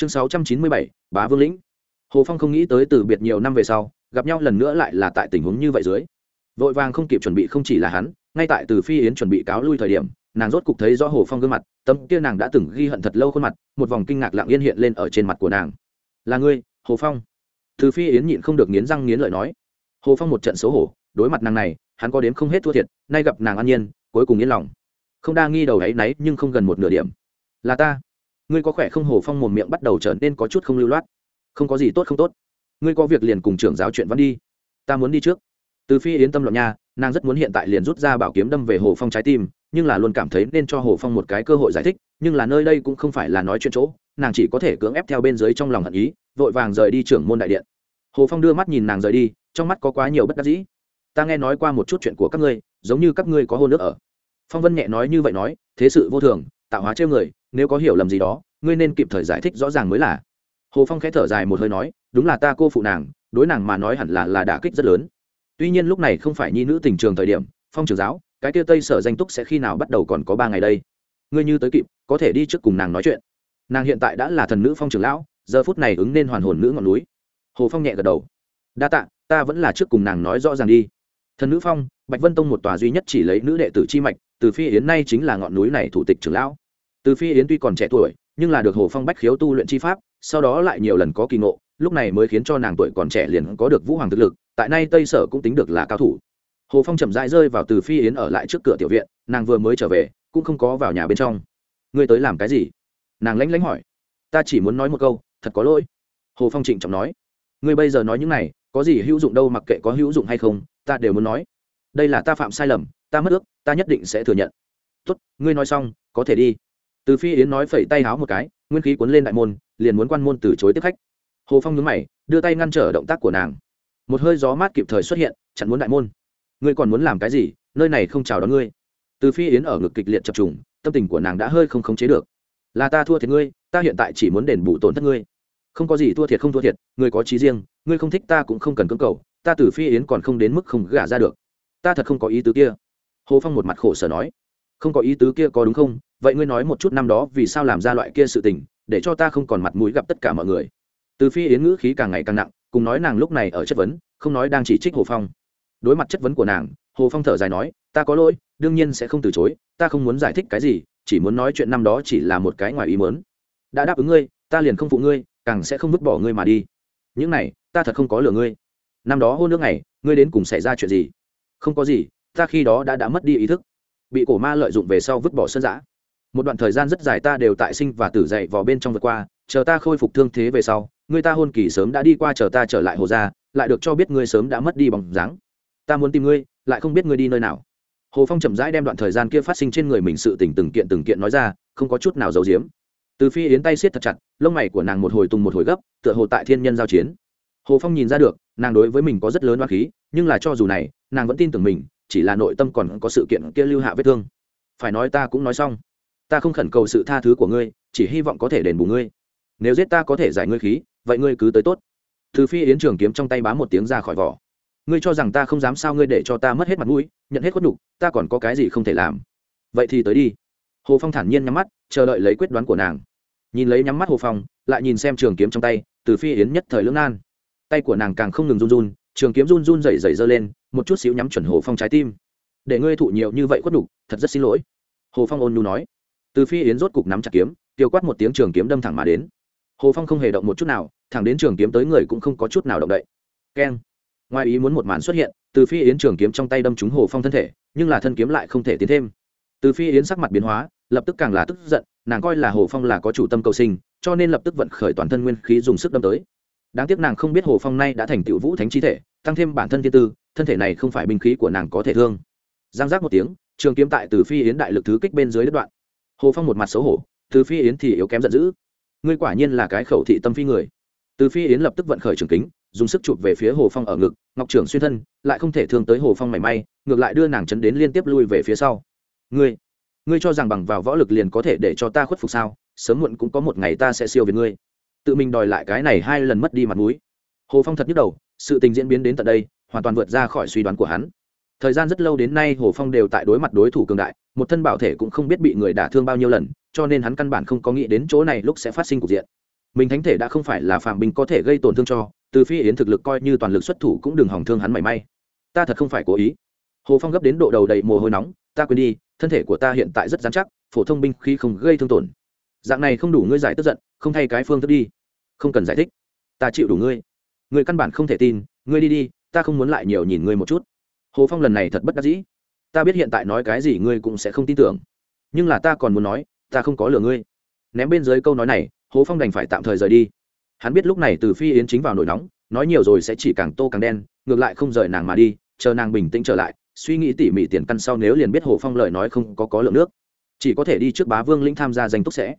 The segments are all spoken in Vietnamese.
chương sáu trăm chín mươi bảy, bá vương lĩnh. Hồ phong không nghĩ tới từ biệt nhiều năm về sau, gặp nhau lần nữa lại là tại tình huống như vậy dưới. Vội vàng không kịp chuẩn bị không chỉ là hắn, ngay tại từ phi yến chuẩn bị cáo lui thời điểm, nàng rốt cục thấy rõ hồ phong gương mặt tấm kia nàng đã từng ghi hận thật lâu khuôn mặt, một vòng kinh ngạc lặng yên hiện lên ở trên mặt của nàng. Là ngươi, hồ phong? Từ phi yến nhịn không được nghiến răng nghiến lợi nói. Hồ phong một trận xấu hổ, đối mặt nàng này, hắn có đến không hết thua thiệt, nay gặp nàng an nhiên, cuối cùng yên lòng. Không đa nghi đầu ấ y náy nhưng không gần một nửa điểm. Là ta ngươi có khỏe không? Hồ phong mồm miệng bắt đầu trở nên có chút không lưu loát. Không có gì tốt, không tốt. Ngươi có việc liền cùng trưởng giáo chuyện văn đi. Ta muốn đi trước. Từ phi yến tâm luận nha, nàng rất muốn hiện tại liền rút ra bảo kiếm đâm về hồ phong trái tim, nhưng là luôn cảm thấy nên cho hồ phong một cái cơ hội giải thích, nhưng là nơi đây cũng không phải là nói chuyện chỗ, nàng chỉ có thể cưỡng ép theo bên dưới trong lòng hận ý, vội vàng rời đi trưởng môn đại điện. Hồ phong đưa mắt nhìn nàng rời đi, trong mắt có quá nhiều bất đắc dĩ. Ta nghe nói qua một chút chuyện của các ngươi, giống như các ngươi có hôn nước ở. Phong vân nhẹ nói như vậy nói, thế sự vô thường tạo hóa trêu người, nếu có hiểu lầm gì đó, ngươi nên kịp thời giải thích rõ ràng mới là. Hồ phong khẽ thở dài một hơi nói, đúng là ta cô phụ nàng, đối nàng mà nói hẳn là là đả kích rất lớn. Tuy nhiên lúc này không phải nhi nữ tình trường thời điểm, phong trường giáo, cái kia tây sở danh túc sẽ khi nào bắt đầu còn có ba ngày đây? Ngươi như tới kịp, có thể đi trước cùng nàng nói chuyện. Nàng hiện tại đã là thần nữ phong trường lão, giờ phút này ứng nên hoàn hồn nữ ngọn núi. Hồ phong nhẹ gật đầu. Đa tạ, ta vẫn là trước cùng nàng nói rõ ràng đi. Thần nữ phong, bạch vân tông một tòa duy nhất chỉ lấy nữ đệ tử chi mạch từ phi yến nay chính là ngọn núi này thủ tịch trưởng lão. Từ phi yến tuy còn trẻ tuổi, nhưng là được hồ phong bách khiếu tu luyện chi pháp, sau đó lại nhiều lần có kỳ ngộ, lúc này mới khiến cho nàng tuổi còn trẻ liền có được vũ hoàng thực lực, tại nay tây sở cũng tính được là cao thủ. Hồ phong chậm rãi rơi vào từ phi yến ở lại trước cửa tiểu viện, nàng vừa mới trở về, cũng không có vào nhà bên trong. Ngươi tới làm cái gì? Nàng lánh lánh hỏi. Ta chỉ muốn nói một câu, thật có lỗi. Hồ phong trịnh trọng nói. Ngươi bây giờ nói những này, có gì hữu dụng đâu, mặc kệ có hữu dụng hay không, ta đều muốn nói. Đây là ta phạm sai lầm ta mất ước, ta nhất định sẽ thừa nhận. Tốt, ngươi nói xong, có thể đi. Từ phi yến nói phẩy tay háo một cái, nguyên khí cuốn lên đại môn, liền muốn quan môn từ chối tiếp khách. Hồ phong nhướng mày, đưa tay ngăn trở động tác của nàng. Một hơi gió mát kịp thời xuất hiện, chặn muốn đại môn. Ngươi còn muốn làm cái gì? Nơi này không chào đón ngươi. Từ phi yến ở ngực kịch liệt chập trùng, tâm tình của nàng đã hơi không khống chế được. Là ta thua thiệt ngươi, ta hiện tại chỉ muốn đền bù tổn thất ngươi. Không có gì thua thiệt không thua thiệt, ngươi có trí riêng, ngươi không thích ta cũng không cần cưỡng cầu, ta từ phi yến còn không đến mức không gả ra được. Ta thật không có ý tứ kia hồ phong một mặt khổ sở nói, không có ý tứ kia có đúng không? Vậy ngươi nói một chút năm đó vì sao làm ra loại kia sự tình, để cho ta không còn mặt mũi gặp tất cả mọi người? Từ phi yến ngữ khí càng ngày càng nặng, cùng nói nàng lúc này ở chất vấn, không nói đang chỉ trích hồ phong. Đối mặt chất vấn của nàng, hồ phong thở dài nói, ta có lỗi, đương nhiên sẽ không từ chối, ta không muốn giải thích cái gì, chỉ muốn nói chuyện năm đó chỉ là một cái ngoài ý mớn đã đáp ứng ngươi, ta liền không phụ ngươi, càng sẽ không vứt bỏ ngươi mà đi. Những này, ta thật không có lừa ngươi. Năm đó hôn nước này ngươi đến cùng xảy ra chuyện gì? Không có gì ta khi đó đã đã mất đi ý thức. Bị cổ ma lợi dụng về sau vứt bỏ sân giã. Một đoạn thời gian rất dài ta đều tại sinh và tử dậy vào bên trong vượt qua chờ ta khôi phục thương thế về sau người ta hôn kỳ sớm đã đi qua chờ ta trở lại hồ gia, lại được cho biết ngươi sớm đã mất đi bằng dáng. Ta muốn tìm ngươi lại không biết ngươi đi nơi nào. Hồ phong chậm rãi đem đoạn thời gian kia phát sinh trên người mình sự tỉnh từng kiện từng kiện nói ra không có chút nào giấu giếm. Từ phi yến tay siết thật chặt lông mày của nàng một hồi tùng một hồi gấp tựa hồ tại thiên nhân giao chiến. Hồ phong nhìn ra được nàng đối với mình có rất lớn hoa khí nhưng là cho dù này nàng vẫn tin tưởng mình chỉ là nội tâm còn có sự kiện kia lưu hạ vết thương. Phải nói ta cũng nói xong. Ta không khẩn cầu sự tha thứ của ngươi, chỉ hy vọng có thể đền bù ngươi. Nếu giết ta có thể giải ngươi khí, vậy ngươi cứ tới tốt. Từ phi yến trường kiếm trong tay bám một tiếng ra khỏi vỏ. Ngươi cho rằng ta không dám sao ngươi để cho ta mất hết mặt mũi, nhận hết khuất nhục, ta còn có cái gì không thể làm? Vậy thì tới đi. Hồ phong thản nhiên nhắm mắt, chờ đợi lấy quyết đoán của nàng. Nhìn lấy nhắm mắt hồ phong, lại nhìn xem trường kiếm trong tay, từ phi yến nhất thời lưỡng nan. Tay của nàng càng không ngừng run run, trường kiếm run run dày dày dơ lên một chút xíu nhắm chuẩn hồ phong trái tim. Để ngươi thụ nhiều như vậy khuất nhục, thật rất xin lỗi. Hồ phong ôn nhu nói. Từ phi yến rốt cục nắm chặt kiếm, tiêu quát một tiếng trường kiếm đâm thẳng mà đến. Hồ phong không hề động một chút nào, thẳng đến trường kiếm tới người cũng không có chút nào động đậy. Keng. Ngoài ý muốn một màn xuất hiện, từ phi yến trường kiếm trong tay đâm trúng hồ phong thân thể, nhưng là thân kiếm lại không thể tiến thêm. Từ phi yến sắc mặt biến hóa, lập tức càng là tức giận, nàng coi là hồ phong là có chủ tâm cầu sinh, cho nên lập tức vận khởi toàn thân nguyên khí dùng sức đâm tới. Đáng tiếc nàng không biết hồ phong nay đã thành tựu vũ thánh chi thể, tăng thêm bản thân thiên tư thân thể này không phải binh khí của nàng có thể thương. Giang giác một tiếng, trường kiếm tại từ phi yến đại lực thứ kích bên dưới đất đoạn. Hồ phong một mặt xấu hổ, từ phi yến thì yếu kém giận dữ. Ngươi quả nhiên là cái khẩu thị tâm phi người. Từ phi yến lập tức vận khởi trường kính, dùng sức chụp về phía hồ phong ở ngực, ngọc trưởng xuyên thân, lại không thể thương tới hồ phong mảy may, ngược lại đưa nàng chấn đến liên tiếp lui về phía sau. Ngươi ngươi cho rằng bằng vào võ lực liền có thể để cho ta khuất phục sao? Sớm muộn cũng có một ngày ta sẽ siêu về ngươi. Tự mình đòi lại cái này hai lần mất đi mặt mũi. Hồ phong thật nhức đầu, sự tình diễn biến đến tận đây hoàn toàn vượt ra khỏi suy đoán của hắn. Thời gian rất lâu đến nay, hồ phong đều tại đối mặt đối thủ cường đại, một thân bảo thể cũng không biết bị người đả thương bao nhiêu lần, cho nên hắn căn bản không có nghĩ đến chỗ này lúc sẽ phát sinh cục diện. Mình thánh thể đã không phải là phạm binh có thể gây tổn thương cho, từ phi yến thực lực coi như toàn lực xuất thủ cũng đừng hỏng thương hắn mảy may. Ta thật không phải cố ý. Hồ phong gấp đến độ đầu đầy mồ hôi nóng, ta quên đi, thân thể của ta hiện tại rất dán chắc, phổ thông binh khi không gây thương tổn. Dạng này không đủ ngươi giải tức giận, không thay cái phương thức đi. Không cần giải thích. Ta chịu đủ ngươi. Ngươi căn bản không thể tin, ngươi đi đi ta không muốn lại nhiều nhìn ngươi một chút. Hồ phong lần này thật bất đắc dĩ. Ta biết hiện tại nói cái gì ngươi cũng sẽ không tin tưởng. Nhưng là ta còn muốn nói, ta không có lừa ngươi. Ném bên dưới câu nói này, hồ phong đành phải tạm thời rời đi. Hắn biết lúc này từ phi yến chính vào nổi nóng, nói nhiều rồi sẽ chỉ càng tô càng đen, ngược lại không rời nàng mà đi, chờ nàng bình tĩnh trở lại, suy nghĩ tỉ mỉ tiền căn sau nếu liền biết hồ phong lời nói không có có lượng nước. Chỉ có thể đi trước bá vương lĩnh tham gia danh túc sẽ.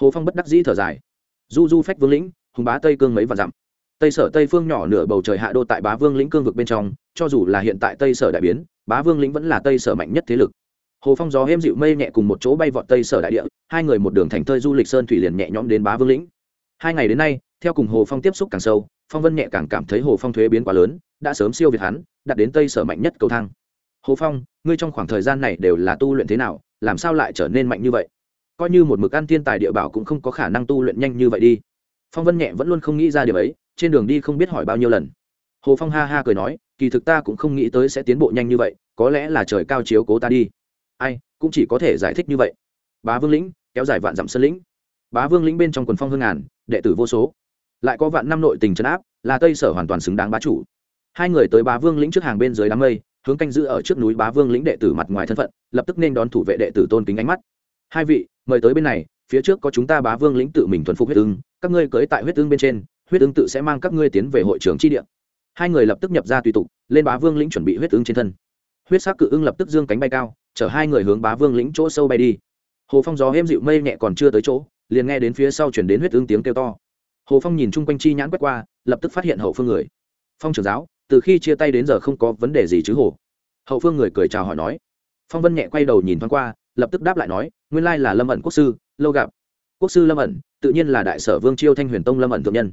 Hồ phong bất đắc dĩ thở dài. Du du phách vương lĩnh, hùng bá tây cương mấy và dặm tây sở tây phương nhỏ nửa bầu trời hạ đô tại bá vương lĩnh cương vực bên trong, cho dù là hiện tại tây sở đại biến, bá vương lĩnh vẫn là tây sở mạnh nhất thế lực. Hồ phong gió êm dịu mây nhẹ cùng một chỗ bay vọt tây sở đại địa, hai người một đường thành thơi du lịch sơn thủy liền nhẹ nhõm đến bá vương lĩnh. Hai ngày đến nay, theo cùng hồ phong tiếp xúc càng sâu, phong vân nhẹ càng cảm thấy hồ phong thuế biến quá lớn, đã sớm siêu việt hắn đặt đến tây sở mạnh nhất cầu thang. Hồ phong, ngươi trong khoảng thời gian này đều là tu luyện thế nào, làm sao lại trở nên mạnh như vậy? Coi như một mực ăn thiên tài địa bảo cũng không có khả năng tu luyện nhanh như vậy đi. Phong vân nhẹ vẫn luôn không nghĩ ra điều ấy trên đường đi không biết hỏi bao nhiêu lần. Hồ phong ha ha cười nói, kỳ thực ta cũng không nghĩ tới sẽ tiến bộ nhanh như vậy, có lẽ là trời cao chiếu cố ta đi. Ai, cũng chỉ có thể giải thích như vậy. Bá vương lĩnh, kéo dài vạn dặm sơn lĩnh. Bá vương lĩnh bên trong quần phong hương ngàn, đệ tử vô số. Lại có vạn năm nội tình trấn áp là tây sở hoàn toàn xứng đáng bá chủ. Hai người tới bá vương lĩnh trước hàng bên dưới đám mây, hướng canh giữ ở trước núi bá vương lĩnh đệ tử mặt ngoài thân phận, lập tức nên đón thủ vệ đệ tử tôn kính ánh mắt. Hai vị, mời tới bên này, phía trước có chúng ta bá vương lĩnh tự mình thuần phục huyết ưng, các ngươi cưới tại huyết ưng bên trên huyết ưng tự sẽ mang các ngươi tiến về hội trường chi địa. Hai người lập tức nhập ra tùy tục, lên bá vương lĩnh chuẩn bị huyết ưng trên thân. Huyết sắc cự ưng lập tức dương cánh bay cao, chở hai người hướng bá vương lĩnh chỗ sâu bay đi. Hồ phong gió êm dịu mây nhẹ còn chưa tới chỗ, liền nghe đến phía sau chuyển đến huyết ưng tiếng kêu to. Hồ phong nhìn chung quanh chi nhãn quét qua, lập tức phát hiện hậu phương người. Phong trưởng giáo, từ khi chia tay đến giờ không có vấn đề gì chứ hồ? Hậu phương người cười chào hỏi nói. Phong vân nhẹ quay đầu nhìn thoáng qua, lập tức đáp lại nói, nguyên lai là lâm ẩn quốc sư, lâu gặp. Quốc sư lâm ẩn, tự nhiên là đại sở vương chiêu thanh huyền tông lâm ẩn thượng nhân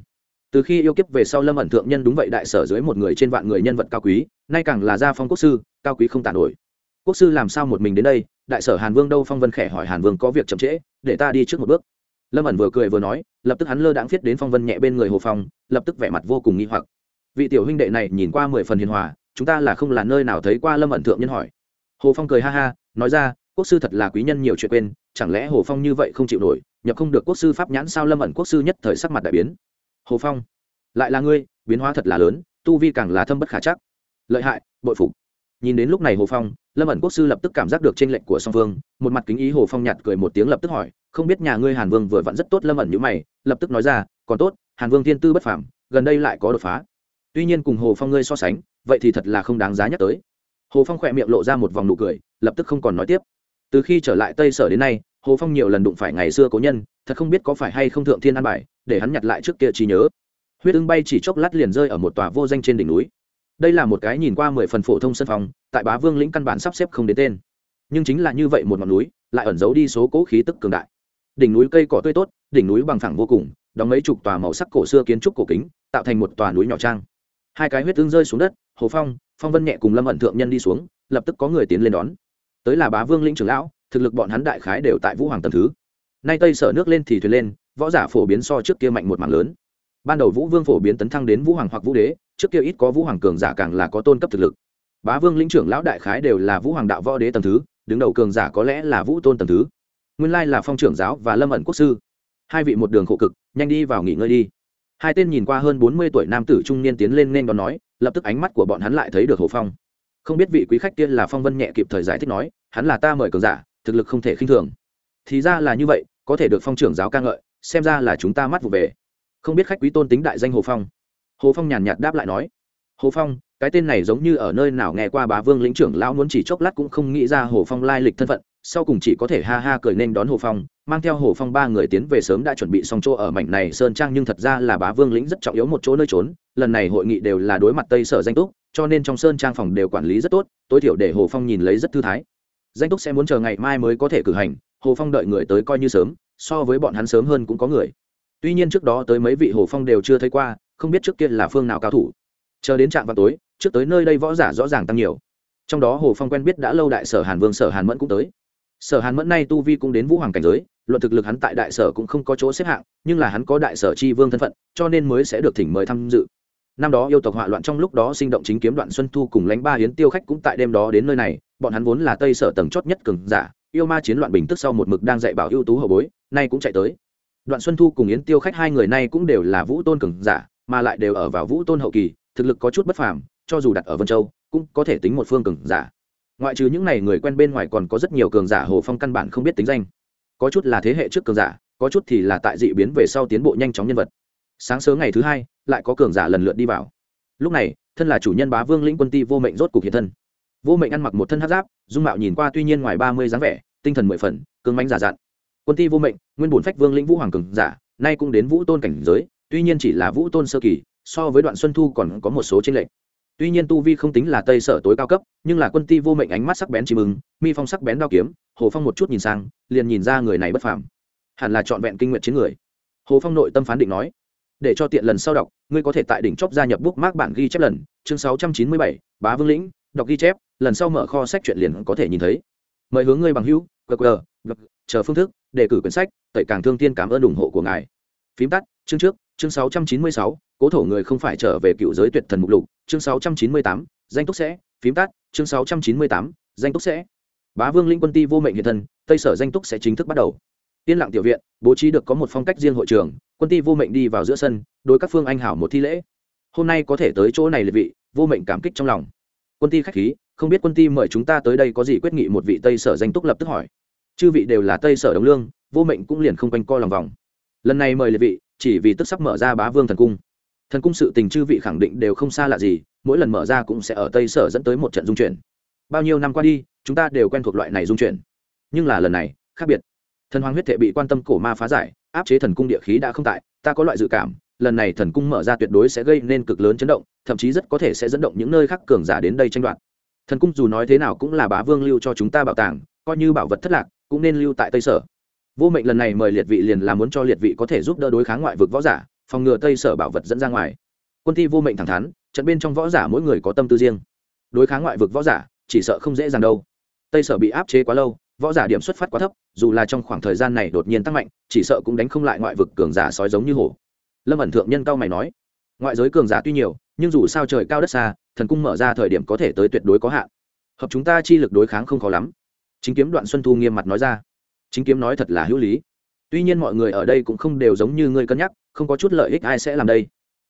từ khi yêu kiếp về sau lâm ẩn thượng nhân đúng vậy đại sở dưới một người trên vạn người nhân vật cao quý, nay càng là gia phong quốc sư, cao quý không tàn nổi. Quốc sư làm sao một mình đến đây, đại sở hàn vương đâu phong vân khẽ hỏi hàn vương có việc chậm trễ, để ta đi trước một bước. Lâm ẩn vừa cười vừa nói, lập tức hắn lơ đãng viết đến phong vân nhẹ bên người hồ phong, lập tức vẻ mặt vô cùng nghi hoặc. Vị tiểu huynh đệ này nhìn qua mười phần hiền hòa, chúng ta là không là nơi nào thấy qua lâm ẩn thượng nhân hỏi. Hồ phong cười ha ha, nói ra, quốc sư thật là quý nhân nhiều chuyện quên, chẳng lẽ hồ phong như vậy không chịu nổi, nhập không được quốc sư pháp nhãn sao lâm ẩn quốc sư nhất thời sắc mặt đại biến hồ phong, lại là ngươi, biến hóa thật là lớn, tu vi càng là thâm bất khả chắc. Lợi hại, bội phục. Nhìn đến lúc này hồ phong, lâm ẩn quốc sư lập tức cảm giác được t r ê n lệnh của song phương, một mặt kính ý hồ phong nhạt cười một tiếng lập tức hỏi, không biết nhà ngươi hàn vương vừa vặn rất tốt? Lâm ẩn như mày, lập tức nói ra, còn tốt, hàn vương thiên tư bất phảm gần đây lại có đột phá. Tuy nhiên cùng hồ phong ngươi so sánh, vậy thì thật là không đáng giá nhắc tới. Hồ phong khỏe miệng lộ ra một vòng nụ cười, lập tức không còn nói tiếp. Từ khi trở lại tây sở đến nay hồ phong nhiều lần đụng phải ngày xưa cố nhân, thật không biết có phải hay không thượng thiên an bài, để hắn nhặt lại trước kia trí nhớ. Huyết ưng bay chỉ chốc lát liền rơi ở một tòa vô danh trên đỉnh núi. Đây là một cái nhìn qua mười phần phổ thông sân phòng, tại bá vương lĩnh căn bản sắp xếp không đến tên. Nhưng chính là như vậy một ngọn núi, lại ẩn giấu đi số cỗ khí tức cường đại. Đỉnh núi cây cỏ tươi tốt, đỉnh núi bằng phẳng vô cùng, đóng mấy chục tòa màu sắc cổ xưa kiến trúc cổ kính, tạo thành một tòa núi nhỏ trang. Hai cái huyết tương rơi xuống đất, hồ phong phong vân nhẹ cùng lâm ẩn thượng nhân đi xuống, lập tức có người tiến lên đón. Tới là bá vương lĩnh trưởng lão thực lực bọn hắn đại khái đều tại vũ hoàng tầm thứ. Nay tây sở nước lên thì thuyền lên, võ giả phổ biến so trước kia mạnh một mạng lớn. Ban đầu vũ vương phổ biến tấn thăng đến vũ hoàng hoặc vũ đế, trước kia ít có vũ hoàng cường giả càng là có tôn cấp thực lực. Bá vương lĩnh trưởng lão đại khái đều là vũ hoàng đạo võ đế tầm thứ, đứng đầu cường giả có lẽ là vũ tôn tầm thứ. Nguyên lai là phong trưởng giáo và lâm ẩn quốc sư. Hai vị một đường khổ cực, nhanh đi vào nghỉ ngơi đi. Hai tên nhìn qua hơn bốn mươi tuổi nam tử trung niên tiến lên nên đón nói, lập tức ánh mắt của bọn hắn lại thấy được hồ phong. Không biết vị quý khách tiên là phong vân nhẹ kịp thời giải thích nói, hắn là ta mời cường giả thực lực không thể khinh thường. Thì ra là như vậy, có thể được phong trưởng giáo ca ngợi, xem ra là chúng ta mắt vụ về. Không biết khách quý tôn tính đại danh hồ phong. Hồ phong nhàn nhạt đáp lại nói, hồ phong, cái tên này giống như ở nơi nào nghe qua bá vương lĩnh trưởng lão muốn chỉ chốc lát cũng không nghĩ ra hồ phong lai lịch thân phận, sau cùng chỉ có thể ha ha cười nên đón hồ phong, mang theo hồ phong ba người tiến về sớm đã chuẩn bị xong chỗ ở mảnh này sơn trang nhưng thật ra là bá vương lĩnh rất trọng yếu một chỗ nơi trốn, lần này hội nghị đều là đối mặt tây sở danh túc, cho nên trong sơn trang phòng đều quản lý rất tốt, tối thiểu để hồ phong nhìn lấy rất thư thái danh túc sẽ muốn chờ ngày mai mới có thể cử hành, hồ phong đợi người tới coi như sớm, so với bọn hắn sớm hơn cũng có người. Tuy nhiên trước đó tới mấy vị hồ phong đều chưa thấy qua, không biết trước kia là phương nào cao thủ. Chờ đến trạm vào tối, trước tới nơi đây võ giả rõ ràng tăng nhiều. Trong đó hồ phong quen biết đã lâu đại sở hàn vương, sở hàn mẫn cũng tới. Sở hàn mẫn nay tu vi cũng đến vũ hoàng cảnh giới, luận thực lực hắn tại đại sở cũng không có chỗ xếp hạng, nhưng là hắn có đại sở chi vương thân phận, cho nên mới sẽ được thỉnh mời tham dự năm đó yêu tộc hỏa loạn trong lúc đó sinh động chính kiếm đoạn xuân thu cùng lãnh ba hiến tiêu khách cũng tại đêm đó đến nơi này, bọn hắn vốn là tây sở tầng chót nhất cường giả, yêu ma chiến loạn bình tức sau một mực đang dạy bảo ưu tú hậu bối, nay cũng chạy tới. Đoạn xuân thu cùng yến tiêu khách hai người này cũng đều là vũ tôn cường giả, mà lại đều ở vào vũ tôn hậu kỳ, thực lực có chút bất phàm, cho dù đặt ở vân châu, cũng có thể tính một phương cường giả. Ngoại trừ những này người quen bên ngoài còn có rất nhiều cường giả hồ phong căn bản không biết tính danh. Có chút là thế hệ trước cường giả, có chút thì là tại dị biến về sau tiến bộ nhanh chóng nhân vật sáng sớm ngày thứ hai, lại có cường giả lần lượt đi vào. Lúc này, thân là chủ nhân bá vương lĩnh quân ti vô mệnh rốt cục hiện thân. Vô mệnh ăn mặc một thân hát giáp, dung mạo nhìn qua tuy nhiên ngoài ba mươi dáng vẻ, tinh thần mười phần cường mánh giả dặn. Quân ti vô mệnh, nguyên bổn phách vương lĩnh vũ hoàng cường giả, nay cũng đến vũ tôn cảnh giới, tuy nhiên chỉ là vũ tôn sơ kỳ, so với đoạn xuân thu còn có một số tranh lệch. Tuy nhiên tu vi không tính là tây sở tối cao cấp, nhưng là quân ti vô mệnh ánh mắt sắc bén chìm ứng mi phong sắc bén đao kiếm, hồ phong một chút nhìn sang, liền nhìn ra người này bất phàm. Hẳn là trọn vẹn kinh nguyện chiến người. Hồ phong nội tâm phán định nói để cho tiện lần sau đọc, ngươi có thể tại đỉnh chóp gia nhập bút mác bản ghi chép lần, chương sáu trăm chín mươi bảy, bá vương lĩnh, đọc ghi chép, lần sau mở kho sách chuyện liền có thể nhìn thấy. Mời hướng ngươi bằng hữu qr chờ phương thức đề cử quyển sách, tẩy càng thương tiên cảm ơn ủng hộ của ngài. Phím tắt, chương trước, chương sáu trăm chín mươi sáu, cố thổ người không phải trở về cựu giới tuyệt thần mục lục, chương sáu trăm chín mươi tám, danh túc sẽ, phím tắt, chương sáu trăm chín mươi tám, danh túc sẽ. Bá vương linh quân ti vô mệnh hiện thân, tây sở danh túc sẽ chính thức bắt đầu yên lặng tiểu viện, bố trí được có một phong cách riêng hội trường, quân ti vô mệnh đi vào giữa sân, đối các phương anh hảo một thi lễ. Hôm nay có thể tới chỗ này liệt vị, vô mệnh cảm kích trong lòng. Quân ti khách khí, không biết quân ti mời chúng ta tới đây có gì quyết nghị một vị tây sở danh túc lập tức hỏi. Chư vị đều là tây sở đồng lương, vô mệnh cũng liền không quanh co lòng vòng. Lần này mời liệt vị, chỉ vì tức sắp mở ra bá vương thần cung. Thần cung sự tình chư vị khẳng định đều không xa lạ gì, mỗi lần mở ra cũng sẽ ở tây sở dẫn tới một trận dung chuyển. Bao nhiêu năm qua đi, chúng ta đều quen thuộc loại này dung chuyển. Nhưng là lần này, khác biệt thần hoàng huyết thể bị quan tâm cổ ma phá giải, áp chế thần cung địa khí đã không tại, ta có loại dự cảm, lần này thần cung mở ra tuyệt đối sẽ gây nên cực lớn chấn động, thậm chí rất có thể sẽ dẫn động những nơi khác cường giả đến đây tranh đoạt. Thần cung dù nói thế nào cũng là bá vương lưu cho chúng ta bảo tàng, coi như bảo vật thất lạc, cũng nên lưu tại tây sở. Vô mệnh lần này mời liệt vị liền là muốn cho liệt vị có thể giúp đỡ đối kháng ngoại vực võ giả, phòng ngừa tây sở bảo vật dẫn ra ngoài. Quân thi vô mệnh thẳng thắn, trận bên trong võ giả mỗi người có tâm tư riêng. Đối kháng ngoại vực võ giả, chỉ sợ không dễ dàng đâu. Tây sở bị áp chế quá lâu võ giả điểm xuất phát quá thấp, dù là trong khoảng thời gian này đột nhiên tăng mạnh, chỉ sợ cũng đánh không lại ngoại vực cường giả sói giống như hổ. Lâm ẩn thượng nhân cao mày nói, ngoại giới cường giả tuy nhiều, nhưng dù sao trời cao đất xa, thần cung mở ra thời điểm có thể tới tuyệt đối có hạn. Hợp chúng ta chi lực đối kháng không khó lắm. Chính kiếm đoạn xuân thu nghiêm mặt nói ra. Chính kiếm nói thật là hữu lý. Tuy nhiên mọi người ở đây cũng không đều giống như ngươi cân nhắc, không có chút lợi ích ai sẽ làm đây.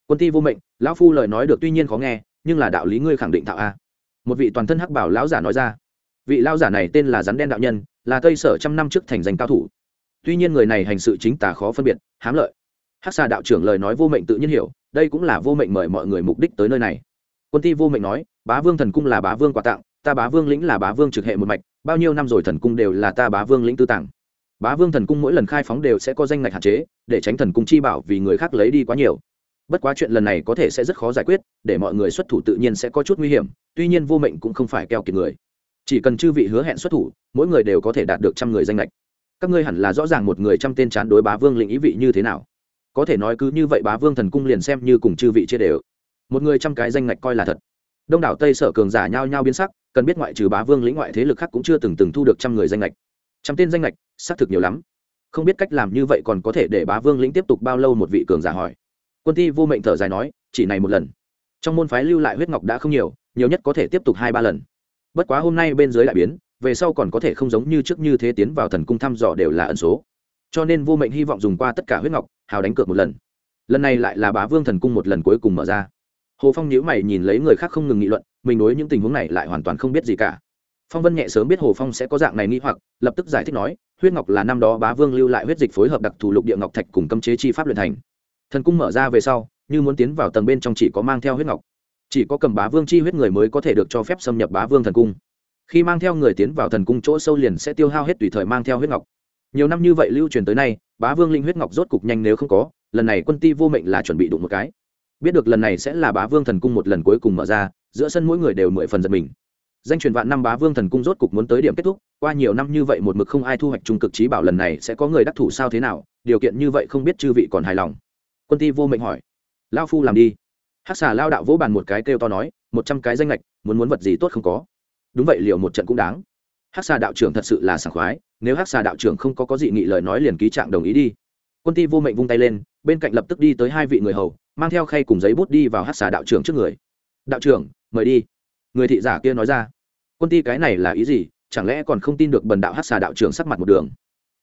Quân ti vô mệnh, lão phu lời nói được tuy nhiên khó nghe, nhưng là đạo lý ngươi khẳng định thạo a. Một vị toàn thân hắc bảo lão giả nói ra vị lao giả này tên là rắn đen đạo nhân, là tây sở trăm năm trước thành danh cao thủ. Tuy nhiên người này hành sự chính tà khó phân biệt, hám lợi. Hắc xà đạo trưởng lời nói vô mệnh tự nhiên hiểu, đây cũng là vô mệnh mời mọi người mục đích tới nơi này. Quân ti vô mệnh nói, bá vương thần cung là bá vương quà tặng, ta bá vương lĩnh là bá vương trực hệ một mạch, bao nhiêu năm rồi thần cung đều là ta bá vương lĩnh tư tàng. Bá vương thần cung mỗi lần khai phóng đều sẽ có danh ngạch hạn chế, để tránh thần cung chi bảo vì người khác lấy đi quá nhiều. Bất quá chuyện lần này có thể sẽ rất khó giải quyết, để mọi người xuất thủ tự nhiên sẽ có chút nguy hiểm, tuy nhiên vô mệnh cũng không phải keo kiệt người chỉ cần chư vị hứa hẹn xuất thủ, mỗi người đều có thể đạt được trăm người danh lệch các ngươi hẳn là rõ ràng một người trăm tên chán đối bá vương lĩnh ý vị như thế nào. Có thể nói cứ như vậy bá vương thần cung liền xem như cùng chư vị chia đều. Một người trăm cái danh lệch coi là thật. Đông đảo tây sở cường giả nhao nhao biến sắc, cần biết ngoại trừ bá vương lĩnh ngoại thế lực khác cũng chưa từng từng thu được trăm người danh lệch trăm tên danh lệch xác thực nhiều lắm. Không biết cách làm như vậy còn có thể để bá vương lĩnh tiếp tục bao lâu một vị cường giả hỏi. Quân ti vô mệnh thở dài nói, chỉ này một lần. Trong môn phái lưu lại huyết ngọc đã không nhiều nhiều nhất có thể tiếp tục hai ba lần bất quá hôm nay bên dưới đại biến, về sau còn có thể không giống như trước như thế tiến vào thần cung thăm dò đều là ẩn số. Cho nên vô mệnh hy vọng dùng qua tất cả huyết ngọc, hào đánh cược một lần. Lần này lại là bá vương thần cung một lần cuối cùng mở ra. Hồ phong nhíu mày nhìn lấy người khác không ngừng nghị luận, mình đối những tình huống này lại hoàn toàn không biết gì cả. Phong vân nhẹ sớm biết hồ phong sẽ có dạng này nghi hoặc, lập tức giải thích nói, huyết ngọc là năm đó bá vương lưu lại huyết dịch phối hợp đặc thù lục địa ngọc thạch cùng cấm chế chi pháp luyện thành. Thần cung mở ra về sau, như muốn tiến vào tầng bên trong chỉ có mang theo huyết ngọc chỉ có cầm bá vương chi huyết người mới có thể được cho phép xâm nhập bá vương thần cung. Khi mang theo người tiến vào thần cung chỗ sâu liền sẽ tiêu hao hết tùy thời mang theo huyết ngọc. Nhiều năm như vậy lưu truyền tới nay, bá vương linh huyết ngọc rốt cục nhanh nếu không có, lần này quân ti vô mệnh là chuẩn bị đụng một cái. Biết được lần này sẽ là bá vương thần cung một lần cuối cùng mở ra, giữa sân mỗi người đều mười phần giật mình. Danh truyền vạn năm bá vương thần cung rốt cục muốn tới điểm kết thúc, qua nhiều năm như vậy một mực không ai thu hoạch trung cực trí bảo lần này sẽ có người đắc thủ sao thế nào, điều kiện như vậy không biết chư vị còn hài lòng. Quân ti vô mệnh hỏi. Lao phu làm đi hắc xà lao đạo vỗ bàn một cái kêu to nói, một trăm cái danh lệch muốn muốn vật gì tốt không có. Đúng vậy, liệu một trận cũng đáng. Hắc xà đạo trưởng thật sự là sảng khoái, nếu hắc xà đạo trưởng không có có dị nghị lời nói liền ký trạng đồng ý đi. Quân ti vô mệnh vung tay lên, bên cạnh lập tức đi tới hai vị người hầu, mang theo khay cùng giấy bút đi vào hắc xà đạo trưởng trước người. Đạo trưởng, mời đi. Người thị giả kia nói ra. Quân ti cái này là ý gì? Chẳng lẽ còn không tin được bần đạo hắc xà đạo trưởng sắc mặt một đường?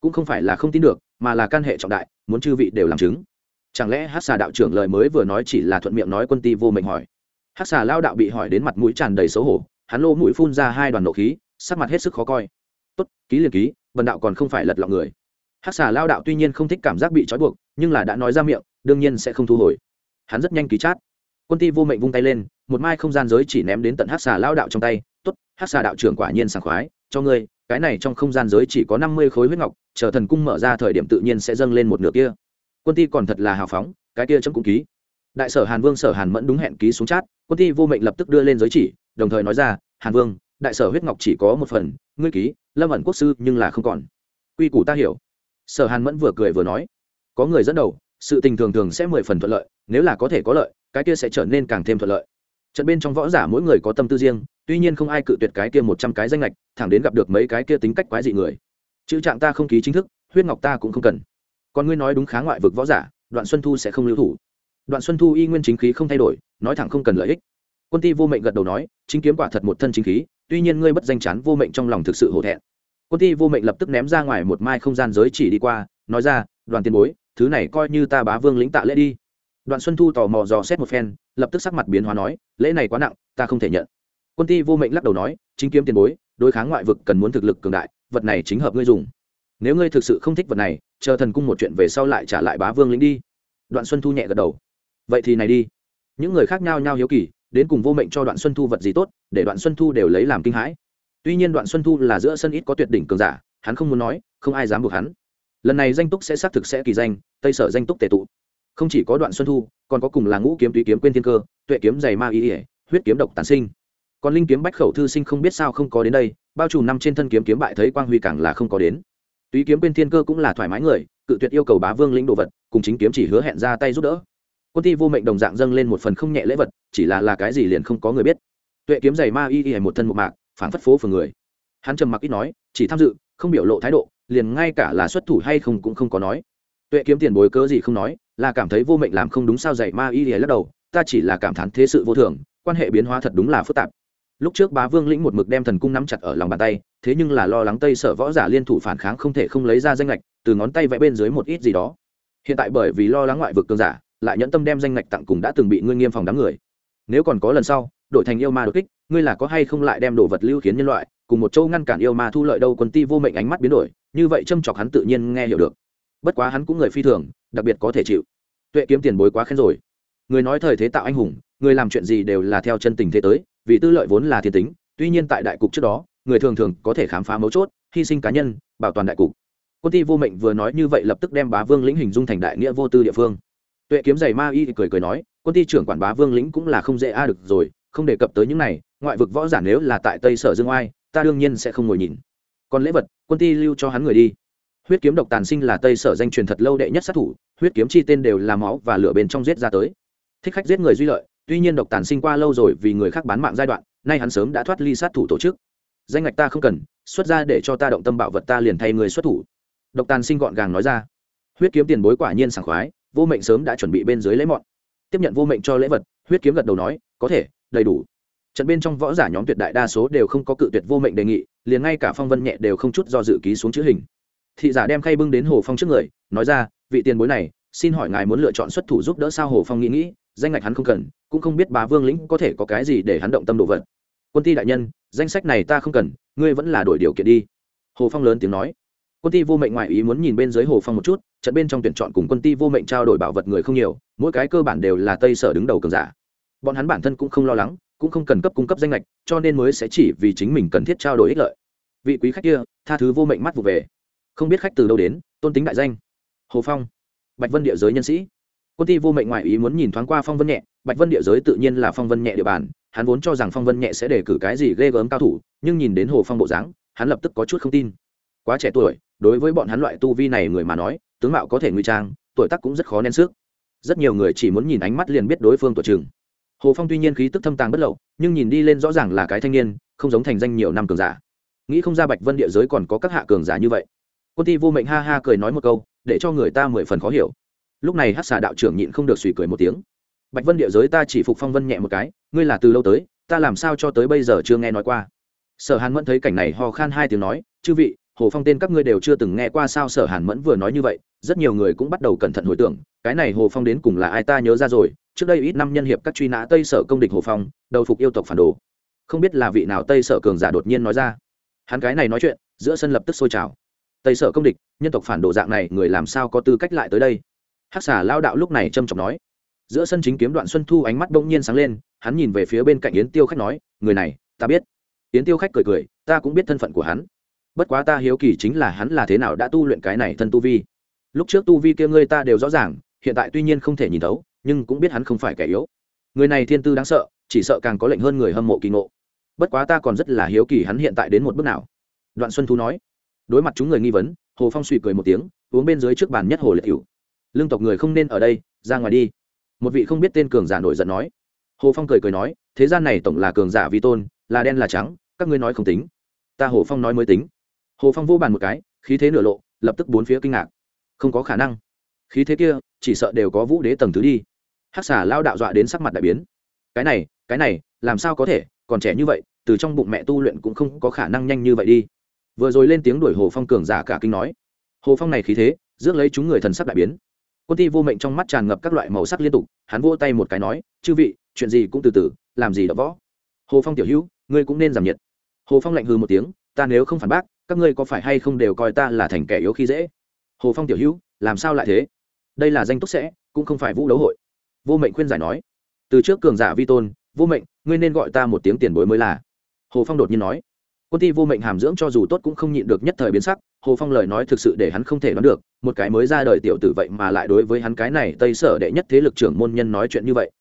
Cũng không phải là không tin được, mà là can hệ trọng đại, muốn chư vị đều làm chứng chẳng lẽ hát xà đạo trưởng lời mới vừa nói chỉ là thuận miệng nói quân ti vô mệnh hỏi? Hát xà lao đạo bị hỏi đến mặt mũi tràn đầy xấu hổ, hắn lô mũi phun ra hai đoàn nộ khí, sắc mặt hết sức khó coi. Tốt, ký liền ký vần đạo còn không phải lật lọng người. Hát xà lao đạo tuy nhiên không thích cảm giác bị trói buộc, nhưng là đã nói ra miệng, đương nhiên sẽ không thu hồi. Hắn rất nhanh ký chát. Quân ti vô mệnh vung tay lên, một mai không gian giới chỉ ném đến tận hát xà lao đạo trong tay. Tốt hát xà đạo trưởng quả nhiên sảng khoái, cho ngươi, cái này trong không gian giới chỉ có năm mươi khối huyết ngọc, chờ thần cung mở ra thời điểm tự nhiên sẽ dâng lên một nửa kia quân ty còn thật là hào phóng, cái kia chấm cũng ký. Đại sở hàn vương, sở hàn mẫn đúng hẹn ký xuống chát quân ty vô mệnh lập tức đưa lên giới chỉ, đồng thời nói ra, hàn vương, đại sở huyết ngọc chỉ có một phần, ngươi ký, lâm ẩn quốc sư nhưng là không còn. Quy củ ta hiểu. Sở hàn mẫn vừa cười vừa nói, có người dẫn đầu, sự tình thường thường sẽ mười phần thuận lợi, nếu là có thể có lợi, cái kia sẽ trở nên càng thêm thuận lợi. Trận bên trong võ giả mỗi người có tâm tư riêng, tuy nhiên không ai cự tuyệt cái kia một trăm cái danh lệch thẳng đến gặp được mấy cái kia tính cách quái dị người. Chữ trạng ta không ký chính thức, huyết ngọc ta cũng không cần còn ngươi nói đúng khá ngoại vực võ giả, đoạn xuân thu sẽ không lưu thủ. Đoạn xuân thu y nguyên chính khí không thay đổi, nói thẳng không cần lợi ích. Quân ti vô mệnh gật đầu nói, chính kiếm quả thật một thân chính khí, tuy nhiên ngươi bất danh chán vô mệnh trong lòng thực sự hổ thẹn. Quân ti vô mệnh lập tức ném ra ngoài một mai không gian giới chỉ đi qua, nói ra, đoàn tiền bối, thứ này coi như ta bá vương lĩnh tạ lễ đi. Đoạn xuân thu tò mò dò xét một phen, lập tức sắc mặt biến hóa nói, lễ này quá nặng, ta không thể nhận. Quân ti vô mệnh lắc đầu nói, chính kiếm tiền bối, đối kháng ngoại vực cần muốn thực lực cường đại, vật này chính hợp ngươi dùng nếu ngươi thực sự không thích vật này, chờ thần cung một chuyện về sau lại trả lại bá vương lĩnh đi. Đoạn xuân thu nhẹ gật đầu. Vậy thì này đi. Những người khác nhau nhau hiếu kỳ, đến cùng vô mệnh cho đoạn xuân thu vật gì tốt, để đoạn xuân thu đều lấy làm kinh hãi. Tuy nhiên đoạn xuân thu là giữa sân ít có tuyệt đỉnh cường giả, hắn không muốn nói, không ai dám buộc hắn. Lần này danh túc sẽ xác thực sẽ kỳ danh, tây sở danh túc tề tụ. Không chỉ có đoạn xuân thu, còn có cùng là ngũ kiếm tùy kiếm quên thiên cơ, tuệ kiếm dày ma ý ỉa huyết kiếm độc tàn sinh. Còn linh kiếm bách khẩu thư sinh không biết sao không có đến đây, bao trùm năm trên thân kiếm kiếm bại thấy quang huy càng là không có đến túy kiếm bên thiên cơ cũng là thoải mái người, cự tuyệt yêu cầu bá vương lĩnh đồ vật, cùng chính kiếm chỉ hứa hẹn ra tay giúp đỡ. Quân ti vô mệnh đồng dạng dâng lên một phần không nhẹ lễ vật, chỉ là là cái gì liền không có người biết. Tuệ kiếm giày ma y y một thân một mạc phản phất phố phường người. Hắn trầm mặc ít nói, chỉ tham dự, không biểu lộ thái độ, liền ngay cả là xuất thủ hay không cũng không có nói. Tuệ kiếm tiền bối cớ gì không nói, là cảm thấy vô mệnh làm không đúng sao giày ma y y lắc đầu, ta chỉ là cảm thán thế sự vô thường, quan hệ biến hóa thật đúng là phức tạp. Lúc trước bá vương lĩnh một mực đem thần cung nắm chặt ở lòng bàn tay thế nhưng là lo lắng tây sở võ giả liên thủ phản kháng không thể không lấy ra danh lệch từ ngón tay vẽ bên dưới một ít gì đó. Hiện tại bởi vì lo lắng ngoại vực cường giả, lại nhẫn tâm đem danh lệch tặng cùng đã từng bị ngươi nghiêm phòng đám người. Nếu còn có lần sau, đổi thành yêu ma đột kích, ngươi là có hay không lại đem đồ vật lưu khiến nhân loại, cùng một châu ngăn cản yêu ma thu lợi đâu quân ti vô mệnh ánh mắt biến đổi, như vậy châm chọc hắn tự nhiên nghe hiểu được. Bất quá hắn cũng người phi thường, đặc biệt có thể chịu. Tuệ kiếm tiền bối quá khen rồi. Người nói thời thế tạo anh hùng, người làm chuyện gì đều là theo chân tình thế tới, vì tư lợi vốn là thiên tính tuy nhiên tại đại cục trước đó, người thường thường có thể khám phá mấu chốt, hy sinh cá nhân, bảo toàn đại cục. Quân ti vô mệnh vừa nói như vậy lập tức đem bá vương lĩnh hình dung thành đại nghĩa vô tư địa phương. Tuệ kiếm giày ma y cười cười nói, quân ti trưởng quản bá vương lĩnh cũng là không dễ a được rồi, không đề cập tới những này, ngoại vực võ giả nếu là tại tây sở dương oai, ta đương nhiên sẽ không ngồi nhìn. Còn lễ vật, quân ti lưu cho hắn người đi. Huyết kiếm độc tàn sinh là tây sở danh truyền thật lâu đệ nhất sát thủ, huyết kiếm chi tên đều là máu và lửa bên trong giết ra tới. Thích khách giết người duy lợi, tuy nhiên độc tàn sinh qua lâu rồi vì người khác bán mạng giai đoạn nay hắn sớm đã thoát ly sát thủ tổ chức. Danh ngạch ta không cần, xuất ra để cho ta động tâm bảo vật ta liền thay người xuất thủ. Độc tàn sinh gọn gàng nói ra. Huyết kiếm tiền bối quả nhiên sảng khoái, vô mệnh sớm đã chuẩn bị bên dưới lễ mọn. Tiếp nhận vô mệnh cho lễ vật, huyết kiếm gật đầu nói, có thể, đầy đủ. Trận bên trong võ giả nhóm tuyệt đại đa số đều không có cự tuyệt vô mệnh đề nghị, liền ngay cả phong vân nhẹ đều không chút do dự ký xuống chữ hình. Thị giả đem khay bưng đến hồ phong trước người, nói ra, vị tiền bối này, xin hỏi ngài muốn lựa chọn xuất thủ giúp đỡ sao hồ phong nghĩ nghĩ? Danh ngạch hắn không cần, cũng không biết bà vương lĩnh có thể có cái gì để hắn động tâm đồ vật. Quân ti đại nhân, danh sách này ta không cần, ngươi vẫn là đổi điều kiện đi. Hồ phong lớn tiếng nói. Quân ti vô mệnh ngoại ý muốn nhìn bên dưới hồ phong một chút, trận bên trong tuyển chọn cùng quân ti vô mệnh trao đổi bảo vật người không nhiều, mỗi cái cơ bản đều là tây sở đứng đầu cường giả. Bọn hắn bản thân cũng không lo lắng, cũng không cần cấp cung cấp danh lệch cho nên mới sẽ chỉ vì chính mình cần thiết trao đổi ích lợi. Vị quý khách kia, tha thứ vô mệnh mắt vụ về. Không biết khách từ đâu đến, tôn tính đại danh. Hồ phong. Bạch vân địa giới nhân sĩ quân ti vô mệnh ngoại ý muốn nhìn thoáng qua phong vân nhẹ, bạch vân địa giới tự nhiên là phong vân nhẹ địa bàn, hắn vốn cho rằng phong vân nhẹ sẽ đề cử cái gì ghê gớm cao thủ, nhưng nhìn đến hồ phong bộ dáng, hắn lập tức có chút không tin. Quá trẻ tuổi, đối với bọn hắn loại tu vi này người mà nói, tướng mạo có thể nguy trang, tuổi tác cũng rất khó nén sức rất nhiều người chỉ muốn nhìn ánh mắt liền biết đối phương tuổi trường hồ phong tuy nhiên khí tức thâm tàng bất lậu, nhưng nhìn đi lên rõ ràng là cái thanh niên, không giống thành danh nhiều năm cường giả. Nghĩ không ra bạch vân địa giới còn có các hạ cường giả như vậy. Quân ti vô mệnh ha ha cười nói một câu, để cho người ta mười phần khó hiểu lúc này hát xà đạo trưởng nhịn không được suy cười một tiếng. Bạch vân địa giới ta chỉ phục phong vân nhẹ một cái, ngươi là từ lâu tới, ta làm sao cho tới bây giờ chưa nghe nói qua? Sở hàn mẫn thấy cảnh này ho khan hai tiếng nói, chư vị, hồ phong tên các ngươi đều chưa từng nghe qua sao sở hàn mẫn vừa nói như vậy, rất nhiều người cũng bắt đầu cẩn thận hồi tưởng, cái này hồ phong đến cùng là ai ta nhớ ra rồi, trước đây ít năm nhân hiệp các truy nã tây sở công địch hồ phong, đầu phục yêu tộc phản đồ. Không biết là vị nào tây sở cường giả đột nhiên nói ra. Hắn cái này nói chuyện, giữa sân lập tức sôi trào. Tây sở công địch, nhân tộc phản đồ dạng này, người làm sao có tư cách lại tới đây? Hắc xà lao đạo lúc này trầm trọng nói. Giữa sân chính kiếm đoạn xuân thu ánh mắt bỗng nhiên sáng lên, hắn nhìn về phía bên cạnh yến tiêu khách nói, người này, ta biết. Yến tiêu khách cười cười, ta cũng biết thân phận của hắn. Bất quá ta hiếu kỳ chính là hắn là thế nào đã tu luyện cái này thân tu vi. Lúc trước tu vi kia ngươi ta đều rõ ràng, hiện tại tuy nhiên không thể nhìn thấu, nhưng cũng biết hắn không phải kẻ yếu. Người này thiên tư đáng sợ, chỉ sợ càng có lệnh hơn người hâm mộ kỳ ngộ. Bất quá ta còn rất là hiếu kỳ hắn hiện tại đến một bước nào. Đoạn xuân thu nói. Đối mặt chúng người nghi vấn, hồ phong suy cười một tiếng, uống bên dưới trước bàn nhất hồ liệt cựu lương tộc người không nên ở đây, ra ngoài đi. Một vị không biết tên cường giả nổi giận nói. Hồ phong cười cười nói, thế gian này tổng là cường giả vi tôn, là đen là trắng, các ngươi nói không tính. Ta hồ phong nói mới tính. Hồ phong vô bàn một cái, khí thế nửa lộ, lập tức bốn phía kinh ngạc. Không có khả năng. Khí thế kia, chỉ sợ đều có vũ đế tầng thứ đi. Hắc xà lao đạo dọa đến sắc mặt đại biến. Cái này cái này, làm sao có thể, còn trẻ như vậy, từ trong bụng mẹ tu luyện cũng không có khả năng nhanh như vậy đi. Vừa rồi lên tiếng đuổi hồ phong cường giả cả kinh nói. Hồ phong này khí thế, rước lấy chúng người thần sắc đại biến quân ti vô mệnh trong mắt tràn ngập các loại màu sắc liên tục, hắn vỗ tay một cái nói, chư vị, chuyện gì cũng từ từ, làm gì đ võ? Hồ phong tiểu hữu, ngươi cũng nên giảm nhiệt. Hồ phong lạnh hư một tiếng, ta nếu không phản bác, các ngươi có phải hay không đều coi ta là thành kẻ yếu khi dễ? Hồ phong tiểu hữu, làm sao lại thế? Đây là danh túc sẽ, cũng không phải vũ đấu hội. Vô mệnh khuyên giải nói, từ trước cường giả vi tôn, vô mệnh, ngươi nên gọi ta một tiếng tiền bối mới là. Hồ phong đột nhiên nói, quân ty vô mệnh hàm dưỡng cho dù tốt cũng không nhịn được nhất thời biến sắc hồ phong lời nói thực sự để hắn không thể đoán được, một cái mới ra đời tiểu tử vậy mà lại đối với hắn cái này tây sở đệ nhất thế lực trưởng môn nhân nói chuyện như vậy.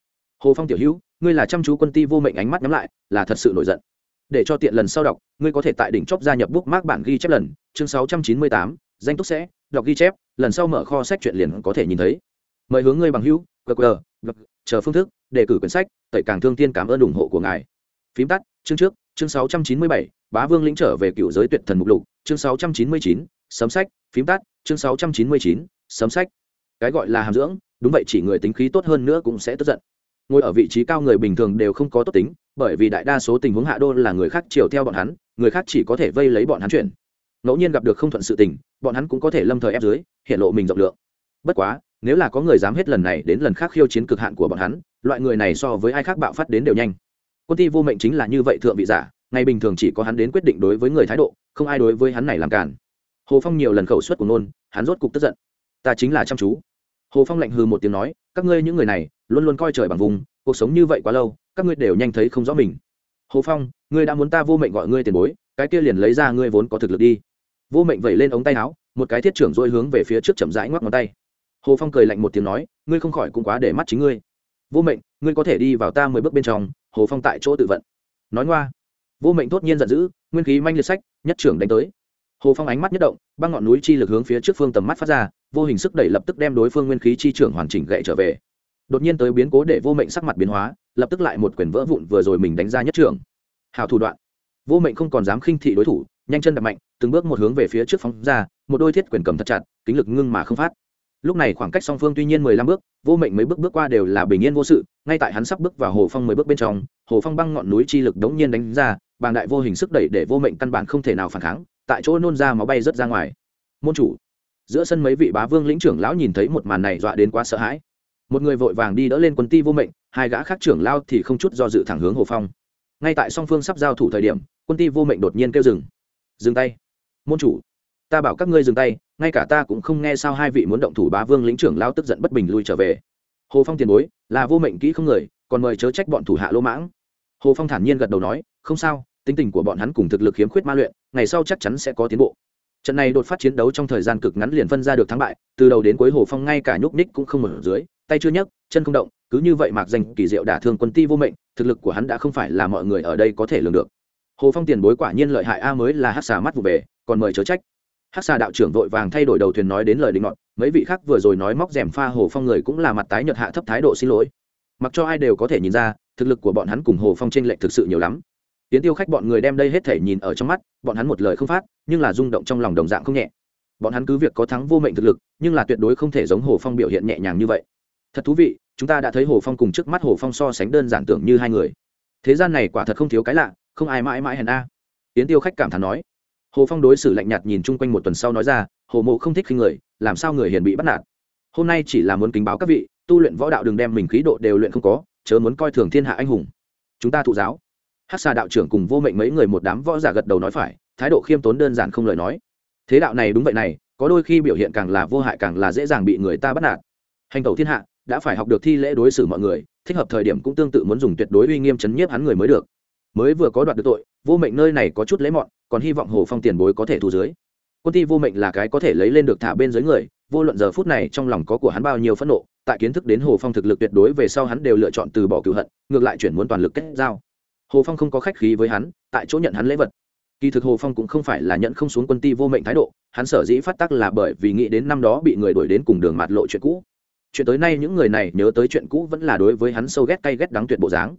Hồ phong tiểu hữu, ngươi là chăm chú quân ty vô mệnh ánh mắt nhắm lại, là thật sự nổi giận. Để cho tiện lần sau đọc, ngươi có thể tại đỉnh chóp gia nhập bút mark bản ghi chép lần, chương sáu trăm chín mươi tám, danh túc sẽ, đọc ghi chép, lần sau mở kho sách chuyện liền có thể nhìn thấy. Mời hướng ngươi bằng hữu qr chờ phương thức, đề cử quyển sách, tẩy càng thương tiên cảm ơn ủng hộ của ngài. Phím tắt, chương trước chương sáu trăm chín mươi bảy, bá vương lĩnh trở về cựu giới tuyệt thần mục lục. Chương sáu trăm chín mươi chín, sấm sách, phím tắt chương sáu trăm chín mươi chín, sấm sách. Cái gọi là hàm dưỡng, đúng vậy, chỉ người tính khí tốt hơn nữa cũng sẽ tức giận. Ngồi ở vị trí cao người bình thường đều không có tốt tính, bởi vì đại đa số tình huống hạ đô là người khác chiều theo bọn hắn, người khác chỉ có thể vây lấy bọn hắn chuyển. Ngẫu nhiên gặp được không thuận sự tình, bọn hắn cũng có thể lâm thời ép dưới, hiện lộ mình rộng lượng. Bất quá, nếu là có người dám hết lần này đến lần khác khiêu chiến cực hạn của bọn hắn, loại người này so với ai khác bạo phát đến đều nhanh quân ty vô mệnh chính là như vậy thượng vị giả, ngày bình thường chỉ có hắn đến quyết định đối với người thái độ, không ai đối với hắn này làm cản hồ phong nhiều lần khẩu suất của nôn hắn rốt cục tức giận. Ta chính là chăm chú. Hồ phong lạnh hư một tiếng nói, các ngươi những người này, luôn luôn coi trời bằng vùng, cuộc sống như vậy quá lâu, các ngươi đều nhanh thấy không rõ mình. Hồ phong, ngươi đã muốn ta vô mệnh gọi ngươi tiền bối, cái kia liền lấy ra ngươi vốn có thực lực đi. Vô mệnh vẩy lên ống tay áo, một cái thiết trưởng dôi hướng về phía trước chậm rãi ngoắc ngón tay. Hồ phong cười lạnh một tiếng nói, ngươi không khỏi cũng quá để mắt chính ngươi. Vô mệnh, ngươi có thể đi vào ta mười bước bên trong hồ phong tại chỗ tự vận. Nói ngoa. Vô mệnh tốt nhiên giận dữ, nguyên khí manh liệt sách, nhất trưởng đánh tới. Hồ phong ánh mắt nhất động, băng ngọn núi chi lực hướng phía trước phương tầm mắt phát ra, vô hình sức đẩy lập tức đem đối phương nguyên khí chi trưởng hoàn chỉnh gậy trở về. Đột nhiên tới biến cố để vô mệnh sắc mặt biến hóa, lập tức lại một quyền vỡ vụn vừa rồi mình đánh ra nhất trưởng. Hào thủ đoạn. Vô mệnh không còn dám khinh thị đối thủ, nhanh chân đập mạnh, từng bước một hướng về phía trước phóng ra, một đôi thiết quyền cầm thật chặt, kính lực ngưng mà không phát. Lúc này khoảng cách song phương tuy nhiên mười lăm bước vô mệnh mấy bước bước qua đều là bình yên vô sự, ngay tại hắn sắp bước vào hồ phong mười bước bên trong, hồ phong băng ngọn núi chi lực đống nhiên đánh ra, bàng đại vô hình sức đẩy để vô mệnh căn bản không thể nào phản kháng, tại chỗ nôn ra máu bay rớt ra ngoài. Môn chủ, giữa sân mấy vị bá vương lĩnh trưởng lão nhìn thấy một màn này dọa đến quá sợ hãi. Một người vội vàng đi đỡ lên quân ti vô mệnh, hai gã khác trưởng lao thì không chút do dự thẳng hướng hồ phong. Ngay tại song phương sắp giao thủ thời điểm, quân ti vô mệnh đột nhiên kêu dừng. Dừng tay. Môn chủ, ta bảo các ngươi dừng tay ngay cả ta cũng không nghe sao hai vị muốn động thủ bá vương lĩnh trưởng lao tức giận bất bình lui trở về. Hồ phong tiền bối, là vô mệnh kỹ không người, còn mời chớ trách bọn thủ hạ lỗ mãng. Hồ phong thản nhiên gật đầu nói, không sao, tính tình của bọn hắn cùng thực lực khiếm khuyết ma luyện, ngày sau chắc chắn sẽ có tiến bộ. Trận này đột phát chiến đấu trong thời gian cực ngắn liền phân ra được thắng bại, từ đầu đến cuối hồ phong ngay cả nhúc ních cũng không mở dưới, tay chưa nhấc, chân không động, cứ như vậy mạc danh kỳ diệu đả thương quân ti vô mệnh, thực lực của hắn đã không phải là mọi người ở đây có thể lường được. Hồ phong tiền bối quả nhiên lợi hại a mới là hát xà mắt vụ về, còn mời chớ trách. Hắc xà đạo trưởng vội vàng thay đổi đầu thuyền nói đến lời định ngọn mấy vị khác vừa rồi nói móc rèm pha hồ phong người cũng là mặt tái nhợt hạ thấp thái độ xin lỗi. Mặc cho ai đều có thể nhìn ra, thực lực của bọn hắn cùng hồ phong trên lệch thực sự nhiều lắm. Tiến tiêu khách bọn người đem đây hết thể nhìn ở trong mắt, bọn hắn một lời không phát, nhưng là rung động trong lòng đồng dạng không nhẹ. Bọn hắn cứ việc có thắng vô mệnh thực lực, nhưng là tuyệt đối không thể giống hồ phong biểu hiện nhẹ nhàng như vậy. Thật thú vị, chúng ta đã thấy hồ phong cùng trước mắt hồ phong so sánh đơn giản tưởng như hai người. Thế gian này quả thật không thiếu cái lạ, không ai mãi mãi hèn a. Tiến tiêu khách cảm thán nói hồ phong đối xử lạnh nhạt nhìn chung quanh một tuần sau nói ra, hồ mộ không thích khi người, làm sao người hiền bị bắt nạt? Hôm nay chỉ là muốn kính báo các vị, tu luyện võ đạo đừng đem mình khí độ đều luyện không có, chớ muốn coi thường thiên hạ anh hùng. Chúng ta thụ giáo. Hát xà đạo trưởng cùng vô mệnh mấy người một đám võ giả gật đầu nói phải, thái độ khiêm tốn đơn giản không lời nói. Thế đạo này đúng vậy này, có đôi khi biểu hiện càng là vô hại càng là dễ dàng bị người ta bắt nạt. Hành tẩu thiên hạ, đã phải học được thi lễ đối xử mọi người, thích hợp thời điểm cũng tương tự muốn dùng tuyệt đối uy nghiêm chấn nhiếp hắn người mới được. Mới vừa có đoạt được tội, vô mệnh nơi này có chút lấy mọn còn hy vọng hồ phong tiền bối có thể thu dưới. Quân ti vô mệnh là cái có thể lấy lên được thả bên dưới người, vô luận giờ phút này trong lòng có của hắn bao nhiêu phẫn nộ, tại kiến thức đến hồ phong thực lực tuyệt đối về sau hắn đều lựa chọn từ bỏ cựu hận, ngược lại chuyển muốn toàn lực kết giao. Hồ phong không có khách khí với hắn, tại chỗ nhận hắn lễ vật. Kỳ thực hồ phong cũng không phải là nhận không xuống quân ti vô mệnh thái độ, hắn sở dĩ phát tác là bởi vì nghĩ đến năm đó bị người đuổi đến cùng đường mạt lộ chuyện cũ. Chuyện tới nay những người này nhớ tới chuyện cũ vẫn là đối với hắn sâu ghét cay ghét đắng tuyệt bộ dáng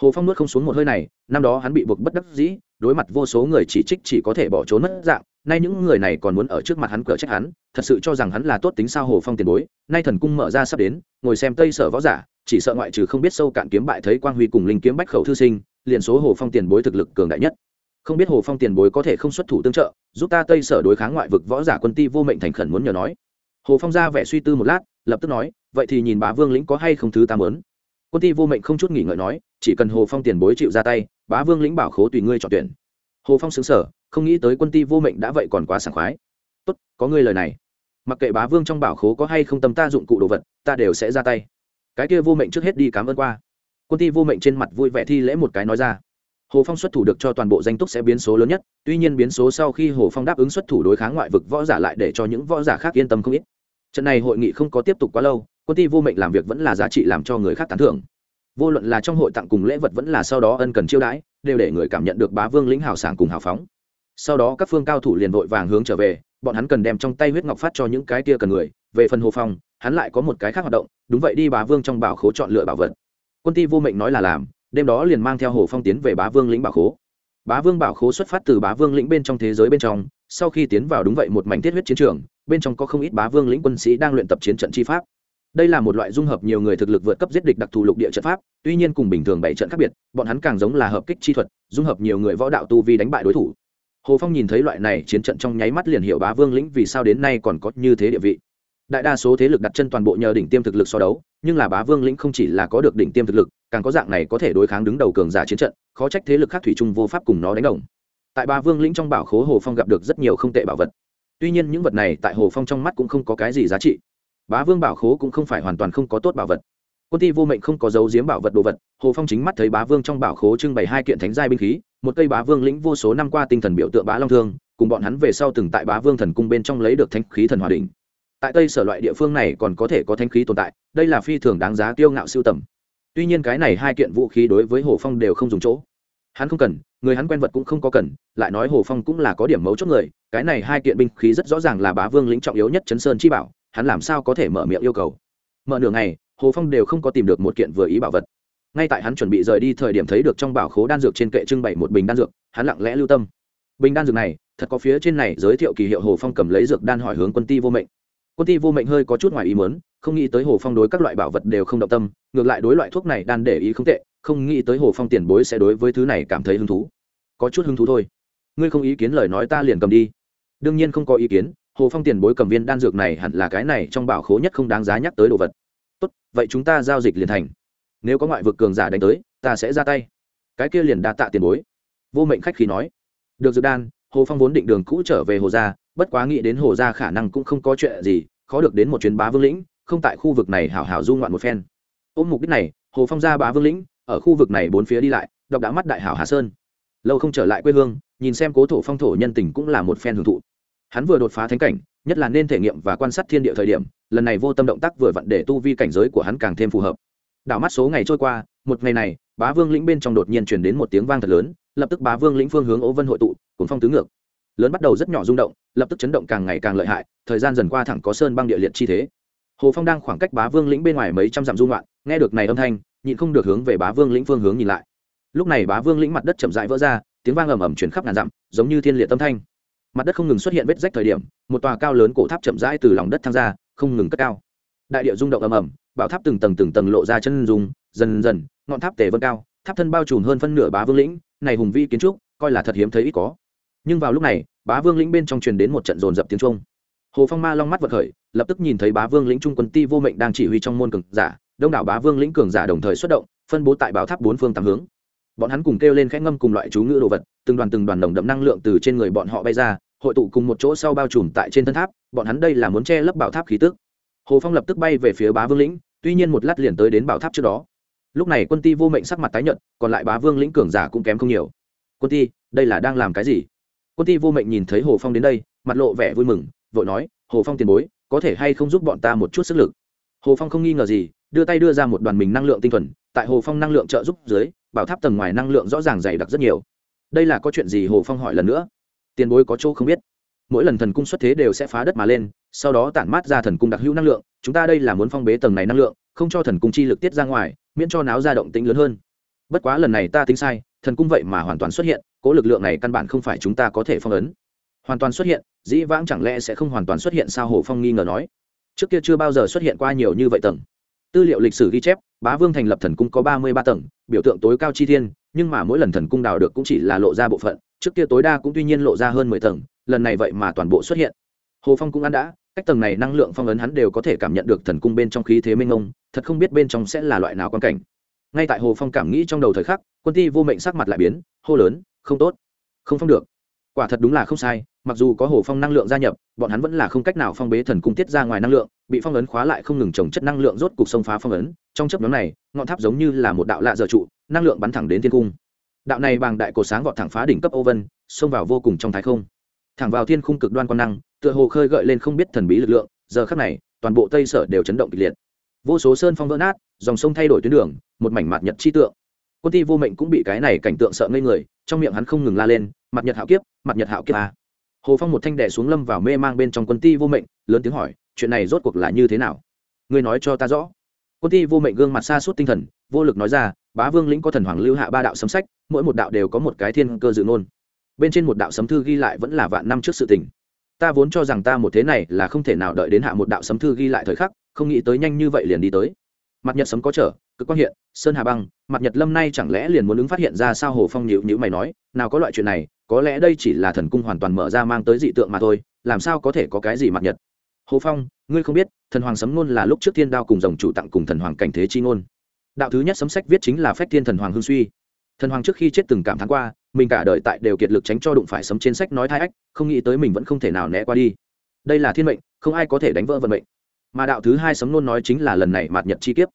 hồ phong nuốt không xuống một hơi này, năm đó hắn bị buộc bất đắc dĩ, đối mặt vô số người chỉ trích chỉ có thể bỏ trốn mất dạng, nay những người này còn muốn ở trước mặt hắn cửa trách hắn, thật sự cho rằng hắn là tốt tính sao hồ phong tiền bối, nay thần cung mở ra sắp đến, ngồi xem tây sở võ giả, chỉ sợ ngoại trừ không biết sâu cạn kiếm bại thấy quang huy cùng linh kiếm bách khẩu thư sinh, liền số hồ phong tiền bối thực lực cường đại nhất không biết hồ phong tiền bối có thể không xuất thủ tương trợ, giúp ta tây sở đối kháng ngoại vực võ giả quân ti vô mệnh thành khẩn muốn nhờ nói hồ phong ra vẻ suy tư một lát, lập tức nói, vậy thì nhìn bá vương lĩnh có hay không thứ ta muốn quân ti vô mệnh không chút nghỉ ngợi nói, chỉ cần hồ phong tiền bối chịu ra tay, bá vương lĩnh bảo khố tùy ngươi chọn tuyển. Hồ phong xứng sở, không nghĩ tới quân ti vô mệnh đã vậy còn quá sảng khoái. Tốt, có ngươi lời này. Mặc kệ bá vương trong bảo khố có hay không tâm ta dụng cụ đồ vật, ta đều sẽ ra tay. Cái kia vô mệnh trước hết đi cảm ơn qua. Quân ti vô mệnh trên mặt vui vẻ thi lễ một cái nói ra. Hồ phong xuất thủ được cho toàn bộ danh túc sẽ biến số lớn nhất, tuy nhiên biến số sau khi hồ phong đáp ứng xuất thủ đối kháng ngoại vực võ giả lại để cho những võ giả khác yên tâm không ít. Trận này hội nghị không có tiếp tục quá lâu quân ty vô mệnh làm việc vẫn là giá trị làm cho người khác tán thưởng. Vô luận là trong hội tặng cùng lễ vật vẫn là sau đó ân cần chiêu đãi, đều để người cảm nhận được bá vương lĩnh hào sảng cùng hào phóng. Sau đó các phương cao thủ liền vội vàng hướng trở về, bọn hắn cần đem trong tay huyết ngọc phát cho những cái kia cần người. Về phần hồ phong, hắn lại có một cái khác hoạt động, đúng vậy đi bá vương trong bảo khố chọn lựa bảo vật. Quân ty vô mệnh nói là làm, đêm đó liền mang theo hồ phong tiến về bá vương lĩnh bảo khố. Bá vương bảo khố xuất phát từ bá vương lĩnh bên trong thế giới bên trong, sau khi tiến vào đúng vậy một mảnh thiết huyết chiến trường, bên trong có không ít bá vương lĩnh quân sĩ đang luyện tập chiến trận chi pháp đây là một loại dung hợp nhiều người thực lực vượt cấp giết địch đặc thù lục địa trận pháp, tuy nhiên cùng bình thường bảy trận khác biệt, bọn hắn càng giống là hợp kích chi thuật, dung hợp nhiều người võ đạo tu vi đánh bại đối thủ. Hồ phong nhìn thấy loại này chiến trận trong nháy mắt liền hiệu bá vương lĩnh vì sao đến nay còn có như thế địa vị. Đại đa số thế lực đặt chân toàn bộ nhờ đỉnh tiêm thực lực so đấu, nhưng là bá vương lĩnh không chỉ là có được đỉnh tiêm thực lực, càng có dạng này có thể đối kháng đứng đầu cường giả chiến trận, khó trách thế lực khác thủy chung vô pháp cùng nó đánh đồng. Tại bá vương lĩnh trong bảo khố hồ phong gặp được rất nhiều không tệ bảo vật. Tuy nhiên những vật này tại hồ phong trong mắt cũng không có cái gì giá trị bá vương bảo khố cũng không phải hoàn toàn không có tốt bảo vật. Quân ty vô mệnh không có dấu giếm bảo vật đồ vật, hồ phong chính mắt thấy bá vương trong bảo khố trưng bày hai kiện thánh giai binh khí, một cây bá vương lĩnh vô số năm qua tinh thần biểu tượng bá long thương, cùng bọn hắn về sau từng tại bá vương thần cung bên trong lấy được thanh khí thần hòa đình tại tây sở loại địa phương này còn có thể có thanh khí tồn tại, đây là phi thường đáng giá tiêu ngạo siêu tầm. Tuy nhiên cái này hai kiện vũ khí đối với hồ phong đều không dùng chỗ. Hắn không cần, người hắn quen vật cũng không có cần, lại nói hồ phong cũng là có điểm mấu chốt người, cái này hai kiện binh khí rất rõ ràng là bá vương lĩnh trọng yếu nhất chấn sơn chi bảo hắn làm sao có thể mở miệng yêu cầu? Mở nửa ngày, hồ phong đều không có tìm được một kiện vừa ý bảo vật. Ngay tại hắn chuẩn bị rời đi thời điểm thấy được trong bảo khố đan dược trên kệ trưng bày một bình đan dược, hắn lặng lẽ lưu tâm. Bình đan dược này, thật có phía trên này giới thiệu kỳ hiệu hồ phong cầm lấy dược đan hỏi hướng quân ti vô mệnh. Quân ti vô mệnh hơi có chút ngoài ý mớn không nghĩ tới hồ phong đối các loại bảo vật đều không động tâm, ngược lại đối loại thuốc này đan để ý không tệ, không nghĩ tới hồ phong tiền bối sẽ đối với thứ này cảm thấy hứng thú. Có chút hứng thú thôi. Ngươi không ý kiến lời nói ta liền cầm đi. Đương nhiên không có ý kiến hồ phong tiền bối cầm viên đan dược này hẳn là cái này trong bảo khố nhất không đáng giá nhắc tới đồ vật. Tốt, vậy chúng ta giao dịch liền thành. Nếu có ngoại vực cường giả đánh tới, ta sẽ ra tay. Cái kia liền đa tạ tiền bối. Vô mệnh khách khí nói. Được dược đan, hồ phong vốn định đường cũ trở về hồ gia, bất quá nghĩ đến hồ gia khả năng cũng không có chuyện gì, khó được đến một chuyến bá vương lĩnh, không tại khu vực này hảo hảo du ngoạn một phen. Ôm mục đích này, hồ phong ra bá vương lĩnh, ở khu vực này bốn phía đi lại đọc đã mắt đại hảo hà sơn. Lâu không trở lại quê hương, nhìn xem cố thổ phong thổ nhân tình cũng là một phen hưởng thụ hắn vừa đột phá thánh cảnh, nhất là nên thể nghiệm và quan sát thiên địa thời điểm, lần này vô tâm động tác vừa vặn để tu vi cảnh giới của hắn càng thêm phù hợp. Đảo mắt số ngày trôi qua, một ngày này, bá vương lĩnh bên trong đột nhiên chuyển đến một tiếng vang thật lớn, lập tức bá vương lĩnh phương hướng ố vân hội tụ, cuốn phong tứ ngược. Lớn bắt đầu rất nhỏ rung động, lập tức chấn động càng ngày càng lợi hại, thời gian dần qua thẳng có sơn băng địa liệt chi thế. Hồ phong đang khoảng cách bá vương lĩnh bên ngoài mấy trăm dặm dung loạn nghe được này âm thanh, nhịn không được hướng về bá vương lĩnh phương hướng nhìn lại. Lúc này bá vương lĩnh mặt đất chậm rãi vỡ ra, tiếng vang ầm ầm chuyển khắp ngàn dặm, giống như thiên liệt tâm thanh mặt đất không ngừng xuất hiện vết rách thời điểm, một tòa cao lớn cổ tháp chậm rãi từ lòng đất thang ra, không ngừng cất cao. Đại địa rung động ầm ầm, bảo tháp từng tầng từng tầng lộ ra chân dùng dần dần, ngọn tháp tề vân cao, tháp thân bao trùm hơn phân nửa bá vương lĩnh, này hùng vi kiến trúc, coi là thật hiếm thấy ít có. Nhưng vào lúc này, bá vương lĩnh bên trong truyền đến một trận dồn dập tiếng trung hồ phong ma long mắt vật khởi, lập tức nhìn thấy bá vương lĩnh trung quân ti vô mệnh đang chỉ huy trong môn cường giả, đông đảo bá vương lĩnh cường giả đồng thời xuất động, phân bố tại bảo tháp bốn phương tám hướng bọn hắn cùng kêu lên khẽ ngâm cùng loại chú ngữ đồ vật, từng đoàn từng đoàn nồng đậm năng lượng từ trên người bọn họ bay ra, hội tụ cùng một chỗ sau bao trùm tại trên thân tháp, bọn hắn đây là muốn che lấp bảo tháp khí tức. Hồ phong lập tức bay về phía bá vương lĩnh, tuy nhiên một lát liền tới đến bảo tháp trước đó. Lúc này quân ti vô mệnh sắc mặt tái nhợt, còn lại bá vương lĩnh cường giả cũng kém không nhiều. Quân ti, đây là đang làm cái gì? Quân ti vô mệnh nhìn thấy hồ phong đến đây, mặt lộ vẻ vui mừng, vội nói, hồ phong tiền bối, có thể hay không giúp bọn ta một chút sức lực? Hồ phong không nghi ngờ gì, đưa tay đưa ra một đoàn mình năng lượng tinh thuần, tại hồ phong năng lượng trợ giúp dưới bảo tháp tầng ngoài năng lượng rõ ràng dày đặc rất nhiều. Đây là có chuyện gì hồ phong hỏi lần nữa? Tiền bối có chỗ không biết. Mỗi lần thần cung xuất thế đều sẽ phá đất mà lên, sau đó tản mát ra thần cung đặc hữu năng lượng, chúng ta đây là muốn phong bế tầng này năng lượng, không cho thần cung chi lực tiết ra ngoài, miễn cho náo ra động tĩnh lớn hơn. Bất quá lần này ta tính sai, thần cung vậy mà hoàn toàn xuất hiện, cố lực lượng này căn bản không phải chúng ta có thể phong ấn. Hoàn toàn xuất hiện, dĩ vãng chẳng lẽ sẽ không hoàn toàn xuất hiện sao hồ phong nghi ngờ nói? Trước kia chưa bao giờ xuất hiện qua nhiều như vậy tầng tư liệu lịch sử ghi chép, bá vương thành lập thần cung có ba mươi ba tầng, biểu tượng tối cao chi thiên, nhưng mà mỗi lần thần cung đào được cũng chỉ là lộ ra bộ phận, trước kia tối đa cũng tuy nhiên lộ ra hơn mười tầng, lần này vậy mà toàn bộ xuất hiện. Hồ phong cũng ăn đã, cách tầng này năng lượng phong ấn hắn đều có thể cảm nhận được thần cung bên trong khí thế minh ông thật không biết bên trong sẽ là loại nào quan cảnh. Ngay tại hồ phong cảm nghĩ trong đầu thời khắc, quân ti vô mệnh sắc mặt lại biến, hô lớn, không tốt, không phong được. Quả thật đúng là không sai mặc dù có hồ phong năng lượng gia nhập, bọn hắn vẫn là không cách nào phong bế thần cung tiết ra ngoài năng lượng, bị phong ấn khóa lại không ngừng trồng chất năng lượng rốt cục sông phá phong ấn, trong chấp nhóm này, ngọn tháp giống như là một đạo lạ dở trụ, năng lượng bắn thẳng đến thiên cung. Đạo này bằng đại cổ sáng vọt thẳng phá đỉnh cấp ô vân, xông vào vô cùng trong thái không. Thẳng vào thiên khung cực đoan quan năng, tựa hồ khơi gợi lên không biết thần bí lực lượng, giờ khắc này, toàn bộ tây sở đều chấn động kịch liệt. Vô số sơn phong vỡ nát, dòng sông thay đổi tuyến đường, một mảnh mặt nhật chi tượng. Quân ty vô mệnh cũng bị cái này cảnh tượng sợ ngây người, trong miệng hắn không ngừng la lên mặt nhật hạo kiếp mặt nhật hạo kiếp a hồ phong một thanh đẻ xuống lâm vào mê mang bên trong quân ti vô mệnh, lớn tiếng hỏi, chuyện này rốt cuộc là như thế nào? Ngươi nói cho ta rõ. Quân ti vô mệnh gương mặt xa suốt tinh thần, vô lực nói ra, bá vương lĩnh có thần hoàng lưu hạ ba đạo sấm sách, mỗi một đạo đều có một cái thiên cơ dự ngôn. Bên trên một đạo sấm thư ghi lại vẫn là vạn năm trước sự tình. Ta vốn cho rằng ta một thế này là không thể nào đợi đến hạ một đạo sấm thư ghi lại thời khắc, không nghĩ tới nhanh như vậy liền đi tới. Mặt nhật sấm có trở, cực quan hiện, sơn hà băng, mặt nhật lâm nay chẳng lẽ liền muốn ứng phát hiện ra sao hồ phong nhịu nhữ mày nói, nào có loại chuyện này có lẽ đây chỉ là thần cung hoàn toàn mở ra mang tới dị tượng mà thôi, làm sao có thể có cái gì mặt nhật? Hồ phong, ngươi không biết, thần hoàng sấm ngôn là lúc trước thiên đao cùng dòng chủ tặng cùng thần hoàng cảnh thế chi ngôn. Đạo thứ nhất sấm sách viết chính là phách thiên thần hoàng hương suy. Thần hoàng trước khi chết từng cảm thán qua, mình cả đời tại đều kiệt lực tránh cho đụng phải sấm trên sách nói thai ách, không nghĩ tới mình vẫn không thể nào né qua đi. Đây là thiên mệnh, không ai có thể đánh vỡ vận mệnh. Mà đạo thứ hai sấm nôn nói chính là lần này mạt nhật chi kiếp.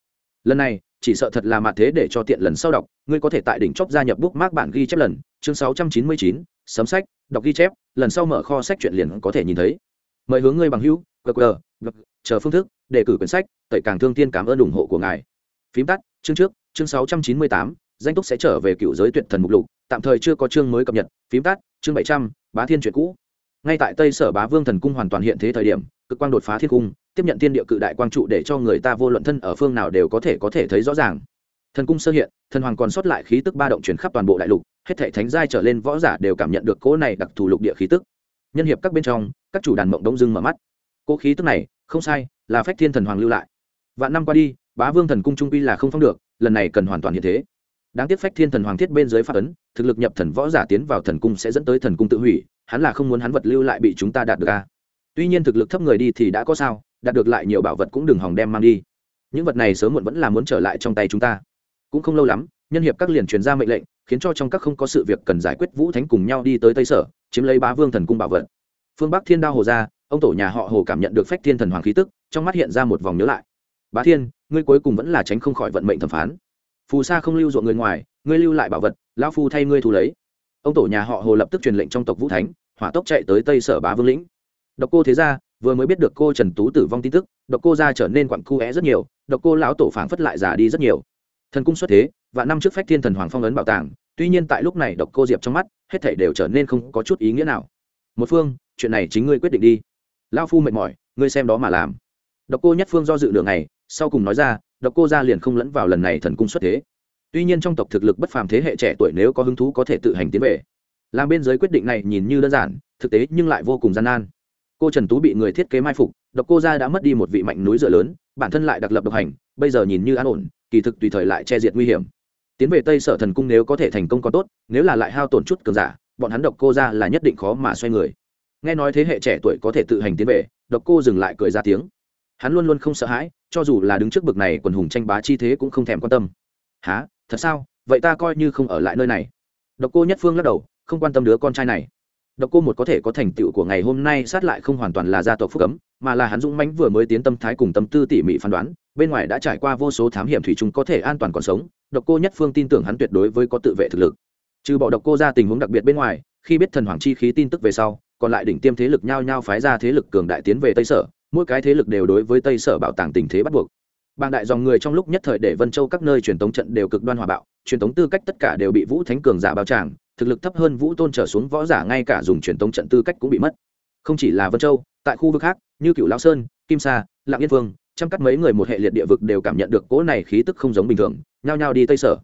Lần này chỉ sợ thật là mạt thế để cho tiện lần sau đọc, ngươi có thể tại đỉnh chóp gia nhập bút mác bản ghi chép lần, chương sáu trăm chín mươi chín, sấm sách, đọc ghi chép, lần sau mở kho sách chuyện liền có thể nhìn thấy. Mời hướng ngươi bằng hữu gq chờ phương thức, đề cử quyển sách, tẩy càng thương tiên cảm ơn ủng hộ của ngài. Phím tắt, chương trước, chương sáu trăm chín mươi tám, danh túc sẽ trở về cựu giới tuyệt thần mục lục, tạm thời chưa có chương mới cập nhật. Phím tắt, chương bảy trăm, bá thiên chuyện cũ ngay tại tây sở bá vương thần cung hoàn toàn hiện thế thời điểm, cực quang đột phá thiên cung, tiếp nhận thiên địa cự đại quang trụ để cho người ta vô luận thân ở phương nào đều có thể có thể thấy rõ ràng. Thần cung sơ hiện, thần hoàng còn sót lại khí tức ba động chuyển khắp toàn bộ đại lục, hết thể thánh giai trở lên võ giả đều cảm nhận được cỗ này đặc thù lục địa khí tức. Nhân hiệp các bên trong, các chủ đàn mộng đông dưng mở mắt. Cỗ khí tức này, không sai, là phách thiên thần hoàng lưu lại. Vạn năm qua đi, bá vương thần cung trung quy là không phong được, lần này cần hoàn toàn hiện thế đáng tiếc phách thiên thần hoàng thiết bên dưới phát ấn, thực lực nhập thần võ giả tiến vào thần cung sẽ dẫn tới thần cung tự hủy, hắn là không muốn hắn vật lưu lại bị chúng ta đạt được a. Tuy nhiên thực lực thấp người đi thì đã có sao, đạt được lại nhiều bảo vật cũng đừng hòng đem mang đi. Những vật này sớm muộn vẫn là muốn trở lại trong tay chúng ta. Cũng không lâu lắm, nhân hiệp các liền truyền ra mệnh lệnh, khiến cho trong các không có sự việc cần giải quyết vũ thánh cùng nhau đi tới tây sở, chiếm lấy bá vương thần cung bảo vật. Phương bắc thiên đao hồ ra, ông tổ nhà họ hồ cảm nhận được phách thiên thần hoàng khí tức, trong mắt hiện ra một vòng nhớ lại. Bá thiên, ngươi cuối cùng vẫn là tránh không khỏi vận mệnh thẩm phán phù sa không lưu ruộng người ngoài, ngươi lưu lại bảo vật, lão phu thay ngươi thu lấy. Ông tổ nhà họ hồ lập tức truyền lệnh trong tộc vũ thánh, hỏa tốc chạy tới tây sở bá vương lĩnh. Độc cô thế gia, vừa mới biết được cô trần tú tử vong tin tức, độc cô gia trở nên quặn cu é rất nhiều, độc cô lão tổ phảng phất lại già đi rất nhiều. Thần cung xuất thế và năm trước phách thiên thần hoàng phong ấn bảo tàng, tuy nhiên tại lúc này độc cô diệp trong mắt, hết thảy đều trở nên không có chút ý nghĩa nào. Một phương, chuyện này chính ngươi quyết định đi. Lão phu mệt mỏi, ngươi xem đó mà làm. Độc cô nhất phương do dự đường này sau cùng nói ra độc cô gia liền không lẫn vào lần này thần cung xuất thế. Tuy nhiên trong tộc thực lực bất phàm thế hệ trẻ tuổi nếu có hứng thú có thể tự hành tiến về. Làm bên dưới quyết định này nhìn như đơn giản, thực tế nhưng lại vô cùng gian nan. Cô trần tú bị người thiết kế mai phục, độc cô gia đã mất đi một vị mạnh núi dựa lớn, bản thân lại đặc lập độc hành, bây giờ nhìn như an ổn, kỳ thực tùy thời lại che diệt nguy hiểm. Tiến về tây sở thần cung nếu có thể thành công còn tốt, nếu là lại hao tổn chút cường giả, bọn hắn độc cô gia là nhất định khó mà xoay người. Nghe nói thế hệ trẻ tuổi có thể tự hành tiến về, độc cô dừng lại cười ra tiếng. Hắn luôn luôn không sợ hãi cho dù là đứng trước bực này quần hùng tranh bá chi thế cũng không thèm quan tâm. Há thật sao? Vậy ta coi như không ở lại nơi này. Độc cô nhất phương lắc đầu, không quan tâm đứa con trai này. Độc cô một có thể có thành tựu của ngày hôm nay sát lại không hoàn toàn là gia tộc phúc cấm, mà là hắn dũng mãnh vừa mới tiến tâm thái cùng tâm tư tỉ mỉ phán đoán, bên ngoài đã trải qua vô số thám hiểm thủy chung có thể an toàn còn sống, độc cô nhất phương tin tưởng hắn tuyệt đối với có tự vệ thực lực. Trừ bỏ độc cô ra tình huống đặc biệt bên ngoài, khi biết thần hoàng chi khí tin tức về sau, còn lại đỉnh tiêm thế lực nhau nhau phái ra thế lực cường đại tiến về tây sở mỗi cái thế lực đều đối với tây sở bảo tàng tình thế bắt buộc bàng đại dòng người trong lúc nhất thời để vân châu các nơi truyền tống trận đều cực đoan hòa bạo truyền tống tư cách tất cả đều bị vũ thánh cường giả bao tràng thực lực thấp hơn vũ tôn trở xuống võ giả ngay cả dùng truyền tống trận tư cách cũng bị mất không chỉ là vân châu tại khu vực khác như cựu lão sơn kim sa lạng yên vương trăm cắt mấy người một hệ liệt địa vực đều cảm nhận được cỗ này khí tức không giống bình thường nhao nhao đi tây sở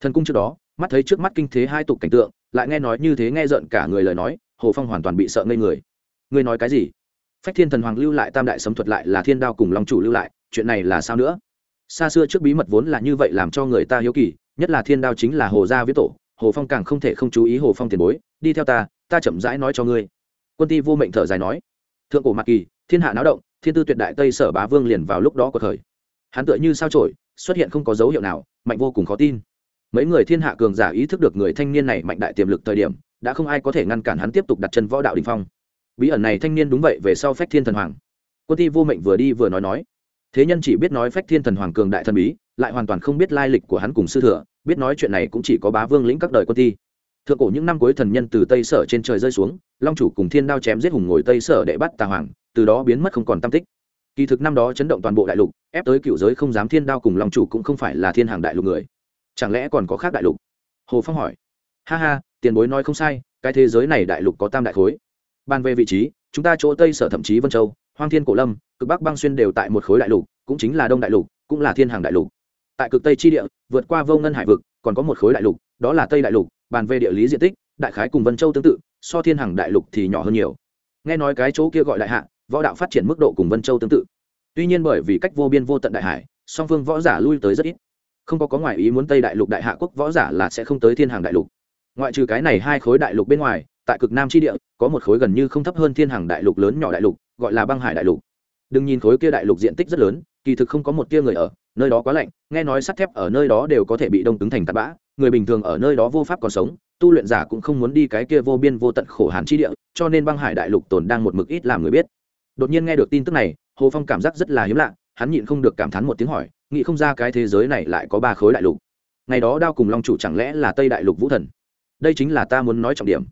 thần cung trước đó mắt thấy trước mắt kinh thế hai tục cảnh tượng lại nghe nói như thế nghe giận cả người lời nói hồ phong hoàn toàn bị sợ ngây người ngươi nói cái gì phách thiên thần hoàng lưu lại tam đại sấm thuật lại là thiên đao cùng long chủ lưu lại, chuyện này là sao nữa? Xa xưa trước bí mật vốn là như vậy làm cho người ta hiếu kỳ, nhất là thiên đao chính là hồ gia viết tổ, hồ phong càng không thể không chú ý hồ phong tiền bối, đi theo ta ta chậm rãi nói cho ngươi. Quân ti vô mệnh thở dài nói, thượng cổ mạc kỳ, thiên hạ náo động, thiên tư tuyệt đại tây sở bá vương liền vào lúc đó của thời. Hắn tựa như sao trổi xuất hiện không có dấu hiệu nào, mạnh vô cùng khó tin. Mấy người thiên hạ cường giả ý thức được người thanh niên này mạnh đại tiềm lực thời điểm, đã không ai có thể ngăn cản hắn tiếp tục đặt chân võ đạo đình phong bí ẩn này thanh niên đúng vậy về sau phách thiên thần hoàng. Quân ti vô mệnh vừa đi vừa nói nói. Thế nhân chỉ biết nói phách thiên thần hoàng cường đại thần bí, lại hoàn toàn không biết lai lịch của hắn cùng sư thừa, biết nói chuyện này cũng chỉ có bá vương lĩnh các đời quân ti. Thượng cổ những năm cuối thần nhân từ tây sở trên trời rơi xuống, long chủ cùng thiên đao chém giết hùng ngồi tây sở để bắt tà hoàng, từ đó biến mất không còn tam tích. Kỳ thực năm đó chấn động toàn bộ đại lục, ép tới cựu giới không dám thiên đao cùng long chủ cũng không phải là thiên hàng đại lục người. Chẳng lẽ còn có khác đại lục? Hồ phong hỏi. Ha ha, tiền bối nói không sai, cái thế giới này đại lục có tam đại khối ban về vị trí, chúng ta chỗ tây sở thậm chí vân châu, hoang thiên cổ lâm, cực bắc băng xuyên đều tại một khối đại lục, cũng chính là đông đại lục, cũng là thiên hàng đại lục. Tại cực tây chi địa, vượt qua vô ngân hải vực, còn có một khối đại lục, đó là tây đại lục, bàn về địa lý diện tích, đại khái cùng vân châu tương tự, so thiên hàng đại lục thì nhỏ hơn nhiều. Nghe nói cái chỗ kia gọi đại hạ, võ đạo phát triển mức độ cùng vân châu tương tự. Tuy nhiên bởi vì cách vô biên vô tận đại hải, song phương võ giả lui tới rất ít. Không có có ngoại ý muốn tây đại lục đại hạ quốc võ giả là sẽ không tới thiên hàng đại lục. Ngoại trừ cái này hai khối đại lục bên ngoài tại cực nam tri địa, có một khối gần như không thấp hơn thiên hàng đại lục lớn nhỏ đại lục, gọi là băng hải đại lục. Đừng nhìn khối kia đại lục diện tích rất lớn, kỳ thực không có một tia người ở, nơi đó quá lạnh, nghe nói sắt thép ở nơi đó đều có thể bị đông cứng thành tạt bã, người bình thường ở nơi đó vô pháp còn sống, tu luyện giả cũng không muốn đi cái kia vô biên vô tận khổ hàn chi địa, cho nên băng hải đại lục tồn đang một mực ít làm người biết. Đột nhiên nghe được tin tức này, hồ phong cảm giác rất là hiếm lạ, hắn nhịn không được cảm thán một tiếng hỏi, nghĩ không ra cái thế giới này lại có ba khối đại lục. Ngày đó đao cùng long chủ chẳng lẽ là tây đại lục vũ thần? Đây chính là ta muốn nói trọng điểm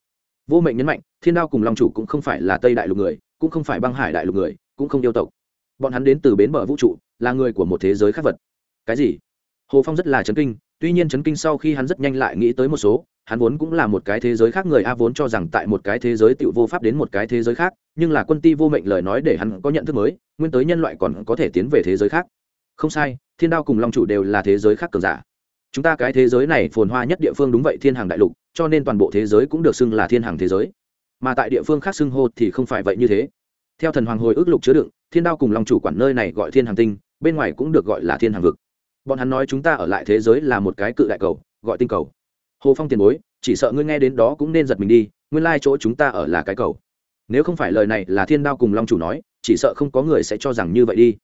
vô mệnh nhấn mạnh, thiên đao cùng long chủ cũng không phải là tây đại lục người, cũng không phải băng hải đại lục người, cũng không yêu tộc. Bọn hắn đến từ bến bờ vũ trụ, là người của một thế giới khác vật. Cái gì? Hồ phong rất là chấn kinh, tuy nhiên chấn kinh sau khi hắn rất nhanh lại nghĩ tới một số, hắn vốn cũng là một cái thế giới khác người a, vốn cho rằng tại một cái thế giới tự vô pháp đến một cái thế giới khác, nhưng là quân ti vô mệnh lời nói để hắn có nhận thức mới, nguyên tới nhân loại còn có thể tiến về thế giới khác. Không sai, thiên đao cùng long chủ đều là thế giới khác cường giả chúng ta cái thế giới này phồn hoa nhất địa phương đúng vậy thiên hàng đại lục, cho nên toàn bộ thế giới cũng được xưng là thiên hàng thế giới. Mà tại địa phương khác xưng hô thì không phải vậy như thế. Theo thần hoàng hồi ước lục chứa đựng, thiên đao cùng long chủ quản nơi này gọi thiên hàng tinh, bên ngoài cũng được gọi là thiên hàng vực. Bọn hắn nói chúng ta ở lại thế giới là một cái cự đại cầu, gọi tinh cầu. Hồ phong tiền bối, chỉ sợ ngươi nghe đến đó cũng nên giật mình đi, nguyên lai chỗ chúng ta ở là cái cầu. Nếu không phải lời này là thiên đao cùng long chủ nói, chỉ sợ không có người sẽ cho rằng như vậy đi.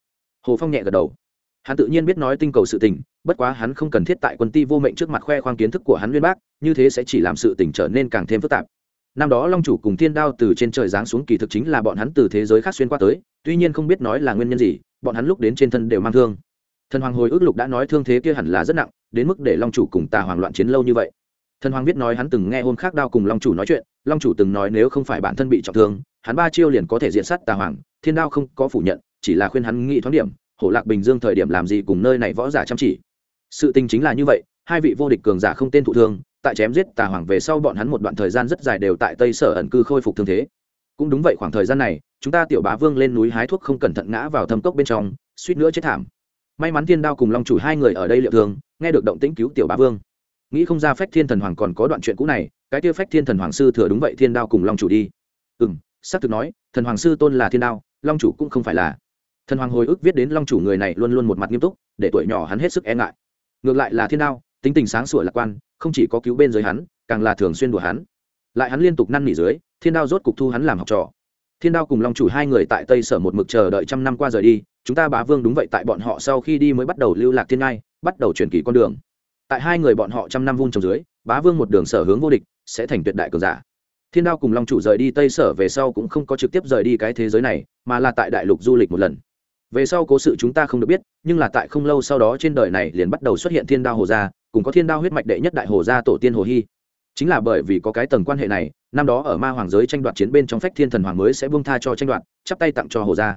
Hồ phong nhẹ gật đầu. Hắn tự nhiên biết nói tinh cầu sự tình bất quá hắn không cần thiết tại quân ti vô mệnh trước mặt khoe khoang kiến thức của hắn nguyên bác, như thế sẽ chỉ làm sự tình trở nên càng thêm phức tạp. Năm đó long chủ cùng thiên đao từ trên trời giáng xuống kỳ thực chính là bọn hắn từ thế giới khác xuyên qua tới, tuy nhiên không biết nói là nguyên nhân gì, bọn hắn lúc đến trên thân đều mang thương. Thần hoàng hồi ước lục đã nói thương thế kia hẳn là rất nặng, đến mức để long chủ cùng tà hoàng loạn chiến lâu như vậy. Thần hoàng viết nói hắn từng nghe hôn khác đao cùng long chủ nói chuyện, long chủ từng nói nếu không phải bản thân bị trọng thương, hắn ba chiêu liền có thể diện sát tà hoàng, thiên đao không có phủ nhận, chỉ là khuyên hắn nghĩ thoáng điểm, hổ lạc bình dương thời điểm làm gì cùng nơi này võ giả chăm chỉ sự tình chính là như vậy hai vị vô địch cường giả không tên thụ thương tại chém giết tà hoàng về sau bọn hắn một đoạn thời gian rất dài đều tại tây sở ẩn cư khôi phục thương thế. Cũng đúng vậy khoảng thời gian này chúng ta tiểu bá vương lên núi hái thuốc không cẩn thận ngã vào thâm cốc bên trong suýt nữa chết thảm. May mắn thiên đao cùng long chủ hai người ở đây liệu thường, nghe được động tĩnh cứu tiểu bá vương. Nghĩ không ra phách thiên thần hoàng còn có đoạn chuyện cũ này cái kia phách thiên thần hoàng sư thừa đúng vậy thiên đao cùng long chủ đi. Ừ m xác thực nói thần hoàng sư tôn là thiên đao long chủ cũng không phải là. Thần hoàng hồi ức viết đến long chủ người này luôn luôn một mặt nghiêm túc để tuổi nhỏ hắn hết sức e ngại ngược lại là thiên đao, tính tình sáng sủa lạc quan, không chỉ có cứu bên dưới hắn, càng là thường xuyên đùa hắn. Lại hắn liên tục năn nỉ dưới, thiên đao rốt cục thu hắn làm học trò. Thiên đao cùng long chủ hai người tại tây sở một mực chờ đợi trăm năm qua rời đi, chúng ta bá vương đúng vậy tại bọn họ sau khi đi mới bắt đầu lưu lạc thiên ngai, bắt đầu chuyển kỳ con đường. Tại hai người bọn họ trăm năm vun trồng dưới, bá vương một đường sở hướng vô địch, sẽ thành tuyệt đại cường giả. Thiên đao cùng long chủ rời đi tây sở về sau cũng không có trực tiếp rời đi cái thế giới này, mà là tại đại lục du lịch một lần về sau cố sự chúng ta không được biết, nhưng là tại không lâu sau đó trên đời này liền bắt đầu xuất hiện thiên đao hồ gia, cùng có thiên đao huyết mạch đệ nhất đại hồ gia tổ tiên hồ hy chính là bởi vì có cái tầng quan hệ này, năm đó ở ma hoàng giới tranh đoạt chiến bên trong phách thiên thần hoàng mới sẽ buông tha cho tranh đoạt, chắp tay tặng cho hồ gia.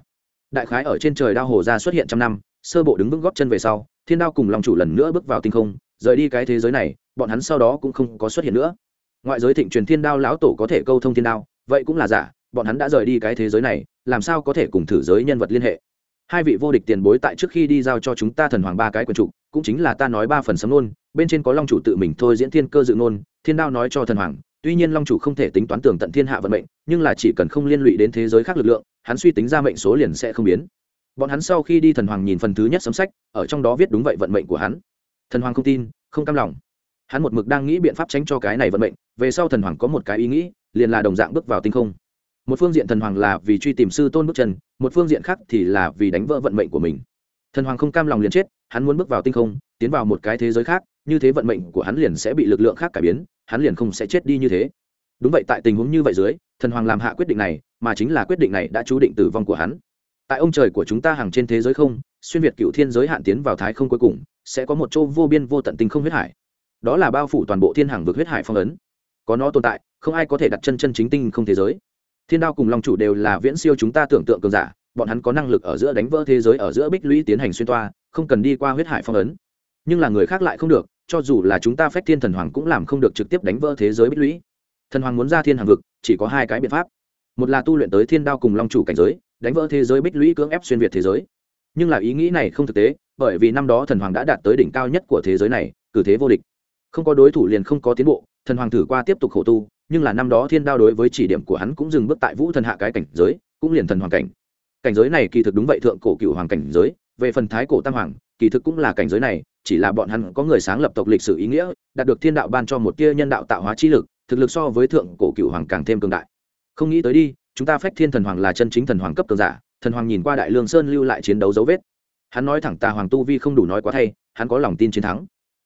Đại khái ở trên trời đao hồ gia xuất hiện trăm năm, sơ bộ đứng vững góp chân về sau, thiên đao cùng long chủ lần nữa bước vào tinh không, rời đi cái thế giới này, bọn hắn sau đó cũng không có xuất hiện nữa. Ngoại giới thịnh truyền thiên đao lão tổ có thể câu thông thiên đao, vậy cũng là giả, bọn hắn đã rời đi cái thế giới này, làm sao có thể cùng thử giới nhân vật liên hệ? Hai vị vô địch tiền bối tại trước khi đi giao cho chúng ta thần hoàng ba cái quần trụ cũng chính là ta nói ba phần sấm nôn, bên trên có long chủ tự mình thôi diễn thiên cơ dự nôn, thiên đao nói cho thần hoàng, tuy nhiên long chủ không thể tính toán tưởng tận thiên hạ vận mệnh, nhưng là chỉ cần không liên lụy đến thế giới khác lực lượng, hắn suy tính ra mệnh số liền sẽ không biến. Bọn hắn sau khi đi thần hoàng nhìn phần thứ nhất sấm sách, ở trong đó viết đúng vậy vận mệnh của hắn. Thần hoàng không tin, không cam lòng. Hắn một mực đang nghĩ biện pháp tránh cho cái này vận mệnh, về sau thần hoàng có một cái ý nghĩ, liền là đồng dạng bước vào tinh không một phương diện thần hoàng là vì truy tìm sư tôn bước chân, một phương diện khác thì là vì đánh vỡ vận mệnh của mình. Thần hoàng không cam lòng liền chết, hắn muốn bước vào tinh không, tiến vào một cái thế giới khác, như thế vận mệnh của hắn liền sẽ bị lực lượng khác cải biến, hắn liền không sẽ chết đi như thế. Đúng vậy, tại tình huống như vậy dưới, thần hoàng làm hạ quyết định này, mà chính là quyết định này đã chú định tử vong của hắn. Tại ông trời của chúng ta hàng trên thế giới không, xuyên việt cựu thiên giới hạn tiến vào thái không cuối cùng, sẽ có một chỗ vô biên vô tận tinh không huyết hải. Đó là bao phủ toàn bộ thiên hàng vực huyết hải phong ấn. Có nó tồn tại, không ai có thể đặt chân chân chính tinh không thế giới thiên đao cùng long chủ đều là viễn siêu chúng ta tưởng tượng cường giả, bọn hắn có năng lực ở giữa đánh vỡ thế giới, ở giữa bích lũy tiến hành xuyên toa, không cần đi qua huyết hải phong ấn. Nhưng là người khác lại không được, cho dù là chúng ta phách thiên thần hoàng cũng làm không được trực tiếp đánh vỡ thế giới bích lũy. Thần hoàng muốn ra thiên hàng vực, chỉ có hai cái biện pháp. Một là tu luyện tới thiên đao cùng long chủ cảnh giới, đánh vỡ thế giới bích lũy cưỡng ép xuyên việt thế giới. Nhưng là ý nghĩ này không thực tế, bởi vì năm đó thần hoàng đã đạt tới đỉnh cao nhất của thế giới này, cử thế vô địch. Không có đối thủ liền không có tiến bộ thần hoàng thử qua tiếp tục khổ tu, nhưng là năm đó thiên đao đối với chỉ điểm của hắn cũng dừng bước tại vũ thần hạ cái cảnh giới, cũng liền thần hoàng cảnh. Cảnh giới này kỳ thực đúng vậy thượng cổ cựu hoàng cảnh giới, về phần thái cổ tam hoàng, kỳ thực cũng là cảnh giới này, chỉ là bọn hắn có người sáng lập tộc lịch sử ý nghĩa, đạt được thiên đạo ban cho một tia nhân đạo tạo hóa chi lực, thực lực so với thượng cổ cựu hoàng càng thêm cường đại. Không nghĩ tới đi, chúng ta phách thiên thần hoàng là chân chính thần hoàng cấp cường giả, thần hoàng nhìn qua đại lương sơn lưu lại chiến đấu dấu vết. Hắn nói thẳng tà hoàng tu vi không đủ nói quá thay, hắn có lòng tin chiến thắng.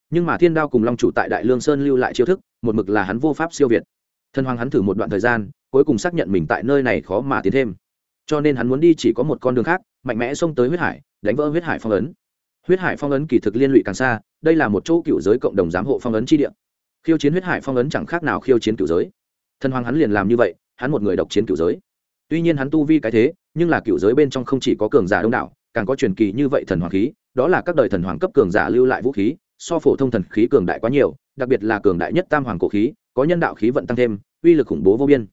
Nhưng mà thiên đao cùng long chủ tại đại lương sơn lưu lại chiêu thức một mực là hắn vô pháp siêu việt. Thần hoàng hắn thử một đoạn thời gian, cuối cùng xác nhận mình tại nơi này khó mà tiến thêm. Cho nên hắn muốn đi chỉ có một con đường khác, mạnh mẽ xông tới huyết hải, đánh vỡ huyết hải phong ấn. Huyết hải phong ấn kỳ thực liên lụy càng xa, đây là một chỗ cựu giới cộng đồng giám hộ phong ấn chi địa. Khiêu chiến huyết hải phong ấn chẳng khác nào khiêu chiến cựu giới. Thần hoàng hắn liền làm như vậy, hắn một người độc chiến cựu giới. Tuy nhiên hắn tu vi cái thế, nhưng là cựu giới bên trong không chỉ có cường giả đông đảo, càng có truyền kỳ như vậy thần hoàng khí, đó là các đời thần hoàng cấp cường giả lưu lại vũ khí, so phổ thông thần khí cường đại quá nhiều đặc biệt là cường đại nhất tam hoàng cổ khí, có nhân đạo khí vận tăng thêm, uy lực khủng bố vô biên.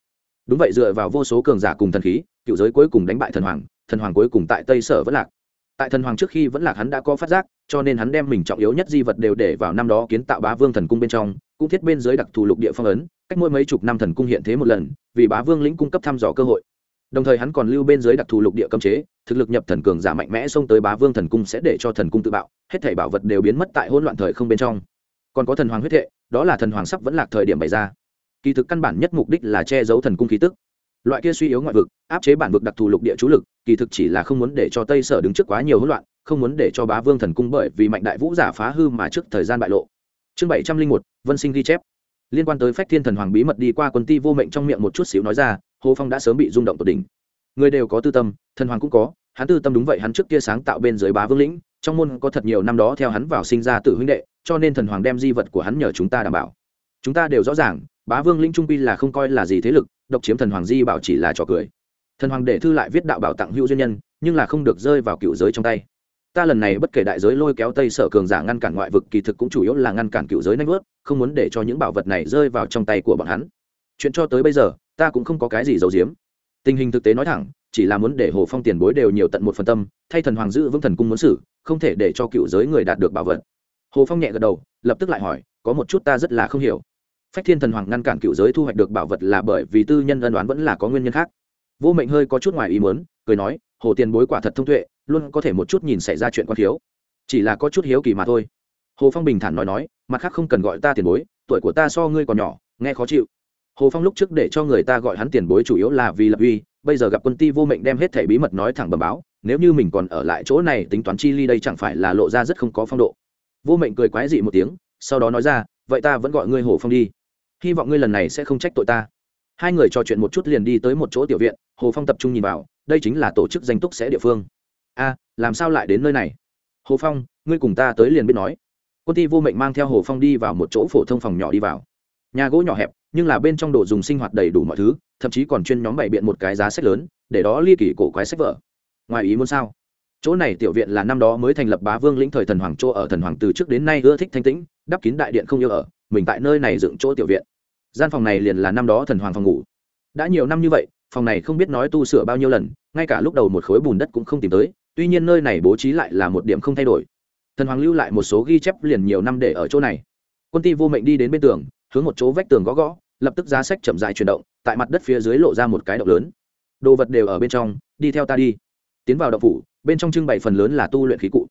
Đúng vậy, dựa vào vô số cường giả cùng thần khí, cựu giới cuối cùng đánh bại thần hoàng thần hoàng cuối cùng tại tây sở vẫn lạc. Tại thần hoàng trước khi vẫn lạc hắn đã có phát giác, cho nên hắn đem mình trọng yếu nhất di vật đều để vào năm đó kiến tạo bá vương thần cung bên trong, cũng thiết bên dưới đặc thù lục địa phong ấn, cách mỗi mấy chục năm thần cung hiện thế một lần, vì bá vương lĩnh cung cấp thăm dò cơ hội. Đồng thời hắn còn lưu bên dưới đặc thù lục địa cấm chế, thực lực nhập thần cường giả mạnh mẽ xông tới bá vương thần cung sẽ để cho thần cung tự bạo, hết thảy bảo vật đều biến mất tại hỗn loạn thời không bên trong còn có thần hoàng huyết hệ đó là thần hoàng sắp vẫn lạc thời điểm bày ra. Kỳ thực căn bản nhất mục đích là che giấu thần cung khí tức. Loại kia suy yếu ngoại vực, áp chế bản vực đặc thù lục địa chú lực, kỳ thực chỉ là không muốn để cho tây sở đứng trước quá nhiều hỗn loạn, không muốn để cho bá vương thần cung bởi vì mạnh đại vũ giả phá hư mà trước thời gian bại lộ. Chương bảy trăm linh một, vân sinh ghi chép. Liên quan tới phách thiên thần hoàng bí mật đi qua quân ti vô mệnh trong miệng một chút xíu nói ra, hồ phong đã sớm bị rung động tột đỉnh. Người đều có tư tâm, thần hoàng cũng có hắn tư tâm đúng vậy, hắn trước kia sáng tạo bên dưới bá vương lĩnh, trong môn có thật nhiều năm đó theo hắn vào sinh ra tự huynh đệ, cho nên thần hoàng đem di vật của hắn nhờ chúng ta đảm bảo. Chúng ta đều rõ ràng, bá vương lĩnh trung pi là không coi là gì thế lực, độc chiếm thần hoàng di bảo chỉ là trò cười. Thần hoàng để thư lại viết đạo bảo tặng hữu duyên nhân, nhưng là không được rơi vào cựu giới trong tay. Ta lần này bất kể đại giới lôi kéo tây sở cường giả ngăn cản ngoại vực, kỳ thực cũng chủ yếu là ngăn cản cựu giới nanh vớt, không muốn để cho những bảo vật này rơi vào trong tay của bọn hắn. Chuyện cho tới bây giờ, ta cũng không có cái gì giấu giếm. Tình hình thực tế nói thẳng chỉ là muốn để hồ phong tiền bối đều nhiều tận một phần tâm, thay thần hoàng giữ vững thần cung muốn xử, không thể để cho cựu giới người đạt được bảo vật. Hồ phong nhẹ gật đầu, lập tức lại hỏi, có một chút ta rất là không hiểu. Phách thiên thần hoàng ngăn cản cựu giới thu hoạch được bảo vật là bởi vì tư nhân ân đoán vẫn là có nguyên nhân khác. Vô mệnh hơi có chút ngoài ý muốn, cười nói, hồ tiền bối quả thật thông tuệ, luôn có thể một chút nhìn xảy ra chuyện quan thiếu. Chỉ là có chút hiếu kỳ mà thôi. Hồ phong bình thản nói nói, mặt khác không cần gọi ta tiền bối, tuổi của ta so ngươi còn nhỏ, nghe khó chịu. Hồ phong lúc trước để cho người ta gọi hắn tiền bối chủ yếu là vì lập uy bây giờ gặp quân ti vô mệnh đem hết thẻ bí mật nói thẳng bầm báo, nếu như mình còn ở lại chỗ này tính toán chi ly đây chẳng phải là lộ ra rất không có phong độ. Vô mệnh cười quái dị một tiếng, sau đó nói ra, vậy ta vẫn gọi ngươi hồ phong đi. Hy vọng ngươi lần này sẽ không trách tội ta. Hai người trò chuyện một chút liền đi tới một chỗ tiểu viện, hồ phong tập trung nhìn vào, đây chính là tổ chức danh túc sẽ địa phương. A, làm sao lại đến nơi này? Hồ phong, ngươi cùng ta tới liền biết nói. Quân ty vô mệnh mang theo hồ phong đi vào một chỗ phổ thông phòng nhỏ đi vào. Nhà gỗ nhỏ hẹp, nhưng là bên trong đồ dùng sinh hoạt đầy đủ mọi thứ thậm chí còn chuyên nhóm bày biện một cái giá sách lớn, để đó ly kỳ cổ quái sách vở. Ngoài ý muốn sao? Chỗ này tiểu viện là năm đó mới thành lập bá vương lĩnh thời thần hoàng chỗ ở thần hoàng từ trước đến nay ưa thích thanh tĩnh, đắp kín đại điện không yêu ở, mình tại nơi này dựng chỗ tiểu viện. Gian phòng này liền là năm đó thần hoàng phòng ngủ. Đã nhiều năm như vậy, phòng này không biết nói tu sửa bao nhiêu lần, ngay cả lúc đầu một khối bùn đất cũng không tìm tới, tuy nhiên nơi này bố trí lại là một điểm không thay đổi. Thần hoàng lưu lại một số ghi chép liền nhiều năm để ở chỗ này. Quân ty vô mệnh đi đến bên tường, hướng một chỗ vách tường gõ gõ lập tức giá sách chậm dài chuyển động, tại mặt đất phía dưới lộ ra một cái động lớn. Đồ vật đều ở bên trong, đi theo ta đi. Tiến vào động phủ, bên trong trưng bày phần lớn là tu luyện khí cụ.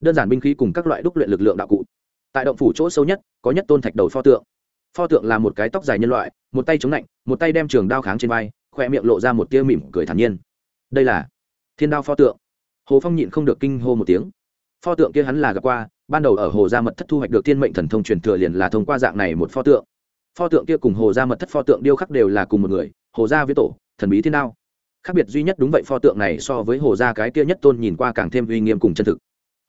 Đơn giản binh khí cùng các loại đúc luyện lực lượng đạo cụ. Tại động phủ chỗ sâu nhất, có nhất tôn thạch đầu pho tượng. Pho tượng là một cái tóc dài nhân loại, một tay chống lạnh một tay đem trường đao kháng trên vai, khoe miệng lộ ra một tia mỉm cười thản nhiên. Đây là thiên đao pho tượng. Hồ phong nhịn không được kinh hô một tiếng. Pho tượng kia hắn là gặp qua, ban đầu ở hồ gia mật thất thu hoạch được thiên mệnh thần thông truyền thừa liền là thông qua dạng này một pho tượng pho tượng kia cùng hồ gia mật thất pho tượng điêu khắc đều là cùng một người, hồ gia viết tổ, thần bí thiên đao. Khác biệt duy nhất đúng vậy pho tượng này so với hồ gia cái kia nhất tôn nhìn qua càng thêm uy nghiêm cùng chân thực.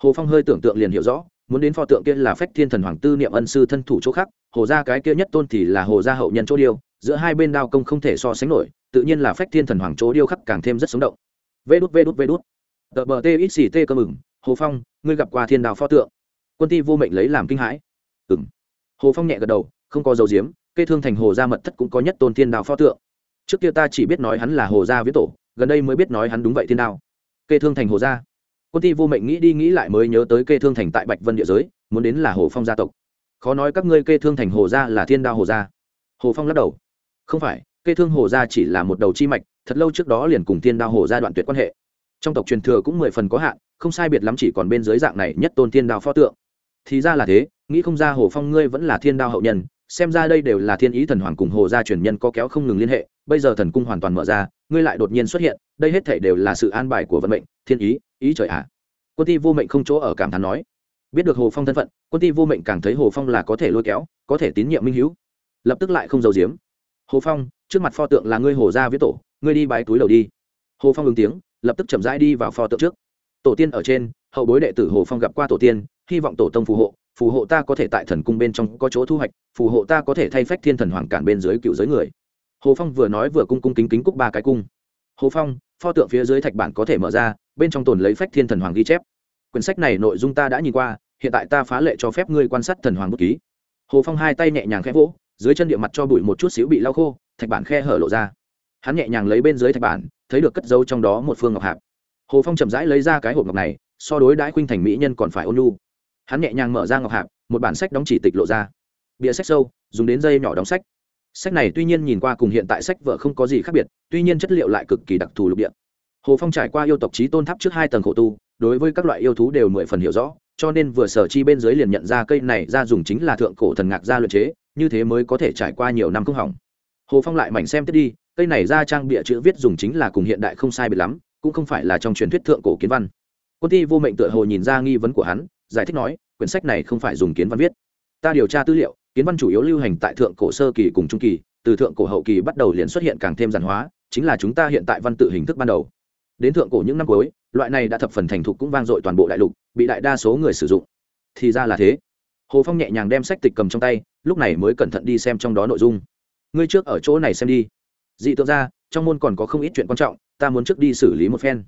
Hồ phong hơi tưởng tượng liền hiểu rõ, muốn đến pho tượng kia là phách thiên thần hoàng tư niệm ân sư thân thủ chỗ khác, hồ gia cái kia nhất tôn thì là hồ gia hậu nhân chỗ điêu, giữa hai bên đao công không thể so sánh nổi, tự nhiên là phách thiên thần hoàng chỗ điêu khắc càng thêm rất sống động. Vê đút vê đút vê đút. Tờ bờ tê ít xì tê cơ mừng hồ phong, ngươi gặp qua thiên đào pho tượng. Quân ti vô mệnh lấy làm kinh hãi. Ừng hồ phong nhẹ gật đầu không có dấu diếm, kê thương thành hồ gia mật thất cũng có nhất tôn thiên đao pho tượng. Trước kia ta chỉ biết nói hắn là hồ gia viết tổ, gần đây mới biết nói hắn đúng vậy thiên đao. Kê thương thành hồ gia. Quân ti vô mệnh nghĩ đi nghĩ lại mới nhớ tới kê thương thành tại bạch vân địa giới, muốn đến là hồ phong gia tộc. Khó nói các ngươi kê thương thành hồ gia là thiên đao hồ gia. Hồ phong lắc đầu. Không phải, kê thương hồ gia chỉ là một đầu chi mạch, thật lâu trước đó liền cùng thiên đao hồ gia đoạn tuyệt quan hệ. Trong tộc truyền thừa cũng mười phần có hạn, không sai biệt lắm chỉ còn bên dưới dạng này nhất tôn thiên đao pho tượng. Thì ra là thế, nghĩ không ra hồ phong ngươi vẫn là thiên đao hậu nhân xem ra đây đều là thiên ý thần hoàng cùng hồ gia truyền nhân có kéo không ngừng liên hệ, bây giờ thần cung hoàn toàn mở ra, ngươi lại đột nhiên xuất hiện, đây hết thể đều là sự an bài của vận mệnh, thiên ý ý trời ạ. À. quân ti vô mệnh không chỗ ở cảm thán nói. Biết được hồ phong thân phận, quân ti vô mệnh càng thấy hồ phong là có thể lôi kéo, có thể tín nhiệm minh hữu. Lập tức lại không giấu giếm. Hồ phong, trước mặt pho tượng là ngươi hồ gia viết tổ, ngươi đi bái túi đầu đi. Hồ phong ứng tiếng, lập tức chậm rãi đi vào pho tượng trước. Tổ tiên ở trên, hậu bối đệ tử hồ phong gặp qua tổ tiên, hy vọng tổ tông phù hộ phù hộ ta có thể tại thần cung bên trong có chỗ thu hoạch, phù hộ ta có thể thay phách thiên thần hoàng cản bên dưới cựu giới người. Hồ phong vừa nói vừa cung cung kính kính cúc ba cái cung. Hồ phong, pho tượng phía dưới thạch bản có thể mở ra, bên trong tồn lấy phách thiên thần hoàng ghi chép. Quyển sách này nội dung ta đã nhìn qua, hiện tại ta phá lệ cho phép ngươi quan sát thần hoàng bút ký. Hồ phong hai tay nhẹ nhàng khẽ vỗ, dưới chân địa mặt cho bụi một chút xíu bị lau khô, thạch bản khe hở lộ ra. Hắn nhẹ nhàng lấy bên dưới thạch bản, thấy được cất dấu trong đó một phương ngọc hạp. Hồ phong chậm rãi lấy ra cái hộp ngọc này, so đối đãi khuynh thành mỹ nhân còn phải ôn nhu hắn nhẹ nhàng mở ra ngọc hạp, một bản sách đóng chỉ tịch lộ ra. Bìa sách sâu, dùng đến dây nhỏ đóng sách. Sách này tuy nhiên nhìn qua cùng hiện tại sách vợ không có gì khác biệt, tuy nhiên chất liệu lại cực kỳ đặc thù lục địa. Hồ phong trải qua yêu tộc trí tôn tháp trước hai tầng khổ tu, đối với các loại yêu thú đều mười phần hiểu rõ, cho nên vừa sở chi bên dưới liền nhận ra cây này ra dùng chính là thượng cổ thần ngạc gia luyện chế, như thế mới có thể trải qua nhiều năm không hỏng. Hồ phong lại mảnh xem tiếp đi, cây này ra trang bịa chữ viết dùng chính là cùng hiện đại không sai biệt lắm, cũng không phải là trong truyền thuyết thượng cổ kiến văn. Quân thi vô mệnh tựa hồ nhìn ra nghi vấn của hắn giải thích nói, quyển sách này không phải dùng kiến văn viết. Ta điều tra tư liệu, kiến văn chủ yếu lưu hành tại thượng cổ sơ kỳ cùng trung kỳ, từ thượng cổ hậu kỳ bắt đầu liền xuất hiện càng thêm giản hóa, chính là chúng ta hiện tại văn tự hình thức ban đầu. Đến thượng cổ những năm cuối, loại này đã thập phần thành thục cũng vang dội toàn bộ đại lục, bị đại đa số người sử dụng. Thì ra là thế. Hồ phong nhẹ nhàng đem sách tịch cầm trong tay, lúc này mới cẩn thận đi xem trong đó nội dung. Ngươi trước ở chỗ này xem đi. Dị tượng ra, trong môn còn có không ít chuyện quan trọng, ta muốn trước đi xử lý một phen.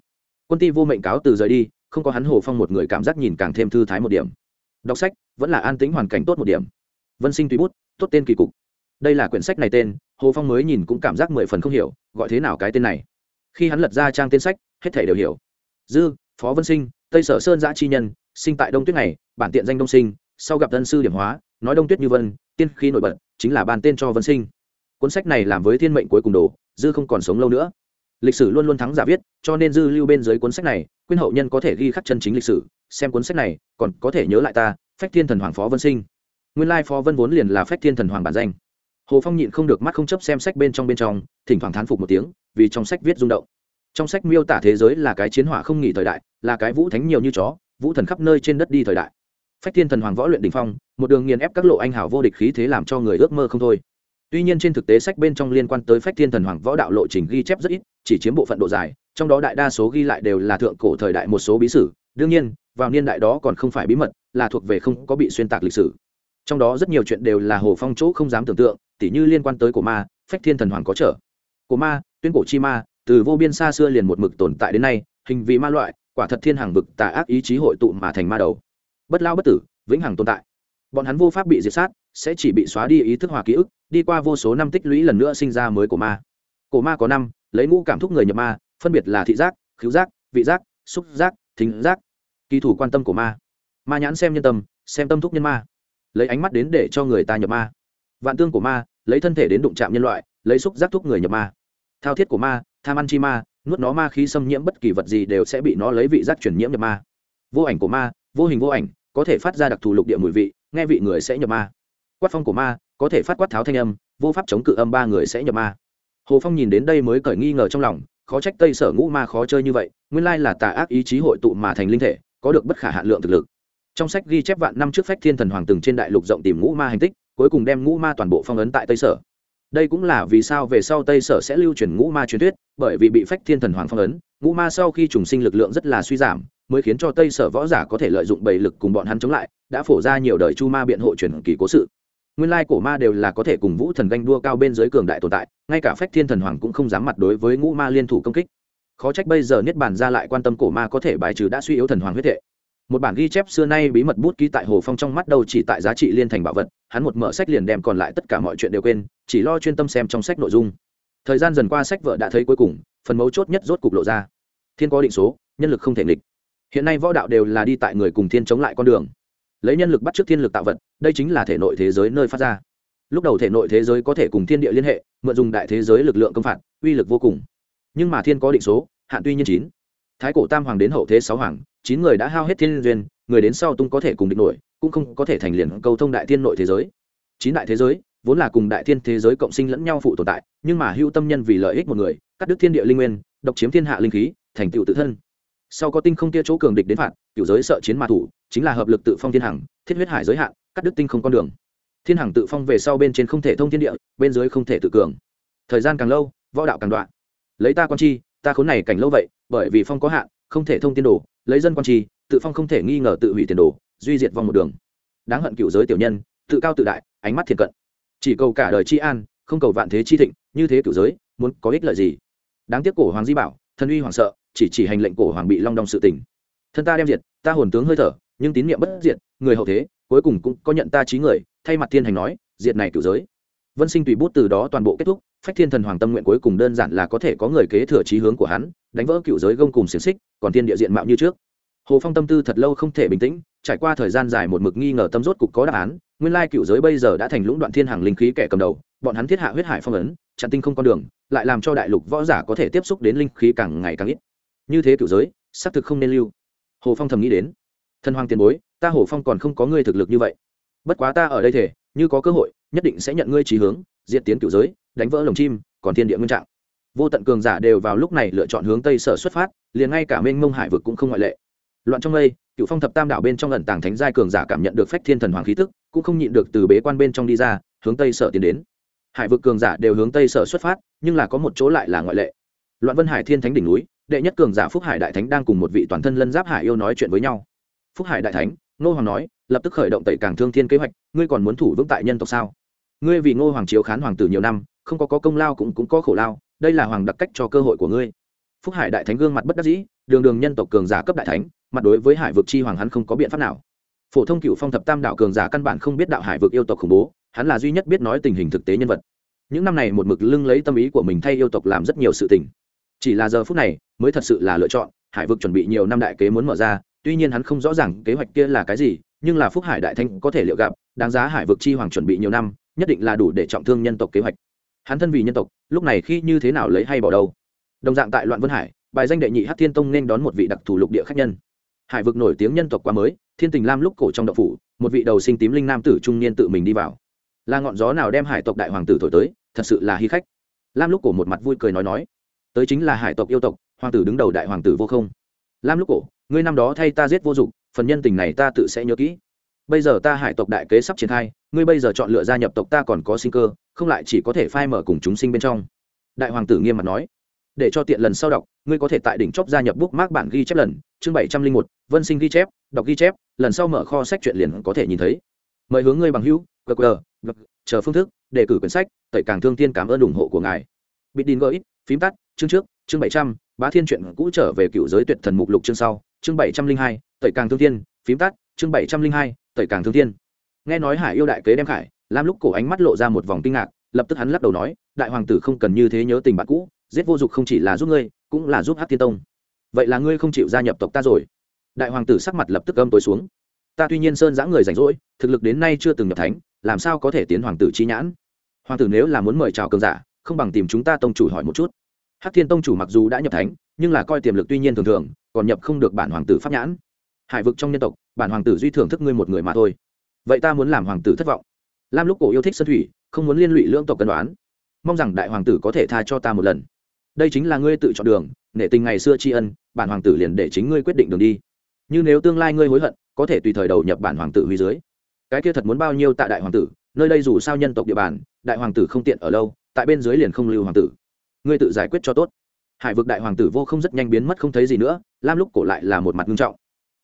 Quân ti vô mệnh cáo từ rời đi không có hắn hồ phong một người cảm giác nhìn càng thêm thư thái một điểm. Đọc sách, vẫn là an tính hoàn cảnh tốt một điểm. Vân sinh tùy bút, tốt tên kỳ cục. Đây là quyển sách này tên, hồ phong mới nhìn cũng cảm giác mười phần không hiểu, gọi thế nào cái tên này. Khi hắn lật ra trang tên sách, hết thể đều hiểu. Dư, phó vân sinh, tây sở sơn giã chi nhân, sinh tại đông tuyết này, bản tiện danh đông sinh, sau gặp dân sư điểm hóa, nói đông tuyết như vân, tiên khi nổi bật, chính là ban tên cho vân sinh. Cuốn sách này làm với thiên mệnh cuối cùng đồ, dư không còn sống lâu nữa lịch sử luôn luôn thắng giả viết, cho nên dư lưu bên dưới cuốn sách này, quyên hậu nhân có thể ghi khắc chân chính lịch sử, xem cuốn sách này, còn có thể nhớ lại ta, phách thiên thần hoàng phó vân sinh. Nguyên lai phó vân vốn liền là phách thiên thần hoàng bản danh. Hồ phong nhịn không được mắt không chấp xem sách bên trong bên trong, thỉnh thoảng thán phục một tiếng, vì trong sách viết rung động. Trong sách miêu tả thế giới là cái chiến hỏa không nghỉ thời đại, là cái vũ thánh nhiều như chó, vũ thần khắp nơi trên đất đi thời đại. Phách thiên thần hoàng võ luyện đình phong, một đường nghiền ép các lộ anh hào vô địch khí thế làm cho người ước mơ không thôi. Tuy nhiên trên thực tế sách bên trong liên quan tới phách thiên thần hoàng võ đạo lộ trình ghi chép rất ít chỉ chiếm bộ phận độ dài, trong đó đại đa số ghi lại đều là thượng cổ thời đại một số bí sử. Đương nhiên, vào niên đại đó còn không phải bí mật, là thuộc về không có bị xuyên tạc lịch sử. Trong đó rất nhiều chuyện đều là hồ phong chỗ không dám tưởng tượng, tỉ như liên quan tới cổ ma, phách thiên thần hoàng có trở. Cổ ma, tuyên cổ chi ma, từ vô biên xa xưa liền một mực tồn tại đến nay, hình vị ma loại, quả thật thiên hàng vực tà ác ý chí hội tụ mà thành ma đầu. Bất lao bất tử, vĩnh hằng tồn tại. Bọn hắn vô pháp bị diệt sát, sẽ chỉ bị xóa đi ý thức hòa ký ức, đi qua vô số năm tích lũy lần nữa sinh ra mới cổ ma. Cổ ma có năm lấy ngũ cảm thúc người nhập ma, phân biệt là thị giác, khứu giác, vị giác, xúc giác, thính giác. Kỳ thủ quan tâm của ma. Ma nhãn xem nhân tâm, xem tâm thúc nhân ma. Lấy ánh mắt đến để cho người ta nhập ma. Vạn tương của ma, lấy thân thể đến đụng chạm nhân loại, lấy xúc giác thúc người nhập ma. Thao thiết của ma, tham ăn chi ma, nuốt nó ma khí xâm nhiễm bất kỳ vật gì đều sẽ bị nó lấy vị giác chuyển nhiễm nhập ma. Vô ảnh của ma, vô hình vô ảnh, có thể phát ra đặc thù lục địa mùi vị, nghe vị người sẽ nhập ma. Quát phong của ma, có thể phát quát tháo thanh âm, vô pháp chống cự âm ba người sẽ nhập ma hồ phong nhìn đến đây mới cởi nghi ngờ trong lòng, khó trách tây sở ngũ ma khó chơi như vậy, nguyên lai là tà ác ý chí hội tụ mà thành linh thể, có được bất khả hạn lượng thực lực. Trong sách ghi chép vạn năm trước phách thiên thần hoàng từng trên đại lục rộng tìm ngũ ma hành tích, cuối cùng đem ngũ ma toàn bộ phong ấn tại tây sở. Đây cũng là vì sao về sau tây sở sẽ lưu truyền ngũ ma truyền thuyết, bởi vì bị phách thiên thần hoàng phong ấn, ngũ ma sau khi trùng sinh lực lượng rất là suy giảm, mới khiến cho tây sở võ giả có thể lợi dụng bầy lực cùng bọn hắn chống lại, đã phổ ra nhiều đời chu ma biện hộ truyền kỳ cố sự nguyên lai cổ ma đều là có thể cùng vũ thần ganh đua cao bên dưới cường đại tồn tại, ngay cả phách thiên thần hoàng cũng không dám mặt đối với ngũ ma liên thủ công kích. Khó trách bây giờ niết bàn ra lại quan tâm cổ ma có thể bài trừ đã suy yếu thần hoàng huyết hệ. Một bản ghi chép xưa nay bí mật bút ký tại hồ phong trong mắt đâu chỉ tại giá trị liên thành bảo vật, hắn một mở sách liền đem còn lại tất cả mọi chuyện đều quên, chỉ lo chuyên tâm xem trong sách nội dung. Thời gian dần qua sách vợ đã thấy cuối cùng, phần mấu chốt nhất rốt cục lộ ra. Thiên có định số, nhân lực không thể nghịch. Hiện nay võ đạo đều là đi tại người cùng thiên chống lại con đường lấy nhân lực bắt trước thiên lực tạo vật, đây chính là thể nội thế giới nơi phát ra. Lúc đầu thể nội thế giới có thể cùng thiên địa liên hệ, mượn dùng đại thế giới lực lượng công phạt, uy lực vô cùng. Nhưng mà thiên có định số, hạn tuy nhiên chín. Thái cổ tam hoàng đến hậu thế sáu hoàng, chín người đã hao hết thiên duyên, người đến sau tung có thể cùng địch nổi, cũng không có thể thành liền cầu thông đại thiên nội thế giới. Chín đại thế giới, vốn là cùng đại thiên thế giới cộng sinh lẫn nhau phụ tồn tại, nhưng mà hưu tâm nhân vì lợi ích một người, cắt đứt thiên địa linh nguyên, độc chiếm thiên hạ linh khí, thành tựu tự thân sau có tinh không tia chỗ cường địch đến phạt cựu giới sợ chiến mà thủ, chính là hợp lực tự phong thiên hằng, thiết huyết hải giới hạn, cắt đứt tinh không con đường. Thiên hằng tự phong về sau bên trên không thể thông thiên địa, bên dưới không thể tự cường. Thời gian càng lâu, võ đạo càng đoạn. Lấy ta quan chi, ta khốn này cảnh lâu vậy, bởi vì phong có hạn, không thể thông tiên đồ, lấy dân quan chi, tự phong không thể nghi ngờ tự hủy tiền đồ, duy diệt vòng một đường. Đáng hận cựu giới tiểu nhân, tự cao tự đại, ánh mắt thiệt cận. Chỉ cầu cả đời chi an, không cầu vạn thế chi thịnh, như thế cựu giới, muốn có ích lợi gì? Đáng tiếc cổ hoàng di bảo thân uy hoàng sợ chỉ chỉ hành lệnh cổ hoàng bị long đong sự tình. Thân ta đem diệt, ta hồn tướng hơi thở, nhưng tín niệm bất diệt, người hậu thế, cuối cùng cũng có nhận ta trí người, thay mặt thiên hành nói, diệt này cựu giới. Vân sinh tùy bút từ đó toàn bộ kết thúc, phách thiên thần hoàng tâm nguyện cuối cùng đơn giản là có thể có người kế thừa trí hướng của hắn, đánh vỡ cựu giới gông cùng xiềng xích, còn thiên địa diện mạo như trước. Hồ phong tâm tư thật lâu không thể bình tĩnh, trải qua thời gian dài một mực nghi ngờ tâm rốt cục có đáp án, nguyên lai cựu giới bây giờ đã thành lũng đoạn thiên hàng linh khí kẻ cầm đầu, bọn hắn thiết hạ huyết hải phong ấn, chặn tinh không con đường, lại làm cho đại lục võ giả có thể tiếp xúc đến linh khí càng ngày càng ít như thế cựu giới, xác thực không nên lưu. Hồ phong thầm nghĩ đến. Thần hoàng tiền bối, ta hồ phong còn không có ngươi thực lực như vậy. Bất quá ta ở đây thể, như có cơ hội, nhất định sẽ nhận ngươi trí hướng diện tiến cựu giới, đánh vỡ lồng chim, còn thiên địa nguyên trạng. Vô tận cường giả đều vào lúc này lựa chọn hướng tây sở xuất phát, liền ngay cả mênh mông hải vực cũng không ngoại lệ. Loạn trong đây cựu phong thập tam đảo bên trong ẩn tàng thánh giai cường giả cảm nhận được phách thiên thần hoàng khí tức, cũng không nhịn được từ bế quan bên trong đi ra, hướng tây sở tiến đến. Hải vực cường giả đều hướng tây sở xuất phát, nhưng là có một chỗ lại là ngoại lệ. Loạn vân hải thiên thánh đỉnh núi đệ nhất cường giả phúc hải đại thánh đang cùng một vị toàn thân lân giáp hải yêu nói chuyện với nhau. Phúc hải đại thánh Ngô hoàng nói lập tức khởi động tẩy càng thương thiên kế hoạch ngươi còn muốn thủ vững tại nhân tộc sao? Ngươi vì ngô hoàng chiếu khán hoàng tử nhiều năm không có, có công lao cũng cũng có khổ lao đây là hoàng đặc cách cho cơ hội của ngươi. Phúc hải đại thánh gương mặt bất đắc dĩ đường đường nhân tộc cường giả cấp đại thánh mặt đối với hải vực chi hoàng hắn không có biện pháp nào. Phổ thông cựu phong thập tam đạo cường giả căn bản không biết đạo hải vực yêu tộc khủng bố hắn là duy nhất biết nói tình hình thực tế nhân vật. Những năm này một mực lưng lấy tâm ý của mình thay yêu tộc làm rất nhiều sự tình. Chỉ là giờ phút này mới thật sự là lựa chọn, hải vực chuẩn bị nhiều năm đại kế muốn mở ra, tuy nhiên hắn không rõ ràng kế hoạch kia là cái gì, nhưng là phúc hải đại thanh có thể liệu gặp, đáng giá hải vực chi hoàng chuẩn bị nhiều năm, nhất định là đủ để trọng thương nhân tộc kế hoạch. Hắn thân vì nhân tộc, lúc này khi như thế nào lấy hay bỏ đâu? Đồng dạng tại loạn vân hải, bài danh đệ nhị hát thiên tông nên đón một vị đặc thù lục địa khách nhân. Hải vực nổi tiếng nhân tộc quá mới, thiên tình lam lúc cổ trong đậu phủ, một vị đầu sinh tím linh nam tử trung niên tự mình đi vào. Là ngọn gió nào đem hải tộc đại hoàng tử thổi tới, thật sự là hy khách. Lam lúc cổ một mặt vui cười nói nói, tới chính là hải tộc yêu tộc hoàng tử đứng đầu đại hoàng tử vô không. Lam lúc cổ, ngươi năm đó thay ta giết vô dụng, phần nhân tình này ta tự sẽ nhớ kỹ. Bây giờ ta hải tộc đại kế sắp triển khai, ngươi bây giờ chọn lựa gia nhập tộc ta còn có sinh cơ, không lại chỉ có thể phai mở cùng chúng sinh bên trong. Đại hoàng tử nghiêm mặt nói. Để cho tiện lần sau đọc, ngươi có thể tại đỉnh chóp gia nhập bút mác bản ghi chép lần, chương bảy trăm linh một, vân sinh ghi chép, đọc ghi chép, lần sau mở kho sách chuyện liền có thể nhìn thấy. Mời hướng ngươi bằng hữu, gờ chờ phương thức, đề cử quyển sách, tẩy càng thương tiên cảm ơn ủng hộ của ngài. Bịt đin gợi, phím tắt, chương trước chương bảy trăm bá thiên chuyện cũ trở về cựu giới tuyệt thần mục lục chương sau chương bảy trăm linh hai tẩy càng thương thiên, phím tắt chương bảy trăm linh hai tẩy càng thương thiên. nghe nói hải yêu đại kế đem khải lam lúc cổ ánh mắt lộ ra một vòng kinh ngạc lập tức hắn lắc đầu nói đại hoàng tử không cần như thế nhớ tình bạn cũ giết vô dụng không chỉ là giúp ngươi cũng là giúp hát tiên tông. Vậy là ngươi không chịu gia nhập tộc ta rồi. Đại hoàng tử sắc mặt lập tức âm tối xuống. Ta tuy nhiên sơn giã người rảnh rỗi thực lực đến nay chưa từng nhập thánh làm sao có thể tiến hoàng tử chi nhãn? Hoàng tử nếu là muốn mời chào cường giả không bằng tìm chúng ta tông chủ hỏi một chút hắc thiên tông chủ mặc dù đã nhập thánh, nhưng là coi tiềm lực tuy nhiên thường thường, còn nhập không được bản hoàng tử pháp nhãn. Hải vực trong nhân tộc, bản hoàng tử duy thưởng thức ngươi một người mà thôi. Vậy ta muốn làm hoàng tử thất vọng. Lam lúc cổ yêu thích sơn thủy, không muốn liên lụy lưỡng tộc cân đoán. Mong rằng đại hoàng tử có thể tha cho ta một lần. Đây chính là ngươi tự chọn đường, nể tình ngày xưa tri ân, bản hoàng tử liền để chính ngươi quyết định đường đi. Như nếu tương lai ngươi hối hận, có thể tùy thời đầu nhập bản hoàng tử huy dưới. Cái kia thật muốn bao nhiêu tại đại hoàng tử, nơi đây dù sao nhân tộc địa bàn, đại hoàng tử không tiện ở lâu, tại bên dưới liền không lưu hoàng tử ngươi tự giải quyết cho tốt. Hải vực đại hoàng tử vô không rất nhanh biến mất không thấy gì nữa, lam lúc cổ lại là một mặt nghiêm trọng.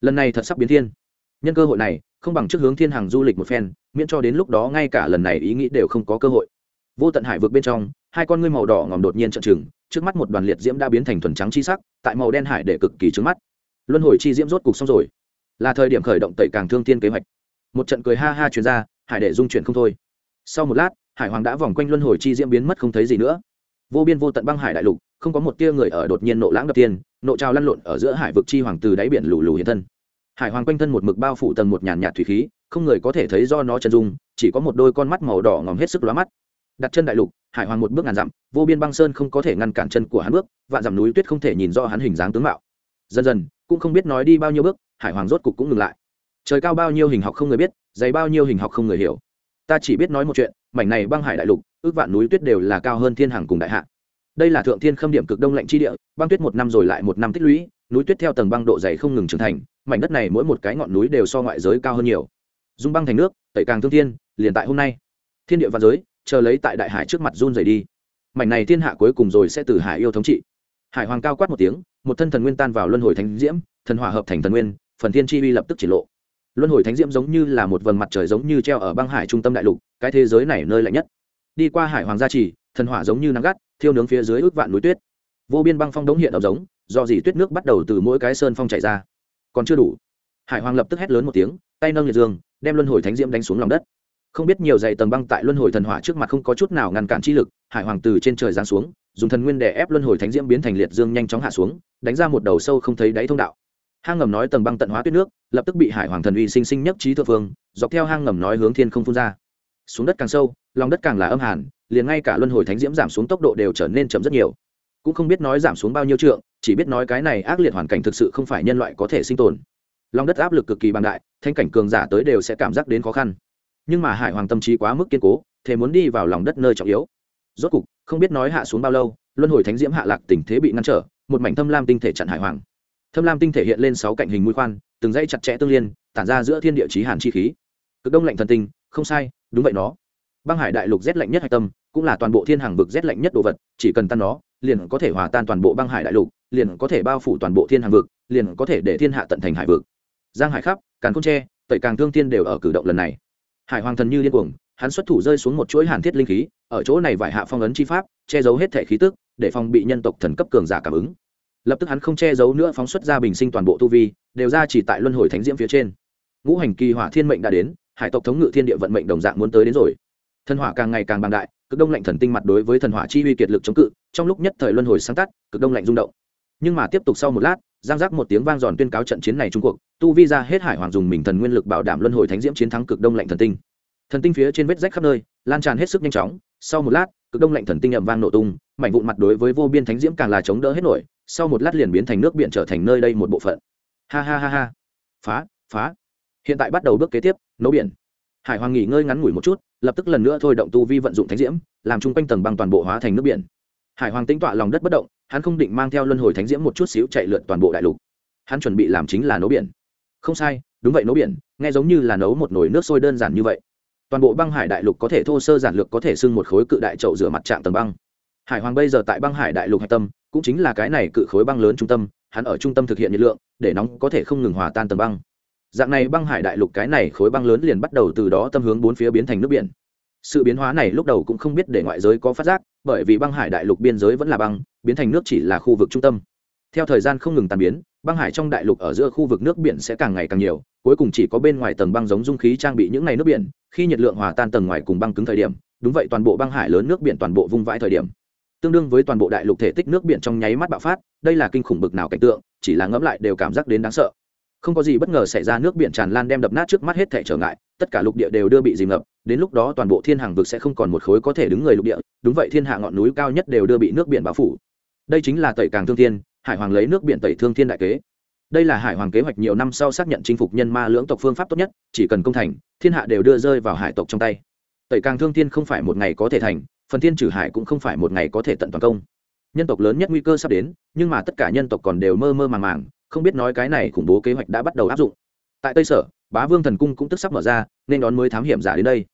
Lần này thật sắp biến thiên. Nhân cơ hội này, không bằng trước hướng thiên hàng du lịch một phen, miễn cho đến lúc đó ngay cả lần này ý nghĩ đều không có cơ hội. Vô tận hải vực bên trong, hai con ngươi màu đỏ ngòm đột nhiên trợn trừng, trước mắt một đoàn liệt diễm đã biến thành thuần trắng chi sắc, tại màu đen hải để cực kỳ trứng mắt. Luân hồi chi diễm rốt cục xong rồi. Là thời điểm khởi động tẩy càng thương thiên kế hoạch. Một trận cười ha ha chuyển ra, hải để dung chuyển không thôi. Sau một lát, hải hoàng đã vòng quanh luân hồi chi diễm biến mất không thấy gì nữa vô biên vô tận băng hải đại lục, không có một tia người ở đột nhiên nộ lãng đập tiên, nộ trào lăn lộn ở giữa hải vực chi hoàng từ đáy biển lù lù hiện thân. Hải hoàng quanh thân một mực bao phủ tầng một nhàn nhạt thủy khí, không người có thể thấy do nó chân dung, chỉ có một đôi con mắt màu đỏ ngòm hết sức lóa mắt. Đặt chân đại lục, hải hoàng một bước ngàn dặm, vô biên băng sơn không có thể ngăn cản chân của hắn bước, vạn dặm núi tuyết không thể nhìn do hắn hình dáng tướng mạo. Dần dần, cũng không biết nói đi bao nhiêu bước, hải hoàng rốt cục cũng ngừng lại. Trời cao bao nhiêu hình học không người biết, dày bao nhiêu hình học không người hiểu. Ta chỉ biết nói một chuyện, mảnh này băng hải đại lục ước vạn núi tuyết đều là cao hơn thiên hàng cùng đại hạ. Đây là thượng thiên khâm điểm cực đông lạnh chi địa, băng tuyết một năm rồi lại một năm tích lũy, núi tuyết theo tầng băng độ dày không ngừng trưởng thành, mảnh đất này mỗi một cái ngọn núi đều so ngoại giới cao hơn nhiều. Dung băng thành nước, tẩy càng thương thiên, liền tại hôm nay. Thiên địa và giới, chờ lấy tại đại hải trước mặt run rẩy đi. Mảnh này thiên hạ cuối cùng rồi sẽ từ hải yêu thống trị. Hải hoàng cao quát một tiếng, một thân thần nguyên tan vào luân hồi thánh diễm, thần hỏa hợp thành thần nguyên, phần thiên chi uy lập tức chỉ lộ. Luân hồi thánh diễm giống như là một vầng mặt trời giống như treo ở băng hải trung tâm đại lục, cái thế giới này nơi lạnh nhất đi qua hải hoàng gia trì, thần hỏa giống như nắng gắt, thiêu nướng phía dưới ước vạn núi tuyết. Vô biên băng phong đống hiện ở giống, do dỉ tuyết nước bắt đầu từ mỗi cái sơn phong chảy ra. Còn chưa đủ. Hải hoàng lập tức hét lớn một tiếng, tay nâng liệt dương, đem luân hồi thánh diễm đánh xuống lòng đất. Không biết nhiều dày tầng băng tại luân hồi thần hỏa trước mặt không có chút nào ngăn cản chi lực, hải hoàng từ trên trời giáng xuống, dùng thần nguyên để ép luân hồi thánh diễm biến thành liệt dương nhanh chóng hạ xuống, đánh ra một đầu sâu không thấy đáy thông đạo. Hang ngầm nói tầng băng tận hóa tuyết nước, lập tức bị hải hoàng thần uy sinh sinh nhất trí thượng phương, dọc theo hang ngầm nói hướng thiên không phun ra xuống đất càng sâu, lòng đất càng là âm hàn, liền ngay cả luân hồi thánh diễm giảm xuống tốc độ đều trở nên chậm rất nhiều. Cũng không biết nói giảm xuống bao nhiêu trượng, chỉ biết nói cái này ác liệt hoàn cảnh thực sự không phải nhân loại có thể sinh tồn. Lòng đất áp lực cực kỳ bằng đại thanh cảnh cường giả tới đều sẽ cảm giác đến khó khăn. Nhưng mà hải hoàng tâm trí quá mức kiên cố, thế muốn đi vào lòng đất nơi trọng yếu. Rốt cục, không biết nói hạ xuống bao lâu, luân hồi thánh diễm hạ lạc tình thế bị ngăn trở, một mảnh thâm lam tinh thể chặn hải hoàng. Thâm lam tinh thể hiện lên sáu cạnh hình mũi khoan, từng dây chặt chẽ tương liên, tản ra giữa thiên địa chí hàn chi khí. Cực đông lạnh thần tinh không sai, đúng vậy nó. Băng hải đại lục rét lạnh nhất hạch tâm, cũng là toàn bộ thiên hàng vực rét lạnh nhất đồ vật, chỉ cần tan nó, liền có thể hòa tan toàn bộ băng hải đại lục, liền có thể bao phủ toàn bộ thiên hàng vực, liền có thể để thiên hạ tận thành hải vực. Giang hải khắp, càn khôn tre, tẩy càng thương thiên đều ở cử động lần này. Hải hoàng thần như điên cuồng, hắn xuất thủ rơi xuống một chuỗi hàn thiết linh khí, ở chỗ này vải hạ phong ấn chi pháp, che giấu hết thể khí tức, để phòng bị nhân tộc thần cấp cường giả cảm ứng. Lập tức hắn không che giấu nữa phóng xuất ra bình sinh toàn bộ tu vi, đều ra chỉ tại luân hồi thánh diễm phía trên. Ngũ hành kỳ hỏa thiên mệnh đã đến hải tộc thống ngự thiên địa vận mệnh đồng dạng muốn tới đến rồi. Thần hỏa càng ngày càng bằng đại, cực đông lạnh thần tinh mặt đối với thần hỏa chi uy kiệt lực chống cự, trong lúc nhất thời luân hồi sáng tắt, cực đông lạnh rung động. Nhưng mà tiếp tục sau một lát, giang giác một tiếng vang giòn tuyên cáo trận chiến này trung cuộc, tu vi ra hết hải hoàng dùng mình thần nguyên lực bảo đảm luân hồi thánh diễm chiến thắng cực đông lạnh thần tinh. Thần tinh phía trên vết rách khắp nơi, lan tràn hết sức nhanh chóng, sau một lát, cực đông lạnh thần tinh ầm vang nổ tung, mảnh vụn mặt đối với vô biên thánh diễm càng là chống đỡ hết nổi, sau một lát liền biến thành nước biển trở thành nơi đây một bộ phận. Ha ha ha ha. Phá phá. Hiện tại bắt đầu bước kế tiếp nấu biển. Hải hoàng nghỉ ngơi ngắn ngủi một chút, lập tức lần nữa thôi động tu vi vận dụng thánh diễm, làm chung quanh tầng băng toàn bộ hóa thành nước biển. Hải hoàng tính tọa lòng đất bất động, hắn không định mang theo luân hồi thánh diễm một chút xíu chạy lượn toàn bộ đại lục. Hắn chuẩn bị làm chính là nấu biển. Không sai, đúng vậy nấu biển, nghe giống như là nấu một nồi nước sôi đơn giản như vậy. Toàn bộ băng hải đại lục có thể thô sơ giản lược có thể xưng một khối cự đại chậu rửa mặt trạng tầng băng. Hải hoàng bây giờ tại băng hải đại lục hạch tâm, cũng chính là cái này cự khối băng lớn trung tâm, hắn ở trung tâm thực hiện nhiệt lượng, để nóng có thể không ngừng hòa tan tầng băng dạng này băng hải đại lục cái này khối băng lớn liền bắt đầu từ đó tâm hướng bốn phía biến thành nước biển. Sự biến hóa này lúc đầu cũng không biết để ngoại giới có phát giác, bởi vì băng hải đại lục biên giới vẫn là băng, biến thành nước chỉ là khu vực trung tâm. Theo thời gian không ngừng tàn biến, băng hải trong đại lục ở giữa khu vực nước biển sẽ càng ngày càng nhiều, cuối cùng chỉ có bên ngoài tầng băng giống dung khí trang bị những ngày nước biển, khi nhiệt lượng hòa tan tầng ngoài cùng băng cứng thời điểm, đúng vậy toàn bộ băng hải lớn nước biển toàn bộ vung vãi thời điểm. Tương đương với toàn bộ đại lục thể tích nước biển trong nháy mắt bạo phát, đây là kinh khủng bực nào cảnh tượng, chỉ là ngẫm lại đều cảm giác đến đáng sợ không có gì bất ngờ xảy ra, nước biển tràn lan đem đập nát trước mắt hết thể trở ngại, tất cả lục địa đều đưa bị dìm ngập, đến lúc đó toàn bộ thiên hàng vực sẽ không còn một khối có thể đứng người lục địa, đúng vậy thiên hạ ngọn núi cao nhất đều đưa bị nước biển bao phủ. Đây chính là tẩy càng thương thiên, hải hoàng lấy nước biển tẩy thương thiên đại kế. Đây là hải hoàng kế hoạch nhiều năm sau xác nhận chinh phục nhân ma lưỡng tộc phương pháp tốt nhất, chỉ cần công thành, thiên hạ đều đưa rơi vào hải tộc trong tay. Tẩy càng thương thiên không phải một ngày có thể thành, phần thiên trừ hải cũng không phải một ngày có thể tận toàn công. Nhân tộc lớn nhất nguy cơ sắp đến, nhưng mà tất cả nhân tộc còn đều mơ mơ màng màng không biết nói cái này khủng bố kế hoạch đã bắt đầu áp dụng. Tại tây sở, bá vương thần cung cũng tức sắp mở ra, nên đón mới thám hiểm giả đến đây.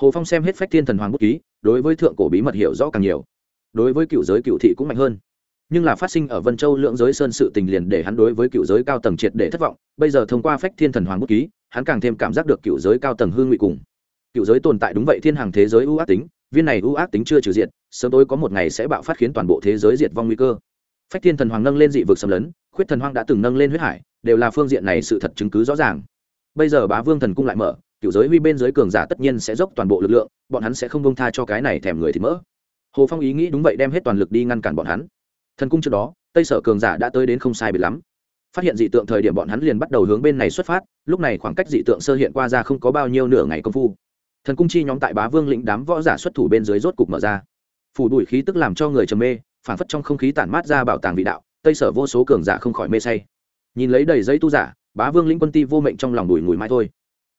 Hồ phong xem hết phách thiên thần hoàng bút ký, đối với thượng cổ bí mật hiểu rõ càng nhiều. Đối với cựu giới cựu thị cũng mạnh hơn. Nhưng là phát sinh ở vân châu lượng giới sơn sự tình liền để hắn đối với cựu giới cao tầng triệt để thất vọng. Bây giờ thông qua phách thiên thần hoàng bút ký, hắn càng thêm cảm giác được cựu giới cao tầng hương ngụy cùng. Cựu giới tồn tại đúng vậy, thiên hàng thế giới ưu ác tính, viên này ưu ác tính chưa trừ diện sớm tối có một ngày sẽ bạo phát khiến toàn bộ thế giới diệt vong nguy cơ. Phách thiên thần hoàng nâng lên dị vực xâm lấn khuyết thần hoang đã từng nâng lên huyết hải, đều là phương diện này sự thật chứng cứ rõ ràng. Bây giờ bá vương thần cung lại mở, cựu giới huy bên giới cường giả tất nhiên sẽ dốc toàn bộ lực lượng, bọn hắn sẽ không bông tha cho cái này thèm người thì mỡ. Hồ phong ý nghĩ đúng vậy đem hết toàn lực đi ngăn cản bọn hắn. Thần cung trước đó, tây sở cường giả đã tới đến không sai biệt lắm. Phát hiện dị tượng thời điểm bọn hắn liền bắt đầu hướng bên này xuất phát, lúc này khoảng cách dị tượng sơ hiện qua ra không có bao nhiêu nửa ngày công phu. Thần cung chi nhóm tại bá vương lĩnh đám võ giả xuất thủ bên dưới rốt cục mở ra. Phủ đuổi khí tức làm cho người trầm mê, phản phất trong không khí tản mát ra bảo tàng vị đạo tây sở vô số cường giả không khỏi mê say. Nhìn lấy đầy giấy tu giả, bá vương lĩnh quân ti vô mệnh trong lòng đùi ngùi mãi thôi.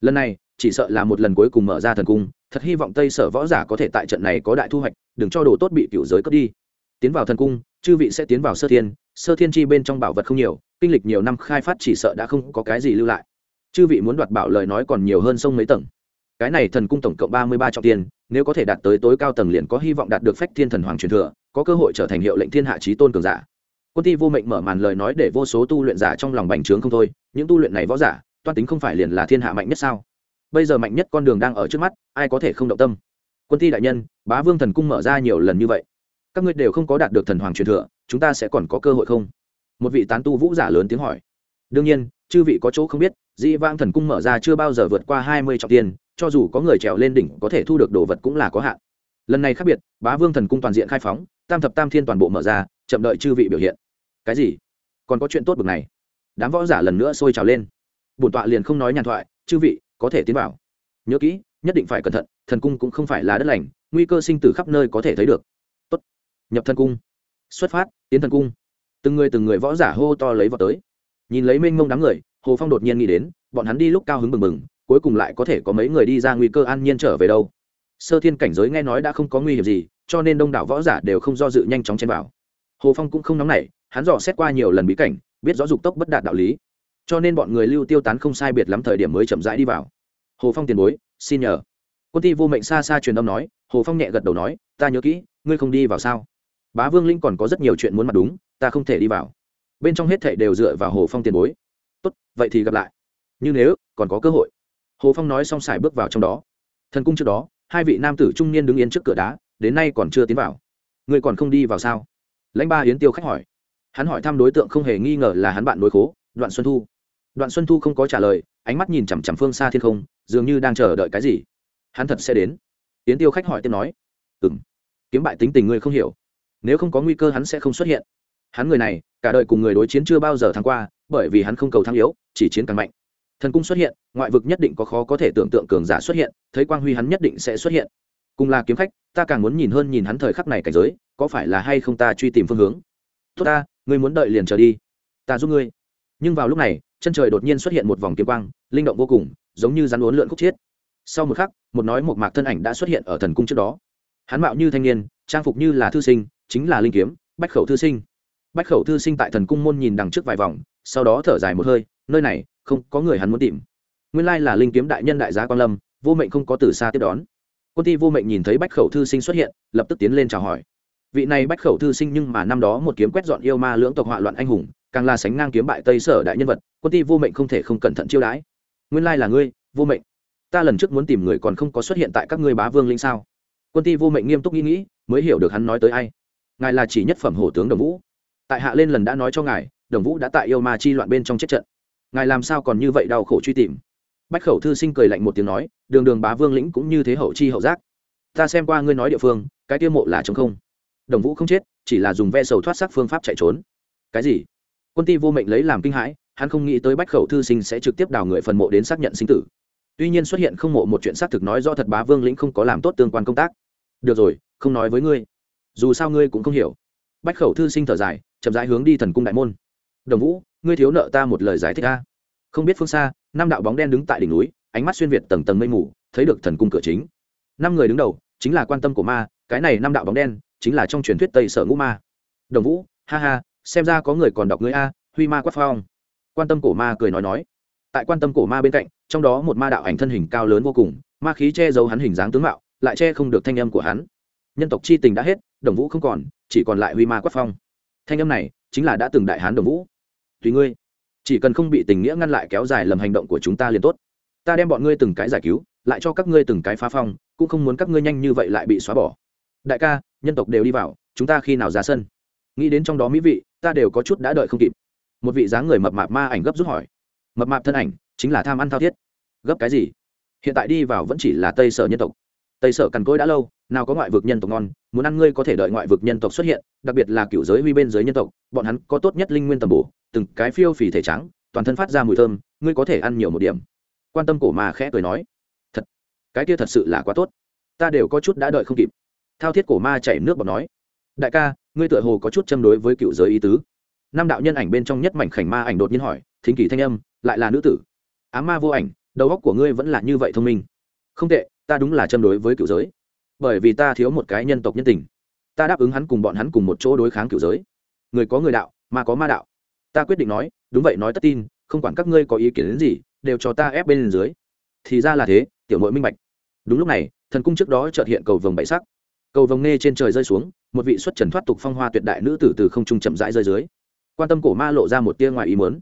Lần này, chỉ sợ là một lần cuối cùng mở ra thần cung, thật hy vọng tây sở võ giả có thể tại trận này có đại thu hoạch, đừng cho đồ tốt bị cựu giới cướp đi. Tiến vào thần cung, chư vị sẽ tiến vào sơ thiên sơ thiên chi bên trong bảo vật không nhiều, kinh lịch nhiều năm khai phát chỉ sợ đã không có cái gì lưu lại. Chư vị muốn đoạt bảo lời nói còn nhiều hơn sông mấy tầng. Cái này thần cung tổng cộng ba mươi ba trọng tiền nếu có thể đạt tới tối cao tầng liền có hy vọng đạt được phách thiên thần hoàng truyền thừa, có cơ hội trở thành hiệu lệnh thiên hạ trí tôn cường giả quân ti vô mệnh mở màn lời nói để vô số tu luyện giả trong lòng bành trướng không thôi, những tu luyện này võ giả, toan tính không phải liền là thiên hạ mạnh nhất sao? Bây giờ mạnh nhất con đường đang ở trước mắt, ai có thể không động tâm? Quân ti đại nhân, bá vương thần cung mở ra nhiều lần như vậy. Các ngươi đều không có đạt được thần hoàng truyền thừa, chúng ta sẽ còn có cơ hội không? Một vị tán tu vũ giả lớn tiếng hỏi. Đương nhiên, chư vị có chỗ không biết, di vang thần cung mở ra chưa bao giờ vượt qua hai mươi trọng tiền, cho dù có người trèo lên đỉnh có thể thu được đồ vật cũng là có hạn. Lần này khác biệt, bá vương thần cung toàn diện khai phóng, tam thập tam thiên toàn bộ mở ra, chậm đợi chư vị biểu hiện cái gì? Còn có chuyện tốt bực này. Đám võ giả lần nữa sôi trào lên. Bổn tọa liền không nói nhàn thoại, chư vị, có thể tiến vào. Nhớ kỹ, nhất định phải cẩn thận, thần cung cũng không phải là đất lành, nguy cơ sinh tử khắp nơi có thể thấy được. Tốt. Nhập thần cung. Xuất phát, tiến thần cung. Từng người từng người võ giả hô to lấy vào tới. Nhìn lấy mênh mông đám người, hồ phong đột nhiên nghĩ đến, bọn hắn đi lúc cao hứng bừng bừng, cuối cùng lại có thể có mấy người đi ra nguy cơ an nhiên trở về đâu. Sơ thiên cảnh giới nghe nói đã không có nguy hiểm gì, cho nên đông đảo võ giả đều không do dự nhanh chóng chen vào. Hồ phong cũng không nóng nảy hắn dò xét qua nhiều lần bí cảnh, biết rõ dục tốc bất đạt đạo lý. Cho nên bọn người lưu tiêu tán không sai biệt lắm thời điểm mới chậm rãi đi vào. Hồ phong tiền bối, xin nhờ. Quân ty vô mệnh xa xa truyền âm nói, hồ phong nhẹ gật đầu nói, ta nhớ kỹ, ngươi không đi vào sao? Bá vương linh còn có rất nhiều chuyện muốn mặt đúng, ta không thể đi vào. Bên trong hết thảy đều dựa vào hồ phong tiền bối. Tốt, vậy thì gặp lại. Nhưng nếu, còn có cơ hội. Hồ phong nói xong xài bước vào trong đó. Thần cung trước đó, hai vị nam tử trung niên đứng yên trước cửa đá, đến nay còn chưa tiến vào. Ngươi còn không đi vào sao? Lãnh ba yến tiêu khách hỏi hắn hỏi thăm đối tượng không hề nghi ngờ là hắn bạn đối khố, đoạn xuân thu. Đoạn xuân thu không có trả lời, ánh mắt nhìn chằm chằm phương xa thiên không, dường như đang chờ đợi cái gì. Hắn thật sẽ đến. Yến tiêu khách hỏi tiếp nói. Ừ m kiếm bại tính tình ngươi không hiểu. Nếu không có nguy cơ hắn sẽ không xuất hiện. Hắn người này, cả đời cùng người đối chiến chưa bao giờ thắng qua, bởi vì hắn không cầu thắng yếu, chỉ chiến càng mạnh. Thần cung xuất hiện, ngoại vực nhất định có khó có thể tưởng tượng cường giả xuất hiện, thấy quang huy hắn nhất định sẽ xuất hiện. Cùng là kiếm khách, ta càng muốn nhìn hơn nhìn hắn thời khắc này cảnh giới, có phải là hay không ta truy tìm phương hướng? Tốt ta ngươi muốn đợi liền chờ đi. Ta giúp ngươi. Nhưng vào lúc này, chân trời đột nhiên xuất hiện một vòng kiếm quang, linh động vô cùng, giống như rắn uốn lượn khúc chiết. Sau một khắc, một nói một mạc thân ảnh đã xuất hiện ở thần cung trước đó. Hắn mạo như thanh niên, trang phục như là thư sinh, chính là linh kiếm, bách khẩu thư sinh. Bách khẩu thư sinh tại thần cung môn nhìn đằng trước vài vòng, sau đó thở dài một hơi, nơi này, không có người hắn muốn tìm. Nguyên lai là linh kiếm đại nhân đại gia quan lâm, vô mệnh không có từ xa tiếp đón. Quân ti vô mệnh nhìn thấy bách khẩu thư sinh xuất hiện, lập tức tiến lên chào hỏi vị này bách khẩu thư sinh nhưng mà năm đó một kiếm quét dọn yêu ma lưỡng tộc họa loạn anh hùng, càng là sánh ngang kiếm bại tây sở đại nhân vật, quân ty vô mệnh không thể không cẩn thận chiêu đãi. Nguyên lai là ngươi, vô mệnh. Ta lần trước muốn tìm người còn không có xuất hiện tại các ngươi bá vương linh sao? Quân ty vô mệnh nghiêm túc nghĩ nghĩ, mới hiểu được hắn nói tới ai. Ngài là chỉ nhất phẩm hổ tướng đồng vũ. Tại hạ lên lần đã nói cho ngài, đồng vũ đã tại yêu ma chi loạn bên trong chết trận. Ngài làm sao còn như vậy đau khổ truy tìm? Bách khẩu thư sinh cười lạnh một tiếng nói, đường đường bá vương lĩnh cũng như thế hậu chi hậu giác. Ta xem qua ngươi nói địa phương, cái tiêu mộ là chống không đồng vũ không chết, chỉ là dùng ve sầu thoát sắc phương pháp chạy trốn. Cái gì? Quân ti vô mệnh lấy làm kinh hãi, hắn không nghĩ tới bách khẩu thư sinh sẽ trực tiếp đào người phần mộ đến xác nhận sinh tử. Tuy nhiên xuất hiện không mộ một chuyện xác thực nói do thật bá vương lĩnh không có làm tốt tương quan công tác. Được rồi, không nói với ngươi. Dù sao ngươi cũng không hiểu. Bách khẩu thư sinh thở dài, chậm rãi hướng đi thần cung đại môn. Đồng vũ, ngươi thiếu nợ ta một lời giải thích a. Không biết phương xa, năm đạo bóng đen đứng tại đỉnh núi, ánh mắt xuyên việt tầng tầng mây mù, thấy được thần cung cửa chính. Năm người đứng đầu, chính là quan tâm của ma, cái này năm đạo bóng đen chính là trong truyền thuyết tây sở ngũ ma. Đồng vũ, ha ha, xem ra có người còn đọc ngươi a, huy ma quát phong. Quan tâm cổ ma cười nói nói. Tại quan tâm cổ ma bên cạnh, trong đó một ma đạo ảnh thân hình cao lớn vô cùng, ma khí che giấu hắn hình dáng tướng mạo, lại che không được thanh âm của hắn. Nhân tộc chi tình đã hết, đồng vũ không còn, chỉ còn lại huy ma quát phong. Thanh âm này chính là đã từng đại hán đồng vũ. Tùy ngươi, chỉ cần không bị tình nghĩa ngăn lại kéo dài lầm hành động của chúng ta liền tốt. Ta đem bọn ngươi từng cái giải cứu, lại cho các ngươi từng cái phá phong, cũng không muốn các ngươi nhanh như vậy lại bị xóa bỏ đại ca, nhân tộc đều đi vào, chúng ta khi nào ra sân? Nghĩ đến trong đó mỹ vị, ta đều có chút đã đợi không kịp. Một vị dáng người mập mạp ma ảnh gấp rút hỏi. Mập mạp thân ảnh, chính là tham ăn thao thiết. Gấp cái gì? Hiện tại đi vào vẫn chỉ là tây sở nhân tộc. Tây sở cằn côi đã lâu, nào có ngoại vực nhân tộc ngon, muốn ăn ngươi có thể đợi ngoại vực nhân tộc xuất hiện, đặc biệt là cựu giới huy bên giới nhân tộc, bọn hắn có tốt nhất linh nguyên tầm bổ, từng cái phiêu phì thể trắng, toàn thân phát ra mùi thơm, ngươi có thể ăn nhiều một điểm. Quan tâm cổ mà khẽ cười nói. Thật, cái kia thật sự là quá tốt. Ta đều có chút đã đợi không kịp thao thiết cổ ma chảy nước bọt nói, đại ca, ngươi tựa hồ có chút châm đối với cựu giới ý tứ. Năm đạo nhân ảnh bên trong nhất mảnh khảnh ma ảnh đột nhiên hỏi, thính kỳ thanh âm, lại là nữ tử? Á ma vô ảnh, đầu óc của ngươi vẫn là như vậy thông minh. Không tệ, ta đúng là châm đối với cựu giới, bởi vì ta thiếu một cái nhân tộc nhân tình. Ta đáp ứng hắn cùng bọn hắn cùng một chỗ đối kháng cựu giới. Người có người đạo, mà có ma đạo. Ta quyết định nói, đúng vậy, nói tất tin, không quản các ngươi có ý kiến đến gì, đều cho ta ép bên dưới. Thì ra là thế, tiểu mội minh bạch. Đúng lúc này, thần cung trước đó chợt hiện cầu vồng bảy sắc cầu vồng nê trên trời rơi xuống, một vị xuất trần thoát tục phong hoa tuyệt đại nữ tử từ không trung chậm rãi rơi dưới. Quan tâm cổ ma lộ ra một tia ngoài ý mớn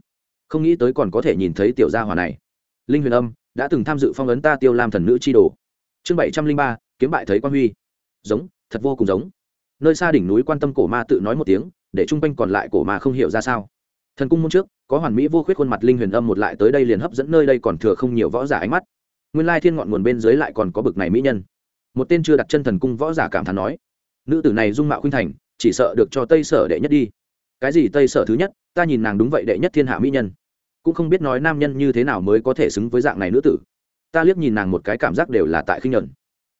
không nghĩ tới còn có thể nhìn thấy tiểu gia hòa này. Linh huyền âm, đã từng tham dự phong ấn ta tiêu lam thần nữ chi đồ. Chương bảy trăm linh ba, kiếm bại thấy quan huy. Giống, thật vô cùng giống. Nơi xa đỉnh núi quan tâm cổ ma tự nói một tiếng, để chung quanh còn lại cổ ma không hiểu ra sao. Thần cung môn trước, có hoàn mỹ vô khuyết khuôn mặt linh huyền âm một lại tới đây liền hấp dẫn nơi đây còn thừa không nhiều võ giả ánh mắt. Nguyên lai thiên ngọn nguồn bên dưới lại còn có bực này mỹ nhân một tên chưa đặt chân thần cung võ giả cảm thán nói, nữ tử này dung mạo khuynh thành, chỉ sợ được cho tây sở đệ nhất đi. Cái gì tây sở thứ nhất? Ta nhìn nàng đúng vậy đệ nhất thiên hạ mỹ nhân. Cũng không biết nói nam nhân như thế nào mới có thể xứng với dạng này nữ tử. Ta liếc nhìn nàng một cái cảm giác đều là tại khinh nhuận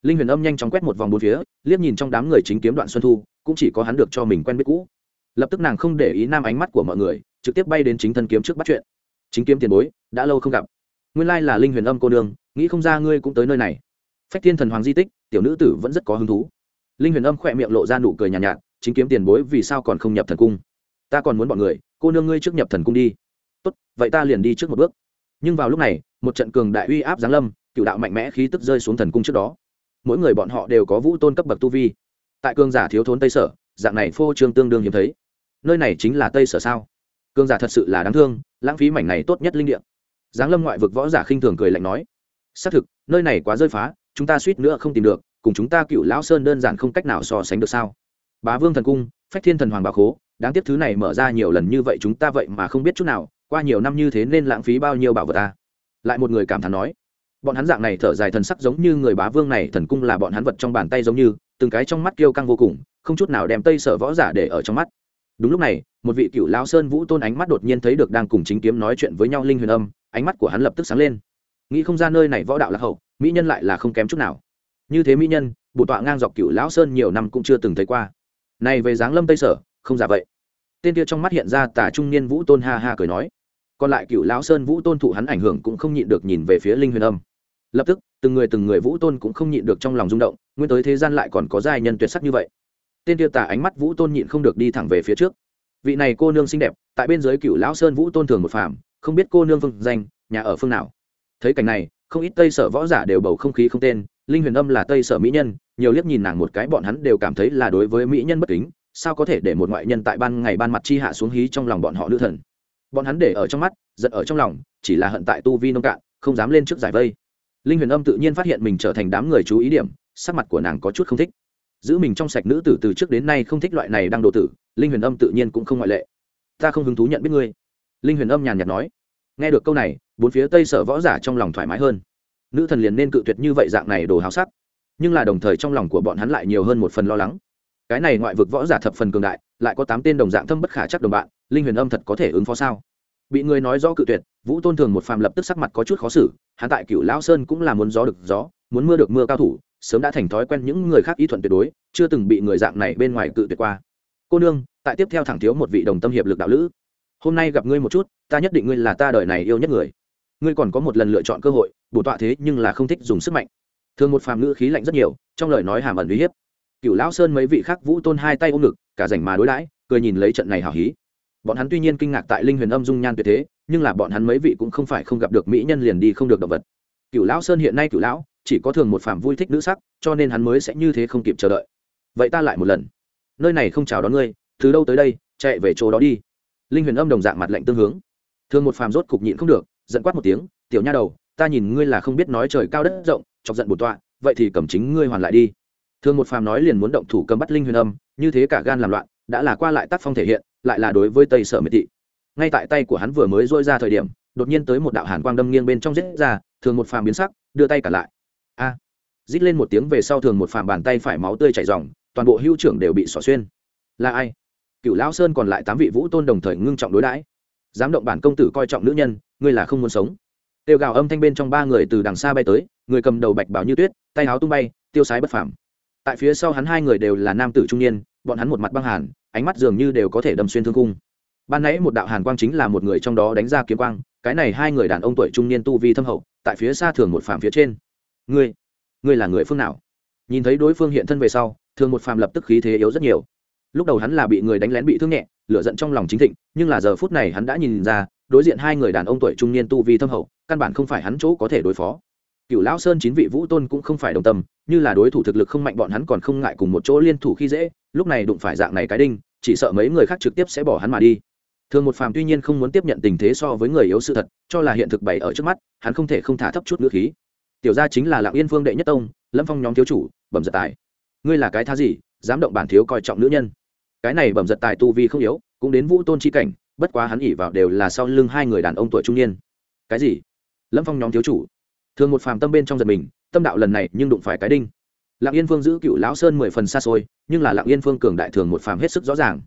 linh huyền âm nhanh chóng quét một vòng bốn phía, liếc nhìn trong đám người chính kiếm đoạn xuân thu, cũng chỉ có hắn được cho mình quen biết cũ. Lập tức nàng không để ý nam ánh mắt của mọi người, trực tiếp bay đến chính thân kiếm trước bắt chuyện. Chính kiếm tiền bối, đã lâu không gặp. Nguyên lai là linh huyền âm cô nương, nghĩ không ra ngươi cũng tới nơi này phách thiên thần hoàng di tích tiểu nữ tử vẫn rất có hứng thú. Linh huyền âm khỏe miệng lộ ra nụ cười nhàn nhạt, nhạt chính kiếm tiền bối vì sao còn không nhập thần cung? Ta còn muốn bọn người cô nương ngươi trước nhập thần cung đi. Tốt vậy ta liền đi trước một bước. Nhưng vào lúc này một trận cường đại uy áp giáng lâm cựu đạo mạnh mẽ khí tức rơi xuống thần cung trước đó. Mỗi người bọn họ đều có vũ tôn cấp bậc tu vi. Tại cường giả thiếu thốn tây sở dạng này phô trương tương đương hiếm thấy. Nơi này chính là tây sở sao? Cường giả thật sự là đáng thương lãng phí mảnh này tốt nhất linh địa. Giáng lâm ngoại vực võ giả khinh thường cười lạnh nói xác thực nơi này quá rơi phá chúng ta suýt nữa không tìm được, cùng chúng ta cựu lão sơn đơn giản không cách nào so sánh được sao? Bá vương thần cung, phách thiên thần hoàng bà khố, đáng tiếc thứ này mở ra nhiều lần như vậy chúng ta vậy mà không biết chút nào, qua nhiều năm như thế nên lãng phí bao nhiêu bảo vật ta lại một người cảm thán nói. Bọn hắn dạng này thở dài thần sắc giống như người bá vương này, thần cung là bọn hắn vật trong bàn tay giống như, từng cái trong mắt kiêu căng vô cùng, không chút nào đem tây sở võ giả để ở trong mắt. Đúng lúc này, một vị cựu lão sơn vũ tôn ánh mắt đột nhiên thấy được đang cùng chính kiếm nói chuyện với nhau linh huyền âm, ánh mắt của hắn lập tức sáng lên. Nghĩ không ra nơi này võ đạo lạc hậu mỹ nhân lại là không kém chút nào. Như thế mỹ nhân, bổ tọa ngang dọc cựu lão sơn nhiều năm cũng chưa từng thấy qua. Này về dáng lâm tây sở, không giả vậy. Tên kia trong mắt hiện ra tả trung niên vũ tôn ha ha cười nói. Còn lại cựu lão sơn vũ tôn thụ hắn ảnh hưởng cũng không nhịn được nhìn về phía linh huyền âm. Lập tức, từng người từng người vũ tôn cũng không nhịn được trong lòng rung động, nguyên tới thế gian lại còn có giai nhân tuyệt sắc như vậy. Tên kia tả ánh mắt vũ tôn nhịn không được đi thẳng về phía trước. Vị này cô nương xinh đẹp, tại bên dưới cựu lão sơn vũ tôn thường một phàm, không biết cô nương phương danh, nhà ở phương nào. Thấy cảnh này không ít tây sở võ giả đều bầu không khí không tên, linh huyền âm là tây sở mỹ nhân, nhiều liếc nhìn nàng một cái bọn hắn đều cảm thấy là đối với mỹ nhân bất kính, sao có thể để một ngoại nhân tại ban ngày ban mặt chi hạ xuống hí trong lòng bọn họ nữ thần? Bọn hắn để ở trong mắt, giận ở trong lòng, chỉ là hận tại tu vi nông cạn, không dám lên trước giải vây. Linh huyền âm tự nhiên phát hiện mình trở thành đám người chú ý điểm, sắc mặt của nàng có chút không thích. Giữ mình trong sạch nữ tử từ trước đến nay không thích loại này đang độ tử, linh huyền âm tự nhiên cũng không ngoại lệ. Ta không hứng thú nhận biết ngươi. Linh huyền âm nhàn nhạt nói. Nghe được câu này bốn phía tây sở võ giả trong lòng thoải mái hơn. Nữ thần liền nên cự tuyệt như vậy dạng này đồ háo sắc. Nhưng là đồng thời trong lòng của bọn hắn lại nhiều hơn một phần lo lắng. Cái này ngoại vực võ giả thập phần cường đại, lại có tám tên đồng dạng thâm bất khả chắc đồng bạn, linh huyền âm thật có thể ứng phó sao? Bị người nói rõ cự tuyệt, vũ tôn thường một phàm lập tức sắc mặt có chút khó xử, hắn tại cựu lão sơn cũng là muốn gió được gió, muốn mưa được mưa cao thủ, sớm đã thành thói quen những người khác ý thuận tuyệt đối, chưa từng bị người dạng này bên ngoài cự tuyệt qua. Cô nương, tại tiếp theo thẳng thiếu một vị đồng tâm hiệp lực đạo lữ. Hôm nay gặp ngươi một chút, ta nhất định ngươi là ta đời này yêu nhất người ngươi còn có một lần lựa chọn cơ hội, bổ tọa thế nhưng là không thích dùng sức mạnh. Thường một phàm ngữ khí lạnh rất nhiều, trong lời nói hàm ẩn uy hiếp. Cựu lão sơn mấy vị khác vũ tôn hai tay ôm ngực, cả rảnh mà đối đãi, cười nhìn lấy trận này hào hí. Bọn hắn tuy nhiên kinh ngạc tại linh huyền âm dung nhan tuyệt thế, nhưng là bọn hắn mấy vị cũng không phải không gặp được mỹ nhân liền đi không được động vật. Cựu lão sơn hiện nay cựu lão, chỉ có thường một phàm vui thích nữ sắc, cho nên hắn mới sẽ như thế không kịp chờ đợi. Vậy ta lại một lần. Nơi này không chào đón ngươi, từ đâu tới đây, chạy về chỗ đó đi. Linh huyền âm đồng dạng mặt lạnh tương hướng. Thường một phàm rốt cục nhịn không được giận quát một tiếng tiểu nha đầu ta nhìn ngươi là không biết nói trời cao đất rộng chọc giận bổn tọa vậy thì cầm chính ngươi hoàn lại đi. Thường một phàm nói liền muốn động thủ cầm bắt linh huyền âm như thế cả gan làm loạn đã là qua lại tác phong thể hiện lại là đối với tây sở miệt thị. Ngay tại tay của hắn vừa mới dôi ra thời điểm đột nhiên tới một đạo hàn quang đâm nghiêng bên trong giết ra thường một phàm biến sắc đưa tay cả lại. A! À, rít lên một tiếng về sau thường một phàm bàn tay phải máu tươi chảy ròng toàn bộ hưu trưởng đều bị xỏ xuyên. Là ai? Cựu lão sơn còn lại tám vị vũ tôn đồng thời ngưng trọng đối đãi dám động bản công tử coi trọng nữ nhân, ngươi là không muốn sống. Tiêu gào âm thanh bên trong ba người từ đằng xa bay tới, người cầm đầu bạch bảo như tuyết, tay áo tung bay, tiêu sái bất phàm. Tại phía sau hắn hai người đều là nam tử trung niên, bọn hắn một mặt băng hàn, ánh mắt dường như đều có thể đâm xuyên thương cung ban nãy một đạo hàn quang chính là một người trong đó đánh ra kiếm quang, cái này hai người đàn ông tuổi trung niên tu vi thâm hậu, tại phía xa thường một phàm phía trên. Ngươi ngươi là người phương nào? Nhìn thấy đối phương hiện thân về sau, thường một phàm lập tức khí thế yếu rất nhiều. Lúc đầu hắn là bị người đánh lén bị thương nhẹ lửa giận trong lòng chính thịnh, nhưng là giờ phút này hắn đã nhìn ra, đối diện hai người đàn ông tuổi trung niên tu vi thâm hậu, căn bản không phải hắn chỗ có thể đối phó. Cựu lão sơn chín vị vũ tôn cũng không phải đồng tâm, như là đối thủ thực lực không mạnh bọn hắn còn không ngại cùng một chỗ liên thủ khi dễ, lúc này đụng phải dạng này cái đinh, chỉ sợ mấy người khác trực tiếp sẽ bỏ hắn mà đi. Thường một phàm tuy nhiên không muốn tiếp nhận tình thế so với người yếu sự thật, cho là hiện thực bày ở trước mắt, hắn không thể không thả thấp chút ngữ khí. Tiểu gia chính là lạng yên phương đệ nhất tông, lâm phong nhóm thiếu chủ, bẩm giật tài. Ngươi là cái tha gì, dám động bản thiếu coi trọng nữ nhân? Cái này bẩm giật tài tu vi không yếu, cũng đến vũ tôn chi cảnh, bất quá hắn ỉ vào đều là sau lưng hai người đàn ông tuổi trung niên. Cái gì? Lâm phong nhóm thiếu chủ. Thường một phàm tâm bên trong giật mình, tâm đạo lần này nhưng đụng phải cái đinh. Lạng yên phương giữ cựu lão sơn mười phần xa xôi, nhưng là lạng yên phương cường đại thường một phàm hết sức rõ ràng.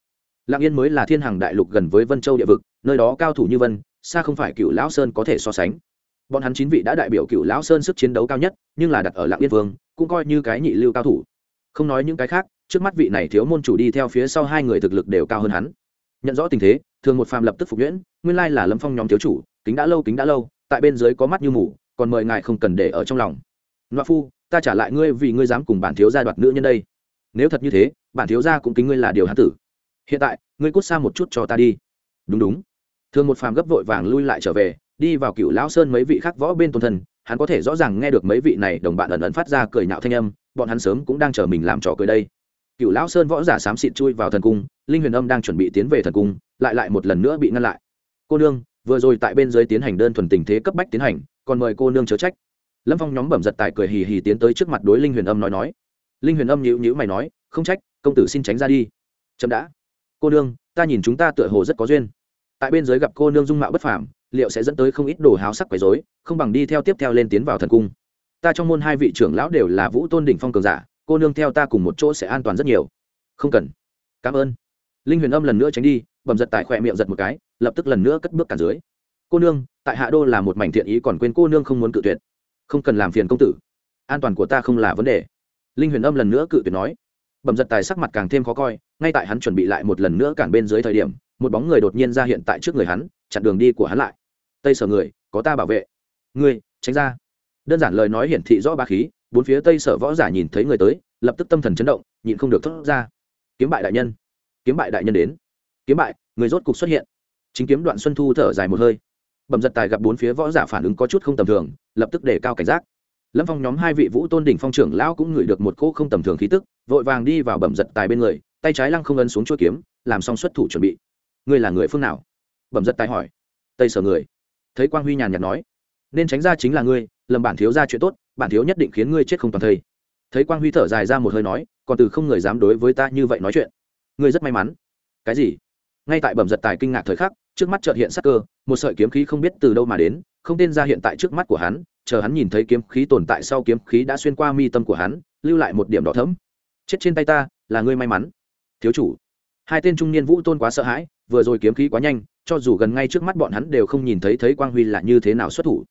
Lạng yên mới là thiên hàng đại lục gần với vân châu địa vực, nơi đó cao thủ như vân, xa không phải cựu lão sơn có thể so sánh. Bọn hắn chín vị đã đại biểu cựu lão sơn sức chiến đấu cao nhất, nhưng là đặt ở lạng yên vương cũng coi như cái nhị lưu cao thủ. Không nói những cái khác trước mắt vị này thiếu môn chủ đi theo phía sau hai người thực lực đều cao hơn hắn. Nhận rõ tình thế, thường một phàm lập tức phục nhuyễn, nguyên lai là lâm phong nhóm thiếu chủ, kính đã lâu kính đã lâu, tại bên dưới có mắt như mù, còn mời ngài không cần để ở trong lòng. Loa phu, ta trả lại ngươi vì ngươi dám cùng bản thiếu gia đoạt nữ nhân đây. Nếu thật như thế, bản thiếu gia cũng kính ngươi là điều hán tử. Hiện tại, ngươi cút xa một chút cho ta đi. Đúng đúng. Thường một phàm gấp vội vàng lui lại trở về, đi vào cựu lão sơn mấy vị khác võ bên tôn thần, hắn có thể rõ ràng nghe được mấy vị này đồng bạn ẩn ẩn phát ra cười nhạo thanh âm, bọn hắn sớm cũng đang chờ mình làm trò cười đây cựu lão sơn võ giả xám xịt chui vào thần cung, linh huyền âm đang chuẩn bị tiến về thần cung, lại lại một lần nữa bị ngăn lại. Cô nương, vừa rồi tại bên dưới tiến hành đơn thuần tình thế cấp bách tiến hành, còn mời cô nương chớ trách. Lâm phong nhóm bẩm giật tài cười hì hì tiến tới trước mặt đối linh huyền âm nói nói. Linh huyền âm nhữ nhữ mày nói, không trách, công tử xin tránh ra đi. Chậm đã. Cô nương, ta nhìn chúng ta tựa hồ rất có duyên. Tại bên dưới gặp cô nương dung mạo bất phàm, liệu sẽ dẫn tới không ít đồ háo sắc quấy dối không bằng đi theo tiếp theo lên tiến vào thần cung. Ta trong môn hai vị trưởng lão đều là vũ tôn đỉnh phong cường giả cô nương theo ta cùng một chỗ sẽ an toàn rất nhiều. Không cần. Cảm ơn. Linh huyền âm lần nữa tránh đi bầm giật tại khỏe miệng giật một cái, lập tức lần nữa cất bước cả dưới. Cô nương, tại hạ đô là một mảnh thiện ý còn quên cô nương không muốn cự tuyệt. Không cần làm phiền công tử. An toàn của ta không là vấn đề. Linh huyền âm lần nữa cự tuyệt nói. Bẩm giật tài sắc mặt càng thêm khó coi, ngay tại hắn chuẩn bị lại một lần nữa cản bên dưới thời điểm, một bóng người đột nhiên ra hiện tại trước người hắn, chặn đường đi của hắn lại. Tây sở người, có ta bảo vệ. Ngươi, tránh ra. Đơn giản lời nói hiển thị rõ ba khí bốn phía tây sở võ giả nhìn thấy người tới, lập tức tâm thần chấn động, nhịn không được thốt ra. Kiếm bại đại nhân, kiếm bại đại nhân đến. Kiếm bại, người rốt cục xuất hiện. Chính kiếm đoạn xuân thu thở dài một hơi. Bẩm giật tài gặp bốn phía võ giả phản ứng có chút không tầm thường, lập tức để cao cảnh giác. Lâm phong nhóm hai vị vũ tôn đỉnh phong trưởng lão cũng ngửi được một cỗ không tầm thường khí tức, vội vàng đi vào bẩm giật tài bên người, tay trái lăng không ấn xuống chuỗi kiếm, làm xong xuất thủ chuẩn bị. Ngươi là người phương nào? Bẩm giật tài hỏi. Tây sở người. Thấy quang huy nhàn nhạt nói nên tránh ra chính là ngươi, lầm bản thiếu ra chuyện tốt, bản thiếu nhất định khiến ngươi chết không toàn thây. Thấy quang huy thở dài ra một hơi nói, còn từ không người dám đối với ta như vậy nói chuyện. Ngươi rất may mắn. Cái gì? Ngay tại bẩm giật tài kinh ngạc thời khắc, trước mắt chợt hiện sắc cơ, một sợi kiếm khí không biết từ đâu mà đến, không tên ra hiện tại trước mắt của hắn, chờ hắn nhìn thấy kiếm khí tồn tại sau kiếm khí đã xuyên qua mi tâm của hắn, lưu lại một điểm đỏ thẫm. Chết trên tay ta, là ngươi may mắn. Thiếu chủ. Hai tên trung niên vũ tôn quá sợ hãi, vừa rồi kiếm khí quá nhanh, cho dù gần ngay trước mắt bọn hắn đều không nhìn thấy thấy quang huy là như thế nào xuất thủ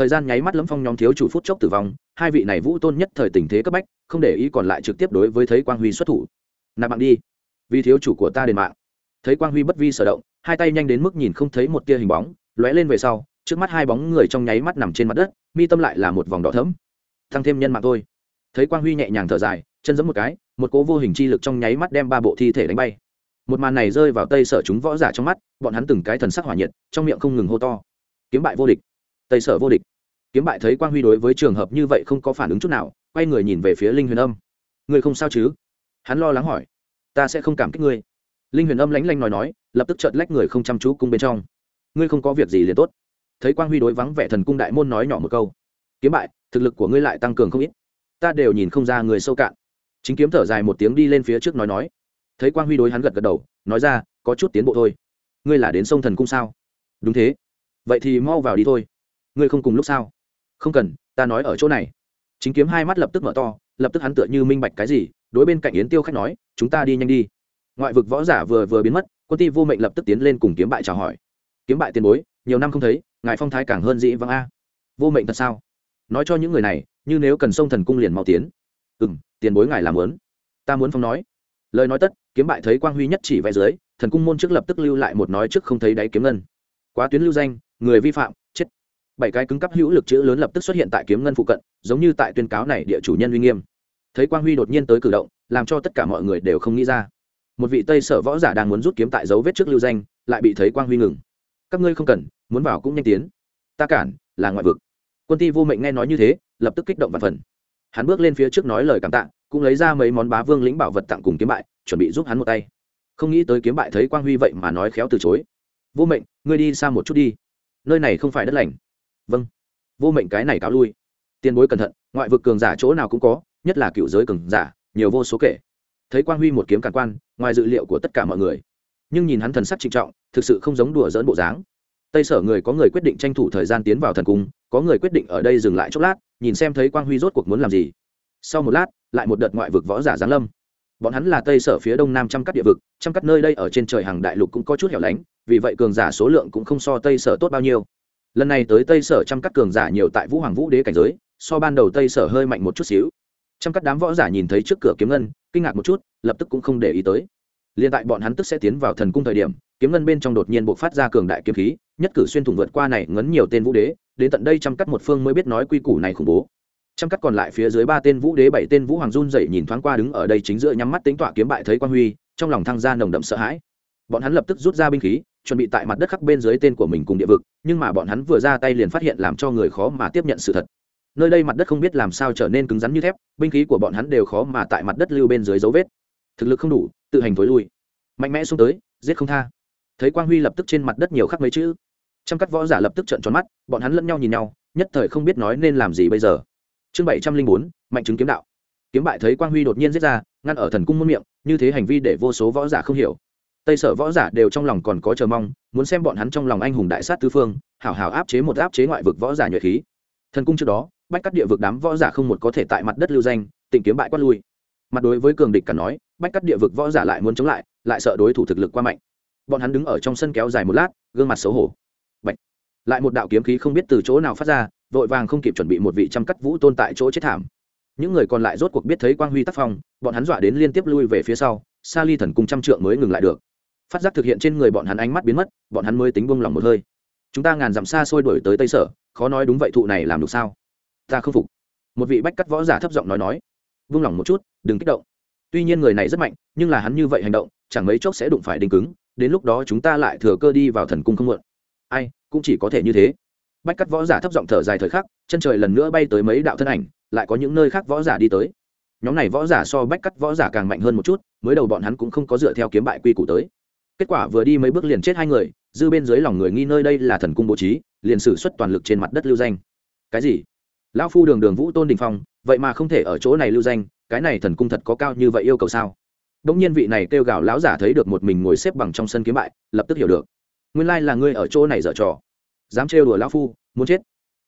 thời gian nháy mắt lấm phong nhóm thiếu chủ phút chốc tử vong, hai vị này vũ tôn nhất thời tình thế cấp bách, không để ý còn lại trực tiếp đối với thấy quang huy xuất thủ. Nạp mạng đi. Vì thiếu chủ của ta đền mạng. Thấy quang huy bất vi sở động, hai tay nhanh đến mức nhìn không thấy một tia hình bóng, lóe lên về sau, trước mắt hai bóng người trong nháy mắt nằm trên mặt đất, mi tâm lại là một vòng đỏ thấm thăng thêm nhân mạng thôi. Thấy quang huy nhẹ nhàng thở dài, chân giẫm một cái, một cố vô hình chi lực trong nháy mắt đem ba bộ thi thể đánh bay. Một màn này rơi vào tây sở chúng võ giả trong mắt, bọn hắn từng cái thần sắc hỏa nhiệt, trong miệng không ngừng hô to. Kiếm bại vô địch tây sở vô địch. Kiếm bại thấy quang huy đối với trường hợp như vậy không có phản ứng chút nào, quay người nhìn về phía linh huyền âm. Ngươi không sao chứ? Hắn lo lắng hỏi. Ta sẽ không cảm kích ngươi. Linh huyền âm lánh lanh nói nói, lập tức trợt lách người không chăm chú cung bên trong. Ngươi không có việc gì liền tốt. Thấy quang huy đối vắng vẻ thần cung đại môn nói nhỏ một câu. Kiếm bại, thực lực của ngươi lại tăng cường không ít. Ta đều nhìn không ra người sâu cạn. Chính kiếm thở dài một tiếng đi lên phía trước nói nói. Thấy quang huy đối hắn gật gật đầu, nói ra, có chút tiến bộ thôi. Ngươi là đến sông thần cung sao? Đúng thế. Vậy thì mau vào đi thôi ngươi không cùng lúc sao? Không cần, ta nói ở chỗ này. Chính kiếm hai mắt lập tức mở to, lập tức hắn tựa như minh bạch cái gì, đối bên cạnh yến tiêu khách nói, chúng ta đi nhanh đi. Ngoại vực võ giả vừa vừa biến mất, quân ty vô mệnh lập tức tiến lên cùng kiếm bại chào hỏi. Kiếm bại tiền bối, nhiều năm không thấy, ngài phong thái càng hơn dĩ vắng a. Vô mệnh thật sao? Nói cho những người này, như nếu cần sông thần cung liền mau tiến. Ừ m tiền bối ngài làm lớn ta muốn phong nói. Lời nói tất, kiếm bại thấy quang huy nhất chỉ vẽ dưới, thần cung môn trước lập tức lưu lại một nói trước không thấy đáy kiếm ngân. Quá tuyến lưu danh, người vi phạm bảy cái cứng cắp hữu lực chữ lớn lập tức xuất hiện tại kiếm ngân phụ cận, giống như tại tuyên cáo này địa chủ nhân uy nghiêm. Thấy quang huy đột nhiên tới cử động, làm cho tất cả mọi người đều không nghĩ ra. Một vị tây sở võ giả đang muốn rút kiếm tại dấu vết trước lưu danh, lại bị thấy quang huy ngừng. Các ngươi không cần, muốn vào cũng nhanh tiến. Ta cản, là ngoại vực. Quân ti vô mệnh nghe nói như thế, lập tức kích động và phần. Hắn bước lên phía trước nói lời cảm tạ, cũng lấy ra mấy món bá vương lĩnh bảo vật tặng cùng kiếm bại, chuẩn bị giúp hắn một tay. Không nghĩ tới kiếm bại thấy quang huy vậy mà nói khéo từ chối. Vô mệnh, ngươi đi xa một chút đi. Nơi này không phải đất lành vâng. Vô mệnh cái này cáo lui. Tiền bối cẩn thận, ngoại vực cường giả chỗ nào cũng có, nhất là cựu giới cường giả, nhiều vô số kể. Thấy quang huy một kiếm cản quan, ngoài dự liệu của tất cả mọi người. Nhưng nhìn hắn thần sắc trịnh trọng, thực sự không giống đùa dỡn bộ dáng. Tây sở người có người quyết định tranh thủ thời gian tiến vào thần cung, có người quyết định ở đây dừng lại chốc lát, nhìn xem thấy quang huy rốt cuộc muốn làm gì. Sau một lát, lại một đợt ngoại vực võ giả giáng lâm. Bọn hắn là tây sở phía đông nam trăm các địa vực, trăm các nơi đây ở trên trời hàng đại lục cũng có chút hẻo lánh, vì vậy cường giả số lượng cũng không so tây sở tốt bao nhiêu lần này tới tây sở trăm các cường giả nhiều tại vũ hoàng vũ đế cảnh giới, so ban đầu tây sở hơi mạnh một chút xíu. Trăm các đám võ giả nhìn thấy trước cửa kiếm ngân, kinh ngạc một chút, lập tức cũng không để ý tới. Liên tại bọn hắn tức sẽ tiến vào thần cung thời điểm, kiếm ngân bên trong đột nhiên bộc phát ra cường đại kiếm khí, nhất cử xuyên thủng vượt qua này ngấn nhiều tên vũ đế, đến tận đây trăm cắt một phương mới biết nói quy củ này khủng bố. Trăm cắt còn lại phía dưới ba tên vũ đế, bảy tên vũ hoàng run dậy nhìn thoáng qua đứng ở đây chính giữa nhắm mắt tính tọa kiếm bại thấy quan huy, trong lòng thăng ra nồng đậm sợ hãi. Bọn hắn lập tức rút ra binh khí chuẩn bị tại mặt đất khắc bên dưới tên của mình cùng địa vực, nhưng mà bọn hắn vừa ra tay liền phát hiện làm cho người khó mà tiếp nhận sự thật. Nơi đây mặt đất không biết làm sao trở nên cứng rắn như thép, binh khí của bọn hắn đều khó mà tại mặt đất lưu bên dưới dấu vết. Thực lực không đủ, tự hành thối lui. Mạnh mẽ xuống tới, giết không tha. Thấy quang huy lập tức trên mặt đất nhiều khắc mấy chữ. Trăm các võ giả lập tức trợn tròn mắt, bọn hắn lẫn nhau nhìn nhau, nhất thời không biết nói nên làm gì bây giờ. Chương bảy trăm linh bốn, mạnh chứng kiếm đạo. Kiếm bại thấy quang huy đột nhiên giết ra, ngăn ở thần cung muôn miệng, như thế hành vi để vô số võ giả không hiểu tây sở võ giả đều trong lòng còn có chờ mong, muốn xem bọn hắn trong lòng anh hùng đại sát tứ phương, hảo hảo áp chế một áp chế ngoại vực võ giả nhuệ khí. Thần cung trước đó, bách cắt địa vực đám võ giả không một có thể tại mặt đất lưu danh, tìm kiếm bại quát lui. Mặt đối với cường địch cả nói, bách cắt địa vực võ giả lại muốn chống lại lại sợ đối thủ thực lực qua mạnh. Bọn hắn đứng ở trong sân kéo dài một lát, gương mặt xấu hổ. Bạch. lại một đạo kiếm khí không biết từ chỗ nào phát ra, vội vàng không kịp chuẩn bị một vị trăm cắt vũ tôn tại chỗ chết thảm. Những người còn lại rốt cuộc biết thấy quang huy tác phong, bọn hắn dọa đến liên tiếp lui về phía sau xa ly thần cung trăm trượng mới ngừng lại được phát giác thực hiện trên người bọn hắn ánh mắt biến mất, bọn hắn mới tính buông lỏng một hơi. Chúng ta ngàn dặm xa xôi đổi tới tây sở, khó nói đúng vậy thụ này làm được sao? Ta không phục. Một vị bách cắt võ giả thấp giọng nói nói. Vung lòng một chút, đừng kích động. Tuy nhiên người này rất mạnh, nhưng là hắn như vậy hành động, chẳng mấy chốc sẽ đụng phải đinh cứng, đến lúc đó chúng ta lại thừa cơ đi vào thần cung không muộn. Ai, cũng chỉ có thể như thế. Bách cắt võ giả thấp giọng thở dài thời khắc, chân trời lần nữa bay tới mấy đạo thân ảnh, lại có những nơi khác võ giả đi tới. Nhóm này võ giả so bách cắt võ giả càng mạnh hơn một chút, mới đầu bọn hắn cũng không có dựa theo kiếm bại quy củ tới kết quả vừa đi mấy bước liền chết hai người, dư bên dưới lòng người nghi nơi đây là thần cung bố trí, liền sử xuất toàn lực trên mặt đất lưu danh. Cái gì? Lão phu đường đường vũ tôn đình phong, vậy mà không thể ở chỗ này lưu danh, cái này thần cung thật có cao như vậy yêu cầu sao? Đông nhiên vị này kêu gào lão giả thấy được một mình ngồi xếp bằng trong sân kiếm bại, lập tức hiểu được. Nguyên lai là ngươi ở chỗ này dở trò. Dám trêu đùa lão phu, muốn chết.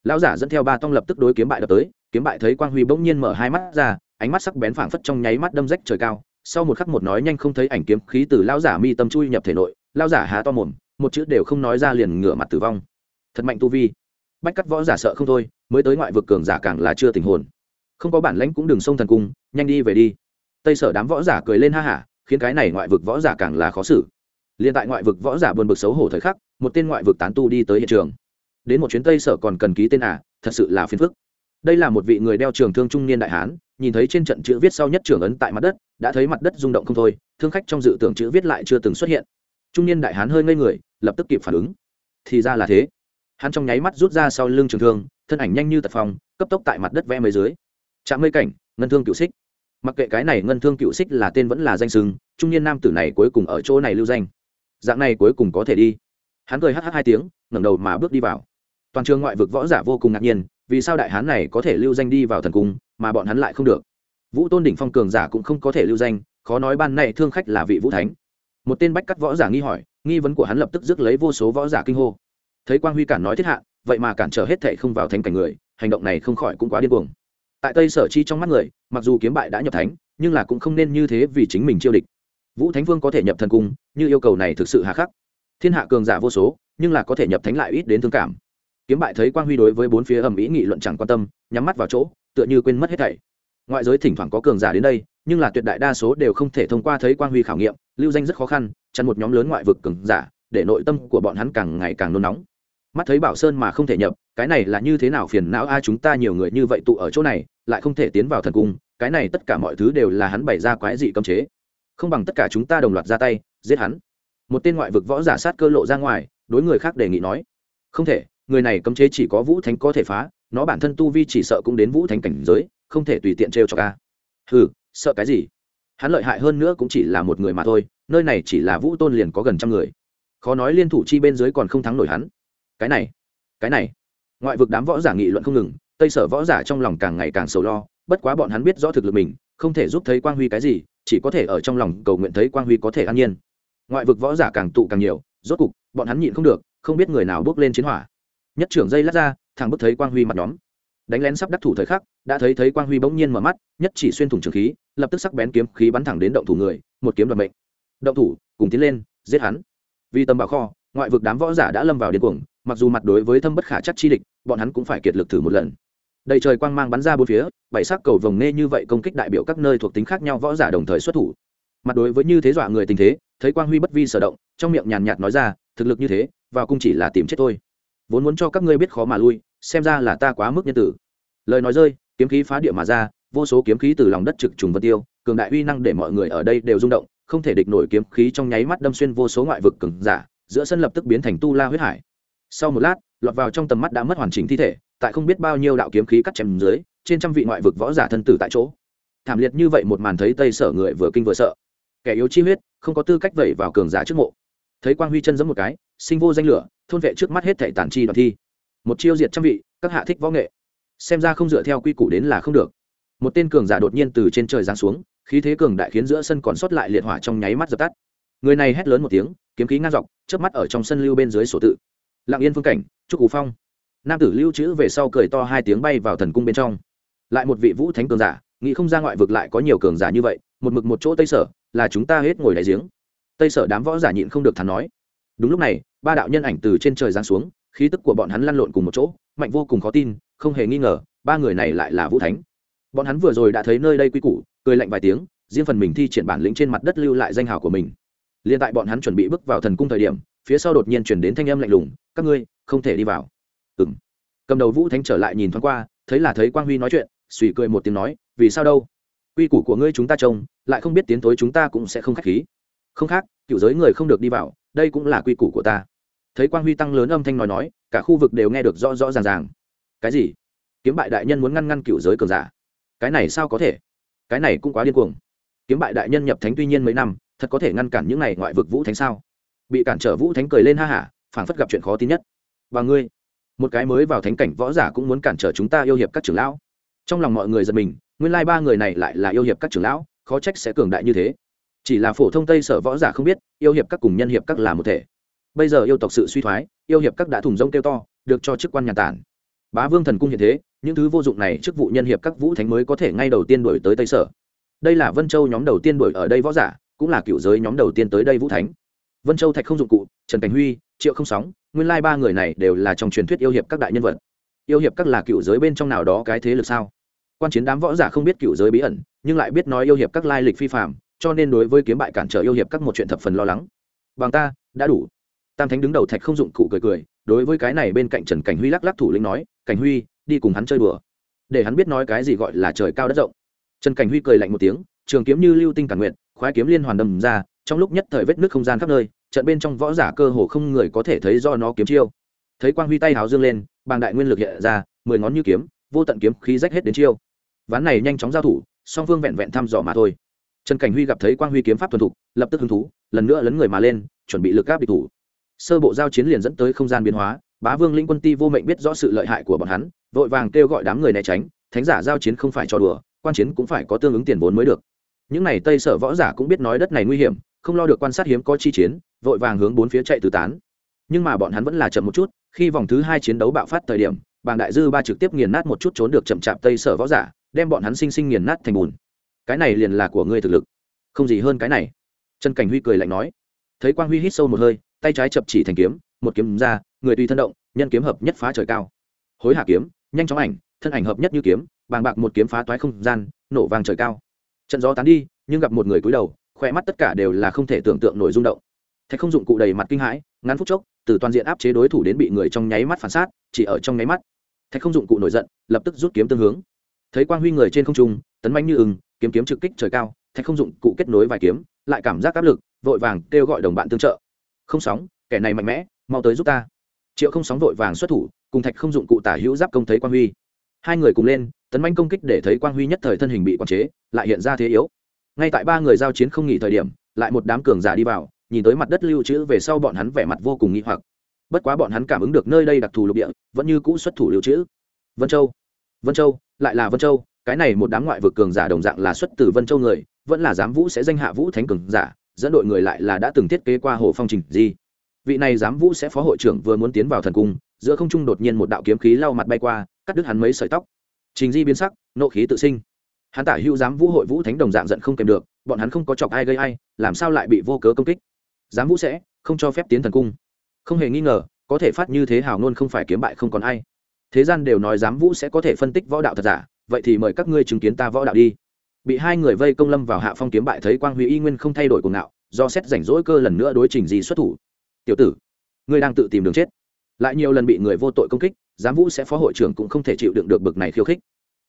Lão giả dẫn theo ba tông lập tức đối kiếm bại đập tới, kiếm bại thấy quang huy bỗng nhiên mở hai mắt ra, ánh mắt sắc bén phảng phất trong nháy mắt đâm rách trời cao sau một khắc một nói nhanh không thấy ảnh kiếm khí từ lão giả mi tâm chui nhập thể nội, lão giả há to mồm, một chữ đều không nói ra liền ngửa mặt tử vong. Thật mạnh tu vi. Bách cắt võ giả sợ không thôi, mới tới ngoại vực cường giả càng là chưa tình hồn. Không có bản lãnh cũng đừng xông thần cung, nhanh đi về đi. Tây sở đám võ giả cười lên ha hả, khiến cái này ngoại vực võ giả càng là khó xử. Liên tại ngoại vực võ giả buồn bực xấu hổ thời khắc, một tên ngoại vực tán tu đi tới hiện trường. Đến một chuyến tây sở còn cần ký tên à thật sự là phiền phức. Đây là một vị người đeo trường thương trung niên đại hán, nhìn thấy trên trận chữ viết sau nhất trường ấn tại mặt đất đã thấy mặt đất rung động không thôi, thương khách trong dự tưởng chữ viết lại chưa từng xuất hiện. Trung niên đại hán hơi ngây người, lập tức kịp phản ứng. Thì ra là thế. Hắn trong nháy mắt rút ra sau lưng trường thương, thân ảnh nhanh như tật phòng cấp tốc tại mặt đất vẽ mấy dưới. Chạm mây cảnh, ngân thương cựu xích. Mặc kệ cái này ngân thương cựu xích là tên vẫn là danh sừng trung niên nam tử này cuối cùng ở chỗ này lưu danh. Dạng này cuối cùng có thể đi. Hắn cười hh hai tiếng, ngẩng đầu mà bước đi vào. Toàn trường ngoại vực võ giả vô cùng ngạc nhiên, vì sao đại hán này có thể lưu danh đi vào thần cung, mà bọn hắn lại không được? Vũ tôn đỉnh phong cường giả cũng không có thể lưu danh, khó nói ban này thương khách là vị vũ thánh. Một tên bách cắt võ giả nghi hỏi, nghi vấn của hắn lập tức rước lấy vô số võ giả kinh hô. Thấy quang huy cản nói thiết hạ, vậy mà cản trở hết thệ không vào thánh cảnh người, hành động này không khỏi cũng quá điên cuồng. Tại tây sở chi trong mắt người, mặc dù kiếm bại đã nhập thánh, nhưng là cũng không nên như thế vì chính mình chiêu địch. Vũ thánh vương có thể nhập thần cung, như yêu cầu này thực sự hà khắc. Thiên hạ cường giả vô số, nhưng là có thể nhập thánh lại ít đến thương cảm. Kiếm bại thấy quang huy đối với bốn phía ầm ĩ nghị luận chẳng quan tâm, nhắm mắt vào chỗ, tựa như quên mất hết thảy ngoại giới thỉnh thoảng có cường giả đến đây, nhưng là tuyệt đại đa số đều không thể thông qua thấy quang huy khảo nghiệm, lưu danh rất khó khăn, chặn một nhóm lớn ngoại vực cường giả, để nội tâm của bọn hắn càng ngày càng nôn nóng. Mắt thấy bảo sơn mà không thể nhập, cái này là như thế nào phiền não a, chúng ta nhiều người như vậy tụ ở chỗ này, lại không thể tiến vào thần cung, cái này tất cả mọi thứ đều là hắn bày ra quái dị cấm chế. Không bằng tất cả chúng ta đồng loạt ra tay, giết hắn. Một tên ngoại vực võ giả sát cơ lộ ra ngoài, đối người khác đề nghị nói, không thể, người này cấm chế chỉ có vũ thánh có thể phá, nó bản thân tu vi chỉ sợ cũng đến vũ thánh cảnh giới không thể tùy tiện trêu cho ca. Ừ sợ cái gì? Hắn lợi hại hơn nữa cũng chỉ là một người mà thôi, nơi này chỉ là vũ tôn liền có gần trăm người. Khó nói liên thủ chi bên dưới còn không thắng nổi hắn. Cái này cái này. Ngoại vực đám võ giả nghị luận không ngừng, tây sở võ giả trong lòng càng ngày càng sầu lo, bất quá bọn hắn biết rõ thực lực mình, không thể giúp thấy quang huy cái gì, chỉ có thể ở trong lòng cầu nguyện thấy quang huy có thể an nhiên. Ngoại vực võ giả càng tụ càng nhiều, rốt cục, bọn hắn nhịn không được, không biết người nào bước lên chiến hỏa. Nhất trưởng dây lát ra thằng bước thấy quang huy mặt nhóm đánh lén sắp đắc thủ thời khắc, đã thấy thấy quang huy bỗng nhiên mở mắt, nhất chỉ xuyên thủng trường khí, lập tức sắc bén kiếm khí bắn thẳng đến động thủ người, một kiếm đoạt mệnh. Động thủ, cùng tiến lên, giết hắn. Vì tầm bảo kho, ngoại vực đám võ giả đã lâm vào điên cuồng, mặc dù mặt đối với thâm bất khả chắc chi địch, bọn hắn cũng phải kiệt lực thử một lần. Đầy trời quang mang bắn ra bốn phía, bảy sắc cầu vồng nê như vậy công kích đại biểu các nơi thuộc tính khác nhau võ giả đồng thời xuất thủ. Mặt đối với như thế dọa người tình thế, thấy quang huy bất vi sở động, trong miệng nhàn nhạt nói ra, thực lực như thế, vào cung chỉ là tìm chết thôi. Vốn muốn cho các ngươi biết khó mà lui xem ra là ta quá mức nhân tử. Lời nói rơi, kiếm khí phá địa mà ra, vô số kiếm khí từ lòng đất trực trùng vân tiêu, cường đại uy năng để mọi người ở đây đều rung động, không thể địch nổi kiếm khí trong nháy mắt đâm xuyên vô số ngoại vực cường giả, giữa sân lập tức biến thành tu la huyết hải. Sau một lát, lọt vào trong tầm mắt đã mất hoàn chỉnh thi thể, tại không biết bao nhiêu đạo kiếm khí cắt chém dưới, trên trăm vị ngoại vực võ giả thân tử tại chỗ. Thảm liệt như vậy một màn thấy tây sở người vừa kinh vừa sợ. Kẻ yếu chi huyết, không có tư cách vẩy vào cường giả trước mộ. Thấy quang huy chân giẫm một cái, sinh vô danh lửa, thôn vệ trước mắt hết thảy tản chi đoạn thi một chiêu diệt trăm vị, các hạ thích võ nghệ. Xem ra không dựa theo quy củ đến là không được. Một tên cường giả đột nhiên từ trên trời giáng xuống, khí thế cường đại khiến giữa sân còn sót lại liệt hỏa trong nháy mắt dập tắt. Người này hét lớn một tiếng, kiếm khí ngang dọc, chớp mắt ở trong sân lưu bên dưới sổ tự. Lặng yên phương cảnh, trúc cú phong. Nam tử lưu trữ về sau cười to hai tiếng bay vào thần cung bên trong. Lại một vị vũ thánh cường giả, nghĩ không ra ngoại vực lại có nhiều cường giả như vậy, một mực một chỗ tây sở, là chúng ta hết ngồi đại giếng. Tây sở đám võ giả nhịn không được thắn nói. Đúng lúc này, ba đạo nhân ảnh từ trên trời giáng xuống khí tức của bọn hắn lăn lộn cùng một chỗ, mạnh vô cùng khó tin, không hề nghi ngờ, ba người này lại là vũ thánh. Bọn hắn vừa rồi đã thấy nơi đây quy củ, cười lạnh vài tiếng, riêng phần mình thi triển bản lĩnh trên mặt đất lưu lại danh hào của mình. Liên tại bọn hắn chuẩn bị bước vào thần cung thời điểm, phía sau đột nhiên chuyển đến thanh âm lạnh lùng, các ngươi, không thể đi vào. Ừ m cầm đầu vũ thánh trở lại nhìn thoáng qua, thấy là thấy quang huy nói chuyện, suy cười một tiếng nói, vì sao đâu? Quy củ của ngươi chúng ta trông, lại không biết tiến tối chúng ta cũng sẽ không k h á c h khí. Không khác, cựu giới người không được đi vào, đây cũng là quy củ của ta thấy quang huy tăng lớn âm thanh nói nói, cả khu vực đều nghe được rõ rõ ràng ràng. Cái gì? Kiếm bại đại nhân muốn ngăn ngăn cựu giới cường giả. Cái này sao có thể? Cái này cũng quá điên cuồng. Kiếm bại đại nhân nhập thánh tuy nhiên mấy năm, thật có thể ngăn cản những này ngoại vực vũ thánh sao? Bị cản trở vũ thánh cười lên ha hả, phảng phất gặp chuyện khó tin nhất. Và ngươi, một cái mới vào thánh cảnh võ giả cũng muốn cản trở chúng ta yêu hiệp các trưởng lão. Trong lòng mọi người giật mình, nguyên lai ba người này lại là yêu hiệp các trưởng lão, khó trách sẽ cường đại như thế. Chỉ là phổ thông tây sở võ giả không biết, yêu hiệp các cùng nhân hiệp các là một thể bây giờ yêu tộc sự suy thoái, yêu hiệp các đã thùng rông kêu to, được cho chức quan nhà tản. Bá vương thần cung hiện thế, những thứ vô dụng này chức vụ nhân hiệp các vũ thánh mới có thể ngay đầu tiên đổi tới tây sở. Đây là vân châu nhóm đầu tiên đổi ở đây võ giả, cũng là cựu giới nhóm đầu tiên tới đây vũ thánh. Vân châu thạch không dụng cụ, trần cảnh huy, triệu không sóng, nguyên lai ba người này đều là trong truyền thuyết yêu hiệp các đại nhân vật. Yêu hiệp các là cựu giới bên trong nào đó cái thế lực sao? Quan chiến đám võ giả không biết cựu giới bí ẩn, nhưng lại biết nói yêu hiệp các lai lịch phi phạm cho nên đối với kiếm bại cản trở yêu hiệp các một chuyện thập phần lo lắng. Bằng ta, đã đủ tam thánh đứng đầu thạch không dụng cụ cười cười, đối với cái này bên cạnh trần cảnh huy lắc lắc thủ lĩnh nói, cảnh huy, đi cùng hắn chơi đùa. Để hắn biết nói cái gì gọi là trời cao đất rộng. Trần cảnh huy cười lạnh một tiếng, trường kiếm như lưu tinh cản nguyện khoái kiếm liên hoàn đầm ra, trong lúc nhất thời vết nước không gian khắp nơi, trận bên trong võ giả cơ hồ không người có thể thấy do nó kiếm chiêu. Thấy quang huy tay háo dương lên, bàng đại nguyên lực hiện ra, mười ngón như kiếm, vô tận kiếm khí rách hết đến chiêu. Ván này nhanh chóng giao thủ, song phương vẹn vẹn thăm dò mà thôi. Trần cảnh huy gặp thấy quang huy kiếm pháp thuần thục, lập tức hứng thú, lần nữa lấn người mà lên, chuẩn bị lực gáp địch thủ sơ bộ giao chiến liền dẫn tới không gian biến hóa, bá vương linh quân ti vô mệnh biết rõ sự lợi hại của bọn hắn, vội vàng kêu gọi đám người né tránh, thánh giả giao chiến không phải cho đùa, quan chiến cũng phải có tương ứng tiền vốn mới được. Những n à y tây sở võ giả cũng biết nói đất này nguy hiểm, không lo được quan sát hiếm có chi chiến, vội vàng hướng bốn phía chạy tứ tán. Nhưng mà bọn hắn vẫn là chậm một chút, khi vòng thứ hai chiến đấu bạo phát thời điểm, bàng đại dư ba trực tiếp nghiền nát một chút trốn được chậm chạp tây sở võ giả, đem bọn hắn sinh sinh nghiền nát thành bùn. Cái này liền là của ngươi thực lực. Không gì hơn cái này. Trần cảnh huy cười lạnh nói. Thấy quang huy hít sâu một hơi tay trái chập chỉ thành kiếm, một kiếm ra, người tùy thân động, nhân kiếm hợp nhất phá trời cao. Hối hạ kiếm, nhanh chóng ảnh, thân ảnh hợp nhất như kiếm, bàng bạc một kiếm phá toái không gian, nổ vàng trời cao. Trận gió tán đi, nhưng gặp một người cúi đầu khoe mắt tất cả đều là không thể tưởng tượng nổi rung động. Thạch không dụng cụ đầy mặt kinh hãi, ngắn phút chốc, từ toàn diện áp chế đối thủ đến bị người trong nháy mắt phản sát, chỉ ở trong nháy mắt. Thạch không dụng cụ nổi giận, lập tức rút kiếm tương hướng. Thấy quang huy người trên không trung, tấn manh như ừng kiếm kiếm trực kích trời cao, thạch không dụng cụ kết nối vài kiếm, lại cảm giác áp lực, vội vàng kêu gọi đồng bạn tương trợ không sóng, kẻ này mạnh mẽ, mau tới giúp ta. Triệu không sóng vội vàng xuất thủ, cùng thạch không dụng cụ tả hữu giáp công thấy quang huy. Hai người cùng lên, tấn manh công kích để thấy quang huy nhất thời thân hình bị quản chế, lại hiện ra thế yếu. Ngay tại ba người giao chiến không nghỉ thời điểm, lại một đám cường giả đi vào, nhìn tới mặt đất lưu trữ về sau bọn hắn vẻ mặt vô cùng nghi hoặc. Bất quá bọn hắn cảm ứng được nơi đây đặc thù lục địa, vẫn như cũ xuất thủ lưu trữ. Vân châu vân châu, lại là vân châu, cái này một đám ngoại vực cường giả đồng dạng là xuất từ vân châu người, vẫn là giám vũ sẽ danh hạ vũ thánh cường giả dẫn đội người lại là đã từng thiết kế qua hồ phong trình di vị này giám vũ sẽ phó hội trưởng vừa muốn tiến vào thần cung, giữa không trung đột nhiên một đạo kiếm khí lau mặt bay qua, cắt đứt hắn mấy sợi tóc. Trình di biến sắc, nộ khí tự sinh. Hắn tả hữu giám vũ hội vũ thánh đồng dạng giận không kèm được, bọn hắn không có chọc ai gây ai, làm sao lại bị vô cớ công kích? Giám vũ sẽ không cho phép tiến thần cung. Không hề nghi ngờ, có thể phát như thế hào ngôn không phải kiếm bại không còn ai. Thế gian đều nói giám vũ sẽ có thể phân tích võ đạo thật giả, vậy thì mời các ngươi chứng kiến ta võ đạo đi bị hai người vây công lâm vào hạ phong kiếm bại thấy quang huy y nguyên không thay đổi cuồng ngạo, do xét rảnh rỗi cơ lần nữa đối trình di xuất thủ. Tiểu tử, ngươi đang tự tìm đường chết. Lại nhiều lần bị người vô tội công kích, giám vũ sẽ phó hội trưởng cũng không thể chịu đựng được bực này khiêu khích.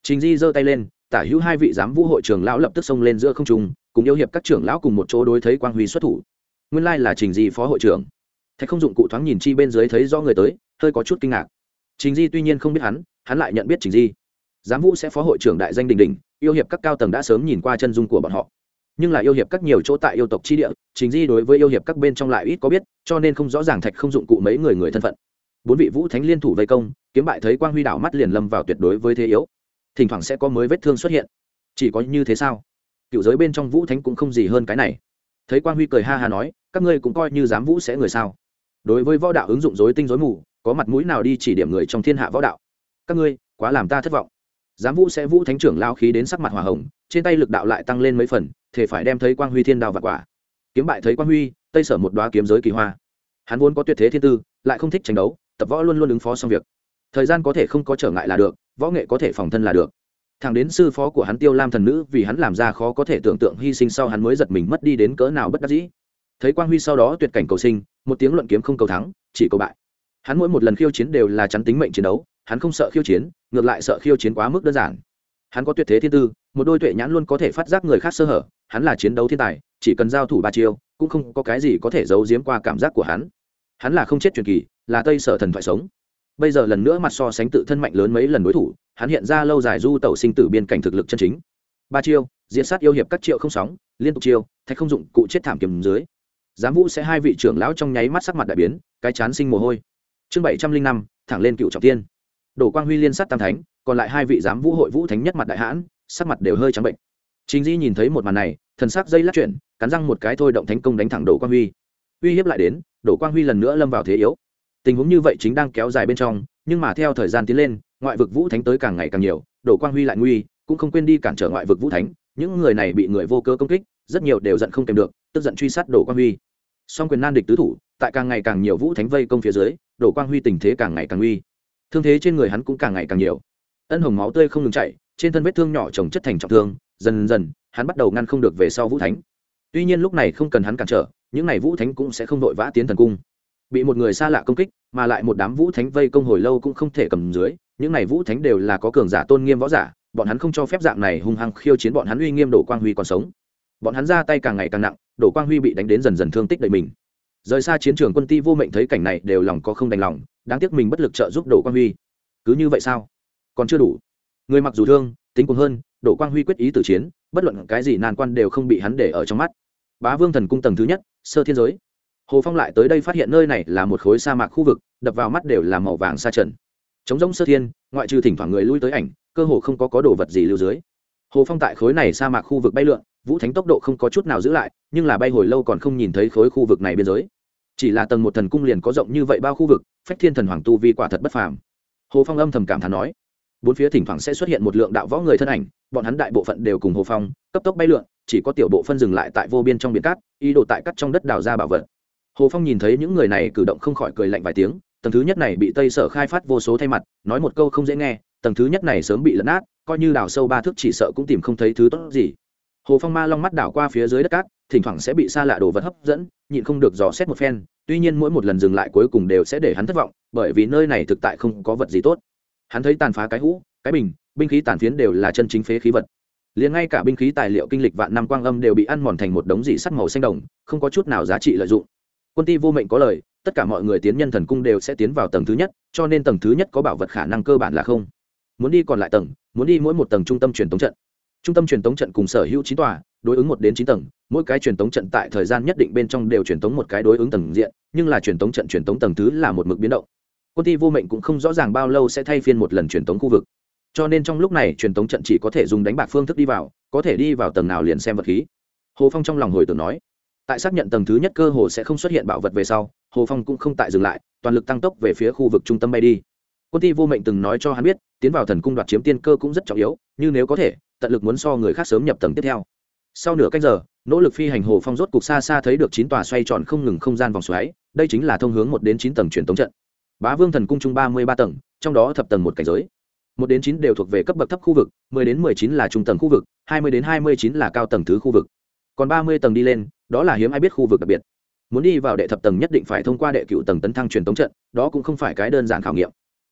Trình di giơ tay lên, tả hữu hai vị giám vũ hội trưởng lão lập tức xông lên giữa không trung, cùng yêu hiệp các trưởng lão cùng một chỗ đối thấy quang huy xuất thủ. Nguyên lai là trình di phó hội trưởng. Thạch không dụng cụ thoáng nhìn chi bên dưới thấy do người tới, hơi có chút kinh ngạc. Trình di tuy nhiên không biết hắn hắn lại nhận biết trình di giám vũ sẽ phó hội trưởng đại danh đình đình, yêu hiệp các cao tầng đã sớm nhìn qua chân dung của bọn họ. Nhưng là yêu hiệp các nhiều chỗ tại yêu tộc chi địa chính di đối với yêu hiệp các bên trong lại ít có biết, cho nên không rõ ràng thạch không dụng cụ mấy người người thân phận. Bốn vị vũ thánh liên thủ vây công, kiếm bại thấy quang huy đảo mắt liền lâm vào tuyệt đối với thế yếu. Thỉnh thoảng sẽ có mới vết thương xuất hiện. Chỉ có như thế sao? Cựu giới bên trong vũ thánh cũng không gì hơn cái này. Thấy quang huy cười ha ha nói, các ngươi cũng coi như dám vũ sẽ người sao? Đối với võ đạo ứng dụng dối tinh dối mù, có mặt mũi nào đi chỉ điểm người trong thiên hạ võ đạo? Các ngươi, quá làm ta thất vọng giám vũ sẽ vũ thánh trưởng lao khí đến sắc mặt hòa hồng, trên tay lực đạo lại tăng lên mấy phần, thể phải đem thấy quang huy thiên đao và quả. Kiếm bại thấy Quang huy, tây sở một đoá kiếm giới kỳ hoa. Hắn vốn có tuyệt thế thiên tư, lại không thích tranh đấu, tập võ luôn luôn ứng phó xong việc. Thời gian có thể không có trở ngại là được, võ nghệ có thể phòng thân là được. Thằng đến sư phó của hắn tiêu lam thần nữ, vì hắn làm ra khó có thể tưởng tượng hy sinh sau hắn mới giật mình mất đi đến cỡ nào bất đắc dĩ. Thấy quang huy sau đó tuyệt cảnh cầu sinh, một tiếng luận kiếm không cầu thắng, chỉ cầu bại. Hắn mỗi một lần khiêu chiến đều là chắn tính mệnh chiến đấu hắn không sợ khiêu chiến, ngược lại sợ khiêu chiến quá mức đơn giản. Hắn có tuyệt thế thiên tư, một đôi tuệ nhãn luôn có thể phát giác người khác sơ hở, hắn là chiến đấu thiên tài, chỉ cần giao thủ ba chiêu, cũng không có cái gì có thể giấu giếm qua cảm giác của hắn. Hắn là không chết truyền kỳ, là tây sở thần thoại sống. Bây giờ lần nữa mặt so sánh tự thân mạnh lớn mấy lần đối thủ, hắn hiện ra lâu dài du tẩu sinh tử biên cảnh thực lực chân chính. Ba chiêu diễn sát yêu hiệp các triệu không sóng, liên tục chiêu, thạch không dụng, cụ chết thảm kiềm dưới. Giám vũ sẽ hai vị trưởng lão trong nháy mắt sắc mặt đại biến, cái chán sinh mồ hôi. Chương bảy trăm linh năm, thẳng lên cựu trọng tiên đổ quang huy liên sát tam thánh, còn lại hai vị giám vũ hội vũ thánh nhất mặt đại hãn, sắc mặt đều hơi trắng bệnh. Chính di nhìn thấy một màn này, thần sắc dây lắc chuyển, cắn răng một cái thôi động thánh công đánh thẳng đổ quang huy. Uy hiếp lại đến, đổ quang huy lần nữa lâm vào thế yếu. Tình huống như vậy chính đang kéo dài bên trong, nhưng mà theo thời gian tiến lên, ngoại vực vũ thánh tới càng ngày càng nhiều, đổ quang huy lại nguy, cũng không quên đi cản trở ngoại vực vũ thánh. Những người này bị người vô cơ công kích, rất nhiều đều giận không kèm được, tức giận truy sát đổ quang huy. Song quyền nan địch tứ thủ, tại càng ngày càng nhiều vũ thánh vây công phía dưới, đổ quang huy tình thế càng ngày càng uy thương thế trên người hắn cũng càng ngày càng nhiều. Ân hồng máu tươi không ngừng chạy trên thân vết thương nhỏ chồng chất thành trọng thương, dần dần, hắn bắt đầu ngăn không được về sau vũ thánh. Tuy nhiên lúc này không cần hắn cản trở, những n à y vũ thánh cũng sẽ không đội vã tiến thần cung. Bị một người xa lạ công kích, mà lại một đám vũ thánh vây công hồi lâu cũng không thể cầm dưới, những n à y vũ thánh đều là có cường giả tôn nghiêm võ giả, bọn hắn không cho phép dạng này hung hăng khiêu chiến bọn hắn uy nghiêm đổ quang huy còn sống. Bọn hắn ra tay càng ngày càng nặng, đổ quang huy bị đánh đến dần dần thương tích đầy mình. Rời xa chiến trường quân ti vô mệnh thấy cảnh này đều lòng có không đành lòng đáng tiếc mình bất lực trợ giúp đổ quang huy. Cứ như vậy sao? Còn chưa đủ. Người mặc dù thương, tính cùng hơn đổ quang huy quyết ý tử chiến, bất luận cái gì nan quan đều không bị hắn để ở trong mắt. Bá vương thần cung tầng thứ nhất, sơ thiên giới. Hồ phong lại tới đây phát hiện nơi này là một khối sa mạc khu vực, đập vào mắt đều là màu vàng sa trần. Chống giống sơ thiên, ngoại trừ thỉnh thoảng người lui tới ảnh, cơ hồ không có có đồ vật gì lưu dưới. Hồ phong tại khối này sa mạc khu vực bay lượn, vũ thánh tốc độ không có chút nào giữ lại, nhưng là bay hồi lâu còn không nhìn thấy khối khu vực này biên giới chỉ là tầng một thần cung liền có rộng như vậy bao khu vực, phách thiên thần hoàng tu vi quả thật bất phàm. Hồ phong âm thầm cảm thán nói, bốn phía thỉnh thoảng sẽ xuất hiện một lượng đạo võ người thân ảnh, bọn hắn đại bộ phận đều cùng hồ phong, cấp tốc bay lượn, chỉ có tiểu bộ phân dừng lại tại vô biên trong biển cát, ý đồ tại cắt trong đất đào ra bảo vật. Hồ phong nhìn thấy những người này cử động không khỏi cười lạnh vài tiếng, tầng thứ nhất này bị tây sở khai phát vô số thay mặt, nói một câu không dễ nghe, tầng thứ nhất này sớm bị lấn át coi như đào sâu ba thước chỉ sợ cũng tìm không thấy thứ tốt gì hồ phong ma long mắt đảo qua phía dưới đất cát, thỉnh thoảng sẽ bị xa lạ đồ vật hấp dẫn, nhịn không được dò xét một phen, tuy nhiên mỗi một lần dừng lại cuối cùng đều sẽ để hắn thất vọng, bởi vì nơi này thực tại không có vật gì tốt. Hắn thấy tàn phá cái hũ, cái bình, binh khí tàn phiến đều là chân chính phế khí vật. Liền ngay cả binh khí tài liệu kinh lịch vạn năm quang âm đều bị ăn mòn thành một đống dị sắt màu xanh đồng, không có chút nào giá trị lợi dụng. Quân ti vô mệnh có lời, tất cả mọi người tiến nhân thần cung đều sẽ tiến vào tầng thứ nhất, cho nên tầng thứ nhất có bảo vật khả năng cơ bản là không. Muốn đi còn lại tầng, muốn đi mỗi một tầng trung tâm truyền tống trận trung tâm truyền tống trận cùng sở hữu chín tòa, đối ứng một đến chín tầng, mỗi cái truyền tống trận tại thời gian nhất định bên trong đều truyền tống một cái đối ứng tầng diện, nhưng là truyền tống trận truyền tống tầng thứ là một mực biến động. Quân ty vô mệnh cũng không rõ ràng bao lâu sẽ thay phiên một lần truyền tống khu vực. Cho nên trong lúc này truyền tống trận chỉ có thể dùng đánh bạc phương thức đi vào, có thể đi vào tầng nào liền xem vật khí. Hồ phong trong lòng hồi tưởng nói, tại xác nhận tầng thứ nhất cơ hồ sẽ không xuất hiện bảo vật về sau, hồ phong cũng không tại dừng lại, toàn lực tăng tốc về phía khu vực trung tâm bay đi. Quân ty vô mệnh từng nói cho hắn biết, tiến vào thần cung đoạt chiếm tiên cơ cũng rất trọng yếu nhưng nếu có thể tận lực muốn so người khác sớm nhập tầng tiếp theo. Sau nửa cách giờ, nỗ lực phi hành hồ phong rốt cục xa xa thấy được chín tòa xoay tròn không ngừng không gian vòng xoáy, đây chính là thông hướng một đến chín tầng truyền tống trận. Bá vương thần cung chung ba mươi ba tầng, trong đó thập tầng một cảnh giới. Một đến chín đều thuộc về cấp bậc thấp khu vực, mười đến mười chín là trung tầng khu vực, hai mươi đến hai mươi chín là cao tầng thứ khu vực. Còn ba mươi tầng đi lên, đó là hiếm ai biết khu vực đặc biệt. Muốn đi vào đệ thập tầng nhất định phải thông qua đệ cựu tầng tấn thăng truyền tống trận, đó cũng không phải cái đơn giản khảo nghiệm.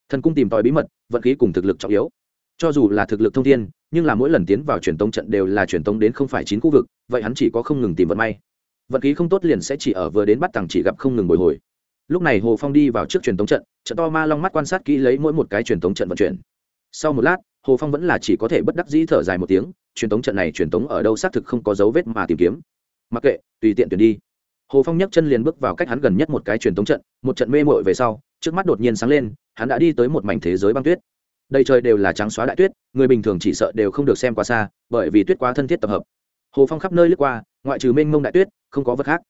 Thần cung tìm tòi bí mật, vận khí cùng thực lực trọng yếu. Cho dù là thực lực thông thiên nhưng là mỗi lần tiến vào truyền tống trận đều là truyền tống đến không phải chín khu vực, vậy hắn chỉ có không ngừng tìm vận may. Vận khí không tốt liền sẽ chỉ ở vừa đến bắt tầng chỉ gặp không ngừng bồi hồi. Lúc này hồ phong đi vào trước truyền tống trận trận to ma long mắt quan sát kỹ lấy mỗi một cái truyền tống trận vận chuyển. Sau một lát, hồ phong vẫn là chỉ có thể bất đắc dĩ thở dài một tiếng, truyền tống trận này truyền tống ở đâu xác thực không có dấu vết mà tìm kiếm. Mặc kệ, tùy tiện tuyển đi. Hồ phong nhấc chân liền bước vào cách hắn gần nhất một cái truyền tống trận, một trận mê mội về sau, trước mắt đột nhiên sáng lên, hắn đã đi tới một mảnh thế giới băng tuyết. Đây trời đều là trắng xóa đại tuyết, người bình thường chỉ sợ đều không được xem quá xa, bởi vì tuyết quá thân thiết tập hợp. Hồ phong khắp nơi lướt qua, ngoại trừ mênh mông đại tuyết, không có vật khác.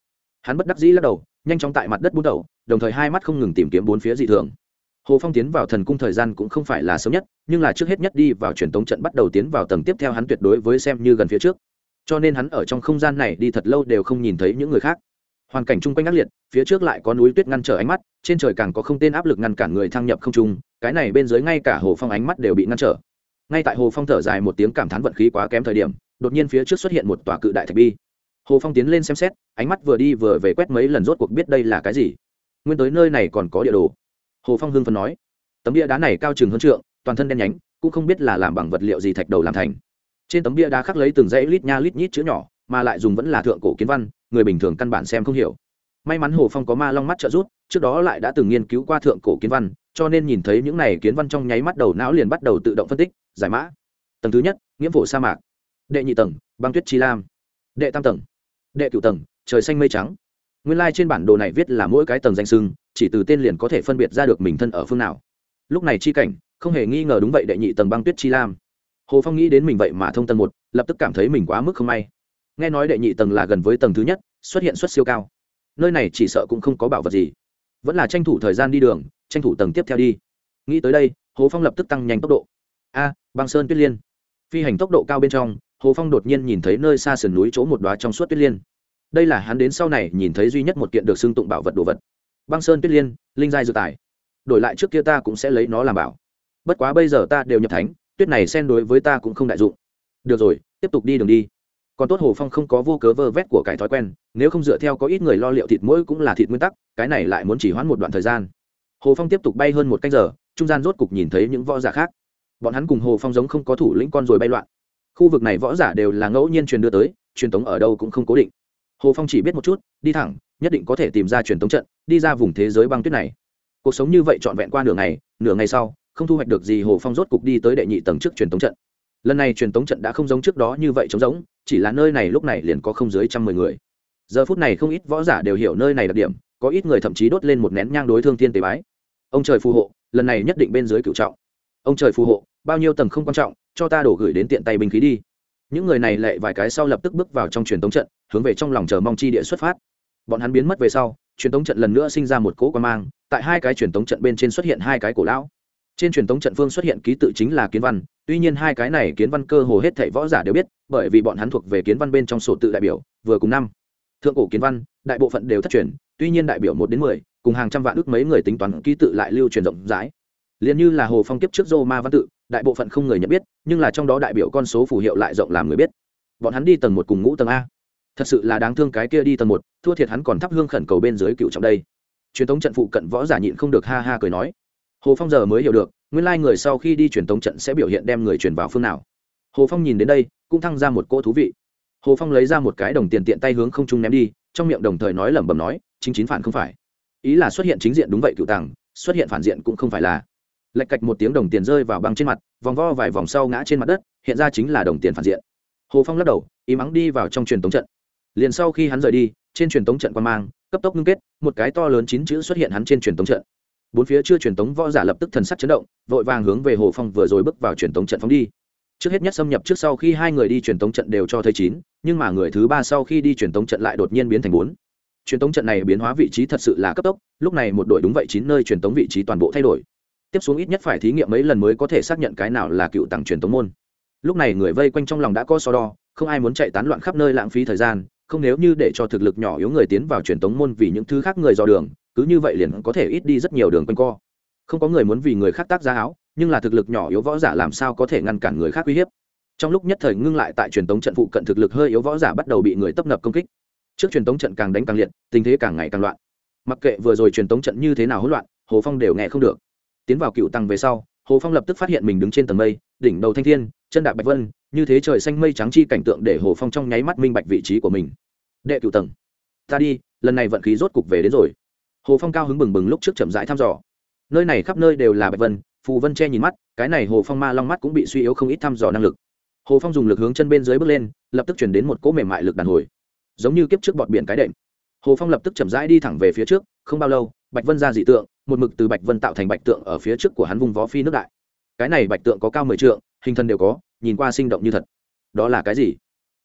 Hắn bất đắc dĩ lắc đầu, nhanh chóng tại mặt đất bút đầu, đồng thời hai mắt không ngừng tìm kiếm bốn phía dị thường. Hồ phong tiến vào thần cung thời gian cũng không phải là sớm nhất, nhưng là trước hết nhất đi vào truyền tống trận bắt đầu tiến vào tầng tiếp theo hắn tuyệt đối với xem như gần phía trước. Cho nên hắn ở trong không gian này đi thật lâu đều không nhìn thấy những người khác. Hoàn cảnh chung quanh ác liệt, phía trước lại có núi tuyết ngăn trở ánh mắt, trên trời càng có không tên áp lực ngăn cản người thăng nhập không trung cái này bên dưới ngay cả hồ phong ánh mắt đều bị ngăn trở. Ngay tại hồ phong thở dài một tiếng cảm thán vận khí quá kém thời điểm, đột nhiên phía trước xuất hiện một tòa cự đại thạch bi. Hồ phong tiến lên xem xét, ánh mắt vừa đi vừa về quét mấy lần rốt cuộc biết đây là cái gì. Nguyên tới nơi này còn có địa đồ. Hồ phong hưng phần nói, tấm bia đá này cao chừng hơn trượng, toàn thân đen nhánh, cũng không biết là làm bằng vật liệu gì thạch đầu làm thành. Trên tấm bia đá khắc lấy từng dãy lít nha lít nhít chữ nhỏ, mà lại dùng vẫn là thượng cổ kiến văn, người bình thường căn bản xem không hiểu. May mắn hồ phong có ma long mắt trợ rút trước đó lại đã từng nghiên cứu qua thượng cổ kiến văn, cho nên nhìn thấy những này kiến văn trong nháy mắt đầu não liền bắt đầu tự động phân tích, giải mã. Tầng thứ nhất, nghiễm phổ sa mạc. Đệ nhị tầng, băng tuyết chi lam. Đệ tam tầng, đệ cửu tầng, trời xanh mây trắng. Nguyên lai、like、trên bản đồ này viết là mỗi cái tầng danh sưng chỉ từ tên liền có thể phân biệt ra được mình thân ở phương nào. Lúc này chi cảnh, không hề nghi ngờ đúng vậy đệ nhị tầng băng tuyết chi lam. Hồ phong nghĩ đến mình vậy mà thông tầng một, lập tức cảm thấy mình quá mức không may. Nghe nói đệ nhị tầng là gần với tầng thứ nhất, xuất hiện suất siêu cao. Nơi này chỉ sợ cũng không có bảo vật gì vẫn là tranh thủ thời gian đi đường, tranh thủ tầng tiếp theo đi. Nghĩ tới đây, hồ phong lập tức tăng nhanh tốc độ. A, băng sơn tuyết liên. Phi hành tốc độ cao bên trong, hồ phong đột nhiên nhìn thấy nơi xa sườn núi chỗ một đoá trong suốt tuyết liên. Đây là hắn đến sau này nhìn thấy duy nhất một kiện được xưng tụng bảo vật đồ vật. Băng sơn tuyết liên, linh giai dự tài. Đổi lại trước kia ta cũng sẽ lấy nó làm bảo. Bất quá bây giờ ta đều nhập thánh, tuyết này xen đối với ta cũng không đại dụng. Được rồi, tiếp tục đi đường đi còn tốt hồ phong không có vô cớ vơ vét của cải thói quen, nếu không dựa theo có ít người lo liệu thịt mỗi cũng là thịt nguyên tắc, cái này lại muốn chỉ hoãn một đoạn thời gian. Hồ phong tiếp tục bay hơn một canh giờ, trung gian rốt cục nhìn thấy những võ giả khác. Bọn hắn cùng hồ phong giống không có thủ lĩnh con rồi bay loạn. Khu vực này võ giả đều là ngẫu nhiên truyền đưa tới, truyền tống ở đâu cũng không cố định. Hồ phong chỉ biết một chút, đi thẳng, nhất định có thể tìm ra truyền tống trận, đi ra vùng thế giới băng tuyết này. Cuộc sống như vậy trọn vẹn qua nửa ngày nửa ngày sau, không thu hoạch được gì hồ phong rốt cục đi tới đệ nhị tầng trước truyền tống trận. Lần này truyền tống trận đã không giống trước đó như vậy trống giống chỉ là nơi này lúc này liền có không dưới trăm mười người. Giờ phút này không ít võ giả đều hiểu nơi này đặc điểm, có ít người thậm chí đốt lên một nén nhang đối thương thiên tế bái. Ông trời phù hộ, lần này nhất định bên dưới cựu trọng. Ông trời phù hộ, bao nhiêu tầng không quan trọng, cho ta đổ gửi đến tiện tay binh khí đi. Những người này lệ vài cái sau lập tức bước vào trong truyền tống trận, hướng về trong lòng chờ mong chi địa xuất phát. Bọn hắn biến mất về sau, truyền tống trận lần nữa sinh ra một cỗ quan mang, tại hai cái truyền tống trận bên trên xuất hiện hai cái cổ lão trên truyền thống trận phương xuất hiện ký tự chính là kiến văn, tuy nhiên hai cái này kiến văn cơ hồ hết thảy võ giả đều biết, bởi vì bọn hắn thuộc về kiến văn bên trong sổ tự đại biểu, vừa cùng năm. Thượng cổ kiến văn, đại bộ phận đều thất truyền, tuy nhiên đại biểu một đến mười, cùng hàng trăm vạn ước mấy người tính toán ký tự lại lưu truyền rộng rãi. Liền như là hồ phong kiếp trước rô ma văn tự, đại bộ phận không người nhận biết, nhưng là trong đó đại biểu con số phù hiệu lại rộng làm người biết. Bọn hắn đi tầng một cùng ngũ tầng a. Thật sự là đáng thương cái kia đi tầng một, thua thiệt hắn còn thắp hương khẩn cầu bên dưới cựu trọng đây. Truyền thống trận phụ cận võ giả nhịn không được ha ha cười nói hồ phong giờ mới hiểu được, nguyên lai người sau khi đi truyền tống trận sẽ biểu hiện đem người truyền vào phương nào. Hồ phong nhìn đến đây, cũng thăng ra một cỗ thú vị. Hồ phong lấy ra một cái đồng tiền tiện tay hướng không trung ném đi, trong miệng đồng thời nói lẩm bẩm nói, chính chính phản không phải. Ý là xuất hiện chính diện đúng vậy cựu tàng, xuất hiện phản diện cũng không phải là. Lạch cạch một tiếng đồng tiền rơi vào băng trên mặt, vòng vo vài vòng sau ngã trên mặt đất, hiện ra chính là đồng tiền phản diện. Hồ phong lắc đầu ý mắng đi vào trong truyền tống trận. Liền sau khi hắn rời đi, trên truyền tống trận quan mang, cấp tốc ngưng kết, một cái to lớn chín chữ xuất hiện hắn trên truyền tống trận bốn phía chưa truyền tống võ giả lập tức thần sắc chấn động, vội vàng hướng về hồ phong vừa rồi bước vào truyền tống trận phóng đi. Trước hết nhất xâm nhập trước sau khi hai người đi truyền tống trận đều cho thấy chín, nhưng mà người thứ ba sau khi đi truyền tống trận lại đột nhiên biến thành bốn. Truyền tống trận này biến hóa vị trí thật sự là cấp tốc, lúc này một đội đúng vậy chín nơi truyền tống vị trí toàn bộ thay đổi. Tiếp xuống ít nhất phải thí nghiệm mấy lần mới có thể xác nhận cái nào là cựu tặng truyền tống môn. Lúc này người vây quanh trong lòng đã có so đo, không ai muốn chạy tán loạn khắp nơi lãng phí thời gian, không nếu như để cho thực lực nhỏ yếu người tiến vào truyền tống môn vì những thứ khác người dò đường cứ như vậy liền có thể ít đi rất nhiều đường quanh co. Không có người muốn vì người khác tác giá áo, nhưng là thực lực nhỏ yếu võ giả làm sao có thể ngăn cản người khác uy hiếp? Trong lúc nhất thời ngưng lại tại truyền tống trận phụ cận thực lực hơi yếu võ giả bắt đầu bị người tấp nập công kích. Trước truyền tống trận càng đánh càng liệt, tình thế càng ngày càng loạn. Mặc kệ vừa rồi truyền tống trận như thế nào hỗn loạn, hồ phong đều nghe không được. Tiến vào cựu tăng về sau, hồ phong lập tức phát hiện mình đứng trên tầng mây, đỉnh đầu thanh thiên, chân đạp bạch vân, như thế trời xanh mây trắng chi cảnh tượng để hồ phong trong nháy mắt minh bạch vị trí của mình. Đệ cựu tầng. Ta đi, lần này vận khí rốt cục về đến rồi hồ phong cao hứng bừng bừng lúc trước chậm rãi thăm dò. Nơi này khắp nơi đều là bạch vân, phù vân che nhìn mắt, cái này hồ phong ma long mắt cũng bị suy yếu không ít thăm dò năng lực. Hồ phong dùng lực hướng chân bên dưới bước lên, lập tức chuyển đến một cỗ mềm mại lực đàn hồi. Giống như kiếp trước bọt biển cái đệm. Hồ phong lập tức chậm rãi đi thẳng về phía trước, không bao lâu, bạch vân ra dị tượng, một mực từ bạch vân tạo thành bạch tượng ở phía trước của hắn vùng vó phi nước đại. Cái này bạch tượng có cao mười trượng, hình thân đều có, nhìn qua sinh động như thật. Đó là cái gì?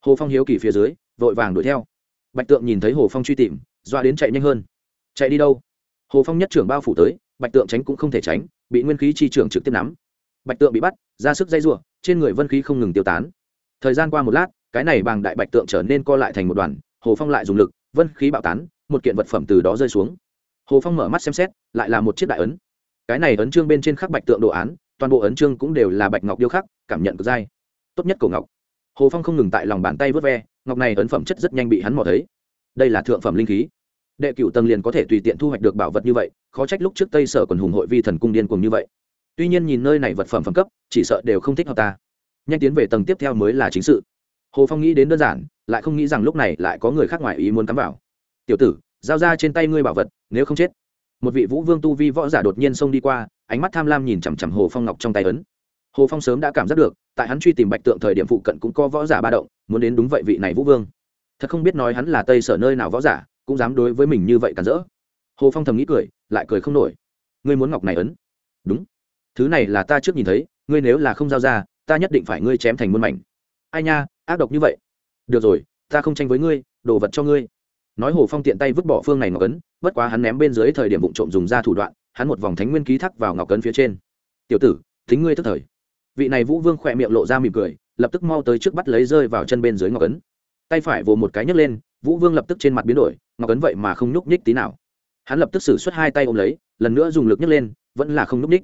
Hồ phong hiếu kỳ phía dưới, vội vàng đuổi theo. Bạch tượng nhìn thấy hồ phong truy tìm, doa đến chạy nhanh hơn chạy đi đâu? Hồ phong nhất trưởng bao phủ tới, bạch tượng tránh cũng không thể tránh, bị nguyên khí chi trưởng trực tiếp nắm. Bạch tượng bị bắt, ra sức dây r u ộ n trên người vân khí không ngừng tiêu tán. Thời gian qua một lát, cái này bằng đại bạch tượng trở nên co lại thành một đoàn, hồ phong lại dùng lực, vân khí bạo tán, một kiện vật phẩm từ đó rơi xuống. Hồ phong mở mắt xem xét, lại là một chiếc đại ấn. Cái này ấn trương bên trên khắc bạch tượng đồ án, toàn bộ ấn trương cũng đều là bạch ngọc điêu khắc, cảm nhận cực dai. Tốt nhất cổ ngọc. Hồ phong không ngừng tại lòng bàn tay vớt ve, ngọc này ấn phẩm chất rất nhanh bị hắn mò thấy. Đây là thượng phẩm linh khí đệ cựu tầng liền có thể tùy tiện thu hoạch được bảo vật như vậy, khó trách lúc trước tây sở còn hùng hội vi thần cung điên cùng như vậy. Tuy nhiên nhìn nơi này vật phẩm phẩm cấp, chỉ sợ đều không thích hợp ta. Nhanh tiến về tầng tiếp theo mới là chính sự. Hồ phong nghĩ đến đơn giản, lại không nghĩ rằng lúc này lại có người khác ngoài ý muốn cắm vào. Tiểu tử, giao ra trên tay ngươi bảo vật, nếu không chết. Một vị vũ vương tu vi võ giả đột nhiên xông đi qua, ánh mắt tham lam nhìn chằm chằm hồ phong ngọc trong tay ấn. Hồ phong sớm đã cảm giác được, tại hắn truy tìm bạch tượng thời điểm phụ cận cũng có võ giả ba động, muốn đến đúng vậy vị này vũ vương. Thật không biết nói hắn là tây sở nơi nào võ giả cũng dám đối với mình như vậy cản rỡ. Hồ phong thầm nghĩ cười, lại cười không nổi. Ngươi muốn ngọc này ấn? Đúng. Thứ này là ta trước nhìn thấy, ngươi nếu là không giao ra, ta nhất định phải ngươi chém thành muôn mảnh. Ai nha, ác độc như vậy. Được rồi, ta không tranh với ngươi, đồ vật cho ngươi. Nói hồ phong tiện tay vứt bỏ phương này ngọc ấn, bất quá hắn ném bên dưới thời điểm vụ trộm dùng ra thủ đoạn, hắn một vòng thánh nguyên ký thắc vào ngọc ấn phía trên. Tiểu tử, thính ngươi tức thời. Vị này vũ vương khỏe miệng lộ ra mỉm cười, lập tức mau tới trước bắt lấy rơi vào chân bên dưới ngọc ấn. Tay phải vồ một cái nhấc lên, vũ vương lập tức trên mặt biến đổi ngọc ấn vậy mà không nhúc nhích tí nào. Hắn lập tức xử suất hai tay ôm lấy, lần nữa dùng lực nhấc lên, vẫn là không nhúc nhích.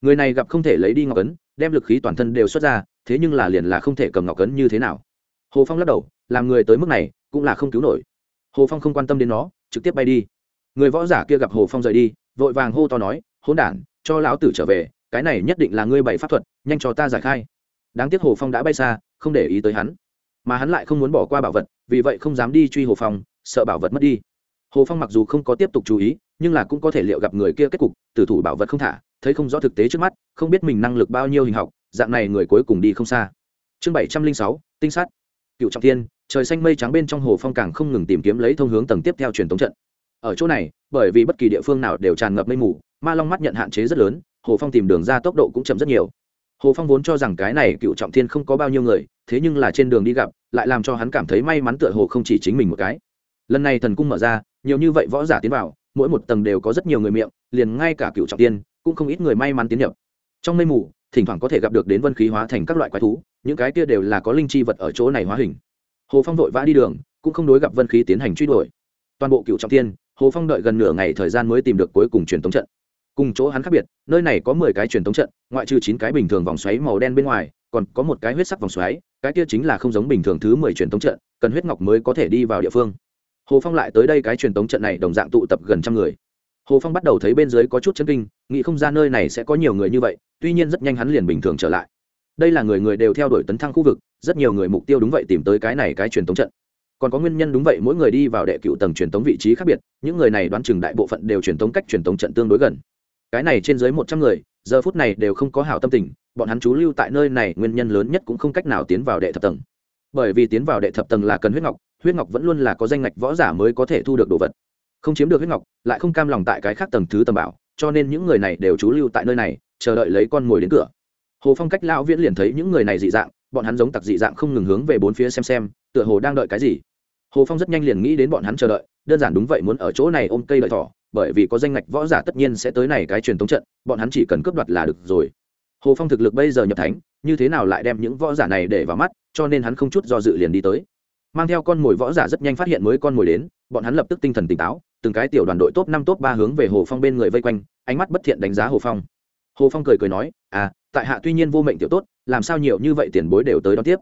Người này gặp không thể lấy đi ngọc ấn, đem lực khí toàn thân đều xuất ra, thế nhưng là liền là không thể cầm ngọc ấn như thế nào. Hồ phong lắc đầu, làm người tới mức này, cũng là không cứu nổi. Hồ phong không quan tâm đến nó, trực tiếp bay đi. Người võ giả kia gặp hồ phong rời đi, vội vàng hô to nói hôn đản, cho lão tử trở về, cái này nhất định là ngươi bày pháp thuật, nhanh cho ta giải khai. Đáng tiếc hồ phong đã bay xa, không để ý tới hắn. Mà hắn lại không muốn bỏ qua bảo vật, vì vậy không dám đi truy hồ phong sợ bảo vật mất đi. Hồ phong mặc dù không có tiếp tục chú ý, nhưng là cũng có thể liệu gặp người kia kết cục, tử thủ bảo vật không thả, thấy không rõ thực tế trước mắt, không biết mình năng lực bao nhiêu hình học, dạng này người cuối cùng đi không xa. Chương bảy trăm linh sáu, tinh sát. Cựu trọng thiên, trời xanh mây trắng bên trong hồ phong càng không ngừng tìm kiếm lấy thông hướng tầng tiếp theo truyền thống trận. Ở chỗ này, bởi vì bất kỳ địa phương nào đều tràn ngập mây mù, ma long mắt nhận hạn chế rất lớn, hồ phong tìm đường ra tốc độ cũng chậm rất nhiều. Hồ phong vốn cho rằng cái này cựu trọng thiên không có bao nhiêu người, thế nhưng là trên đường đi gặp, lại làm cho hắn cảm thấy may mắn tựa hồ không chỉ chính mình một cái lần này thần cung mở ra, nhiều như vậy võ giả tiến vào, mỗi một tầng đều có rất nhiều người miệng, liền ngay cả cựu trọng tiên, cũng không ít người may mắn tiến nhập. Trong mây mù, thỉnh thoảng có thể gặp được đến vân khí hóa thành các loại quái thú, những cái kia đều là có linh chi vật ở chỗ này hóa hình. Hồ phong vội vã đi đường, cũng không đối gặp vân khí tiến hành truy đuổi. Toàn bộ cựu trọng tiên, hồ phong đợi gần nửa ngày thời gian mới tìm được cuối cùng truyền thống trận. Cùng chỗ hắn khác biệt, nơi này có mười cái truyền thống trận, ngoại trừ chín cái bình thường vòng xoáy màu đen bên ngoài, còn có một cái huyết sắc vòng xoáy, cái kia chính là không giống bình thường thứ mười truyền thống trận, cần huyết ngọc mới có thể đi vào địa phương hồ phong lại tới đây cái truyền tống trận này đồng dạng tụ tập gần trăm người. Hồ phong bắt đầu thấy bên dưới có chút chân kinh, nghĩ không ra nơi này sẽ có nhiều người như vậy, tuy nhiên rất nhanh hắn liền bình thường trở lại. Đây là người người đều theo đuổi tấn thăng khu vực, rất nhiều người mục tiêu đúng vậy tìm tới cái này cái truyền tống trận. Còn có nguyên nhân đúng vậy mỗi người đi vào đệ cựu tầng truyền tống vị trí khác biệt, những người này đoán chừng đại bộ phận đều truyền tống cách truyền tống trận tương đối gần. Cái này trên dưới một trăm người, giờ phút này đều không có hảo tâm tình, bọn hắn trú lưu tại nơi này nguyên nhân lớn nhất cũng không cách nào tiến vào đệ thập tầng. Bởi vì tiến vào đệ thập tầng là cần huyết ngọc huyết ngọc vẫn luôn là có danh ngạch võ giả mới có thể thu được đồ vật. Không chiếm được huyết ngọc, lại không cam lòng tại cái khác tầng thứ tầm bảo, cho nên những người này đều trú lưu tại nơi này, chờ đợi lấy con mồi đến cửa. Hồ phong cách lão viễn liền thấy những người này dị dạng, bọn hắn giống tặc dị dạng không ngừng hướng về bốn phía xem xem, tựa hồ đang đợi cái gì. Hồ phong rất nhanh liền nghĩ đến bọn hắn chờ đợi, đơn giản đúng vậy muốn ở chỗ này ôm cây đợi thỏ, bởi vì có danh ngạch võ giả tất nhiên sẽ tới này cái truyền thống trận, bọn hắn chỉ cần cướp đoạt là được rồi. Hồ phong thực lực bây giờ nhập thánh, như thế nào lại đem những võ giả này để vào mắt, cho nên hắn không chút do dự liền đi tới mang theo con mồi võ giả rất nhanh phát hiện mới con mồi đến, bọn hắn lập tức tinh thần tỉnh táo, từng cái tiểu đoàn đội top năm top ba hướng về hồ phong bên người vây quanh, ánh mắt bất thiện đánh giá hồ phong. Hồ phong cười cười nói à tại hạ tuy nhiên vô mệnh tiểu tốt, làm sao nhiều như vậy tiền bối đều tới đón tiếp?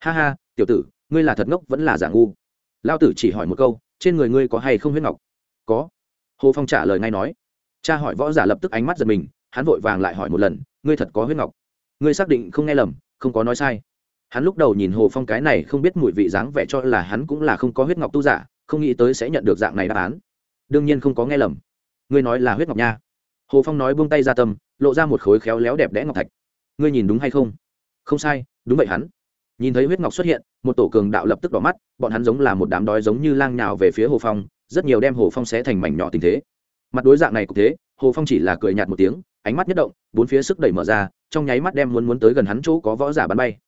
Ha ha, tiểu tử, ngươi là thật ngốc vẫn là giả ngu. Lao tử chỉ hỏi một câu, trên người ngươi có hay không huyết ngọc? Có. Hồ phong trả lời ngay nói. Cha hỏi võ giả lập tức ánh mắt giật mình, hắn vội vàng lại hỏi một lần, ngươi thật có huyết ngọc? Ngươi xác định không nghe lầm, không có nói sai hắn lúc đầu nhìn hồ phong cái này không biết mùi vị dáng vẻ cho là hắn cũng là không có huyết ngọc tu giả, không nghĩ tới sẽ nhận được dạng này đáp án. Đương nhiên không có nghe lầm. Ngươi nói là huyết ngọc nha. Hồ phong nói buông tay ra tâm, lộ ra một khối khéo léo đẹp đẽ ngọc thạch. Ngươi nhìn đúng hay không? Không sai, đúng vậy hắn. Nhìn thấy huyết ngọc xuất hiện, một tổ cường đạo lập tức đỏ mắt, bọn hắn giống là một đám đói giống như lang nhào về phía hồ phong, rất nhiều đem hồ phong xé thành mảnh nhỏ tình thế. Mặt đối dạng này cũng thế, hồ phong chỉ là cười nhạt một tiếng, ánh mắt nhất động, bốn phía sức đẩy mở ra, trong nháy mắt đem muốn muốn tới gần hắn chỗ có võ giả bắn bay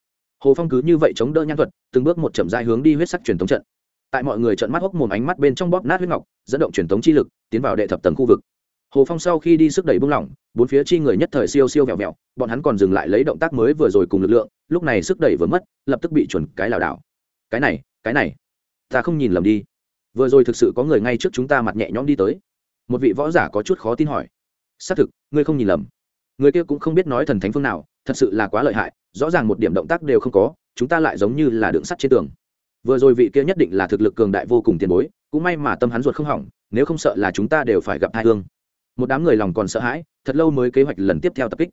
hồ phong cứ như vậy chống đỡ nhan thuật, từng bước một chậm dại hướng đi huyết sắc truyền thống trận. Tại mọi người trận mắt hốc mồm ánh mắt bên trong bóp nát huyết ngọc, dẫn động truyền thống chi lực, tiến vào đệ thập tầng khu vực. Hồ phong sau khi đi sức đẩy bung lỏng, bốn phía chi người nhất thời siêu siêu vẹo vẹo, bọn hắn còn dừng lại lấy động tác mới vừa rồi cùng lực lượng, lúc này sức đẩy vừa mất, lập tức bị chuẩn cái lảo đảo. Cái này cái này, ta không nhìn lầm đi. Vừa rồi thực sự có người ngay trước chúng ta mặt nhẹ nhõm đi tới. Một vị võ giả có chút khó tin hỏi. Xác thực, ngươi không nhìn lầm. Người kia cũng không biết nói thần thánh phương nào thật sự là quá lợi hại, rõ ràng một điểm động tác đều không có, chúng ta lại giống như là đường sắt trên tường. Vừa rồi vị kia nhất định là thực lực cường đại vô cùng tiền bối, cũng may mà tâm hắn ruột không hỏng, nếu không sợ là chúng ta đều phải gặp hai hương. Một đám người lòng còn sợ hãi, thật lâu mới kế hoạch lần tiếp theo tập kích.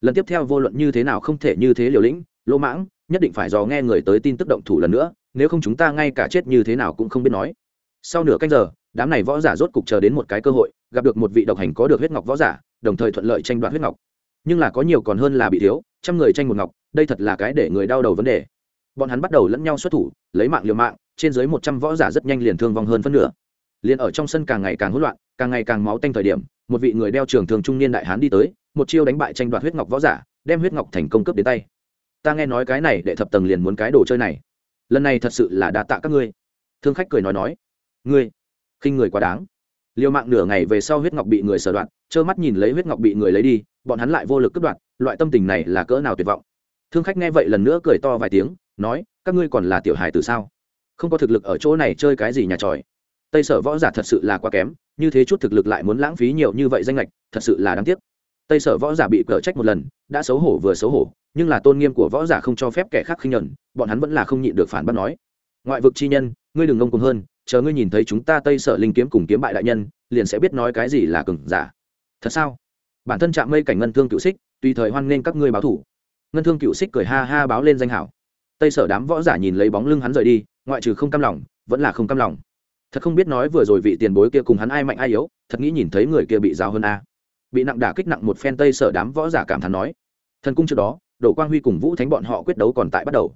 Lần tiếp theo vô luận như thế nào không thể như thế liều lĩnh, lỗ mãng, nhất định phải dò nghe người tới tin tức động thủ lần nữa, nếu không chúng ta ngay cả chết như thế nào cũng không biết nói. Sau nửa canh giờ, đám này võ giả rốt cục chờ đến một cái cơ hội, gặp được một vị độc hành có được huyết ngọc võ giả, đồng thời thuận lợi tranh đoạt huyết ngọc nhưng là có nhiều còn hơn là bị thiếu, trăm người tranh một ngọc, đây thật là cái để người đau đầu vấn đề. Bọn hắn bắt đầu lẫn nhau xuất thủ, lấy mạng liều mạng, trên dưới một trăm võ giả rất nhanh liền thương vong hơn phân nửa. Liền ở trong sân càng ngày càng hỗn loạn, càng ngày càng máu tanh thời điểm, một vị người đeo trường thường trung niên đại hán đi tới, một chiêu đánh bại tranh đoạt huyết ngọc võ giả, đem huyết ngọc thành công cấp đến tay. Ta nghe nói cái này đệ thập tầng liền muốn cái đồ chơi này. Lần này thật sự là đa tạ các ngươi. Thương khách cười nói nói. Ngươi, khinh người quá đáng. Liều mạng nửa ngày về sau huyết ngọc bị người sở đoạn trơ mắt nhìn lấy huyết ngọc bị người lấy đi, bọn hắn lại vô lực cướp đoạt, loại tâm tình này là cỡ nào tuyệt vọng. Thương khách nghe vậy lần nữa cười to vài tiếng, nói, các ngươi còn là tiểu hài từ sao? Không có thực lực ở chỗ này chơi cái gì nhà tròi. Tây sở võ giả thật sự là quá kém, như thế chút thực lực lại muốn lãng phí nhiều như vậy danh lệch thật sự là đáng tiếc. Tây sở võ giả bị cở trách một lần, đã xấu hổ vừa xấu hổ, nhưng là tôn nghiêm của võ giả không cho phép kẻ khác khinh nhuận bọn hắn vẫn là không nhịn được phản bác nói. Ngoại vực chi nhân, ngươi đừng ngông cuồng hơn, chờ ngươi nhìn thấy chúng ta tây sở linh kiếm cùng kiếm bại đại nhân, liền sẽ biết nói cái gì là cừng giả thật sao? Bản thân chạm mây cảnh ngân thương cựu xích, tùy thời hoan nghênh các ngươi báo thủ. Ngân thương cựu xích cười ha ha báo lên danh hảo. Tây sở đám võ giả nhìn lấy bóng lưng hắn rời đi, ngoại trừ không cam lòng, vẫn là không cam lòng. Thật không biết nói vừa rồi vị tiền bối kia cùng hắn ai mạnh ai yếu, thật nghĩ nhìn thấy người kia bị giáo hơn a. Bị nặng đả kích nặng một phen tây sở đám võ giả cảm thán nói. Thần cung trước đó, đổ quang huy cùng vũ thánh bọn họ quyết đấu còn tại bắt đầu.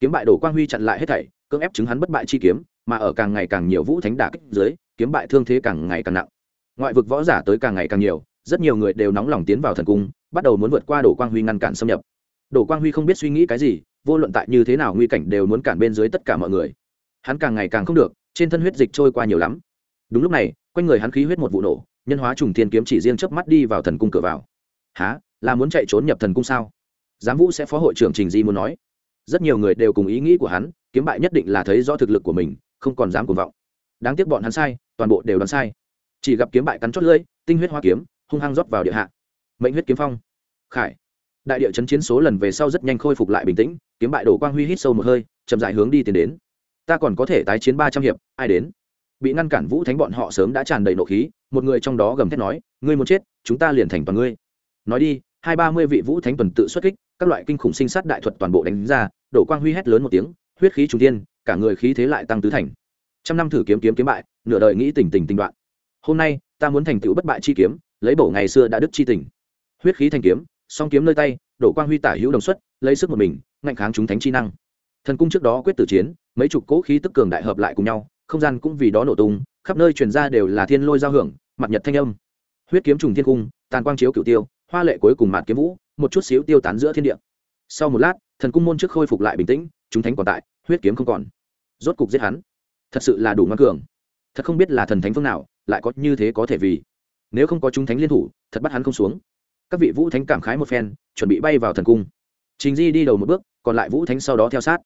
Kiếm bại đổ quang huy chặn lại hết thảy, cưỡng ép chứng hắn bất bại chi kiếm, mà ở càng ngày càng nhiều vũ thánh đả kích dưới, kiếm bại thương thế càng ngày càng nặng ngoại vực võ giả tới càng ngày càng nhiều, rất nhiều người đều nóng lòng tiến vào thần cung, bắt đầu muốn vượt qua đổ quang huy ngăn cản xâm nhập. Đổ quang huy không biết suy nghĩ cái gì, vô luận tại như thế nào nguy cảnh đều muốn cản bên dưới tất cả mọi người. Hắn càng ngày càng không được, trên thân huyết dịch trôi qua nhiều lắm. Đúng lúc này, quanh người hắn khí huyết một vụ nổ, nhân hóa trùng thiên kiếm chỉ riêng chớp mắt đi vào thần cung cửa vào. Há là muốn chạy trốn nhập thần cung sao? Giám vũ sẽ phó hội trưởng trình di muốn nói. Rất nhiều người đều cùng ý nghĩ của hắn, kiếm bại nhất định là thấy rõ thực lực của mình, không còn dám cuồng vọng. Đáng tiếc bọn hắn sai, toàn bộ đều đoán sai chỉ gặp kiếm bại cắn chót lưỡi, tinh huyết hoa kiếm, hung hăng rót vào địa hạ. Mệnh huyết kiếm phong. Khải. Đại địa chấn chiến số lần về sau rất nhanh khôi phục lại bình tĩnh, kiếm bại đổ quang huy hít sâu một hơi, chậm rãi hướng đi tiến đến. Ta còn có thể tái chiến ba trăm hiệp, ai đến? Bị ngăn cản vũ thánh bọn họ sớm đã tràn đầy nộ khí, một người trong đó gầm thét nói, ngươi muốn chết, chúng ta liền thành toàn ngươi. Nói đi, hai ba mươi vị vũ thánh tuần tự xuất kích, các loại kinh khủng sinh sát đại thuật toàn bộ đánh ra, đổ quang huy hét lớn một tiếng, huyết khí trung tiên cả người khí thế lại tăng tứ thành. Trăm năm thử kiếm kiếm kiếm bại, nửa đời nghĩ tình tình tình đoạn hôm nay, ta muốn thành tựu bất bại chi kiếm, lấy bổ ngày xưa đã đức chi tình. Huyết khí thành kiếm, song kiếm nơi tay, đổ quang huy tả hữu đồng xuất, lấy sức một mình, ngạnh kháng chúng thánh chi năng. Thần cung trước đó quyết tử chiến, mấy chục cỗ khí tức cường đại hợp lại cùng nhau, không gian cũng vì đó nổ tung, khắp nơi truyền ra đều là thiên lôi giao hưởng, mặt nhật thanh âm. Huyết kiếm trùng thiên cung, tàn quang chiếu cửu tiêu, hoa lệ cuối cùng mạt kiếm vũ, một chút xíu tiêu tán giữa thiên địa. Sau một lát, thần cung môn trước khôi phục lại bình tĩnh, chúng thánh còn tại, huyết kiếm không còn. Rốt cục giết hắn. Thật sự là đủ ngoan cường. Thật không biết là thần thánh phương nào lại có như thế có thể vì. Nếu không có chúng thánh liên thủ, thật bắt hắn không xuống. Các vị vũ thánh cảm khái một phen, chuẩn bị bay vào thần cung. Trình di đi đầu một bước, còn lại vũ thánh sau đó theo sát.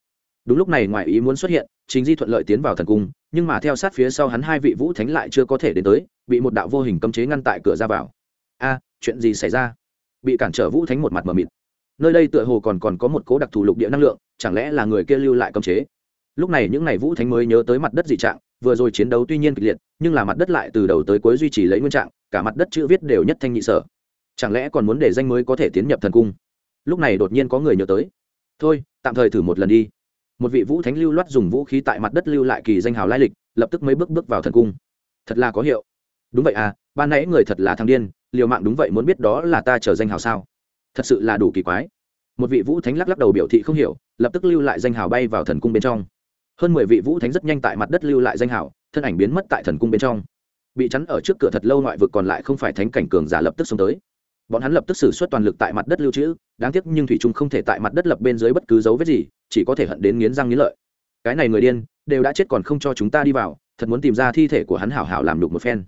Đúng lúc này ngoài ý muốn xuất hiện, trình di thuận lợi tiến vào thần cung, nhưng mà theo sát phía sau hắn hai vị vũ thánh lại chưa có thể đến tới, bị một đạo vô hình cấm chế ngăn tại cửa ra vào. A, chuyện gì xảy ra? Bị cản trở vũ thánh một mặt mờ mịt. Nơi đây tựa hồ còn còn có một cố đặc thù lục địa năng lượng, chẳng lẽ là người kia lưu lại cấm chế? Lúc này những ngày vũ thánh mới nhớ tới mặt đất dị trạng vừa rồi chiến đấu tuy nhiên kịch liệt, nhưng là mặt đất lại từ đầu tới cuối duy trì lấy nguyên trạng, cả mặt đất chữ viết đều nhất thanh nhị sở. Chẳng lẽ còn muốn để danh mới có thể tiến nhập thần cung? Lúc này đột nhiên có người nhớ tới. Thôi, tạm thời thử một lần đi. Một vị vũ thánh lưu loát dùng vũ khí tại mặt đất lưu lại kỳ danh hào lai lịch, lập tức mấy bước bước vào thần cung. Thật là có hiệu. Đúng vậy à ban nãy người thật là thằng điên, liều mạng đúng vậy muốn biết đó là ta chờ danh hào sao? Thật sự là đủ kỳ quái. Một vị vũ thánh lắc lắc đầu biểu thị không hiểu, lập tức lưu lại danh hào bay vào thần cung bên trong hơn mười vị vũ thánh rất nhanh tại mặt đất lưu lại danh hào, thân ảnh biến mất tại thần cung bên trong. Bị chắn ở trước cửa thật lâu ngoại vực còn lại không phải thánh cảnh cường giả lập tức xông tới. Bọn hắn lập tức xử suất toàn lực tại mặt đất lưu trữ, đáng tiếc nhưng thủy trung không thể tại mặt đất lập bên dưới bất cứ dấu vết gì, chỉ có thể hận đến nghiến răng nghiến lợi. Cái này người điên, đều đã chết còn không cho chúng ta đi vào, thật muốn tìm ra thi thể của hắn hảo hảo làm đục một phen.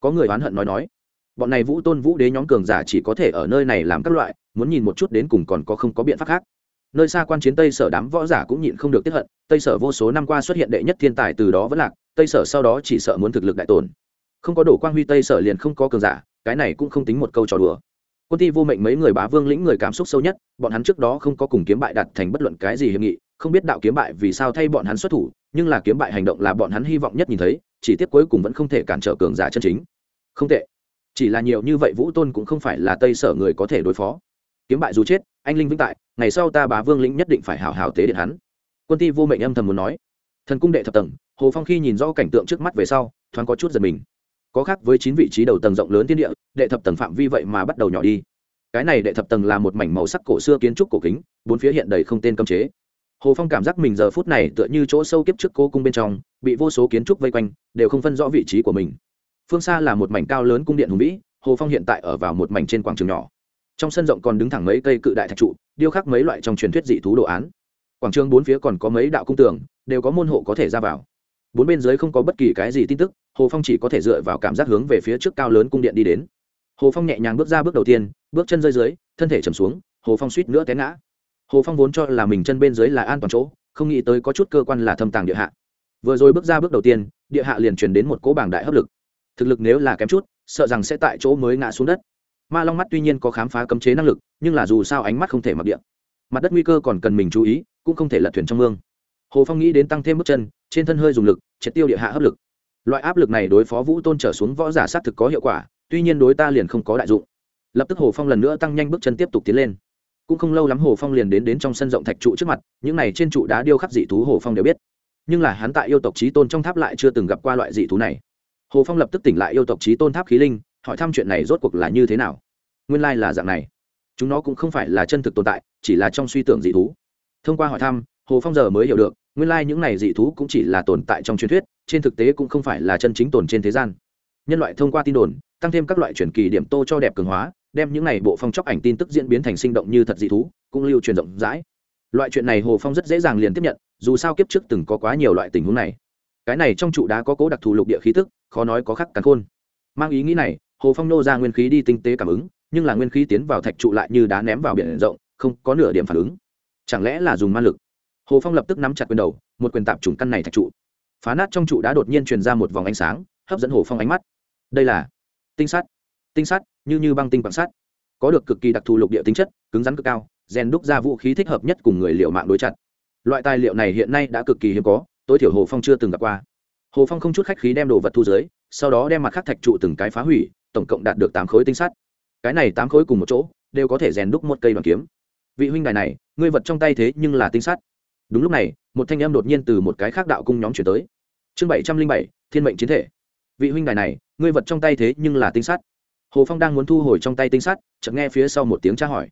Có người oán hận nói nói, bọn này vũ tôn vũ đế nhóm cường giả chỉ có thể ở nơi này làm các loại, muốn nhìn một chút đến cùng còn có không có biện pháp khác nơi xa quan chiến tây sở đám võ giả cũng nhịn không được tiếp hận, tây sở vô số năm qua xuất hiện đệ nhất thiên tài từ đó vẫn lạc, tây sở sau đó chỉ sợ muốn thực lực đại tồn không có đổ quang huy tây sở liền không có cường giả, cái này cũng không tính một câu trò đùa. Quân ty vô mệnh mấy người bá vương lĩnh người cảm xúc sâu nhất, bọn hắn trước đó không có cùng kiếm bại đặt thành bất luận cái gì hiệp nghị, không biết đạo kiếm bại vì sao thay bọn hắn xuất thủ, nhưng là kiếm bại hành động là bọn hắn hy vọng nhất nhìn thấy, chỉ tiếc cuối cùng vẫn không thể cản trở cường giả chân chính. Không tệ. Chỉ là nhiều như vậy vũ tôn cũng không phải là tây sở người có thể đối phó kiếm bại dù chết, anh linh vĩnh tại, ngày sau ta bá vương lĩnh nhất định phải hào hào tế điện hắn. Quân ti vô mệnh âm thầm muốn nói. Thần cung đệ thập tầng, hồ phong khi nhìn rõ cảnh tượng trước mắt về sau, thoáng có chút giật mình. Có khác với chín vị trí đầu tầng rộng lớn thiên địa, đệ thập tầng phạm vi vậy mà bắt đầu nhỏ đi. Cái này đệ thập tầng là một mảnh màu sắc cổ xưa kiến trúc cổ kính, bốn phía hiện đầy không tên cấm chế. Hồ phong cảm giác mình giờ phút này tựa như chỗ sâu kiếp trước cố cung bên trong, bị vô số kiến trúc vây quanh, đều không phân rõ vị trí của mình. Phương xa là một mảnh cao lớn cung điện hùng vĩ, hồ phong hiện tại ở vào một mảnh trên quảng trường nhỏ trong sân rộng còn đứng thẳng mấy cây cự đại thạch trụ, điêu khắc mấy loại trong truyền thuyết dị thú đồ án. Quảng trường bốn phía còn có mấy đạo cung tường, đều có môn hộ có thể ra vào. Bốn bên dưới không có bất kỳ cái gì tin tức, hồ phong chỉ có thể dựa vào cảm giác hướng về phía trước cao lớn cung điện đi đến. Hồ phong nhẹ nhàng bước ra bước đầu tiên, bước chân rơi dưới, thân thể chầm xuống, hồ phong suýt nữa té ngã. Hồ phong vốn cho là mình chân bên dưới là an toàn chỗ, không nghĩ tới có chút cơ quan là thâm tàng địa hạ. Vừa rồi bước ra bước đầu tiên, địa hạ liền truyền đến một cỗ bảng đại hấp lực. Thực lực nếu là kém chút, sợ rằng sẽ tại chỗ mới ngã xuống đất ma long mắt tuy nhiên có khám phá cấm chế năng lực, nhưng là dù sao ánh mắt không thể mặc điện mặt đất nguy cơ còn cần mình chú ý, cũng không thể lật thuyền trong mương. Hồ phong nghĩ đến tăng thêm bước chân, trên thân hơi dùng lực, triệt tiêu địa hạ hấp lực. Loại áp lực này đối phó vũ tôn trở xuống võ giả s á t thực có hiệu quả, tuy nhiên đối ta liền không có đại dụng. Lập tức hồ phong lần nữa tăng nhanh bước chân tiếp tục tiến lên. Cũng không lâu lắm hồ phong liền đến đến trong sân rộng thạch trụ trước mặt, những này trên trụ đá điêu khắc dị thú hồ phong đều biết. Nhưng là hắn tại yêu tộc trí tôn trong tháp lại chưa từng gặp qua loại dị thú này. Hồ phong lập tức tỉnh lại yêu tộc trí tôn tháp khí linh hỏi thăm chuyện này rốt cuộc là như thế nào. Nguyên lai là dạng này. Chúng nó cũng không phải là chân thực tồn tại, chỉ là trong suy tưởng dị thú. Thông qua hỏi thăm, hồ phong giờ mới hiểu được, nguyên lai những này dị thú cũng chỉ là tồn tại trong truyền thuyết, trên thực tế cũng không phải là chân chính tồn trên thế gian. Nhân loại thông qua tin đồn, tăng thêm các loại truyền kỳ điểm tô cho đẹp cường hóa, đem những này bộ phong chóc ảnh tin tức diễn biến thành sinh động như thật dị thú, cũng lưu truyền rộng rãi. Loại chuyện này hồ phong rất dễ dàng liền tiếp nhận, dù sao kiếp trước từng có quá nhiều loại tình huống này. Cái này trong trụ đá có cố đặc thù lục địa khí tức, khó nói có khắc cắn khôn. Mang ý nghĩ này hồ phong nô ra nguyên khí đi tinh tế cảm ứng, nhưng là nguyên khí tiến vào thạch trụ lại như đá ném vào biển rộng, không có nửa điểm phản ứng. Chẳng lẽ là dùng ma lực? Hồ phong lập tức nắm chặt quyền đầu, một quyền tạp trùng căn này thạch trụ. Phá nát trong trụ đã đột nhiên truyền ra một vòng ánh sáng, hấp dẫn hồ phong ánh mắt. Đây là tinh sắt. Tinh sắt, như như băng tinh bằng sắt. Có được cực kỳ đặc thù lục địa tính chất, cứng rắn cực cao, rèn đúc ra vũ khí thích hợp nhất cùng người liệu mạng đối chặt. Loại tài liệu này hiện nay đã cực kỳ hiếm có, tối thiểu hồ phong chưa từng gặp qua. Hồ phong không chút khách khí đem đồ vật thu dưới, sau đó đem mặt khắc thạch trụ từng cái phá hủy tổng cộng đạt được tám khối tinh sắt. Cái này tám khối cùng một chỗ, đều có thể rèn đúc một cây bằng kiếm. Vị huynh đài này, ngươi vật trong tay thế nhưng là tinh sắt. Đúng lúc này, một thanh em đột nhiên từ một cái khác đạo cung nhóm chuyển tới. Chương bảy trăm linh bảy, thiên mệnh chiến thể. Vị huynh đài này, ngươi vật trong tay thế nhưng là tinh sắt. Hồ phong đang muốn thu hồi trong tay tinh sắt, chợt nghe phía sau một tiếng tra hỏi.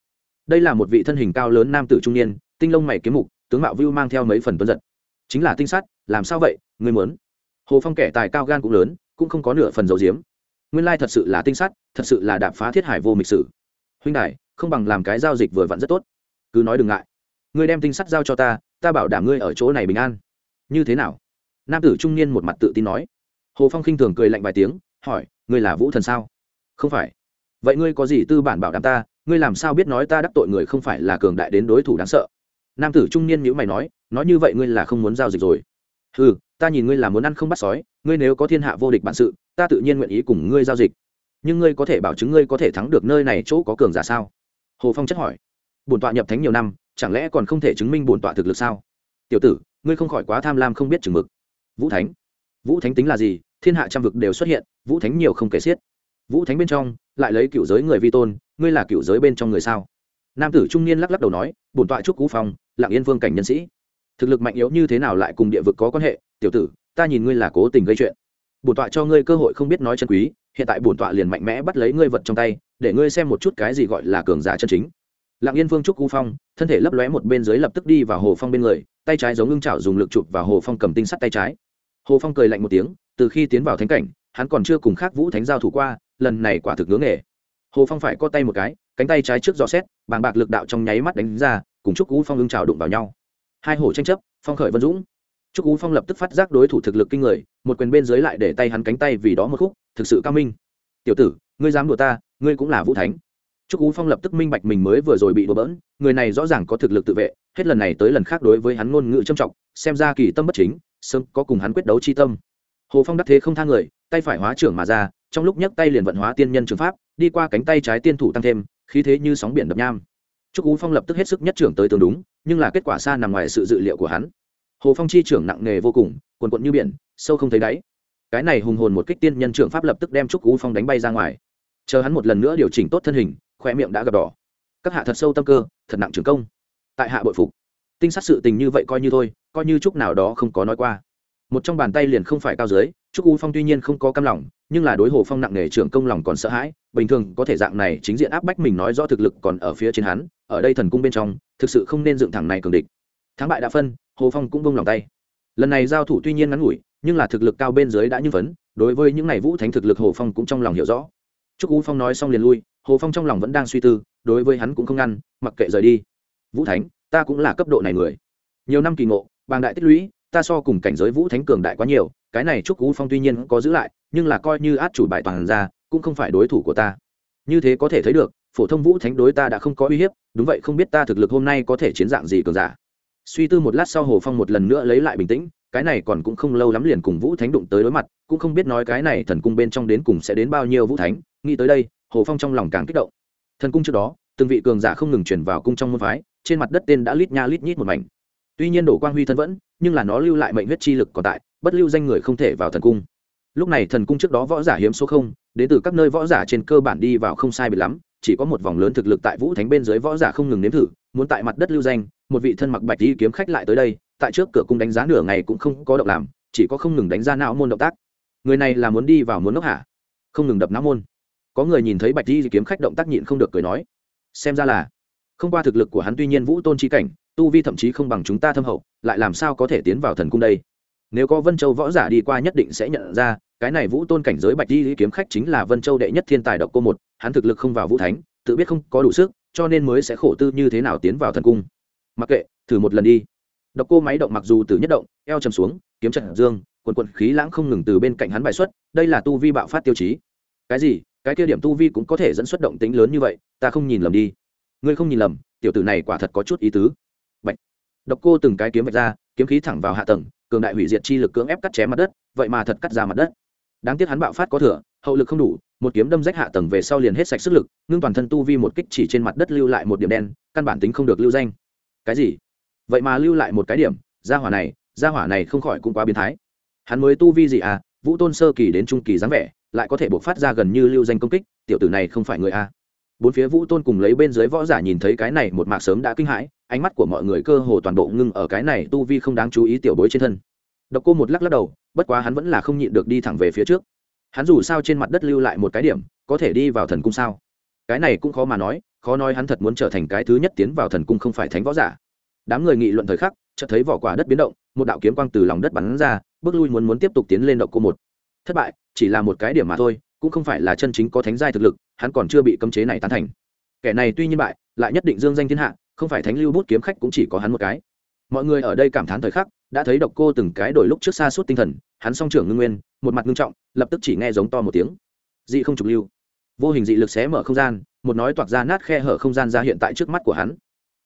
Đây là một vị thân hình cao lớn nam tử trung niên, tinh lông mày kiếm mục, tướng mạo vưu mang theo mấy phần tuấn giật. Chính là tinh sắt, làm sao vậy, ngươi muốn? Hồ phong kẻ tài cao gan cũng lớn, cũng không có nửa phần dầu diếm nguyên lai thật sự là tinh sắt, thật sự là đạp phá thiết hải vô mịch sử. Huynh đại không bằng làm cái giao dịch vừa vặn rất tốt. Cứ nói đừng ngại. Ngươi đem tinh sắt giao cho ta ta bảo đảm ngươi ở chỗ này bình an. Như thế nào? Nam tử trung niên một mặt tự tin nói. Hồ phong khinh thường cười lạnh vài tiếng, hỏi, ngươi là vũ thần sao? Không phải. Vậy ngươi có gì tư bản bảo đảm ta? Ngươi làm sao biết nói ta đắc tội người không phải là cường đại đến đối thủ đáng sợ? Nam tử trung niên nhữ mày nói nói như vậy ngươi là không muốn giao dịch rồi ừ ta nhìn ngươi là muốn ăn không bắt sói, ngươi nếu có thiên hạ vô địch bản sự, ta tự nhiên nguyện ý cùng ngươi giao dịch. Nhưng ngươi có thể bảo chứng ngươi có thể thắng được nơi này chỗ có cường giả sao? Hồ phong chất hỏi. Bổn tọa nhập thánh nhiều năm, chẳng lẽ còn không thể chứng minh bổn tọa thực lực sao? Tiểu tử, ngươi không khỏi quá tham lam không biết chừng mực. Vũ thánh. Vũ thánh tính là gì? Thiên hạ trăm vực đều xuất hiện, vũ thánh nhiều không kể xiết. Vũ thánh bên trong, lại lấy cựu giới người vi tôn, ngươi là cựu giới bên trong người sao? Nam tử trung niên lắc lắc đầu nói, bổn tọa trúc cú phong, lạng yên vương cảnh nhân sĩ thực lực mạnh yếu như thế nào lại cùng địa vực có quan hệ? Tiểu tử, ta nhìn ngươi là cố tình gây chuyện. Bổn tọa cho ngươi cơ hội không biết nói chân quý, hiện tại bổn tọa liền mạnh mẽ bắt lấy ngươi vật trong tay, để ngươi xem một chút cái gì gọi là cường giả chân chính. Lạng yên vương trúc cú phong, thân thể lấp lóe một bên dưới lập tức đi vào hồ phong bên người, tay trái giống ngưng chảo dùng lực chụp vào hồ phong cầm tinh sắt tay trái. Hồ phong cười lạnh một tiếng, từ khi tiến vào thánh cảnh, hắn còn chưa cùng khác vũ thánh giao thủ qua, lần này quả thực ngưỡng nghề. Hồ phong phải co tay một cái, cánh tay trái trước dò xét bàng bạc lực đạo trong nháy mắt đánh ra, cùng trúc cú phong ưng chảo đụng vào nhau hai hổ tranh chấp, phong khởi vân dũng. Trúc ú phong lập tức phát giác đối thủ thực lực kinh người, một quyền bên dưới lại để tay hắn cánh tay vì đó một khúc, thực sự cao minh. Tiểu tử, ngươi dám đùa ta, ngươi cũng là vũ thánh. Trúc ú phong lập tức minh bạch mình mới vừa rồi bị đùa bỡn, người này rõ ràng có thực lực tự vệ, hết lần này tới lần khác đối với hắn ngôn ngữ trâm trọng, xem ra kỳ tâm bất chính, sớm có cùng hắn quyết đấu chi tâm. Hồ phong đắc thế không thang người, tay phải hóa trưởng mà ra, trong lúc nhấc tay liền vận hóa tiên nhân trường pháp, đi qua cánh tay trái tiên thủ tăng thêm, khí thế như sóng biển đập nham trúc ú phong lập tức hết sức nhất trưởng tới tương đúng, nhưng là kết quả xa nằm ngoài sự dự liệu của hắn. Hồ phong chi trưởng nặng nề vô cùng quần quận như biển, sâu không thấy đáy. Cái này hùng hồn một kích tiên nhân trưởng pháp lập tức đem trúc ú phong đánh bay ra ngoài. Chờ hắn một lần nữa điều chỉnh tốt thân hình, khoe miệng đã gặp đỏ. Các hạ thật sâu tâm cơ, thật nặng trưởng công. Tại hạ bội phục. Tinh sát sự tình như vậy coi như thôi, coi như chúc nào đó không có nói qua. Một trong bàn tay liền không phải cao dưới chúc u phong tuy nhiên không có cam lòng, nhưng là đối hồ phong nặng nề trưởng công lòng còn sợ hãi, bình thường có thể dạng này chính diện áp bách mình nói rõ thực lực còn ở phía trên hắn ở đây thần cung bên trong, thực sự không nên dựng thẳng này cường địch. Thắng bại đã phân, hồ phong cũng bông lòng tay. Lần này giao thủ tuy nhiên ngắn ngủi, nhưng là thực lực cao bên dưới đã như vấn đối với những này vũ thánh thực lực hồ phong cũng trong lòng hiểu rõ. Chúc u phong nói xong liền lui, hồ phong trong lòng vẫn đang suy tư, đối với hắn cũng không ngăn, mặc kệ rời đi. Vũ thánh, ta cũng là cấp độ này người. Nhiều năm kỳ ngộ, bàng đại tích lũy, ta so cùng cảnh giới vũ thánh cường đại quá nhiều, cái này chúc u phong tuy nhiên có giữ lại, nhưng là coi như át chủ bài toàn ra, cũng không phải đối thủ của ta. Như thế có thể thấy được phổ thông vũ thánh đối ta đã không có uy hiếp, đúng vậy không biết ta thực lực hôm nay có thể chiến dạng gì cường giả. Suy tư một lát sau hồ phong một lần nữa lấy lại bình tĩnh, cái này còn cũng không lâu lắm liền cùng vũ thánh đụng tới đối mặt, cũng không biết nói cái này thần cung bên trong đến cùng sẽ đến bao nhiêu vũ thánh, nghĩ tới đây, hồ phong trong lòng càng kích động. Thần cung trước đó, từng vị cường giả không ngừng chuyển vào cung trong môn phái, trên mặt đất tên đã lít nha lít nhít một mảnh. Tuy nhiên đổ quang huy thân vẫn, nhưng là nó lưu lại mệnh huyết chi lực còn tại, bất lưu danh người không thể vào thần cung. Lúc này thần cung trước đó võ giả hiếm số không, đến từ các nơi võ giả trên cơ bản đi vào không sai bị lắm chỉ có một vòng lớn thực lực tại vũ thánh bên dưới võ giả không ngừng nếm thử, muốn tại mặt đất lưu danh, một vị thân mặc bạch đi kiếm khách lại tới đây, tại trước cửa cung đánh giá nửa ngày cũng không có động làm, chỉ có không ngừng đánh ra não môn động tác. Người này là muốn đi vào muốn nốc hạ không ngừng đập não môn. Có người nhìn thấy bạch đi kiếm khách động tác nhịn không được cười nói, xem ra là, không qua thực lực của hắn tuy nhiên vũ tôn trí cảnh, tu vi thậm chí không bằng chúng ta thâm hậu, lại làm sao có thể tiến vào thần cung đây? Nếu có vân châu võ giả đi qua nhất định sẽ nhận ra cái này vũ tôn cảnh giới bạch di kiếm khách chính là vân châu đệ nhất thiên tài độc cô một, hắn thực lực không vào vũ thánh, tự biết không có đủ sức, cho nên mới sẽ khổ tư như thế nào tiến vào thần cung. Mặc kệ, thử một lần đi. Độc cô máy động mặc dù từ nhất động, eo chầm xuống, kiếm trận dương, quần quần khí lãng không ngừng từ bên cạnh hắn bài xuất, đây là tu vi bạo phát tiêu chí. Cái gì? Cái kia điểm tu vi cũng có thể dẫn xuất động tính lớn như vậy, ta không nhìn lầm đi. Ngươi không nhìn lầm, tiểu tử này quả thật có chút ý tứ. Bạch. độc cô từng cái kiếm vạch ra, kiếm khí thẳng vào hạ tầng, cường đại hủy diệt chi lực cưỡng ép cắt chém mặt đất, vậy mà thật cắt ra mặt đất đáng tiếc hắn bạo phát có thừa, hậu lực không đủ, một kiếm đâm rách hạ tầng về sau liền hết sạch sức lực, ngưng toàn thân tu vi một kích chỉ trên mặt đất lưu lại một điểm đen, căn bản tính không được lưu danh. Cái gì? Vậy mà lưu lại một cái điểm, gia hỏa này, gia hỏa này không khỏi cũng quá biến thái. Hắn mới tu vi gì à? Vũ tôn sơ kỳ đến trung kỳ dáng vẻ, lại có thể buộc phát ra gần như lưu danh công kích, tiểu tử này không phải người a. Bốn phía vũ tôn cùng lấy bên dưới võ giả nhìn thấy cái này một mạc sớm đã kinh hãi, ánh mắt của mọi người cơ hồ toàn bộ ngưng ở cái này tu vi không đáng chú ý tiểu bối trên thân. Độc cô một lắc lắc đầu bất quá hắn vẫn là không nhịn được đi thẳng về phía trước. Hắn dù sao trên mặt đất lưu lại một cái điểm, có thể đi vào thần cung sao? Cái này cũng khó mà nói, khó nói hắn thật muốn trở thành cái thứ nhất tiến vào thần cung không phải thánh võ giả. Đám người nghị luận thời khắc, chợt thấy vỏ quả đất biến động, một đạo kiếm quang từ lòng đất bắn ra, bước lui muốn muốn tiếp tục tiến lên động cô một. Thất bại, chỉ là một cái điểm mà thôi, cũng không phải là chân chính có thánh giai thực lực, hắn còn chưa bị cấm chế này tán thành. Kẻ này tuy nhiên bại, lại nhất định dương danh thiên hạ, không phải thánh lưu bút kiếm khách cũng chỉ có hắn một cái. Mọi người ở đây cảm thán thời khắc đã thấy độc cô từng cái đổi lúc trước xa suốt tinh thần, hắn song trưởng ngưng nguyên, một mặt ngưng trọng, lập tức chỉ nghe giống to một tiếng. Dị không trục lưu. Vô hình dị lực xé mở không gian, một nói toạc ra nát khe hở không gian ra hiện tại trước mắt của hắn.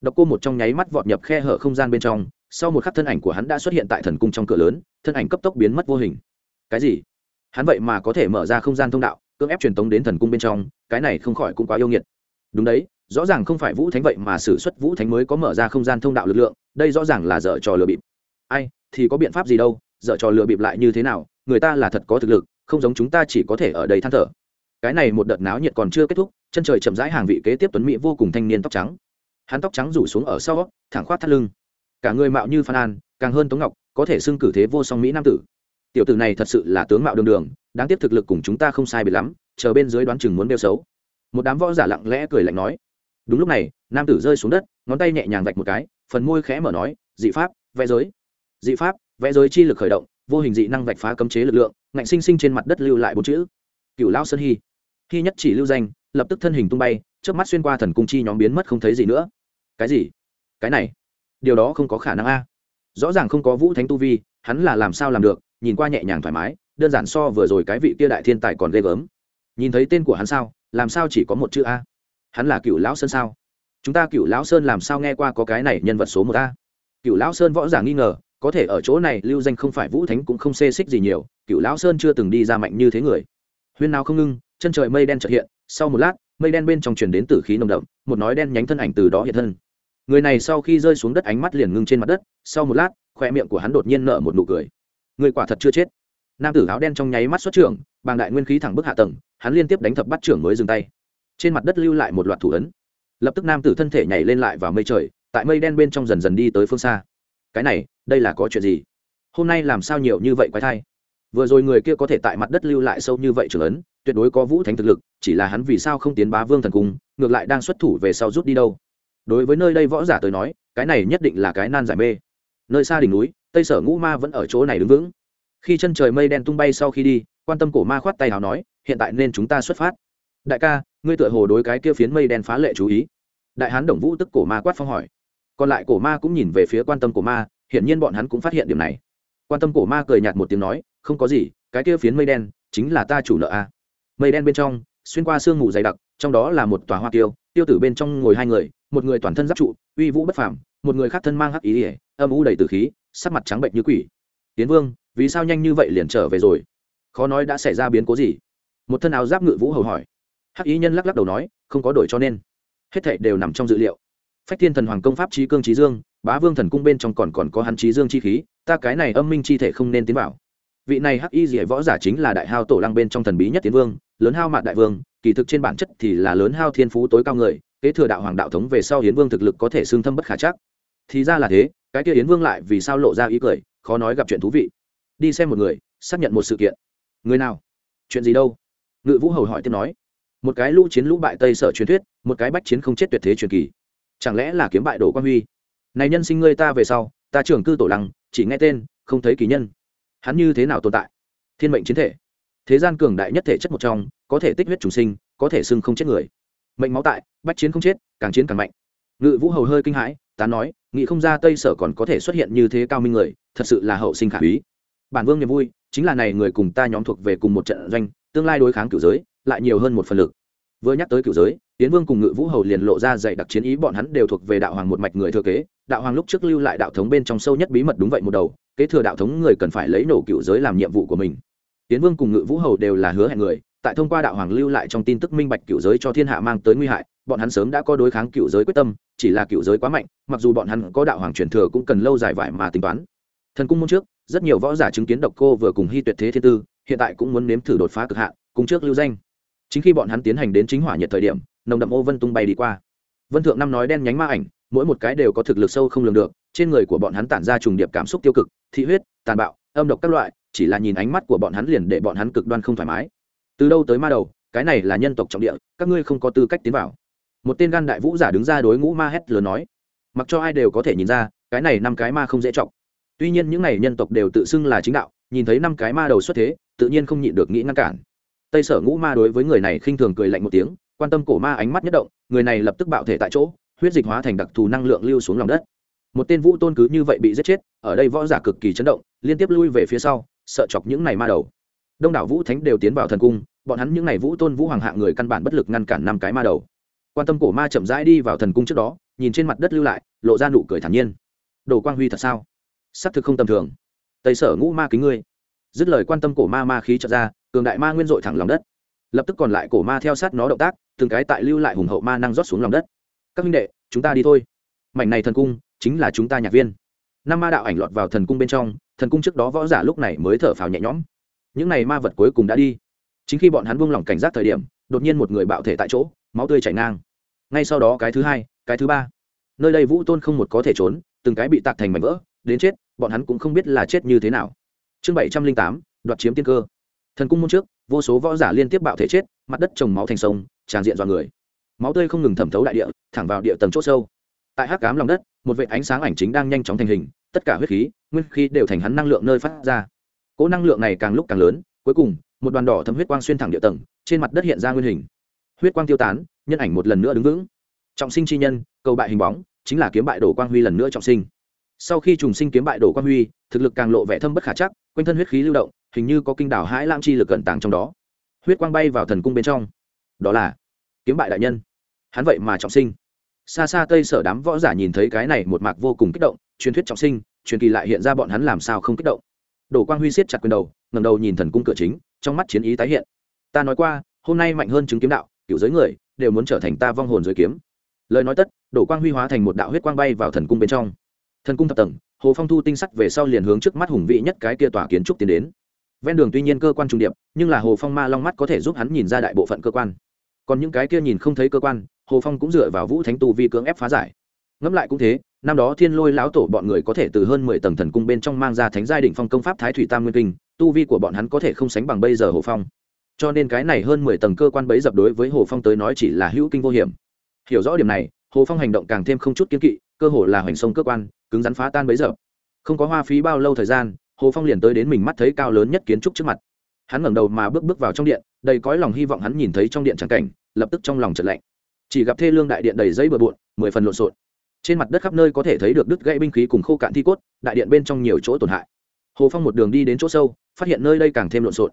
Độc cô một trong nháy mắt vọt nhập khe hở không gian bên trong, sau một khắc thân ảnh của hắn đã xuất hiện tại thần cung trong cửa lớn, thân ảnh cấp tốc biến mất vô hình. Cái gì? Hắn vậy mà có thể mở ra không gian thông đạo, cưỡng ép truyền tống đến thần cung bên trong, cái này không khỏi cũng quá yêu nghiệt. Đúng đấy, rõ ràng không phải vũ thánh vậy mà xử suất vũ thánh mới có mở ra không gian thông đạo lực lượng, đây rõ ràng là dở trò lừa bịp ai, thì có biện pháp gì đâu, dở trò lừa bịp lại như thế nào, người ta là thật có thực lực, không giống chúng ta chỉ có thể ở đây than thở. Cái này một đợt náo nhiệt còn chưa kết thúc, chân trời chậm rãi hàng vị kế tiếp tuấn mỹ vô cùng thanh niên tóc trắng. Hắn tóc trắng rủ xuống ở sau, thẳng khoát thắt lưng. Cả người mạo như phan an, càng hơn tống ngọc, có thể xưng cử thế vô song mỹ nam tử. Tiểu tử này thật sự là tướng mạo đường đường, đáng tiếc thực lực cùng chúng ta không sai bị lắm, chờ bên dưới đoán chừng muốn đeo xấu. Một đám võ giả lặng lẽ cười lạnh nói. Đúng lúc này, nam tử rơi xuống đất, ngón tay nhẹ nhàng vạch một cái, phần môi khẽ mở nói, dị pháp, vẽ giới dị pháp, vẽ giới chi lực khởi động, vô hình dị năng vạch phá cấm chế lực lượng, ngạnh sinh sinh trên mặt đất lưu lại bốn chữ. Cựu lao sơn hy hy nhất chỉ lưu danh, lập tức thân hình tung bay trước mắt xuyên qua thần cung chi nhóm biến mất không thấy gì nữa. Cái gì? Cái này? Điều đó không có khả năng a. Rõ ràng không có vũ thánh tu vi, hắn là làm sao làm được, nhìn qua nhẹ nhàng thoải mái, đơn giản so vừa rồi cái vị kia đại thiên tài còn ghê gớm. Nhìn thấy tên của hắn sao, làm sao chỉ có một chữ a? Hắn là cựu lão sơn sao? Chúng ta cựu lão sơn làm sao nghe qua có cái này nhân vật số một a? cựu lão sơn võ giả nghi ngờ có thể ở chỗ này, lưu danh không phải vũ thánh cũng không xê xích gì nhiều cựu lão sơn chưa từng đi ra mạnh như thế người. Huyên nào không ngưng, chân trời mây đen trợt hiện, sau một lát, mây đen bên trong truyền đến tử khí nồng đậm, một nói đen nhánh thân ảnh từ đó hiện thân. Người này sau khi rơi xuống đất ánh mắt liền ngưng trên mặt đất, sau một lát khoe miệng của hắn đột nhiên nở một nụ cười. Người quả thật chưa chết. Nam tử áo đen trong nháy mắt xuất trưởng, bàng đại nguyên khí thẳng bức hạ tầng, hắn liên tiếp đánh thập bắt trưởng mới dừng tay. Trên mặt đất lưu lại một loạt thủ ấn. Lập tức nam tử thân thể nhảy lên lại vào mây trời, tại mây đen bên trong dần dần đi tới phương xa cái này, đây là có chuyện gì? Hôm nay làm sao nhiều như vậy quái thai? Vừa rồi người kia có thể tại mặt đất lưu lại sâu như vậy trưởng ấn, tuyệt đối có vũ thánh thực lực, chỉ là hắn vì sao không tiến bá vương thần cung, ngược lại đang xuất thủ về sau rút đi đâu? Đối với nơi đây võ giả tới nói, cái này nhất định là cái nan giải mê. Nơi xa đỉnh núi, tây sở ngũ ma vẫn ở chỗ này đứng vững. Khi chân trời mây đen tung bay sau khi đi, quan tâm cổ ma khoát tay hào nói, hiện tại nên chúng ta xuất phát. Đại ca, ngươi tựa hồ đối cái kia phiến mây đen phá lệ chú ý. Đại hán đồng vũ tức cổ ma quát phong hỏi còn lại cổ ma cũng nhìn về phía quan tâm cổ ma, hiển nhiên bọn hắn cũng phát hiện điểm này. Quan tâm cổ ma cười nhạt một tiếng nói, không có gì, cái kia phiến mây đen chính là ta chủ nợ a mây đen bên trong, xuyên qua sương mù dày đặc, trong đó là một tòa hoa tiêu tiêu tử bên trong ngồi hai người, một người toàn thân giáp trụ, uy vũ bất phàm, một người khác thân mang hắc ý ỉa âm u đầy tử khí, sắc mặt trắng bệnh như quỷ. Tiến vương, vì sao nhanh như vậy liền trở về rồi? Khó nói đã xảy ra biến cố gì. Một thân áo giáp ngự vũ hầu hỏi. Hắc ý nhân lắc lắc đầu nói, không có đổi cho nên. Hết thảy đều nằm trong dự liệu phách thiên thần hoàng công pháp trí cương trí dương, bá vương thần cung bên trong còn còn có hắn trí dương chi khí, ta cái này âm minh chi thể không nên tiến vào. Vị này hắc y dỉa võ giả chính là đại hao tổ lăng bên trong thần bí nhất tiến vương, lớn hao mạn đại vương, kỳ thực trên bản chất thì là lớn hao thiên phú tối cao người, kế thừa đạo hoàng đạo thống về sau hiến vương thực lực có thể xương thâm bất khả chắc. Thì ra là thế, cái kia hiến vương lại vì sao lộ ra ý cười, khó nói gặp chuyện thú vị. Đi xem một người, xác nhận một sự kiện. Người nào? Chuyện gì đâu? Ngự vũ hầu hỏi tiếp nói. Một cái lũ chiến lũ bại tây sở truyền thuyết, một cái bách chiến không chết tuyệt thế truyền kỳ chẳng lẽ là kiếm bại đồ quan huy? Này nhân sinh ngươi ta về sau, ta trưởng cư tổ lăng, chỉ nghe tên, không thấy kỳ nhân. Hắn như thế nào tồn tại? Thiên mệnh chiến thể. Thế gian cường đại nhất thể chất một trong, có thể tích huyết trùng sinh, có thể xưng không chết người. Mệnh máu tại, bách chiến không chết, càng chiến càng mạnh. Ngự vũ hầu hơi kinh hãi, tán nói, nghĩ không ra tây sở còn có thể xuất hiện như thế cao minh người, thật sự là hậu sinh khả úy bản vương niềm vui, chính là này người cùng ta nhóm thuộc về cùng một trận doanh, tương lai đối kháng cửu giới, lại nhiều hơn một phần lực vừa nhắc tới cựu giới tiến vương cùng ngự vũ hầu liền lộ ra dạy đặc chiến ý, bọn hắn đều thuộc về đạo hoàng một mạch người thừa kế, đạo hoàng lúc trước lưu lại đạo thống bên trong sâu nhất bí mật đúng vậy một đầu, kế thừa đạo thống người cần phải lấy nổ cựu giới làm nhiệm vụ của mình. Tiến vương cùng ngự vũ hầu đều là hứa hẹn người, tại thông qua đạo hoàng lưu lại trong tin tức minh bạch cựu giới cho thiên hạ mang tới nguy hại, bọn hắn sớm đã có đối kháng cựu giới quyết tâm, chỉ là cựu giới quá mạnh, mặc dù bọn hắn có đạo hoàng truyền thừa cũng cần lâu dài vải mà tính toán. Thần cung môn trước, rất nhiều võ giả chứng kiến độc cô vừa cùng hy tuyệt thế thiên tư, hiện tại cũng muốn nếm thử đột phá cực hạn, cùng trước lưu danh chính khi bọn hắn tiến hành đến chính hỏa nhiệt thời điểm, nồng đậm ô vân tung bay đi qua. Vân thượng năm nói đen nhánh ma ảnh, mỗi một cái đều có thực lực sâu không lường được, trên người của bọn hắn tản ra trùng điệp cảm xúc tiêu cực, thị huyết, tàn bạo, âm độc các loại, chỉ là nhìn ánh mắt của bọn hắn liền để bọn hắn cực đoan không thoải mái. Từ đâu tới ma đầu, cái này là nhân tộc trọng địa, các ngươi không có tư cách tiến vào. Một tên gan đại vũ giả đứng ra đối ngũ ma hét lớn nói, mặc cho ai đều có thể nhìn ra, cái này năm cái ma không dễ trọng tuy nhiên những này nhân tộc đều tự xưng là chính đạo, nhìn thấy năm cái ma đầu xuất thế, tự nhiên không nhịn được nghĩ ngăn cản tây sở ngũ ma đối với người này khinh thường cười lạnh một tiếng, quan tâm cổ ma ánh mắt nhất động, người này lập tức bạo thể tại chỗ, huyết dịch hóa thành đặc thù năng lượng lưu xuống lòng đất. Một tên vũ tôn cứ như vậy bị giết chết, ở đây võ giả cực kỳ chấn động, liên tiếp lui về phía sau, sợ chọc những này ma đầu. Đông đảo vũ thánh đều tiến vào thần cung, bọn hắn những này vũ tôn vũ hoàng hạ người căn bản bất lực ngăn cản năm cái ma đầu. Quan tâm cổ ma chậm rãi đi vào thần cung trước đó, nhìn trên mặt đất lưu lại, lộ ra nụ cười thản nhiên. Đồ quang huy thật sao? Xác thực không tầm thường. Tây sở ngũ ma kính ngươi. Dứt lời quan tâm cổ ma ma khí trật ra cường đại ma nguyên dội thẳng lòng đất. Lập tức còn lại cổ ma theo sát nó động tác, từng cái tại lưu lại hùng hậu ma năng rót xuống lòng đất. Các minh đệ, chúng ta đi thôi. Mảnh này thần cung chính là chúng ta nhạc viên. Năm ma đạo ảnh lọt vào thần cung bên trong, thần cung trước đó võ giả lúc này mới thở phào nhẹ nhõm. Những này ma vật cuối cùng đã đi. Chính khi bọn hắn buông lỏng cảnh giác thời điểm, đột nhiên một người bạo thể tại chỗ, máu tươi chảy ngang. Ngay sau đó cái thứ hai, cái thứ ba. Nơi đây vũ tôn không một có thể trốn, từng cái bị tạc thành mảnh vỡ, đến chết, bọn hắn cũng không biết là chết như thế nào. Chương bảy trăm linh tám, đoạt chiếm tiên cơ thần cung môn trước, vô số võ giả liên tiếp bạo thể chết, mặt đất trồng máu thành sông, tràn diện dọa người. Máu tươi không ngừng thẩm thấu đại địa, thẳng vào địa tầng c h ỗ sâu. Tại hắc cám lòng đất, một vệ ánh sáng ảnh chính đang nhanh chóng thành hình, tất cả huyết khí, nguyên khí đều thành hắn năng lượng nơi phát ra. Cỗ năng lượng này càng lúc càng lớn, cuối cùng, một đoàn đỏ thấm huyết quang xuyên thẳng địa tầng, trên mặt đất hiện ra nguyên hình. Huyết quang tiêu tán, nhân ảnh một lần nữa đứng vững. Trọng sinh chi nhân, cầu bại hình bóng, chính là kiếm bại đổ quang huy lần nữa trọng sinh. Sau khi trùng sinh kiếm bại đổ quang huy, thực lực càng lộ vẻ thâm bất khả chắc, quanh thân huyết khí lưu động hình như có kinh đảo hãi lãng chi lực cẩn tàng trong đó. Huyết quang bay vào thần cung bên trong. Đó là kiếm bại đại nhân. Hắn vậy mà trọng sinh. Xa xa tây sở đám võ giả nhìn thấy cái này một mạc vô cùng kích động, truyền thuyết trọng sinh, truyền kỳ lại hiện ra bọn hắn làm sao không kích động. Đổ quang huy siết chặt quyền đầu ngầm đầu nhìn thần cung cửa chính, trong mắt chiến ý tái hiện. Ta nói qua, hôm nay mạnh hơn chứng kiếm đạo cựu giới người, đều muốn trở thành ta vong hồn giới kiếm. Lời nói tất, đổ quang huy hóa thành một đạo huyết quang bay vào thần cung bên trong. Thần cung thập tầng, hồ phong thu tinh sắc về sau liền hướng trước mắt hùng vị nhất cái kia tòa kiến trúc tiến đến ven đường tuy nhiên cơ quan trung điệp, nhưng là hồ phong ma long mắt có thể giúp hắn nhìn ra đại bộ phận cơ quan. Còn những cái kia nhìn không thấy cơ quan, hồ phong cũng dựa vào vũ thánh tu vi cưỡng ép phá giải. Ngẫm lại cũng thế, năm đó thiên lôi lão tổ bọn người có thể từ hơn mười tầng thần cung bên trong mang ra thánh giai đ phong công pháp thái thủy tam nguyên kinh, tu vi của bọn hắn có thể không sánh bằng bây giờ hồ phong. Cho nên cái này hơn mười tầng cơ quan bấy dập đối với hồ phong tới nói chỉ là hữu kinh vô hiểm. Hiểu rõ điểm này, hồ phong hành động càng thêm không chút kiên kỵ, cơ hồ là hoành sông cơ quan, cứng rắn phá tan bấy dập. Không có hoa phí bao lâu thời gian hồ phong liền tới đến mình mắt thấy cao lớn nhất kiến trúc trước mặt. Hắn ngẩng đầu mà bước bước vào trong điện, đầy cõi lòng hy vọng hắn nhìn thấy trong điện trắng cảnh, lập tức trong lòng trật lạnh. Chỉ gặp thê lương đại điện đầy giấy bừa bộn, mười phần lộn xộn. Trên mặt đất khắp nơi có thể thấy được đứt gãy binh khí cùng khô cạn thi cốt, đại điện bên trong nhiều chỗ tổn hại. Hồ phong một đường đi đến chỗ sâu, phát hiện nơi đây càng thêm lộn xộn.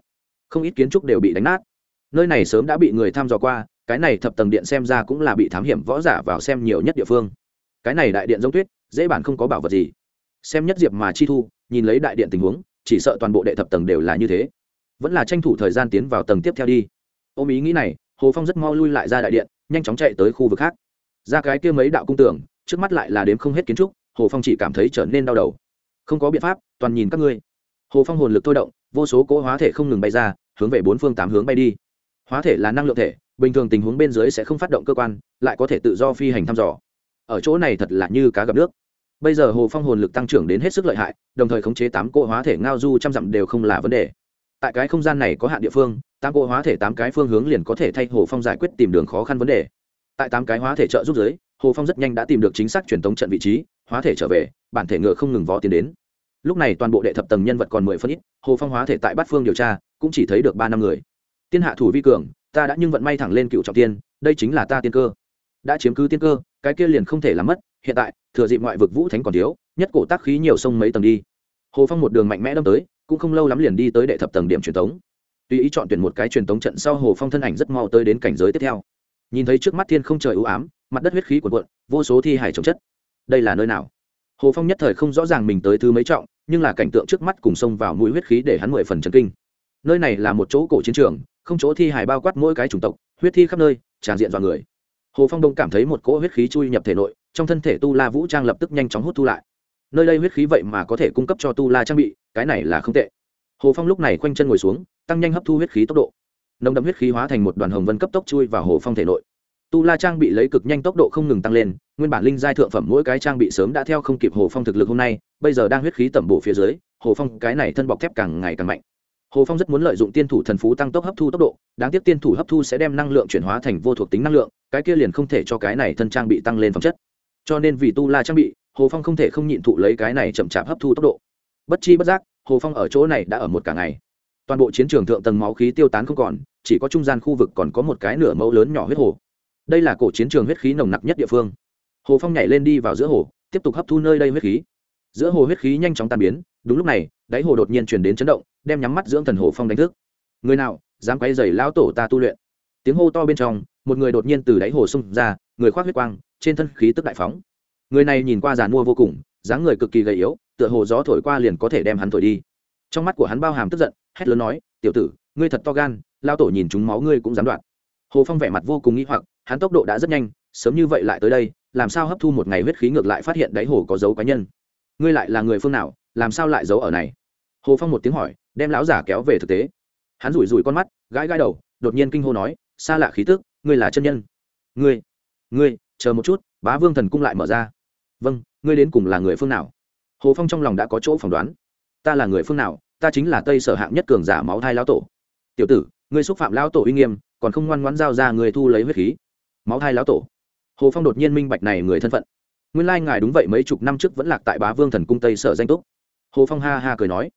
Không ít kiến trúc đều bị đánh nát. Nơi này sớm đã bị người thăm dò qua, cái này thập tầng điện xem ra cũng là bị thám hiểm võ giả vào xem nhiều nhất địa phương. Cái này đại điện giống tuyết, dễ bản không có bảo vật gì. Xem nhất diệp mà chi thu nhìn lấy đại điện tình huống, chỉ sợ toàn bộ đệ thập tầng đều là như thế. Vẫn là tranh thủ thời gian tiến vào tầng tiếp theo đi. Ôm ý nghĩ này, hồ phong rất mau lui lại ra đại điện, nhanh chóng chạy tới khu vực khác. Ra cái kia mấy đạo cung tưởng trước mắt lại là đếm không hết kiến trúc, hồ phong chỉ cảm thấy trở nên đau đầu. Không có biện pháp, toàn nhìn các ngươi. Hồ phong hồn lực thôi động, vô số cỗ hóa thể không ngừng bay ra, hướng về bốn phương tám hướng bay đi. Hóa thể là năng lượng thể, bình thường tình huống bên dưới sẽ không phát động cơ quan, lại có thể tự do phi hành thăm dò. Ở chỗ này thật là như cá gặp nước bây giờ hồ phong hồn lực tăng trưởng đến hết sức lợi hại, đồng thời khống chế tám cỗ hóa thể ngao du trăm dặm đều không là vấn đề. Tại cái không gian này có hạn địa phương, tám cỗ hóa thể tám cái phương hướng liền có thể thay hồ phong giải quyết tìm đường khó khăn vấn đề. Tại tám cái hóa thể trợ giúp giới hồ phong rất nhanh đã tìm được chính xác truyền thống trận vị trí, hóa thể trở về, bản thể ngựa không ngừng vó tiến đến. Lúc này toàn bộ đệ thập tầng nhân vật còn mười phân ít, hồ phong hóa thể tại bát phương điều tra, cũng chỉ thấy được ba năm người. Tiên hạ thủ vi cường, ta đã nhưng vận may thẳng lên cựu trọng tiên, đây chính là ta tiên cơ. Đã chiếm cứ tiên cơ, cái kia liền không thể làm mất hiện tại, thừa dịp ngoại vực vũ thánh còn thiếu, nhất cổ tác khí nhiều sông mấy tầng đi. Hồ phong một đường mạnh mẽ đâm tới, cũng không lâu lắm liền đi tới đệ thập tầng điểm truyền thống tùy ý chọn tuyển một cái truyền thống trận sau hồ phong thân ảnh rất mau tới đến cảnh giới tiếp theo. Nhìn thấy trước mắt thiên không trời ưu ám, mặt đất huyết khí cuộn cuộn, vô số thi hải trồng chất. Đây là nơi nào? Hồ phong nhất thời không rõ ràng mình tới thứ mấy trọng, nhưng là cảnh tượng trước mắt cùng xông vào mũi huyết khí để hắn mười phần chân kinh. Nơi này là một chỗ cổ chiến trường, không chỗ thi hải bao quát mỗi cái chủng tộc, huyết thi khắp nơi, tràn diện dọa người. Hồ phong đông cảm thấy một cỗ huyết khí chui nhập thể nội trong thân thể tu la vũ trang lập tức nhanh chóng hút thu lại. Nơi đây huyết khí vậy mà có thể cung cấp cho tu la trang bị, cái này là không tệ. Hồ phong lúc này khoanh chân ngồi xuống, tăng nhanh hấp thu huyết khí tốc độ. Nồng đậm huyết khí hóa thành một đoàn hồng vân cấp tốc chui vào hồ phong thể nội. Tu la trang bị lấy cực nhanh tốc độ không ngừng tăng lên, nguyên bản linh giai thượng phẩm mỗi cái trang bị sớm đã theo không kịp hồ phong thực lực hôm nay, bây giờ đang huyết khí tẩm bổ phía dưới, hồ phong cái này thân bọc thép càng ngày càng mạnh. Hồ phong rất muốn lợi dụng tiên thủ thần phú tăng tốc hấp thu tốc độ, đáng tiếc tiên thủ hấp thu sẽ đem năng lượng chuyển hóa thành vô thuộc tính năng lượng, cái kia liền không thể cho cái này thân trang bị tăng lên phẩm chất cho nên vì tu la trang bị, hồ phong không thể không nhịn thụ lấy cái này chậm chạp hấp thu tốc độ. Bất chi bất giác, hồ phong ở chỗ này đã ở một cả ngày. Toàn bộ chiến trường thượng tầng máu khí tiêu tán không còn, chỉ có trung gian khu vực còn có một cái nửa mẫu lớn nhỏ huyết hồ. Đây là cổ chiến trường huyết khí nồng nặc nhất địa phương. Hồ phong nhảy lên đi vào giữa hồ, tiếp tục hấp thu nơi đây huyết khí. Giữa hồ huyết khí nhanh chóng tan biến, đúng lúc này, đáy hồ đột nhiên chuyển đến chấn động, đem nhắm mắt dưỡng thần hồ phong đánh thức. Người nào, dám quay dày lão tổ ta tu luyện? Tiếng hô to bên trong, một người đột nhiên từ đáy hồ xông ra, người khoác huyết quang trên thân khí tức đại phóng. Người này nhìn qua giàn mua vô cùng, dáng người cực kỳ gầy yếu, tựa hồ gió thổi qua liền có thể đem hắn thổi đi. Trong mắt của hắn bao hàm tức giận, hét lớn nói, tiểu tử, ngươi thật to gan, lao tổ nhìn chúng máu ngươi cũng dám đoạn hồ phong vẻ mặt vô cùng nghĩ hoặc, hắn tốc độ đã rất nhanh, sớm như vậy lại tới đây, làm sao hấp thu một ngày huyết khí ngược lại phát hiện đáy hồ có dấu cá nhân? Ngươi lại là người phương nào, làm sao lại giấu ở này? Hồ phong một tiếng hỏi, đem lão giả kéo về thực tế. Hắn rủi rủi con mắt, gãi gãi đầu, đột nhiên kinh hô nói, xa lạ khí tức, ngươi là chân nhân. Ngươi ngươi chờ một chút, bá vương thần cung lại mở ra. Vâng ngươi đến cùng là người phương nào? Hồ phong trong lòng đã có chỗ phỏng đoán. Ta là người phương nào? Ta chính là tây sở hạng nhất cường giả máu thai lão tổ. Tiểu tử, ngươi xúc phạm lão tổ uy nghiêm, còn không ngoan ngoãn giao ra người thu lấy huyết khí. Máu thai lão tổ. Hồ phong đột nhiên minh bạch này người thân phận. Nguyên lai ngài đúng vậy, mấy chục năm trước vẫn lạc tại bá vương thần cung tây sở danh túc. Hồ phong ha ha cười nói.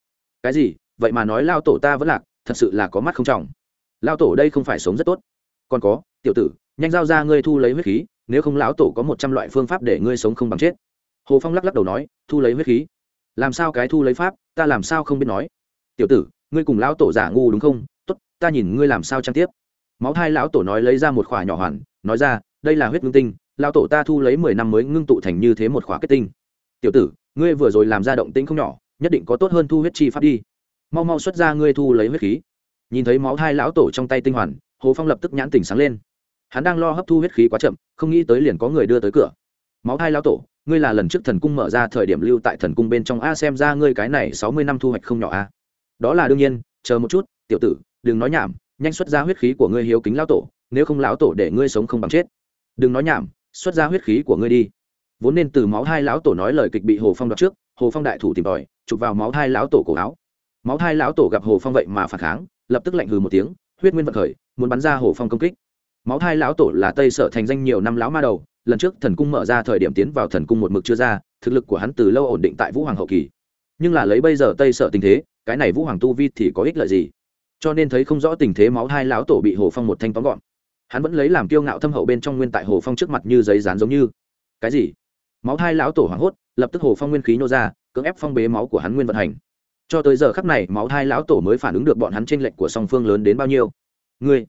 Cái gì? Vậy mà nói lao tổ ta vẫn lạc, thật sự là có mắt không trọng. Lao tổ đây không phải sống rất tốt. Còn có, tiểu tử, nhanh giao ra ngươi thu lấy huyết khí nếu không lão tổ có một trăm loại phương pháp để ngươi sống không bằng chết. Hồ phong lắc lắc đầu nói, thu lấy huyết khí. Làm sao cái thu lấy pháp, ta làm sao không biết nói. Tiểu tử, ngươi cùng lão tổ giả ngu đúng không? Tốt, ta nhìn ngươi làm sao trang tiếp. Máu thai lão tổ nói lấy ra một khỏa nhỏ hoàn, nói ra, đây là huyết ngưng tinh, lão tổ ta thu lấy mười năm mới ngưng tụ thành như thế một khỏa kết tinh. Tiểu tử, ngươi vừa rồi làm ra động tĩnh không nhỏ, nhất định có tốt hơn thu huyết chi pháp đi. Mau mau xuất ra ngươi thu lấy huyết khí. Nhìn thấy máu thai lão tổ trong tay tinh hoàn, hồ phong lập tức nhãn tỉnh sáng lên hắn đang lo hấp thu huyết khí quá chậm, không nghĩ tới liền có người đưa tới cửa. Máu hai lão tổ, ngươi là lần trước thần cung mở ra thời điểm lưu tại thần cung bên trong a, xem ra ngươi cái này sáu mươi năm thu hoạch không nhỏ a. Đó là đương nhiên, chờ một chút, tiểu tử, đừng nói nhảm, nhanh xuất ra huyết khí của ngươi hiếu kính lão tổ, nếu không lão tổ để ngươi sống không bằng chết. Đừng nói nhảm, xuất ra huyết khí của ngươi đi. Vốn nên từ máu hai lão tổ nói lời kịch bị hồ phong đoạt trước, hồ phong đại thủ tìm tòi, chụp vào máu hai lão tổ cổ áo. Máu hai lão tổ gặp hồ phong vậy mà phản kháng, lập tức lạnh hừ một tiếng, huyết nguyên vận khởi, muốn bắn ra hồ phong công kích máu thai lão tổ là tây sở thành danh nhiều năm lão ma đầu, lần trước thần cung mở ra thời điểm tiến vào thần cung một mực chưa ra, thực lực của hắn từ lâu ổn định tại vũ hoàng hậu kỳ. Nhưng là lấy bây giờ tây sở tình thế, cái này vũ hoàng tu vi thì có ích lợi gì? Cho nên thấy không rõ tình thế máu thai lão tổ bị hồ phong một thanh tóm gọn. Hắn vẫn lấy làm kiêu ngạo thâm hậu bên trong nguyên tại hồ phong trước mặt như giấy dán giống như. Cái gì? Máu thai lão tổ hoảng hốt, lập tức hồ phong nguyên khí nô ra, cưỡng ép phong bế máu của hắn nguyên vận hành. Cho tới giờ khắc này, máu thai lão tổ mới phản ứng được bọn hắn tranh lệch của song phương lớn đến bao nhiêu? Ngươi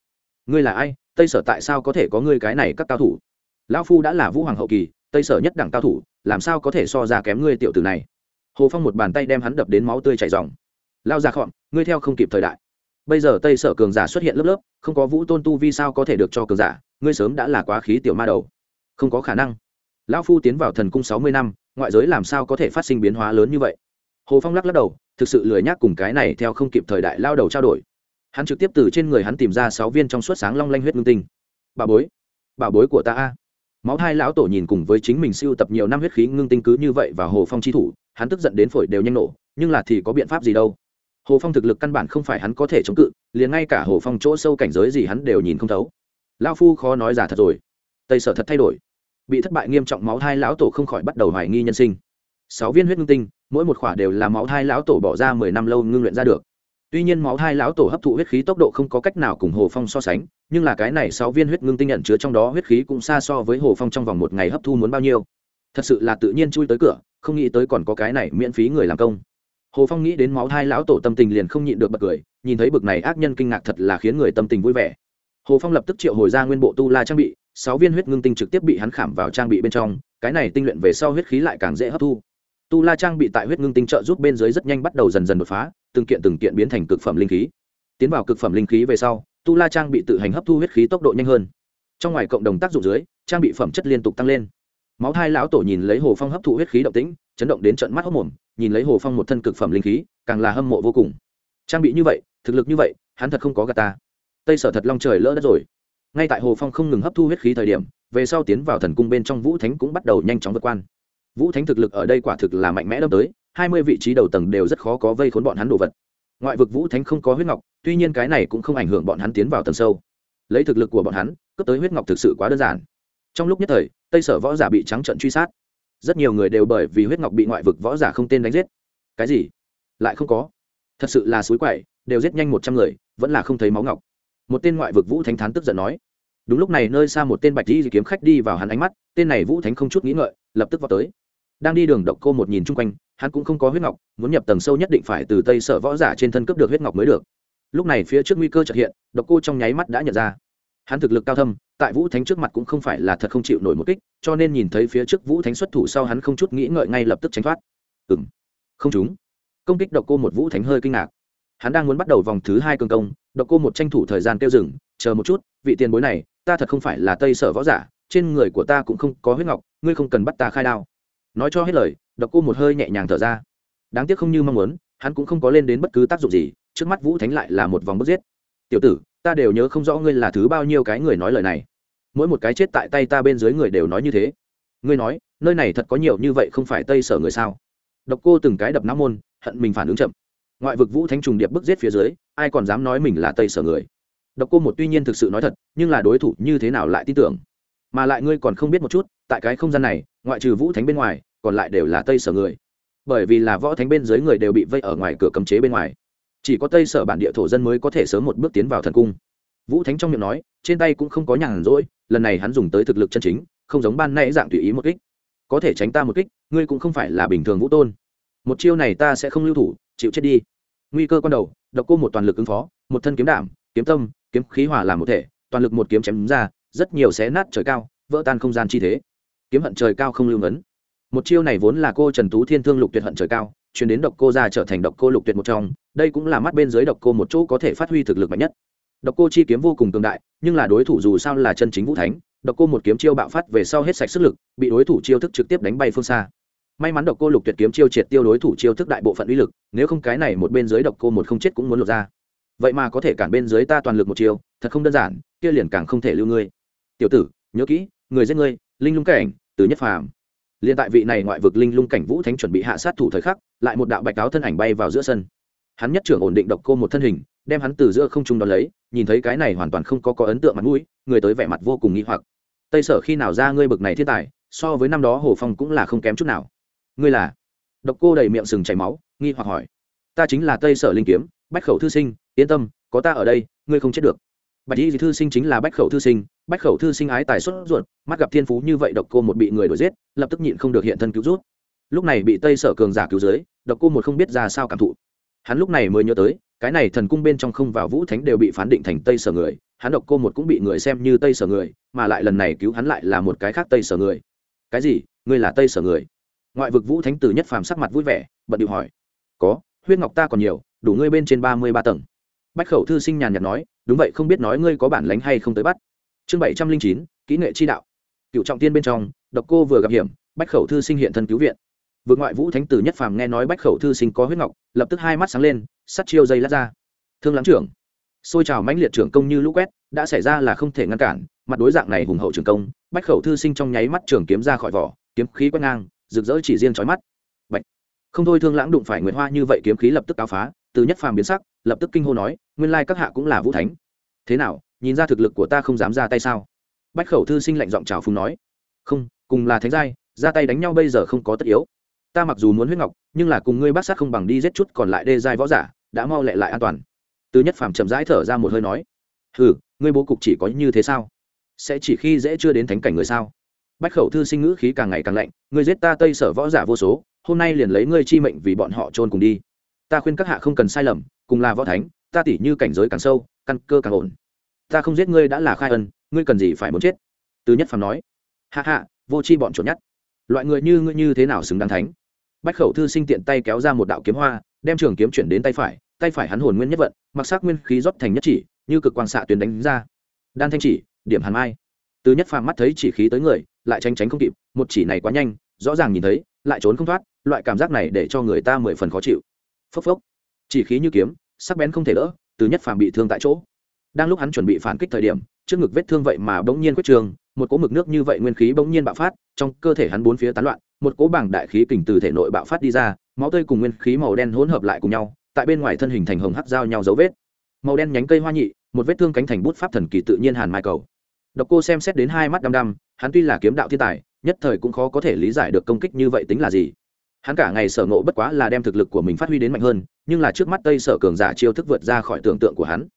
ngươi là ai? Tây sở tại sao có thể có ngươi cái này các cao thủ? Lão phu đã là vũ hoàng hậu kỳ, tây sở nhất đẳng cao thủ, làm sao có thể so ra kém ngươi tiểu tử này? Hồ phong một bàn tay đem hắn đập đến máu tươi chảy dòng lao ra khọn ngươi theo không kịp thời đại. Bây giờ tây sở cường giả xuất hiện lớp lớp, không có vũ tôn tu vi sao có thể được cho cường giả? Ngươi sớm đã là quá khí tiểu ma đầu. Không có khả năng. Lão phu tiến vào thần cung sáu mươi năm, ngoại giới làm sao có thể phát sinh biến hóa lớn như vậy? Hồ phong lắc lắc đầu, thực sự lười nhác cùng cái này theo không kịp thời đại lao đầu trao đổi hắn trực tiếp từ trên người hắn tìm ra sáu viên trong suốt sáng long lanh huyết ngưng tinh. Bà bối bà bối của ta a. Máu hai lão tổ nhìn cùng với chính mình siêu tập nhiều năm huyết khí ngưng tinh cứ như vậy và hồ phong chi thủ, hắn tức giận đến phổi đều nhanh nổ, nhưng là thì có biện pháp gì đâu. Hồ phong thực lực căn bản không phải hắn có thể chống cự, liền ngay cả hồ phong chỗ sâu cảnh giới gì hắn đều nhìn không thấu. Lao phu khó nói giả thật rồi. Tây sở thật thay đổi. Bị thất bại nghiêm trọng máu thai lão tổ không khỏi bắt đầu hoài nghi nhân sinh. Sáu viên huyết ngưng tinh, mỗi một khỏa đều là máu thai lão tổ bỏ ra mười năm lâu ngưng luyện ra được tuy nhiên máu hai lão tổ hấp thụ huyết khí tốc độ không có cách nào cùng hồ phong so sánh, nhưng là cái này sáu viên huyết ngưng tinh nhận chứa trong đó huyết khí cũng xa so với hồ phong trong vòng một ngày hấp thu muốn bao nhiêu. Thật sự là tự nhiên chui tới cửa, không nghĩ tới còn có cái này miễn phí người làm công. Hồ phong nghĩ đến máu thai lão tổ tâm tình liền không nhịn được bật cười, nhìn thấy bực này ác nhân kinh ngạc thật là khiến người tâm tình vui vẻ. Hồ phong lập tức triệu hồi ra nguyên bộ tu la trang bị, sáu viên huyết ngưng tinh trực tiếp bị hắn khảm vào trang bị bên trong, cái này tinh luyện về sau huyết khí lại càng dễ hấp thu. Tu la trang bị tại huyết ngưng tinh trợ giúp bên dưới rất nhanh bắt đầu dần dần đột phá từng kiện từng kiện biến thành cực phẩm linh khí. Tiến vào cực phẩm linh khí về sau, tu la trang bị tự hành hấp thu huyết khí tốc độ nhanh hơn. Trong ngoài cộng đồng tác dụng dưới, trang bị phẩm chất liên tục tăng lên. Máu thai lão tổ nhìn lấy hồ phong hấp thụ huyết khí động tĩnh, chấn động đến trận mắt hốc mồm, nhìn lấy hồ phong một thân cực phẩm linh khí, càng là hâm mộ vô cùng. Trang bị như vậy, thực lực như vậy, hắn thật không có gà ta. Tây sở thật long trời lỡ đất rồi. Ngay tại hồ phong không ngừng hấp thu huyết khí thời điểm, về sau tiến vào thần cung bên trong vũ thánh cũng bắt đầu nhanh chóng vượt quan vũ thánh thực lực ở đây quả thực là mạnh mẽ đâm tới hai mươi vị trí đầu tầng đều rất khó có vây khốn bọn hắn đồ vật. Ngoại vực vũ thánh không có huyết ngọc, tuy nhiên cái này cũng không ảnh hưởng bọn hắn tiến vào tầng sâu. Lấy thực lực của bọn hắn, cướp tới huyết ngọc thực sự quá đơn giản. Trong lúc nhất thời, tây sở võ giả bị trắng trận truy sát. Rất nhiều người đều bởi vì huyết ngọc bị ngoại vực võ giả không tên đánh giết. Cái gì? Lại không có. Thật sự là suối quậy, đều giết nhanh một trăm người, vẫn là không thấy máu ngọc. Một tên ngoại vực vũ thánh thán tức giận nói. Đúng lúc này nơi xa một tên bạch di kiếm khách đi vào hắn ánh mắt, tên này vũ thánh không chút nghĩ ngợi, lập tức vào tới. Đang đi đường độc cô một nhìn chung quanh hắn cũng không có huyết ngọc, muốn nhập tầng sâu nhất định phải từ tây sở võ giả trên thân cướp được huyết ngọc mới được. Lúc này phía trước nguy cơ trật hiện, độc cô trong nháy mắt đã nhận ra. Hắn thực lực cao thâm, tại vũ thánh trước mặt cũng không phải là thật không chịu nổi một kích, cho nên nhìn thấy phía trước vũ thánh xuất thủ sau hắn không chút nghĩ ngợi ngay lập tức tránh thoát. Ừng không chúng công kích độc cô một vũ thánh hơi kinh ngạc. Hắn đang muốn bắt đầu vòng thứ hai cường công, độc cô một tranh thủ thời gian kêu dừng, chờ một chút, vị tiền bối này, ta thật không phải là tây sở võ giả, trên người của ta cũng không có huyết ngọc, ngươi không cần bắt ta khai đao. Nói cho hết lời độc cô một hơi nhẹ nhàng thở ra. Đáng tiếc không như mong muốn, hắn cũng không có lên đến bất cứ tác dụng gì, trước mắt vũ thánh lại là một vòng bức giết. Tiểu tử, ta đều nhớ không rõ ngươi là thứ bao nhiêu cái người nói lời này. Mỗi một cái chết tại tay ta bên dưới người đều nói như thế. Ngươi nói, nơi này thật có nhiều như vậy không phải tây sở người sao? Độc cô từng cái đập não môn, hận mình phản ứng chậm. Ngoại vực vũ thánh trùng điệp bức giết phía dưới, ai còn dám nói mình là tây sở người? Độc cô một tuy nhiên thực sự nói thật, nhưng là đối thủ như thế nào lại tin tưởng? Mà lại ngươi còn không biết một chút, tại cái không gian này, ngoại trừ vũ thánh bên ngoài còn lại đều là tây sở người. Bởi vì là võ thánh bên dưới người đều bị vây ở ngoài cửa cấm chế bên ngoài. Chỉ có tây sở bản địa thổ dân mới có thể sớm một bước tiến vào thần cung. Vũ thánh trong miệng nói, trên tay cũng không có nhàn rỗi, lần này hắn dùng tới thực lực chân chính, không giống ban nay dạng tùy ý một kích. Có thể tránh ta một kích, ngươi cũng không phải là bình thường vũ tôn. Một chiêu này ta sẽ không lưu thủ, chịu chết đi. Nguy cơ con đầu, độc cô một toàn lực ứng phó, một thân kiếm đảm, kiếm tâm, kiếm khí hòa làm một thể, toàn lực một kiếm chém ra, rất nhiều xé nát trời cao, vỡ tan không gian chi thế. Kiếm hận trời cao không lưu ngấn một chiêu này vốn là cô trần tú thiên thương lục tuyệt hận trời cao, chuyển đến độc cô ra trở thành độc cô lục tuyệt một trong, đây cũng là mắt bên dưới độc cô một chỗ có thể phát huy thực lực mạnh nhất. Độc cô chi kiếm vô cùng cường đại, nhưng là đối thủ dù sao là chân chính vũ thánh, độc cô một kiếm chiêu bạo phát về sau hết sạch sức lực, bị đối thủ chiêu thức trực tiếp đánh bay phương xa. May mắn độc cô lục tuyệt kiếm chiêu triệt tiêu đối thủ chiêu thức đại bộ phận uy lực, nếu không cái này một bên dưới độc cô một không chết cũng muốn lột ra. Vậy mà có thể cản bên dưới ta toàn lực một chiêu, thật không đơn giản, kia liền càng không thể lưu ngươi. Tiểu tử, nhớ kỹ, người giết ngươi, linh lung cảnh, từ nhất phàm liền tại vị này ngoại vực linh lung cảnh vũ thánh chuẩn bị hạ sát thủ thời khắc, lại một đạo bạch áo thân ảnh bay vào giữa sân. Hắn nhất trưởng ổn định độc cô một thân hình, đem hắn từ giữa không trung đón lấy, nhìn thấy cái này hoàn toàn không có có ấn tượng mặt mũi, người tới vẻ mặt vô cùng nghi hoặc. Tây sở khi nào ra ngươi bực này thiên tài, so với năm đó hồ phong cũng là không kém chút nào. Ngươi là? Độc cô đầy miệng sừng chảy máu, nghi hoặc hỏi. Ta chính là tây sở linh kiếm, bách khẩu thư sinh, yên tâm, có ta ở đây, ngươi không chết được bạch y thư sinh chính là bách khẩu thư sinh, bách khẩu thư sinh ái tài xuất ruột, mắt gặp thiên phú như vậy độc cô một bị người đuổi giết, lập tức nhịn không được hiện thân cứu rút. Lúc này bị tây sở cường giả cứu dưới, độc cô một không biết ra sao cảm thụ. Hắn lúc này mới nhớ tới, cái này thần cung bên trong không vào vũ thánh đều bị phán định thành tây sở người, hắn độc cô một cũng bị người xem như tây sở người, mà lại lần này cứu hắn lại là một cái khác tây sở người. Cái gì? Ngươi là tây sở người? Ngoại vực vũ thánh tử nhất phàm sắc mặt vui vẻ, bận điệu hỏi. Có, huyết ngọc ta còn nhiều, đủ ngươi bên trên ba mươi ba tầng. Bách khẩu thư sinh nhàn nhạt nói đúng vậy, không biết nói ngươi có bản lánh hay không tới bắt. Chương bảy trăm linh chín, kỹ nghệ chi đạo. Cựu trọng tiên bên trong, độc cô vừa gặp hiểm, bách khẩu thư sinh hiện thân cứu viện. Vượt ngoại vũ thánh tử nhất phàm nghe nói bách khẩu thư sinh có huyết ngọc, lập tức hai mắt sáng lên, sắt chiêu dây lát ra. Thương lắm trưởng, xôi trào mãnh liệt trưởng công như lũ quét, đã xảy ra là không thể ngăn cản, mặt đối dạng này hùng hậu trường công, bách khẩu thư sinh trong nháy mắt trường kiếm ra khỏi vỏ, kiếm khí quét ngang, rực rỡ chỉ riêng trói mắt. Bạch. không thôi, thương lãng đụng phải nguyệt hoa như vậy, kiếm khí lập tức áo phá, từ nhất phàm biến sắc, lập tức kinh hô nói nguyên lai các hạ cũng là vũ thánh. Thế nào, nhìn ra thực lực của ta không dám ra tay sao? Bách khẩu thư sinh lạnh giọng chào phúng nói. Không, cùng là thánh giai, ra tay đánh nhau bây giờ không có tất yếu. Ta mặc dù muốn huyết ngọc, nhưng là cùng ngươi bát sát không bằng đi giết chút còn lại đê giai võ giả, đã mau lẹ lại an toàn. Từ nhất phàm chậm rãi thở ra một hơi nói. Hừ, ngươi bố cục chỉ có như thế sao? Sẽ chỉ khi dễ chưa đến thánh cảnh người sao? Bách khẩu thư sinh ngữ khí càng ngày càng lạnh. Ngươi giết ta tây sở võ giả vô số, hôm nay liền lấy ngươi chi mệnh vì bọn họ trôn cùng đi. Ta khuyên các hạ không cần sai lầm, cùng là võ thánh ta tỉ như cảnh giới càng sâu, căn cơ càng ổn. Ta không giết ngươi đã là khai ân, ngươi cần gì phải muốn chết? Từ nhất phàm nói. Hạ hạ vô c h i bọn trốn nhất loại người như ngươi như thế nào xứng đáng thánh? Bách khẩu thư sinh tiện tay kéo ra một đạo kiếm hoa, đem trường kiếm chuyển đến tay phải tay phải hắn hồn nguyên nhất vận, mặc sắc nguyên khí rót thành nhất chỉ, như cực quang xạ tuyến đánh ra. Đan thanh chỉ, điểm hàn mai. Từ nhất phàm mắt thấy chỉ khí tới người, lại tranh tránh không kịp, một chỉ này quá nhanh, rõ ràng nhìn thấy, lại trốn không thoát, loại cảm giác này để cho người ta mười phần khó chịu. Phốc phốc. Chỉ khí như kiếm sắc bén không thể đỡ, từ nhất phàm bị thương tại chỗ. Đang lúc hắn chuẩn bị phản kích thời điểm, trước ngực vết thương vậy mà bỗng nhiên quyết trường, một cỗ mực nước như vậy nguyên khí bỗng nhiên bạo phát, trong cơ thể hắn bốn phía tán loạn, một cỗ bảng đại khí kình từ thể nội bạo phát đi ra, máu tươi cùng nguyên khí màu đen hỗn hợp lại cùng nhau, tại bên ngoài thân hình thành hồng hắc giao nhau dấu vết. Màu đen nhánh cây hoa nhị, một vết thương cánh thành bút pháp thần kỳ tự nhiên hàn mai cầu. Độc cô xem xét đến hai mắt đăm đăm, hắn tuy là kiếm đạo thiên tài, nhất thời cũng khó có thể lý giải được công kích như vậy tính là gì hắn cả ngày sở ngộ bất quá là đem thực lực của mình phát huy đến mạnh hơn, nhưng là trước mắt tây sở cường giả chiêu thức vượt ra khỏi tưởng tượng của hắn.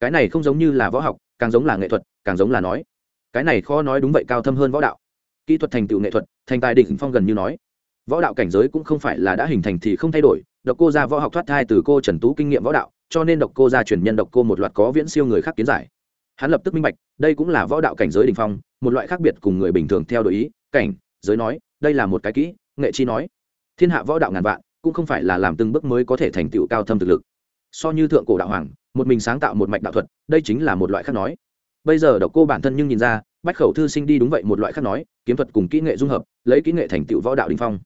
Cái này không giống như là võ học, càng giống là nghệ thuật, càng giống là nói. Cái này khó nói đúng vậy cao thâm hơn võ đạo. Kỹ thuật thành tựu nghệ thuật, thành tài đỉnh phong gần như nói. Võ đạo cảnh giới cũng không phải là đã hình thành thì không thay đổi, độc cô ra võ học thoát thai từ cô trần tú kinh nghiệm võ đạo, cho nên độc cô ra truyền nhân độc cô một loạt có viễn siêu người khác kiến giải. Hắn lập tức minh bạch, đây cũng là võ đạo cảnh giới đ ỉ n h phong, một loại khác biệt cùng người bình thường theo đội ý, cảnh, giới nói, đây là một cái kỹ, nghệ chi nói thiên hạ võ đạo ngàn vạn, cũng không phải là làm từng bước mới có thể thành tựu cao thâm thực lực. So như thượng cổ đạo hoàng, một mình sáng tạo một mạch đạo thuật, đây chính là một loại khác nói. Bây giờ độc cô bản thân nhưng nhìn ra, bách khẩu thư sinh đi đúng vậy một loại khác nói, kiếm thuật cùng kỹ nghệ dung hợp, lấy kỹ nghệ thành tựu võ đạo đình phong.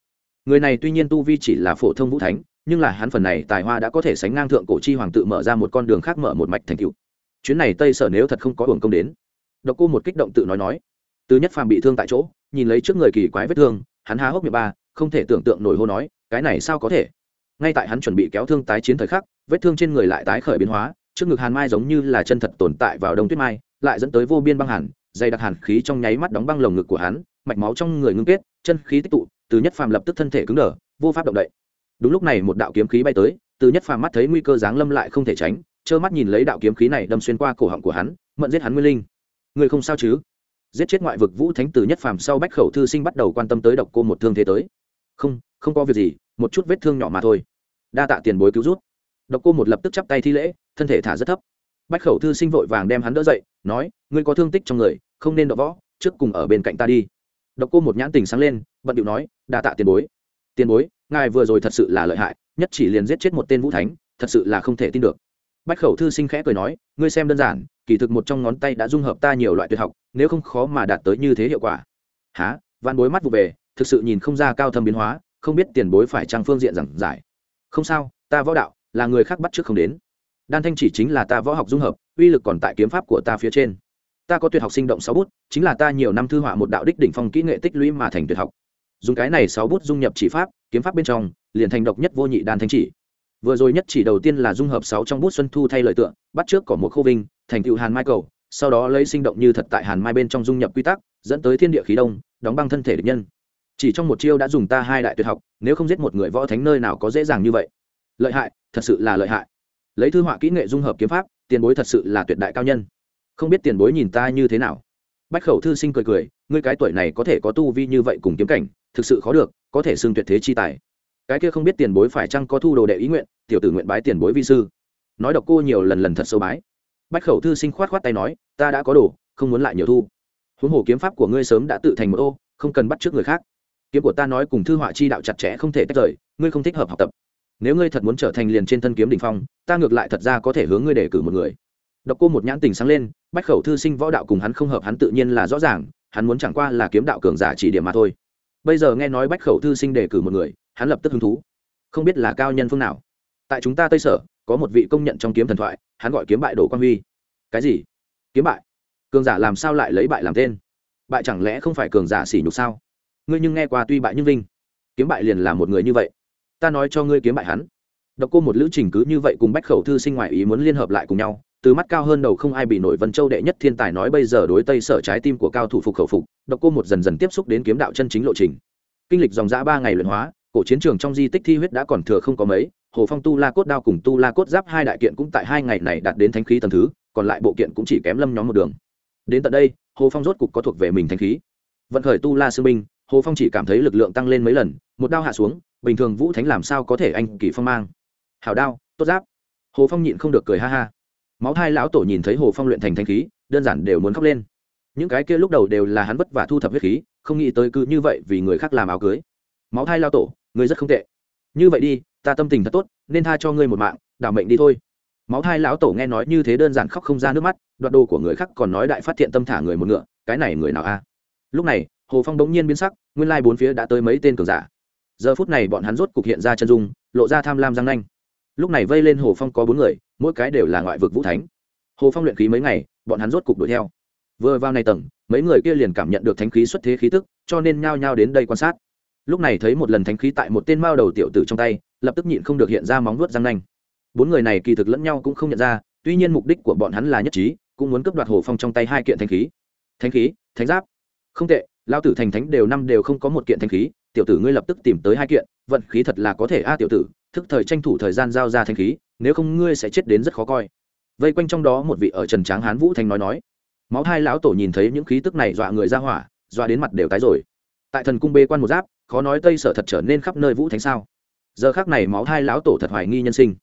Người này tuy nhiên tu vi chỉ là phổ thông vũ thánh, nhưng là hắn phần này tài hoa đã có thể sánh ngang thượng cổ chi hoàng tự mở ra một con đường khác mở một mạch thành tựu. Chuyến này tây sở nếu thật không có hưởng công đến. Độc cô một kích động tự nói nói. Từ nhất phàm bị thương tại chỗ, nhìn lấy trước người kỳ quái vết thương, hắn há hốc miệng ba không thể tưởng tượng nổi hô nói, cái này sao có thể? Ngay tại hắn chuẩn bị kéo thương tái chiến thời khắc, vết thương trên người lại tái khởi biến hóa, trước ngực hàn mai giống như là chân thật tồn tại vào đông tuyết mai, lại dẫn tới vô biên băng hàn, dày đặc hàn khí trong nháy mắt đóng băng lồng ngực của hắn, mạch máu trong người ngưng kết, chân khí tích tụ, từ nhất phàm lập tức thân thể cứng đờ, vô pháp động đậy. Đúng lúc này một đạo kiếm khí bay tới, từ nhất phàm mắt thấy nguy cơ giáng lâm lại không thể tránh, trơ mắt nhìn lấy đạo kiếm khí này đâm xuyên qua cổ họng của hắn, mận giết hắn nguyên linh. Người không sao chứ? Giết chết ngoại vực vũ thánh từ nhất phàm sau bách khẩu thư sinh bắt đầu quan tâm tới độc cô một thương thế tới không không có việc gì, một chút vết thương nhỏ mà thôi. Đa tạ tiền bối cứu rút độc cô một lập tức chắp tay thi lễ, thân thể thả rất thấp. Bách khẩu thư sinh vội vàng đem hắn đỡ dậy, nói, ngươi có thương tích trong người, không nên đọ võ, trước cùng ở bên cạnh ta đi. Độc cô một nhãn tình sáng lên, bận điệu nói, đa tạ tiền bối. Tiền bối, ngài vừa rồi thật sự là lợi hại, nhất chỉ liền giết chết một tên vũ thánh, thật sự là không thể tin được. Bách khẩu thư sinh khẽ cười nói, ngươi xem đơn giản, kỳ thực một trong ngón tay đã dung hợp ta nhiều loại tuyệt học, nếu không khó mà đạt tới như thế hiệu quả. Há văn bối mắt vụ về thực sự nhìn không ra cao thâm biến hóa, không biết tiền bối phải trang phương diện giảng giải. Không sao, ta võ đạo là người khác bắt trước không đến. Đan thanh chỉ chính là ta võ học dung hợp, uy lực còn tại kiếm pháp của ta phía trên. Ta có tuyệt học sinh động sáu bút, chính là ta nhiều năm thư họa một đạo đích đỉnh phong kỹ nghệ tích lũy mà thành tuyệt học. Dùng cái này sáu bút dung nhập chỉ pháp, kiếm pháp bên trong, liền thành độc nhất vô nhị đan thanh chỉ. Vừa rồi nhất chỉ đầu tiên là dung hợp sáu trong bút xuân thu thay lời tượng bắt trước cỏ một khô vinh, thành tựu hàn mai cầu, sau đó lấy sinh động như thật tại hàn mai bên trong dung nhập quy tắc, dẫn tới thiên địa khí đông, đóng băng thân thể địch nhân chỉ trong một chiêu đã dùng ta hai đại tuyệt học, nếu không giết một người võ thánh nơi nào có dễ dàng như vậy. Lợi hại, thật sự là lợi hại. Lấy thư họa kỹ nghệ dung hợp kiếm pháp, tiền bối thật sự là tuyệt đại cao nhân. Không biết tiền bối nhìn ta như thế nào. Bách khẩu thư sinh cười cười, ngươi cái tuổi này có thể có tu vi như vậy cùng kiếm cảnh, thực sự khó được, có thể xưng tuyệt thế chi tài. Cái kia không biết tiền bối phải chăng có thu đồ đệ ý nguyện, tiểu tử nguyện bái tiền bối vi sư. Nói độc cô nhiều lần lần thật sâu bái. Bách khẩu thư sinh khoát khoát tay nói, ta đã có đồ, không muốn lại nhiều thu. Huống hồ kiếm pháp của ngươi sớm đã tự thành một ô, không cần bắt trước người khác kiếm của ta nói cùng thư họa chi đạo chặt chẽ không thể tách rời, ngươi không thích hợp học tập. Nếu ngươi thật muốn trở thành liền trên thân kiếm đ ỉ n h phong, ta ngược lại thật ra có thể hướng ngươi đề cử một người. Độc cô một nhãn tình sáng lên, bách khẩu thư sinh võ đạo cùng hắn không hợp hắn tự nhiên là rõ ràng, hắn muốn chẳng qua là kiếm đạo cường giả chỉ điểm mà thôi. Bây giờ nghe nói bách khẩu thư sinh đề cử một người, hắn lập tức hứng thú. Không biết là cao nhân phương nào. Tại chúng ta tây sở, có một vị công nhận trong kiếm thần thoại, hắn gọi kiếm bại đồ quan huy. Cái gì? Kiếm bại? Cường giả làm sao lại lấy bại làm tên? Bại chẳng lẽ không phải cường giả xỉ nhục sao? Ngươi nhưng nghe qua tuy bại nhưng vinh. Kiếm bại liền là một người như vậy. Ta nói cho ngươi kiếm bại hắn. Độc cô một lữ trình cứ như vậy cùng bách khẩu thư sinh ngoại ý muốn liên hợp lại cùng nhau, từ mắt cao hơn đầu không ai bị nổi vân châu đệ nhất thiên tài nói bây giờ đối tây sở trái tim của cao thủ phục khẩu phục, độc cô một dần dần tiếp xúc đến kiếm đạo chân chính lộ trình. Kinh lịch dòng giã ba ngày luyện hóa, cổ chiến trường trong di tích thi huyết đã còn thừa không có mấy, hồ phong tu la cốt đao cùng tu la cốt giáp hai đại kiện cũng tại hai ngày này đạt đến thánh khí tầm thứ, còn lại bộ kiện cũng chỉ kém lâm nhóm một đường. Đến tận đây, hồ phong rốt cục có thuộc về mình thánh khí. Vận khởi tu la sư minh hồ phong chỉ cảm thấy lực lượng tăng lên mấy lần, một đao hạ xuống, bình thường vũ thánh làm sao có thể anh kỳ phong mang? Hảo đao, tốt giáp. Hồ phong nhịn không được cười ha ha. Máu hai lão tổ nhìn thấy hồ phong luyện thành thanh khí, đơn giản đều muốn khóc lên. Những cái kia lúc đầu đều là hắn vất vả thu thập huyết khí, không nghĩ tới cứ như vậy vì người khác làm áo cưới. Máu thai lao tổ ngươi rất không tệ. Như vậy đi, ta tâm tình thật tốt, nên tha cho ngươi một mạng, đảo mệnh đi thôi. Máu thai lão tổ nghe nói như thế đơn giản khóc không ra nước mắt, đoạt đồ của người khác còn nói đại phát thiện tâm thả người một ngựa, cái này người nào a? Lúc này hồ phong bỗng nhiên biến sắc, nguyên lai bốn phía đã tới mấy tên cường giả. Giờ phút này bọn hắn rốt cục hiện ra chân dung, lộ ra tham lam răng nanh. Lúc này vây lên hồ phong có bốn người, mỗi cái đều là ngoại vực vũ thánh. Hồ phong luyện khí mấy ngày, bọn hắn rốt cục đuổi theo. Vừa vào này tầng, mấy người kia liền cảm nhận được thánh khí xuất thế khí tức, cho nên nhao nhao đến đây quan sát. Lúc này thấy một lần thánh khí tại một tên mao đầu tiểu tử trong tay, lập tức nhịn không được hiện ra móng vuốt răng nanh. Bốn người này kỳ thực lẫn nhau cũng không nhận ra, tuy nhiên mục đích của bọn hắn là nhất trí, cũng muốn cướp đoạt hồ phong trong tay hai kiện thánh khí. Thánh khí, thánh giáp. Không tệ lao tử thành thánh đều năm đều không có một kiện thanh khí, tiểu tử ngươi lập tức tìm tới hai kiện, vận khí thật là có thể a, tiểu tử, thức thời tranh thủ thời gian giao ra thanh khí, nếu không ngươi sẽ chết đến rất khó coi. Vây quanh trong đó một vị ở trần tráng hán vũ thanh nói nói. Máu hai lão tổ nhìn thấy những khí tức này dọa người ra hỏa, dọa đến mặt đều tái rồi. Tại thần cung bê quan một giáp, khó nói tây sở thật trở nên khắp nơi vũ thánh sao. Giờ khác này máu hai lão tổ thật hoài nghi nhân sinh.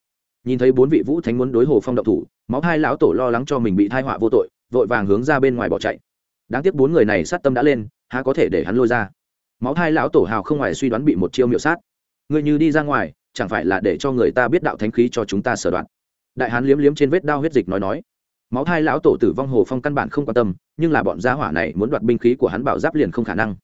Nhìn thấy bốn vị vũ thánh muốn đối hồ phong động thủ, máu hai lão tổ lo lắng cho mình bị thai họa vô tội, vội vàng hướng ra bên ngoài bỏ chạy. Đáng tiếc bốn người này sát tâm đã lên há có thể để hắn lôi ra. Máu hai lão tổ hào không ngoài suy đoán bị một chiêu miệu sát. Người như đi ra ngoài, chẳng phải là để cho người ta biết đạo thánh khí cho chúng ta sở đoạn đại hán liếm liếm trên vết đao huyết dịch nói nói. Máu hai lão tổ tử vong hồ phong căn bản không quan tâm, nhưng là bọn gia hỏa này muốn đoạt binh khí của hắn bảo giáp liền không khả năng.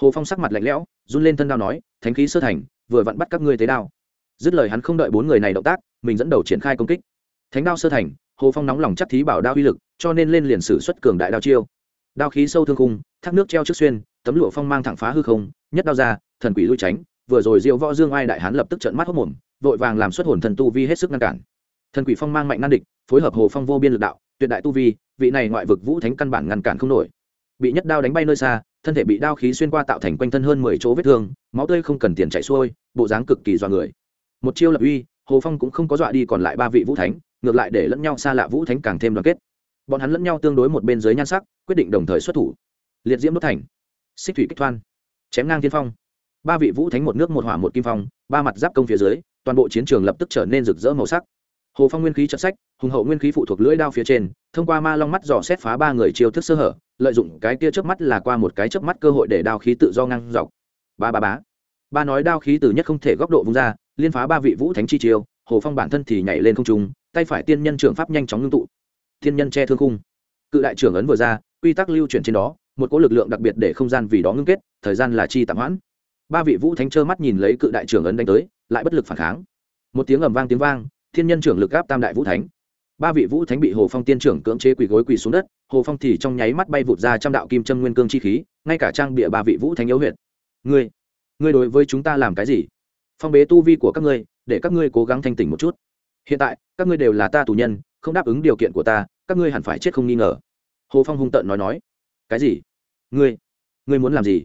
Hồ phong sắc mặt lạnh lẽo, run lên thân đao nói, thánh khí sơ thành, vừa vặn bắt các ngươi tế đao. Dứt lời hắn không đợi bốn người này động tác, mình dẫn đầu triển khai công kích. Thánh đao sơ thành, hồ phong nóng lòng chắc thí bảo đao uy lực, cho nên lên liền sử xuất cường đại đao chiêu đao khí sâu thương khung, thác nước treo trước xuyên, tấm lụa phong mang thẳng phá hư không, nhất đao ra, thần quỷ lui tránh, vừa rồi diệu võ dương ai đại hán lập tức trận mắt hốc mồm, vội vàng làm xuất hồn thần tu vi hết sức ngăn cản. Thần quỷ phong mang mạnh nan địch, phối hợp hồ phong vô biên lực đạo, tuyệt đại tu vi, vị này ngoại vực vũ thánh căn bản ngăn cản không nổi. Bị nhất đao đánh bay nơi xa, thân thể bị đao khí xuyên qua tạo thành quanh thân hơn mười chỗ vết thương, máu tươi không cần tiền chạy xuôi, bộ dáng cực kỳ dọa người. Một chiêu lập uy, hồ phong cũng không có dọa đi còn lại ba vị vũ thánh, ngược lại để lẫn nhau xa lạ vũ thánh càng thêm đoàn kết bọn hắn lẫn nhau tương đối một bên dưới nhan sắc, quyết định đồng thời xuất thủ. Liệt diễm đốt thành. Xích thủy kích thoan. Chém ngang tiên phong. Ba vị vũ thánh một nước một hỏa một kim phong, ba mặt giáp công phía dưới, toàn bộ chiến trường lập tức trở nên rực rỡ màu sắc. Hồ phong nguyên khí trận sách, hùng hậu nguyên khí phụ thuộc lưỡi đao phía trên, thông qua ma long mắt dò xét phá ba người chiêu thức sơ hở, lợi dụng cái kia chớp mắt là qua một cái chớp mắt cơ hội để đao khí tự do ngang dọc. Ba ba bá. Ba nói đao khí từ nhất không thể góc độ vung ra, liên phá ba vị vũ thánh chi chiêu, hồ phong bản thân thì nhảy lên không trung, tay phải tiên nhân trưởng pháp nhanh chóng ngưng tụ thiên nhân che thương khung. Cự đại trưởng ấn vừa ra, quy tắc lưu chuyển trên đó, một cỗ lực lượng đặc biệt để không gian vì đó ngưng kết, thời gian là chi tạm hoãn. Ba vị vũ thánh trơ mắt nhìn lấy cự đại trưởng ấn đánh tới, lại bất lực phản kháng. Một tiếng ầm vang tiếng vang, thiên nhân trưởng lực áp tam đại vũ thánh. Ba vị vũ thánh bị hồ phong tiên trưởng cưỡng chế quỳ gối quỳ xuống đất, hồ phong thì trong nháy mắt bay vụt ra trăm đạo kim châm nguyên cương chi khí, ngay cả trang bịa ba vị vũ thánh yếu huyệt. Ngươi ngươi đối với chúng ta làm cái gì? Phong bế tu vi của các ngươi, để các ngươi cố gắng thanh tỉnh một chút. Hiện tại, các ngươi đều là ta tù nhân không đáp ứng điều kiện của ta, các ngươi hẳn phải chết không nghi ngờ. Hồ phong hung tợn nói nói. Cái gì? Ngươi ngươi muốn làm gì?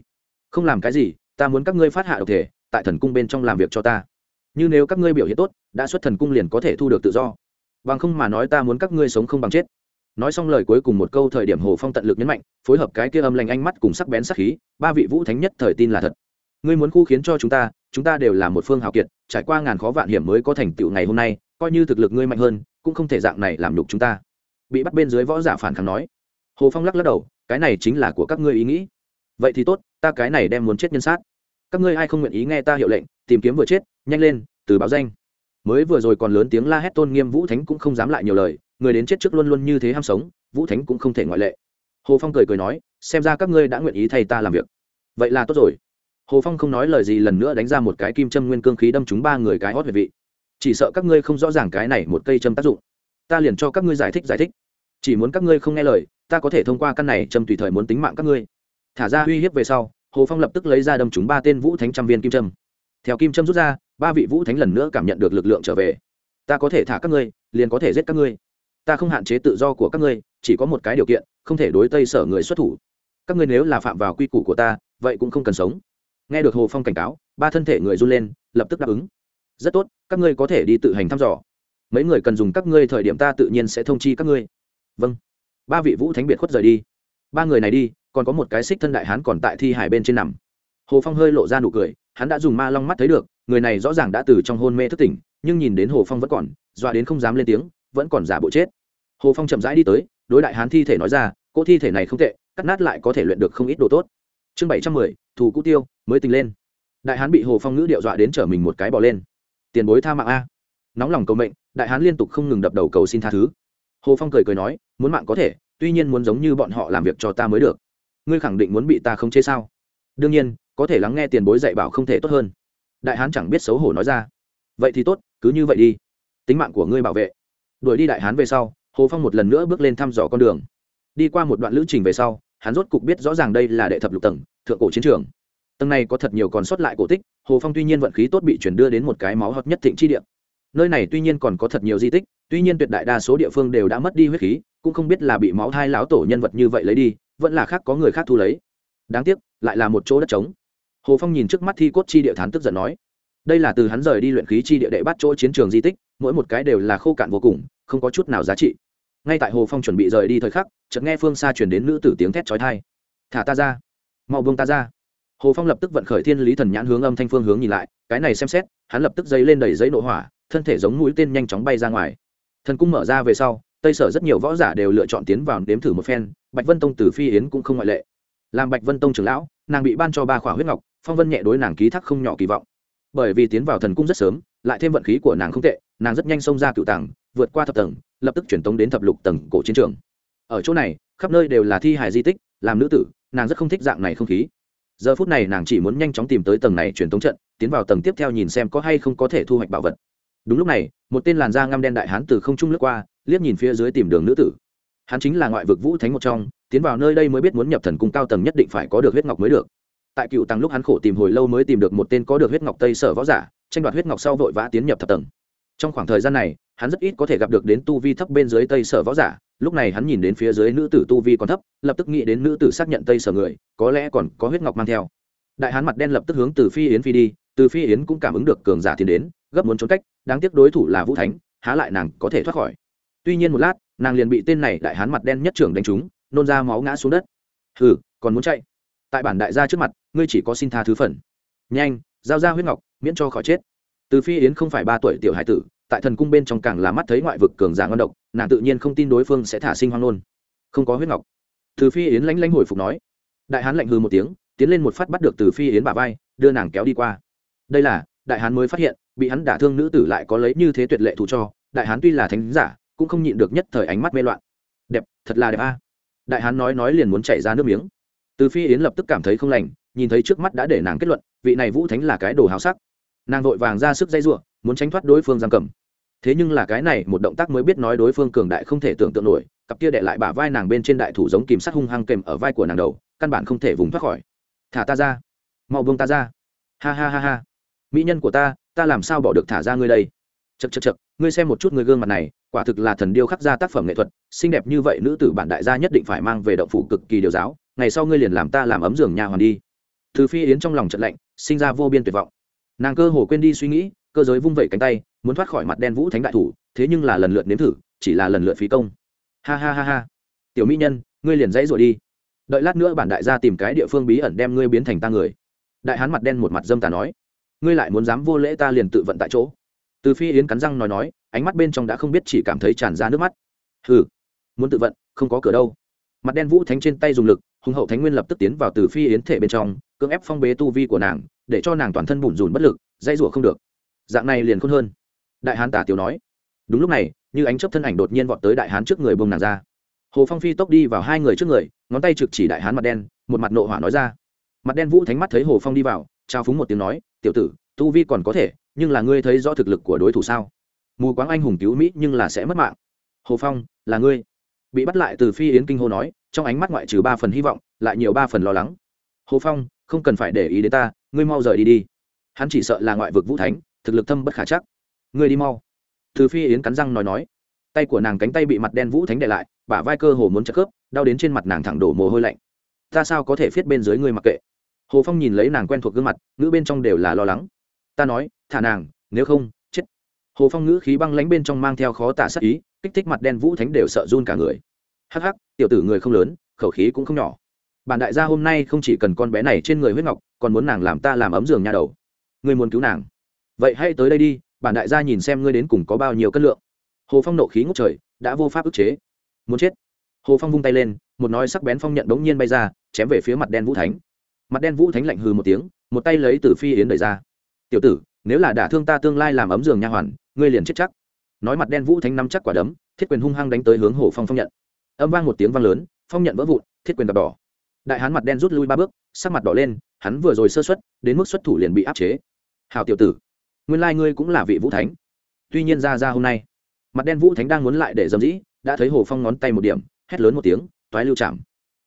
Không làm cái gì, ta muốn các ngươi phát hạ độc thể, tại thần cung bên trong làm việc cho ta. Như nếu các ngươi biểu hiện tốt, đã xuất thần cung liền có thể thu được tự do. Bằng không mà nói ta muốn các ngươi sống không bằng chết. Nói xong lời cuối cùng một câu thời điểm hồ phong tận lực nhấn mạnh, phối hợp cái kia âm lành ánh mắt cùng sắc bén sắc khí, ba vị vũ thánh nhất thời tin là thật. Ngươi muốn khu khiến cho chúng ta chúng ta đều là một phương hào kiệt, trải qua ngàn khó vạn hiểm mới có thành tựu ngày hôm nay, coi như thực lực ngươi mạnh hơn cũng không thể dạng này làm đục chúng ta. Bị bắt bên dưới võ giả phản kháng nói. Hồ phong lắc lắc đầu, cái này chính là của các ngươi ý nghĩ. Vậy thì tốt, ta cái này đem muốn chết nhân sát. Các ngươi ai không nguyện ý nghe ta hiệu lệnh, tìm kiếm vừa chết, nhanh lên, từ báo danh. Mới vừa rồi còn lớn tiếng la hét tôn nghiêm vũ thánh cũng không dám lại nhiều lời, người đến chết trước luôn luôn như thế ham sống, vũ thánh cũng không thể ngoại lệ. Hồ phong cười cười nói, xem ra các ngươi đã nguyện ý thay ta làm việc. Vậy là tốt rồi. Hồ phong không nói lời gì lần nữa đánh ra một cái kim châm nguyên cương khí đâm chúng ba người cái hót về vị chỉ sợ các ngươi không rõ ràng cái này một cây châm tác dụng. Ta liền cho các ngươi giải thích giải thích. Chỉ muốn các ngươi không nghe lời, ta có thể thông qua căn này châm tùy thời muốn tính mạng các ngươi. Thả ra uy hiếp về sau, hồ phong lập tức lấy ra đâm chúng ba tên vũ thánh trăm viên kim trâm theo kim trâm rút ra, ba vị vũ thánh lần nữa cảm nhận được lực lượng trở về. Ta có thể thả các ngươi, liền có thể giết các ngươi. Ta không hạn chế tự do của các ngươi, chỉ có một cái điều kiện, không thể đối tây sở người xuất thủ. Các ngươi nếu là phạm vào quy củ của ta, vậy cũng không cần sống. Nghe được hồ phong cảnh cáo, ba thân thể người run lên, lập tức đáp ứng rất tốt, các ngươi có thể đi tự hành thăm dò. Mấy người cần dùng các ngươi thời điểm ta tự nhiên sẽ thông chi các ngươi. Vâng. Ba vị vũ thánh biệt khuất rời đi. Ba người này đi, còn có một cái xích thân đại hán còn tại thi hải bên trên nằm. Hồ phong hơi lộ ra nụ cười, hắn đã dùng ma long mắt thấy được, người này rõ ràng đã từ trong hôn mê thức tỉnh, nhưng nhìn đến hồ phong vẫn còn, dọa đến không dám lên tiếng, vẫn còn giả bộ chết. Hồ phong chậm rãi đi tới, đối đại hán thi thể nói ra cỗ thi thể này không tệ, cắt nát lại có thể luyện được không ít đồ tốt. Chương bảy trăm mười, thù cũ tiêu, mới tính lên. Đại hán bị hồ phong ngữ điệu dọa đến chở mình một cái bỏ lên tiền bối tha mạng a. Nóng lòng cầu mệnh, đại hán liên tục không ngừng đập đầu cầu xin tha thứ. Hồ phong cười cười nói, muốn mạng có thể, tuy nhiên muốn giống như bọn họ làm việc cho ta mới được. Ngươi khẳng định muốn bị ta không chế sao? Đương nhiên, có thể lắng nghe tiền bối dạy bảo không thể tốt hơn. Đại hán chẳng biết xấu hổ nói ra. Vậy thì tốt, cứ như vậy đi. Tính mạng của ngươi bảo vệ. Đuổi đi đại hán về sau, hồ phong một lần nữa bước lên thăm dò con đường. Đi qua một đoạn lữ trình về sau, hắn rốt cục biết rõ ràng đây là đệ thập lục tầng, thượng cổ chiến trường tầng này có thật nhiều còn sót lại cổ tích, hồ phong tuy nhiên vận khí tốt bị chuyển đưa đến một cái máu hợp nhất thịnh chi địa. Nơi này tuy nhiên còn có thật nhiều di tích, tuy nhiên tuyệt đại đa số địa phương đều đã mất đi huyết khí, cũng không biết là bị máu thai lão tổ nhân vật như vậy lấy đi, vẫn là khác có người khác thu lấy. Đáng tiếc, lại là một chỗ đất trống. Hồ phong nhìn trước mắt thi cốt chi địa thán tức giận nói, đây là từ hắn rời đi luyện khí chi địa đệ bắt chỗ chiến trường di tích, mỗi một cái đều là khô cạn vô cùng, không có chút nào giá trị. Ngay tại hồ phong chuẩn bị rời đi thời khắc, chợt nghe phương xa chuyển đến nữ tử tiếng thét trói thai thả ta ra, mau buông ta ra hồ phong lập tức vận khởi thiên lý thần nhãn hướng âm thanh phương hướng nhìn lại, cái này xem xét, hắn lập tức dấy lên đầy giấy nổ hỏa, thân thể giống mũi tên nhanh chóng bay ra ngoài. Thần cung mở ra về sau, tây sở rất nhiều võ giả đều lựa chọn tiến vào nếm thử một phen, bạch vân tông từ phi yến cũng không ngoại lệ. Làm bạch vân tông trưởng lão, nàng bị ban cho ba khỏa huyết ngọc, phong vân nhẹ đối nàng ký thác không nhỏ kỳ vọng. Bởi vì tiến vào thần cung rất sớm, lại thêm vận khí của nàng không tệ, nàng rất nhanh xông ra cựu tầng, vượt qua thập tầng, lập tức chuyển tống đến thập lục tầng cổ chiến trường. Ở chỗ này, khắp nơi đều là thi hài di tích, làm nữ tử, nàng rất không thích dạng này không khí giờ phút này nàng chỉ muốn nhanh chóng tìm tới tầng này truyền tống trận, tiến vào tầng tiếp theo nhìn xem có hay không có thể thu hoạch bảo vật. Đúng lúc này, một tên làn da ngăm đen đại hán từ không trung lướt qua, liếc nhìn phía dưới tìm đường nữ tử. Hắn chính là ngoại vực vũ thánh một trong, tiến vào nơi đây mới biết muốn nhập thần cung cao tầng nhất định phải có được huyết ngọc mới được. Tại cựu tăng lúc hắn khổ tìm hồi lâu mới tìm được một tên có được huyết ngọc tây sở võ giả, tranh đoạt huyết ngọc sau vội vã tiến nhập thập tầng trong khoảng thời gian này, hắn rất ít có thể gặp được đến tu vi thấp bên dưới tây sở võ giả. Lúc này hắn nhìn đến phía dưới nữ tử tu vi còn thấp, lập tức nghĩ đến nữ tử xác nhận tây sở người, có lẽ còn có huyết ngọc mang theo. Đại hán mặt đen lập tức hướng từ phi yến phi đi, từ phi yến cũng cảm ứng được cường giả tiến đến, gấp muốn trốn cách, đáng tiếc đối thủ là vũ thánh, há lại nàng có thể thoát khỏi. Tuy nhiên một lát, nàng liền bị tên này đại hán mặt đen nhất trưởng đánh trúng, nôn ra máu ngã xuống đất. Hừ, còn muốn chạy? Tại bản đại gia trước mặt, ngươi chỉ có xin tha thứ phần. Nhanh, giao ra huyết ngọc, miễn cho khỏi chết từ phi yến không phải ba tuổi tiểu hải tử, tại thần cung bên trong càng là mắt thấy ngoại vực cường giả ngon độc, nàng tự nhiên không tin đối phương sẽ thả sinh hoang nôn. Không có huyết ngọc. Từ phi yến lanh lanh hồi phục nói. Đại hán lạnh hư một tiếng, tiến lên một phát bắt được từ phi yến bà vai, đưa nàng kéo đi qua. Đây là, đại hán mới phát hiện, bị hắn đả thương nữ tử lại có lấy như thế tuyệt lệ thù cho. Đại hán tuy là thánh giả, cũng không nhịn được nhất thời ánh mắt mê loạn. Đẹp, thật là đẹp a. Đại hán nói nói liền muốn chảy ra nước miếng. Từ phi yến lập tức cảm thấy không lành, nhìn thấy trước mắt đã để nàng kết luận, vị này vũ thánh là cái đồ háo sắc nàng vội vàng ra sức dây r u ộ muốn tránh thoát đối phương giam cầm. Thế nhưng là cái này một động tác mới biết nói đối phương cường đại không thể tưởng tượng nổi, cặp kia đệ lại bả vai nàng bên trên đại thủ giống kìm sắt hung hăng kèm ở vai của nàng đầu, căn bản không thể vùng thoát khỏi. Thả ta ra. Mau buông ta ra. Ha ha ha ha. Mỹ nhân của ta ta làm sao bỏ được thả ra ngươi đây? Chật chật chật ngươi xem một chút người gương mặt này, quả thực là thần điêu khắc ra tác phẩm nghệ thuật, xinh đẹp như vậy nữ tử bản đại gia nhất định phải mang về động phủ cực kỳ điều giáo, ngày sau ngươi liền làm ta làm ấm giường nhà hoàn đi. Từ phi yến trong lòng trận lạnh, sinh ra vô biên tuyệt vọng nàng cơ hồ quên đi suy nghĩ, cơ giới vung vẩy cánh tay, muốn thoát khỏi mặt đen vũ thánh đại thủ, thế nhưng là lần lượt nếm thử, chỉ là lần lượt phí công. Ha ha ha ha. Tiểu mỹ nhân, ngươi liền dãy rồi đi. Đợi lát nữa bản đại gia tìm cái địa phương bí ẩn đem ngươi biến thành ta người. Đại hán mặt đen một mặt dâm tà nói. Ngươi lại muốn dám vô lễ ta liền tự vận tại chỗ. Từ phi yến cắn răng nói nói, ánh mắt bên trong đã không biết chỉ cảm thấy tràn ra nước mắt. Hừ, muốn tự vận, không có cửa đâu. Mặt đen vũ thánh trên tay dùng lực, hùng hậu thánh nguyên lập tức tiến vào từ phi yến thể bên trong cưỡng ép phong bế tu vi của nàng, để cho nàng toàn thân bủn rủn bất lực dây rủa không được. Dạng này liền khôn hơn. Đại hán tả tiểu nói. Đúng lúc này, như ánh chấp thân ảnh đột nhiên vọt tới đại hán trước người bông nàng ra. Hồ phong phi tốc đi vào hai người trước người, ngón tay trực chỉ đại hán mặt đen, một mặt nộ hỏa nói ra. Mặt đen vũ thánh mắt thấy hồ phong đi vào, trao phúng một tiếng nói, tiểu tử, tu vi còn có thể, nhưng là ngươi thấy rõ thực lực của đối thủ sao? Mù quáng anh hùng cứu mỹ nhưng là sẽ mất mạng. Hồ phong, là ngươi. Bị bắt lại từ phi yến kinh hô nói, trong ánh mắt ngoại trừ ba phần hy vọng, lại nhiều ba phần lo lắng. Hồ phong không cần phải để ý đến ta, ngươi mau rời đi đi. Hắn chỉ sợ là ngoại vực vũ thánh, thực lực thâm bất khả chắc. Ngươi đi mau. Từ phi yến cắn răng nói nói. Tay của nàng cánh tay bị mặt đen vũ thánh để lại, bả vai cơ hồ muốn chất khớp, đau đến trên mặt nàng thẳng đổ mồ hôi lạnh. Ta sao có thể viết bên dưới ngươi mặc kệ? Hồ phong nhìn lấy nàng quen thuộc gương mặt, ngữ bên trong đều là lo lắng. Ta nói, thả nàng, nếu không, chết. Hồ phong ngữ khí băng lánh bên trong mang theo khó tả sắc ý, kích thích mặt đen vũ thánh đều sợ run cả người. Hắc hắc, tiểu tử người không lớn, khẩu khí cũng không nhỏ bản đại gia hôm nay không chỉ cần con bé này trên người huyết ngọc, còn muốn nàng làm ta làm ấm giường nhà đầu. Ngươi muốn cứu nàng. Vậy hãy tới đây đi, bản đại gia nhìn xem ngươi đến cùng có bao nhiêu cân lượng. Hồ phong nộ khí ngốc trời, đã vô pháp ức chế. Muốn chết. Hồ phong vung tay lên, một nói sắc bén phong nhận đống nhiên bay ra, chém về phía mặt đen vũ thánh. Mặt đen vũ thánh lạnh hừ một tiếng, một tay lấy từ phi yến đẩy ra. Tiểu tử, nếu là đả thương ta tương lai làm ấm giường nha hoàn, ngươi liền chết chắc. Nói mặt đen vũ thánh nắm chắc quả đấm, thiết quyền hung hăng đánh tới hướng hồ phong phong nhận. Âm vang một tiếng vang lớn, phong nhận vỡ vụn, thiết quyền đập đỏ đại hán mặt đen rút lui ba bước, sắc mặt đỏ lên, hắn vừa rồi sơ xuất, đến mức xuất thủ liền bị áp chế. Hào tiểu tử, nguyên lai ngươi cũng là vị vũ thánh. Tuy nhiên ra ra hôm nay, mặt đen vũ thánh đang muốn lại để dầm dĩ, đã thấy hồ phong ngón tay một điểm, hét lớn một tiếng, toái lưu chạm.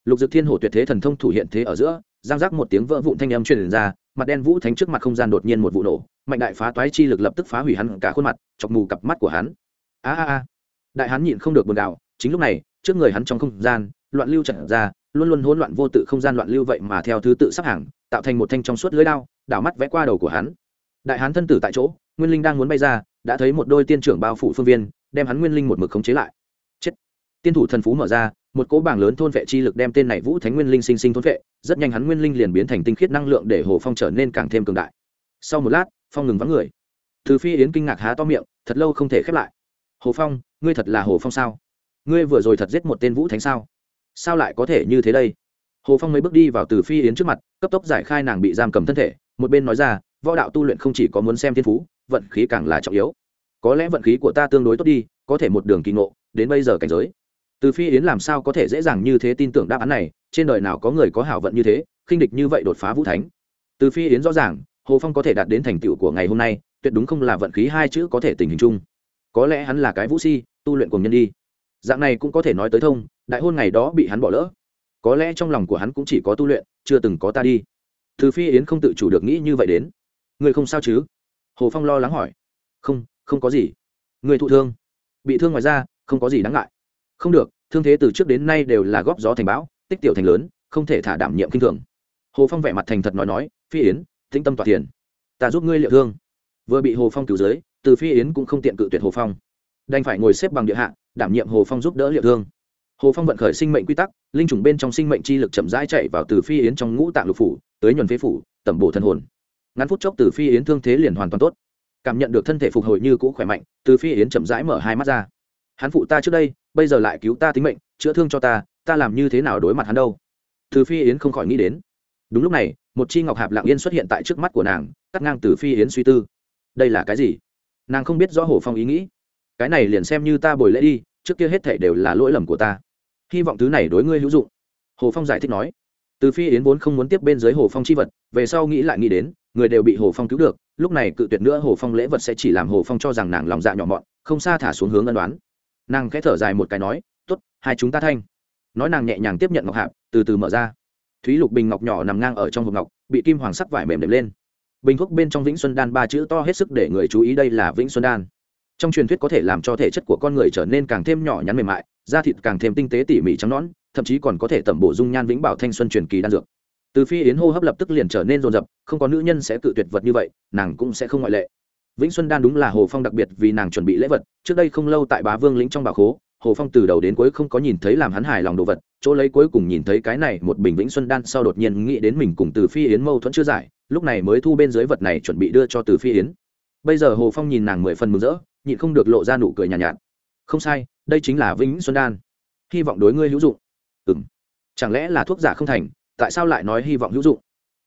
Lục dực thiên hồ tuyệt thế thần thông thủ hiện thế ở giữa, giang giác một tiếng vỡ vụn thanh âm truyền ra, mặt đen vũ thánh trước mặt không gian đột nhiên một vụ nổ, mạnh đại phá toái chi lực lập tức phá hủy hắn cả khuôn mặt, chọc mù cặp mắt của hắn. A a a. Đại hắn nhịn không được buồn đạo chính lúc này, trước người hắn trong không gian, loạn lưu trận ra luôn luôn hỗn loạn vô tự không gian loạn lưu vậy mà theo thứ tự sắp hàng, tạo thành một thanh trong suốt lưới đao, đảo mắt vẽ qua đầu của hắn. Đại hán thân tử tại chỗ, nguyên linh đang muốn bay ra, đã thấy một đôi tiên trưởng bao phủ phương viên, đem hắn nguyên linh một mực khống chế lại. Chết! Tiên thủ thần phú mở ra, một cỗ bảng lớn thôn vệ chi lực đem tên này vũ thánh nguyên linh sinh sinh thôn vệ, rất nhanh hắn nguyên linh liền biến thành tinh khiết năng lượng để hồ phong trở nên càng thêm cường đại. Sau một lát, phong ngừng vắng người. Từ phi yến kinh ngạc há to miệng, thật lâu không thể khép lại. Hồ phong, ngươi thật là hồ phong sao? Ngươi vừa rồi thật giết một tên vũ thánh sao? Sao lại có thể như thế đây? Hồ phong mấy bước đi vào từ phi yến trước mặt, cấp tốc giải khai nàng bị giam cầm thân thể, một bên nói ra, võ đạo tu luyện không chỉ có muốn xem thiên phú, vận khí càng là trọng yếu. Có lẽ vận khí của ta tương đối tốt đi, có thể một đường kỳ ngộ, đến bây giờ cảnh giới. Từ phi yến làm sao có thể dễ dàng như thế tin tưởng đáp án này, trên đời nào có người có hảo vận như thế, khinh địch như vậy đột phá vũ thánh. Từ phi yến rõ ràng, hồ phong có thể đạt đến thành tựu của ngày hôm nay, tuyệt đúng không là vận khí hai chữ có thể tình hình chung. Có lẽ hắn là cái vũ si, tu luyện cùng nhân đi dạng này cũng có thể nói tới thông, đại hôn ngày đó bị hắn bỏ lỡ. Có lẽ trong lòng của hắn cũng chỉ có tu luyện, chưa từng có ta đi. Từ phi yến không tự chủ được nghĩ như vậy đến. Người không sao chứ? Hồ phong lo lắng hỏi. Không không có gì. Người thụ thương. Bị thương ngoài ra không có gì đáng ngại. Không được, thương thế từ trước đến nay đều là góp gió thành bão, tích tiểu thành lớn, không thể thả đảm nhiệm kinh thường. Hồ phong vẻ mặt thành thật nói nói, phi yến, tĩnh tâm tỏa tiền ta giúp ngươi liệu thương. Vừa bị hồ phong cứu dưới từ phi yến cũng không tiện cự tuyệt hồ phong. Đành phải ngồi xếp bằng địa hạ đảm nhiệm hồ phong giúp đỡ liệu thương. Hồ phong vận khởi sinh mệnh quy tắc, linh chủng bên trong sinh mệnh chi lực chậm rãi chạy vào từ phi yến trong ngũ tạng lục phủ, tới nhuần phế phủ, tẩm bổ thân hồn. Ngắn phút chốc từ phi yến thương thế liền hoàn toàn tốt. Cảm nhận được thân thể phục hồi như cũ khỏe mạnh, từ phi yến chậm rãi mở hai mắt ra. Hắn phụ ta trước đây, bây giờ lại cứu ta tính mệnh, chữa thương cho ta ta làm như thế nào đối mặt hắn đâu? Từ phi yến không khỏi nghĩ đến. Đúng lúc này, một chi ngọc hạp lặng yên xuất hiện tại trước mắt của nàng, cắt ngang từ phi yến suy tư. Đây là cái gì? Nàng không biết rõ hồ phong ý nghĩ cái này liền xem như ta bồi lễ đi, trước kia hết thể đều là lỗi lầm của ta. Hy vọng thứ này đối ngươi hữu dụng. Hồ phong giải thích nói. Từ phi yến vốn không muốn tiếp bên dưới hồ phong chi vật, về sau nghĩ lại nghĩ đến, người đều bị hồ phong cứu được, lúc này cự tuyệt nữa hồ phong lễ vật sẽ chỉ làm hồ phong cho rằng nàng lòng dạ nhỏ mọn, không xa thả xuống hướng ân đoán nàng khẽ thở dài một cái nói t ố t hai chúng ta thanh. Nói nàng nhẹ nhàng tiếp nhận ngọc hạp, từ từ mở ra. Thúy lục bình ngọc nhỏ nằm ngang ở trong hộp ngọc, bị kim hoàng sắc vải mềm đệm lên. Bình thuốc bên trong vĩnh xuân đan ba chữ to hết sức để người chú ý đây là vĩnh xuân đan trong truyền thuyết có thể làm cho thể chất của con người trở nên càng thêm nhỏ nhắn mềm mại, da thịt càng thêm tinh tế tỉ mỉ trắng nõn, thậm chí còn có thể tẩm bổ dung nhan vĩnh bảo thanh xuân truyền kỳ đan dược. Từ phi yến hô hấp lập tức liền trở nên rồn rập, không có nữ nhân sẽ cự tuyệt vật như vậy, nàng cũng sẽ không ngoại lệ. Vĩnh xuân đan đúng là hồ phong đặc biệt vì nàng chuẩn bị lễ vật, trước đây không lâu tại bá vương lĩnh trong bảo khố, hồ phong từ đầu đến cuối không có nhìn thấy làm hắn hài lòng đồ vật, chỗ lấy cuối cùng nhìn thấy cái này một bình vĩnh xuân đan sau đột nhiên nghĩ đến mình cùng từ phi yến mâu thuẫn chưa giải, lúc này mới thu bên dưới vật này chuẩn bị đưa cho từ phi yến. Bây giờ hồ phong nhìn nàng mười phần mừng rỡ nhịn không được lộ ra nụ cười nhàn nhạt, nhạt. Không sai đây chính là vĩnh xuân đan. Hy vọng đối ngươi hữu dụng. Ừ m chẳng lẽ là thuốc giả không thành tại sao lại nói hy vọng hữu dụng?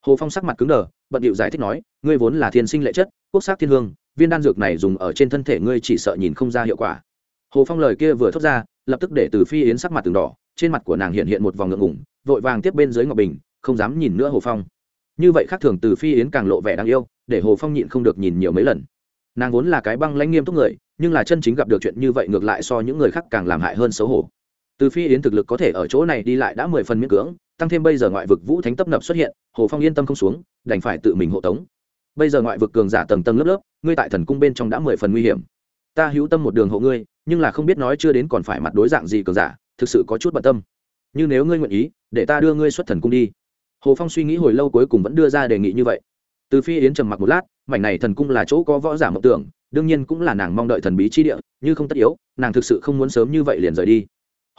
Hồ phong sắc mặt cứng đờ bận điệu giải thích nói ngươi vốn là thiên sinh lệ chất quốc sắc thiên hương viên đan dược này dùng ở trên thân thể ngươi chỉ sợ nhìn không ra hiệu quả. Hồ phong lời kia vừa thốt ra lập tức để từ phi yến sắc mặt từng đỏ trên mặt của nàng hiện hiện một vòng ngượng ngủng vội vàng tiếp bên dưới ngọc bình không dám nhìn nữa hồ phong. Như vậy khác thường từ phi yến càng lộ vẻ đáng yêu để hồ phong nhịn không được nhìn nhiều mấy lần nàng vốn là cái băng lãnh nghiêm túc người, nhưng là chân chính gặp được chuyện như vậy ngược lại so những người khác càng làm hại hơn xấu hổ. Từ phi yến thực lực có thể ở chỗ này đi lại đã mười phần miễn cưỡng, tăng thêm bây giờ ngoại vực vũ thánh tấp nập xuất hiện, hồ phong yên tâm không xuống, đành phải tự mình hộ tống. Bây giờ ngoại vực cường giả tầng tầng lớp lớp, ngươi tại thần cung bên trong đã mười phần nguy hiểm. Ta hữu tâm một đường hộ ngươi, nhưng là không biết nói chưa đến còn phải mặt đối dạng gì cường giả, thực sự có chút bận tâm. Như nếu ngươi nguyện ý, để ta đưa ngươi xuất thần cung đi. Hồ phong suy nghĩ hồi lâu cuối cùng vẫn đưa ra đề nghị như vậy. Từ phi yến trầm mặc một lát mảnh này thần cung là chỗ có võ giả mộng tưởng, đương nhiên cũng là nàng mong đợi thần bí chi địa, như không tất yếu, nàng thực sự không muốn sớm như vậy liền rời đi.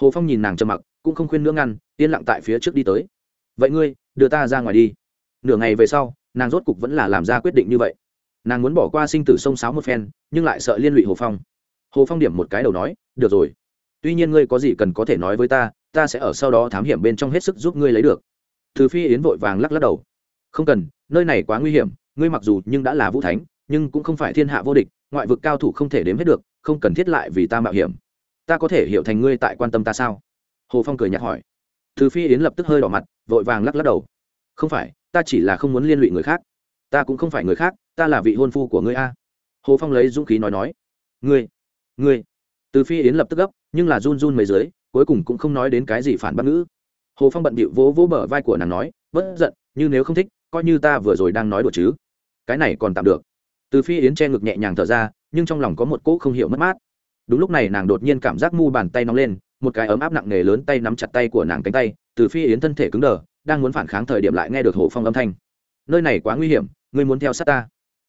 Hồ phong nhìn nàng trầm mặc, cũng không khuyên nữa ngăn, yên lặng tại phía trước đi tới. Vậy ngươi, đưa ta ra ngoài đi. Nửa ngày về sau, nàng rốt cục vẫn là làm ra quyết định như vậy. Nàng muốn bỏ qua sinh tử sông sáo một phen, nhưng lại sợ liên lụy hồ phong. Hồ phong điểm một cái đầu nói, được rồi. Tuy nhiên ngươi có gì cần có thể nói với ta ta sẽ ở sau đó thám hiểm bên trong hết sức giúp ngươi lấy được. Thứ phi yến vội vàng lắc lắc đầu. Không cần, nơi này quá nguy hiểm ngươi mặc dù nhưng đã là vũ thánh, nhưng cũng không phải thiên hạ vô địch, ngoại vực cao thủ không thể đếm hết được, không cần thiết lại vì ta mạo hiểm. Ta có thể hiểu thành ngươi tại quan tâm ta sao? Hồ phong cười nhạt hỏi. Từ phi yến lập tức hơi đỏ mặt, vội vàng lắc lắc đầu. Không phải, ta chỉ là không muốn liên lụy người khác. Ta cũng không phải người khác, ta là vị hôn phu của ngươi a. Hồ phong lấy dũng khí nói nói. Ngươi ngươi. Từ phi yến lập tức gấp, nhưng là run run mấy dưới, cuối cùng cũng không nói đến cái gì phản bác ngữ. Hồ phong bận bịu vỗ vỗ bờ vai của nàng nói, bất giận, như nếu không thích coi như ta vừa rồi đang nói đùa chứ. Cái này còn tạm được. Từ phi yến che ngực nhẹ nhàng thở ra, nhưng trong lòng có một cỗ không hiểu mất mát. Đúng lúc này nàng đột nhiên cảm giác mu bàn tay nóng lên, một cái ấm áp nặng nề lớn tay nắm chặt tay của nàng cánh tay, từ phi yến thân thể cứng đờ, đang muốn phản kháng thời điểm lại nghe được hồ phong âm thanh. Nơi này quá nguy hiểm, ngươi muốn theo sát ta.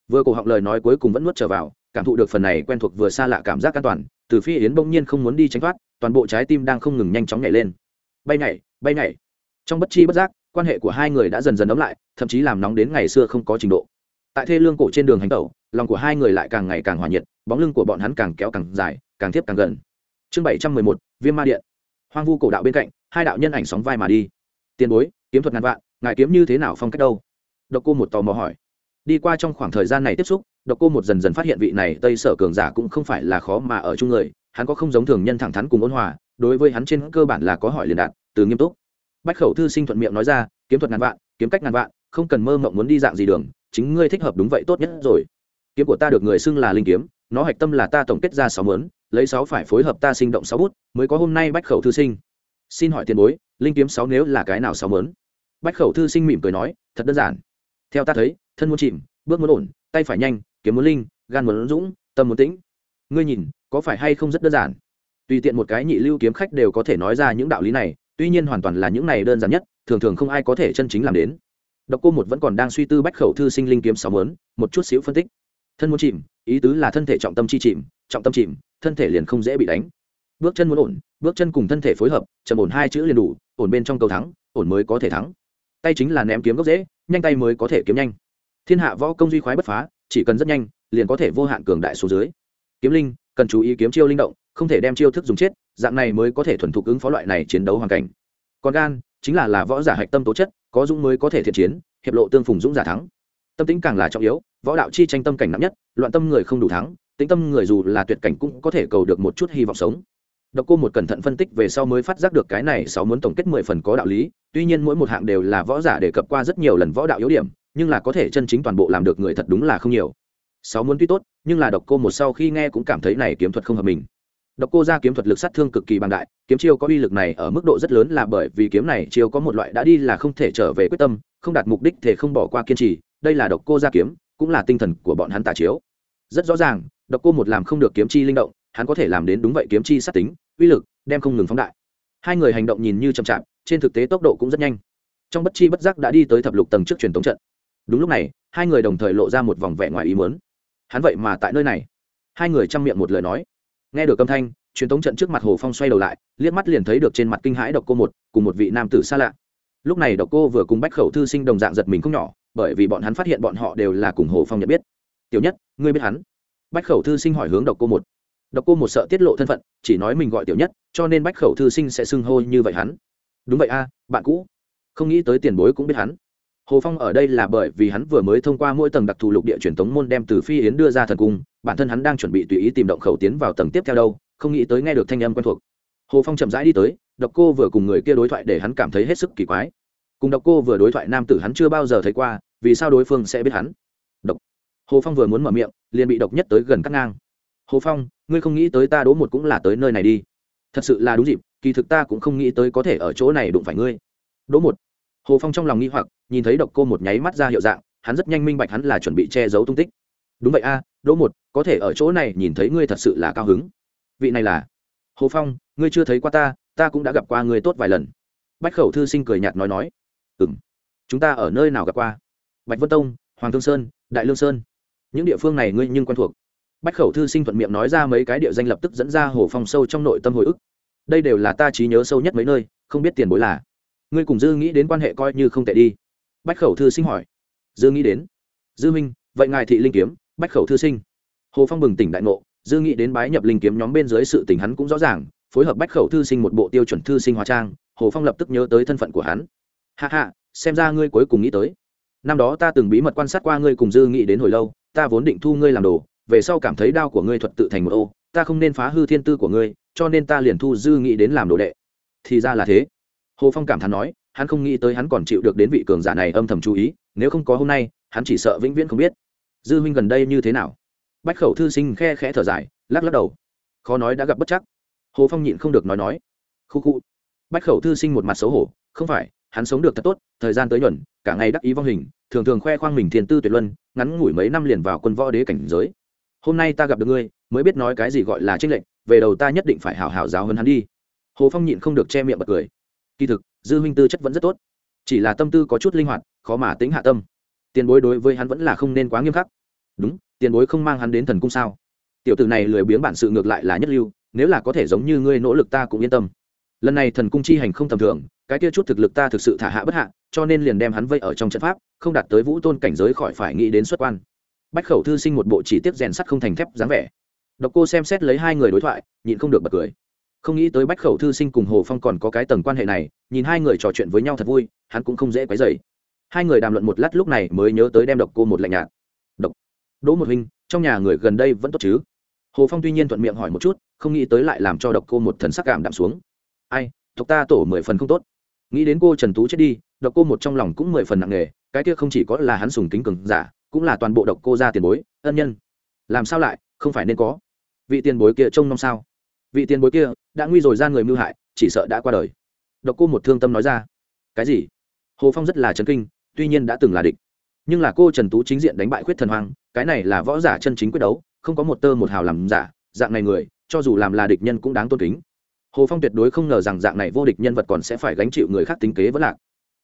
Vừa cổ họng lời nói cuối cùng vẫn nuốt trở vào, cảm thụ được phần này quen thuộc vừa xa lạ cảm giác an toàn, từ phi yến bỗng nhiên không muốn đi tránh thoát, toàn bộ trái tim đang không ngừng nhanh chóng nhảy lên. Bay nhảy bay nhảy. Trong bất chi bất giác quan hệ của hai người đã dần dần ấm lại, thậm chí làm nóng đến ngày xưa không có trình độ. Tại thê lương cổ trên đường hành tẩu, lòng của hai người lại càng ngày càng hòa nhiệt, bóng lưng của bọn hắn càng kéo càng dài, càng tiếp càng gần. Chương bảy trăm mười một, viêm ma điện. Hoang vu cổ đạo bên cạnh, hai đạo nhân ảnh sóng vai mà đi. Tiền bối, kiếm thuật ngàn vạn, ngài kiếm như thế nào phong cách đâu? Độc cô một tò mò hỏi. Đi qua trong khoảng thời gian này tiếp xúc, độc cô một dần dần phát hiện vị này tây sở cường giả cũng không phải là khó mà ở chung người, hắn có không giống thường nhân thẳng thắn cùng ôn hòa, đối với hắn trên cơ bản là có hỏi liền đạt từ nghiêm túc bách khẩu thư sinh thuận miệng nói ra, kiếm thuật ngàn vạn, kiếm cách ngàn vạn, không cần mơ mộng muốn đi dạng gì đường, chính ngươi thích hợp đúng vậy tốt nhất rồi. Kiếm của ta được người xưng là linh kiếm, nó hạch tâm là ta tổng kết ra sáu mớn, lấy sáu phải phối hợp ta sinh động sáu bút, mới có hôm nay bách khẩu thư sinh. Xin hỏi tiền bối, linh kiếm sáu nếu là cái nào sáu mớn? Bách khẩu thư sinh mỉm cười nói, thật đơn giản. Theo ta thấy, thân muốn chìm, bước muốn ổn, tay phải nhanh, kiếm muốn linh, gan muốn dũng, tâm muốn tĩnh. Ngươi nhìn, có phải hay không rất đơn giản? Tùy tiện một cái nhị lưu kiếm khách đều có thể nói ra những đạo lý này tuy nhiên hoàn toàn là những này đơn giản nhất, thường thường không ai có thể chân chính làm đến. Độc cô một vẫn còn đang suy tư bách khẩu thư sinh linh kiếm sáu mớn một chút xíu phân tích. Thân muốn chìm, ý tứ là thân thể trọng tâm chi chìm, trọng tâm chìm, thân thể liền không dễ bị đánh. Bước chân muốn ổn, bước chân cùng thân thể phối hợp, chậm ổn hai chữ liền đủ, ổn bên trong cầu thắng, ổn mới có thể thắng. Tay chính là ném kiếm gốc dễ, nhanh tay mới có thể kiếm nhanh. Thiên hạ võ công duy khoái bất phá, chỉ cần rất nhanh, liền có thể vô hạn cường đại số dưới. Kiếm linh, cần chú ý kiếm chiêu linh động không thể đem chiêu thức dùng chết, dạng này mới có thể thuần thục ứng phó loại này chiến đấu hoàn cảnh. Còn gan, chính là là võ giả hạch tâm tố chất, có dũng mới có thể thiện chiến, hiệp lộ tương phùng dũng giả thắng. Tâm tính càng là trọng yếu, võ đạo chi tranh tâm cảnh nặng nhất, loạn tâm người không đủ thắng, tính tâm người dù là tuyệt cảnh cũng có thể cầu được một chút hy vọng sống. Độc cô một cẩn thận phân tích về sau mới phát giác được cái này sáu muốn tổng kết mười phần có đạo lý, tuy nhiên mỗi một hạng đều là võ giả đề cập qua rất nhiều lần võ đạo yếu điểm, nhưng là có thể chân chính toàn bộ làm được người thật đúng là không nhiều. Sáu muốn tuy tốt, nhưng là độc cô một sau khi nghe cũng cảm thấy này kiếm thuật không hợp mình độc cô Gia kiếm thuật lực sát thương cực kỳ bằng đại, kiếm chiêu có uy lực này ở mức độ rất lớn là bởi vì kiếm này chiêu có một loại đã đi là không thể trở về quyết tâm, không đạt mục đích thể không bỏ qua kiên trì, đây là độc cô Gia kiếm, cũng là tinh thần của bọn hắn tà chiếu. Rất rõ ràng, độc cô một làm không được kiếm chi linh động, hắn có thể làm đến đúng vậy kiếm chi sát tính, uy lực, đem không ngừng phóng đại. Hai người hành động nhìn như chậm chạp, trên thực tế tốc độ cũng rất nhanh. Trong bất chi bất giác đã đi tới thập lục tầng trước truyền tống trận. Đúng lúc này, hai người đồng thời lộ ra một vòng vẻ ngoài ý muốn. Hắn vậy mà tại nơi này. Hai người trăm miệng một lời nói nghe được âm thanh, truyền thống trận trước mặt hồ phong xoay đầu lại, liếc mắt liền thấy được trên mặt kinh hãi độc cô một, cùng một vị nam tử xa lạ. Lúc này độc cô vừa cùng bách khẩu thư sinh đồng dạng giật mình không nhỏ, bởi vì bọn hắn phát hiện bọn họ đều là cùng hồ phong nhận biết. Tiểu nhất, ngươi biết hắn? Bách khẩu thư sinh hỏi hướng độc cô một. Độc cô một sợ tiết lộ thân phận, chỉ nói mình gọi tiểu nhất, cho nên bách khẩu thư sinh sẽ xưng hô như vậy hắn. Đúng vậy a, bạn cũ. Không nghĩ tới tiền bối cũng biết hắn hồ phong ở đây là bởi vì hắn vừa mới thông qua mỗi tầng đặc thù lục địa truyền tống môn đem từ phi yến đưa ra thần cung, bản thân hắn đang chuẩn bị tùy ý tìm động khẩu tiến vào tầng tiếp theo đâu, không nghĩ tới nghe được thanh âm quen thuộc. Hồ phong chậm rãi đi tới, độc cô vừa cùng người kia đối thoại để hắn cảm thấy hết sức kỳ quái. Cùng độc cô vừa đối thoại nam tử hắn chưa bao giờ thấy qua, vì sao đối phương sẽ biết hắn? Độc. Hồ phong vừa muốn mở miệng, liền bị độc nhất tới gần cắt ngang. Hồ phong, ngươi không nghĩ tới ta đố một cũng là tới nơi này đi. Thật sự là đúng dịp, kỳ thực ta cũng không nghĩ tới có thể ở chỗ này đụng phải ngươi. Đố một hồ phong trong lòng nghi hoặc, nhìn thấy độc cô một nháy mắt ra hiệu dạng, hắn rất nhanh minh bạch hắn là chuẩn bị che giấu tung tích. Đúng vậy a, đỗ một, có thể ở chỗ này nhìn thấy ngươi thật sự là cao hứng. Vị này là? Hồ phong, ngươi chưa thấy qua ta ta cũng đã gặp qua ngươi tốt vài lần. Bách khẩu thư sinh cười nhạt nói nói. Ừ m chúng ta ở nơi nào gặp qua? Bạch vân tông, hoàng thương sơn, đại lương sơn. Những địa phương này ngươi nhưng quen thuộc. Bách khẩu thư sinh thuận miệng nói ra mấy cái địa danh lập tức dẫn ra hồ phong sâu trong nội tâm hồi ức. Đây đều là ta trí nhớ sâu nhất mấy nơi, không biết tiền bối là? Ngươi cùng dư nghĩ đến quan hệ coi như không tệ đi. Bách khẩu thư sinh hỏi. Dư nghĩ đến. Dư minh, vậy ngài thị linh kiếm, bách khẩu thư sinh. Hồ phong bừng tỉnh đại ngộ, dư nghĩ đến bái nhập linh kiếm nhóm bên dưới sự tình hắn cũng rõ ràng, phối hợp bách khẩu thư sinh một bộ tiêu chuẩn thư sinh hóa trang, hồ phong lập tức nhớ tới thân phận của hắn. Hạ hạ xem ra ngươi cuối cùng nghĩ tới. Năm đó ta từng bí mật quan sát qua ngươi cùng dư nghĩ đến hồi lâu, ta vốn định thu ngươi làm đồ, về sau cảm thấy đao của ngươi thuật tự thành một ô, ta không nên phá hư thiên tư của ngươi, cho nên ta liền thu dư nghĩ đến làm đồ đệ. Thì ra là thế hồ phong cảm thán nói, hắn không nghĩ tới hắn còn chịu được đến vị cường giả này âm thầm chú ý, nếu không có hôm nay, hắn chỉ sợ vĩnh viễn không biết. Dư huynh gần đây như thế nào? Bách khẩu thư sinh khe khẽ thở dài, lắc lắc đầu. Khó nói đã gặp bất chắc. Hồ phong nhịn không được nói nói. Khu khu. Bách khẩu thư sinh một mặt xấu hổ, không phải, hắn sống được thật tốt, thời gian tới nhuận, cả ngày đắc ý vong hình, thường thường khoe khoang mình thiền tư tuyệt luân, ngắn ngủi mấy năm liền vào quân võ đế cảnh giới. Hôm nay ta gặp được ngươi, mới biết nói cái gì gọi là trinh lệnh về đầu ta nhất định phải hảo hảo giáo hơn hắn đi. Hồ phong nhịn không được che miệng bật cười kỳ thực, dư huynh tư chất vẫn rất tốt. Chỉ là tâm tư có chút linh hoạt, khó mà tính hạ tâm. Tiền bối đối với hắn vẫn là không nên quá nghiêm khắc. Đúng, tiền bối không mang hắn đến thần cung sao? Tiểu tử này lười biếng bản sự ngược lại là nhất lưu, nếu là có thể giống như ngươi nỗ lực ta cũng yên tâm. Lần này thần cung chi hành không tầm thường, cái kia chút thực lực ta thực sự thả hạ bất hạ, cho nên liền đem hắn vây ở trong trận pháp, không đạt tới vũ tôn cảnh giới khỏi phải nghĩ đến xuất quan. Bách khẩu thư sinh một bộ chỉ tiết rèn sắt không thành thép dáng vẻ. Độc cô xem xét lấy hai người đối thoại, nhịn không được bật cười không nghĩ tới bách khẩu thư sinh cùng hồ phong còn có cái tầng quan hệ này, nhìn hai người trò chuyện với nhau thật vui, hắn cũng không dễ quấy dày hai người đàm luận một lát lúc này mới nhớ tới đem độc cô một lạnh nhạt. Độc. Đỗ một huynh, trong nhà người gần đây vẫn tốt chứ? Hồ phong tuy nhiên thuận miệng hỏi một chút, không nghĩ tới lại làm cho độc cô một thần sắc cảm đạm xuống. Ai, tộc ta tổ mười phần không tốt. Nghĩ đến cô trần tú chết đi, độc cô một trong lòng cũng mười phần nặng nề, cái kia không chỉ có là hắn sùng kính cường giả, cũng là toàn bộ độc cô ra tiền bối, ân nhân. Làm sao lại, không phải nên có? Vị tiền bối kia trông nom sao? Vị tiền bối kia đã nguy rồi ra người mưu hại, chỉ sợ đã qua đời. Độc cô một thương tâm nói ra. Cái gì? Hồ phong rất là chấn kinh, tuy nhiên đã từng là địch. Nhưng là cô trần tú chính diện đánh bại khuyết thần hoang cái này là võ giả chân chính quyết đấu, không có một tơ một hào làm giả, dạng này người, cho dù làm là địch nhân cũng đáng tôn kính. Hồ phong tuyệt đối không ngờ rằng dạng này vô địch nhân vật còn sẽ phải gánh chịu người khác tính kế vẫn lạc.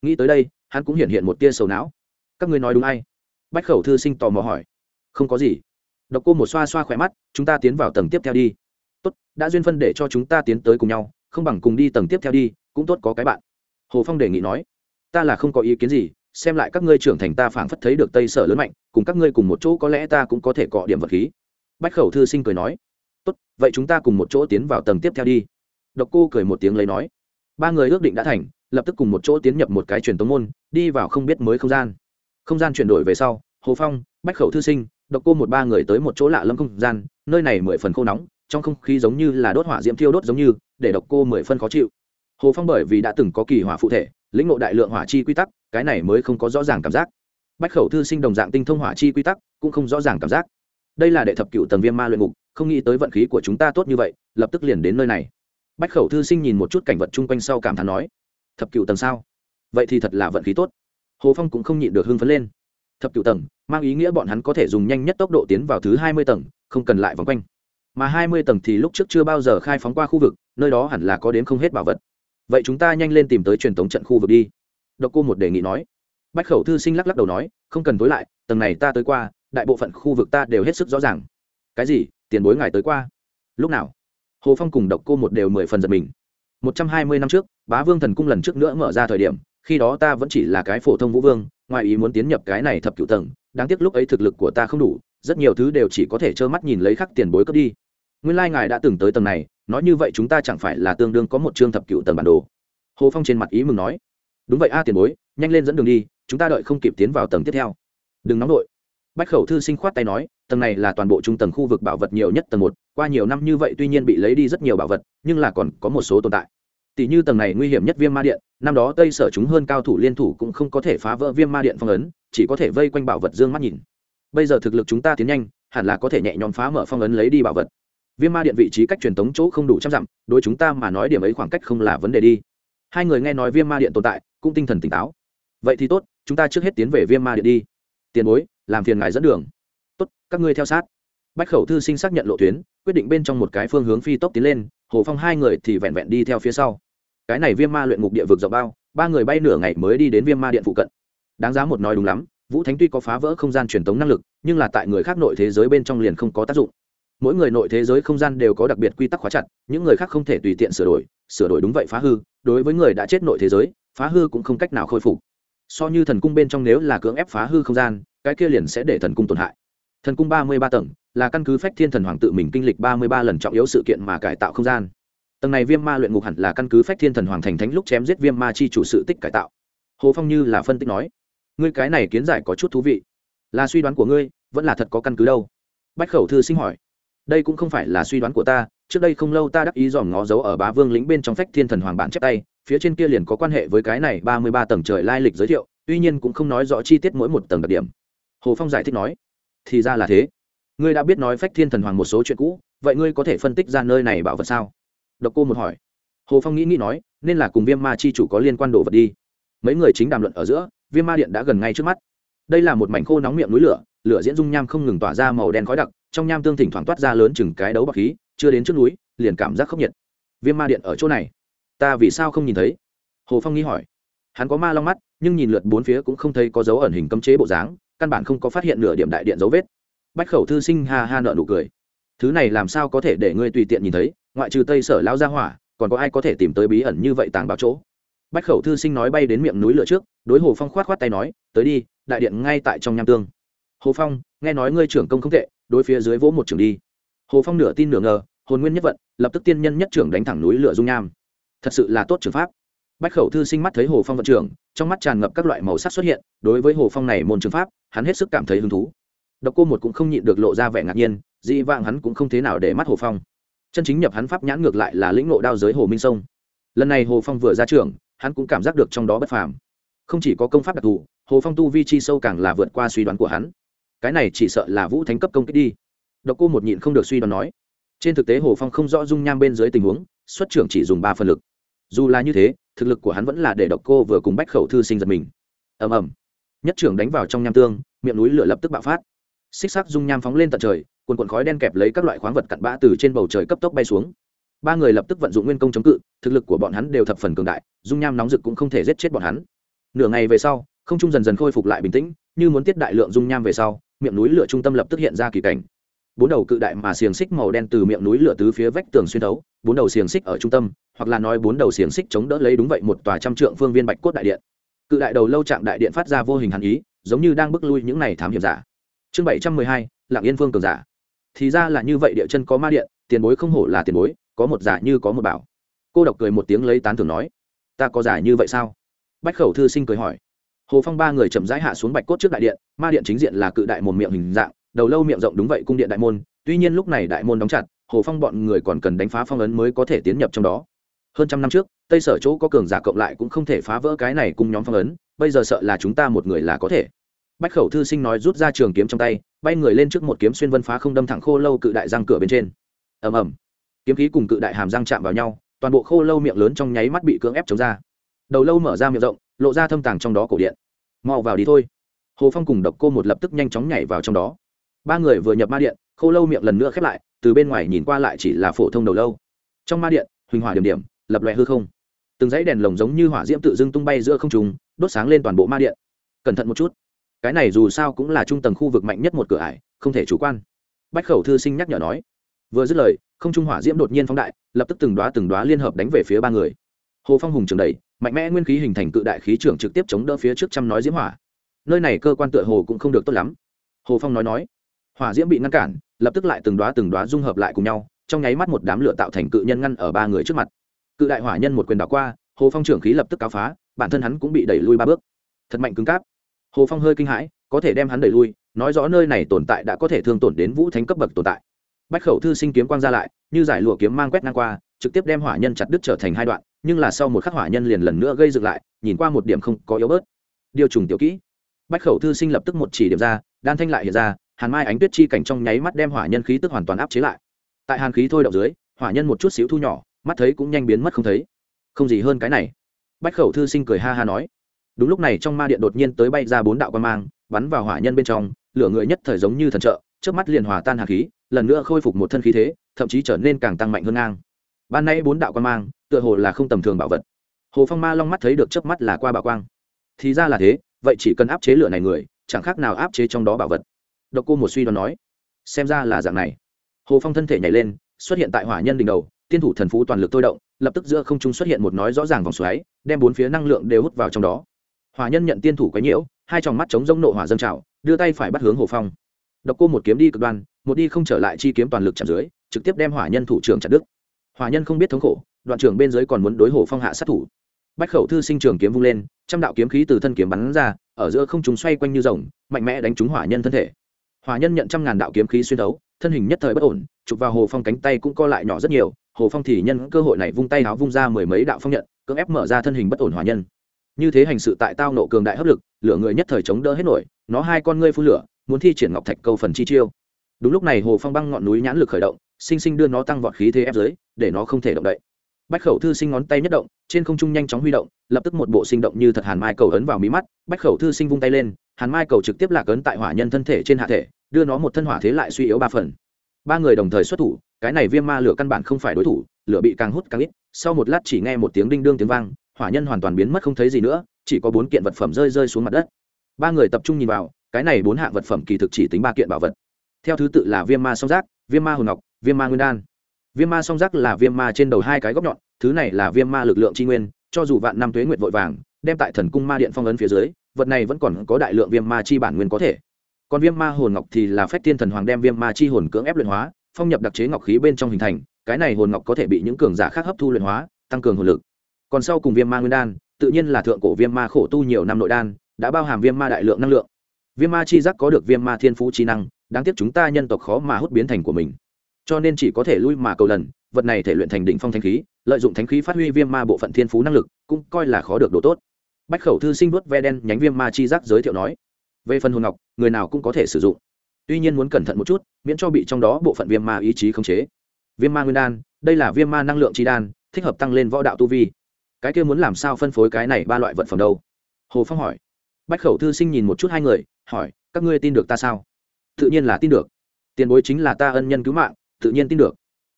Nghĩ tới đây, hắn cũng hiện hiện một tia sầu não. Các ngươi nói đúng ai? Bách khẩu thư sinh tò mò hỏi. Không có gì. Độc cô một xoa xoa khỏe mắt, chúng ta tiến vào tầng tiếp theo đi tốt, đã duyên phân để cho chúng ta tiến tới cùng nhau, không bằng cùng đi tầng tiếp theo đi, cũng tốt có cái bạn. Hồ phong đề nghị nói, ta là không có ý kiến gì, xem lại các ngươi trưởng thành ta phảng phất thấy được tây sở lớn mạnh, cùng các ngươi cùng một chỗ có lẽ ta cũng có thể cọ điểm vật khí. Bách khẩu thư sinh cười nói, tốt, vậy chúng ta cùng một chỗ tiến vào tầng tiếp theo đi. Độc cô cười một tiếng lấy nói, ba người ước định đã thành, lập tức cùng một chỗ tiến nhập một cái truyền tống môn, đi vào không biết mới không gian. Không gian chuyển đổi về sau, hồ phong, bách khẩu thư sinh, độc cô một ba người tới một chỗ lạ lâm không gian, nơi này mười phần khô nóng trong không khí giống như là đốt hỏa diễm thiêu đốt giống như, để độc cô mười phân khó chịu. Hồ phong bởi vì đã từng có kỳ hỏa phụ thể, lĩnh ngộ đại lượng hỏa chi quy tắc, cái này mới không có rõ ràng cảm giác. Bách khẩu thư sinh đồng dạng tinh thông hỏa chi quy tắc, cũng không rõ ràng cảm giác. Đây là đệ thập cựu tầng viêm ma luyện ngục, không nghĩ tới vận khí của chúng ta tốt như vậy, lập tức liền đến nơi này. Bách khẩu thư sinh nhìn một chút cảnh vật chung quanh sau cảm thán nói, thập cựu tầng sao? Vậy thì thật là vận khí tốt. Hồ phong cũng không nhịn được hưng phấn lên. Thập cựu tầng, mang ý nghĩa bọn hắn có thể dùng nhanh nhất tốc độ tiến vào thứ hai mươi tầng, không cần lại vòng quanh mà hai mươi tầng thì lúc trước chưa bao giờ khai phóng qua khu vực, nơi đó hẳn là có đến không hết bảo vật. Vậy chúng ta nhanh lên tìm tới truyền thống trận khu vực đi. Độc cô một đề nghị nói. Bách khẩu thư sinh lắc lắc đầu nói, không cần tối lại, tầng này ta tới qua, đại bộ phận khu vực ta đều hết sức rõ ràng. Cái gì? Tiền bối ngài tới qua? Lúc nào? Hồ phong cùng độc cô một đều mười phần giật mình. Một trăm hai mươi năm trước, bá vương thần cung lần trước nữa mở ra thời điểm, khi đó ta vẫn chỉ là cái phổ thông vũ vương, ngoài ý muốn tiến nhập cái này thập cựu tầng, đáng tiếc lúc ấy thực lực của ta không đủ, rất nhiều thứ đều chỉ có thể trơ mắt nhìn lấy khắc tiền bối cướp đi nguyên lai ngài đã từng tới tầng này, nói như vậy chúng ta chẳng phải là tương đương có một chương thập cựu tầng bản đồ. Hồ phong trên mặt ý mừng nói. Đúng vậy a tiền bối, nhanh lên dẫn đường đi, chúng ta đợi không kịp tiến vào tầng tiếp theo. Đừng nóng đội. Bách khẩu thư sinh khoát tay nói, tầng này là toàn bộ trung tầng khu vực bảo vật nhiều nhất tầng một, qua nhiều năm như vậy tuy nhiên bị lấy đi rất nhiều bảo vật, nhưng là còn có một số tồn tại. Tỷ như tầng này nguy hiểm nhất viêm ma điện, năm đó tây sở chúng hơn cao thủ liên thủ cũng không có thể phá vỡ viêm ma điện phong ấn, chỉ có thể vây quanh bảo vật dương mắt nhìn. Bây giờ thực lực chúng ta tiến nhanh, hẳn là có thể nhẹ nhõm phá mở phong ấn lấy đi bảo vật viêm ma điện vị trí cách truyền tống chỗ không đủ trăm dặm, đối chúng ta mà nói điểm ấy khoảng cách không là vấn đề đi. Hai người nghe nói viêm ma điện tồn tại, cũng tinh thần tỉnh táo. Vậy thì tốt, chúng ta trước hết tiến về viêm ma điện đi. Tiền bối, làm phiền ngài dẫn đường. Tốt, các ngươi theo sát. Bách khẩu thư sinh xác nhận lộ tuyến, quyết định bên trong một cái phương hướng phi tốc tiến lên, hồ phong hai người thì vẹn vẹn đi theo phía sau. Cái này viêm ma luyện ngục địa vực rộng bao, ba người bay nửa ngày mới đi đến viêm ma điện phụ cận. Đáng giá một nói đúng lắm, vũ thánh tuy có phá vỡ không gian truyền tống năng lực, nhưng là tại người khác nội thế giới bên trong liền không có tác dụng mỗi người nội thế giới không gian đều có đặc biệt quy tắc khóa chặt, những người khác không thể tùy tiện sửa đổi sửa đổi đúng vậy phá hư, đối với người đã chết nội thế giới, phá hư cũng không cách nào khôi phục. So như thần cung bên trong nếu là cưỡng ép phá hư không gian, cái kia liền sẽ để thần cung tổn hại. Thần cung ba mươi ba tầng, là căn cứ phách thiên thần hoàng tự mình kinh lịch ba mươi ba lần trọng yếu sự kiện mà cải tạo không gian. Tầng này viêm ma luyện ngục hẳn là căn cứ phách thiên thần hoàng thành thánh lúc chém giết viêm ma chi chủ sự tích cải tạo. Hồ phong như là phân tích nói, ngươi cái này kiến giải có chút thú vị. Là suy đoán của ngươi, vẫn là thật có căn cứ đâu? Bách khẩu thư sinh hỏi đây cũng không phải là suy đoán của ta, trước đây không lâu ta đắc ý dòm ngó dấu ở bá vương lĩnh bên trong phách thiên thần hoàng bản chép tay, phía trên kia liền có quan hệ với cái này ba mươi ba tầng trời lai lịch giới thiệu, tuy nhiên cũng không nói rõ chi tiết mỗi một tầng đặc điểm. Hồ phong giải thích nói, thì ra là thế. Ngươi đã biết nói phách thiên thần hoàng một số chuyện cũ, vậy ngươi có thể phân tích ra nơi này bảo vật sao? Độc cô một hỏi. Hồ phong nghĩ nghĩ nói, nên là cùng viêm ma chi chủ có liên quan đồ vật đi. Mấy người chính đàm luận ở giữa, viêm ma điện đã gần ngay trước mắt. Đây là một mảnh khô nóng miệng núi lửa lửa diễn dung nham không ngừng tỏa ra màu đen khói đặc trong nham tương thỉnh thoảng toát ra lớn chừng cái đấu bọc khí, chưa đến trước núi, liền cảm giác khốc nhiệt. Viêm ma điện ở chỗ này. Ta vì sao không nhìn thấy? Hồ phong nghĩ hỏi. Hắn có ma long mắt, nhưng nhìn lượt bốn phía cũng không thấy có dấu ẩn hình cấm chế bộ dáng, căn bản không có phát hiện nửa điểm đại điện dấu vết. Bách khẩu thư sinh ha ha nợ nụ cười. Thứ này làm sao có thể để ngươi tùy tiện nhìn thấy, ngoại trừ tây sở lao ra hỏa, còn có ai có thể tìm tới bí ẩn như vậy tàng bảo chỗ? Bách khẩu thư sinh nói bay đến miệng núi lửa trước, đối hồ phong khoát khoát tay nói, tới đi, đại điện ngay tại trong nham tương. Hồ phong, nghe nói ngươi trưởng công không tệ đối phía dưới vỗ một trường đi. Hồ phong nửa tin nửa ngờ, hồn nguyên nhất vận, lập tức tiên nhân nhất trưởng đánh thẳng núi lửa dung nham. Thật sự là tốt trường pháp. Bách khẩu thư sinh mắt thấy hồ phong vận trưởng, trong mắt tràn ngập các loại màu sắc xuất hiện, đối với hồ phong này môn trường pháp, hắn hết sức cảm thấy hứng thú. Độc cô một cũng không nhịn được lộ ra vẻ ngạc nhiên, dị vạng hắn cũng không thế nào để mắt hồ phong. Chân chính nhập hắn pháp nhãn ngược lại là lĩnh ngộ đao giới hồ minh sông. Lần này hồ phong vừa ra trường, hắn cũng cảm giác được trong đó bất phàm. Không chỉ có công pháp đặc thù, hồ phong tu vi chi sâu càng là vượt qua suy đoán của hắn cái này chỉ sợ là vũ thánh cấp công kích đi độc cô một nhịn không được suy đoán nói trên thực tế hồ phong không rõ dung nham bên dưới tình huống xuất trưởng chỉ dùng ba phần lực dù là như thế thực lực của hắn vẫn là để độc cô vừa cùng bách khẩu thư sinh giật mình ầm ầm nhất trưởng đánh vào trong nham tương miệng núi lửa lập tức bạo phát xích sắc dung nham phóng lên tận trời cuồn cuộn khói đen kẹp lấy các loại khoáng vật cặn bã từ trên bầu trời cấp tốc bay xuống ba người lập tức vận dụng nguyên công chống cự thực lực của bọn hắn đều thập phần cường đại dung nham nóng rực cũng không thể giết chết bọn hắn nửa ngày về sau không trung dần dần khôi phục lại bình tĩnh như muốn tiết đại lượng dung nham về sau miệng núi lửa trung tâm lập tức hiện ra kỳ cảnh. Bốn đầu cự đại mà xiềng xích màu đen từ miệng núi lửa tứ phía vách tường xuyên thấu, bốn đầu xiềng xích ở trung tâm, hoặc là nói bốn đầu xiềng xích chống đỡ lấy đúng vậy một tòa trăm trượng phương viên bạch cốt đại điện. Cự đại đầu lâu trạng đại điện phát ra vô hình hàn ý, giống như đang bước lui những này thám hiểm giả. Chương bảy trăm mười hai lạng yên phương cường giả. Thì ra là như vậy địa chân có ma điện, tiền bối không hổ là tiền bối, có một giả như có một bảo. Cô độc cười một tiếng lấy tán thường nói, ta có giả như vậy sao? Bách khẩu thư sinh cười hỏi hồ phong ba người chậm rãi hạ xuống bạch cốt trước đại điện, ma điện chính diện là cự đại một miệng hình dạng, đầu lâu miệng rộng đúng vậy cung điện đại môn, tuy nhiên lúc này đại môn đóng chặt, hồ phong bọn người còn cần đánh phá phong ấn mới có thể tiến nhập trong đó. Hơn trăm năm trước, tây sở chỗ có cường giả cộng lại cũng không thể phá vỡ cái này cùng nhóm phong ấn, bây giờ sợ là chúng ta một người là có thể. Bách khẩu thư sinh nói rút ra trường kiếm trong tay, bay người lên trước một kiếm xuyên vân phá không đâm thẳng khô lâu cự đại răng cửa bên trên. Ầm ầm. Kiếm khí cùng cự đại hàm răng chạm vào nhau, toàn bộ khô lâu miệng lớn trong nháy mắt bị cưỡng ép chống ra. Đầu lâu mở ra miệng rộng lộ ra thâm tàng trong đó cổ điện. Mau vào đi thôi. Hồ phong cùng độc cô một lập tức nhanh chóng nhảy vào trong đó. Ba người vừa nhập ma điện khô lâu miệng lần nữa khép lại, từ bên ngoài nhìn qua lại chỉ là phổ thông đầu lâu. Trong ma điện, huỳnh hỏa điểm điểm, lập loại hư không. Từng dãy đèn lồng giống như hỏa diễm tự dưng tung bay giữa không trùng đốt sáng lên toàn bộ ma điện. Cẩn thận một chút. Cái này dù sao cũng là trung tầng khu vực mạnh nhất một cửa ải, không thể chủ quan. Bách khẩu thư sinh nhắc nhở nói. Vừa dứt lời, không trung hỏa diễm đột nhiên phóng đại, lập tức từng đoá từng đoá liên hợp đánh về phía ba người hồ phong hùng trường đầy mạnh mẽ nguyên khí hình thành cự đại khí trưởng trực tiếp chống đỡ phía trước trăm nói diễm hỏa. Nơi này cơ quan tựa hồ cũng không được tốt lắm. Hồ phong nói nói, hỏa diễm bị ngăn cản, lập tức lại từng đoá từng đoá dung hợp lại cùng nhau, trong nháy mắt một đám lửa tạo thành cự nhân ngăn ở ba người trước mặt. Cự đại hỏa nhân một quyền đảo qua, hồ phong trưởng khí lập tức cáo phá, bản thân hắn cũng bị đẩy lui ba bước. Thật mạnh cứng cáp. Hồ phong hơi kinh hãi, có thể đem hắn đẩy lui, nói rõ nơi này tồn tại đã có thể thương tổn đến vũ thánh cấp bậc tồn tại. Bách khẩu thư sinh kiếm quang ra lại, như giải lụa kiếm mang quét ngang qua, trực tiếp đem hỏa nhân chặt đứt trở thành hai đoạn nhưng là sau một khắc hỏa nhân liền lần nữa gây dựng lại, nhìn qua một điểm không có yếu bớt. Điều trùng tiểu kỹ. Bách khẩu thư sinh lập tức một chỉ điểm ra, đan thanh lại hiện ra, hàn mai ánh tuyết chi cảnh trong nháy mắt đem hỏa nhân khí tức hoàn toàn áp chế lại. Tại hàn khí thôi động dưới, hỏa nhân một chút xíu thu nhỏ, mắt thấy cũng nhanh biến mất không thấy. Không gì hơn cái này. Bách khẩu thư sinh cười ha ha nói. Đúng lúc này trong ma điện đột nhiên tới bay ra bốn đạo quan mang, bắn vào hỏa nhân bên trong, lửa người nhất thời giống như thần trợ trước mắt liền hòa tan hàn khí, lần nữa khôi phục một thân khí thế, thậm chí trở nên càng tăng mạnh hơn ngang. Ban nay bốn đạo quan mang tựa hồ là không tầm thường bảo vật. Hồ phong ma long mắt thấy được chớp mắt là qua bảo quang. Thì ra là thế, vậy chỉ cần áp chế lửa này người, chẳng khác nào áp chế trong đó bảo vật. Độc cô một suy đoán nói, xem ra là dạng này. Hồ phong thân thể nhảy lên, xuất hiện tại hỏa nhân đỉnh đầu, tiên thủ thần phú toàn lực thôi động, lập tức giữa không trung xuất hiện một nói rõ ràng vòng xoáy, đem bốn phía năng lượng đều hút vào trong đó. Hỏa nhân nhận tiên thủ quấy nhiễu, hai tròng mắt chống rông nộ hỏa dâng trào, đưa tay phải bắt hướng hồ phong. Độc cô một kiếm đi cực đoan, một đi không trở lại chi kiếm toàn lực chạm dưới, trực tiếp đem hỏa nhân thủ trưởng chặt đứt. Hỏa nhân không biết thống khổ đoạn trưởng bên dưới còn muốn đối hồ phong hạ sát thủ. Bách khẩu thư sinh trường kiếm vung lên, trăm đạo kiếm khí từ thân kiếm bắn ra, ở giữa không chúng xoay quanh như rồng, mạnh mẽ đánh trúng hỏa nhân thân thể. Hỏa nhân nhận trăm ngàn đạo kiếm khí xuyên thấu, thân hình nhất thời bất ổn, chụp vào hồ phong cánh tay cũng co lại nhỏ rất nhiều, hồ phong thì nhân cơ hội này vung tay áo vung ra mười mấy đạo phong nhận, cưỡng ép mở ra thân hình bất ổn hỏa nhân. Như thế hành sự tại tao nộ cường đại hấp lực, lửa người nhất thời chống đỡ hết nổi, nó hai con ngươi phun lửa, muốn thi triển ngọc thạch câu phần chi chiêu. Đúng lúc này hồ phong băng ngọn núi nhãn lực khởi động, sinh sinh đưa nó tăng vọt khí thế ép dưới, để nó không thể động đậy bách khẩu thư sinh ngón tay nhất động, trên không trung nhanh chóng huy động, lập tức một bộ sinh động như thật hàn mai cầu ấn vào mí mắt. Bách khẩu thư sinh vung tay lên, hàn mai cầu trực tiếp lạc ấn tại hỏa nhân thân thể trên hạ thể, đưa nó một thân hỏa thế lại suy yếu ba phần. Ba người đồng thời xuất thủ, cái này viêm ma lửa căn bản không phải đối thủ, lửa bị càng hút càng ít, sau một lát chỉ nghe một tiếng đinh đương tiếng vang, hỏa nhân hoàn toàn biến mất không thấy gì nữa, chỉ có bốn kiện vật phẩm rơi rơi xuống mặt đất. Ba người tập trung nhìn vào, cái này bốn hạng vật phẩm kỳ thực chỉ tính ba kiện bảo vật. Theo thứ tự là viêm ma song giác, viêm ma hồn ngọc, viêm ma nguyên đan viêm ma song giác là viêm ma trên đầu hai cái góc nhọn, thứ này là viêm ma lực lượng tri nguyên, cho dù vạn năm tuế nguyệt vội vàng, đem tại thần cung ma điện phong ấn phía dưới, vật này vẫn còn có đại lượng viêm ma chi bản nguyên có thể. Còn viêm ma hồn ngọc thì là phách tiên thần hoàng đem viêm ma chi hồn cưỡng ép luyện hóa, phong nhập đặc chế ngọc khí bên trong hình thành, cái này hồn ngọc có thể bị những cường giả khác hấp thu luyện hóa, tăng cường hồn lực. Còn sau cùng viêm ma nguyên đan, tự nhiên là thượng cổ viêm ma khổ tu nhiều năm nội đan, đã bao hàm viêm ma đại lượng năng lượng. Viêm ma chi giác có được viêm ma thiên phú chi năng, đáng tiếc chúng ta nhân tộc khó mà hút biến thành của mình cho nên chỉ có thể lui mà cầu lần, vật này thể luyện thành đỉnh phong thanh khí, lợi dụng thánh khí phát huy viêm ma bộ phận thiên phú năng lực, cũng coi là khó được đồ tốt. Bách khẩu thư sinh vớt ve đen nhánh viêm ma chi giác giới thiệu nói, về phần hồn ngọc, người nào cũng có thể sử dụng. Tuy nhiên muốn cẩn thận một chút, miễn cho bị trong đó bộ phận viêm ma ý chí khống chế. Viêm ma nguyên đan, đây là viêm ma năng lượng chi đan, thích hợp tăng lên võ đạo tu vi. Cái kia muốn làm sao phân phối cái này ba loại vật phẩm đâu? Hồ phong hỏi. Bách khẩu thư sinh nhìn một chút hai người, hỏi, các ngươi tin được ta sao? Tự nhiên là tin được. Tiền bối chính là ta ân nhân cứu mạng tự nhiên tin được.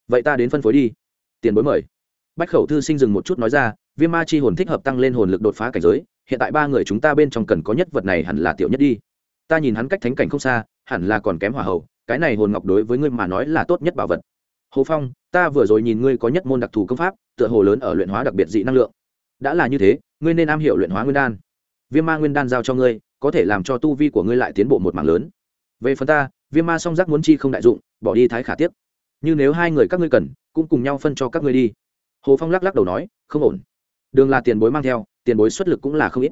Vậy ta đến phân phối đi. Tiền bối mời. Bách khẩu thư sinh dừng một chút nói ra, viêm ma chi hồn thích hợp tăng lên hồn lực đột phá cảnh giới, hiện tại ba người chúng ta bên trong cần có nhất vật này hẳn là tiểu nhất đi. Ta nhìn hắn cách thánh cảnh không xa, hẳn là còn kém hỏa hậu cái này hồn ngọc đối với ngươi mà nói là tốt nhất bảo vật. Hồ phong, ta vừa rồi nhìn ngươi có nhất môn đặc thù công pháp, tựa hồ lớn ở luyện hóa đặc biệt dị năng lượng. Đã là như thế, ngươi nên am hiểu luyện hóa nguyên đan. Viêm ma nguyên đan giao cho ngươi, có thể làm cho tu vi của ngươi lại tiến bộ một mảng lớn. Về phần ta, viêm ma song giác muốn chi không đại dụng, bỏ đi thái khả tiếp. Như nếu hai người các ngươi cần, cũng cùng nhau phân cho các ngươi đi. Hồ phong lắc lắc đầu nói, không ổn. Đường là tiền bối mang theo, tiền bối xuất lực cũng là không ít.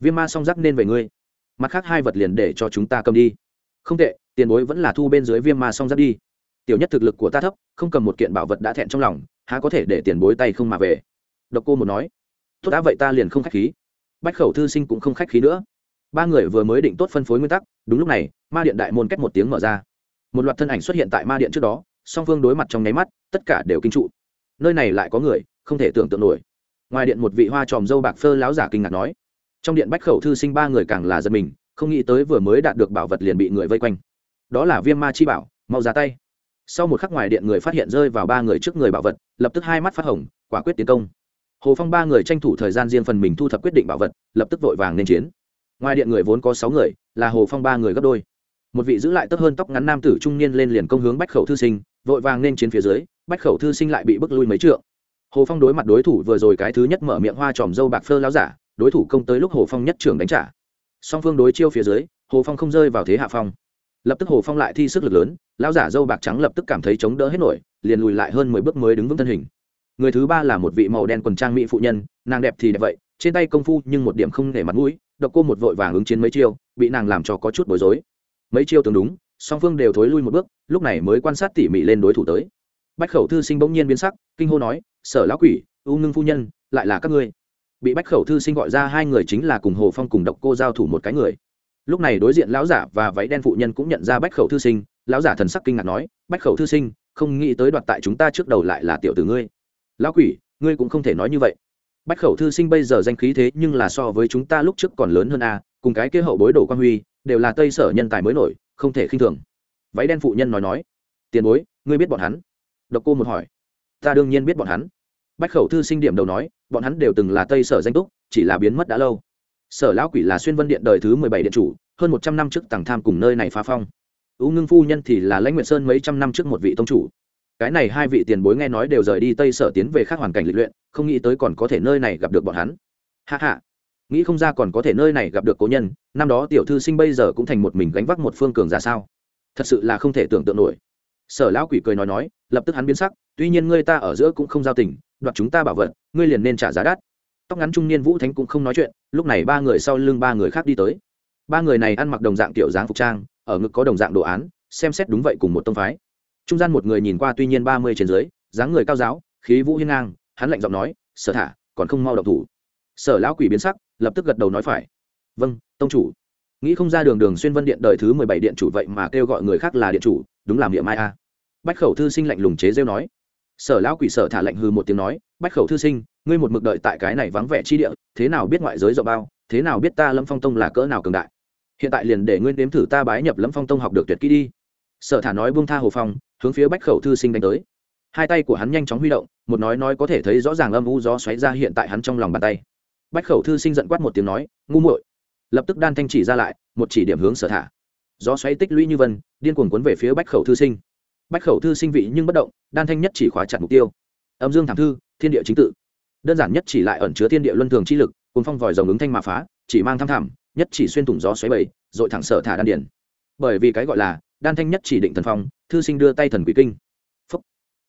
Viêm ma song giác nên về ngươi. Mặt khác hai vật liền để cho chúng ta cầm đi. Không tệ, tiền bối vẫn là thu bên dưới viêm ma song giác đi. Tiểu nhất thực lực của ta thấp, không cầm một kiện bảo vật đã thẹn trong lòng, há có thể để tiền bối tay không mà về? Độc cô một nói. Tốt đã vậy ta liền không khách khí. Bách khẩu thư sinh cũng không khách khí nữa. Ba người vừa mới định tốt phân phối nguyên tắc, đúng lúc này, ma điện đại môn cách một tiếng mở ra. Một loạt thân ảnh xuất hiện tại ma điện trước đó song phương đối mặt trong nháy mắt, tất cả đều kinh trụ. Nơi này lại có người, không thể tưởng tượng nổi. Ngoài điện một vị hoa tròm dâu bạc phơ láo giả kinh ngạc nói. Trong điện bách khẩu thư sinh ba người càng là giật mình, không nghĩ tới vừa mới đạt được bảo vật liền bị người vây quanh. Đó là viêm ma chi bảo, mau ra tay. Sau một khắc ngoài điện người phát hiện rơi vào ba người trước người bảo vật, lập tức hai mắt phát hồng, quả quyết tiến công. Hồ phong ba người tranh thủ thời gian riêng phần mình thu thập quyết định bảo vật, lập tức vội vàng nên chiến. Ngoài điện người vốn có sáu người, là hồ phong ba người gấp đôi. Một vị giữ lại tấp hơn tóc ngắn nam tử trung niên lên liền công hướng bách khẩu thư sinh vội vàng nên chiến phía dưới, bách khẩu thư sinh lại bị bức lui mấy trượng. Hồ phong đối mặt đối thủ vừa rồi cái thứ nhất mở miệng hoa tròm dâu bạc phơ láo giả, đối thủ công tới lúc hồ phong nhất trưởng đánh trả. Song phương đối chiêu phía dưới, hồ phong không rơi vào thế hạ phong. Lập tức hồ phong lại thi sức lực lớn, lão giả dâu bạc trắng lập tức cảm thấy chống đỡ hết nổi, liền lùi lại hơn mười bước mới đứng vững thân hình. Người thứ ba là một vị màu đen quần trang mỹ phụ nhân, nàng đẹp thì đẹp vậy, trên tay công phu nhưng một điểm không để mặt mũi, độc cô một vội vàng ứng chiến mấy chiêu, bị nàng làm cho có chút bối rối. Mấy chiêu tương đúng, song phương đều thối lui một bước lúc này mới quan sát tỉ mỉ lên đối thủ tới. Bách khẩu thư sinh bỗng nhiên biến sắc, kinh hô nói, sở lão quỷ, u ngưng phu nhân, lại là các ngươi. Bị bách khẩu thư sinh gọi ra hai người chính là cùng hồ phong cùng độc cô giao thủ một cái người. Lúc này đối diện lão giả và váy đen phụ nhân cũng nhận ra bách khẩu thư sinh, lão giả thần sắc kinh ngạc nói, bách khẩu thư sinh, không nghĩ tới đoạt tại chúng ta trước đầu lại là tiểu tử ngươi. Lão quỷ, ngươi cũng không thể nói như vậy. Bách khẩu thư sinh bây giờ danh khí thế nhưng là so với chúng ta lúc trước còn lớn hơn a, cùng cái kế hậu bối đồ quan huy, đều là tây sở nhân tài mới nổi, không thể khinh thường váy đen phụ nhân nói nói, tiền bối, ngươi biết bọn hắn? Độc cô một hỏi, ta đương nhiên biết bọn hắn. Bách khẩu thư sinh điểm đầu nói, bọn hắn đều từng là tây sở danh túc, chỉ là biến mất đã lâu. Sở lão quỷ là xuyên vân điện đời thứ mười bảy điện chủ, hơn một trăm năm trước tàng tham cùng nơi này phá phong. U ngưng phu nhân thì là lãnh nguyện sơn mấy trăm năm trước một vị tông chủ. Cái này hai vị tiền bối nghe nói đều rời đi tây sở tiến về khác hoàn cảnh lịch luyện, không nghĩ tới còn có thể nơi này gặp được bọn hắn. Hạ hạ nghĩ không ra còn có thể nơi này gặp được cố nhân, năm đó tiểu thư sinh bây giờ cũng thành một mình gánh vác một phương cường ra sao? Thật sự là không thể tưởng tượng nổi. Sở lão quỷ cười nói nói, lập tức hắn biến sắc, tuy nhiên ngươi ta ở giữa cũng không giao tình, đoạt chúng ta bảo vật, ngươi liền nên trả giá đắt. Tóc ngắn trung niên vũ thánh cũng không nói chuyện, lúc này ba người sau lưng ba người khác đi tới. Ba người này ăn mặc đồng dạng tiểu dáng phục trang, ở ngực có đồng dạng đồ án, xem xét đúng vậy cùng một tông phái. Trung gian một người nhìn qua tuy nhiên ba mươi trên dưới, dáng người cao giáo, khí vũ hiên ngang, hắn lạnh giọng nói, sở thả, còn không mau độc thủ. Sở lão quỷ biến sắc, lập tức gật đầu nói phải. Vâng tông chủ nghĩ không ra đường đường xuyên vân điện đời thứ mười bảy điện chủ vậy mà kêu gọi người khác là điện chủ, đúng làm địa mai a. Bách khẩu thư sinh lạnh lùng chế rêu nói. Sở lão quỷ sở thả lạnh hư một tiếng nói, bách khẩu thư sinh, ngươi một mực đợi tại cái này vắng vẻ chi địa, thế nào biết ngoại giới rộng bao, thế nào biết ta lâm phong tông là cỡ nào cường đại? Hiện tại liền để ngươi nếm thử ta bái nhập lâm phong tông học được tuyệt kỹ đi. Sở thả nói buông tha hồ phong, hướng phía bách khẩu thư sinh đánh tới. Hai tay của hắn nhanh chóng huy động, một nói nói có thể thấy rõ ràng âm u gió xoáy ra hiện tại hắn trong lòng bàn tay. Bách khẩu thư sinh giận quát một tiếng nói, ngu muội lập tức đan thanh chỉ ra lại, một chỉ điểm hướng sở thả. Gió xoáy tích lũy như vân, điên cuồng cuốn về phía bách khẩu thư sinh. Bách khẩu thư sinh vị nhưng bất động, đan thanh nhất chỉ khóa chặt mục tiêu. Âm dương thảm thư, thiên địa chính tự. Đơn giản nhất chỉ lại ẩn chứa thiên địa luân thường chi lực cùng phong vòi dòng ứng thanh mà phá, chỉ mang tham thảm, nhất chỉ xuyên thủng gió xoáy bầy dội thẳng sở thả đan điển bởi vì cái gọi là, đan thanh nhất chỉ định thần phong, thư sinh đưa tay thần quỷ kinh. Phúc.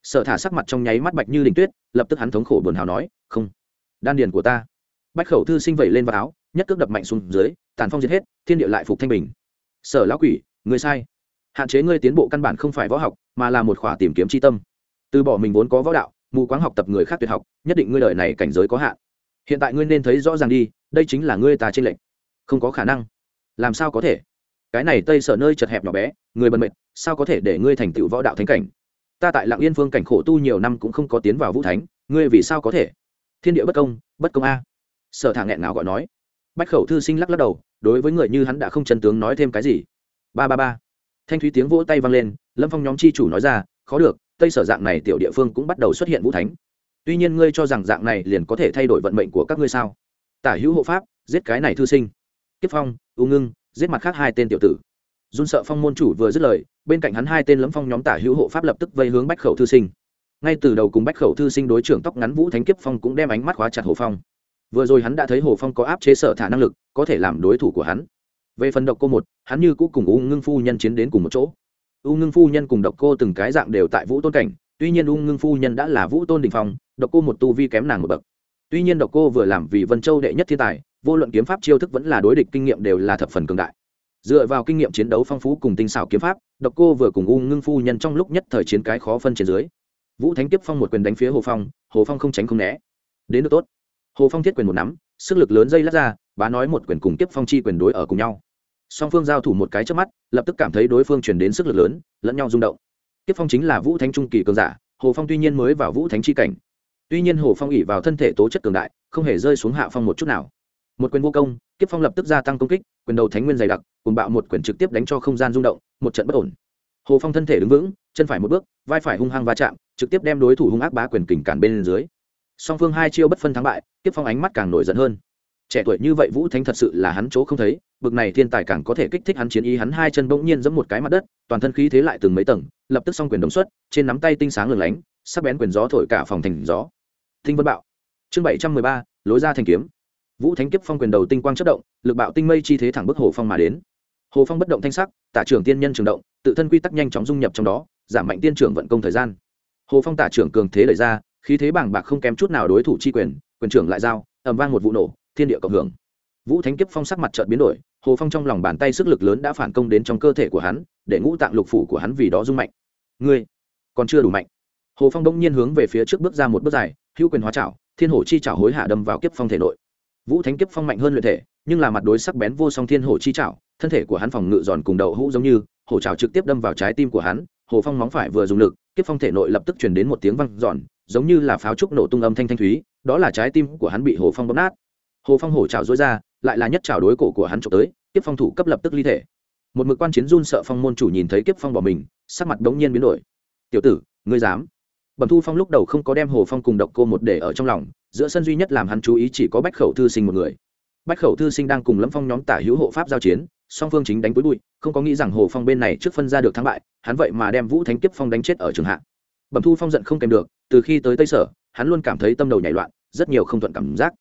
sở thả sắc mặt trong nháy mắt bạch như đình tuyết, lập tức hắn thống khổ buồn hào nói, không, đan điền của ta. Bách khẩu thư sinh vẩy lên vào áo nhất cước đập mạnh xuống dưới, tàn phong diệt hết, thiên địa lại phục thanh bình. Sở lão quỷ, người sai. Hạn chế ngươi tiến bộ căn bản không phải võ học, mà là một khỏa tìm kiếm tri tâm. Từ bỏ mình vốn có võ đạo, mù quáng học tập người khác tuyệt học, nhất định ngươi đời này cảnh giới có hạn. Hiện tại ngươi nên thấy rõ ràng đi, đây chính là ngươi ta trên lệnh không có khả năng. Làm sao có thể? Cái này tây sở nơi chật hẹp nhỏ bé, người bần mệt sao có thể để ngươi thành tựu võ đạo thánh cảnh? Ta tại lạng yên phương cảnh khổ tu nhiều năm cũng không có tiến vào vũ thánh, ngươi vì sao có thể? Thiên địa bất công bất công a. Sở thả nghẹn nào gọi nói bách khẩu thư sinh lắc lắc đầu, đối với người như hắn đã không chân tướng nói thêm cái gì. Ba ba ba. Thanh thúy tiếng vỗ tay vang lên, lâm phong nhóm chi chủ nói ra, khó được, tây sở dạng này tiểu địa phương cũng bắt đầu xuất hiện vũ thánh. Tuy nhiên ngươi cho rằng dạng này liền có thể thay đổi vận mệnh của các ngươi sao? Tả hữu hộ pháp, giết cái này thư sinh. Kiếp phong, u ngưng, giết mặt khác hai tên tiểu tử. Run sợ phong môn chủ vừa dứt lời, bên cạnh hắn hai tên lấm phong nhóm tả hữu hộ pháp lập tức vây hướng bách khẩu thư sinh. Ngay từ đầu cùng bách khẩu thư sinh đối trưởng tóc ngắn vũ thánh kiếp phong cũng đem ánh mắt khóa chặt hồ phong vừa rồi hắn đã thấy hồ phong có áp chế sở thả năng lực, có thể làm đối thủ của hắn. Về phần độc cô một, hắn như cũ cùng u ngưng phu nhân chiến đến cùng một chỗ. U ngưng phu nhân cùng độc cô từng cái dạng đều tại vũ tôn cảnh, tuy nhiên u ngưng phu nhân đã là vũ tôn đình phong, độc cô một tu vi kém nàng một bậc. Tuy nhiên độc cô vừa làm vì vân châu đệ nhất thiên tài, vô luận kiếm pháp chiêu thức vẫn là đối địch kinh nghiệm đều là thập phần cường đại. Dựa vào kinh nghiệm chiến đấu phong phú cùng tinh xảo kiếm pháp, độc cô vừa cùng u ngưng phu nhân trong lúc nhất thời chiến cái khó phân trên dưới. Vũ thánh tiếp phong một quyền đánh phía hồ phong hồ phong không tránh không né. Đến được tốt hồ phong thiết quyền một nắm, sức lực lớn dây lát ra, bá nói một quyền cùng tiếp phong chi quyền đối ở cùng nhau. Song phương giao thủ một cái trước mắt, lập tức cảm thấy đối phương chuyển đến sức lực lớn, lẫn nhau rung động. Tiếp phong chính là vũ thánh trung kỳ cường giả, hồ phong tuy nhiên mới vào vũ thánh chi cảnh. Tuy nhiên hồ phong ỉ vào thân thể tố chất cường đại, không hề rơi xuống hạ phong một chút nào. Một quyền vô công, kiếp phong lập tức gia tăng công kích, quyền đầu thánh nguyên dày đặc cùng bạo một quyền trực tiếp đánh cho không gian rung động, một trận bất ổn. Hồ phong thân thể đứng vững, chân phải một bước, vai phải hung hăng va chạm, trực tiếp đem đối thủ hung ác bá quyền kình cản bên dưới. Song phương hai chiêu bất phân thắng bại Tiếp phong ánh mắt càng nổi giận hơn. Trẻ tuổi như vậy vũ thánh thật sự là hắn chỗ không thấy, bực này thiên tài càng có thể kích thích hắn chiến ý, hắn hai chân bỗng nhiên giẫm một cái mặt đất, toàn thân khí thế lại từng mấy tầng, lập tức xong quyền đồng xuất, trên nắm tay tinh sáng lừng lánh, sắc bén quyền gió thổi cả phòng thành gió. Thinh vân bạo. Chương bảy trăm mười ba, lối ra thành kiếm. Vũ thánh kiếp phong quyền đầu tinh quang chất động, lực bạo tinh mây chi thế thẳng bức hồ phong mà đến. Hồ phong bất động thanh sắc, tả trưởng tiên nhân trường động, tự thân quy tắc nhanh chóng dung nhập trong đó, giảm mạnh tiên trưởng vận công thời gian. Hồ phong tả trưởng cường thế đẩy ra, khí thế bảng bạc không kém chút nào đối thủ chi quyền quyền trưởng lại giao ẩm vang một vụ nổ, thiên địa cộng hưởng. Vũ thánh kiếp phong sắc mặt trợt biến đổi, hồ phong trong lòng bàn tay sức lực lớn đã phản công đến trong cơ thể của hắn, để ngũ tạng lục phủ của hắn vì đó rung mạnh. Ngươi, còn chưa đủ mạnh. Hồ phong đông nhiên hướng về phía trước bước ra một bước dài, hữu quyền hóa trảo, thiên hổ chi trảo hối hạ đâm vào kiếp phong thể nội. Vũ thánh kiếp phong mạnh hơn luyện thể, nhưng là mặt đối sắc bén vô song thiên hổ chi trảo, thân thể của hắn phòng ngự giòn cùng đậu hũ giống như, hổ trảo trực tiếp đâm vào trái tim của hắn, hồ phong móng phải vừa dùng lực, kiếp phong thể nội lập tức chuyển đến một tiếng văng giòn giống như là pháo trúc nổ tung âm thanh thanh thúy đó là trái tim của hắn bị hồ phong bóp nát. Hồ phong hổ trào dối ra, lại là nhất trào đối cổ của hắn trộm tới, kiếp phong thủ cấp lập tức ly thể. Một mực quan chiến run sợ phong môn chủ nhìn thấy kiếp phong bỏ mình, sắc mặt đống nhiên biến đổi. Tiểu tử, ngươi dám? Bẩm thu phong lúc đầu không có đem hồ phong cùng độc cô một để ở trong lòng, giữa sân duy nhất làm hắn chú ý chỉ có bách khẩu thư sinh một người. Bách khẩu thư sinh đang cùng lâm phong nhóm tả hữu hộ pháp giao chiến, song phương chính đánh với bụi, không có nghĩ rằng hồ phong bên này trước phân ra được thắng bại, hắn vậy mà đem vũ thánh kiếp phong đánh chết ở trường hạ. Bẩm thu phong giận không kèm được, từ khi tới tây sở hắn luôn cảm thấy tâm đầu nhảy loạn, rất nhiều không thuận cảm giác.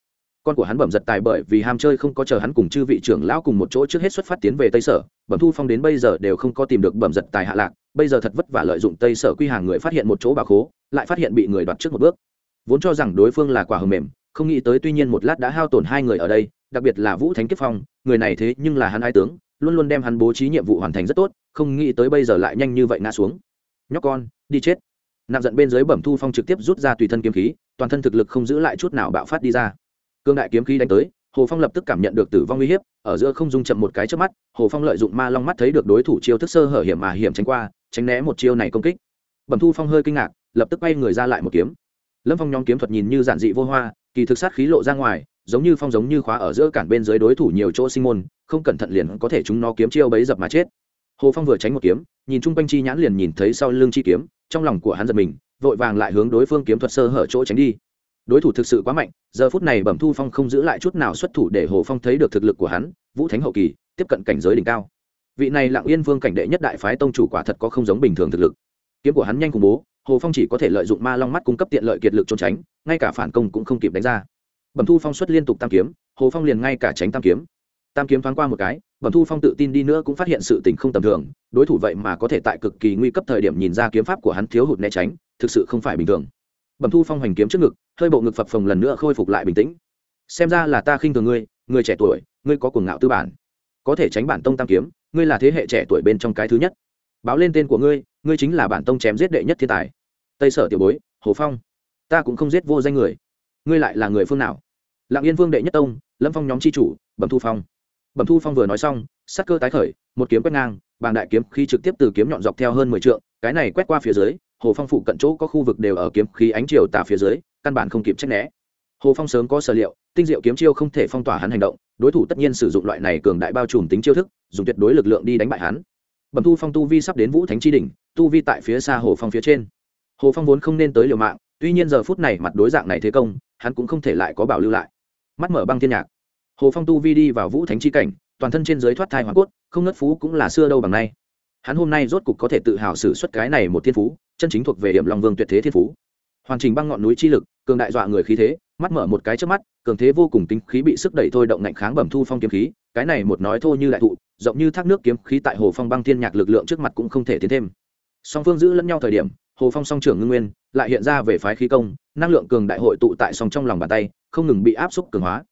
Con của hắn bẩm giật tài bởi vì ham chơi không có chờ hắn cùng chư vị trưởng lão cùng một chỗ trước hết xuất phát tiến về tây sở, bẩm thu phong đến bây giờ đều không có tìm được bẩm giật tài hạ lạc, bây giờ thật vất vả lợi dụng tây sở quy hàng người phát hiện một chỗ bà khố, lại phát hiện bị người đoạt trước một bước. Vốn cho rằng đối phương là quả hầm mềm, không nghĩ tới tuy nhiên một lát đã hao tổn hai người ở đây, đặc biệt là vũ thánh kiếp phong, người này thế nhưng là hắn hai tướng, luôn luôn đem hắn bố trí nhiệm vụ hoàn thành rất tốt, không nghĩ tới bây giờ lại nhanh như vậy ngã xuống. Nhóc con, đi chết nặng giận bên dưới bẩm thu phong trực tiếp rút ra tùy thân kiếm khí, toàn thân thực lực không giữ lại chút nào bạo phát đi ra. Cương đại kiếm khí đánh tới, hồ phong lập tức cảm nhận được tử vong uy hiếp, ở giữa không dung chậm một cái trước mắt, hồ phong lợi dụng ma long mắt thấy được đối thủ chiêu thức sơ hở hiểm mà hiểm tránh qua, tránh né một chiêu này công kích. Bẩm thu phong hơi kinh ngạc, lập tức bay người ra lại một kiếm. Lâm phong nhóm kiếm thuật nhìn như giản dị vô hoa, kỳ thực sát khí lộ ra ngoài, giống như phong giống như khóa ở giữa cản bên dưới đối thủ nhiều chỗ sinh môn, không cẩn thận liền có thể chúng nó kiếm chiêu bấy dập mà chết hồ phong vừa tránh một kiếm, nhìn chung quanh chi nhãn liền nhìn thấy sau lưng chi kiếm, trong lòng của hắn giật mình, vội vàng lại hướng đối phương kiếm thuật sơ hở chỗ tránh đi. Đối thủ thực sự quá mạnh, giờ phút này bẩm thu phong không giữ lại chút nào xuất thủ để hồ phong thấy được thực lực của hắn, vũ thánh hậu kỳ, tiếp cận cảnh giới đỉnh cao. Vị này lặng yên vương cảnh đệ nhất đại phái tông chủ quả thật có không giống bình thường thực lực. Kiếm của hắn nhanh khủng bố, hồ phong chỉ có thể lợi dụng ma long mắt cung cấp tiện lợi kiệt lực trốn tránh, ngay cả phản công cũng không kịp đánh ra. Bẩm thu phong xuất liên tục tam kiếm, hồ phong liền ngay cả tránh tam kiếm tam kiếm thoáng qua một cái, bẩm thu phong tự tin đi nữa cũng phát hiện sự tình không tầm thường, đối thủ vậy mà có thể tại cực kỳ nguy cấp thời điểm nhìn ra kiếm pháp của hắn thiếu hụt né tránh, thực sự không phải bình thường. Bẩm thu phong hoành kiếm trước ngực, hơi bộ ngực phập phồng lần nữa khôi phục lại bình tĩnh. Xem ra là ta khinh thường ngươi, người trẻ tuổi, ngươi có cuồng ngạo tư bản. Có thể tránh bản tông tam kiếm, ngươi là thế hệ trẻ tuổi bên trong cái thứ nhất. Báo lên tên của ngươi ngươi chính là bản tông chém giết đệ nhất thiên tài. Tây sở tiểu bối, hồ phong. Ta cũng không giết vô danh người. Ngươi lại là người phương nào? Lạng yên vương đệ nhất tông, lâm phong nhóm c h i chủ, bẩm thu phong bẩm thu phong vừa nói xong, sắc cơ tái khởi, một kiếm quét ngang, bàng đại kiếm khí trực tiếp từ kiếm nhọn dọc theo hơn mười t cái này quét qua phía dưới, hồ phong phụ cận chỗ có khu vực đều ở kiếm khí ánh chiều tả phía dưới, căn bản không kịp trách né. Hồ phong sớm có sở liệu, tinh diệu kiếm chiêu không thể phong tỏa hắn hành động, đối thủ tất nhiên sử dụng loại này cường đại bao trùm tính chiêu thức, dùng tuyệt đối lực lượng đi đánh bại hắn. Bẩm thu phong tu vi sắp đến vũ thánh tri đỉnh, tu vi tại phía xa hồ phong phía trên. Hồ phong vốn không nên tới liều mạng, tuy nhiên giờ phút này mặt đối dạng này thế công, hắn cũng không thể lại có bảo lưu lại. Mắt mở băng thiên nhạc hồ phong tu vi đi vào vũ thánh chi cảnh, toàn thân trên giới thoát thai hoàng cốt, không ngất phú cũng là xưa đâu bằng nay. Hắn hôm nay rốt cục có thể tự hào xử suất cái này một thiên phú, chân chính thuộc về điểm long vương tuyệt thế thiên phú. Hoàn trình băng ngọn núi chi lực, cường đại dọa người khí thế, mắt mở một cái trước mắt, cường thế vô cùng tính khí bị sức đẩy thôi động ngạnh kháng bẩm thu phong kiếm khí, cái này một nói thô như đại thụ, rộng như thác nước kiếm khí tại hồ phong băng thiên nhạc lực lượng trước mặt cũng không thể tiến thêm. Song phương giữ lẫn nhau thời điểm, hồ phong song trưởng ngưng nguyên, lại hiện ra về phái khí công, năng lượng cường đại hội tụ tại song trong lòng bàn tay, không ngừng bị áp xúc cường hóa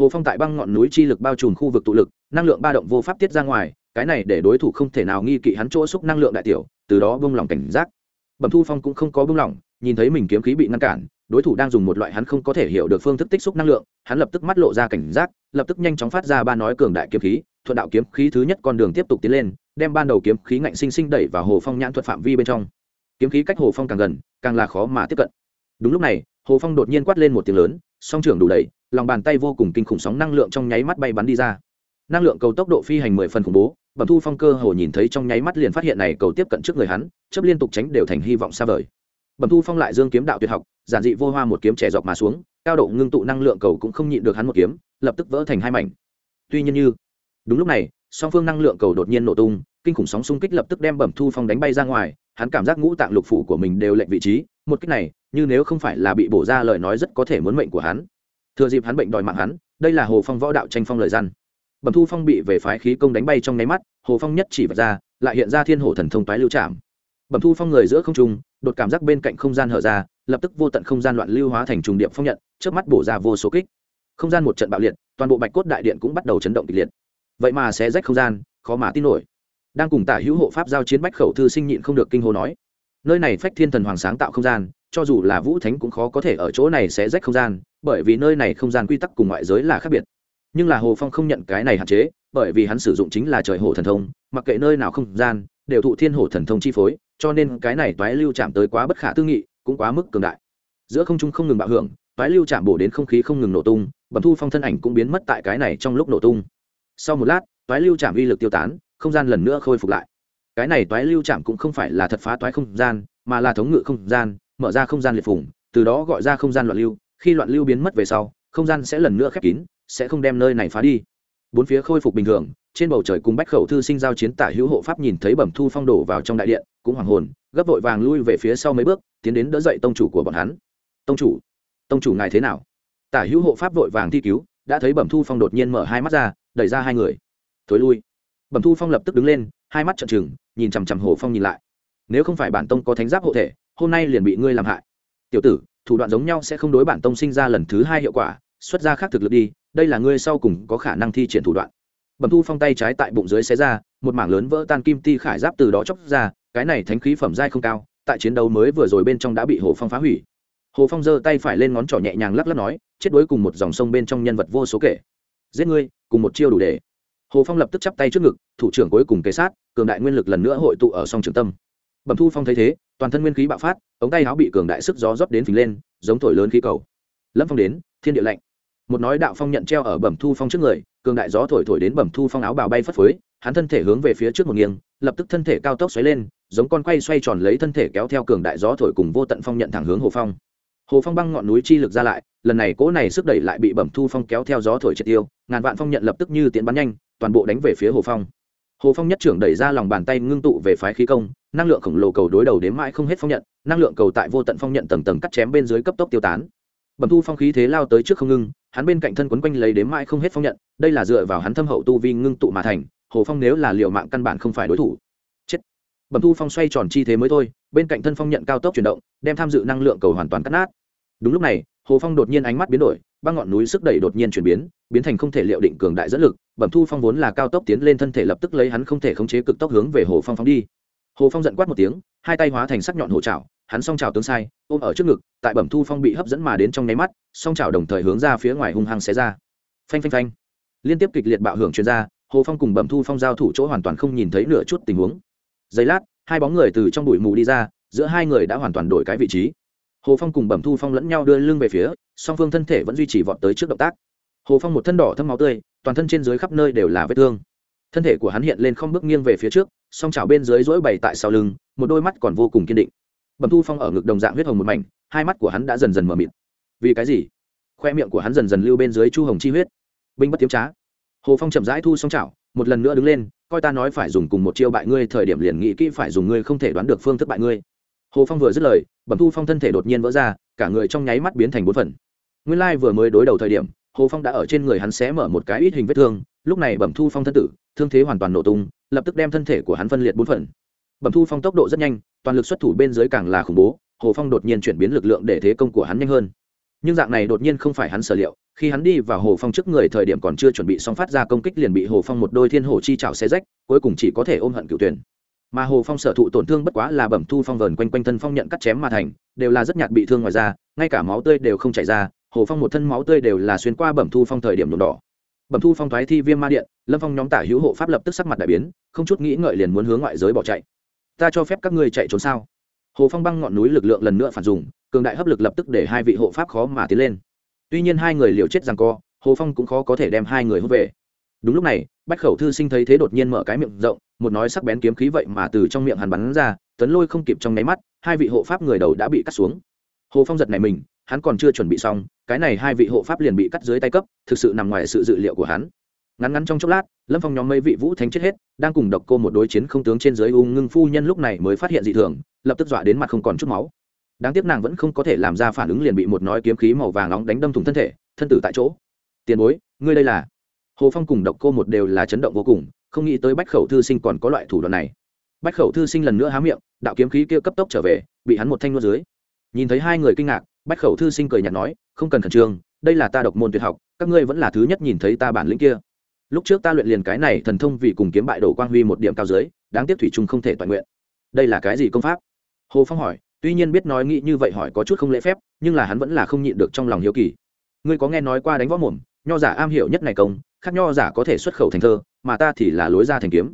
hồ phong tại băng ngọn núi chi lực bao trùm khu vực tụ lực, năng lượng ba động vô pháp tiết ra ngoài, cái này để đối thủ không thể nào nghi kỵ hắn chỗ xúc năng lượng đại tiểu, từ đó bông lỏng cảnh giác. Bẩm thu phong cũng không có bông lỏng nhìn thấy mình kiếm khí bị ngăn cản, đối thủ đang dùng một loại hắn không có thể hiểu được phương thức tích xúc năng lượng, hắn lập tức mắt lộ ra cảnh giác, lập tức nhanh chóng phát ra ba nói cường đại kiếm khí, thuận đạo kiếm khí thứ nhất con đường tiếp tục tiến lên, đem ban đầu kiếm khí ngạnh sinh sinh đẩy vào hồ phong nhãn thuật phạm vi bên trong. Kiếm khí cách hồ phong càng gần, càng là khó mà tiếp cận. Đúng lúc này, hồ phong đột nhiên quát lên một tiếng lớn, song trưởng đủ đầy lòng bàn tay vô cùng kinh khủng sóng năng lượng trong nháy mắt bay bắn đi ra. Năng lượng cầu tốc độ phi hành mười phần khủng bố, bẩm thu phong cơ hồ nhìn thấy trong nháy mắt liền phát hiện này cầu tiếp cận trước người hắn chấp liên tục tránh đều thành hy vọng xa vời. Bẩm thu phong lại dương kiếm đạo tuyệt học, giản dị vô hoa một kiếm trẻ dọc mà xuống, cao độ ngưng tụ năng lượng cầu cũng không nhịn được hắn một kiếm, lập tức vỡ thành hai mảnh. Tuy nhiên như, đúng lúc này, song phương năng lượng cầu đột nhiên nổ tung, kinh khủng sóng xung kích lập tức đem bẩm thu phong đánh bay ra ngoài, hắn cảm giác ngũ tạng lục phủ của mình đều lệnh vị trí, một cách này, như nếu không phải là bị bổ ra lời nói rất có thể muốn mệnh của hắn thừa dịp hắn bệnh đòi mạng hắn, đây là hồ phong võ đạo tranh phong lời gian. Bẩm thu phong bị về phái khí công đánh bay trong nháy mắt, hồ phong nhất chỉ vật ra, lại hiện ra thiên hồ thần thông toái lưu trạm bẩm thu phong người giữa không trung, đột cảm giác bên cạnh không gian hở ra, lập tức vô tận không gian loạn lưu hóa thành trùng điệp phong nhận, trước mắt bổ ra vô số kích. Không gian một trận bạo liệt, toàn bộ bạch cốt đại điện cũng bắt đầu chấn động kịch liệt. Vậy mà sẽ rách không gian, khó mà tin nổi. Đang cùng tả hữu hộ pháp giao chiến bách khẩu thư sinh nhịn không được kinh hô nói, nơi này phách thiên thần hoàng sáng tạo không gian cho dù là vũ thánh cũng khó có thể ở chỗ này sẽ rách không gian, bởi vì nơi này không gian quy tắc cùng ngoại giới là khác biệt. Nhưng là hồ phong không nhận cái này hạn chế, bởi vì hắn sử dụng chính là trời hồ thần thông, mặc kệ nơi nào không gian, đều thụ thiên hồ thần thông chi phối, cho nên cái này toái lưu chạm tới quá bất khả tư nghị, cũng quá mức cường đại. Giữa không trung không ngừng bạo hưởng, toái lưu chạm bổ đến không khí không ngừng nổ tung, bẩm thu phong thân ảnh cũng biến mất tại cái này trong lúc nổ tung. Sau một lát, toái lưu chạm uy lực tiêu tán, không gian lần nữa khôi phục lại. Cái này toái lưu chạm cũng không phải là thật phá toái không gian, mà là thống ngự không gian mở ra không gian liệt phủng từ đó gọi ra không gian loạn lưu, khi loạn lưu biến mất về sau, không gian sẽ lần nữa khép kín, sẽ không đem nơi này phá đi. Bốn phía khôi phục bình thường, trên bầu trời cùng bách khẩu thư sinh giao chiến tả hữu hộ pháp nhìn thấy bẩm thu phong đổ vào trong đại điện, cũng hoàng hồn, gấp vội vàng lui về phía sau mấy bước, tiến đến đỡ dậy tông chủ của bọn hắn. Tông chủ tông chủ ngài thế nào? Tả hữu hộ pháp vội vàng thi cứu, đã thấy bẩm thu phong đột nhiên mở hai mắt ra, đẩy ra hai người. Thối lui. Bẩm thu phong lập tức đứng lên, hai mắt trợn trừng, nhìn chằm chằm hồ phong nhìn lại nếu không phải bản tông có thánh giáp hộ thể, hôm nay liền bị ngươi làm hại. Tiểu tử, thủ đoạn giống nhau sẽ không đối bản tông sinh ra lần thứ hai hiệu quả, xuất ra khác thực lực đi, đây là ngươi sau cùng có khả năng thi triển thủ đoạn. Bẩm thu phong tay trái tại bụng dưới xé ra, một mảng lớn vỡ tan kim ti khải giáp từ đó chóc ra, cái này thánh khí phẩm giai không cao, tại chiến đấu mới vừa rồi bên trong đã bị hồ phong phá hủy. Hồ phong giơ tay phải lên ngón trỏ nhẹ nhàng lắc lắc nói, chết đuối cùng một dòng sông bên trong nhân vật vô số kể. Giết ngươi, cùng một chiêu đủ để. Hồ phong lập tức chắp tay trước ngực, thủ trưởng cuối cùng kế sát, cường đại nguyên lực lần nữa hội tụ ở song trường tâm bẩm thu phong thấy thế, toàn thân nguyên khí bạo phát, ống tay áo bị cường đại sức gió rót đến phình lên, giống thổi lớn khí cầu. Lâm phong đến, thiên địa lạnh. Một nói đạo phong nhận treo ở bẩm thu phong trước người, cường đại gió thổi thổi đến bẩm thu phong áo bào bay phất phới, hắn thân thể hướng về phía trước một nghiêng, lập tức thân thể cao tốc xoáy lên, giống con quay xoay tròn lấy thân thể kéo theo cường đại gió thổi cùng vô tận phong nhận thẳng hướng hồ phong. Hồ phong băng ngọn núi chi lực ra lại, lần này cỗ này sức đẩy lại bị bẩm thu phong kéo theo gió thổi triệt tiêu, ngàn vạn phong nhận lập tức như tiến bắn nhanh, toàn bộ đánh về phía hồ phong hồ phong nhất trưởng đẩy ra lòng bàn tay ngưng tụ về phái khí công, năng lượng khổng lồ cầu đối đầu đến mãi không hết phong nhận, năng lượng cầu tại vô tận phong nhận tầng tầng cắt chém bên dưới cấp tốc tiêu tán. Bẩm thu phong khí thế lao tới trước không ngưng, hắn bên cạnh thân quấn quanh lấy đến mãi không hết phong nhận, đây là dựa vào hắn thâm hậu tu vi ngưng tụ mà thành, hồ phong nếu là liệu mạng căn bản không phải đối thủ. Chết. Bẩm thu phong xoay tròn chi thế mới thôi, bên cạnh thân phong nhận cao tốc chuyển động, đem tham dự năng lượng cầu hoàn toàn cắt nát. Đúng lúc này, hồ phong đột nhiên ánh mắt biến đổi, băng ngọn núi sức đẩy đột nhiên chuyển biến biến thành không thể liệu định cường đại dẫn lực bẩm thu phong vốn là cao tốc tiến lên thân thể lập tức lấy hắn không thể khống chế cực tốc hướng về hồ phong phóng đi. Hồ phong giận quát một tiếng hai tay hóa thành sắc nhọn hồ trào hắn song trào tướng sai ôm ở trước ngực tại bẩm thu phong bị hấp dẫn mà đến trong nháy mắt song trào đồng thời hướng ra phía ngoài hung hăng xé ra. Phanh phanh phanh. Liên tiếp kịch liệt bạo hưởng chuyên ra, hồ phong cùng bẩm thu phong giao thủ chỗ hoàn toàn không nhìn thấy nửa chút tình huống. Giây lát hai bóng người từ trong bụi mù đi ra giữa hai người đã hoàn toàn đổi cái vị trí. Hồ phong cùng bẩm thu phong lẫn nhau đưa lưng về phía song phương thân thể vẫn duy trì vọt tới trước động tác hồ phong một thân đỏ thâm máu tươi, toàn thân trên dưới khắp nơi đều là vết thương. Thân thể của hắn hiện lên không bước nghiêng về phía trước, song chảo bên dưới rỗi bày tại sau lưng, một đôi mắt còn vô cùng kiên định. Bẩm thu phong ở ngực đồng dạng huyết hồng một mảnh, hai mắt của hắn đã dần dần mờ mịt. Vì cái gì? Khoe miệng của hắn dần dần lưu bên dưới chu hồng chi huyết. Binh bất tiếm trá. Hồ phong chậm rãi thu song chảo, một lần nữa đứng lên, coi ta nói phải dùng cùng một chiêu bại ngươi, thời điểm liền nghĩ kỹ phải dùng ngươi không thể đoán được phương thức bại ngươi. Hồ phong vừa dứt lời, bẩm thu phong thân thể đột nhiên vỡ ra, cả người trong nháy mắt biến thành bốn phần. Nguyên lai vừa mới đối đầu thời điểm hồ phong đã ở trên người hắn xé mở một cái ít hình vết thương, lúc này bẩm thu phong thân tử, thương thế hoàn toàn nổ tung, lập tức đem thân thể của hắn phân liệt bốn phần. Bẩm thu phong tốc độ rất nhanh, toàn lực xuất thủ bên dưới càng là khủng bố, hồ phong đột nhiên chuyển biến lực lượng để thế công của hắn nhanh hơn. Nhưng dạng này đột nhiên không phải hắn sở liệu, khi hắn đi vào hồ phong trước người thời điểm còn chưa chuẩn bị xong phát ra công kích liền bị hồ phong một đôi thiên hồ chi chảo xe rách, cuối cùng chỉ có thể ôm hận cựu tuyển. Mà hồ phong sở thụ tổn thương bất quá là bẩm thu phong vờn quanh quanh thân phong nhận cắt chém mà thành, đều là rất nhạt bị thương ngoài ra ngay cả máu tươi đều không chảy ra hồ phong một thân máu tươi đều là xuyên qua bẩm thu phong thời điểm nhuộm đỏ. Bẩm thu phong thoái thi viêm ma điện, lâm phong nhóm tả hữu hộ pháp lập tức sắc mặt đại biến, không chút nghĩ ngợi liền muốn hướng ngoại giới bỏ chạy. Ta cho phép các ngươi chạy trốn sao? Hồ phong băng ngọn núi lực lượng lần nữa phản dùng, cường đại hấp lực lập tức để hai vị hộ pháp khó mà tiến lên. Tuy nhiên hai người liều chết rằng co, hồ phong cũng khó có thể đem hai người hút về. Đúng lúc này, bách khẩu thư sinh thấy thế đột nhiên mở cái miệng rộng, một nói sắc bén kiếm khí vậy mà từ trong miệng hắn bắn ra, tấn lôi không kịp trong nháy mắt, hai vị hộ pháp người đầu đã bị cắt xuống. Hồ phong giật này mình hắn còn chưa chuẩn bị xong, cái này hai vị hộ pháp liền bị cắt dưới tay cấp, thực sự nằm ngoài sự dự liệu của hắn. Ngắn ngắn trong chốc lát, lâm phong nhóm mấy vị vũ thánh chết hết, đang cùng độc cô một đối chiến không tướng trên dưới u ngưng phu nhân lúc này mới phát hiện dị thường, lập tức dọa đến mặt không còn chút máu. Đáng tiếc nàng vẫn không có thể làm ra phản ứng liền bị một nói kiếm khí màu vàng nóng đánh đâm thủng thân thể, thân tử tại chỗ. Tiền bối, ngươi đây là? Hồ phong cùng độc cô một đều là chấn động vô cùng, không nghĩ tới bách khẩu thư sinh còn có loại thủ đoạn này. Bách khẩu thư sinh lần nữa há miệng, đạo kiếm khí kia cấp tốc trở về, bị hắn một thanh nuốt dưới. Nhìn thấy hai người kinh ngạc bách khẩu thư sinh cười nhạt nói, không cần khẩn trương, đây là ta độc môn tuyệt học, các ngươi vẫn là thứ nhất nhìn thấy ta bản lĩnh kia. Lúc trước ta luyện liền cái này thần thông vì cùng kiếm bại đổ quang huy một điểm cao dưới, đáng tiếc thủy trung không thể toàn nguyện. Đây là cái gì công pháp? Hồ phong hỏi, tuy nhiên biết nói nghĩ như vậy hỏi có chút không lễ phép, nhưng là hắn vẫn là không nhịn được trong lòng hiếu kỳ. Ngươi có nghe nói qua đánh võ mồm, nho giả am hiểu nhất này công, khác nho giả có thể xuất khẩu thành thơ, mà ta thì là lối ra thành kiếm.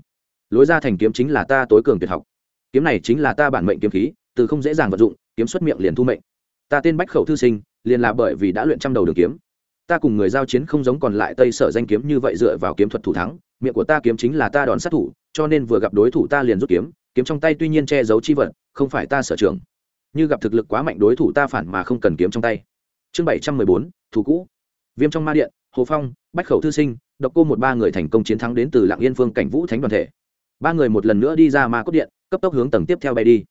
Lối ra thành kiếm chính là ta tối cường tuyệt học. Kiếm này chính là ta bản mệnh kiếm khí, từ không dễ dàng vận dụng, kiếm xuất miệng liền thu mệnh ta tên bách khẩu thư sinh, liền là bởi vì đã luyện trăm đầu đường kiếm. Ta cùng người giao chiến không giống còn lại tây sở danh kiếm như vậy dựa vào kiếm thuật thủ thắng. Miệng của ta kiếm chính là ta đòn sát thủ, cho nên vừa gặp đối thủ ta liền rút kiếm. Kiếm trong tay tuy nhiên che giấu chi vật, không phải ta sở trường. Như gặp thực lực quá mạnh đối thủ ta phản mà không cần kiếm trong tay. Chương bảy trăm mười bốn, thủ cũ. Viêm trong ma điện, hồ phong, bách khẩu thư sinh, độc cô một ba người thành công chiến thắng đến từ lạng yên phương cảnh vũ thánh đoàn thể. Ba người một lần nữa đi ra ma cốt điện, cấp tốc hướng tầng tiếp theo bay đi.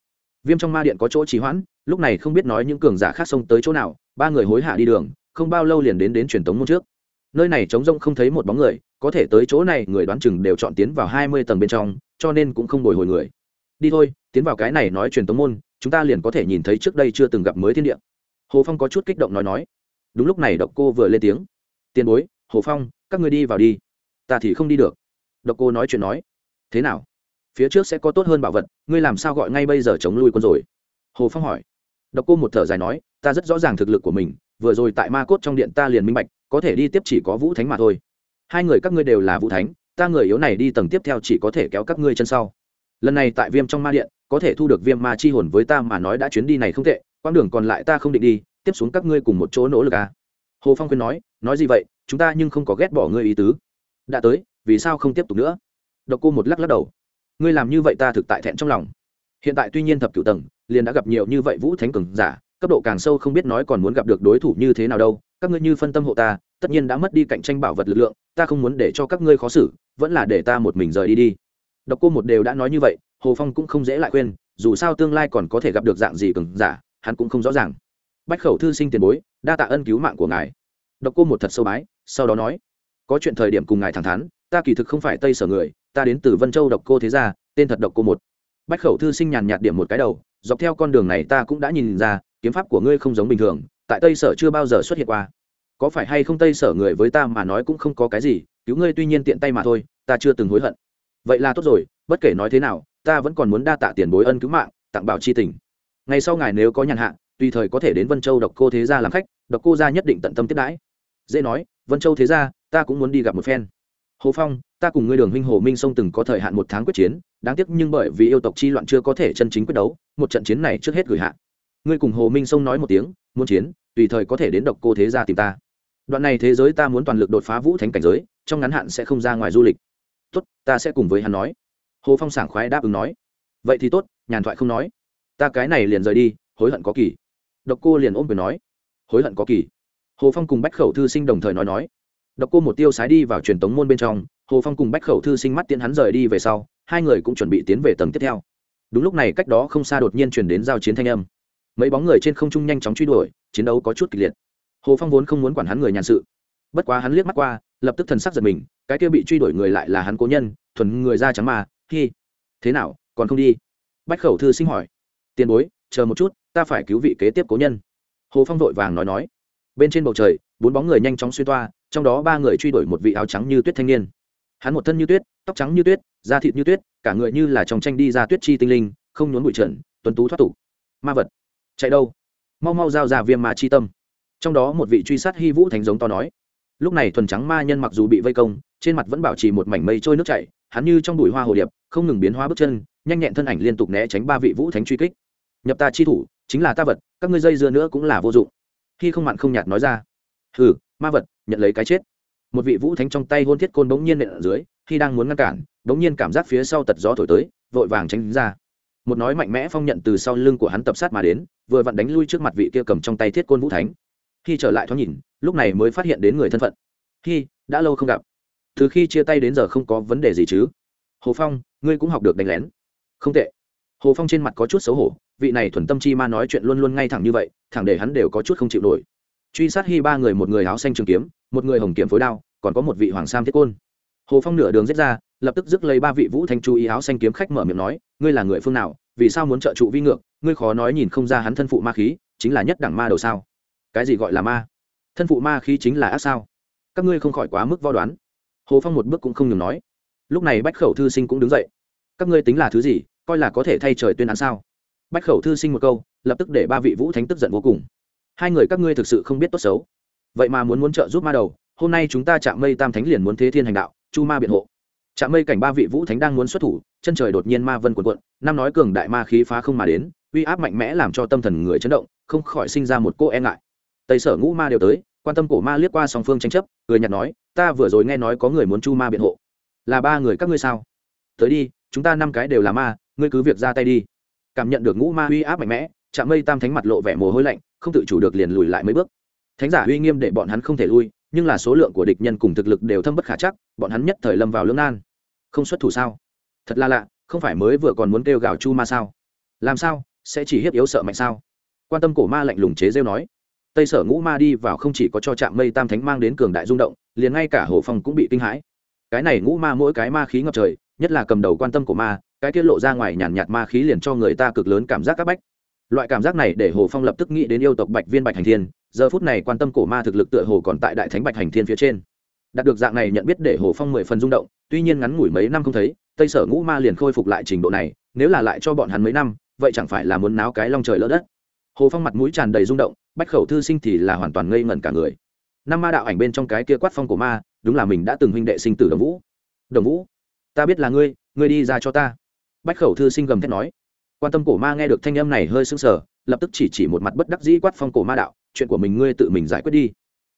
Viêm trong ma điện có chỗ trì hoãn lúc này không biết nói những cường giả khác xông tới chỗ nào, ba người hối hả đi đường, không bao lâu liền đến đến truyền tống môn trước. Nơi này trống rông không thấy một bóng người, có thể tới chỗ này người đoán chừng đều chọn tiến vào hai mươi tầng bên trong, cho nên cũng không bồi hồi người. Đi thôi, tiến vào cái này nói truyền tống môn, chúng ta liền có thể nhìn thấy trước đây chưa từng gặp mới thiên địa. Hồ phong có chút kích động nói nói. Đúng lúc này độc cô vừa lên tiếng. Tiền bối, hồ phong, các ngươi đi vào đi. Ta thì không đi được. Độc cô nói chuyện nói. Thế nào? Phía trước sẽ có tốt hơn bảo vật, ngươi làm sao gọi ngay bây giờ chống lui quân rồi? Hồ phong hỏi độc cô một thở dài nói, ta rất rõ ràng thực lực của mình, vừa rồi tại ma cốt trong điện ta liền minh bạch, có thể đi tiếp chỉ có vũ thánh mà thôi. Hai người các ngươi đều là vũ thánh, ta người yếu này đi tầng tiếp theo chỉ có thể kéo các ngươi chân sau. Lần này tại viêm trong ma điện, có thể thu được viêm ma chi hồn với ta mà nói đã chuyến đi này không tệ, quãng đường còn lại ta không định đi, tiếp xuống các ngươi cùng một chỗ nỗ lực à. hồ phong khuyên nói nói gì vậy, chúng ta nhưng không có ghét bỏ ngươi ý tứ. Đã tới, vì sao không tiếp tục nữa? Độc cô một lắc lắc đầu. Ngươi làm như vậy ta thực tại thẹn trong lòng hiện tại tuy nhiên thập cửu tầng, liền đã gặp nhiều như vậy vũ thánh cường giả, cấp độ càng sâu không biết nói còn muốn gặp được đối thủ như thế nào đâu. Các ngươi như phân tâm hộ ta, tất nhiên đã mất đi cạnh tranh bảo vật lực lượng, ta không muốn để cho các ngươi khó xử, vẫn là để ta một mình rời đi đi. Độc cô một đều đã nói như vậy, hồ phong cũng không dễ lại khuyên, dù sao tương lai còn có thể gặp được dạng gì cường giả, hắn cũng không rõ ràng. Bách khẩu thư sinh tiền bối, đa tạ ân cứu mạng của ngài. Độc cô một thật sâu bái, sau đó nói, có chuyện thời điểm cùng ngài thẳng thắn, ta kỳ thực không phải tây sở người, ta đến từ vân châu độc cô thế gia, tên thật độc cô một bách khẩu thư sinh nhàn nhạt điểm một cái đầu, dọc theo con đường này ta cũng đã nhìn ra, kiếm pháp của ngươi không giống bình thường, tại tây sở chưa bao giờ xuất hiện qua. Có phải hay không tây sở người với ta mà nói cũng không có cái gì, cứu ngươi tuy nhiên tiện tay mà thôi, ta chưa từng hối hận. Vậy là tốt rồi, bất kể nói thế nào, ta vẫn còn muốn đa tạ tiền bối ân cứu mạng, tặng bảo chi tình. Ngày sau ngài nếu có nhàn hạ, tùy thời có thể đến vân châu độc cô thế gia làm khách độc cô gia nhất định tận tâm tiếp đãi. Dễ nói, vân châu thế gia, ta cũng muốn đi gặp một phen. Hồ phong ta cùng ngươi đường huynh hồ minh sông từng có thời hạn một tháng quyết chiến, đáng tiếc nhưng bởi vì yêu tộc chi loạn chưa có thể chân chính quyết đấu, một trận chiến này trước hết gửi hạn ngươi cùng hồ minh sông nói một tiếng, muốn chiến, tùy thời có thể đến độc cô thế gia tìm ta. Đoạn này thế giới ta muốn toàn lực đột phá vũ thánh cảnh giới, trong ngắn hạn sẽ không ra ngoài du lịch. Tốt, ta sẽ cùng với hắn nói. Hồ phong sảng khoái đáp ứng nói. Vậy thì tốt, nhàn thoại không nói. Ta cái này liền rời đi, hối hận có kỳ. Độc cô liền ôm quyền nói. Hối hận có kỳ. Hồ phong cùng bách khẩu thư sinh đồng thời nói nói. Độc cô một tiêu sái đi vào truyền tống môn bên trong hồ phong cùng bách khẩu thư sinh mắt tiễn hắn rời đi về sau, hai người cũng chuẩn bị tiến về tầng tiếp theo. Đúng lúc này cách đó không xa đột nhiên chuyển đến giao chiến thanh âm. Mấy bóng người trên không trung nhanh chóng truy đuổi, chiến đấu có chút kịch liệt. Hồ phong vốn không muốn quản hắn người nhàn sự. Bất quá hắn liếc mắt qua, lập tức thần sắc giật mình, cái kia bị truy đuổi người lại là hắn cố nhân, thuần người da trắng mà, hi, thế nào, còn không đi? Bách khẩu thư sinh hỏi. Tiền bối, chờ một chút, ta phải cứu vị kế tiếp cố nhân. Hồ phong vội vàng nói nói. Bên trên bầu trời, bốn bóng người nhanh chóng xuyên toa, trong đó ba người truy đuổi một vị áo trắng như tuyết thanh niên hắn một thân như tuyết, tóc trắng như tuyết, da thịt như tuyết, cả người như là trong tranh đi ra tuyết chi tinh linh, không nhốn bụi trần, tuấn tú thoát tục. Ma vật. Chạy đâu? Mau mau giao ra viêm ma chi tâm. Trong đó một vị truy sát hy vũ thánh giống to nói. Lúc này thuần trắng ma nhân mặc dù bị vây công, trên mặt vẫn bảo trì một mảnh mây trôi nước chảy, hắn như trong bụi hoa hồ điệp, không ngừng biến hóa bước chân, nhanh nhẹn thân ảnh liên tục né tránh ba vị vũ thánh truy kích. Nhập ta chi thủ, chính là ta vật, các ngươi dây dưa nữa cũng là vô dụng. Khi không mặn không nhạt nói ra. Hừ, ma vật, nhận lấy cái chết một vị vũ thánh trong tay hôn thiết côn bỗng nhiên nện ở dưới, khi đang muốn ngăn cản, bỗng nhiên cảm giác phía sau tật gió thổi tới, vội vàng tránh ra. Một nói mạnh mẽ phong nhận từ sau lưng của hắn tập sát mà đến, vừa vặn đánh lui trước mặt vị kia cầm trong tay thiết côn vũ thánh. Khi trở lại thoáng nhìn, lúc này mới phát hiện đến người thân phận. Khi đã lâu không gặp. Từ khi chia tay đến giờ không có vấn đề gì chứ? Hồ phong, ngươi cũng học được đánh lén. Không tệ. Hồ phong trên mặt có chút xấu hổ, vị này thuần tâm chi ma nói chuyện luôn luôn ngay thẳng như vậy, thẳng để hắn đều có chút không chịu nổi. Truy sát hy ba người, một người áo xanh trường kiếm, một người hồng kiếm phối đao còn có một vị hoàng sam thiết côn. Hồ phong nửa đường giết ra, lập tức dứt lấy ba vị vũ thanh chú ý áo xanh kiếm khách mở miệng nói, ngươi là người phương nào? Vì sao muốn trợ trụ vi ngược? Ngươi khó nói nhìn không ra hắn thân phụ ma khí, chính là nhất đẳng ma đầu sao? Cái gì gọi là ma? Thân phụ ma khí chính là ác sao? Các ngươi không khỏi quá mức vo đoán. Hồ phong một bước cũng không ngừng nói. Lúc này bách khẩu thư sinh cũng đứng dậy. Các ngươi tính là thứ gì? Coi là có thể thay trời tuyên án sao? Bách khẩu thư sinh một câu, lập tức để ba vị vũ thánh tức giận vô cùng. Hai người các ngươi thực sự không biết tốt xấu. Vậy mà muốn muốn trợ giúp ma đầu hôm nay chúng ta chạm mây tam thánh liền muốn thế thiên hành đạo, chu ma biện hộ. Chạm mây cảnh ba vị vũ thánh đang muốn xuất thủ, chân trời đột nhiên ma vân quần quận năm nói cường đại ma khí phá không mà đến, uy áp mạnh mẽ làm cho tâm thần người chấn động, không khỏi sinh ra một cô e ngại. Tây sở ngũ ma đều tới, quan tâm cổ ma liếc qua song phương tranh chấp người nhặt nói, ta vừa rồi nghe nói có người muốn chu ma biện hộ. Là ba người các ngươi sao? Tới đi, chúng ta năm cái đều là ma, ngươi cứ việc ra tay đi. Cảm nhận được ngũ ma uy áp mạnh mẽ chạm mây tam thánh mặt lộ vẻ mồ hôi lạnh, không tự chủ được liền lùi lại mấy bước. Thánh giả uy nghiêm để bọn hắn không thể lui nhưng là số lượng của địch nhân cùng thực lực đều thâm bất khả chắc, bọn hắn nhất thời lâm vào lưỡng nan. Không xuất thủ sao? Thật là lạ, không phải mới vừa còn muốn kêu gào chu ma sao? Làm sao, sẽ chỉ hiếp yếu sợ mạnh sao? Quan tâm cổ ma lạnh lùng chế rêu nói. Tây sở ngũ ma đi vào không chỉ có cho trạm mây tam thánh mang đến cường đại rung động, liền ngay cả hồ phong cũng bị kinh hãi. Cái này ngũ ma mỗi cái ma khí ngập trời, nhất là cầm đầu quan tâm của ma, cái tiết lộ ra ngoài nhàn nhạt ma khí liền cho người ta cực lớn cảm giác áp bách. Loại cảm giác này để hồ phong lập tức nghĩ đến yêu tộc bạch viên bạch hành thiên giờ phút này quan tâm cổ ma thực lực tựa hồ còn tại đại thánh bạch hành thiên phía trên. Đạt được dạng này nhận biết để hồ phong mười phần rung động, tuy nhiên ngắn ngủi mấy năm không thấy, tây sở ngũ ma liền khôi phục lại trình độ này, nếu là lại cho bọn hắn mấy năm, vậy chẳng phải là muốn náo cái long trời lỡ đất. Hồ phong mặt mũi tràn đầy rung động, bách khẩu thư sinh thì là hoàn toàn ngây ngẩn cả người. Năm ma đạo ảnh bên trong cái kia quát phong của ma, đúng là mình đã từng huynh đệ sinh tử đồng vũ. Đồng vũ, ta biết là ngươi ngươi đi ra cho ta. Bách khẩu thư sinh gầm thét nói. Quan tâm cổ ma nghe được thanh âm này hơi sưng sờ lập tức chỉ chỉ một mặt bất đắc dĩ quát phong cổ ma đạo, chuyện của mình ngươi tự mình giải quyết đi.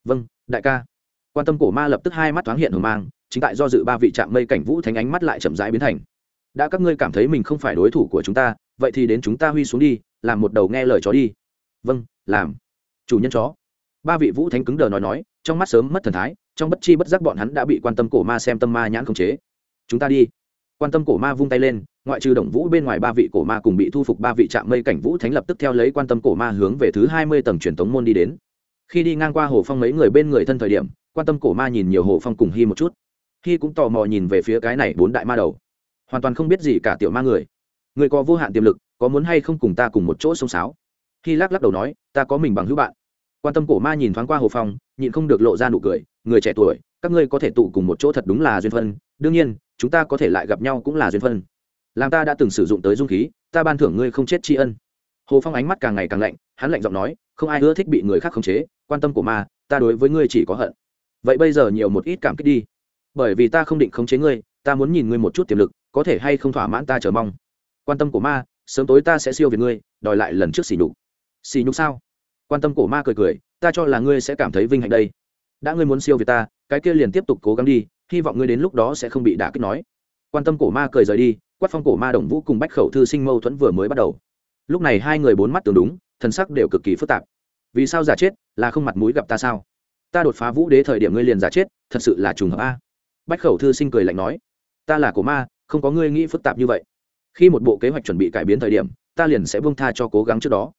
Vâng đại ca. Quan tâm cổ ma lập tức hai mắt thoáng hiện hờ mang, chính tại do dự ba vị trạm mây cảnh vũ thánh ánh mắt lại chậm rãi biến thành. Đã các ngươi cảm thấy mình không phải đối thủ của chúng ta, vậy thì đến chúng ta huy xuống đi, làm một đầu nghe lời chó đi. Vâng làm. Chủ nhân chó. Ba vị vũ thánh cứng đờ nói nói, trong mắt sớm mất thần thái, trong bất chi bất giác bọn hắn đã bị quan tâm cổ ma xem tâm ma nhãn khống chế. Chúng ta đi quan tâm cổ ma vung tay lên, ngoại trừ đồng vũ bên ngoài ba vị cổ ma cùng bị thu phục ba vị trạm mây cảnh vũ thánh lập tức theo lấy quan tâm cổ ma hướng về thứ hai mươi tầng truyền tống môn đi đến. Khi đi ngang qua hồ phong mấy người bên người thân thời điểm, quan tâm cổ ma nhìn nhiều hồ phong cùng hy một chút. Hy cũng tò mò nhìn về phía cái này bốn đại ma đầu. Hoàn toàn không biết gì cả tiểu ma người. Người có vô hạn tiềm lực, có muốn hay không cùng ta cùng một chỗ xông sáo? Hy lắc lắc đầu nói, ta có mình bằng hữu bạn. Quan tâm cổ ma nhìn thoáng qua hồ phong, nhịn không được lộ ra nụ cười, người trẻ tuổi, các ngươi có thể tụ cùng một chỗ thật đúng là duyên phân đương nhiên chúng ta có thể lại gặp nhau cũng là duyên phân. Làm ta đã từng sử dụng tới dung khí, ta ban thưởng ngươi không chết tri ân. Hồ phong ánh mắt càng ngày càng lạnh, hắn lạnh giọng nói, không ai ưa thích bị người khác khống chế, quan tâm của ma, ta đối với ngươi chỉ có hận. Vậy bây giờ nhiều một ít cảm kích đi. Bởi vì ta không định khống chế ngươi, ta muốn nhìn ngươi một chút tiềm lực, có thể hay không thỏa mãn ta chờ mong. Quan tâm của ma, sớm tối ta sẽ siêu về ngươi, đòi lại lần trước xỉ nhục. Xỉ nhục sao? Quan tâm của ma cười cười, ta cho là ngươi sẽ cảm thấy vinh hạnh đây. Đã ngươi muốn siêu về ta, cái kia liền tiếp tục cố gắng đi hy vọng ngươi đến lúc đó sẽ không bị đả kích nói. Quan tâm cổ ma cười rời đi, quát phong cổ ma đồng vũ cùng bách khẩu thư sinh mâu thuẫn vừa mới bắt đầu. Lúc này hai người bốn mắt tưởng đúng, thần sắc đều cực kỳ phức tạp. Vì sao giả chết, là không mặt mũi gặp ta sao? Ta đột phá vũ đế thời điểm ngươi liền giả chết, thật sự là trùng hợp a. Bách khẩu thư sinh cười lạnh nói, ta là cổ ma, không có ngươi nghĩ phức tạp như vậy. Khi một bộ kế hoạch chuẩn bị cải biến thời điểm, ta liền sẽ buông tha cho cố gắng trước đó.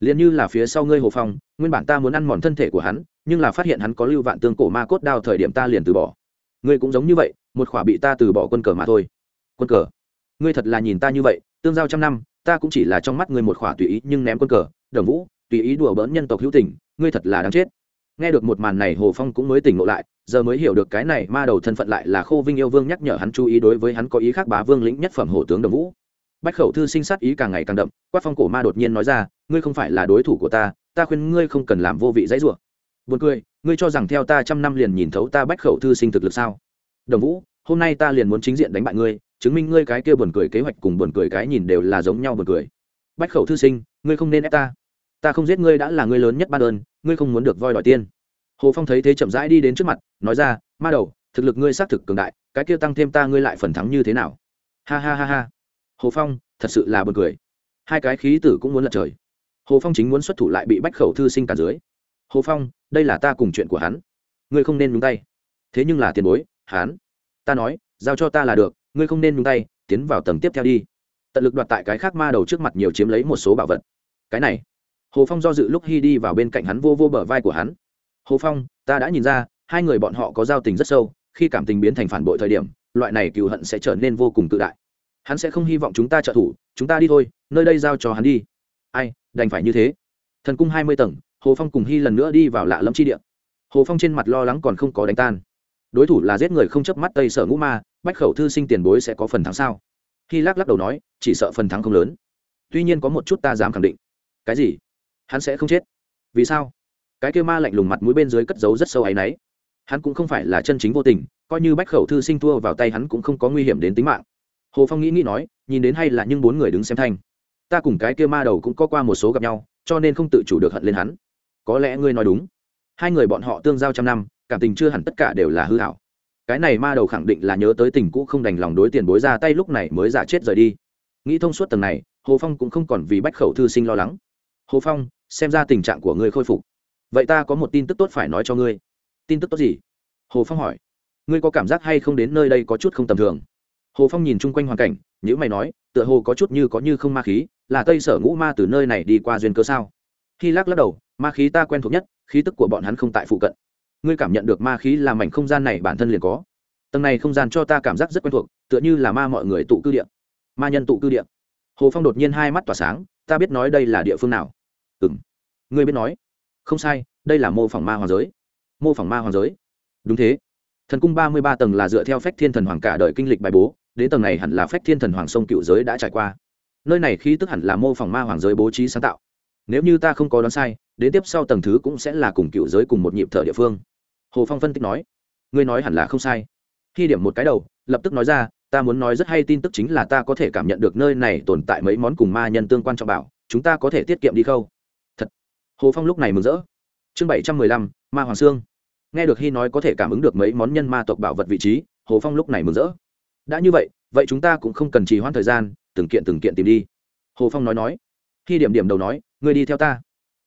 Liền như là phía sau ngươi hồ phong, nguyên bản ta muốn ăn mòn thân thể của hắn, nhưng là phát hiện hắn có lưu vạn tương cổ ma cốt đao thời điểm ta liền từ bỏ ngươi cũng giống như vậy, một khỏa bị ta từ bỏ quân cờ mà thôi. Quân cờ? Ngươi thật là nhìn ta như vậy, tương giao trăm năm, ta cũng chỉ là trong mắt ngươi một khỏa tùy ý nhưng ném quân cờ, đồng vũ, tùy ý đùa bỡn nhân tộc hữu tình, ngươi thật là đáng chết. Nghe được một màn này, hồ phong cũng mới tỉnh ngộ lại, giờ mới hiểu được cái này ma đầu thân phận lại là khô vinh yêu vương nhắc nhở hắn chú ý đối với hắn có ý khác bá vương lĩnh nhất phẩm hổ tướng đồng vũ. Bách khẩu thư sinh sát ý càng ngày càng đậm, quát phong cổ ma đột nhiên nói ra, ngươi không phải là đối thủ của ta ta khuyên ngươi không cần làm vô vị dãy ruộng buồn cười, ngươi cho rằng theo ta trăm năm liền nhìn thấu ta bách khẩu thư sinh thực lực sao? Đồng vũ, hôm nay ta liền muốn chính diện đánh bại ngươi, chứng minh ngươi cái kia buồn cười kế hoạch cùng buồn cười cái nhìn đều là giống nhau buồn cười. Bách khẩu thư sinh, ngươi không nên ép ta. Ta không giết ngươi đã là ngươi lớn nhất ban ơn, ngươi không muốn được voi đòi tiên. Hồ phong thấy thế chậm rãi đi đến trước mặt, nói ra, ma đầu, thực lực ngươi xác thực cường đại, cái kia tăng thêm ta ngươi lại phần thắng như thế nào? Ha ha ha ha. Hồ phong, thật sự là buồn cười. Hai cái khí tử cũng muốn lật trời. Hồ phong chính muốn xuất thủ lại bị bách khẩu thư sinh cả dưới hồ phong, đây là ta cùng chuyện của hắn. Ngươi không nên nhúng tay. Thế nhưng là tiền bối, hắn. Ta nói, giao cho ta là được, ngươi không nên nhúng tay, tiến vào tầng tiếp theo đi. Tận lực đoạt tại cái khác ma đầu trước mặt nhiều chiếm lấy một số bảo vật. Cái này. Hồ phong do dự lúc hy đi vào bên cạnh hắn vô vô bờ vai của hắn. Hồ phong, ta đã nhìn ra, hai người bọn họ có giao tình rất sâu, khi cảm tình biến thành phản bội thời điểm, loại này cựu hận sẽ trở nên vô cùng tự đại. Hắn sẽ không hy vọng chúng ta trợ thủ, chúng ta đi thôi, nơi đây giao cho hắn đi. Ai, đành phải như thế. Thần cung hai mươi tầng hồ phong cùng hy lần nữa đi vào lạ lâm chi địa. Hồ phong trên mặt lo lắng còn không có đánh tan. Đối thủ là giết người không chớp mắt tây sở ngũ ma, bách khẩu thư sinh tiền bối sẽ có phần thắng sao? Hy lắc lắc đầu nói, chỉ sợ phần thắng không lớn. Tuy nhiên có một chút ta dám khẳng định. Cái gì? Hắn sẽ không chết. Vì sao? Cái kêu ma lạnh lùng mặt mũi bên dưới cất giấu rất sâu áy náy. Hắn cũng không phải là chân chính vô tình, coi như bách khẩu thư sinh thua vào tay hắn cũng không có nguy hiểm đến tính mạng. Hồ phong nghĩ nghĩ nói, nhìn đến hay là những bốn người đứng xem thanh. Ta cùng cái kia ma đầu cũng có qua một số gặp nhau, cho nên không tự chủ được hận lên hắn có lẽ ngươi nói đúng. Hai người bọn họ tương giao trăm năm, cảm tình chưa hẳn tất cả đều là hư hảo. Cái này ma đầu khẳng định là nhớ tới tình cũ không đành lòng đối tiền bối ra tay lúc này mới giả chết rời đi. Nghĩ thông suốt tầng này, hồ phong cũng không còn vì bách khẩu thư sinh lo lắng. Hồ phong, xem ra tình trạng của ngươi khôi phục. Vậy ta có một tin tức tốt phải nói cho ngươi. Tin tức tốt gì? Hồ phong hỏi. Ngươi có cảm giác hay không đến nơi đây có chút không tầm thường? Hồ phong nhìn chung quanh hoàn cảnh nhữ mày nói, tựa hồ có chút như có như không ma khí, là tây sở ngũ ma từ nơi này đi qua duyên cơ sao? Khi lắc lắc đầu ma khí ta quen thuộc nhất, khí tức của bọn hắn không tại phụ cận. Ngươi cảm nhận được ma khí là mảnh không gian này bản thân liền có. Tầng này không gian cho ta cảm giác rất quen thuộc, tựa như là ma mọi người tụ cư điện ma nhân tụ cư điện hồ phong đột nhiên hai mắt tỏa sáng, ta biết nói đây là địa phương nào. Ừ m ngươi biết nói. Không sai, đây là mô phỏng ma hoàng giới. Mô phỏng ma hoàng giới. Đúng thế. Thần cung ba mươi ba tầng là dựa theo phách thiên thần hoàng cả đời kinh lịch bài bố, đến tầng này hẳn là phách thiên thần hoàng sông cựu giới đã trải qua. Nơi này khi tức hẳn là mô phỏng ma hoàng giới bố trí sáng tạo. Nếu như ta không có đoán sai đến tiếp sau tầng thứ cũng sẽ là cùng cựu giới cùng một nhịp thở địa phương. Hồ phong phân tích nói, ngươi nói hẳn là không sai. Khi điểm một cái đầu, lập tức nói ra, ta muốn nói rất hay tin tức chính là ta có thể cảm nhận được nơi này tồn tại mấy món cùng ma nhân tương quan trọng bảo, chúng ta có thể tiết kiệm đi khâu. Thật. Hồ phong lúc này mừng rỡ. Chương bảy trăm mười lăm, ma hoàng sương. Nghe được Hy nói có thể cảm ứng được mấy món nhân ma tộc bảo vật vị trí, hồ phong lúc này mừng rỡ. Đã như vậy vậy chúng ta cũng không cần trì hoãn thời gian, từng kiện từng kiện tìm đi. Hồ phong nói nói. Khi điểm điểm đầu nói, ngươi đi theo ta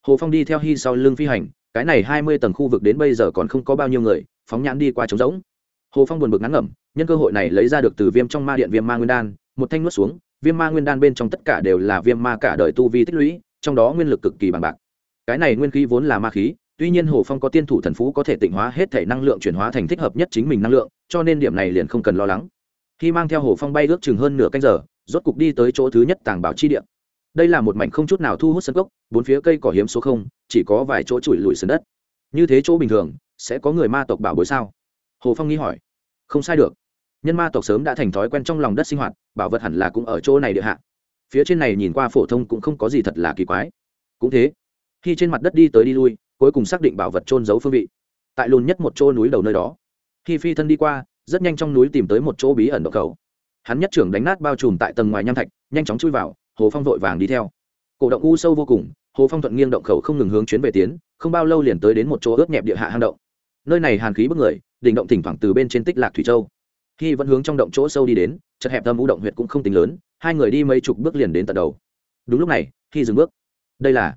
hồ phong đi theo hy sau lưng phi hành, cái này hai mươi tầng khu vực đến bây giờ còn không có bao nhiêu người, phóng nhãn đi qua trống rỗng. Hồ phong buồn bực ngắn ngẩm, nhân cơ hội này lấy ra được từ viêm trong ma điện viêm ma nguyên đan, một thanh nuốt xuống, viêm ma nguyên đan bên trong tất cả đều là viêm ma cả đời tu vi tích lũy, trong đó nguyên lực cực kỳ bằng bạc. Cái này nguyên khí vốn là ma khí, tuy nhiên hồ phong có tiên thủ thần phú có thể tịnh hóa hết thể năng lượng chuyển hóa thành thích hợp nhất chính mình năng lượng, cho nên điểm này liền không cần lo lắng. Khi mang theo hồ phong bay ước chừng hơn nửa canh giờ, rốt cục đi tới chỗ thứ nhất tàng bảo chi điện đây là một mảnh không chút nào thu hút sân gốc bốn phía cây cỏ hiếm số không, chỉ có vài chỗ trụi lùi sân đất. Như thế chỗ bình thường, sẽ có người ma tộc bảo bối sao? Hồ phong nghĩ hỏi. Không sai được. Nhân ma tộc sớm đã thành thói quen trong lòng đất sinh hoạt, bảo vật hẳn là cũng ở chỗ này địa hạ. Phía trên này nhìn qua phổ thông cũng không có gì thật là kỳ quái. Cũng thế, khi trên mặt đất đi tới đi lui, cuối cùng xác định bảo vật trôn giấu phương vị. Tại lùn nhất một chỗ núi đầu nơi đó. Khi phi thân đi qua, rất nhanh trong núi tìm tới một chỗ bí ẩn độc khẩu. Hắn nhất trưởng đánh nát bao trùm tại tầng ngoài nham thạch, nhanh chóng chui vào hồ phong vội vàng đi theo. Cổ động u sâu vô cùng, hồ phong thuận nghiêng động khẩu không ngừng hướng chuyến về tiến, không bao lâu liền tới đến một chỗ ướt nhẹp địa hạ hang động. Nơi này hàn khí bức người, đỉnh động thỉnh thoảng từ bên trên tích lạc thủy châu. Khi vẫn hướng trong động chỗ sâu đi đến, chật hẹp tâm u động huyệt cũng không tính lớn, hai người đi mấy chục bước liền đến tận đầu. Đúng lúc này, khi dừng bước, đây là,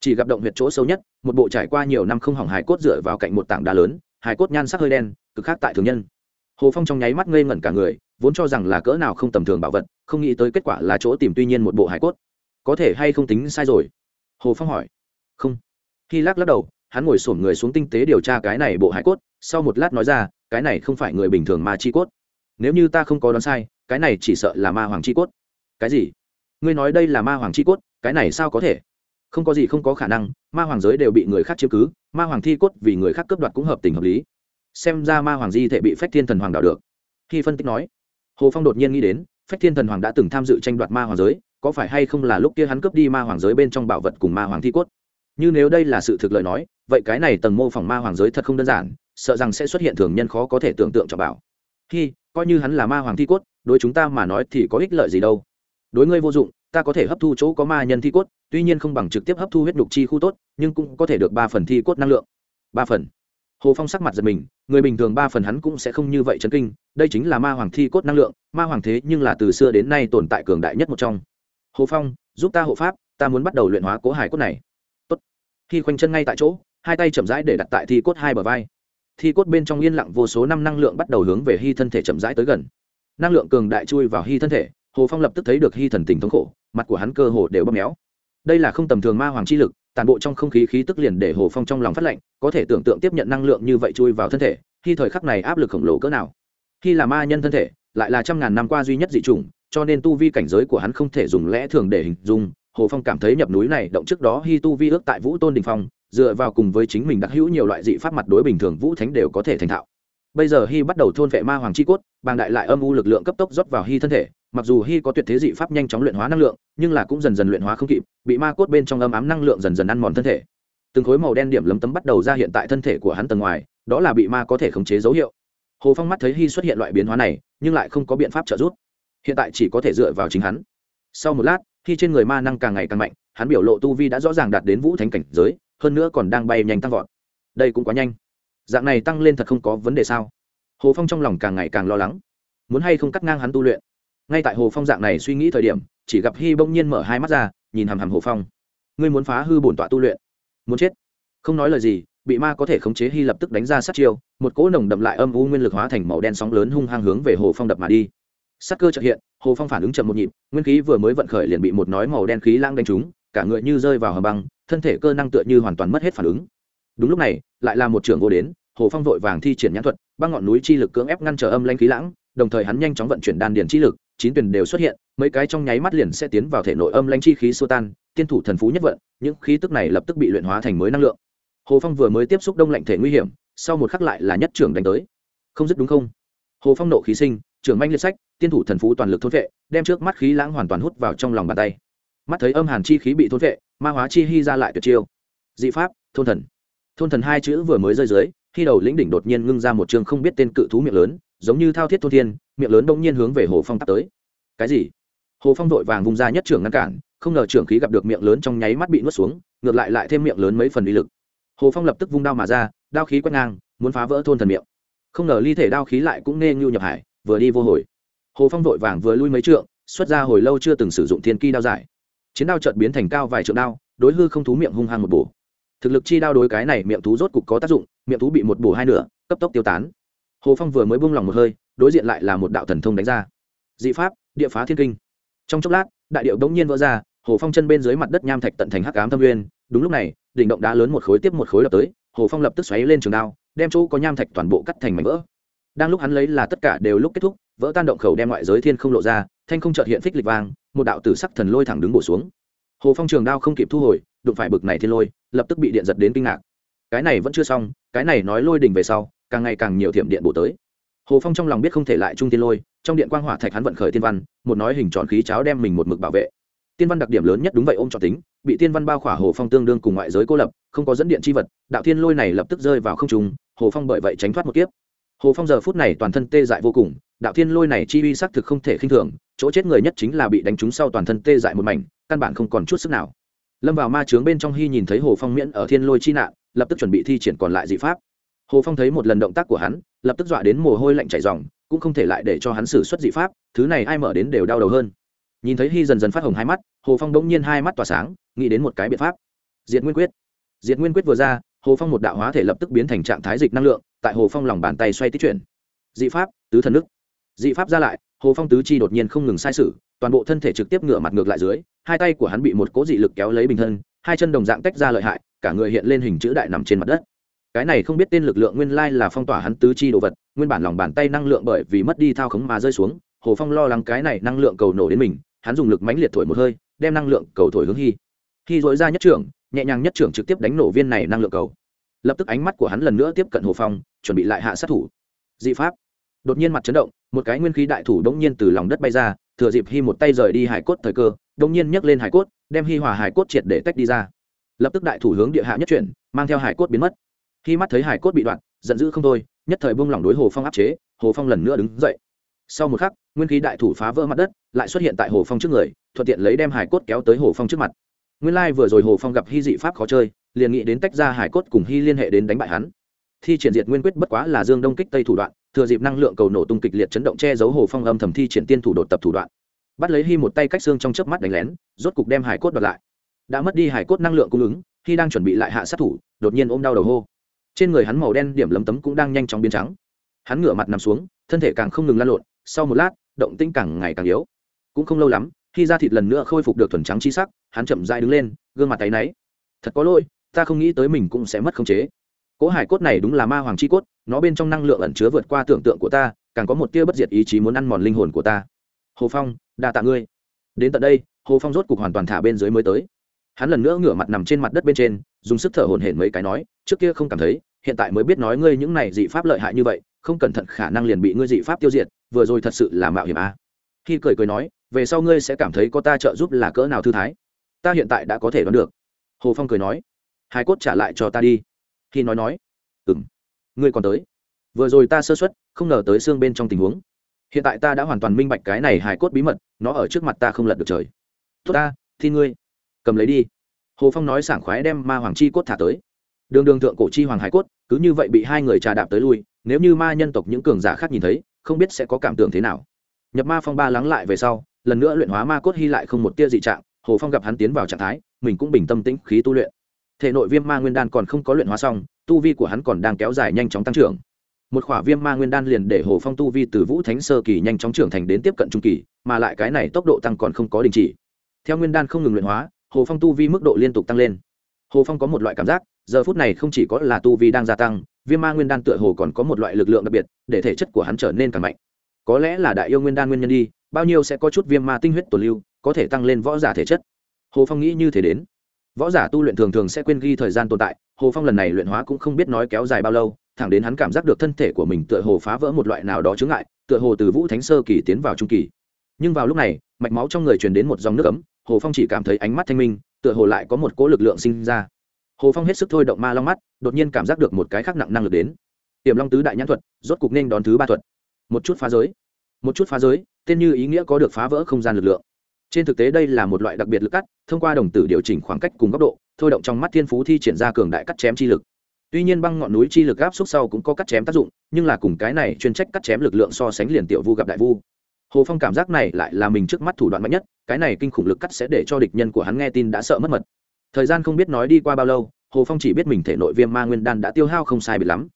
chỉ gặp động huyệt chỗ sâu nhất, một bộ trải qua nhiều năm không hỏng hải cốt dựa vào cạnh một tảng đá lớn hải cốt nhan sắc hơi đen, cực khác tại thường nhân. Hồ phong trong nháy mắt ngây ngẩn cả người, vốn cho rằng là cỡ nào không tầm thường bảo vật không nghĩ tới kết quả là chỗ tìm tuy nhiên một bộ hải cốt. Có thể hay không tính sai rồi? Hồ phong hỏi. Không. Khi lắc lắc đầu, hắn ngồi sổm người xuống tinh tế điều tra cái này bộ hải cốt, sau một lát nói ra, cái này không phải người bình thường mà chi cốt. Nếu như ta không có đoán sai, cái này chỉ sợ là ma hoàng chi cốt. Cái gì? Ngươi nói đây là ma hoàng chi cốt, cái này sao có thể? Không có gì không có khả năng, ma hoàng giới đều bị người khác chiếm cứ, ma hoàng thi cốt vì người khác cướp đoạt cũng hợp tình hợp lý. Xem ra ma hoàng di thể bị phách thiên thần hoàng đảo được. Khi phân tích nói, hồ phong đột nhiên nghĩ đến phách thiên thần hoàng đã từng tham dự tranh đoạt ma hoàng giới, có phải hay không là lúc kia hắn cướp đi ma hoàng giới bên trong bảo vật cùng ma hoàng thi cốt? Như nếu đây là sự thực lời nói, vậy cái này tầng mô phỏng ma hoàng giới thật không đơn giản, sợ rằng sẽ xuất hiện thường nhân khó có thể tưởng tượng cho bảo. Khi coi như hắn là ma hoàng thi cốt, đối chúng ta mà nói thì có ích lợi gì đâu. Đối ngươi vô dụng, ta có thể hấp thu chỗ có ma nhân thi cốt, tuy nhiên không bằng trực tiếp hấp thu huyết đục chi khu tốt, nhưng cũng có thể được ba phần thi cốt năng lượng. Ba phần hồ phong sắc mặt giật mình, người bình thường ba phần hắn cũng sẽ không như vậy chấn kinh, đây chính là ma hoàng thi cốt năng lượng, ma hoàng thế nhưng là từ xưa đến nay tồn tại cường đại nhất một trong. Hồ phong, giúp ta hộ pháp, ta muốn bắt đầu luyện hóa cố hải cốt này. Tốt. khi khoanh chân ngay tại chỗ, hai tay chậm rãi để đặt tại thi cốt hai bờ vai. Thi cốt bên trong yên lặng vô số năm năng lượng bắt đầu hướng về hy thân thể chậm rãi tới gần. Năng lượng cường đại chui vào hy thân thể, hồ phong lập tức thấy được hy thần tình thống khổ, mặt của hắn cơ hồ đều bóp méo. Đây là không tầm thường ma hoàng chi lực tàn bộ trong không khí khí tức liền để hồ phong trong lòng phát lạnh, có thể tưởng tượng tiếp nhận năng lượng như vậy chui vào thân thể, khi thời khắc này áp lực khổng lồ cỡ nào. Khi là ma nhân thân thể, lại là trăm ngàn năm qua duy nhất dị chủng, cho nên tu vi cảnh giới của hắn không thể dùng lẽ thường để hình dung. Hồ phong cảm thấy nhập núi này động trước đó hy tu vi ước tại vũ tôn đình phong, dựa vào cùng với chính mình đặc hữu nhiều loại dị pháp mặt đối bình thường vũ thánh đều có thể thành thạo. Bây giờ hy bắt đầu thôn vệ ma hoàng chi cốt, bàng đại lại âm u lực lượng cấp tốc rót vào hy thân thể mặc dù hy có tuyệt thế dị pháp nhanh chóng luyện hóa năng lượng, nhưng là cũng dần dần luyện hóa không kịp, bị ma cốt bên trong âm ám năng lượng dần dần ăn mòn thân thể. Từng khối màu đen điểm lấm tấm bắt đầu ra hiện tại thân thể của hắn tầng ngoài, đó là bị ma có thể khống chế dấu hiệu. Hồ phong mắt thấy hy xuất hiện loại biến hóa này, nhưng lại không có biện pháp trợ giúp. Hiện tại chỉ có thể dựa vào chính hắn. Sau một lát khi trên người ma năng càng ngày càng mạnh, hắn biểu lộ tu vi đã rõ ràng đạt đến vũ thánh cảnh giới, hơn nữa còn đang bay nhanh tăng vọt. Đây cũng quá nhanh. Dạng này tăng lên thật không có vấn đề sao? Hồ phong trong lòng càng ngày càng lo lắng. Muốn hay không cắt ngang hắn tu luyện? Ngay tại hồ phong dạng này suy nghĩ thời điểm, chỉ gặp hy bỗng nhiên mở hai mắt ra, nhìn hằm hằm hồ phong. Ngươi muốn phá hư bổn tọa tu luyện? Muốn chết? Không nói lời gì, bị ma có thể khống chế hy lập tức đánh ra sát chiêu, một cỗ nồng đậm lại âm u nguyên lực hóa thành màu đen sóng lớn hung hăng hướng về hồ phong đập mà đi. Sắc cơ trợ hiện, hồ phong phản ứng chậm một nhịp, nguyên khí vừa mới vận khởi liền bị một nói màu đen khí lãng đánh trúng, cả người như rơi vào hầm băng, thân thể cơ năng tựa như hoàn toàn mất hết phản ứng. Đúng lúc này, lại là một trưởng vô đến, hồ phong vội vàng thi triển nhãn thuật, băng ngọn núi chi lực cưỡng ép ngăn trở âm lanh khí lãng, đồng thời hắn nhanh chóng vận chuyển đan điền chi lực chín tuyển đều xuất hiện, mấy cái trong nháy mắt liền sẽ tiến vào thể nội âm lanh chi khí xô tan, tiên thủ thần phú nhất vận, những khí tức này lập tức bị luyện hóa thành mới năng lượng. Hồ phong vừa mới tiếp xúc đông lạnh thể nguy hiểm, sau một khắc lại là nhất trưởng đánh tới. Không dứt đúng không? Hồ phong nộ khí sinh, trưởng manh liệt sách, tiên thủ thần phú toàn lực thôn vệ, đem trước mắt khí lãng hoàn toàn hút vào trong lòng bàn tay. Mắt thấy âm hàn chi khí bị thôn vệ, ma hóa chi hy ra lại tuyệt chiêu. Dị pháp, thôn thần. Thôn thần hai chữ vừa mới rơi dưới, khi đầu lĩnh đỉnh đột nhiên ngưng ra một chương không biết tên cự thú miệng lớn giống như thao thiết thôn thiên, miệng lớn đông nhiên hướng về hồ phong tắt tới. Cái gì? Hồ phong vội vàng vung ra nhất trưởng ngăn cản, không ngờ trưởng khí gặp được miệng lớn trong nháy mắt bị nuốt xuống, ngược lại lại thêm miệng lớn mấy phần uy lực. Hồ phong lập tức vung đao mà ra, đao khí quét ngang, muốn phá vỡ thôn thần miệng. Không ngờ ly thể đao khí lại cũng nên nhu nhập hải, vừa đi vô hồi. Hồ phong vội vàng vừa lui mấy trượng, xuất ra hồi lâu chưa từng sử dụng thiên kỳ đao giải. Chiến đao chợt biến thành cao vài trượng đao, đối hư không thú miệng hung hăng một bổ. Thực lực chi đao đối cái này miệng thú rốt cục có tác dụng, miệng thú bị một bổ hai nửa, cấp tốc tiêu tán hồ phong vừa mới buông lòng một hơi, đối diện lại là một đạo thần thông đánh ra. Dị pháp, địa phá thiên kinh. Trong chốc lát, đại điệu đống nhiên vỡ ra, hồ phong chân bên dưới mặt đất nham thạch tận thành hắc ám thâm nguyên. Đúng lúc này, đỉnh động đá lớn một khối tiếp một khối lập tới, hồ phong lập tức xoáy lên trường đao, đem chỗ có nham thạch toàn bộ cắt thành mảnh vỡ. Đang lúc hắn lấy là tất cả đều lúc kết thúc, vỡ tan động khẩu đem ngoại giới thiên không lộ ra, thanh không chợt hiện phích lịch vang, một đạo tử sắc thần lôi thẳng đứng bổ xuống. Hồ phong trường đao không kịp thu hồi, đụng phải bực này thiên lôi, lập tức bị điện giật đến kinh ngạc. Cái này vẫn chưa xong, cái này nói lôi đỉnh về sau càng ngày càng nhiều thiểm điện bổ tới. Hồ phong trong lòng biết không thể lại trung tiên lôi, trong điện quang hỏa thạch hắn vận khởi tiên văn, một nói hình tròn khí cháo đem mình một mực bảo vệ. Tiên văn đặc điểm lớn nhất đúng vậy ôm trọn tính, bị tiên văn bao khỏa hồ phong tương đương cùng ngoại giới cô lập, không có dẫn điện chi vật, đạo thiên lôi này lập tức rơi vào không trùng hồ phong bởi vậy tránh thoát một kiếp. Hồ phong giờ phút này toàn thân tê dại vô cùng, đạo thiên lôi này chi uy xác thực không thể khinh thường, chỗ chết người nhất chính là bị đánh trúng sau toàn thân tê dại một mảnh, căn bản không còn chút sức nào. Lâm vào ma trướng bên trong hy nhìn thấy hồ phong miễn ở thiên lôi chi nạn, lập tức chuẩn bị thi triển còn lại dị pháp hồ phong thấy một lần động tác của hắn, lập tức dọa đến mồ hôi lạnh chảy dòng cũng không thể lại để cho hắn xử xuất dị pháp, thứ này ai mở đến đều đau đầu hơn. Nhìn thấy hy dần dần phát hồng hai mắt, hồ phong đống nhiên hai mắt tỏa sáng, nghĩ đến một cái biện pháp. Diệt nguyên quyết. Diệt nguyên quyết vừa ra, hồ phong một đạo hóa thể lập tức biến thành trạng thái dịch năng lượng, tại hồ phong lòng bàn tay xoay tích chuyển. Dị pháp, tứ thần đức dị pháp ra lại, hồ phong tứ chi đột nhiên không ngừng sai sự toàn bộ thân thể trực tiếp ngửa mặt ngược lại dưới, hai tay của hắn bị một cố dị lực kéo lấy bình thân, hai chân đồng dạng tách ra lợi hại, cả người hiện lên hình chữ đại nằm trên mặt đất cái này không biết tên lực lượng nguyên lai là phong tỏa hắn tứ chi đồ vật, nguyên bản lòng bàn tay năng lượng bởi vì mất đi thao khống mà rơi xuống, hồ phong lo lắng cái này năng lượng cầu nổ đến mình, hắn dùng lực mãnh liệt thổi một hơi, đem năng lượng cầu thổi hướng hy khi dối ra nhất trưởng, nhẹ nhàng nhất trưởng trực tiếp đánh nổ viên này năng lượng cầu. Lập tức ánh mắt của hắn lần nữa tiếp cận hồ phong, chuẩn bị lại hạ sát thủ. Dị pháp. Đột nhiên mặt chấn động, một cái nguyên khí đại thủ đống nhiên từ lòng đất bay ra, thừa dịp hy một tay rời đi hải cốt thời cơ, đống nhiên nhấc lên hải cốt, đem hy hòa hải cốt triệt để tách đi ra. Lập tức đại thủ hướng địa hạ nhất chuyển, mang theo hải cốt biến mất khi mắt thấy hải cốt bị đoạn, giận dữ không thôi, nhất thời buông lỏng đối hồ phong áp chế, hồ phong lần nữa đứng dậy. Sau một khắc, nguyên khí đại thủ phá vỡ mặt đất, lại xuất hiện tại hồ phong trước người, thuận tiện lấy đem hải cốt kéo tới hồ phong trước mặt. Nguyên lai vừa rồi hồ phong gặp hy dị pháp khó chơi, liền nghĩ đến tách ra hải cốt cùng hy liên hệ đến đánh bại hắn. Thi triển diệt nguyên quyết bất quá là dương đông kích tây thủ đoạn, thừa dịp năng lượng cầu nổ tung kịch liệt chấn động che giấu hồ phong âm thầm thi triển tiên thủ đột tập thủ đoạn. Bắt lấy hy một tay cách xương trong chớp mắt đánh lén, rốt cục đem hải cốt đoạt lại. Đã mất đi hải cốt năng lượng cung ứng khi đang chuẩn bị lại hạ sát thủ, đột nhiên ôm đau đầu hô trên người hắn màu đen điểm lấm tấm cũng đang nhanh chóng biến trắng. Hắn ngửa mặt nằm xuống, thân thể càng không ngừng lan lộn, sau một lát, động tĩnh càng ngày càng yếu. Cũng không lâu lắm, khi da thịt lần nữa khôi phục được thuần trắng chi sắc, hắn chậm dai đứng lên, gương mặt tay náy. Thật có lỗi, ta không nghĩ tới mình cũng sẽ mất khống chế. Cỗ hải cốt này đúng là ma hoàng chi cốt, nó bên trong năng lượng ẩn chứa vượt qua tưởng tượng của ta, càng có một tia bất diệt ý chí muốn ăn mòn linh hồn của ta. Hồ phong, đa tạ ngươi. Đến tận đây, hồ phong rốt cục hoàn toàn thả bên dưới mới tới hắn lần nữa ngửa mặt nằm trên mặt đất bên trên, dùng sức thở hổn hển mấy cái nói, trước kia không cảm thấy, hiện tại mới biết nói ngươi những này dị pháp lợi hại như vậy, không cẩn thận khả năng liền bị ngươi dị pháp tiêu diệt, vừa rồi thật sự là mạo hiểm a. À. khi cười cười nói, về sau ngươi sẽ cảm thấy có ta trợ giúp là cỡ nào thư thái. Ta hiện tại đã có thể đoán được. Hồ phong cười nói, hai cốt trả lại cho ta đi. Khi nói nói ừng ngươi còn tới. Vừa rồi ta sơ xuất không ngờ tới xương bên trong tình huống. Hiện tại ta đã hoàn toàn minh bạch cái này hài cốt bí mật, nó ở trước mặt ta không lật được trời. Tốt ta, thì ngươi cầm lấy đi. Hồ phong nói sảng khoái đem ma hoàng chi cốt thả tới. Đường đường thượng cổ chi hoàng hải cốt, cứ như vậy bị hai người trà đạp tới lui, nếu như ma nhân tộc những cường giả khác nhìn thấy, không biết sẽ có cảm tưởng thế nào. Nhập ma phong ba lắng lại về sau, lần nữa luyện hóa ma cốt hy lại không một tia dị trạng, hồ phong gặp hắn tiến vào trạng thái, mình cũng bình tâm tĩnh khí tu luyện. Thể nội viêm ma nguyên đan còn không có luyện hóa xong, tu vi của hắn còn đang kéo dài nhanh chóng tăng trưởng. Một khỏa viêm ma nguyên đan liền để hồ phong tu vi từ vũ thánh sơ kỳ nhanh chóng trưởng thành đến tiếp cận trung kỳ, mà lại cái này tốc độ tăng còn không có đình chỉ. Theo nguyên đan không ngừng luyện hóa hồ phong tu vi mức độ liên tục tăng lên. Hồ phong có một loại cảm giác, giờ phút này không chỉ có là tu vi đang gia tăng, viêm ma nguyên đan tựa hồ còn có một loại lực lượng đặc biệt, để thể chất của hắn trở nên càng mạnh. Có lẽ là đại yêu nguyên đan nguyên nhân đi, bao nhiêu sẽ có chút viêm ma tinh huyết tổ lưu, có thể tăng lên võ giả thể chất. Hồ phong nghĩ như thế đến. Võ giả tu luyện thường thường sẽ quên ghi thời gian tồn tại, hồ phong lần này luyện hóa cũng không biết nói kéo dài bao lâu, thẳng đến hắn cảm giác được thân thể của mình tựa hồ phá vỡ một loại nào đó chướng ngại, tựa hồ từ vũ thánh sơ kỳ tiến vào trung kỳ nhưng vào lúc này, mạch máu trong người truyền đến một dòng nước ấm, hồ phong chỉ cảm thấy ánh mắt thanh minh, tựa hồ lại có một cỗ lực lượng sinh ra. Hồ phong hết sức thôi động ma long mắt, đột nhiên cảm giác được một cái khác nặng năng lực đến. Tiềm long tứ đại nhãn thuật, rốt cục nên đón thứ ba thuật. Một chút phá giới. Một chút phá giới, tên như ý nghĩa có được phá vỡ không gian lực lượng. Trên thực tế đây là một loại đặc biệt lực cắt, thông qua đồng tử điều chỉnh khoảng cách cùng góc độ, thôi động trong mắt thiên phú thi triển ra cường đại cắt chém chi lực. Tuy nhiên băng ngọn núi chi lực áp xúc sau cũng có cắt chém tác dụng, nhưng là cùng cái này chuyên trách cắt chém lực lượng so sánh liền tiểu vu gặp đại vu hồ phong cảm giác này lại là mình trước mắt thủ đoạn mạnh nhất, cái này kinh khủng lực cắt sẽ để cho địch nhân của hắn nghe tin đã sợ mất mật. Thời gian không biết nói đi qua bao lâu, hồ phong chỉ biết mình thể nội viêm ma nguyên đan đã tiêu hao không sai bị lắm.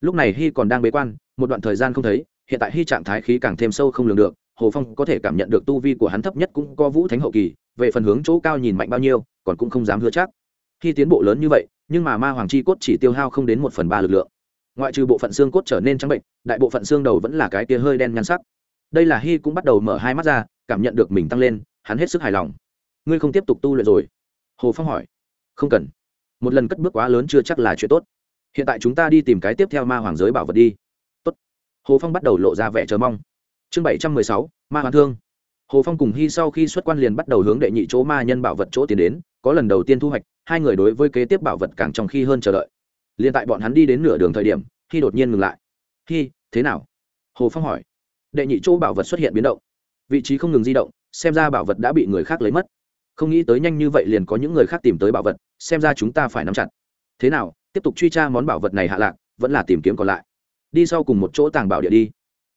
Lúc này hy còn đang bế quan, một đoạn thời gian không thấy, hiện tại hy trạng thái khí càng thêm sâu không lường được, hồ phong có thể cảm nhận được tu vi của hắn thấp nhất cũng có vũ thánh hậu kỳ, về phần hướng chỗ cao nhìn mạnh bao nhiêu, còn cũng không dám hứa chắc. Khi tiến bộ lớn như vậy, nhưng mà ma hoàng chi cốt chỉ tiêu hao không đến một phần ba lực lượng. Ngoại trừ bộ phận xương cốt trở nên trắng bệnh, đại bộ phận xương đầu vẫn là cái tia hơi đen nhăn sắc đây là hy cũng bắt đầu mở hai mắt ra, cảm nhận được mình tăng lên, hắn hết sức hài lòng. Ngươi không tiếp tục tu luyện rồi? Hồ phong hỏi. Không cần. Một lần cất bước quá lớn chưa chắc là chuyện tốt. Hiện tại chúng ta đi tìm cái tiếp theo ma hoàng giới bảo vật đi. Tốt. hồ phong bắt đầu lộ ra vẻ chờ mong. Chương bảy trăm mười sáu, ma hoàng thương. Hồ phong cùng hy sau khi xuất quan liền bắt đầu hướng đệ nhị chỗ ma nhân bảo vật chỗ tiến đến, có lần đầu tiên thu hoạch, hai người đối với kế tiếp bảo vật càng trong khi hơn chờ đợi. Liền tại bọn hắn đi đến nửa đường thời điểm khi đột nhiên ngừng lại. Hy thế nào? Hồ phong hỏi đệ nhị chỗ bảo vật xuất hiện biến động. Vị trí không ngừng di động, xem ra bảo vật đã bị người khác lấy mất. Không nghĩ tới nhanh như vậy liền có những người khác tìm tới bảo vật, xem ra chúng ta phải nắm chặt. Thế nào, tiếp tục truy tra món bảo vật này hạ lạc, vẫn là tìm kiếm còn lại. Đi sau cùng một chỗ tàng bảo địa đi.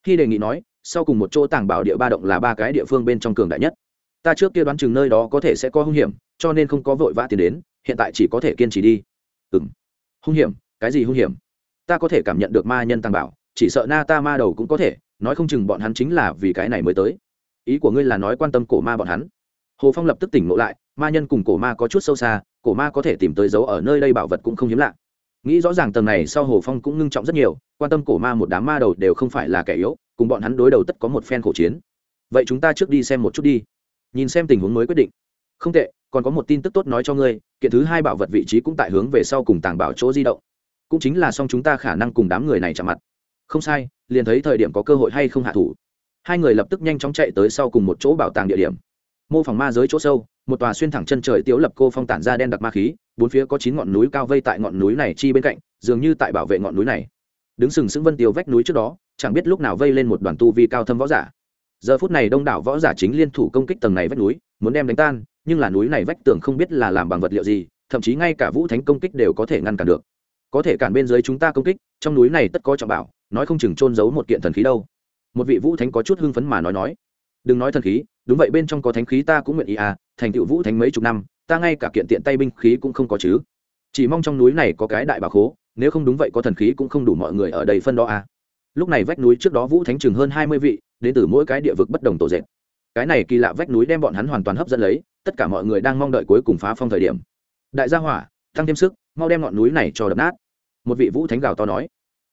Khi đề nghị nói, sau cùng một chỗ tàng bảo địa ba động là ba cái địa phương bên trong cường đại nhất. Ta trước kia đoán chừng nơi đó có thể sẽ có hung hiểm, cho nên không có vội vã tiến đến, hiện tại chỉ có thể kiên trì đi. Ừ m hung hiểm? Cái gì hung hiểm? Ta có thể cảm nhận được ma nhân tàng bảo, chỉ sợ na ta ma đầu cũng có thể nói không chừng bọn hắn chính là vì cái này mới tới. Ý của ngươi là nói quan tâm cổ ma bọn hắn. Hồ phong lập tức tỉnh ngộ lại, ma nhân cùng cổ ma có chút sâu xa, cổ ma có thể tìm tới dấu ở nơi đây bảo vật cũng không hiếm lạ. Nghĩ rõ ràng tầng này sau hồ phong cũng ngưng trọng rất nhiều, quan tâm cổ ma một đám ma đầu đều không phải là kẻ yếu, cùng bọn hắn đối đầu tất có một phen khổ chiến. Vậy chúng ta trước đi xem một chút đi. Nhìn xem tình huống mới quyết định. Không tệ, còn có một tin tức tốt nói cho ngươi, kiện thứ hai bảo vật vị trí cũng tại hướng về sau cùng tàng bảo chỗ di động. Cũng chính là xong chúng ta khả năng cùng đám người này chạm mặt không sai, liền thấy thời điểm có cơ hội hay không hạ thủ. Hai người lập tức nhanh chóng chạy tới sau cùng một chỗ bảo tàng địa điểm. Mô phỏng ma giới chỗ sâu, một tòa xuyên thẳng chân trời tiếu lập cô phong tản ra đen đặc ma khí, bốn phía có chín ngọn núi cao vây tại ngọn núi này chi bên cạnh, dường như tại bảo vệ ngọn núi này. Đứng sừng sững vân tiêu vách núi trước đó, chẳng biết lúc nào vây lên một đoàn tu vi cao thâm võ giả. Giờ phút này đông đảo võ giả chính liên thủ công kích tầng này vách núi, muốn đem đánh tan, nhưng là núi này vách tường không biết là làm bằng vật liệu gì, thậm chí ngay cả vũ thánh công kích đều có thể ngăn cản được có thể cản bên dưới chúng ta công kích, trong núi này tất có trọng bảo, nói không chừng trôn giấu một kiện thần khí đâu. Một vị vũ thánh có chút hưng phấn mà nói nói. Đừng nói thần khí, đúng vậy bên trong có thánh khí ta cũng nguyện ý à thành tựu vũ thánh mấy chục năm, ta ngay cả kiện tiện tay binh khí cũng không có chứ. Chỉ mong trong núi này có cái đại bà khố, nếu không đúng vậy có thần khí cũng không đủ mọi người ở đây phân đó à. Lúc này vách núi trước đó vũ thánh chừng hơn hai mươi vị, đến từ mỗi cái địa vực bất đồng tổ dệt. Cái này kỳ lạ vách núi đem bọn hắn hoàn toàn hấp dẫn lấy, tất cả mọi người đang mong đợi cuối cùng phá phong thời điểm. Đại gia hỏa, tăng thêm sức mau đem ngọn núi này cho đập nát. Một vị vũ thánh gào to nói.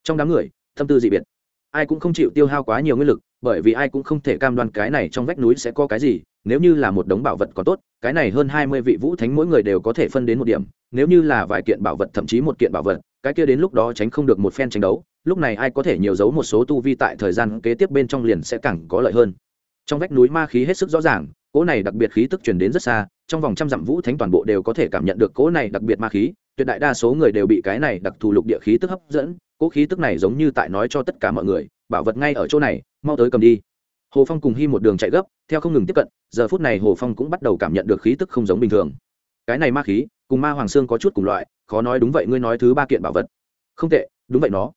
Trong đám người tâm tư dị biệt. Ai cũng không chịu tiêu hao quá nhiều nguyên lực, bởi vì ai cũng không thể cam đoan cái này trong vách núi sẽ có cái gì, nếu như là một đống bảo vật còn tốt, cái này hơn hai mươi vị vũ thánh mỗi người đều có thể phân đến một điểm, nếu như là vài kiện bảo vật thậm chí một kiện bảo vật, cái kia đến lúc đó tránh không được một phen tranh đấu, lúc này ai có thể nhiều giấu một số tu vi tại thời gian kế tiếp bên trong liền sẽ càng có lợi hơn. Trong vách núi ma khí hết sức rõ ràng, cỗ này đặc biệt khí tức truyền đến rất xa, trong vòng trăm dặm vũ thánh toàn bộ đều có thể cảm nhận được cỗ này đặc biệt ma khí tuyệt đại đa số người đều bị cái này đặc thù lục địa khí tức hấp dẫn cỗ khí tức này giống như tại nói cho tất cả mọi người, bảo vật ngay ở chỗ này, mau tới cầm đi. Hồ phong cùng hy một đường chạy gấp, theo không ngừng tiếp cận, giờ phút này hồ phong cũng bắt đầu cảm nhận được khí tức không giống bình thường. Cái này ma khí, cùng ma hoàng sương có chút cùng loại, khó nói đúng vậy ngươi nói thứ ba kiện bảo vật. Không tệ, đúng vậy nó.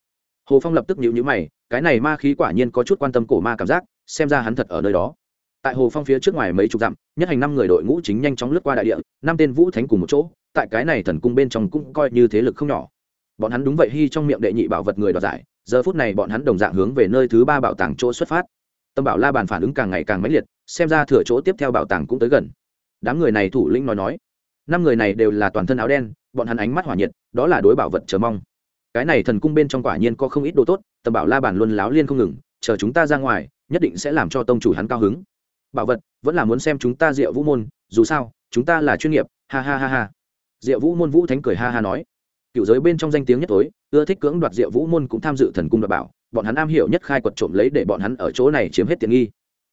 Hồ phong lập tức nhịu nhữ mày, cái này ma khí quả nhiên có chút quan tâm cổ ma cảm giác, xem ra hắn thật ở nơi đó. Tại hồ phong phía trước ngoài mấy chục dặm, nhất hành năm người đội ngũ chính nhanh chóng lướt qua đại địa, năm tên vũ thánh cùng một chỗ tại cái này thần cung bên trong cũng coi như thế lực không nhỏ. Bọn hắn đúng vậy hy trong miệng đệ nhị bảo vật người đoạt giải, giờ phút này bọn hắn đồng dạng hướng về nơi thứ ba bảo tàng chỗ xuất phát. Tâm bảo la bàn phản ứng càng ngày càng mãnh liệt, xem ra thừa chỗ tiếp theo bảo tàng cũng tới gần. Đám người này thủ lĩnh nói nói, năm người này đều là toàn thân áo đen, bọn hắn ánh mắt hỏa nhiệt, đó là đối bảo vật chờ mong. Cái này thần cung bên trong quả nhiên có không ít đồ tốt tầm bảo la bàn luôn láo liên không ngừng, chờ chúng ta ra ngoài, nhất định sẽ làm cho tông chủ hắn cao hứng. Bảo vật, vẫn là muốn xem chúng ta diệu vũ môn, dù sao, chúng ta là chuyên nghiệp, ha ha ha ha diệu vũ môn vũ thánh cười ha ha nói. Cựu giới bên trong danh tiếng nhất tối, ưa thích cưỡng đoạt diệu vũ môn cũng tham dự thần cung đoạt bảo, bọn hắn am hiểu nhất khai quật trộm lấy để bọn hắn ở chỗ này chiếm hết tiện nghi.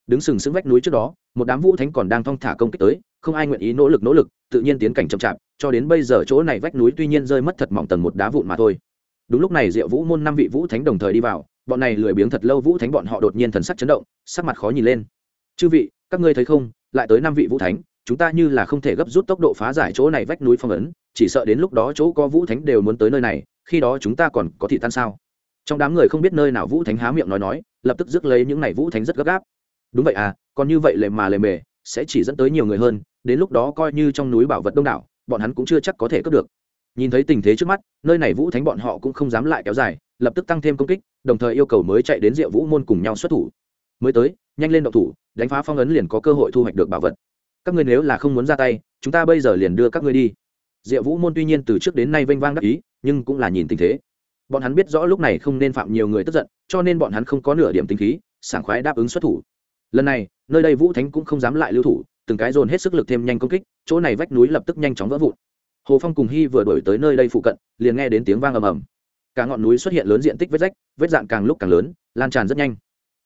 Đứng sừng sững vách núi trước đó, một đám vũ thánh còn đang thong thả công kích tới, không ai nguyện ý nỗ lực nỗ lực, tự nhiên tiến cảnh chậm chạp, cho đến bây giờ chỗ này vách núi tuy nhiên rơi mất thật mỏng tầng một đá vụn mà thôi. Đúng lúc này diệu vũ môn năm vị vũ thánh đồng thời đi vào, bọn này lười biếng thật lâu vũ thánh bọn họ đột nhiên thần sắc chấn động, sắc mặt khó nhìn lên. Chư vị, các ngươi thấy không? Lại tới năm vị vũ thánh chúng ta như là không thể gấp rút tốc độ phá giải chỗ này vách núi phong ấn, chỉ sợ đến lúc đó chỗ có vũ thánh đều muốn tới nơi này, khi đó chúng ta còn có thị tan sao? Trong đám người không biết nơi nào vũ thánh há miệng nói nói, lập tức rước lấy những này vũ thánh rất gấp gáp. Đúng vậy à còn như vậy lề mà lề mề, sẽ chỉ dẫn tới nhiều người hơn, đến lúc đó coi như trong núi bảo vật đông đảo, bọn hắn cũng chưa chắc có thể cướp được. Nhìn thấy tình thế trước mắt, nơi này vũ thánh bọn họ cũng không dám lại kéo dài, lập tức tăng thêm công kích, đồng thời yêu cầu mới chạy đến diệu vũ môn cùng nhau xuất thủ. Mới tới, nhanh lên động thủ, đánh phá phong ấn liền có cơ hội thu hoạch được bảo vật các ngươi nếu là không muốn ra tay, chúng ta bây giờ liền đưa các ngươi đi. Diệu vũ môn tuy nhiên từ trước đến nay vênh vang đắc ý, nhưng cũng là nhìn tình thế. Bọn hắn biết rõ lúc này không nên phạm nhiều người tức giận, cho nên bọn hắn không có nửa điểm tính khí, sảng khoái đáp ứng xuất thủ. Lần này, nơi đây vũ thánh cũng không dám lại lưu thủ, từng cái dồn hết sức lực thêm nhanh công kích, chỗ này vách núi lập tức nhanh chóng vỡ vụn. Hồ phong cùng hy vừa đổi tới nơi đây phụ cận, liền nghe đến tiếng vang ầm ầm. Cả ngọn núi xuất hiện lớn diện tích vết rách, vết dạn càng lúc càng lớn, lan tràn rất nhanh.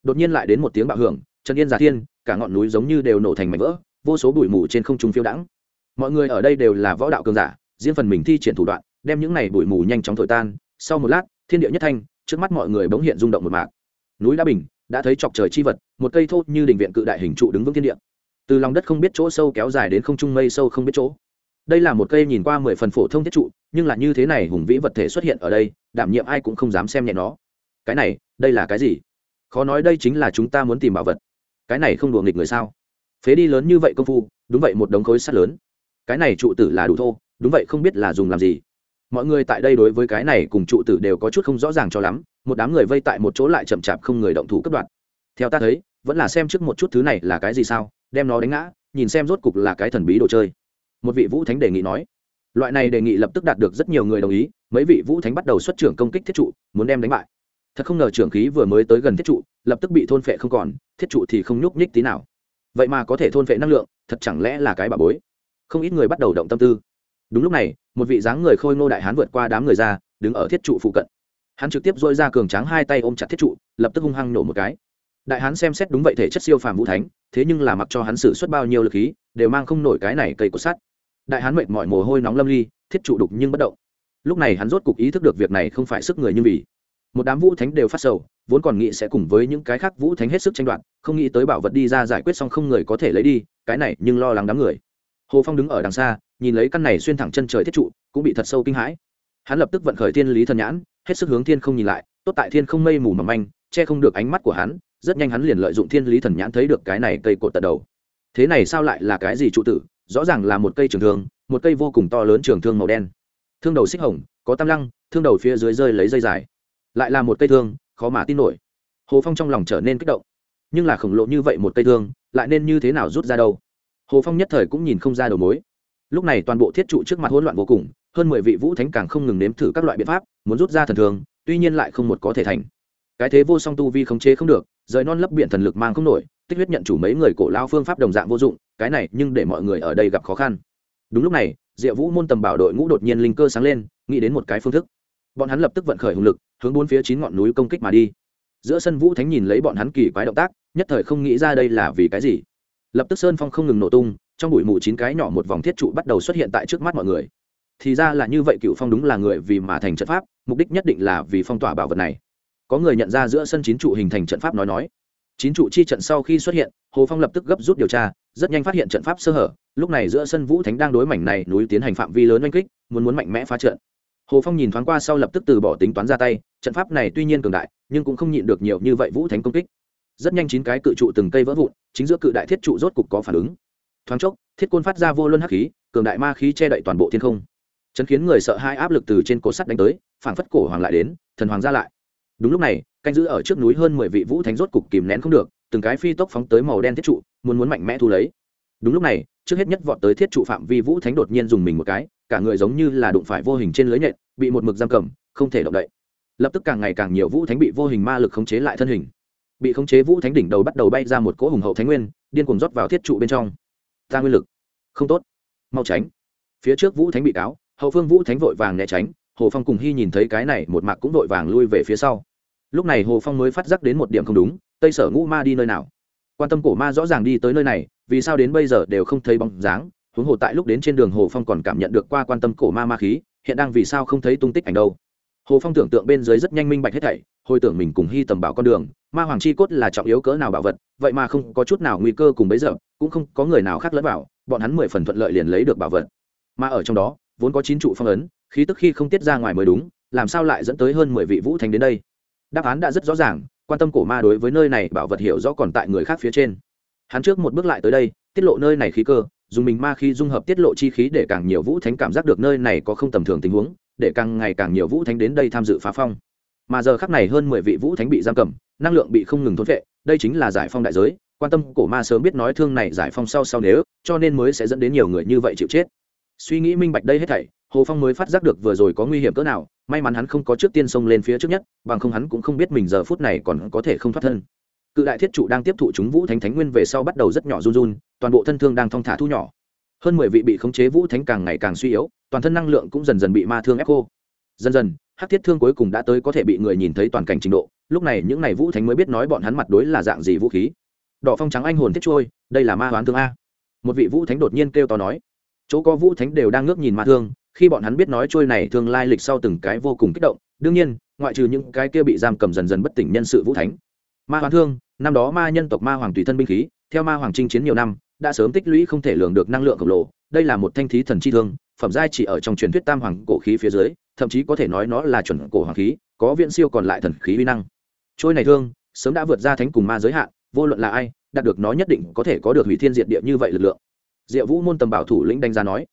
Đột nhiên lại đến một tiếng bạo hưởng, trần yên giả thiên, cả ngọn núi giống như đều nổ thành mảnh vỡ vô số bụi mù trên không trung phiêu đãng. Mọi người ở đây đều là võ đạo cường giả, riêng phần mình thi triển thủ đoạn, đem những này bụi mù nhanh chóng thổi tan. Sau một lát, thiên địa nhất thanh, trước mắt mọi người bỗng hiện rung động một mạc. Núi đá bình, đã thấy chọc trời chi vật, một cây thô như đình viện cự đại hình trụ đứng vững thiên địa. Từ lòng đất không biết chỗ sâu kéo dài đến không trung mây sâu không biết chỗ. Đây là một cây nhìn qua mười phần phổ thông thiết trụ, nhưng là như thế này hùng vĩ vật thể xuất hiện ở đây, đảm nhiệm ai cũng không dám xem nhẹ nó. Cái này, đây là cái gì? Khó nói đây chính là chúng ta muốn tìm bảo vật. Cái này không đùa nghịch người sao? Phế đi lớn như vậy công phu, đúng vậy một đống khối sắt lớn. Cái này trụ tử là đủ thô, đúng vậy không biết là dùng làm gì. Mọi người tại đây đối với cái này cùng trụ tử đều có chút không rõ ràng cho lắm, một đám người vây tại một chỗ lại chậm chạp không người động thủ cấp đoạn theo ta thấy, vẫn là xem trước một chút thứ này là cái gì sao, đem nó đánh ngã, nhìn xem rốt cục là cái thần bí đồ chơi. Một vị vũ thánh đề nghị nói. Loại này đề nghị lập tức đạt được rất nhiều người đồng ý, mấy vị vũ thánh bắt đầu xuất trưởng công kích thiết trụ, muốn đem đánh bại. Thật không ngờ trưởng khí vừa mới tới gần thiết trụ, lập tức bị thôn phệ không còn, thiết trụ thì không nhúc nhích tí nào vậy mà có thể thôn phệ năng lượng, thật chẳng lẽ là cái bà bối? Không ít người bắt đầu động tâm tư. Đúng lúc này, một vị dáng người khôi ngô đại hán vượt qua đám người ra, đứng ở thiết trụ phụ cận. Hắn trực tiếp dôi ra cường tráng hai tay ôm chặt thiết trụ, lập tức hung hăng nổ một cái. Đại hán xem xét đúng vậy thể chất siêu phàm vũ thánh, thế nhưng là mặc cho hắn xử suất bao nhiêu lực khí, đều mang không nổi cái này cây cột sắt. Đại hán mệt mỏi mồ hôi nóng lâm ly, thiết trụ đục nhưng bất động. Lúc này hắn rốt cục ý thức được việc này không phải sức người như vì một đám vũ thánh đều phát sầu, vốn còn nghĩ sẽ cùng với những cái khác vũ thánh hết sức tranh đoạt, không nghĩ tới bảo vật đi ra giải quyết xong không người có thể lấy đi, cái này nhưng lo lắng đám người. Hồ phong đứng ở đằng xa, nhìn lấy căn này xuyên thẳng chân trời thiết trụ, cũng bị thật sâu kinh hãi. Hắn lập tức vận khởi thiên lý thần nhãn, hết sức hướng thiên không nhìn lại, tốt tại thiên không mây mù mầm manh, che không được ánh mắt của hắn, rất nhanh hắn liền lợi dụng thiên lý thần nhãn thấy được cái này cây cột tận đầu. Thế này sao lại là cái gì trụ tử? Rõ ràng là một cây trường thương, một cây vô cùng to lớn trường thương màu đen. Thương đầu xích hồng, có tam lăng, thương đầu phía dưới rơi lấy dây dài lại là một cây thương, khó mà tin nổi. Hồ phong trong lòng trở nên kích động. Nhưng là khổng lồ như vậy một cây thương, lại nên như thế nào rút ra đâu? Hồ phong nhất thời cũng nhìn không ra đầu mối. Lúc này toàn bộ thiết trụ trước mặt hỗn loạn vô cùng, hơn mười vị vũ thánh càng không ngừng nếm thử các loại biện pháp, muốn rút ra thần thường tuy nhiên lại không một có thể thành. Cái thế vô song tu vi khống chế không được, rời non lấp biển thần lực mang không nổi, tích huyết nhận chủ mấy người cổ lao phương pháp đồng dạng vô dụng, cái này nhưng để mọi người ở đây gặp khó khăn. Đúng lúc này, diệu vũ môn tầm bảo đội ngũ đột nhiên linh cơ sáng lên, nghĩ đến một cái phương thức. Bọn hắn lập tức vận khởi hùng lực hướng bốn phía chín ngọn núi công kích mà đi. Giữa sân vũ thánh nhìn lấy bọn hắn kỳ quái động tác, nhất thời không nghĩ ra đây là vì cái gì. Lập tức sơn phong không ngừng nổ tung, trong bụi mù chín cái nhỏ một vòng thiết trụ bắt đầu xuất hiện tại trước mắt mọi người. Thì ra là như vậy, cựu phong đúng là người vì mà thành trận pháp, mục đích nhất định là vì phong tỏa bảo vật này. Có người nhận ra giữa sân chín trụ hình thành trận pháp nói nói. Chín trụ chi trận sau khi xuất hiện, hồ phong lập tức gấp rút điều tra, rất nhanh phát hiện trận pháp sơ hở. Lúc này giữa sân vũ thánh đang đối mảnh này núi tiến hành phạm vi lớn oanh kích, muốn muốn mạnh mẽ phá trận. Hồ phong nhìn thoáng qua sau lập tức từ bỏ tính toán ra tay trận pháp này tuy nhiên cường đại, nhưng cũng không nhịn được nhiều như vậy vũ thánh công kích. Rất nhanh chín cái cự trụ từng cây vỡ vụn, chính giữa cự đại thiết trụ rốt cục có phản ứng. Thoáng chốc, thiết côn phát ra vô luân hắc khí, cường đại ma khí che đậy toàn bộ thiên không. Chấn khiến người sợ hai áp lực từ trên cổ sắt đánh tới, phảng phất cổ hoàng lại đến, thần hoàng ra lại. Đúng lúc này, canh giữ ở trước núi hơn mười vị vũ thánh rốt cục kìm nén không được, từng cái phi tốc phóng tới màu đen thiết trụ, muốn muốn mạnh mẽ thu lấy. Đúng lúc này, trước hết nhất vọt tới thiết trụ phạm vi vũ thánh đột nhiên dùng mình một cái, cả người giống như là đụng phải vô hình trên lưới nhện, bị một mực giam cầm, không thể động đậy lập tức càng ngày càng nhiều vũ thánh bị vô hình ma lực khống chế lại thân hình. Bị khống chế vũ thánh đỉnh đầu bắt đầu bay ra một cỗ hùng hậu thánh nguyên, điên cuồng rót vào thiết trụ bên trong. Ta nguyên lực. Không tốt. Mau tránh. Phía trước vũ thánh bị cáo, hậu phương vũ thánh vội vàng né tránh, hồ phong cùng hy nhìn thấy cái này, một mạc cũng vội vàng lui về phía sau. Lúc này hồ phong mới phát giác đến một điểm không đúng, tây sở ngũ ma đi nơi nào? Quan tâm cổ ma rõ ràng đi tới nơi này, vì sao đến bây giờ đều không thấy bóng dáng? Huống hồ tại lúc đến trên đường hồ phong còn cảm nhận được qua quan tâm cổ ma ma khí, hiện đang vì sao không thấy tung tích ảnh đâu? Hồ phong tưởng tượng bên dưới rất nhanh minh bạch hết thảy, hồi tưởng mình cùng hy tầm bảo con đường, ma hoàng chi cốt là trọng yếu cỡ nào bảo vật, vậy mà không có chút nào nguy cơ cùng bấy giờ, cũng không có người nào khác lẫn vào, bọn hắn mười phần thuận lợi liền lấy được bảo vật. Mà ở trong đó, vốn có chín trụ phong ấn, khí tức khi không tiết ra ngoài mới đúng, làm sao lại dẫn tới hơn mười vị vũ thành đến đây? Đáp án đã rất rõ ràng, quan tâm cổ ma đối với nơi này bảo vật hiểu rõ còn tại người khác phía trên. Hắn trước một bước lại tới đây, tiết lộ nơi này khí cơ, dùng mình ma khí dung hợp tiết lộ chi khí để càng nhiều vũ thánh cảm giác được nơi này có không tầm thường tình huống để càng ngày càng nhiều vũ thánh đến đây tham dự phá phong. Mà giờ khắc này hơn mười vị vũ thánh bị giam cầm, năng lượng bị không ngừng thốn vệ đây chính là giải phong đại giới. Quan tâm cổ ma sớm biết nói thương này giải phong sau sau nếu, cho nên mới sẽ dẫn đến nhiều người như vậy chịu chết. Suy nghĩ minh bạch đây hết thảy, hồ phong mới phát giác được vừa rồi có nguy hiểm cỡ nào, may mắn hắn không có trước tiên xông lên phía trước nhất, bằng không hắn cũng không biết mình giờ phút này còn có thể không thoát thân. Cự đại thiết trụ đang tiếp thụ chúng vũ thánh thánh nguyên về sau bắt đầu rất nhỏ run run, toàn bộ thân thương đang thong thả thu nhỏ hơn mười vị bị khống chế vũ thánh càng ngày càng suy yếu, toàn thân năng lượng cũng dần dần bị ma thương ép khô. Dần dần, hắc thiết thương cuối cùng đã tới có thể bị người nhìn thấy toàn cảnh trình độ, lúc này những n à y vũ thánh mới biết nói bọn hắn mặt đối là dạng gì vũ khí. Đỏ phong trắng anh hồn thiết trôi, đây là ma hoán thương a. Một vị vũ thánh đột nhiên kêu to nói. Chỗ có vũ thánh đều đang ngước nhìn ma thương, khi bọn hắn biết nói trôi này thương lai lịch sau từng cái vô cùng kích động, đương nhiên, ngoại trừ những cái kia bị giam cầm dần dần bất tỉnh nhân sự vũ thánh. Ma hoán thương, năm đó ma nhân tộc ma hoàng tùy thân binh khí, theo ma hoàng chinh chiến nhiều năm đã sớm tích lũy không thể lường được năng lượng khổng lồ, đây là một thanh thí thần chi thương, phẩm giai chỉ ở trong truyền thuyết tam hoàng cổ khí phía dưới, thậm chí có thể nói nó là chuẩn cổ hoàng khí, có viện siêu còn lại thần khí uy năng. Trôi này thương, sớm đã vượt ra thánh cùng ma giới hạn, vô luận là ai, đạt được nó nhất định có thể có được hủy thiên diệt địa như vậy lực lượng. Diệu vũ môn tầm bảo thủ lĩnh đánh giá nói,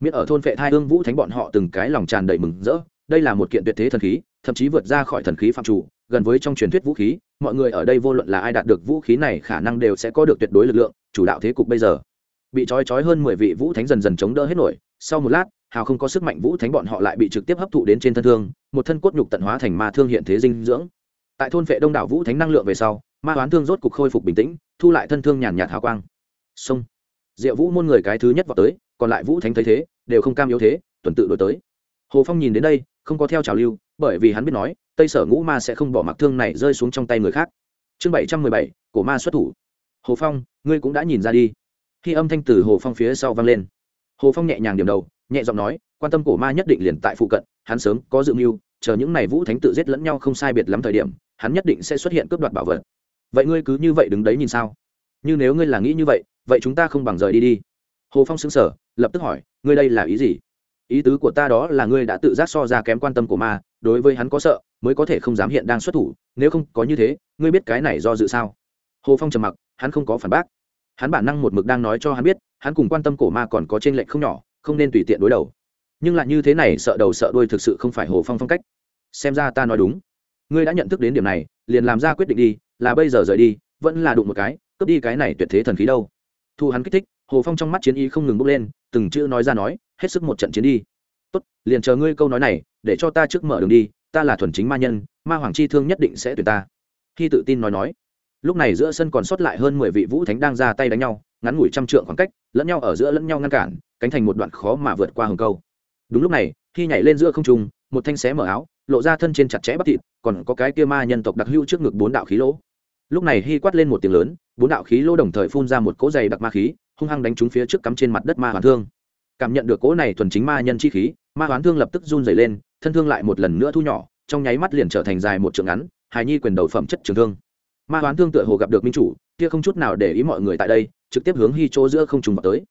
miễn ở thôn vệ thai hương vũ thánh bọn họ từng cái lòng tràn đầy mừng rỡ, đây là một kiện tuyệt thế thần khí, thậm chí vượt ra khỏi thần khí phạm chủ gần với trong truyền thuyết vũ khí, mọi người ở đây vô luận là ai đạt được vũ khí này khả năng đều sẽ có được tuyệt đối lực lượng, chủ đạo thế cục bây giờ. Bị trói trói hơn mười vị vũ thánh dần dần chống đỡ hết nổi, sau một lát, hào không có sức mạnh vũ thánh bọn họ lại bị trực tiếp hấp thụ đến trên thân thương, một thân cốt nhục tận hóa thành ma thương hiện thế dinh dưỡng. Tại thôn vệ đông đảo vũ thánh năng lượng về sau, ma hoán thương rốt cục khôi phục bình tĩnh, thu lại thân thương nhàn nhạt hào quang. Sông diệu vũ môn người cái thứ nhất vào tới, còn lại vũ thánh thấy thế, đều không cam yếu thế, tuần tự đổi tới hồ phong nhìn đến đây, không có theo trào lưu, bởi vì hắn biết nói, tây sở ngũ ma sẽ không bỏ mặc thương này rơi xuống trong tay người khác. Chương bảy trăm mười bảy, cổ ma xuất thủ. Hồ phong, ngươi cũng đã nhìn ra đi. Khi âm thanh từ hồ phong phía sau vang lên, hồ phong nhẹ nhàng điểm đầu, nhẹ giọng nói, quan tâm cổ ma nhất định liền tại phụ cận, hắn sớm có dự mưu, chờ những n à y vũ thánh tự giết lẫn nhau không sai biệt lắm thời điểm, hắn nhất định sẽ xuất hiện cướp đoạt bảo vật. Vậy ngươi cứ như vậy đứng đấy nhìn sao? Như nếu ngươi là nghĩ như vậy vậy chúng ta không bằng rời đi đi. Hồ phong xứng sở lập tức hỏi, ngươi đây là ý gì? Ý tứ của ta đó là ngươi đã tự giác so ra kém quan tâm của ma, đối với hắn có sợ, mới có thể không dám hiện đang xuất thủ, nếu không có như thế, ngươi biết cái này do dự sao? Hồ phong trầm mặc, hắn không có phản bác. Hắn bản năng một mực đang nói cho hắn biết, hắn cùng quan tâm cổ ma còn có t r ê n lệch không nhỏ, không nên tùy tiện đối đầu. Nhưng lại như thế này, sợ đầu sợ đuôi thực sự không phải hồ phong phong cách. Xem ra ta nói đúng. Ngươi đã nhận thức đến điểm này, liền làm ra quyết định đi, là bây giờ rời đi, vẫn là đụng một cái, cướp đi cái này tuyệt thế thần khí đâu. Thu hắn kích thích, hồ phong trong mắt chiến ý không ngừng bốc lên, từng chữ nói ra nói hết sức một trận chiến đi. Tốt, liền chờ ngươi câu nói này, để cho ta trước mở đường đi, ta là thuần chính ma nhân, ma hoàng chi thương nhất định sẽ tuyển ta. Khi tự tin nói nói, lúc này giữa sân còn sót lại hơn mười vị vũ thánh đang ra tay đánh nhau, ngắn ngủi trăm trượng khoảng cách, lẫn nhau ở giữa lẫn nhau ngăn cản, cánh thành một đoạn khó mà vượt qua hừng câu. Đúng lúc này, khi nhảy lên giữa không trung, một thanh xé mở áo, lộ ra thân trên chặt chẽ bắp thịt, còn có cái kia ma nhân tộc đặc hữu trước ngực bốn đạo khí lỗ. Lúc này hy quát lên một tiếng lớn, bốn đạo khí lỗ đồng thời phun ra một cỗ dày đặc ma khí, hung hăng đánh trúng phía trước cắm trên mặt đất ma hoàn thương cảm nhận được cỗ này thuần chính ma nhân chi khí, ma hoán thương lập tức run dày lên, thân thương lại một lần nữa thu nhỏ, trong nháy mắt liền trở thành dài một trượng ngắn, hài nhi quyền đầu phẩm chất trường thương. Ma hoán thương tựa hồ gặp được minh chủ, kia không chút nào để ý mọi người tại đây, trực tiếp hướng hy chỗ giữa không trùng vào tới.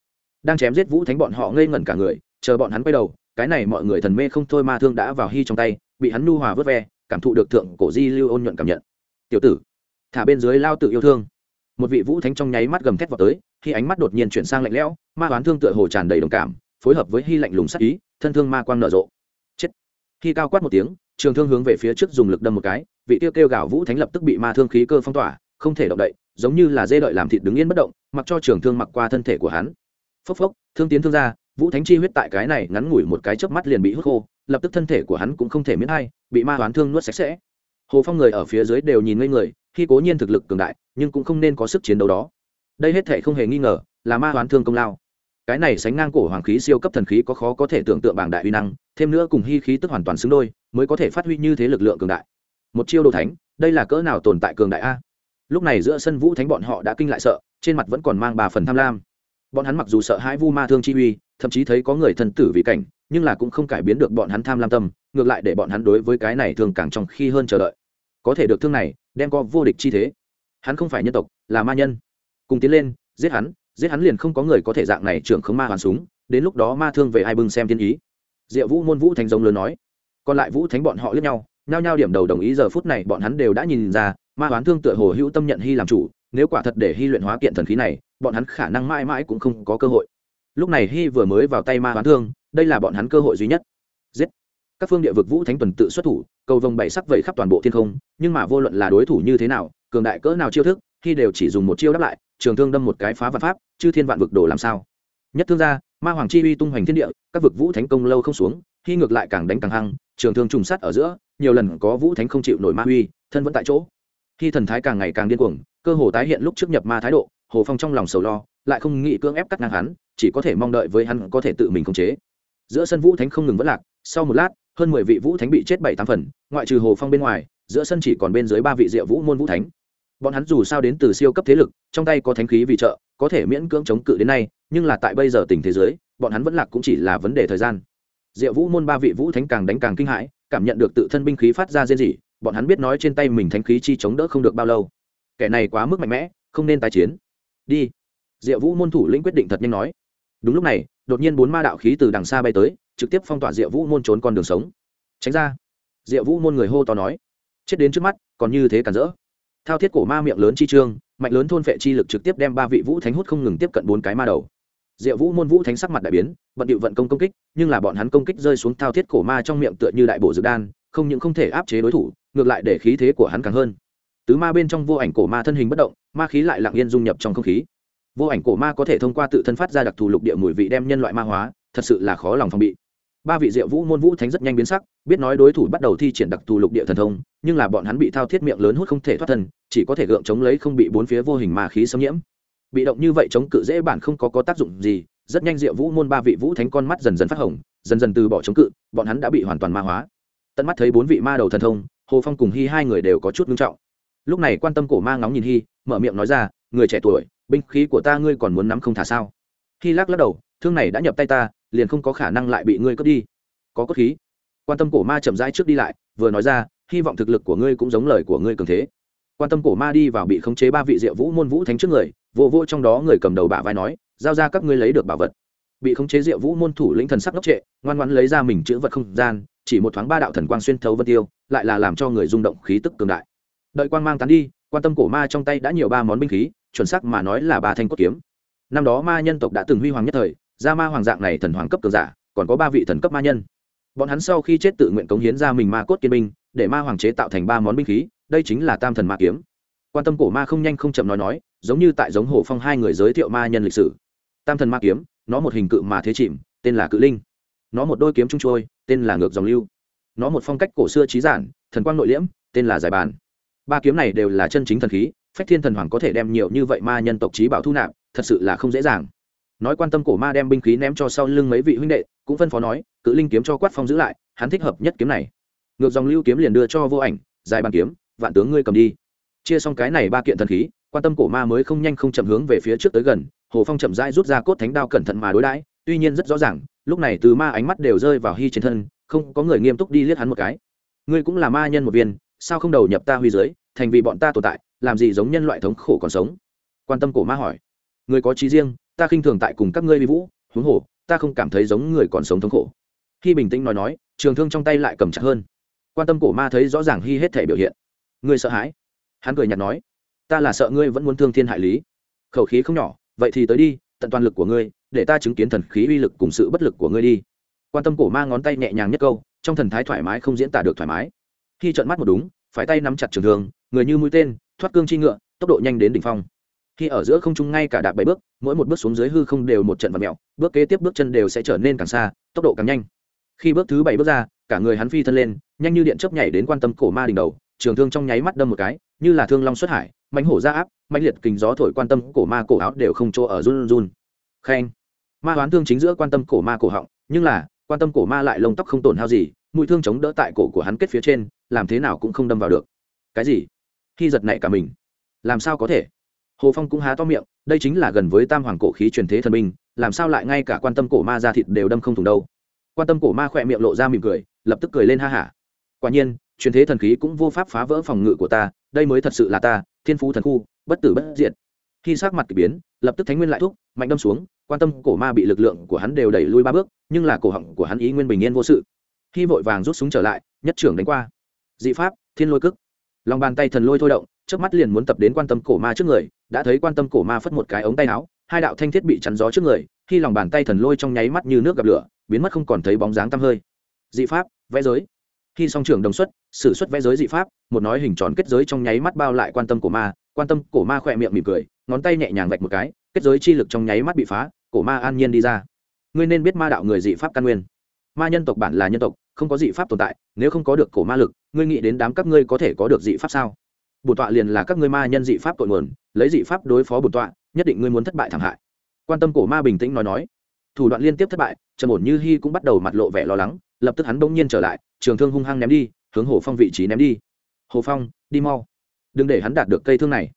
Đang chém giết vũ thánh bọn họ ngây ngẩn cả người, chờ bọn hắn quay đầu, cái này mọi người thần mê không thôi ma thương đã vào hy trong tay, bị hắn nu hòa vớt ve, cảm thụ được thượng cổ di lưu ôn nhuận cảm nhận. Tiểu tử, thả bên dưới lao tự yêu thương. Một vị vũ thánh trong nháy mắt gầm thét vào tới khi ánh mắt đột nhiên chuyển sang lạnh lẽo, ma oán thương tựa hồ tràn đầy đồng cảm, phối hợp với hy lạnh lùng sắc ý, thân thương ma quang nở rộ. Chết. Khi cao quát một tiếng, trường thương hướng về phía trước dùng lực đâm một cái, vị tiêu kêu gào vũ thánh lập tức bị ma thương khí cơ phong tỏa, không thể động đậy, giống như là dê đợi làm thịt đứng yên bất động, mặc cho trường thương mặc qua thân thể của hắn. Phốc phốc, thương tiến thương ra, vũ thánh chi huyết tại cái này ngắn ngủi một cái chớp mắt liền bị hút khô, lập tức thân thể của hắn cũng không thể miễn hay bị ma hoán thương nuốt sạch sẽ. Hồ phong người ở phía dưới đều nhìn ngây người, khi cố nhiên thực lực cường đại, nhưng cũng không nên có sức chiến đấu đó đây hết thể không hề nghi ngờ, là ma hoán thương công lao. Cái này sánh ngang cổ hoàng khí siêu cấp thần khí có khó có thể tưởng tượng bảng đại uy năng, thêm nữa cùng hy khí tức hoàn toàn xứng đôi, mới có thể phát huy như thế lực lượng cường đại. Một chiêu đồ thánh, đây là cỡ nào tồn tại cường đại a? Lúc này giữa sân vũ thánh bọn họ đã kinh lại sợ, trên mặt vẫn còn mang bà phần tham lam. Bọn hắn mặc dù sợ hãi vu ma thương chi uy, thậm chí thấy có người thân tử vì cảnh, nhưng là cũng không cải biến được bọn hắn tham lam tâm, ngược lại để bọn hắn đối với cái này thường càng trong khi hơn chờ đợi. Có thể được thương này, đem có vô địch chi thế. Hắn không phải nhân tộc, là ma nhân cùng tiến lên, giết hắn giết hắn liền không có người có thể dạng này trưởng khống ma hoàn súng, đến lúc đó ma thương về ai bưng xem thiên ý. Diệu vũ môn vũ thánh giống lớn nói. Còn lại vũ thánh bọn họ lướt nhau, nhao nhao điểm đầu đồng ý, giờ phút này bọn hắn đều đã nhìn ra, ma hoán thương tựa hồ hữu tâm nhận hy làm chủ, nếu quả thật để hy luyện hóa kiện thần khí này, bọn hắn khả năng mãi mãi cũng không có cơ hội. Lúc này hy vừa mới vào tay ma hoán thương, đây là bọn hắn cơ hội duy nhất. Giết. Các phương địa vực vũ thánh tuần tự xuất thủ, cầu vồng bảy sắc vẩy khắp toàn bộ thiên không, nhưng mà vô luận là đối thủ như thế nào, cường đại cỡ nào chiêu thức, hy đều chỉ dùng một chiêu đáp lại trường thương đâm một cái phá vạn pháp, chư thiên vạn vực đổ làm sao? Nhất thương gia, ma hoàng chi uy tung hoành thiên địa, các vực vũ thánh công lâu không xuống khi ngược lại càng đánh càng hăng, trường thương trùng sát ở giữa, nhiều lần có vũ thánh không chịu nổi ma uy, thân vẫn tại chỗ. Khi thần thái càng ngày càng điên cuồng, cơ hồ tái hiện lúc trước nhập ma thái độ, hồ phong trong lòng sầu lo, lại không nghĩ cưỡng ép cắt ngang hắn, chỉ có thể mong đợi với hắn có thể tự mình khống chế. Giữa sân vũ thánh không ngừng vất lạc, sau một lát, hơn mười vị vũ thánh bị chết bảy tám phần, ngoại trừ hồ phong bên ngoài, giữa sân chỉ còn bên dưới ba vị diệu vũ môn vũ thánh bọn hắn dù sao đến từ siêu cấp thế lực, trong tay có thánh khí vì trợ, có thể miễn cưỡng chống cự đến nay, nhưng là tại bây giờ tình thế giới bọn hắn vẫn lạc cũng chỉ là vấn đề thời gian. Diệu vũ môn ba vị vũ thánh càng đánh càng kinh hãi, cảm nhận được tự thân binh khí phát ra riêng gì bọn hắn biết nói trên tay mình thánh khí chi chống đỡ không được bao lâu. Kẻ này quá mức mạnh mẽ, không nên tái chiến. Đi. Diệu vũ môn thủ lĩnh quyết định thật nhanh nói. Đúng lúc này, đột nhiên bốn ma đạo khí từ đằng xa bay tới, trực tiếp phong tỏa diệu vũ môn trốn con đường sống. Tránh ra. Diệu vũ môn người hô to nói. Chết đến trước mắt, còn như thế cản rỡ thao thiết cổ ma miệng lớn chi trương, mạnh lớn thôn phệ chi lực trực tiếp đem ba vị vũ thánh hút không ngừng tiếp cận bốn cái ma đầu. Diệu vũ môn vũ thánh sắc mặt đại biến, bận điệu vận công công kích, nhưng là bọn hắn công kích rơi xuống thao thiết cổ ma trong miệng tựa như đại bổ dược đan, không những không thể áp chế đối thủ, ngược lại để khí thế của hắn càng hơn. Tứ ma bên trong vô ảnh cổ ma thân hình bất động, ma khí lại lặng yên dung nhập trong không khí. Vô ảnh cổ ma có thể thông qua tự thân phát ra đặc thù lục địa mùi vị đem nhân loại ma hóa, thật sự là khó lòng phòng bị ba vị diệu vũ môn vũ thánh rất nhanh biến sắc biết nói đối thủ bắt đầu thi triển đặc thù lục địa thần thông nhưng là bọn hắn bị thao thiết miệng lớn hút không thể thoát thần, chỉ có thể gượng chống lấy không bị bốn phía vô hình ma khí xâm nhiễm. Bị động như vậy chống cự dễ bản không có có tác dụng gì rất nhanh diệu vũ môn ba vị vũ thánh con mắt dần dần phát hồng dần dần từ bỏ chống cự bọn hắn đã bị hoàn toàn ma hóa. Tận mắt thấy bốn vị ma đầu thần thông hồ phong cùng hy hai người đều có chút ngưng trọng. Lúc này quan tâm cổ ma ngóng nhìn hy mở miệng nói ra người trẻ tuổi binh khí của ta ngươi còn muốn nắm không thả sao? Hy lắc lắc đầu thương này đã nhập tay ta liền không có khả năng lại bị ngươi cướp đi. Có cốt khí. Quan tâm cổ ma chậm rãi trước đi lại, vừa nói ra, hy vọng thực lực của ngươi cũng giống lời của ngươi cường thế. Quan tâm cổ ma đi vào bị khống chế ba vị diệu vũ môn vũ thánh trước người, vô vô trong đó người cầm đầu bả vai nói, giao ra các ngươi lấy được bảo vật. Bị khống chế diệu vũ môn thủ lĩnh thần sắc ngốc trệ, ngoan ngoãn lấy ra mình chữ vật không gian, chỉ một thoáng ba đạo thần quang xuyên thấu vân tiêu, lại là làm cho người rung động khí tức cường đại. Đợi quang mang tán đi, quan tâm cổ ma trong tay đã nhiều ba món binh khí, chuẩn xác mà nói là ba thanh cốt kiếm. Năm đó ma nhân tộc đã từng huy hoàng nhất thời ra ma hoàng dạng này thần hoàng cấp cường giả, còn có ba vị thần cấp ma nhân. Bọn hắn sau khi chết tự nguyện cống hiến ra mình ma cốt kiên binh, để ma hoàng chế tạo thành ba món binh khí, đây chính là tam thần ma kiếm. Quan tâm cổ ma không nhanh không chậm nói nói, giống như tại giống hồ phong hai người giới thiệu ma nhân lịch sử. Tam thần ma kiếm, nó một hình cự mà thế chìm, tên là cự linh. Nó một đôi kiếm trung trôi, tên là ngược dòng lưu. Nó một phong cách cổ xưa trí giản, thần quang nội liễm, tên là giải bàn. Ba kiếm này đều là chân chính thần khí, phách thiên thần hoàng có thể đem nhiều như vậy ma nhân tộc trí bảo thu nạp, thật sự là không dễ dàng nói quan tâm cổ ma đem binh khí ném cho sau lưng mấy vị huynh đệ, cũng phân phó nói, cự linh kiếm cho quát phong giữ lại, hắn thích hợp nhất kiếm này. Ngược dòng lưu kiếm liền đưa cho vô ảnh dài bàn kiếm, vạn tướng ngươi cầm đi. Chia xong cái này ba kiện thần khí, quan tâm cổ ma mới không nhanh không chậm hướng về phía trước tới gần, hồ phong chậm rãi rút ra cốt thánh đao cẩn thận mà đối đãi, tuy nhiên rất rõ ràng, lúc này từ ma ánh mắt đều rơi vào hy trên thân, không có người nghiêm túc đi liếc hắn một cái. Ngươi cũng là ma nhân một viên, sao không đầu nhập ta huy dưới, thành vì bọn ta tồn tại, làm gì giống nhân loại thống khổ còn sống? Quan tâm cổ ma hỏi. Người có trí riêng ta khinh thường tại cùng các ngươi vi vũ, huống hồ, ta không cảm thấy giống người còn sống thống khổ. Khi bình tĩnh nói nói, trường thương trong tay lại cầm chặt hơn. Quan tâm cổ ma thấy rõ ràng hy hết thể biểu hiện. Ngươi sợ hãi? Hắn cười nhạt nói. Ta là sợ ngươi vẫn muốn thương thiên hại lý. Khẩu khí không nhỏ, vậy thì tới đi, tận toàn lực của ngươi, để ta chứng kiến thần khí uy lực cùng sự bất lực của ngươi đi. Quan tâm cổ ma ngón tay nhẹ nhàng nhất câu, trong thần thái thoải mái không diễn tả được thoải mái. Khi trợn mắt một đúng, phải tay nắm chặt trường thương, người như mũi tên, thoát cương chi ngựa, tốc độ nhanh đến đỉnh phong khi ở giữa không trung ngay cả đạp bảy bước, mỗi một bước xuống dưới hư không đều một trận vật mẹo bước kế tiếp bước chân đều sẽ trở nên càng xa, tốc độ càng nhanh. Khi bước thứ bảy bước ra, cả người hắn phi thân lên, nhanh như điện chớp nhảy đến quan tâm cổ ma đỉnh đầu, trường thương trong nháy mắt đâm một cái, như là thương long xuất hải mánh hổ ra áp, mãnh liệt kình gió thổi quan tâm cổ ma cổ áo đều không chỗ ở run run. Khen. Ma hoán thương chính giữa quan tâm cổ ma cổ họng, nhưng là, quan tâm cổ ma lại lông tóc không tổn hao gì, mũi thương chống đỡ tại cổ của hắn kết phía trên, làm thế nào cũng không đâm vào được. Cái gì? Khi giật nảy cả mình. Làm sao có thể? Hồ phong cũng há to miệng, đây chính là gần với tam hoàng cổ khí truyền thế thần minh, làm sao lại ngay cả quan tâm cổ ma ra thịt đều đâm không thủng đâu. Quan tâm cổ ma khỏe miệng lộ ra mỉm cười, lập tức cười lên ha hả. Quả nhiên, truyền thế thần khí cũng vô pháp phá vỡ phòng ngự của ta, đây mới thật sự là ta, thiên phú thần khu, bất tử bất diệt. Khi sắc mặt k ỳ biến, lập tức thánh nguyên lại thúc, mạnh đâm xuống, quan tâm cổ ma bị lực lượng của hắn đều đẩy lui ba bước, nhưng là cổ họng của hắn ý nguyên bình yên vô sự. Khi vội vàng rút súng trở lại, nhất trưởng đánh qua. Dị pháp, thiên lôi cức lòng bàn tay thần lôi thôi động trước mắt liền muốn tập đến quan tâm cổ ma trước người, đã thấy quan tâm cổ ma phất một cái ống tay áo, hai đạo thanh thiết bị chắn gió trước người, khi lòng bàn tay thần lôi trong nháy mắt như nước gặp lửa, biến mất không còn thấy bóng dáng tăm hơi. Dị pháp, vẽ giới. Khi song trưởng đồng xuất, sử xuất vẽ giới dị pháp, một nói hình tròn kết giới trong nháy mắt bao lại quan tâm cổ ma, quan tâm cổ ma khỏe miệng mỉm cười, ngón tay nhẹ nhàng vạch một cái, kết giới chi lực trong nháy mắt bị phá, cổ ma an nhiên đi ra. Ngươi nên biết ma đạo người dị pháp căn nguyên. Ma nhân tộc bản là nhân tộc, không có dị pháp tồn tại, nếu không có được cổ ma lực, ngươi nghĩ đến đám các ngươi có thể có được dị pháp sao? Bổn tọa liền là các ngươi ma nhân dị pháp tội nguồn, lấy dị pháp đối phó bổn tọa, nhất định ngươi muốn thất bại thảm hại. Quan tâm cổ ma bình tĩnh nói nói. Thủ đoạn liên tiếp thất bại, Trần ổn như hy cũng bắt đầu mặt lộ vẻ lo lắng, lập tức hắn bỗng nhiên trở lại, trường thương hung hăng ném đi, hướng hồ phong vị trí ném đi. Hồ phong, đi mau, đừng để hắn đạt được cây thương này.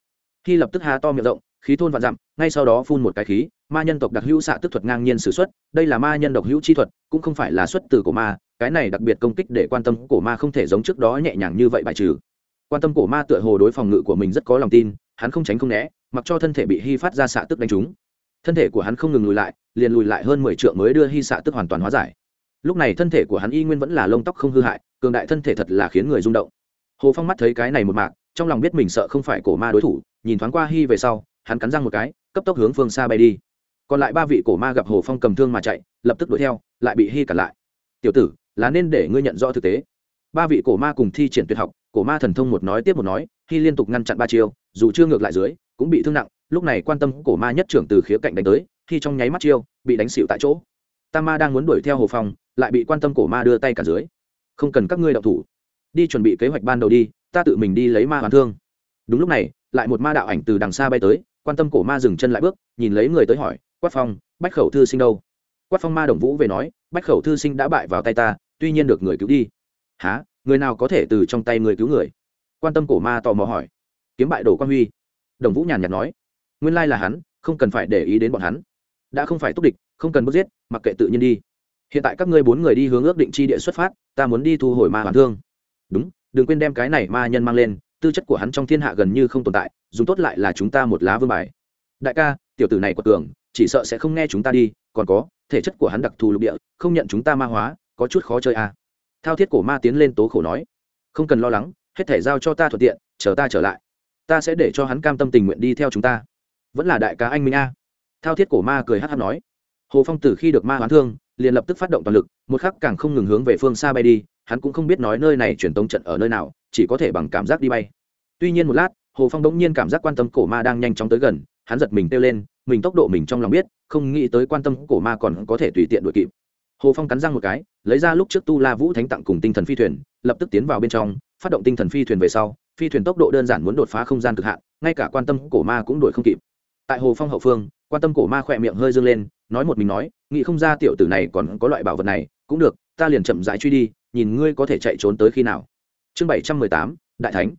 Khi lập tức há to miệng rộng, khí thôn vạn dặm, ngay sau đó phun một cái khí, ma nhân tộc đặc hữu xạ tức thuật ngang nhiên s ử x u ấ t đây là ma nhân độc hữu chi thuật, cũng không phải là xuất từ cổ ma, cái này đặc biệt công kích để quan tâm cổ ma không thể giống trước đó nhẹ nhàng như vậy bài trừ quan tâm cổ ma tựa hồ đối phòng ngự của mình rất có lòng tin, hắn không tránh không né, mặc cho thân thể bị hy phát ra xạ tức đánh trúng. Thân thể của hắn không ngừng lùi lại, liền lùi lại hơn mười t mới đưa hy xạ tức hoàn toàn hóa giải. Lúc này thân thể của hắn y nguyên vẫn là lông tóc không hư hại, cường đại thân thể thật là khiến người rung động. Hồ phong mắt thấy cái này một mạc, trong lòng biết mình sợ không phải cổ ma đối thủ, nhìn thoáng qua hy về sau, hắn cắn răng một cái, cấp tốc hướng phương xa bay đi. Còn lại ba vị cổ ma gặp hồ phong cầm thương mà chạy, lập tức đuổi theo, lại bị hy cản lại. Tiểu tử, là nên để ngươi nhận rõ thực tế. Ba vị cổ ma cùng thi triển tuyệt học cổ ma thần thông một nói tiếp một nói, khi liên tục ngăn chặn ba chiêu, dù chưa ngược lại dưới, cũng bị thương nặng, lúc này quan tâm cổ ma nhất trưởng từ khía cạnh đánh tới, khi trong nháy mắt chiêu, bị đánh xịu tại chỗ. Tam ma đang muốn đuổi theo hồ phong, lại bị quan tâm cổ ma đưa tay cả dưới. Không cần các ngươi đậu thủ. Đi chuẩn bị kế hoạch ban đầu đi, ta tự mình đi lấy ma hoàn thương. Đúng lúc này, lại một ma đạo ảnh từ đằng xa bay tới, quan tâm cổ ma dừng chân lại bước, nhìn lấy người tới hỏi, quát phong, bách khẩu thư sinh đâu? Quát phong ma đồng vũ về nói, bách khẩu thư sinh đã bại vào tay ta, tuy nhiên được người cứu đi. Há người nào có thể từ trong tay người cứu người? Quan tâm cổ ma tò mò hỏi. Kiếm bại đồ quan huy. Đồng vũ nhàn nhạt nói. Nguyên lai là hắn, không cần phải để ý đến bọn hắn. Đã không phải túc địch, không cần bước giết, mặc kệ tự nhiên đi. Hiện tại các ngươi bốn người đi hướng ước định chi địa xuất phát, ta muốn đi thu hồi ma hoàn thương. Đúng, đừng quên đem cái này ma nhân mang lên, tư chất của hắn trong thiên hạ gần như không tồn tại, dùng tốt lại là chúng ta một lá vương bài. Đại ca, tiểu tử này của tưởng chỉ sợ sẽ không nghe chúng ta đi, còn có, thể chất của hắn đặc thù lục địa, không nhận chúng ta ma hóa, có chút khó chơi à thao thiết cổ ma tiến lên tố khổ nói, không cần lo lắng, hết thể giao cho ta thuận tiện, chờ ta trở lại. Ta sẽ để cho hắn cam tâm tình nguyện đi theo chúng ta. Vẫn là đại ca anh minh a. Thao thiết cổ ma cười hát hát nói, hồ phong tử khi được ma hoán thương, liền lập tức phát động toàn lực, một khắc càng không ngừng hướng về phương xa bay đi, hắn cũng không biết nói nơi này truyền tống trận ở nơi nào, chỉ có thể bằng cảm giác đi bay. Tuy nhiên một lát, hồ phong bỗng nhiên cảm giác quan tâm cổ ma đang nhanh chóng tới gần, hắn giật mình kêu lên, mình tốc độ mình trong lòng biết, không nghĩ tới quan tâm cổ ma còn có thể tùy tiện đuổi kịp hồ phong cắn răng một cái, lấy ra lúc trước tu la vũ thánh tặng cùng tinh thần phi thuyền, lập tức tiến vào bên trong, phát động tinh thần phi thuyền về sau, phi thuyền tốc độ đơn giản muốn đột phá không gian cực hạn, ngay cả quan tâm cổ ma cũng đuổi không kịp. Tại hồ phong hậu phương, quan tâm cổ ma khỏe miệng hơi dâng lên, nói một mình nói, nghĩ không ra tiểu tử này còn có loại bảo vật này, cũng được, ta liền chậm rãi truy đi, nhìn ngươi có thể chạy trốn tới khi nào. Chương bảy trăm mười tám, đại thánh.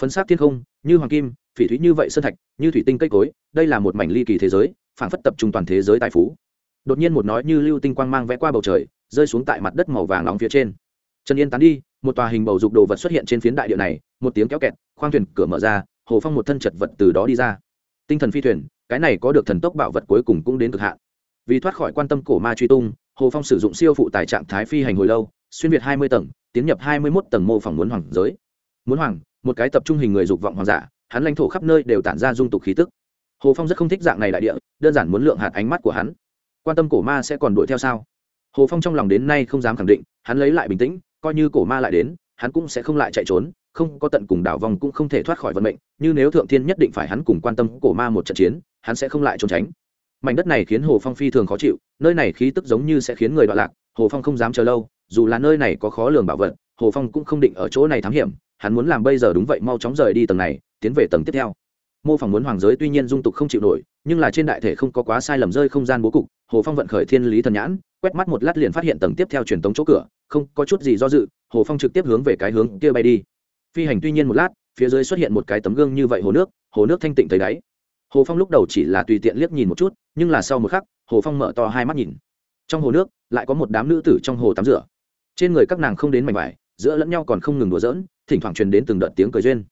Phấn sát thiên không, như hoàng kim, phỉ thúy như vậy sơn thạch, như thủy tinh cây cối, đây là một mảnh ly kỳ thế giới, phản phất tập trung toàn thế giới tài phú đột nhiên một nói như lưu tinh quang mang vẽ qua bầu trời, rơi xuống tại mặt đất màu vàng nóng phía trên. Trần yên tán đi, một tòa hình bầu dục đồ vật xuất hiện trên phiến đại địa này, một tiếng kéo kẹt, khoang thuyền cửa mở ra, hồ phong một thân chật vật từ đó đi ra. Tinh thần phi thuyền, cái này có được thần tốc bảo vật cuối cùng cũng đến cực hạn. Vì thoát khỏi quan tâm cổ ma truy tung, hồ phong sử dụng siêu phụ tài trạng thái phi hành hồi lâu, xuyên việt hai mươi tầng, tiến nhập hai mươi mốt tầng mô phỏng muốn hoàng giới. Muốn hoàng, một cái tập trung hình người dục vọng hoàng giả, hắn lãnh thổ khắp nơi đều tản ra dung tục khí tức. Hồ phong rất không thích dạng này đại địa, đơn giản muốn lượng hạt ánh mắt của hắn quan tâm cổ ma sẽ còn đuổi theo sao? Hồ phong trong lòng đến nay không dám khẳng định, hắn lấy lại bình tĩnh, coi như cổ ma lại đến, hắn cũng sẽ không lại chạy trốn, không có tận cùng đảo vòng cũng không thể thoát khỏi vận mệnh, như nếu thượng thiên nhất định phải hắn cùng quan tâm cổ ma một trận chiến, hắn sẽ không lại trốn tránh. Mảnh đất này khiến hồ phong phi thường khó chịu, nơi này khí tức giống như sẽ khiến người đoạn lạc, hồ phong không dám chờ lâu, dù là nơi này có khó lường bảo vật, hồ phong cũng không định ở chỗ này thám hiểm, hắn muốn làm bây giờ đúng vậy, mau chóng rời đi tầng này, tiến về tầng tiếp theo mô phỏng muốn hoàng giới tuy nhiên dung tục không chịu nổi, nhưng là trên đại thể không có quá sai lầm rơi không gian bố cục, hồ phong vận khởi thiên lý thần nhãn, quét mắt một lát liền phát hiện tầng tiếp theo truyền tống chỗ cửa, không có chút gì do dự, hồ phong trực tiếp hướng về cái hướng kia bay đi. Phi hành tuy nhiên một lát, phía dưới xuất hiện một cái tấm gương như vậy hồ nước hồ nước thanh tịnh thấy đáy. Hồ phong lúc đầu chỉ là tùy tiện liếc nhìn một chút, nhưng là sau một khắc, hồ phong mở to hai mắt nhìn. Trong hồ nước, lại có một đám nữ tử trong hồ tắm rửa. Trên người các nàng không đến mảnh vải, giữa lẫn nhau còn không ngừng đùa giỡn, thỉnh thoảng truyền đến từng đợt tiếng cười duyên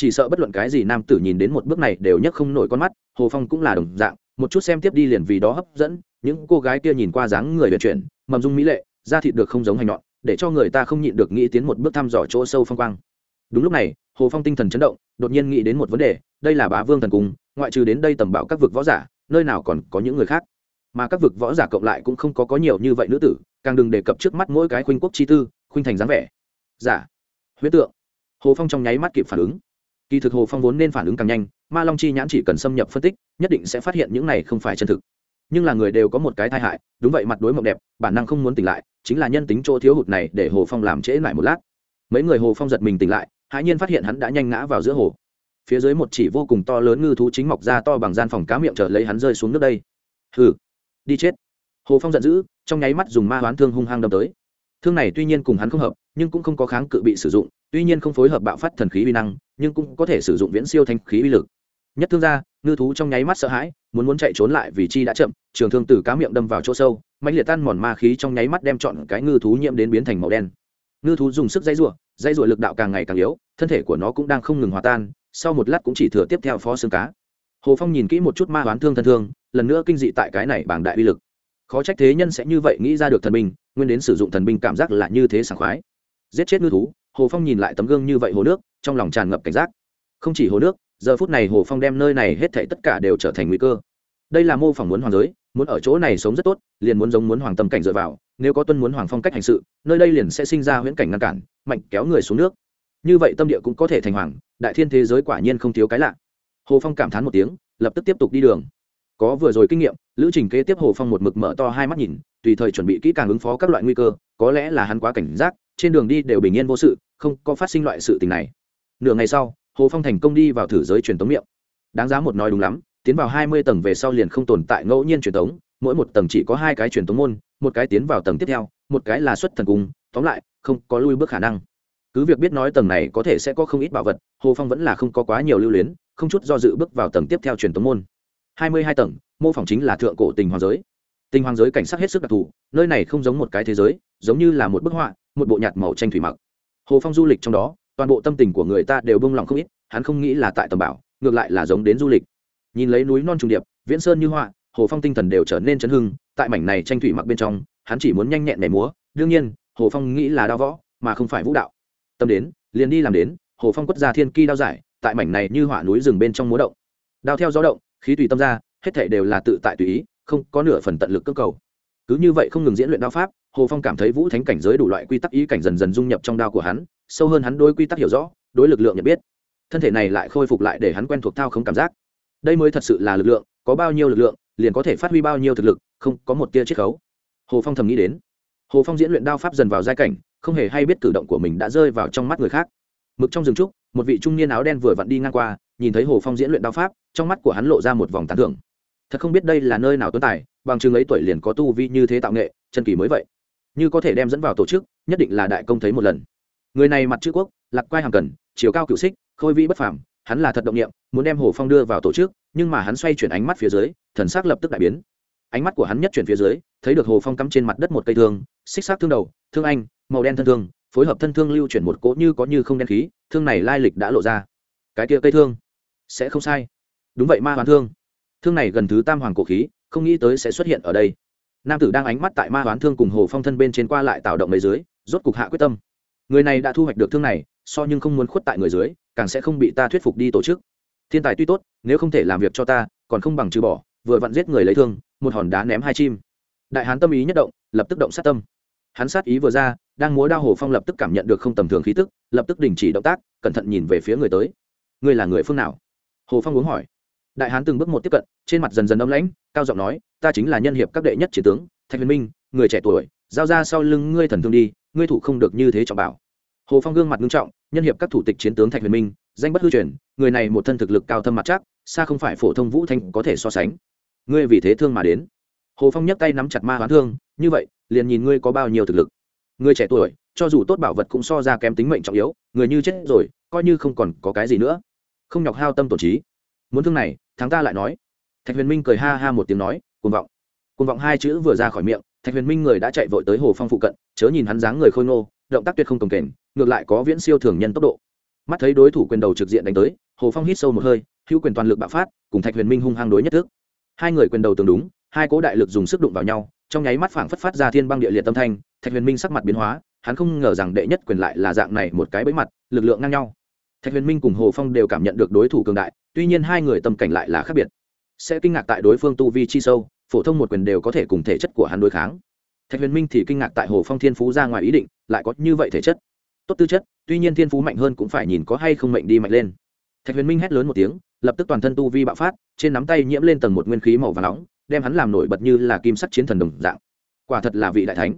chỉ sợ bất luận cái gì nam tử nhìn đến một bước này đều nhấc không nổi con mắt, hồ phong cũng là đồng dạng, một chút xem tiếp đi liền vì đó hấp dẫn, những cô gái kia nhìn qua dáng người vận chuyển, mầm dung mỹ lệ, da thịt được không giống hành nhọn, để cho người ta không nhịn được nghĩ tiến một bước thăm dò chỗ sâu phong quang. Đúng lúc này, hồ phong tinh thần chấn động, đột nhiên nghĩ đến một vấn đề, đây là bá vương thần cung, ngoại trừ đến đây tầm bảo các vực võ giả, nơi nào còn có những người khác? Mà các vực võ giả cộng lại cũng không có có nhiều như vậy nữ tử, càng đừng đề cập trước mắt mỗi cái khuynh quốc chi tư, khuynh thành dáng vẻ. Giả, huyết tượng. Hồ phong trong nháy mắt kịp phản ứng kỳ thực hồ phong vốn nên phản ứng càng nhanh, ma long chi nhãn chỉ cần xâm nhập phân tích, nhất định sẽ phát hiện những này không phải chân thực. Nhưng là người đều có một cái tai hại, đúng vậy mặt đối mộng đẹp, bản năng không muốn tỉnh lại, chính là nhân tính chỗ thiếu hụt này để hồ phong làm trễ lại một lát. Mấy người hồ phong giật mình tỉnh lại, hãi nhiên phát hiện hắn đã nhanh ngã vào giữa hồ. Phía dưới một chỉ vô cùng to lớn ngư thú chính mọc ra to bằng gian phòng cá miệng trở lấy hắn rơi xuống nước đây. Hừ, đi chết. Hồ phong giận dữ, trong nháy mắt dùng ma hoán thương hung hăng đâm tới. Thương này tuy nhiên cùng hắn không hợp, nhưng cũng không có kháng cự bị sử dụng tuy nhiên không phối hợp bạo phát thần khí uy năng, nhưng cũng có thể sử dụng viễn siêu thanh khí uy lực. Nhất thương ra ngư thú trong nháy mắt sợ hãi, muốn muốn chạy trốn lại vì chi đã chậm, trường thương từ cá miệng đâm vào chỗ sâu mạnh liệt tan mòn ma khí trong nháy mắt đem chọn cái ngư thú nhiễm đến biến thành màu đen. Ngư thú dùng sức dây rủa dây rủa lực đạo càng ngày càng yếu, thân thể của nó cũng đang không ngừng hòa tan, sau một lát cũng chỉ thừa tiếp theo phó xương cá. Hồ phong nhìn kỹ một chút ma hoán thương thân thương, lần nữa kinh dị tại cái này bảng đại uy lực. Khó trách thế nhân sẽ như vậy nghĩ ra được thần binh, nguyên đến sử dụng thần binh cảm giác là như thế sảng khoái. Giết chết ngư thú hồ phong nhìn lại tấm gương như vậy hồ nước, trong lòng tràn ngập cảnh giác. Không chỉ hồ nước, giờ phút này hồ phong đem nơi này hết thảy tất cả đều trở thành nguy cơ. Đây là mô phỏng muốn hoàng giới, muốn ở chỗ này sống rất tốt, liền muốn giống muốn hoàng tâm cảnh dựa vào, nếu có tuân muốn hoàng phong cách hành sự, nơi đây liền sẽ sinh ra huyễn cảnh ngăn cản, mạnh kéo người xuống nước. Như vậy tâm địa cũng có thể thành hoàng, đại thiên thế giới quả nhiên không thiếu cái lạ. Hồ phong cảm thán một tiếng, lập tức tiếp tục đi đường. Có vừa rồi kinh nghiệm, lữ trình kế tiếp hồ phong một mực mở to hai mắt nhìn, tùy thời chuẩn bị kỹ càng ứng phó các loại nguy cơ, có lẽ là hắn quá cảnh giác, trên đường đi đều bình yên vô sự không có phát sinh loại sự tình này. Nửa ngày sau, hồ phong thành công đi vào thử giới truyền tống miệng. Đáng giá một nói đúng lắm, tiến vào hai mươi tầng về sau liền không tồn tại ngẫu nhiên truyền tống, mỗi một tầng chỉ có hai cái truyền tống môn, một cái tiến vào tầng tiếp theo, một cái là xuất thần cung, tóm lại, không có lui bước khả năng. Cứ việc biết nói tầng này có thể sẽ có không ít bảo vật, hồ phong vẫn là không có quá nhiều lưu luyến, không chút do dự bước vào tầng tiếp theo truyền tống môn. Hai mươi hai tầng, mô phỏng chính là thượng cổ tình hoàng giới. Tình hoàng giới cảnh sắc hết sức đặc thù, nơi này không giống một cái thế giới, giống như là một bức họa, một bộ nhạt màu tranh thủy mặc hồ phong du lịch trong đó, toàn bộ tâm tình của người ta đều bông lòng không ít, hắn không nghĩ là tại tầm bảo, ngược lại là giống đến du lịch. Nhìn lấy núi non trùng điệp, viễn sơn như họa, hồ phong tinh thần đều trở nên chấn hưng, tại mảnh này tranh thủy mặc bên trong, hắn chỉ muốn nhanh nhẹn nhảy múa, đương nhiên, hồ phong nghĩ là đao võ, mà không phải vũ đạo. Tâm đến, liền đi làm đến, hồ phong quất ra thiên kỳ đao giải, tại mảnh này như họa núi rừng bên trong múa động. Đao theo gió động, khí tùy tâm ra, hết thể đều là tự tại tùy ý, không có nửa phần tận lực cơ cầu. Cứ như vậy không ngừng diễn luyện đao pháp hồ phong cảm thấy vũ thánh cảnh giới đủ loại quy tắc ý cảnh dần dần dung nhập trong đao của hắn, sâu hơn hắn đôi quy tắc hiểu rõ, đối lực lượng nhận biết. Thân thể này lại khôi phục lại để hắn quen thuộc thao không cảm giác. Đây mới thật sự là lực lượng, có bao nhiêu lực lượng, liền có thể phát huy bao nhiêu thực lực, không có một tia chiết khấu. Hồ phong thầm nghĩ đến. Hồ phong diễn luyện đao pháp dần vào giai cảnh, không hề hay biết cử động của mình đã rơi vào trong mắt người khác. Mực trong rừng trúc, một vị trung niên áo đen vừa vặn đi ngang qua, nhìn thấy hồ phong diễn luyện đao pháp, trong mắt của hắn lộ ra một vòng tán thưởng. Thật không biết đây là nơi nào tuấn tài, bằng chừng ấy tuổi liền có tu vi như thế tạo nghệ, chân kỳ mới vậy như có thể đem dẫn vào tổ chức, nhất định là đại công thấy một lần. Người này mặt chữ quốc, lạc quai hàng cần, chiều cao cựu xích, khôi vĩ bất phàm, hắn là thật động nghiệm muốn đem hồ phong đưa vào tổ chức, nhưng mà hắn xoay chuyển ánh mắt phía dưới, thần sắc lập tức đại biến. Ánh mắt của hắn nhất chuyển phía dưới, thấy được hồ phong cắm trên mặt đất một cây thương, xích xác thương đầu, thương anh, màu đen thân thương, phối hợp thân thương lưu chuyển một cỗ như có như không đen khí, thương này lai lịch đã lộ ra. Cái kia cây thương, sẽ không sai. Đúng vậy, ma hoàn thương. Thương này gần thứ tam hoàng cổ khí, không nghĩ tới sẽ xuất hiện ở đây nam tử đang ánh mắt tại ma hoán thương cùng hồ phong thân bên trên qua lại tạo động mấy dưới, rốt cục hạ quyết tâm. Người này đã thu hoạch được thương này, so nhưng không muốn khuất tại người dưới, càng sẽ không bị ta thuyết phục đi tổ chức. Thiên tài tuy tốt, nếu không thể làm việc cho ta, còn không bằng trừ bỏ, vừa vặn giết người lấy thương, một hòn đá ném hai chim. Đại hán tâm ý nhất động, lập tức động sát tâm. Hắn sát ý vừa ra, đang múa đao hồ phong lập tức cảm nhận được không tầm thường khí tức, lập tức đình chỉ động tác, cẩn thận nhìn về phía người tới. Ngươi là người phương nào? Hồ phong uống hỏi đại hán từng bước một tiếp cận, trên mặt dần dần âm lãnh, cao giọng nói, ta chính là nhân hiệp các đệ nhất chiến tướng, thạch huyền minh, người trẻ tuổi, giao ra sau lưng ngươi thần thương đi, ngươi thủ không được như thế trọng bảo. Hồ phong gương mặt nghiêm trọng, nhân hiệp các thủ tịch chiến tướng thạch huyền minh, danh bất hư truyền, người này một thân thực lực cao thâm mặt chắc, xa không phải phổ thông vũ thanh có thể so sánh. Ngươi vì thế thương mà đến. Hồ phong nhấc tay nắm chặt ma hoán thương, như vậy, liền nhìn ngươi có bao nhiêu thực lực. Người trẻ tuổi, cho dù tốt bảo vật cũng so ra kém tính mệnh trọng yếu, người như chết rồi, coi như không còn có cái gì nữa. Không nhọc hao tâm tổn trí. Muốn thương này thắng ta lại nói. Thạch huyền minh cười ha ha một tiếng nói, cuồng vọng. Cuồng vọng hai chữ vừa ra khỏi miệng, thạch huyền minh người đã chạy vội tới hồ phong phụ cận, chớ nhìn hắn dáng người khôi ngô, động tác tuyệt không cồng kềnh, ngược lại có viễn siêu thường nhân tốc độ. Mắt thấy đối thủ quyền đầu trực diện đánh tới, hồ phong hít sâu một hơi, hữu quyền toàn lực bạo phát, cùng thạch huyền minh hung hăng đối nhất thức. Hai người quyền đầu tương đúng, hai cố đại lực dùng sức đụng vào nhau, trong nháy mắt phảng phất phát ra thiên băng địa liệt tâm thanh, thạch huyền minh sắc mặt biến hóa, hắn không ngờ rằng đệ nhất quyền lại là dạng này một cái bẫy mặt, lực lượng ngang nhau. Thạch huyền minh cùng hồ phong đều cảm nhận được đối thủ cường đại tuy nhiên hai người tâm cảnh lại là khác biệt. Sẽ kinh ngạc tại đối phương tu vi chi sâu, phổ thông một quyền đều có thể cùng thể chất của hắn đối kháng. Thạch huyền minh thì kinh ngạc tại hồ phong thiên phú ra ngoài ý định, lại có như vậy thể chất. Tốt tư chất, tuy nhiên thiên phú mạnh hơn cũng phải nhìn có hay không mệnh đi mạnh lên. Thạch huyền minh hét lớn một tiếng, lập tức toàn thân tu vi bạo phát, trên nắm tay nhiễm lên tầng một nguyên khí màu và nóng, đem hắn làm nổi bật như là kim sắc chiến thần đồng dạng. Quả thật là vị đại thánh.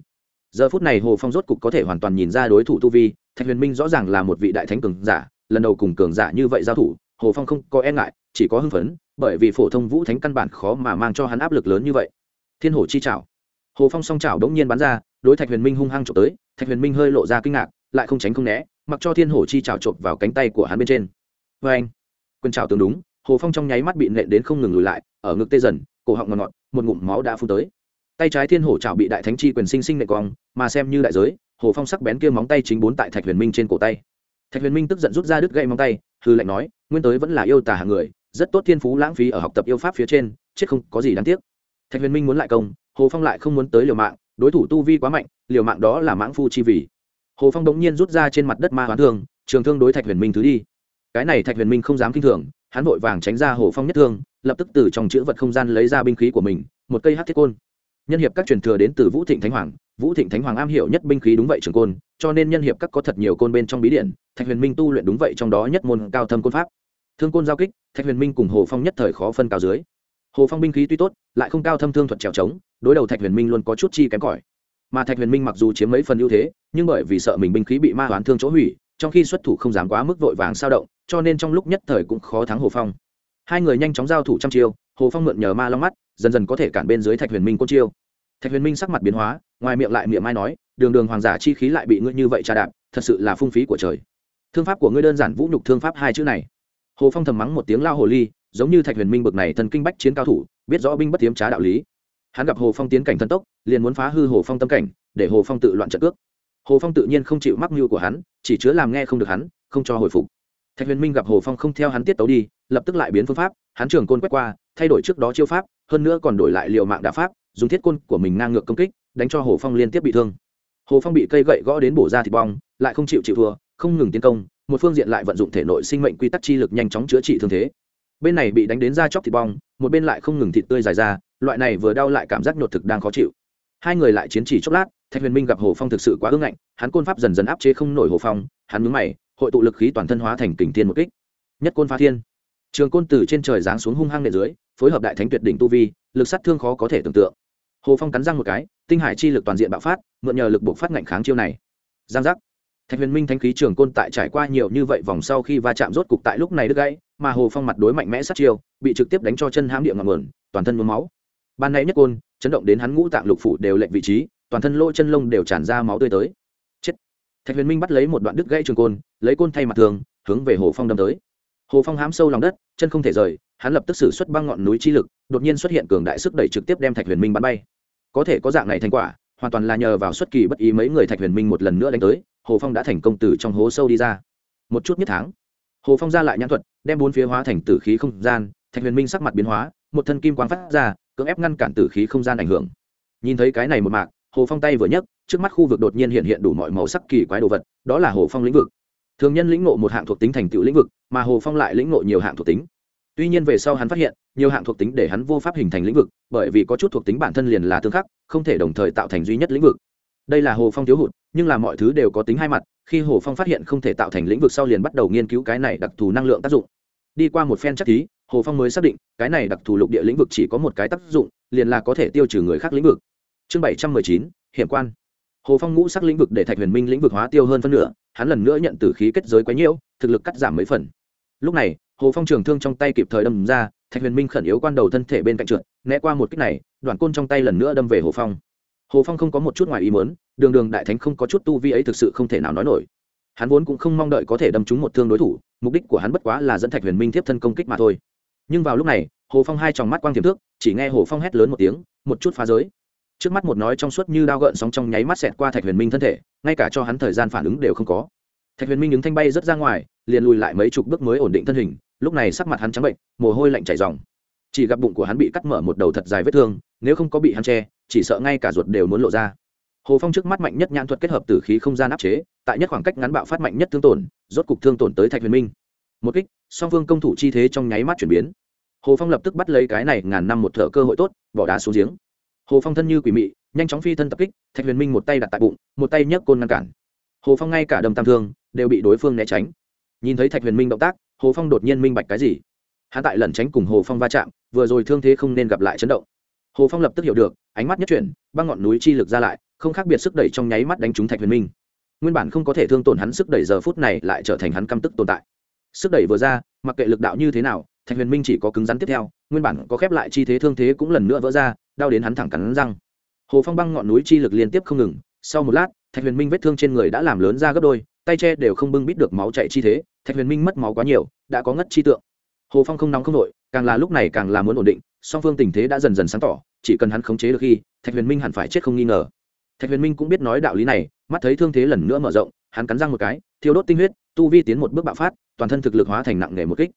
Giờ phút này hồ phong rốt cục có thể hoàn toàn nhìn ra đối thủ tu vi, thạch huyền minh rõ ràng là một vị đại thánh cường giả, lần đầu cùng cường giả như vậy giao thủ hồ phong không có e ngại, chỉ có hưng phấn, bởi vì phổ thông vũ thánh căn bản khó mà mang cho hắn áp lực lớn như vậy. Thiên hồ chi chảo. Hồ phong song chảo đống nhiên bắn ra, đối thạch huyền minh hung hăng trộm tới, thạch huyền minh hơi lộ ra kinh ngạc, lại không tránh không né, mặc cho thiên hồ chi chảo trộm vào cánh tay của hắn bên trên. Vê anh quân chảo tương đúng, hồ phong trong nháy mắt bị nện đến không ngừng lùi lại, ở ngực tê dần, cổ họng ngọt ngọt, một ngụm máu đã phun tới. Tay trái thiên hổ chảo bị đại thánh chi quyền sinh sinh nệ quòng mà xem như đại giới, hồ phong sắc bén kia móng tay chính bốn tại thạch huyền minh trên cổ tay. Thạch huyền minh tức giận rút ra đứt gậy móng tay hư lệnh nói, nguyên tới vẫn là yêu tả hàng người, rất tốt thiên phú lãng phí ở học tập yêu pháp phía trên, chết không có gì đáng tiếc. Thạch huyền minh muốn lại công, hồ phong lại không muốn tới liều mạng, đối thủ tu vi quá mạnh, liều mạng đó là mãng phu chi vì hồ phong đống nhiên rút ra trên mặt đất ma hoán thương, trường thương đối thạch huyền minh thứ đi. Cái này thạch huyền minh không dám kinh thường, hắn vội vàng tránh ra hồ phong nhất thương, lập tức từ trong chữ vật không gian lấy ra binh khí của mình, một cây hát thiết côn. Nhân hiệp các truyền thừa đến từ vũ thịnh thánh hoàng, vũ thịnh thánh hoàng am hiểu nhất binh khí đúng vậy trường côn, cho nên nhân hiệp các có thật nhiều côn bên trong bí điện thạch huyền minh tu luyện đúng vậy trong đó nhất môn cao thâm côn pháp. Thương côn giao kích, thạch huyền minh cùng hồ phong nhất thời khó phân cao dưới. Hồ phong binh khí tuy tốt, lại không cao thâm thương thuật trèo trống, đối đầu thạch huyền minh luôn có chút chi kém cỏi. Mà thạch huyền minh mặc dù chiếm mấy phần ưu thế, nhưng bởi vì sợ mình binh khí bị ma hoán thương chỗ hủy, trong khi xuất thủ không dám quá mức vội vàng sao động, cho nên trong lúc nhất thời cũng khó thắng hồ phong. Hai người nhanh chóng giao thủ trăm chiêu, hồ phong mượn nhờ ma long mắt, dần dần có thể cản bên dưới thạch huyền minh côn chiêu. Thạch huyền minh sắc mặt biến hóa, ngoài miệng lại miệng mai nói, đường đường hoàng giả chi khí lại bị ngươi như vậy trà đạp, thật sự là phung phí của trời thương pháp của ngươi đơn giản vũ nhục thương pháp hai chữ này. Hồ phong thầm mắng một tiếng lao hồ ly, giống như thạch huyền minh bực này thần kinh bách chiến cao thủ, biết rõ binh bất tiếm trá đạo lý. Hắn gặp hồ phong tiến cảnh thần tốc, liền muốn phá hư hồ phong tâm cảnh, để hồ phong tự loạn trận cước. Hồ phong tự nhiên không chịu mắc mưu của hắn, chỉ chứa làm nghe không được hắn, không cho hồi phục. Thạch huyền minh gặp hồ phong không theo hắn tiết tấu đi, lập tức lại biến phương pháp, hắn trường côn quét qua, thay đổi trước đó chiêu pháp, hơn nữa còn đổi lại liệu mạng đà pháp, dùng thiết côn của mình ngang ngược công kích, đánh cho hồ phong liên tiếp bị thương. Hồ phong bị cây gậy gõ đến bổ ra thịt bong, lại không chịu chịu thua không ngừng tiến công, một phương diện lại vận dụng thể nội sinh mệnh quy tắc chi lực nhanh chóng chữa trị thương thế. Bên này bị đánh đến da chóc thịt bong, một bên lại không ngừng thịt tươi dài ra, loại này vừa đau lại cảm giác nhột thực đang khó chịu. Hai người lại chiến chỉ chốc lát, thạch huyền minh gặp hồ phong thực sự quá ưng ngạnh, hắn côn pháp dần dần áp chế không nổi hồ phong, hắn mướn mày, hội tụ lực khí toàn thân hóa thành kình thiên một kích. Nhất côn phá thiên. Trường côn từ trên trời giáng xuống hung hăng nền dưới, phối hợp đại thánh tuyệt đỉnh tu vi, lực sát thương khó có thể tưởng tượng. Hồ phong cắn răng một cái, tinh hải chi lực toàn diện bạo phát, mượn nhờ lực buộc phát ngạnh kháng chiêu này. Giang giác thạch huyền minh thanh khí trường côn tại trải qua nhiều như vậy vòng sau khi va chạm rốt cục tại lúc này đứt gãy, mà hồ phong mặt đối mạnh mẽ sát chiêu, bị trực tiếp đánh cho chân hãm địa ngọn mờn toàn thân mướm máu. Ban nãy nhất côn, chấn động đến hắn ngũ tạng lục phủ đều lệnh vị trí, toàn thân lỗ chân lông đều tràn ra máu tươi tới. Chết. Thạch huyền minh bắt lấy một đoạn đứt gãy trường côn, lấy côn thay mặt thường, hướng về hồ phong đâm tới. Hồ phong hám sâu lòng đất, chân không thể rời, hắn lập tức xử xuất băng ngọn núi chi lực, đột nhiên xuất hiện cường đại sức đẩy trực tiếp đem thạch huyền minh bắn bay. Có thể có dạng này thành quả hoàn toàn là nhờ vào xuất kỳ bất ý mấy người thạch huyền minh một lần nữa đánh tới, hồ phong đã thành công từ trong hố sâu đi ra. Một chút nhất tháng, hồ phong ra lại nhãn thuật, đem bốn phía hóa thành tử khí không gian, thạch huyền minh sắc mặt biến hóa, một thân kim quang phát ra, cưỡng ép ngăn cản tử khí không gian ảnh hưởng. Nhìn thấy cái này một mạc, hồ phong tay vừa nhấc, trước mắt khu vực đột nhiên hiện hiện đủ mọi màu sắc kỳ quái đồ vật, đó là hồ phong lĩnh vực. Thường nhân lĩnh ngộ một hạng thuộc tính thành tựu lĩnh vực, mà hồ phong lại lĩnh ngộ nhiều hạng thuộc tính tuy nhiên về sau hắn phát hiện, nhiều hạng thuộc tính để hắn vô pháp hình thành lĩnh vực, bởi vì có chút thuộc tính bản thân liền là tương khắc, không thể đồng thời tạo thành duy nhất lĩnh vực. Đây là hồ phong thiếu hụt, nhưng là mọi thứ đều có tính hai mặt, khi hồ phong phát hiện không thể tạo thành lĩnh vực sau liền bắt đầu nghiên cứu cái này đặc thù năng lượng tác dụng. Đi qua một phen chắc thí, hồ phong mới xác định, cái này đặc thù lục địa lĩnh vực chỉ có một cái tác dụng, liền là có thể tiêu trừ người khác lĩnh vực. Chương bảy trăm mười chín, hiểm quan. Hồ phong ngũ sắc lĩnh vực để thạch huyền minh lĩnh vực hóa tiêu hơn phân nửa, hắn lần nữa nhận từ khí kết giới quấy nhiễu, thực lực cắt giảm mấy phần. Lúc này hồ phong trường thương trong tay kịp thời đâm ra, thạch huyền minh khẩn yếu quan đầu thân thể bên cạnh trượt, né qua một kích này, đoạn côn trong tay lần nữa đâm về hồ phong. Hồ phong không có một chút ngoài ý mớn đường đường đại thánh không có chút tu vi ấy thực sự không thể nào nói nổi. Hắn vốn cũng không mong đợi có thể đâm trúng một thương đối thủ, mục đích của hắn bất quá là dẫn thạch huyền minh tiếp thân công kích mà thôi. Nhưng vào lúc này, hồ phong hai tròng mắt quang tiềm thước, chỉ nghe hồ phong hét lớn một tiếng, một chút phá giới. Trước mắt một nói trong suốt như đao gợn sóng trong nháy mắt xẹt qua thạch huyền minh thân thể, ngay cả cho hắn thời gian phản ứng đều không có. Thạch huyền minh đứng thanh bay rất ra ngoài, liền lùi lại mấy chục bước mới ổn định thân hình lúc này sắc mặt hắn trắng bệnh, mồ hôi lạnh chảy dòng chỉ gặp bụng của hắn bị cắt mở một đầu thật dài vết thương, nếu không có bị hắn che, chỉ sợ ngay cả ruột đều muốn lộ ra. Hồ phong trước mắt mạnh nhất nhãn thuật kết hợp từ khí không gian áp chế, tại nhất khoảng cách ngắn bạo phát mạnh nhất thương tổn, rốt cục thương tổn tới thạch huyền minh. Một kích, song phương công thủ chi thế trong nháy mắt chuyển biến. Hồ phong lập tức bắt lấy cái này ngàn năm một thợ cơ hội tốt, bỏ đá xuống giếng. Hồ phong thân như quỷ mị, nhanh chóng phi thân tập kích, thạch huyền minh một tay đặt tại bụng, một tay nhấc côn ngăn cản. Hồ phong ngay cả đầm tam thương, đều bị đối phương né tránh. Nhìn thấy thạch huyền minh động tác hồ phong đột nhiên minh bạch cái gì? Hắn tại lẩn tránh cùng hồ phong va chạm, vừa rồi thương thế không nên gặp lại chấn động. Hồ phong lập tức hiểu được, ánh mắt nhất chuyển, băng ngọn núi chi lực ra lại, không khác biệt sức đẩy trong nháy mắt đánh trúng thạch huyền minh. Nguyên bản không có thể thương tổn hắn sức đẩy giờ phút này lại trở thành hắn căm tức tồn tại. Sức đẩy vừa ra, mặc kệ lực đạo như thế nào, thạch huyền minh chỉ có cứng rắn tiếp theo, nguyên bản có khép lại chi thế thương thế cũng lần nữa vỡ ra, đau đến hắn thẳng cắn răng. Hồ phong băng ngọn núi chi lực liên tiếp không ngừng, sau một lát, thạch huyền minh vết thương trên người đã làm lớn ra gấp đôi, tay che đều không bưng bít được máu chạy chi thế thạch huyền minh mất máu quá nhiều, đã có ngất chi tượng. Hồ phong không nóng không nội càng là lúc này càng là muốn ổn định, song phương tình thế đã dần dần sáng tỏ, chỉ cần hắn khống chế được khi, thạch huyền minh hẳn phải chết không nghi ngờ. Thạch huyền minh cũng biết nói đạo lý này, mắt thấy thương thế lần nữa mở rộng, hắn cắn răng một cái, thiêu đốt tinh huyết, tu vi tiến một bước bạo phát, toàn thân thực lực hóa thành nặng nề một kích.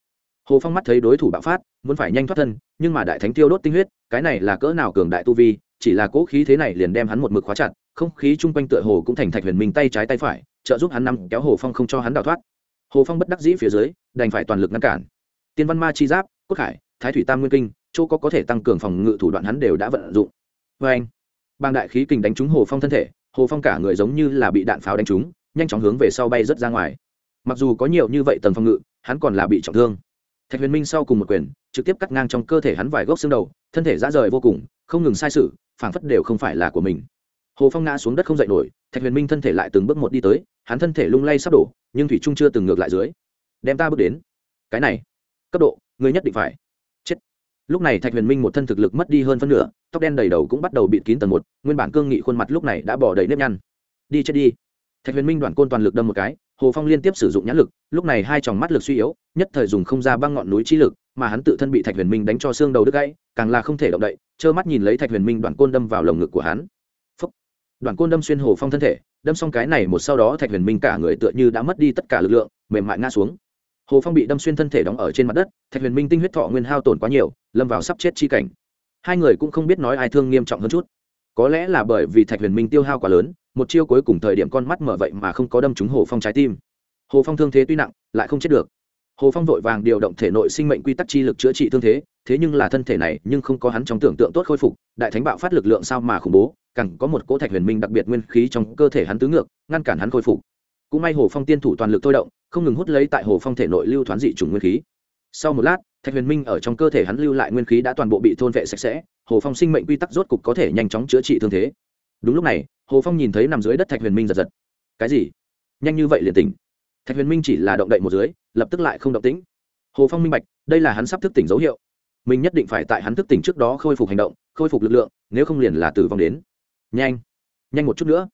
Hồ phong mắt thấy đối thủ bạo phát, muốn phải nhanh thoát thân, nhưng mà đại thánh tiêu đốt tinh huyết, cái này là cỡ nào cường đại tu vi, chỉ là cỗ khí thế này liền đem hắn một mực khóa chặt, không khí chung quanh tựa hồ cũng thành thạch huyền minh tay trái tay phải, trợ giúp hắn nằm kéo hồ phong không cho hắn đào thoát hồ phong bất đắc dĩ phía dưới, đành phải toàn lực ngăn cản. Tiên văn ma chi giáp, cốt khải, thái thủy tam nguyên kinh, chỗ có có thể tăng cường phòng ngự thủ đoạn hắn đều đã vận dụng. Vê anh bang đại khí kình đánh trúng hồ phong thân thể, hồ phong cả người giống như là bị đạn pháo đánh trúng, nhanh chóng hướng về sau bay rớt ra ngoài. Mặc dù có nhiều như vậy tầng phòng ngự, hắn còn là bị trọng thương. Thạch huyền minh sau cùng một quyền, trực tiếp cắt ngang trong cơ thể hắn vài gốc xương đầu, thân thể dã rời vô cùng, không ngừng sai sự, phảng phất đều không phải là của mình. Hồ phong ngã xuống đất không dậy nổi, thạch huyền minh thân thể lại từng bước một đi tới, hắn thân thể lung lay sắp đổ nhưng thủy trung chưa từng ngược lại dưới. Đem ta bước đến. Cái này, cấp độ ngươi nhất định phải. Chết. Lúc này thạch huyền minh một thân thực lực mất đi hơn phân nửa, tóc đen đầy đầu cũng bắt đầu bịt kín tầng một, nguyên bản cương nghị khuôn mặt lúc này đã bỏ đầy nếp nhăn. Đi chết đi. Thạch huyền minh đoàn côn toàn lực đâm một cái, hồ phong liên tiếp sử dụng nhãn lực, lúc này hai tròng mắt lực suy yếu, nhất thời dùng không ra băng ngọn núi chi lực, mà hắn tự thân bị thạch huyền minh đánh cho xương đầu đứt gãy, càng là không thể động đậy, trơ mắt nhìn lấy thạch huyền minh đoàn côn đâm vào lồng ngực của hắn. Phúc. đoàn côn đâm xuyên hồ phong thân thể đâm xong cái này một sau đó thạch huyền minh cả người tựa như đã mất đi tất cả lực lượng, mềm mại ngã xuống. Hồ phong bị đâm xuyên thân thể đóng ở trên mặt đất, thạch huyền minh tinh huyết thọ nguyên hao tổn quá nhiều, lâm vào sắp chết chi cảnh. Hai người cũng không biết nói ai thương nghiêm trọng hơn chút. Có lẽ là bởi vì thạch huyền minh tiêu hao quá lớn, một chiêu cuối cùng thời điểm con mắt mở vậy mà không có đâm trúng hồ phong trái tim. Hồ phong thương thế tuy nặng, lại không chết được. Hồ phong vội vàng điều động thể nội sinh mệnh quy tắc chi lực chữa trị thương thế thế nhưng là thân thể này nhưng không có hắn trong tưởng tượng tốt khôi phục, đại thánh bạo phát lực lượng sao mà khủng bố càng có một cỗ thạch huyền minh đặc biệt nguyên khí trong cơ thể hắn tứ ngược, ngăn cản hắn khôi phục. Cũng may hồ phong tiên thủ toàn lực thôi động, không ngừng hút lấy tại hồ phong thể nội lưu thoán dị chủng nguyên khí. Sau một lát, thạch huyền minh ở trong cơ thể hắn lưu lại nguyên khí đã toàn bộ bị thôn vệ sạch sẽ, hồ phong sinh mệnh quy tắc rốt cục có thể nhanh chóng chữa trị thương thế. Đúng lúc này, hồ phong nhìn thấy nằm dưới đất thạch huyền minh giật giật. Cái gì? Nhanh như vậy liền tỉnh. Thạch huyền minh chỉ là động đậy một dưới, lập tức lại không động tĩnh. Hồ phong minh bạch, đây là hắn sắp thức tỉnh dấu hiệu. Mình nhất định phải tại hắn thức tỉnh trước đó khôi phục hành động, khôi phục lực lượng, nếu không liền là tử vong đến nhanh. Nhanh một chút nữa.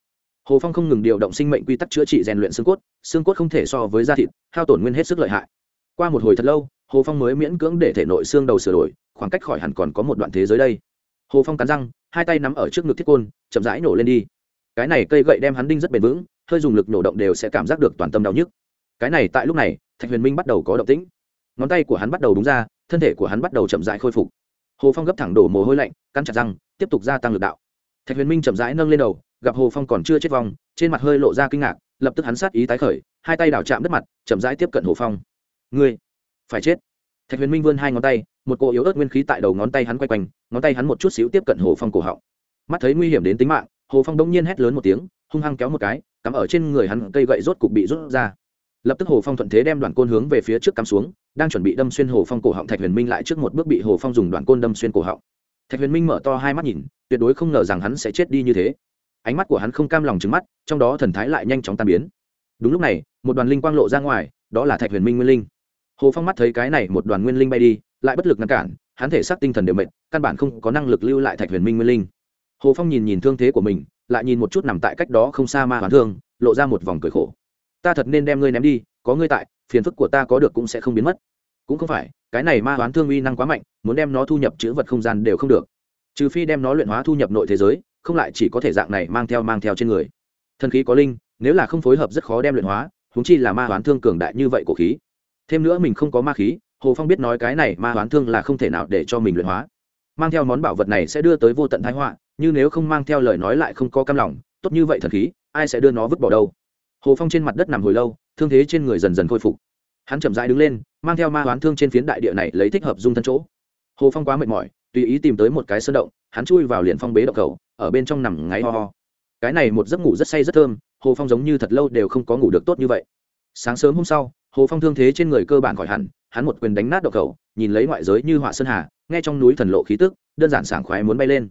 Hồ phong không ngừng điều động sinh mệnh quy tắc chữa trị rèn luyện xương cốt xương cốt không thể so với da thịt, hao tổn nguyên hết sức lợi hại. Qua một hồi thật lâu, hồ phong mới miễn cưỡng để thể nội xương đầu sửa đổi, khoảng cách khỏi hẳn còn có một đoạn thế giới đây. Hồ phong cắn răng, hai tay nắm ở trước ngực thiết côn, chậm rãi nổ lên đi. Cái này cây gậy đem hắn đinh rất bền vững, hơi dùng lực nổ động đều sẽ cảm giác được toàn tâm đau nhức. Cái này tại lúc này, thạch huyền minh bắt đầu có động tĩnh. Ngón tay của hắn bắt đầu đúng ra, thân thể của hắn bắt đầu chậm rãi khôi phục. Hồ phong gấp thẳng đổ mồ hôi lạnh, cắn chặt răng, tiếp tục gia tăng lực đạo thạch huyền minh chậm rãi nâng lên đầu, gặp hồ phong còn chưa chết vong, trên mặt hơi lộ ra kinh ngạc, lập tức hắn sát ý tái khởi, hai tay đảo chạm đất mặt, chậm rãi tiếp cận hồ phong. Ngươi phải chết. Thạch huyền minh vươn hai ngón tay, một cỗ yếu ớt nguyên khí tại đầu ngón tay hắn quay quanh, ngón tay hắn một chút xíu tiếp cận hồ phong cổ họng. Mắt thấy nguy hiểm đến tính mạng, hồ phong đông nhiên hét lớn một tiếng, hung hăng kéo một cái, cắm ở trên người hắn, cây gậy rốt cục bị rút ra. Lập tức hồ phong thuận thế đem đoàn côn hướng về phía trước cắm xuống, đang chuẩn bị đâm xuyên hồ phong cổ họng, thạch huyền minh lại trước một bước bị hồ phong dùng đoàn côn đâm xuyên cổ họng thạch huyền minh mở to hai mắt nhìn, tuyệt đối không ngờ rằng hắn sẽ chết đi như thế. Ánh mắt của hắn không cam lòng trứng mắt, trong đó thần thái lại nhanh chóng tan biến. Đúng lúc này, một đoàn linh quang lộ ra ngoài, đó là thạch huyền minh nguyên linh. Hồ phong mắt thấy cái này một đoàn nguyên linh bay đi, lại bất lực ngăn cản, hắn thể xác tinh thần đều mệt, căn bản không có năng lực lưu lại thạch huyền minh nguyên linh. Hồ phong nhìn nhìn thương thế của mình, lại nhìn một chút nằm tại cách đó không xa ma hoán thương, lộ ra một vòng cười khổ. Ta thật nên đem ngươi ném đi, có ngươi tại, phiền phức của ta có được cũng sẽ không biến mất cũng không phải, cái này ma hoán thương uy năng quá mạnh, muốn đem nó thu nhập chữ vật không gian đều không được. Trừ phi đem nó luyện hóa thu nhập nội thế giới, không lại chỉ có thể dạng này mang theo mang theo trên người. Thần khí có linh, nếu là không phối hợp rất khó đem luyện hóa húng chi là ma hoán thương cường đại như vậy của khí. Thêm nữa mình không có ma khí, hồ phong biết nói cái này ma hoán thương là không thể nào để cho mình luyện hóa. Mang theo món bảo vật này sẽ đưa tới vô tận thái họa, như nếu không mang theo lời nói lại không có cam lòng, tốt như vậy thần khí, ai sẽ đưa nó vứt bỏ đâu? Hồ phong trên mặt đất nằm hồi lâu, thương thế trên người dần dần khôi phục hắn chậm rãi đứng lên, mang theo ma hoán thương trên phiến đại địa này lấy thích hợp dung thân chỗ. Hồ phong quá mệt mỏi, tùy ý tìm tới một cái sơn động, hắn chui vào liền phong bế động cầu ở bên trong nằm ngáy ho ho. Cái này một giấc ngủ rất say rất thơm, hồ phong giống như thật lâu đều không có ngủ được tốt như vậy. Sáng sớm hôm sau, hồ phong thương thế trên người cơ bản khỏi hẳn, hắn một quyền đánh nát động cầu nhìn lấy ngoại giới như họa sơn hà, nghe trong núi thần lộ khí tức, đơn giản sảng khoái muốn bay lên.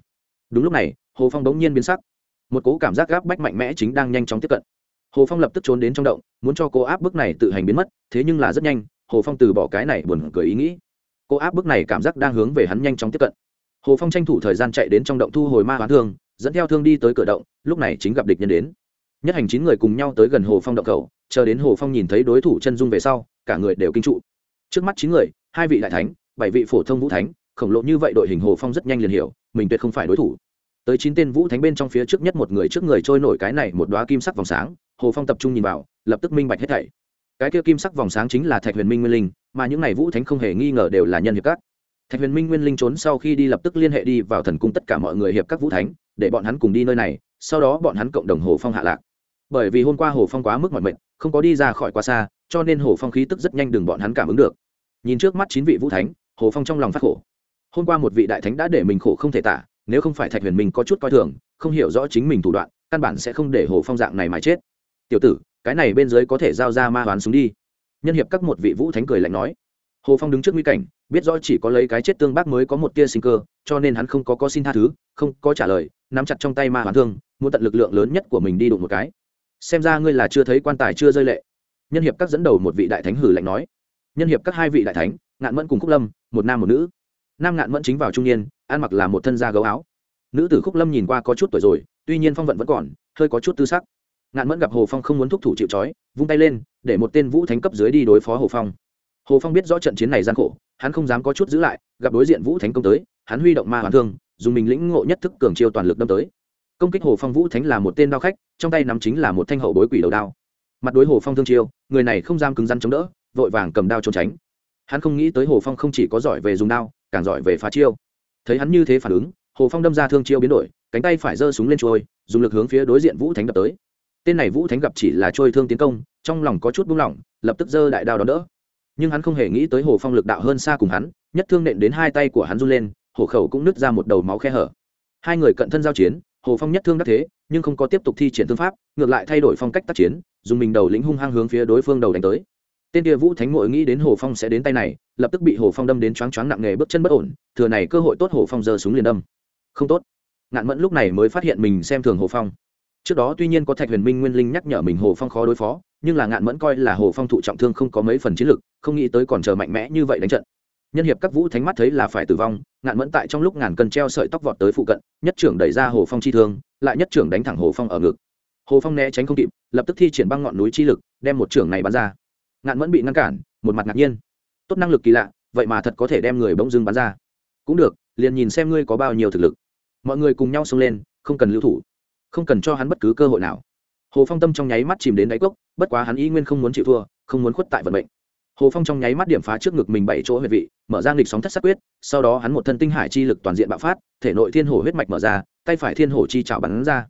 Đúng lúc này, hồ phong đống nhiên biến sắc. Một cố cảm giác gáp bách mạnh mẽ chính đang nhanh chóng tiếp cận hồ phong lập tức trốn đến trong động, muốn cho cô áp bức này tự hành biến mất, thế nhưng là rất nhanh, hồ phong từ bỏ cái này buồn cười ý nghĩ. Cô áp bức này cảm giác đang hướng về hắn nhanh chóng tiếp cận. Hồ phong tranh thủ thời gian chạy đến trong động thu hồi ma hoán thương, dẫn theo thương đi tới cửa động, lúc này chính gặp địch nhân đến. Nhất hành chín người cùng nhau tới gần hồ phong động cầu chờ đến hồ phong nhìn thấy đối thủ chân dung về sau, cả người đều kinh trụ. Trước mắt chín người, hai vị đại thánh, bảy vị phổ thông vũ thánh, khổng lồ như vậy đội hình hồ phong rất nhanh liền hiểu, mình tuyệt không phải đối thủ. Tới chín tên vũ thánh bên trong phía trước nhất một người trước người trôi nổi cái này một đoá kim sắc vòng sáng hồ phong tập trung nhìn vào, lập tức minh bạch hết thảy. Cái kia kim sắc vòng sáng chính là thạch huyền minh nguyên linh, mà những n à y vũ thánh không hề nghi ngờ đều là nhân hiệp các. Thạch huyền minh nguyên linh trốn sau khi đi lập tức liên hệ đi vào thần cung tất cả mọi người hiệp các vũ thánh, để bọn hắn cùng đi nơi này, sau đó bọn hắn cộng đồng hồ phong hạ lạc. Bởi vì hôm qua hồ phong quá mức mọi mệnh không có đi ra khỏi quá xa, cho nên hồ phong khí tức rất nhanh đừng bọn hắn cảm ứng được. Nhìn trước mắt chín vị vũ thánh, hồ phong trong lòng phát khổ. Hôm qua một vị đại thánh đã để mình khổ không thể tả, nếu không phải thạch huyền minh có chút coi thường, không hiểu rõ chính mình thủ đoạn, căn bản sẽ không để hồ phong dạng này mà chết tiểu tử, cái này bên dưới có thể giao ra ma hoán súng đi. Nhân hiệp các một vị vũ thánh cười lạnh nói. Hồ phong đứng trước nguy cảnh, biết rõ chỉ có lấy cái chết tương bác mới có một tia sinh cơ, cho nên hắn không có có xin tha thứ, không có trả lời, nắm chặt trong tay ma hoán thương, muốn tận lực lượng lớn nhất của mình đi đụng một cái. Xem ra ngươi là chưa thấy quan tài chưa rơi lệ. Nhân hiệp các dẫn đầu một vị đại thánh hử lạnh nói. Nhân hiệp các hai vị đại thánh, ngạn mẫn cùng khúc lâm, một nam một nữ. Nam ngạn mẫn chính vào trung niên, ăn mặc là một thân da gấu áo. Nữ tử khúc lâm nhìn qua có chút tuổi rồi, tuy nhiên phong vận vẫn còn, hơi có chút tư sắc ngạn mẫn gặp hồ phong không muốn thúc thủ chịu c vung tay lên, để một tên vũ thánh cấp dưới đi đối phó hồ phong. Hồ phong biết rõ trận chiến này gian khổ, hắn không dám có chút giữ lại, gặp đối diện vũ thánh công tới, hắn huy động ma hoàn thương, dùng mình lĩnh ngộ nhất thức cường chiêu toàn lực đâm tới. Công kích hồ phong vũ thánh là một tên đao khách, trong tay nắm chính là một thanh hậu bối quỷ đầu đao. Mặt đối hồ phong thương chiêu, người này không dám cứng rắn chống đỡ, vội vàng cầm đao trốn tránh. Hắn không nghĩ tới hồ phong không chỉ có giỏi về dùng đao, càng giỏi về phá chiêu. Thấy hắn như thế phản ứng, hồ phong đâm ra thương chiêu biến đổi, cánh tay phải giơ súng lên trôi, dùng lực hướng phía đối diện vũ thánh đập tới tên này vũ thánh gặp chỉ là trôi thương tiến công, trong lòng có chút buông lỏng, lập tức giơ đại đao đón đỡ. Nhưng hắn không hề nghĩ tới hồ phong lực đạo hơn xa cùng hắn, nhất thương nện đến hai tay của hắn run lên, hổ khẩu cũng nứt ra một đầu máu khe hở. Hai người cận thân giao chiến, hồ phong nhất thương đắc thế, nhưng không có tiếp tục thi triển thương pháp, ngược lại thay đổi phong cách tác chiến, dùng mình đầu lĩnh hung hăng hướng phía đối phương đầu đánh tới. Tên kia vũ thánh mội nghĩ đến hồ phong sẽ đến tay này, lập tức bị hồ phong đâm đến choáng choáng nặng nề bước chân bất ổn, thừa này cơ hội tốt hồ phong giơ súng liền đâm. Không tốt. Ngạn mẫn lúc này mới phát hiện mình xem thường hồ phong trước đó tuy nhiên có thạch huyền minh nguyên linh nhắc nhở mình hồ phong khó đối phó, nhưng là ngạn mẫn coi là hồ phong thụ trọng thương không có mấy phần chiến lực, không nghĩ tới còn chờ mạnh mẽ như vậy đánh trận. Nhân hiệp các vũ thánh mắt thấy là phải tử vong, ngạn mẫn tại trong lúc ngàn cân treo sợi tóc vọt tới phụ cận, nhất trưởng đẩy ra hồ phong chi thương, lại nhất trưởng đánh thẳng hồ phong ở ngực. Hồ phong né tránh không kịp, lập tức thi triển băng ngọn núi chi lực, đem một trưởng này bắn ra. Ngạn mẫn bị ngăn cản, một mặt ngạc nhiên. Tốt năng lực kỳ lạ, vậy mà thật có thể đem người bỗng dưng bắn ra. Cũng được, liền nhìn xem ngươi có bao nhiêu thực lực. Mọi người cùng nhau xông lên, không cần lưu thủ không cần cho hắn bất cứ cơ hội nào. Hồ phong tâm trong nháy mắt chìm đến đáy cốc, bất quá hắn ý nguyên không muốn chịu thua, không muốn khuất tại vận mệnh. Hồ phong trong nháy mắt điểm phá trước ngực mình bảy chỗ huyệt vị, mở ra nghịch sóng thất sắc quyết, sau đó hắn một thân tinh hải chi lực toàn diện bạo phát, thể nội thiên hồ huyết mạch mở ra, tay phải thiên hồ chi chảo bắn ra.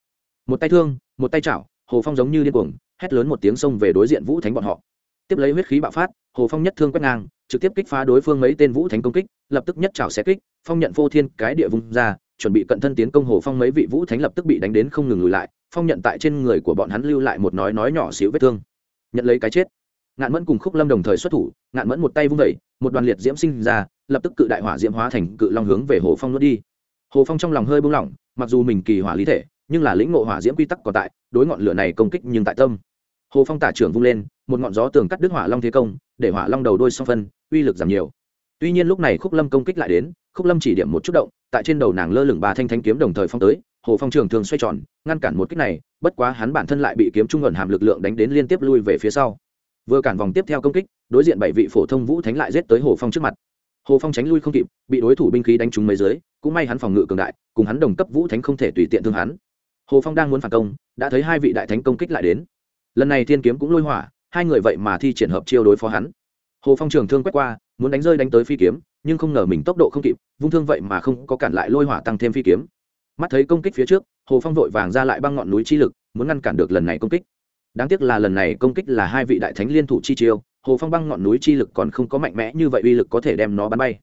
Một tay thương, một tay chảo, hồ phong giống như điên cuồng, hét lớn một tiếng xông về đối diện vũ thánh bọn họ. Tiếp lấy huyết khí bạo phát, hồ phong nhất thương quét ngang, trực tiếp kích phá đối phương mấy tên vũ thánh công kích, lập tức nhất chảo xé kích, phong nhận vô thiên cái địa vùng ra chuẩn bị cận thân tiến công hồ phong mấy vị vũ thánh lập tức bị đánh đến không ngừng lùi lại, phong nhận tại trên người của bọn hắn lưu lại một nói nói nhỏ xíu vết thương. Nhận lấy cái chết. Ngạn mẫn cùng khúc lâm đồng thời xuất thủ, ngạn mẫn một tay vung vẩy một đoàn liệt diễm sinh ra, lập tức cự đại hỏa diễm hóa thành cự long hướng về hồ phong nuốt đi. Hồ phong trong lòng hơi buông lỏng, mặc dù mình kỳ hỏa lý thể, nhưng là lĩnh ngộ hỏa diễm quy tắc còn tại, đối ngọn lửa này công kích nhưng tại tâm. Hồ phong tả trưởng vung lên, một ngọn gió tường cắt đứt hỏa long thế công, để hỏa long đầu đôi song phân, uy lực giảm nhiều. Tuy nhiên lúc này khúc lâm công kích lại đến, khúc lâm chỉ điểm một chút động tại trên đầu nàng lơ lửng ba thanh thanh kiếm đồng thời phong tới, hồ phong trường thường xoay tròn, ngăn cản một kích này, bất quá hắn bản thân lại bị kiếm trung ẩn hàm lực lượng đánh đến liên tiếp lui về phía sau. Vừa cản vòng tiếp theo công kích, đối diện bảy vị phổ thông vũ thánh lại giết tới hồ phong trước mặt. Hồ phong tránh lui không kịp, bị đối thủ binh khí đánh trúng mấy dưới, cũng may hắn phòng ngự cường đại, cùng hắn đồng cấp vũ thánh không thể tùy tiện thương hắn. Hồ phong đang muốn phản công, đã thấy hai vị đại thánh công kích lại đến. Lần này thiên kiếm cũng lôi hỏa, hai người vậy mà thi triển hợp chiêu đối phó hắn. Hồ phong trường thương quét qua, muốn đánh rơi đánh tới phi kiếm, nhưng không ngờ mình tốc độ không kịp vung thương vậy mà không có cản lại lôi hỏa tăng thêm phi kiếm. Mắt thấy công kích phía trước, hồ phong vội vàng ra lại băng ngọn núi chi lực, muốn ngăn cản được lần này công kích. Đáng tiếc là lần này công kích là hai vị đại thánh liên thủ chi chiêu, hồ phong băng ngọn núi chi lực còn không có mạnh mẽ như vậy uy lực có thể đem nó bắn bay.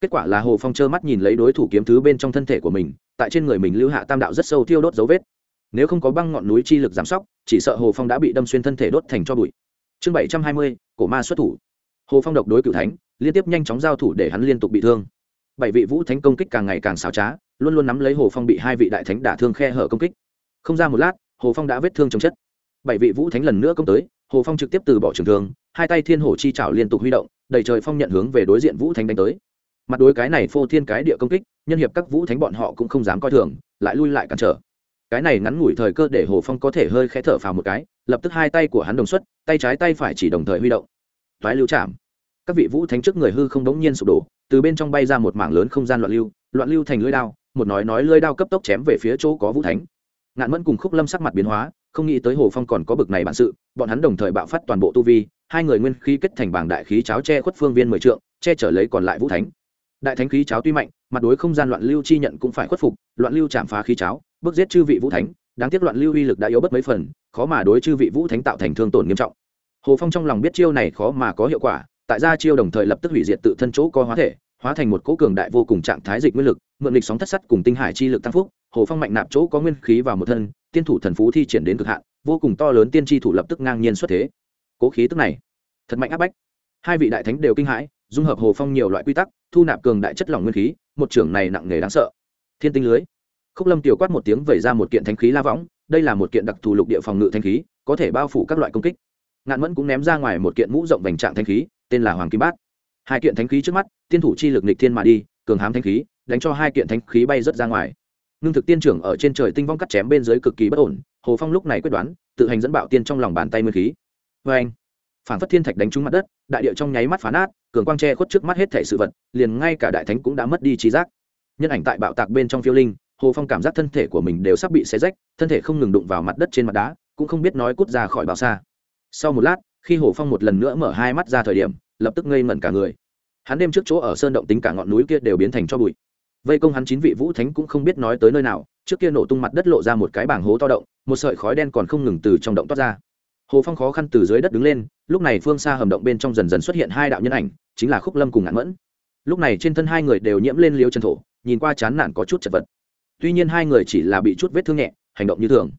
Kết quả là hồ phong trơ mắt nhìn lấy đối thủ kiếm thứ bên trong thân thể của mình, tại trên người mình lưu hạ tam đạo rất sâu thiêu đốt dấu vết. Nếu không có băng ngọn núi chi lực giảm sóc, chỉ sợ hồ phong đã bị đâm xuyên thân thể đốt thành cho bụi. Chương bảy trăm hai mươi, cổ ma xuất thủ. Hồ phong độc đối cựu thánh, liên tiếp nhanh chóng giao thủ để hắn liên tục bị thương bảy vị vũ thánh công kích càng ngày càng xảo trá, luôn luôn nắm lấy hồ phong bị hai vị đại thánh đả thương khe hở công kích. Không ra một lát, hồ phong đã vết thương trong chất. Bảy vị vũ thánh lần nữa công tới, hồ phong trực tiếp từ bỏ trường thương, hai tay thiên hồ chi trảo liên tục huy động, đầy trời phong nhận hướng về đối diện vũ thánh đánh tới. Mặt đối cái này phô thiên cái địa công kích, nhân hiệp các vũ thánh bọn họ cũng không dám coi thường, lại lui lại cản trở. Cái này ngắn ngủi thời cơ để hồ phong có thể hơi khẽ thở phào một cái, lập tức hai tay của hắn đồng xuất, tay trái tay phải chỉ đồng thời huy động. Toái lưu chạm. Các vị vũ thánh trước người hư không đống nhiên sụp đổ từ bên trong bay ra một mảng lớn không gian loạn lưu loạn lưu thành lưỡi đao, một nói nói lưỡi đao cấp tốc chém về phía chỗ có vũ thánh. Ngạn mẫn cùng khúc lâm sắc mặt biến hóa, không nghĩ tới hồ phong còn có bực này bản sự, bọn hắn đồng thời bạo phát toàn bộ tu vi, hai người nguyên khí kết thành bảng đại khí cháo che khuất phương viên mười trượng, che chở lấy còn lại vũ thánh. Đại thánh khí cháo tuy mạnh, mặt đối không gian loạn lưu chi nhận cũng phải khuất phục, loạn lưu chạm phá khí cháo bước giết chư vị vũ thánh, đáng tiếc loạn lưu uy lực đã yếu bất mấy phần, khó mà đối chư vị vũ thánh tạo thành thương tổn nghiêm trọng. Hồ phong trong lòng biết chiêu này khó mà có hiệu quả tại gia chiêu đồng thời lập tức hủy diệt tự thân chỗ co hóa thể, hóa thành một cỗ cường đại vô cùng trạng thái dịch nguyên lực, mượn lịch sóng thất sắt cùng tinh hải chi lực tăng phúc, hồ phong mạnh nạp chỗ có nguyên khí vào một thân, tiên thủ thần phú thi triển đến cực hạn, vô cùng to lớn tiên tri thủ lập tức ngang nhiên xuất thế. Cố khí tức này, thật mạnh áp bách. Hai vị đại thánh đều kinh hãi, dung hợp hồ phong nhiều loại quy tắc, thu nạp cường đại chất lỏng nguyên khí, một trưởng này nặng nề đáng sợ. Thiên tinh lưới. Khúc lâm tiểu quát một tiếng vẩy ra một kiện thánh khí la võng, đây là một kiện đặc thù lục địa phòng ngự thanh khí, có thể bao phủ các loại công kích ngạn mẫn cũng ném ra ngoài một kiện mũ rộng vành trạng thanh khí, tên là hoàng kim bát. Hai kiện thanh khí trước mắt, tiên thủ chi lực nịch thiên mà đi, cường hám thanh khí, đánh cho hai kiện thanh khí bay rớt ra ngoài. Ngưng thực tiên trưởng ở trên trời tinh vong cắt chém bên dưới cực kỳ bất ổn, hồ phong lúc này quyết đoán, tự hành dẫn bạo tiên trong lòng bàn tay nguyên khí. Vê anh phản phất thiên thạch đánh trúng mặt đất, đại địa trong nháy mắt phá nát, cường quang tre khuất trước mắt hết thể sự vật, liền ngay cả đại thánh cũng đã mất đi trí giác. Nhân ảnh tại bạo tạc bên trong phiêu linh, hồ phong cảm giác thân thể của mình đều sắp bị xé rách, thân thể không ngừng đụng vào mặt đất trên mặt đá, cũng không biết nói cút ra khỏi bao xa sau một lát, khi hồ phong một lần nữa mở hai mắt ra thời điểm, lập tức ngây ngẩn cả người. Hắn đêm trước chỗ ở sơn động tính cả ngọn núi kia đều biến thành cho bụi. Vây công hắn chín vị vũ thánh cũng không biết nói tới nơi nào, trước kia nổ tung mặt đất lộ ra một cái bảng hố to động, một sợi khói đen còn không ngừng từ trong động toát ra. Hồ phong khó khăn từ dưới đất đứng lên, lúc này phương xa hầm động bên trong dần dần xuất hiện hai đạo nhân ảnh, chính là khúc lâm cùng ngạn mẫn. Lúc này trên thân hai người đều nhiễm lên liêu chân thổ, nhìn qua chán nản có chút chật vật. Tuy nhiên hai người chỉ là bị chút vết thương nhẹ, hành động như thường.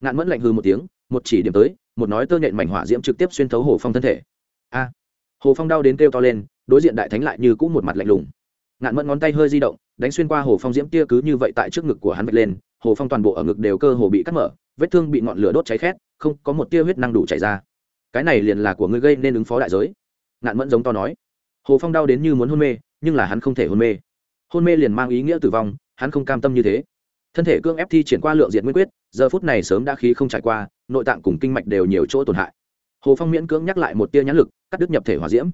Ngạn mẫn lạnh hư một tiếng, một chỉ điểm tới một nói tơ nhện mảnh hỏa diễm trực tiếp xuyên thấu hồ phong thân thể. A, hồ phong đau đến kêu to lên, đối diện đại thánh lại như cũng một mặt lạnh lùng. Ngạn mẫn ngón tay hơi di động, đánh xuyên qua hồ phong diễm tia cứ như vậy tại trước ngực của hắn vạch lên, hồ phong toàn bộ ở ngực đều cơ hồ bị cắt mở, vết thương bị ngọn lửa đốt cháy khét, không có một tia huyết năng đủ chảy ra. Cái này liền là của ngươi gây nên ứng phó đại giới. Ngạn mẫn giống to nói. Hồ phong đau đến như muốn hôn mê, nhưng là hắn không thể hôn mê. Hôn mê liền mang ý nghĩa tử vong, hắn không cam tâm như thế. Thân thể cương ép thi triển qua lượng diện nguyên quyết, giờ phút này sớm đã khí không trải qua nội tạng cùng kinh mạch đều nhiều chỗ tổn hại. Hồ phong miễn cưỡng nhắc lại một tia nhãn lực, cắt đứt nhập thể hỏa diễm.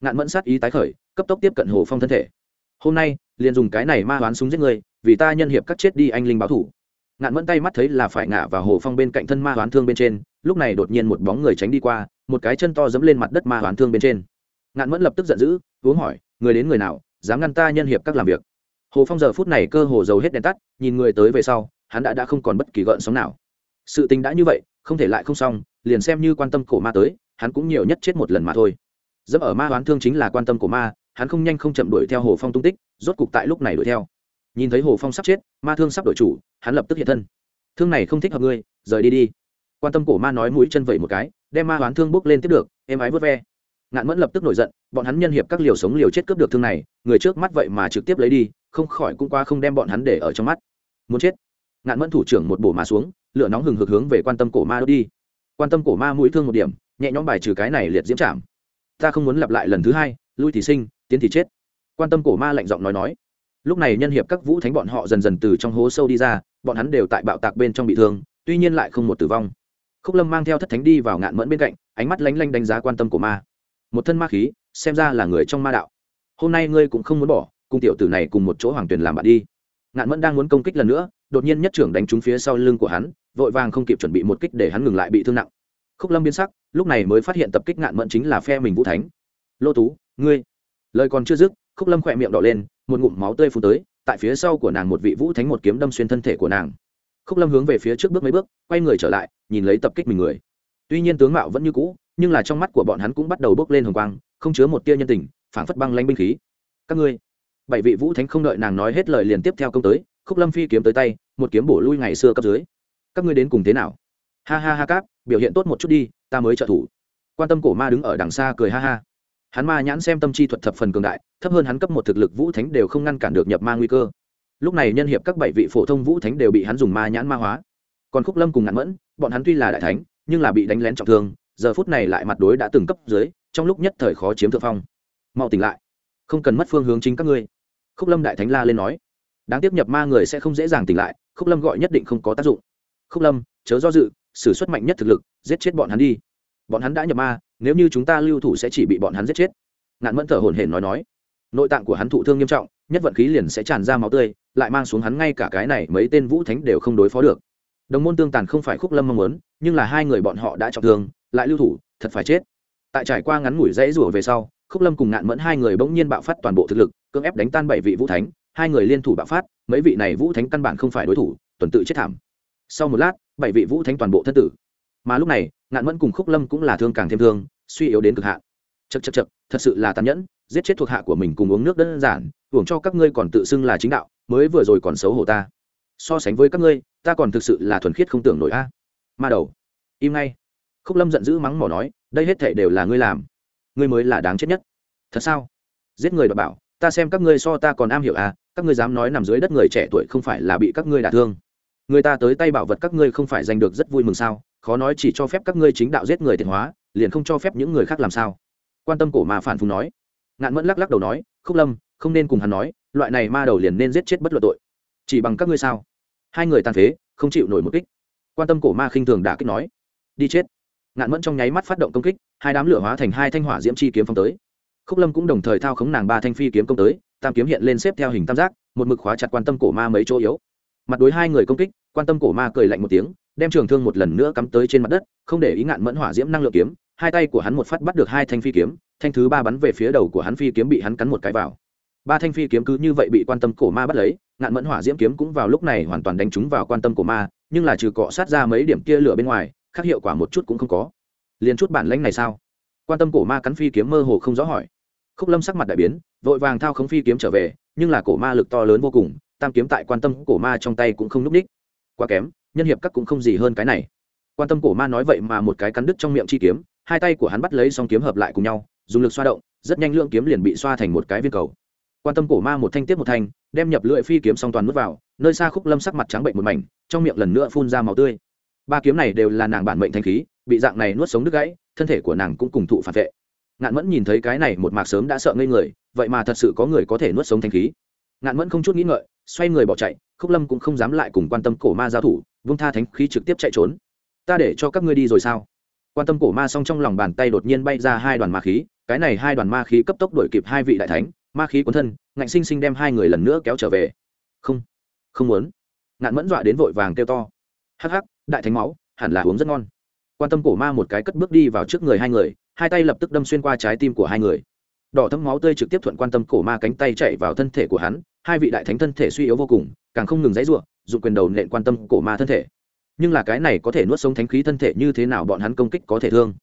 Ngạn mẫn sát ý tái khởi, cấp tốc tiếp cận hồ phong thân thể. Hôm nay, liền dùng cái này ma hoán súng giết người, vì ta nhân hiệp cắt chết đi anh linh báo thủ. Ngạn mẫn tay mắt thấy là phải ngã vào hồ phong bên cạnh thân ma hoán thương bên trên, lúc này đột nhiên một bóng người tránh đi qua, một cái chân to dẫm lên mặt đất ma hoán thương bên trên. Ngạn mẫn lập tức giận dữ, uống hỏi, người đến người nào, dám ngăn ta nhân hiệp các làm việc? Hồ phong giờ phút này cơ hồ dầu hết đèn tắt, nhìn người tới về sau, hắn đã đã không còn bất kỳ gợn sóng nào. Sự tình đã như vậy không thể lại không xong, liền xem như quan tâm cổ ma tới, hắn cũng nhiều nhất chết một lần mà thôi. Dẫm ở ma hoán thương chính là quan tâm của ma, hắn không nhanh không chậm đuổi theo hồ phong tung tích, rốt cục tại lúc này đuổi theo. Nhìn thấy hồ phong sắp chết, ma thương sắp đổi chủ, hắn lập tức hiện thân. Thương này không thích hợp ngươi, rời đi đi. Quan tâm cổ ma nói mũi chân vẩy một cái, đem ma hoán thương bốc lên tiếp được em ái vớt ve. Ngạn mẫn lập tức nổi giận, bọn hắn nhân hiệp các liều sống liều chết cướp được thương này, người trước mắt vậy mà trực tiếp lấy đi, không khỏi cũng qua không đem bọn hắn để ở trong mắt. Muốn chết. Ngạn mẫn thủ trưởng một bổ mà xuống lửa nóng hừng hực hướng về quan tâm cổ ma đốt đi. Quan tâm cổ ma mũi thương một điểm, nhẹ nhõm bài trừ cái này liệt diễm chạm ta không muốn lặp lại lần thứ hai, lui thì sinh, tiến thì chết. Quan tâm cổ ma lạnh giọng nói nói. Lúc này nhân hiệp các vũ thánh bọn họ dần dần từ trong hố sâu đi ra, bọn hắn đều tại bạo tạc bên trong bị thương, tuy nhiên lại không một tử vong. Khúc lâm mang theo thất thánh đi vào ngạn mẫn bên cạnh, ánh mắt lánh lanh đánh giá quan tâm của ma. Một thân ma khí, xem ra là người trong ma đạo. Hôm nay ngươi cũng không muốn bỏ, cùng tiểu tử này cùng một chỗ hoàng tuyền làm bạn đi. Ngạn mẫn đang muốn công kích lần nữa, đột nhiên nhất trưởng đánh trúng phía sau lưng của hắn vội vàng không kịp chuẩn bị một kích để hắn ngừng lại bị thương nặng. Khúc lâm biến sắc, lúc này mới phát hiện tập kích ngạn mẫn chính là phe mình vũ thánh. Lô tú, ngươi. Lời còn chưa dứt, khúc lâm khỏe miệng đỏ lên, một ngụm máu tươi phun tới, tại phía sau của nàng một vị vũ thánh một kiếm đâm xuyên thân thể của nàng. Khúc lâm hướng về phía trước bước mấy bước, quay người trở lại, nhìn lấy tập kích mình người. Tuy nhiên tướng mạo vẫn như cũ, nhưng là trong mắt của bọn hắn cũng bắt đầu bốc lên hồng quang, không chứa một tia nhân tình, phảng phất băng lanh binh khí. Các ngươi. Bảy vị vũ thánh không đợi nàng nói hết lời liền tiếp theo công tới, khúc lâm phi kiếm tới tay, một kiếm bổ lui ngày xưa cấp dưới các ngươi đến cùng thế nào? Ha ha ha cáp, biểu hiện tốt một chút đi, ta mới trợ thủ. Quan tâm cổ ma đứng ở đằng xa cười ha ha. Hắn ma nhãn xem tâm chi thuật thập phần cường đại, thấp hơn hắn cấp một thực lực vũ thánh đều không ngăn cản được nhập ma nguy cơ. Lúc này nhân hiệp các bảy vị phổ thông vũ thánh đều bị hắn dùng ma nhãn ma hóa. Còn khúc lâm cùng ngạn mẫn, bọn hắn tuy là đại thánh, nhưng là bị đánh lén trọng thương, giờ phút này lại mặt đối đã từng cấp dưới, trong lúc nhất thời khó chiếm thượng phong. Mau tỉnh lại. Không cần mất phương hướng chính các ngươi. Khúc lâm đại thánh la lên nói. Đáng tiếp nhập ma người sẽ không dễ dàng tỉnh lại, khúc lâm gọi nhất định không có tác dụng khúc lâm, chớ do dự s ử suất mạnh nhất thực lực, giết chết bọn hắn đi. Bọn hắn đã nhập ma, nếu như chúng ta lưu thủ sẽ chỉ bị bọn hắn giết chết. Nạn mẫn thở hổn hển nói nói. Nội tạng của hắn thụ thương nghiêm trọng, nhất vận khí liền sẽ tràn ra máu tươi, lại mang xuống hắn ngay cả cái này mấy tên vũ thánh đều không đối phó được. Đồng môn tương tàn không phải khúc lâm mong muốn, nhưng là hai người bọn họ đã trọng thương, lại lưu thủ, thật phải chết. Tại trải qua ngắn ngủi rẽ rủa về sau, khúc lâm cùng Nạn mẫn hai người bỗng nhiên bạo phát toàn bộ thực lực, cưỡng ép đánh tan bảy vị vũ thánh, hai người liên thủ bạo phát, mấy vị này vũ thánh căn bản không phải đối thủ, tuần tự chết thảm sau một lát, bảy vị vũ thánh toàn bộ thân tử. Mà lúc này, ngạn mẫn cùng khúc lâm cũng là thương càng thêm thương, suy yếu đến cực hạn. Chật chật chật thật sự là tàn nhẫn, giết chết thuộc hạ của mình cùng uống nước đơn giản, hưởng cho các ngươi còn tự xưng là chính đạo, mới vừa rồi còn xấu hổ ta. So sánh với các ngươi, ta còn thực sự là thuần khiết không tưởng nổi a. Ma đầu, im ngay. Khúc lâm giận dữ mắng mỏ nói, đây hết thể đều là ngươi làm. Ngươi mới là đáng chết nhất. Thật sao? Giết người đọc bảo, ta xem các ngươi so ta còn am hiểu à các ngươi dám nói nằm dưới đất người trẻ tuổi không phải là bị các ngươi đả thương người ta tới tay bảo vật các ngươi không phải giành được rất vui mừng sao? Khó nói chỉ cho phép các ngươi chính đạo giết người tiền hóa, liền không cho phép những người khác làm sao? Quan tâm cổ mà phản phùng nói. Ngạn mẫn lắc lắc đầu nói, khúc lâm, không nên cùng hắn nói, loại này ma đầu liền nên giết chết bất luận tội. Chỉ bằng các ngươi sao? Hai người tàn phế, không chịu nổi một kích. Quan tâm cổ ma khinh thường đã kích nói, đi chết. Ngạn mẫn trong nháy mắt phát động công kích, hai đám lửa hóa thành hai thanh hỏa diễm chi kiếm phong tới. Khúc lâm cũng đồng thời thao khống nàng ba thanh phi kiếm công tới, tam kiếm hiện lên xếp theo hình tam giác, một mực khóa chặt quan tâm cổ ma mấy chỗ yếu mặt đối hai người công kích, quan tâm cổ ma cười lạnh một tiếng, đem trường thương một lần nữa cắm tới trên mặt đất, không để ý ngạn mẫn hỏa diễm năng lượng kiếm, hai tay của hắn một phát bắt được hai thanh phi kiếm, thanh thứ ba bắn về phía đầu của hắn phi kiếm bị hắn cắn một cái vào. Ba thanh phi kiếm cứ như vậy bị quan tâm cổ ma bắt lấy, ngạn mẫn hỏa diễm kiếm cũng vào lúc này hoàn toàn đánh trúng vào quan tâm cổ ma, nhưng là trừ cọ sát ra mấy điểm kia lửa bên ngoài, khác hiệu quả một chút cũng không có. Liền chút bản lãnh này sao? Quan tâm cổ ma cắn phi kiếm mơ hồ không rõ hỏi. Khúc lâm sắc mặt đại biến, vội vàng thao khống phi kiếm trở về, nhưng là cổ ma lực to lớn vô cùng tam kiếm tại quan tâm cổ ma trong tay cũng không núp ních quá kém, nhân hiệp các cũng không gì hơn cái này. Quan tâm cổ ma nói vậy mà một cái cắn đứt trong miệng chi kiếm, hai tay của hắn bắt lấy xong kiếm hợp lại cùng nhau, dùng lực xoa động, rất nhanh lượng kiếm liền bị xoa thành một cái viên cầu. Quan tâm cổ ma một thanh tiếp một thanh, đem nhập lưỡi phi kiếm song toàn nuốt vào, nơi xa khúc lâm sắc mặt trắng bệnh một mảnh, trong miệng lần nữa phun ra màu tươi. Ba kiếm này đều là nàng bản mệnh thanh khí, bị dạng này nuốt sống đứt gãy, thân thể của nàng cũng cùng thụ phản vệ. Ngạn mẫn nhìn thấy cái này một mạc sớm đã sợ ngây người, vậy mà thật sự có người có thể nuốt sống thanh khí. Ngạn mẫn không chút nghĩ ngợi xoay người bỏ chạy, khúc lâm cũng không dám lại cùng quan tâm cổ ma giao thủ, vung tha thánh khí trực tiếp chạy trốn. Ta để cho các ngươi đi rồi sao? Quan tâm cổ ma xong trong lòng bàn tay đột nhiên bay ra hai đoàn ma khí, cái này hai đoàn ma khí cấp tốc đuổi kịp hai vị đại thánh, ma khí cuốn thân, ngạnh sinh sinh đem hai người lần nữa kéo trở về. Không không muốn. Ngạn mẫn dọa đến vội vàng kêu to. Hắc hắc, đại thánh máu, hẳn là uống rất ngon. Quan tâm cổ ma một cái cất bước đi vào trước người hai người, hai tay lập tức đâm xuyên qua trái tim của hai người. Đỏ thấm máu tươi trực tiếp thuận quan tâm cổ ma cánh tay chạy vào thân thể của hắn hai vị đại thánh thân thể suy yếu vô cùng càng không ngừng dãy ruộng dụng quyền đầu nện quan tâm cổ ma thân thể. Nhưng là cái này có thể nuốt sống thánh khí thân thể như thế nào bọn hắn công kích có thể thương.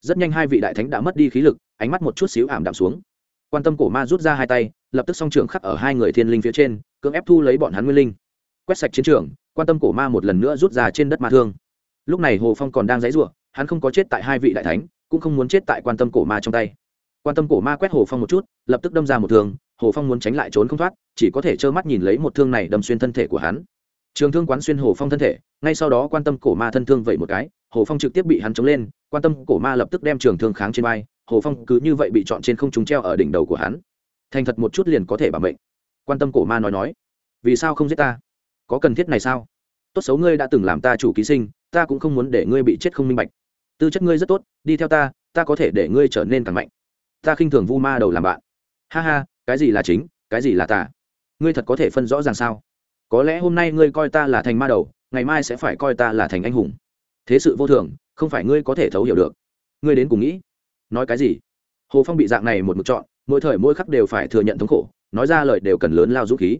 Rất nhanh hai vị đại thánh đã mất đi khí lực ánh mắt một chút xíu ảm đạm xuống. Quan tâm cổ ma rút ra hai tay lập tức song trường khắc ở hai người thiên linh phía trên cưỡng ép thu lấy bọn hắn nguyên linh. Quét sạch chiến trường quan tâm cổ ma một lần nữa rút ra trên đất ma thương. Lúc này hồ phong còn đang dãy ruộng hắn không có chết tại hai vị đại thánh cũng không muốn chết tại quan tâm cổ ma trong tay. Quan tâm cổ ma quét hồ phong một chút lập tức đâm ra một thường, hồ phong muốn tránh lại trốn không thoát chỉ có thể trơ mắt nhìn lấy một thương này đâm xuyên thân thể của hắn. Trường thương quán xuyên hồ phong thân thể, ngay sau đó quan tâm cổ ma thân thương vậy một cái, hồ phong trực tiếp bị hắn chống lên, quan tâm cổ ma lập tức đem trường thương kháng trên vai, hồ phong cứ như vậy bị chọn trên không trung treo ở đỉnh đầu của hắn. Thành thật một chút liền có thể bảo mệnh. Quan tâm cổ ma nói nói, vì sao không giết ta? Có cần thiết này sao? Tốt xấu ngươi đã từng làm ta chủ ký sinh, ta cũng không muốn để ngươi bị chết không minh bạch. Tư chất ngươi rất tốt, đi theo ta ta có thể để ngươi trở nên càng mạnh. Ta khinh thường vu ma đầu làm bạn. Ha ha, cái gì là chính, cái gì là tà? Ngươi thật có thể phân rõ ràng sao? Có lẽ hôm nay ngươi coi ta là thành ma đầu, ngày mai sẽ phải coi ta là thành anh hùng. Thế sự vô thường, không phải ngươi có thể thấu hiểu được. Ngươi đến cùng nghĩ, nói cái gì? Hồ phong bị dạng này một mực chọn, mỗi thời mỗi khắc đều phải thừa nhận thống khổ, nói ra lời đều cần lớn lao dũng khí.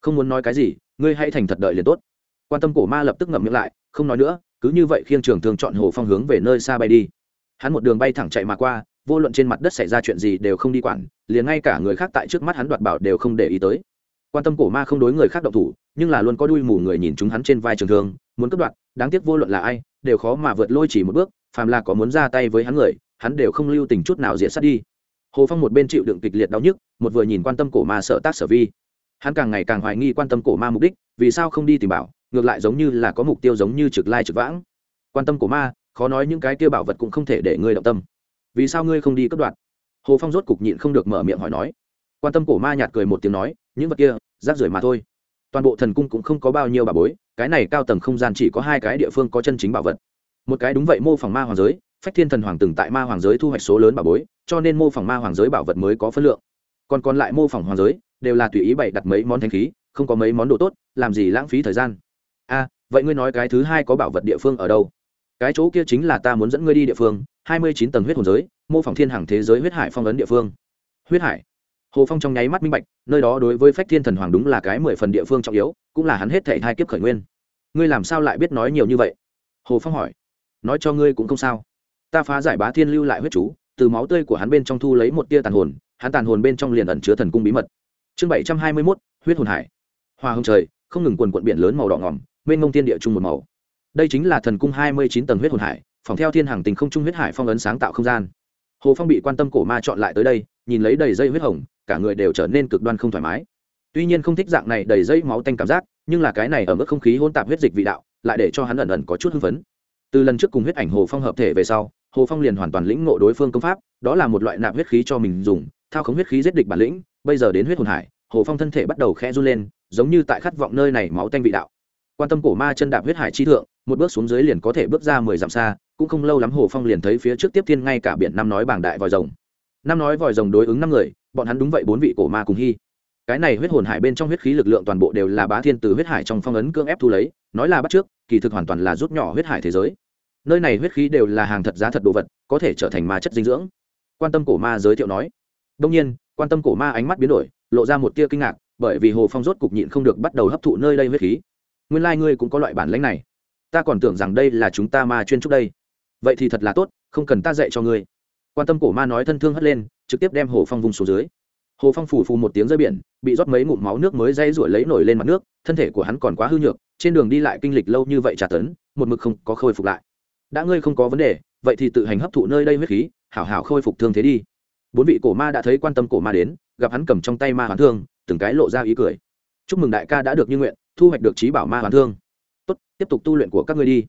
Không muốn nói cái gì, ngươi hãy thành thật đợi liền tốt. Quan tâm cổ ma lập tức ngậm miệng lại, không nói nữa, cứ như vậy khiêng trường thường chọn hồ phong hướng về nơi xa bay đi. Hắn một đường bay thẳng chạy mà qua, vô luận trên mặt đất xảy ra chuyện gì đều không đi quản, liền ngay cả người khác tại trước mắt hắn đoạt bảo đều không để ý tới quan tâm cổ ma không đối người khác động thủ, nhưng là luôn có đuôi mù người nhìn chúng hắn trên vai trường thương, muốn cướp đoạt, đáng tiếc vô luận là ai, đều khó mà vượt lôi chỉ một bước, phàm là có muốn ra tay với hắn người, hắn đều không lưu tình chút nào diện sát đi. Hồ phong một bên chịu đựng kịch liệt đau nhức, một vừa nhìn quan tâm cổ ma sợ tác sở vi. Hắn càng ngày càng hoài nghi quan tâm cổ ma mục đích, vì sao không đi tìm bảo, ngược lại giống như là có mục tiêu giống như trực lai trực vãng. Quan tâm cổ ma, khó nói những cái tiêu bảo vật cũng không thể để ngươi động tâm. Vì sao ngươi không đi cướp đoạt? Hồ phong rốt cục nhịn không được mở miệng hỏi nói quan tâm cổ ma nhạt cười một tiếng nói, những vật kia, rác rưởi mà thôi. Toàn bộ thần cung cũng không có bao nhiêu bà bối, cái này cao tầng không gian chỉ có hai cái địa phương có chân chính bảo vật. Một cái đúng vậy mô phỏng ma hoàng giới, phách thiên thần hoàng từng tại ma hoàng giới thu hoạch số lớn bảo bối, cho nên mô phỏng ma hoàng giới bảo vật mới có phân lượng. Còn còn lại mô phỏng hoàng giới, đều là tùy ý bày đặt mấy món thanh khí, không có mấy món đồ tốt, làm gì lãng phí thời gian. A vậy ngươi nói cái thứ hai có bảo vật địa phương ở đâu? Cái chỗ kia chính là ta muốn dẫn ngươi đi địa phương, hai mươi chín tầng huyết hồn giới, mô phỏng thiên hàng thế giới huyết hải phong ấn địa phương. Huyết hải? Hồ phong trong nháy mắt minh bạch, nơi đó đối với phách thiên thần hoàng đúng là cái mười phần địa phương trọng yếu, cũng là hắn hết thể hai kiếp khởi nguyên. Ngươi làm sao lại biết nói nhiều như vậy? Hồ phong hỏi. Nói cho ngươi cũng không sao. Ta phá giải bá thiên lưu lại huyết chú, từ máu tươi của hắn bên trong thu lấy một tia tàn hồn, hắn tàn hồn bên trong liền ẩn chứa thần cung bí mật. Chương bảy trăm hai mươi mốt, huyết hồn hải. Hoa hồng trời, không ngừng quần quận biển lớn màu đỏ ngỏm, mênh ngông tiên địa chung một màu. Đây chính là thần cung hai mươi chín tầng huyết hồn hải, phòng theo thiên hàng tình không trung huyết hải phong ấn sáng tạo không gian. Hồ phong bị quan tâm cổ ma chọn lại tới đây nhìn lấy đầy dây huyết hồng, cả người đều trở nên cực đoan không thoải mái. Tuy nhiên không thích dạng này đầy dây máu tanh cảm giác, nhưng là cái này ở mức không khí hôn tạp huyết dịch vị đạo, lại để cho hắn ẩn ẩn có chút hưng phấn. Từ lần trước cùng huyết ảnh hồ phong hợp thể về sau, hồ phong liền hoàn toàn lĩnh ngộ đối phương công pháp, đó là một loại nạp huyết khí cho mình dùng, thao khống huyết khí giết địch bản lĩnh, bây giờ đến huyết hồn hải, hồ phong thân thể bắt đầu khẽ run lên, giống như tại khát vọng nơi này máu tanh vị đạo. Quan tâm cổ ma chân đạp huyết hải chi thượng, một bước xuống dưới liền có thể bước ra mười dặm xa, cũng không lâu lắm hồ phong liền thấy phía trước tiếp thiên ngay cả biển năm nói bảng đại vòi rồng năm nói vòi rồng đối ứng năm người, bọn hắn đúng vậy, bốn vị cổ ma cùng hy. Cái này huyết hồn hải bên trong huyết khí lực lượng toàn bộ đều là bá thiên từ huyết hải trong phong ấn cưỡng ép thu lấy, nói là bắt trước, kỳ thực hoàn toàn là rút nhỏ huyết hải thế giới. Nơi này huyết khí đều là hàng thật giá thật đồ vật, có thể trở thành ma chất dinh dưỡng. Quan tâm cổ ma giới thiệu nói. Đông nhiên, quan tâm cổ ma ánh mắt biến đổi, lộ ra một tia kinh ngạc, bởi vì hồ phong rốt cục nhịn không được bắt đầu hấp thụ nơi đây huyết khí. Nguyên lai、like、ngươi cũng có loại bản lãnh này. Ta còn tưởng rằng đây là chúng ta ma chuyên trúc đây. Vậy thì thật là tốt, không cần ta dạy cho ngươi quan tâm cổ ma nói thân thương hất lên, trực tiếp đem hồ phong vùng xuống dưới. Hồ phong phủ phù một tiếng rơi biển, bị rót mấy ngụm máu nước mới dây rủi lấy nổi lên mặt nước, thân thể của hắn còn quá hư nhược, trên đường đi lại kinh lịch lâu như vậy trả tấn, một mực không có khôi phục lại. Đã ngươi không có vấn đề, vậy thì tự hành hấp thụ nơi đây huyết khí, hảo hảo khôi phục thương thế đi. Bốn vị cổ ma đã thấy quan tâm cổ ma đến, gặp hắn cầm trong tay ma hoàn thương, từng cái lộ ra ý cười. Chúc mừng đại ca đã được như nguyện, thu hoạch được trí bảo ma hoàn thương. Tốt, tiếp tục tu luyện của các ngươi đi.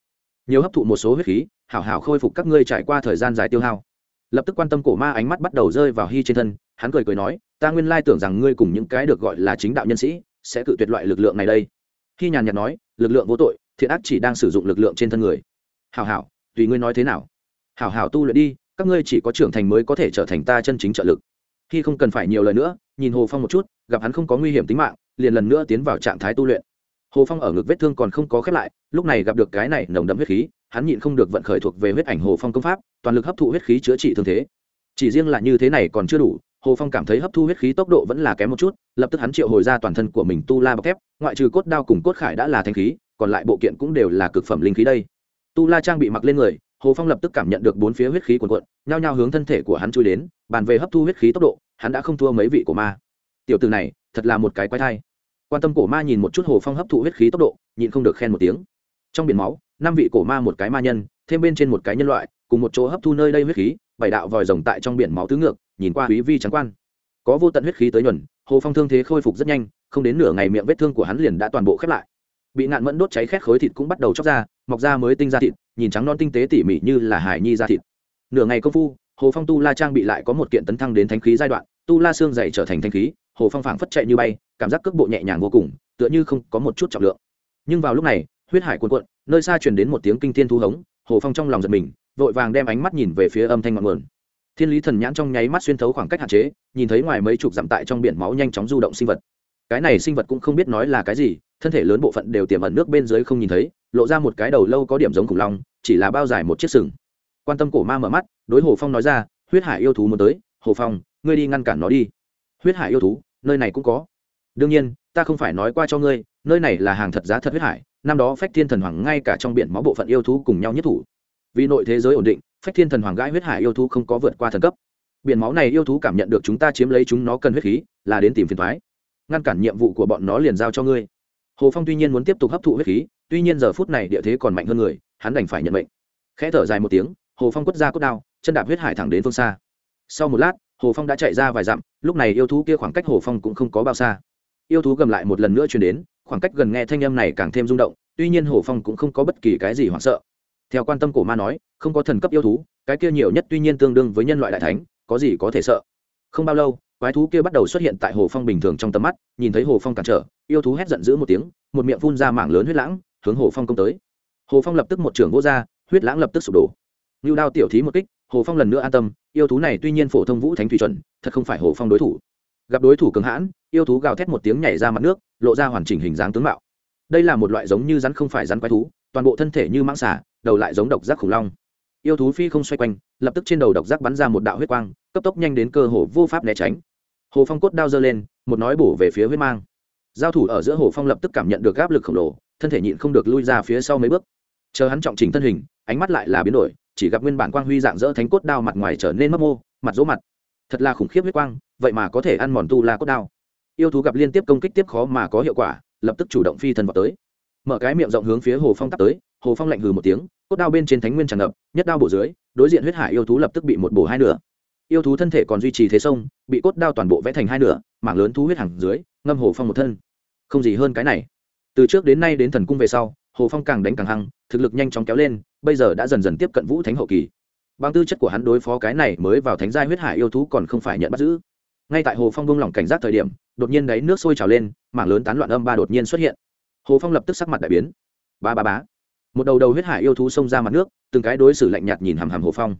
Nhiều hấp thụ một số huyết khí, hảo hảo khôi phục các ngươi trải qua thời gian dài tiêu hao lập tức quan tâm cổ ma ánh mắt bắt đầu rơi vào hy trên thân, hắn cười cười nói, ta nguyên lai tưởng rằng ngươi cùng những cái được gọi là chính đạo nhân sĩ sẽ cự tuyệt loại lực lượng này đây. Hy nhàn nhạt nói, lực lượng vô tội, thiện ác chỉ đang sử dụng lực lượng trên thân người. Hảo hảo, tùy ngươi nói thế nào. Hảo hảo tu luyện đi, các ngươi chỉ có trưởng thành mới có thể trở thành ta chân chính trợ lực. Khi không cần phải nhiều lời nữa, nhìn hồ phong một chút, gặp hắn không có nguy hiểm tính mạng, liền lần nữa tiến vào trạng thái tu luyện. Hồ phong ở ngực vết thương còn không có khép lại, lúc này gặp được cái này nồng đậm huyết khí hắn nhịn không được vận khởi thuộc về huyết ảnh hồ phong công pháp, toàn lực hấp thụ huyết khí chữa trị thương thế. Chỉ riêng là như thế này còn chưa đủ, hồ phong cảm thấy hấp thu huyết khí tốc độ vẫn là kém một chút, lập tức hắn triệu hồi ra toàn thân của mình tu la bọc thép, ngoại trừ cốt đao cùng cốt khải đã là thanh khí, còn lại bộ kiện cũng đều là cực phẩm linh khí đây. Tu la trang bị mặc lên người, hồ phong lập tức cảm nhận được bốn phía huyết khí cuồn cuộn, nhao nhao hướng thân thể của hắn chui đến, bàn về hấp thu huyết khí tốc độ, hắn đã không thua mấy vị của ma. Tiểu từ này, thật là một cái quái thai. Quan tâm cổ ma nhìn một chút hồ phong hấp thụ huyết khí tốc độ, nhịn không được khen một tiếng trong biển máu, năm vị cổ ma một cái ma nhân, thêm bên trên một cái nhân loại, cùng một chỗ hấp thu nơi đây huyết khí, bảy đạo vòi rồng tại trong biển máu tứ ngược, nhìn qua quý vi trắng quan. Có vô tận huyết khí tới nhuần, hồ phong thương thế khôi phục rất nhanh, không đến nửa ngày miệng vết thương của hắn liền đã toàn bộ khép lại. Bị nạn mẫn đốt cháy khét khối thịt cũng bắt đầu chóc ra, mọc ra mới tinh ra thịt, nhìn trắng non tinh tế tỉ mỉ như là hải nhi ra thịt. Nửa ngày công phu, hồ phong tu la trang bị lại có một kiện tấn thăng đến thánh khí giai đoạn, tu la xương dày trở thành thanh khí, hồ phong phảng phất chạy như bay, cảm giác cước bộ nhẹ nhàng vô cùng, tựa như không có một chút trọng lượng. Nhưng vào lúc này huyết hải cuồn cuộn, nơi xa truyền đến một tiếng kinh thiên thu hống, hồ phong trong lòng giật mình, vội vàng đem ánh mắt nhìn về phía âm thanh ngọn nguồn. Thiên lý thần nhãn trong nháy mắt xuyên thấu khoảng cách hạn chế, nhìn thấy ngoài mấy chục dặm tại trong biển máu nhanh chóng du động sinh vật. Cái này sinh vật cũng không biết nói là cái gì, thân thể lớn bộ phận đều tiềm ẩn nước bên dưới không nhìn thấy, lộ ra một cái đầu lâu có điểm giống khủng long, chỉ là bao dài một chiếc sừng. Quan tâm cổ ma mở mắt, đối hồ phong nói ra, huyết hải yêu thú muốn tới, hồ phong, ngươi đi ngăn cản nó đi. Huyết hải yêu thú? Nơi này cũng có. Đương nhiên, ta không phải nói qua cho ngươi, nơi này là hàng thật giá thật huyết hải năm đó phách thiên thần hoàng ngay cả trong biển máu bộ phận yêu thú cùng nhau nhất thủ. Vì nội thế giới ổn định, phách thiên thần hoàng gãi huyết hải yêu thú không có vượt qua thần cấp. Biển máu này yêu thú cảm nhận được chúng ta chiếm lấy chúng nó cần huyết khí, là đến tìm phiền thoái. Ngăn cản nhiệm vụ của bọn nó liền giao cho ngươi. Hồ phong tuy nhiên muốn tiếp tục hấp thụ huyết khí, tuy nhiên giờ phút này địa thế còn mạnh hơn người, hắn đành phải nhận mệnh. Khẽ thở dài một tiếng, hồ phong quất ra cốt đao, chân đạp huyết hải thẳng đến phương xa. Sau một lát, hồ phong đã chạy ra vài dặm, lúc này yêu thú kia khoảng cách hồ phong cũng không có bao xa. Yêu thú gầm lại một lần nữa chuyển đến khoảng cách gần nghe thanh âm này càng thêm rung động, tuy nhiên hồ phong cũng không có bất kỳ cái gì hoảng sợ. Theo quan tâm cổ ma nói, không có thần cấp yêu thú, cái kia nhiều nhất tuy nhiên tương đương với nhân loại đại thánh, có gì có thể sợ? Không bao lâu, quái thú kia bắt đầu xuất hiện tại hồ phong bình thường trong tầm mắt, nhìn thấy hồ phong cản trở, yêu thú hét giận dữ một tiếng, một miệng phun ra mảng lớn huyết lãng, hướng hồ phong công tới. Hồ phong lập tức một trưởng vô r huyết lãng lập tức sụp đổ. Như đao tiểu thí một kích, hồ phong lần nữa an tâm, yêu thú này tuy nhiên phổ thông vũ thánh thủy chuẩn, thật không phải hồ phong đối thủ. Gặp đối thủ cường hãn, yêu thú gào thét một tiếng nhảy ra mặt nước lộ ra hoàn chỉnh hình dáng tướng mạo. Đây là một loại giống như rắn không phải rắn quái thú, toàn bộ thân thể như mãng xả đầu lại giống độc giác khủng long. Yêu thú phi không xoay quanh, lập tức trên đầu độc giác bắn ra một đạo huyết quang, cấp tốc nhanh đến cơ hồ vô pháp né tránh. Hồ phong cốt đao giơ lên, một nói bổ về phía huyết mang. Giao thủ ở giữa hồ phong lập tức cảm nhận được áp lực khổng lồ, thân thể nhịn không được lui ra phía sau mấy bước. Chờ hắn trọng chỉnh thân hình, ánh mắt lại là biến đổi, chỉ gặp nguyên bản quang huy dạng dỡ thánh cốt đao mặt ngoài trở nên mấp mô, mặt dỗ mặt. Thật là khủng khiếp huyết quang, vậy mà có thể ăn mòn tu la cốt đao yêu thú gặp liên tiếp công kích tiếp khó mà có hiệu quả, lập tức chủ động phi thần vào tới. Mở cái miệng rộng hướng phía hồ phong tắt tới, hồ phong lạnh hừ một tiếng, cốt đao bên trên thánh nguyên tràn ngập, nhất đao bổ dưới, đối diện huyết hải yêu thú lập tức bị một bổ hai nửa. Yêu thú thân thể còn duy trì thế sông, bị cốt đao toàn bộ vẽ thành hai nửa, mảng lớn thú huyết hàng dưới, ngâm hồ phong một thân. Không gì hơn cái này. Từ trước đến nay đến thần cung về sau, hồ phong càng đánh càng hăng, thực lực nhanh chóng kéo lên, bây giờ đã dần dần tiếp cận vũ thánh hậu kỳ. Bằng tư chất của hắn đối phó cái này mới vào thánh giai huyết hải yêu thú còn không phải nhận bắt giữ. Ngay tại hồ phong bông lỏng cảnh giác thời điểm đột nhiên đáy nước sôi trào lên, mảng lớn tán loạn âm ba đột nhiên xuất hiện. Hồ phong lập tức sắc mặt đại biến. Ba ba bá một đầu đầu huyết hải yêu thú xông ra mặt nước, từng cái đối xử lạnh nhạt nhìn hàm hàm hồ phong.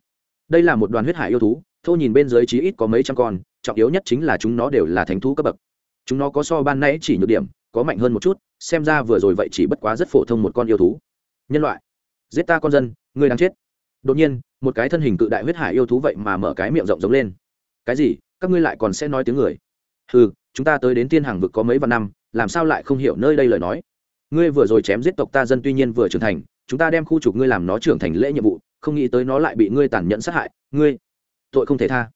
Đây là một đoàn huyết hải yêu thú, thô nhìn bên dưới chí ít có mấy trăm con, trọng yếu nhất chính là chúng nó đều là thánh thú cấp bậc. Chúng nó có so ban nãy chỉ nhược điểm, có mạnh hơn một chút, xem ra vừa rồi vậy chỉ bất quá rất phổ thông một con yêu thú. Nhân loại. Giết ta con dân người đang chết. Đột nhiên, một cái thân hình cự đại huyết hải yêu thú vậy mà mở cái miệng rộng giống lên. Cái gì? Các ngươi lại còn sẽ nói tiếng người. Ừ chúng ta tới đến thiên hàng vực có mấy vạn năm, làm sao lại không hiểu nơi đây lời nói? Ngươi vừa rồi chém giết tộc ta dân tuy nhiên vừa trưởng thành, chúng ta đem khu trục ngươi làm nó trưởng thành lễ nhiệm vụ, không nghĩ tới nó lại bị ngươi tàn nhẫn sát hại, ngươi tội không thể tha.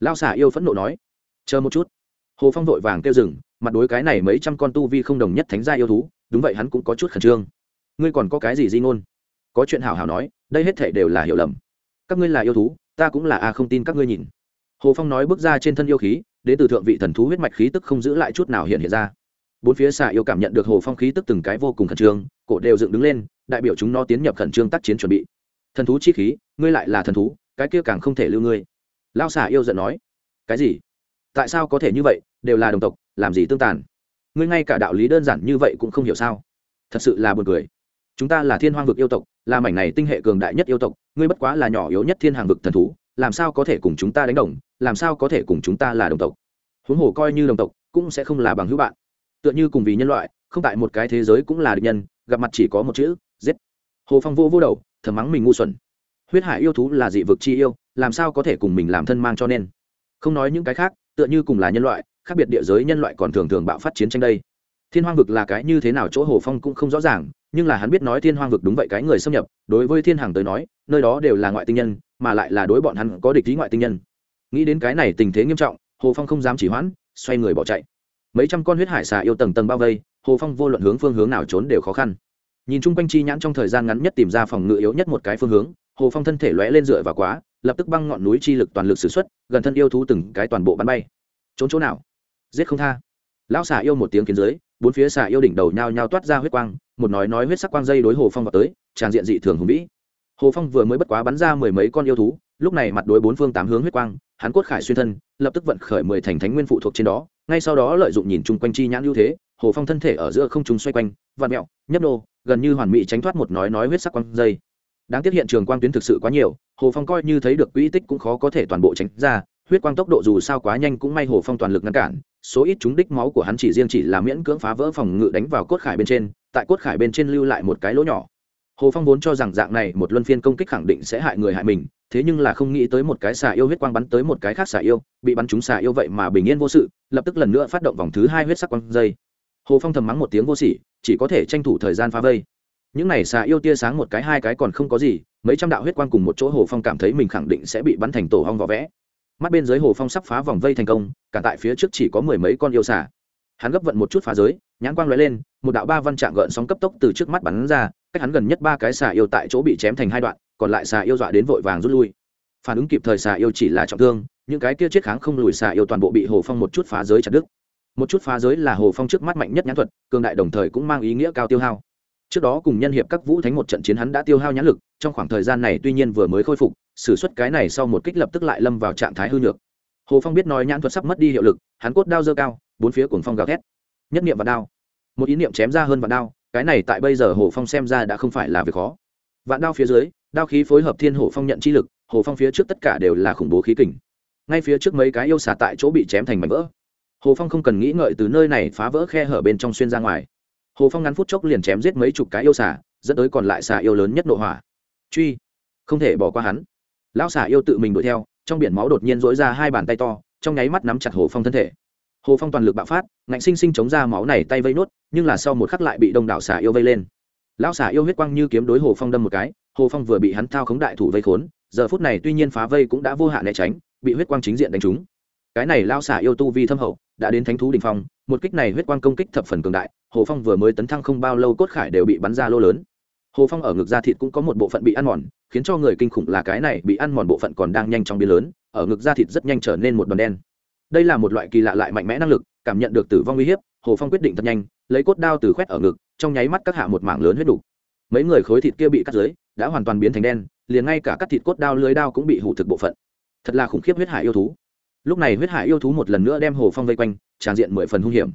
Lao xả yêu phẫn nộ nói. Chờ một chút. Hồ phong vội vàng kêu rừng mặt đối cái này mấy trăm con tu vi không đồng nhất thánh gia yêu thú, đúng vậy hắn cũng có chút khẩn trương. Ngươi còn có cái gì di ngôn? Có chuyện hảo hảo nói, đây hết thể đều là hiểu lầm. Các ngươi là yêu thú, ta cũng là a, không tin các ngươi nhìn hồ phong nói bước ra trên thân yêu khí, đến từ thượng vị thần thú huyết mạch khí tức không giữ lại chút nào hiện hiện ra. Bốn phía xạ yêu cảm nhận được hồ phong khí tức từng cái vô cùng khẩn trương, cổ đều dựng đứng lên, đại biểu chúng nó tiến nhập khẩn trương tác chiến chuẩn bị. Thần thú chi khí, ngươi lại là thần thú, cái kia càng không thể lưu ngươi. Lao xạ yêu giận nói, cái gì? Tại sao có thể như vậy, đều là đồng tộc, làm gì tương tàn? Ngươi ngay cả đạo lý đơn giản như vậy cũng không hiểu sao? Thật sự là buồn cười. Chúng ta là thiên hoang vực yêu tộc, là mảnh này tinh hệ cường đại nhất yêu tộc, ngươi bất quá là nhỏ yếu nhất thiên hàng vực thần thú, làm sao có thể cùng chúng ta đánh đồng? Làm sao có thể cùng chúng ta là đồng tộc? Huống hồ coi như đồng tộc, cũng sẽ không là bằng hữu bạn. Tựa như cùng vì nhân loại, không tại một cái thế giới cũng là địch nhân, gặp mặt chỉ có một chữ, giết. Hồ phong vô vô đầu, thầm mắng mình ngu xuẩn. Huyết hải yêu thú là dị vực chi yêu, làm sao có thể cùng mình làm thân mang cho nên? Không nói những cái khác, tựa như cùng là nhân loại, khác biệt địa giới nhân loại còn thường thường bạo phát chiến tranh đây. Thiên hoang vực là cái như thế nào chỗ hồ phong cũng không rõ ràng, nhưng là hắn biết nói thiên hoang vực đúng vậy cái người xâm nhập, đối với thiên hàng tới nói, nơi đó đều là ngoại tinh nhân, mà lại là đối bọn hắn có địch lý ngoại tinh nhân nghĩ đến cái này tình thế nghiêm trọng, hồ phong không dám chỉ hoãn, xoay người bỏ chạy. Mấy trăm con huyết hải xà yêu tầng tầng bao vây, hồ phong vô luận hướng phương hướng nào trốn đều khó khăn. Nhìn chung quanh chi nhãn trong thời gian ngắn nhất tìm ra phòng ngự yếu nhất một cái phương hướng, hồ phong thân thể lóe lên dựa và quá, lập tức băng ngọn núi chi lực toàn lực s ử x u ấ t gần thân yêu thú từng cái toàn bộ bắn bay. Trốn chỗ nào? Giết không tha. Lão xà yêu một tiếng kiến dưới, bốn phía xà yêu đỉnh đầu nhao nhao toát ra huyết quang, một nói nói huyết sắc quang dây đối hồ phong vào tới, tràn diện dị thường hùng vĩ. Hồ phong vừa mới bất quá bắn ra mười mấy con yêu thú lúc này mặt đối bốn phương tám hướng huyết quang, hắn cốt khải xuyên thân, lập tức vận khởi mười thành thánh nguyên phụ thuộc trên đó, ngay sau đó lợi dụng nhìn chung quanh chi nhãn ưu thế, hồ phong thân thể ở giữa không trung xoay quanh vạt mẹo, nhấp nô, gần như hoàn mỹ tránh thoát một nói nói huyết sắc quang dây. Đáng tiếc hiện trường quang tuyến thực sự quá nhiều, hồ phong coi như thấy được quỹ tích cũng khó có thể toàn bộ tránh ra, huyết quang tốc độ dù sao quá nhanh cũng may hồ phong toàn lực ngăn cản, số ít chúng đích máu của hắn chỉ riêng chỉ là miễn cưỡng phá vỡ phòng ngự đánh vào cốt khải bên trên, tại cốt khải bên trên lưu lại một cái lỗ nhỏ. Hồ phong vốn cho rằng dạng này một luân phiên công kích khẳng định sẽ hại người hại mình thế nhưng là không nghĩ tới một cái xà yêu huyết quang bắn tới một cái khác xà yêu, bị bắn trúng xà yêu vậy mà bình yên vô sự, lập tức lần nữa phát động vòng thứ hai huyết sắc quang dây. Hồ phong thầm mắng một tiếng vô sỉ, chỉ có thể tranh thủ thời gian phá vây. Những này xà yêu tia sáng một cái hai cái còn không có gì, mấy trăm đạo huyết quang cùng một chỗ hồ phong cảm thấy mình khẳng định sẽ bị bắn thành tổ hong vỏ vẽ. Mắt bên dưới hồ phong sắp phá vòng vây thành công, cả tại phía trước chỉ có mười mấy con yêu xà. Hắn gấp vận một chút phá giới, nhãn quang lóe lên, một đạo ba văn trạng gợn sóng cấp tốc từ trước mắt bắn ra, cách hắn gần nhất ba cái xà yêu tại chỗ bị chém thành hai đoạn còn lại xà yêu dọa đến vội vàng rút lui. Phản ứng kịp thời xà yêu chỉ là trọng thương, những cái kia chết kháng không lùi xà yêu toàn bộ bị hồ phong một chút phá giới chặt đứt. Một chút phá giới là hồ phong trước mắt mạnh nhất nhãn thuật, cường đại đồng thời cũng mang ý nghĩa cao tiêu hao. Trước đó cùng nhân hiệp các vũ thánh một trận chiến hắn đã tiêu hao nhãn lực, trong khoảng thời gian này tuy nhiên vừa mới khôi phục xử suất cái này sau một kích lập tức lại lâm vào trạng thái hư nhược. Hồ phong biết nói nhãn thuật sắp mất đi hiệu lực, hắn cốt đao dơ cao, bốn phía cuồng phong gào thét. Nhất niệm và đao. Một ý niệm chém ra hơn vạn đao, cái này tại bây giờ hồ phong xem ra đã không phải là việc khó. Vạn đao phía dưới đao khí phối hợp thiên hồ phong nhận chi lực hồ phong phía trước tất cả đều là khủng bố khí kình. Ngay phía trước mấy cái yêu xả tại chỗ bị chém thành mảnh vỡ. Hồ phong không cần nghĩ ngợi từ nơi này phá vỡ khe hở bên trong xuyên ra ngoài. Hồ phong ngắn phút chốc liền chém giết mấy chục cái yêu xả dẫn tới còn lại xả yêu lớn nhất nội hỏa. Truy! Không thể bỏ qua hắn. Lão xả yêu tự mình đuổi theo, trong biển máu đột nhiên dỗi ra hai bàn tay to, trong nháy mắt nắm chặt hồ phong thân thể. Hồ phong toàn lực bạo phát, ngạnh sinh sinh chống ra máu này tay vây nốt, nhưng là sau một khắc lại bị đông đảo xả yêu vây lên. Lão xả yêu huyết quang như kiếm đối hồ phong đâm một cái hồ phong vừa bị hắn thao khống đại thủ vây khốn, giờ phút này tuy nhiên phá vây cũng đã vô hạn né tránh, bị huyết quang chính diện đánh trúng. Cái này lao xả yêu tu vi thâm hậu, đã đến thánh thú đình phong, một kích này huyết quang công kích thập phần cường đại, hồ phong vừa mới tấn thăng không bao lâu cốt khải đều bị bắn ra lô lớn. Hồ phong ở ngực da thịt cũng có một bộ phận bị ăn mòn, khiến cho người kinh khủng là cái này bị ăn mòn bộ phận còn đang nhanh chóng biến lớn, ở ngực da thịt rất nhanh trở nên một đòn đen. Đây là một loại kỳ lạ lại mạnh mẽ năng lực, cảm nhận được tử vong uy hiếp, hồ phong quyết định thật nhanh, lấy cốt đao từ khoét ở ngực, trong nháy mắt các hạ một mảng lớn huyết đủ mấy người khối thịt kia bị cắt dưới đã hoàn toàn biến thành đen, liền ngay cả các thịt cốt đao lưới đao cũng bị hủ thực bộ phận. Thật là khủng khiếp huyết hải yêu thú. Lúc này huyết hải yêu thú một lần nữa đem hồ phong vây quanh, tràn diện mười phần hung hiểm.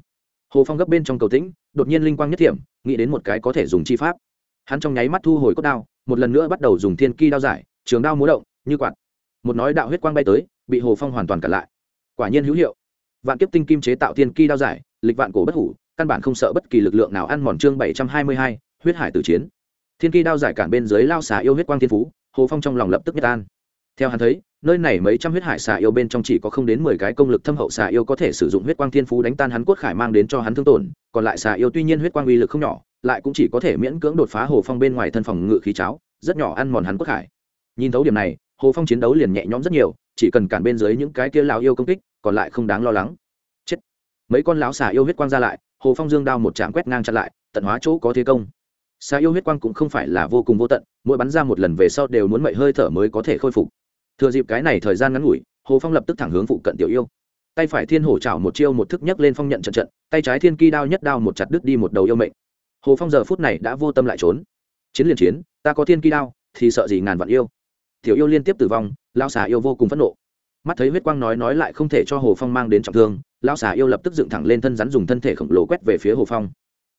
Hồ phong gấp bên trong cầu tĩnh, đột nhiên linh quang nhất thiểm, nghĩ đến một cái có thể dùng chi pháp. Hắn trong nháy mắt thu hồi cốt đao, một lần nữa bắt đầu dùng thiên ki đao giải, trường đao múa động, như quạt. Một nói đạo huyết quang bay tới, bị hồ phong hoàn toàn cản lại. Quả nhiên hữu hiệu. Vạn kiếp tinh kim chế tạo thiên ki đao giải, lịch vạn cổ bất hủ, căn bản không sợ bất kỳ lực lượng nào ăn mòn chương bảy trăm hai mươi hai, huyết hải tử chiến thiên kỳ đao giải cản bên dưới lao xà yêu huyết quang thiên phú, hồ phong trong lòng lập tức nhất an. Theo hắn thấy, nơi này mấy trăm huyết hải xà yêu bên trong chỉ có không đến mười cái công lực thâm hậu xà yêu có thể sử dụng huyết quang thiên phú đánh tan hắn cốt khải mang đến cho hắn thương tổn, còn lại xà yêu tuy nhiên huyết quang uy lực không nhỏ, lại cũng chỉ có thể miễn cưỡng đột phá hồ phong bên ngoài thân phòng ngự khí cháo, rất nhỏ ăn mòn hắn cốt khải. Nhìn thấu điểm này, hồ phong chiến đấu liền nhẹ nhõm rất nhiều, chỉ cần cản bên dưới những cái kia lão yêu công kích, còn lại không đáng lo lắng. Chết. Mấy con lão xà yêu huyết quang ra lại, hồ phong dương đao một trạm quét ngang chặn lại, tận hóa chỗ có thế công xà yêu huyết quang cũng không phải là vô cùng vô tận, mỗi bắn ra một lần về sau đều muốn mậy hơi thở mới có thể khôi phục. Thừa dịp cái này thời gian ngắn ngủi, hồ phong lập tức thẳng hướng phụ cận tiểu yêu. Tay phải thiên hổ chảo một chiêu một thức nhấc lên phong nhận trận trận, tay trái thiên ki đao nhất đao một chặt đứt đi một đầu yêu mệnh. Hồ phong giờ phút này đã vô tâm lại trốn. Chiến liền chiến, ta có thiên ki đao, thì sợ gì ngàn vạn yêu. Tiểu yêu liên tiếp tử vong lao xà yêu vô cùng phẫn nộ. Mắt thấy huyết quang nói nói lại không thể cho hồ phong mang đến trọng thương lao xà yêu lập tức dựng thẳng lên thân rắn dùng thân thể khổng lồ quét về phía hồ phong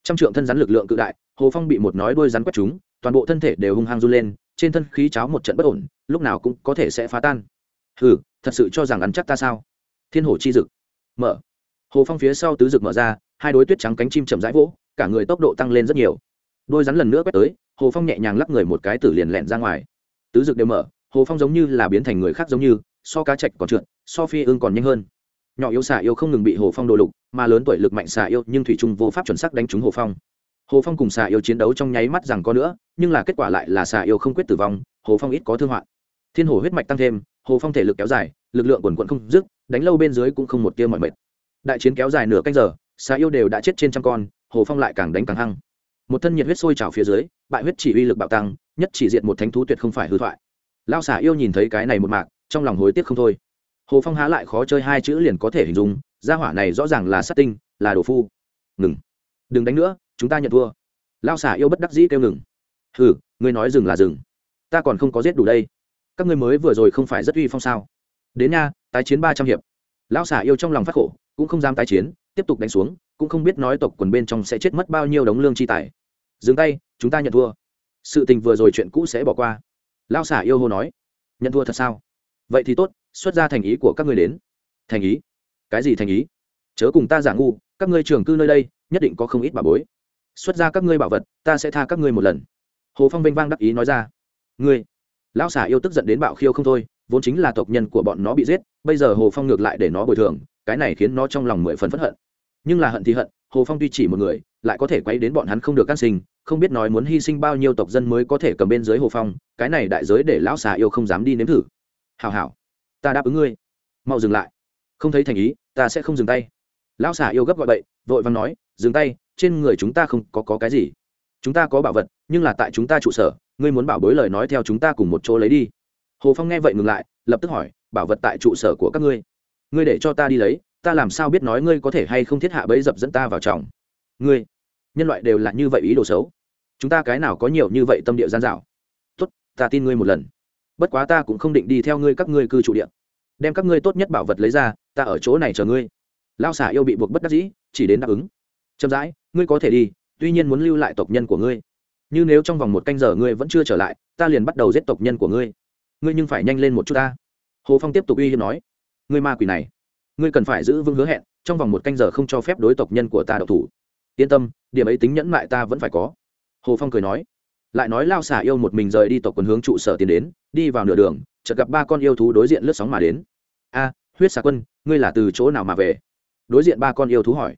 trăm trượng thân rắn lực lượng cự đại, hồ phong bị một nói đôi rắn quét chúng, toàn bộ thân thể đều hung hăng run lên, trên thân khí cháo một trận bất ổn, lúc nào cũng có thể sẽ phá tan. Hừ, thật sự cho rằng ăn chắc ta sao? Thiên hồ chi dực. Mở. Hồ phong phía sau tứ dực mở ra, hai đối tuyết trắng cánh chim chậm rãi vỗ, cả người tốc độ tăng lên rất nhiều. Đôi rắn lần nữa quét tới, hồ phong nhẹ nhàng lắc người một cái tử liền lẹn ra ngoài. Tứ dực đều mở, hồ phong giống như là biến thành người khác giống như, so cá chạch còn trượt, so phi ương còn nhanh hơn nhỏ yếu xà yêu không ngừng bị hồ phong đồ lục, mà lớn tuổi lực mạnh xà yêu nhưng thủy trung vô pháp chuẩn sắc đánh trúng hồ phong. Hồ phong cùng xà yêu chiến đấu trong nháy mắt rằng có nữa, nhưng là kết quả lại là xà yêu không quyết tử vong, hồ phong ít có thương hoạn. Thiên hồ huyết mạch tăng thêm, hồ phong thể lực kéo dài, lực lượng quần quận không dứt, đánh lâu bên dưới cũng không một tia mọi mệt. Đại chiến kéo dài nửa canh giờ, xà yêu đều đã chết trên trăm con, hồ phong lại càng đánh càng hăng. Một thân nhiệt huyết sôi trào phía dưới, bại huyết chỉ uy lực bạo tăng, nhất chỉ diện một thánh thú tuyệt không phải hư thoại. Lao xà yêu nhìn thấy cái này một mạc, trong lòng hối tiếc không thôi hồ phong há lại khó chơi hai chữ liền có thể hình dung, gia hỏa này rõ ràng là sát tinh, là đồ phu. Ngừng. Đừng đánh nữa, chúng ta nhận thua. Lao xà yêu bất đắc dĩ kêu ngừng. Ừ ngươi nói dừng là dừng. Ta còn không có giết đủ đây. Các ngươi mới vừa rồi không phải rất uy phong sao? Đến nha, tái chiến ba trăm hiệp. Lão xà yêu trong lòng phát khổ, cũng không dám tái chiến, tiếp tục đánh xuống, cũng không biết nói tộc quần bên trong sẽ chết mất bao nhiêu đống lương chi tài. Dừng tay, chúng ta nhận thua. Sự tình vừa rồi chuyện cũ sẽ bỏ qua. Lao xả yêu hô nói. Nhận thua thật sao? Vậy thì tốt xuất ra thành ý của các ngươi đến. Thành ý? Cái gì thành ý? Chớ cùng ta giả ngu, các ngươi trường cư nơi đây, nhất định có không ít bà bối. Xuất ra các ngươi bảo vật, ta sẽ tha các ngươi một lần. Hồ phong vênh vang đắc ý nói ra. Ngươi, lão xả yêu tức giận đến bạo khiêu không thôi, vốn chính là tộc nhân của bọn nó bị giết, bây giờ hồ phong ngược lại để nó bồi thường, cái này khiến nó trong lòng mười phần phẫn hận. Nhưng là hận thì hận, hồ phong tuy chỉ một người, lại có thể quay đến bọn hắn không được can sinh, không biết nói muốn hy sinh bao nhiêu tộc dân mới có thể cầm bên dưới hồ phong, cái này đại giới để lão xà yêu không dám đi nếm thử. Hào hào ta đáp ứng ngươi. Mau dừng lại. Không thấy thành ý ta sẽ không dừng tay. Lão xà yêu gấp gọi bậy vội vàng nói dừng tay trên người chúng ta không có, có cái gì. Chúng ta có bảo vật nhưng là tại chúng ta trụ sở ngươi muốn bảo bối lời nói theo chúng ta cùng một chỗ lấy đi. Hồ phong nghe vậy ngừng lại lập tức hỏi bảo vật tại trụ sở của các ngươi? Ngươi để cho ta đi lấy ta làm sao biết nói ngươi có thể hay không thiết hạ bẫy dập dẫn ta vào chồng ngươi nhân loại đều là như vậy ý đồ xấu. Chúng ta cái nào có nhiều như vậy tâm địa gian dạo? Tốt ta tin ngươi một lần bất quá ta cũng không định đi theo ngươi các ngươi cư trụ điện đem các ngươi tốt nhất bảo vật lấy ra, ta ở chỗ này chờ ngươi. Lao xả yêu bị buộc bất đắc dĩ, chỉ đến đáp ứng. Chậm rãi, ngươi có thể đi, tuy nhiên muốn lưu lại tộc nhân của ngươi. Như nếu trong vòng một canh giờ ngươi vẫn chưa trở lại, ta liền bắt đầu giết tộc nhân của ngươi. Ngươi nhưng phải nhanh lên một chút ta. Hồ phong tiếp tục uy hiếp nói. Ngươi ma quỷ này, ngươi cần phải giữ vững hứa hẹn, trong vòng một canh giờ không cho phép đối tộc nhân của ta đậu thủ. Yên tâm, điểm ấy tính nhẫn mại ta vẫn phải có. Hồ phong cười nói lại nói lao xả yêu một mình rời đi tộc quần hướng trụ sở tiến đến, đi vào nửa đường, chợt gặp ba con yêu thú đối diện lướt sóng mà đến. A, huyết xà quân, ngươi là từ chỗ nào mà về? Đối diện ba con yêu thú hỏi.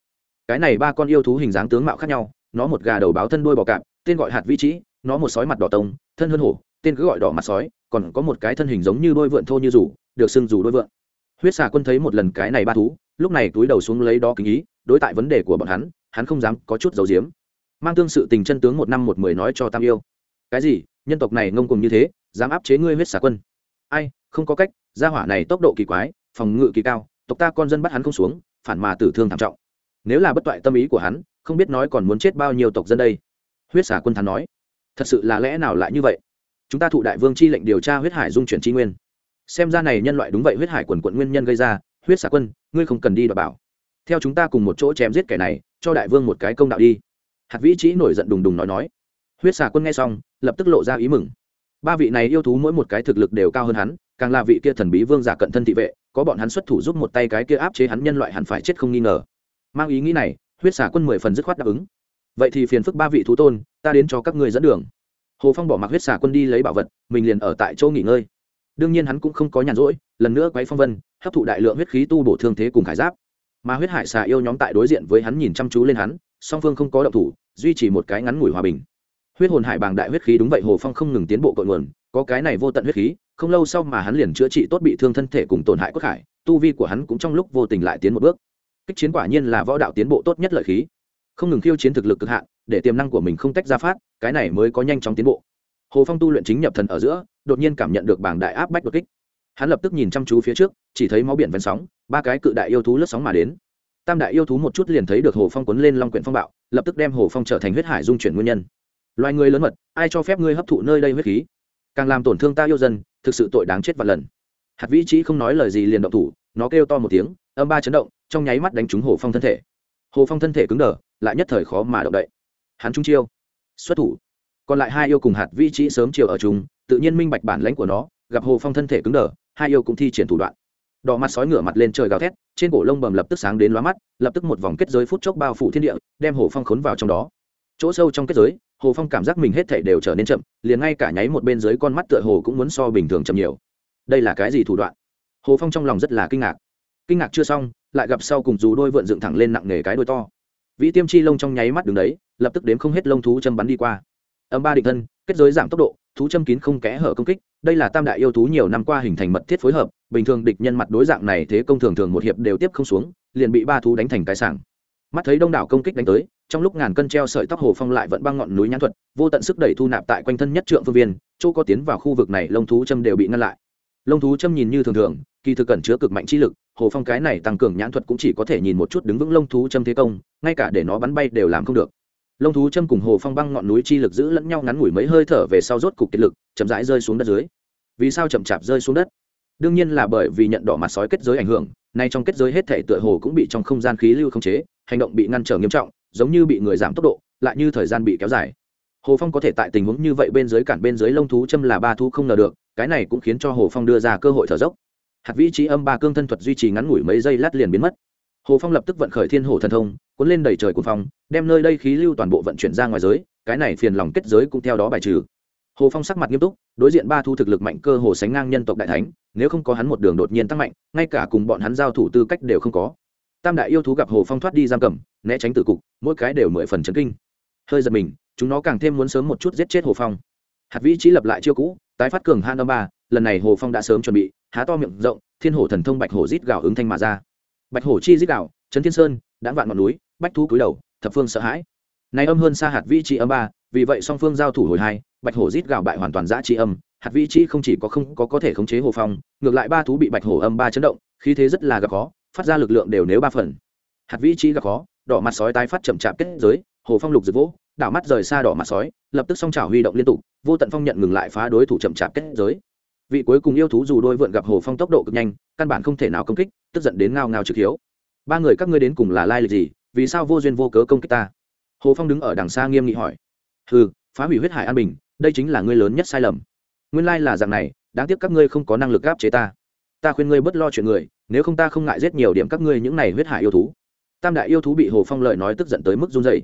Cái này ba con yêu thú hình dáng tướng mạo khác nhau, nó một gà đầu báo thân đuôi bò cạp, tên gọi hạt vị trí, nó một sói mặt đỏ tông, thân hơn hổ, tên cứ gọi đỏ mặt sói, còn có một cái thân hình giống như đôi vượn thô như rủ, được xưng rủ đôi vượn. Huyết xà quân thấy một lần cái này ba thú, lúc này túi đầu xuống lấy đó kính ý, đối tại vấn đề của bọn hắn hắn không dám có chút dấu diếm mang tương sự tình chân tướng một năm một mười nói cho tam yêu. Cái gì? Nhân tộc này ngông cùng như thế, dám áp chế ngươi huyết xả quân. Ai? Không có cách, gia hỏa này tốc độ kỳ quái, phòng ngự kỳ cao, tộc ta con dân bắt hắn không xuống, phản mà tử thương thảm trọng. Nếu là bất toại tâm ý của hắn, không biết nói còn muốn chết bao nhiêu tộc dân đây. Huyết xả quân thắn nói. Thật sự là lẽ nào lại như vậy? Chúng ta thụ đại vương chi lệnh điều tra huyết hải dung chuyển tri nguyên. Xem ra này nhân loại đúng vậy, huyết hải quần quận nguyên nhân gây ra, huyết xả quân, ngươi không cần đi đọc bảo. Theo chúng ta cùng một chỗ chém giết kẻ này, cho đại vương một cái công đạo đi hạt vĩ trí nổi giận đùng đùng nói nói. Huyết xà quân nghe xong, lập tức lộ ra ý mừng. Ba vị này yêu thú mỗi một cái thực lực đều cao hơn hắn, càng là vị kia thần bí vương giả cận thân thị vệ, có bọn hắn xuất thủ giúp một tay cái kia áp chế hắn nhân loại hẳn phải chết không nghi ngờ. Mang ý nghĩ này, huyết xà quân mười phần dứt khoát đáp ứng. Vậy thì phiền phức ba vị thú tôn, ta đến cho các ngươi dẫn đường. Hồ phong bỏ mặc huyết xà quân đi lấy bảo vật, mình liền ở tại chỗ nghỉ ngơi. Đương nhiên hắn cũng không có nhàn rỗi, lần nữa quấy phong vân, hấp thụ đại lượng huyết khí tu bổ thương thế cùng khải giáp. Mà huyết hải xà yêu nhóm tại đối diện với hắn nhìn chăm chú lên hắn, song phương không có động thủ duy trì một cái ngắn ngủi hòa bình. Huyết hồn hải bàng đại huyết khí đúng vậy, hồ phong không ngừng tiến bộ cội nguồn, có cái này vô tận huyết khí, không lâu sau mà hắn liền chữa trị tốt bị thương thân thể cùng tổn hại quốc hải tu vi của hắn cũng trong lúc vô tình lại tiến một bước. Kích chiến quả nhiên là võ đạo tiến bộ tốt nhất lợi khí. Không ngừng khiêu chiến thực lực cực hạn, để tiềm năng của mình không tách ra phát, cái này mới có nhanh chóng tiến bộ. Hồ phong tu luyện chính nhập thần ở giữa, đột nhiên cảm nhận được bảng đại áp bách đột kích. Hắn lập tức nhìn chăm chú phía trước, chỉ thấy máu biển ven sóng, ba cái cự đại yêu thú lướt sóng mà đến. Tam đại yêu thú một chút liền thấy được hồ phong quấn lên long quyển phong bạo lập tức đem hồ phong trở thành huyết hải dung chuyển nguyên nhân. Loài người lớn mật, ai cho phép ngươi hấp thụ nơi đây huyết khí? Càng làm tổn thương ta yêu dân, thực sự tội đáng chết vạn lần. Hạt vĩ trí không nói lời gì liền động thủ, nó kêu to một tiếng, âm ba chấn động, trong nháy mắt đánh trúng hồ phong thân thể. Hồ phong thân thể cứng đờ, lại nhất thời khó mà động đậy. Hắn trung chiêu, xuất thủ. Còn lại hai yêu cùng hạt vĩ trí sớm chiều ở chúng tự nhiên minh bạch bản lãnh của nó, gặp hồ phong thân thể cứng đờ, hai yêu cũng thi triển thủ đoạn đỏ mặt sói ngửa mặt lên trời gào thét, trên cổ lông bầm lập tức sáng đến lóa mắt, lập tức một vòng kết giới phút chốc bao phủ thiên địa, đem hồ phong khốn vào trong đó. Chỗ sâu trong kết giới, hồ phong cảm giác mình hết thể đều trở nên chậm, liền ngay cả nháy một bên dưới con mắt tựa hồ cũng muốn so bình thường chậm nhiều. Đây là cái gì thủ đoạn? Hồ phong trong lòng rất là kinh ngạc. Kinh ngạc chưa xong, lại gặp sau cùng dù đôi vượn dựng thẳng lên nặng nề cái đôi to. Vĩ tiêm chi lông trong nháy mắt đứng đấy, lập tức đếm không hết lông thú châm bắn đi qua. Âm ba định thân, kết giới giảm tốc độ, thú châm kín không kẽ hở công kích đây là tam đại yêu thú nhiều năm qua hình thành mật thiết phối hợp, bình thường địch nhân mặt đối dạng này thế công thường thường một hiệp đều tiếp không xuống, liền bị ba thú đánh thành cái sảng. Mắt thấy đông đảo công kích đánh tới, trong lúc ngàn cân treo sợi tóc hồ phong lại vẫn băng ngọn núi nhãn thuật, vô tận sức đẩy thu nạp tại quanh thân nhất trượng phương viên, chỗ có tiến vào khu vực này lông thú châm đều bị ngăn lại. Lông thú châm nhìn như thường thường, kỳ thực cẩn chứa cực mạnh chi lực, hồ phong cái này tăng cường nhãn thuật cũng chỉ có thể nhìn một chút đứng vững lông thú châm thế công, ngay cả để nó bắn bay đều làm không được lông thú châm cùng hồ phong băng ngọn núi chi lực giữ lẫn nhau ngắn ngủi mấy hơi thở về sau rốt cục kiệt lực, chậm rãi rơi xuống đất dưới. Vì sao chậm chạp rơi xuống đất? Đương nhiên là bởi vì nhận đỏ mặt sói kết giới ảnh hưởng, nay trong kết giới hết thể tựa hồ cũng bị trong không gian khí lưu không chế, hành động bị ngăn trở nghiêm trọng, giống như bị người giảm tốc độ, lại như thời gian bị kéo dài. Hồ phong có thể tại tình huống như vậy bên dưới cản bên dưới lông thú châm là ba thú không ngờ được, cái này cũng khiến cho hồ phong đưa ra cơ hội thở dốc. Hạt vĩ trí âm ba cương thân thuật duy trì ngắn ngủi mấy giây lát liền biến mất hồ phong lập tức vận khởi thiên hồ thần thông, cuốn lên đầy trời cuồng phong, đem nơi đây khí lưu toàn bộ vận chuyển ra ngoài giới, cái này phiền lòng kết giới cũng theo đó bài trừ. Hồ phong sắc mặt nghiêm túc, đối diện ba thu thực lực mạnh cơ hồ sánh ngang nhân tộc đại thánh, nếu không có hắn một đường đột nhiên tăng mạnh, ngay cả cùng bọn hắn giao thủ tư cách đều không có. Tam đại yêu thú gặp hồ phong thoát đi giam cầm, né tránh tử cục, mỗi cái đều mười phần chấn kinh. Hơi giật mình, chúng nó càng thêm muốn sớm một chút giết chết hồ phong. Hạt vĩ trí lập lại chiêu cũ, tái phát cường han năm ba, lần này hồ phong đã sớm chuẩn bị, há to miệng rộng, thiên hổ thần thông bạch hổ rít gào ứng thanh mà ra bạch hổ chi dích đạo, trấn thiên sơn, đã vạn ngọn núi, bách thú cúi đầu, thập phương sợ hãi. Này âm hơn xa hạt vi trí âm ba, vì vậy song phương giao thủ hồi hai, bạch hổ rít gạo bại hoàn toàn giã trị âm, hạt vi trí không chỉ có không có có thể khống chế hồ phong, ngược lại ba thú bị bạch hổ âm ba chấn động, khí thế rất là gặp khó, phát ra lực lượng đều nếu ba phần. Hạt vi trí gặp khó, đỏ mặt sói tái phát chậm chạp kết giới, hồ phong lục rực vỗ, đảo mắt rời xa đỏ mặt sói, lập tức song trào huy động liên tục, vô tận phong nhận ngừng lại phá đối thủ chậm chạp kết giới vị cuối cùng yêu thú dù đôi vượn gặp hồ phong tốc độ cực nhanh, căn bản không thể nào công kích, tức giận đến ngao ngao trực hiếu. Ba người các ngươi đến cùng là lai lịch gì, vì sao vô duyên vô cớ công kích ta? Hồ phong đứng ở đằng xa nghiêm nghị hỏi. Ừ phá hủy huyết hải an bình, đây chính là ngươi lớn nhất sai lầm. Nguyên lai là dạng này, đáng tiếc các ngươi không có năng lực gáp chế ta. Ta khuyên ngươi bất lo chuyện người, nếu không ta không ngại giết nhiều điểm các ngươi những này huyết hải yêu thú. Tam đại yêu thú bị hồ phong lợi nói tức giận tới mức run dày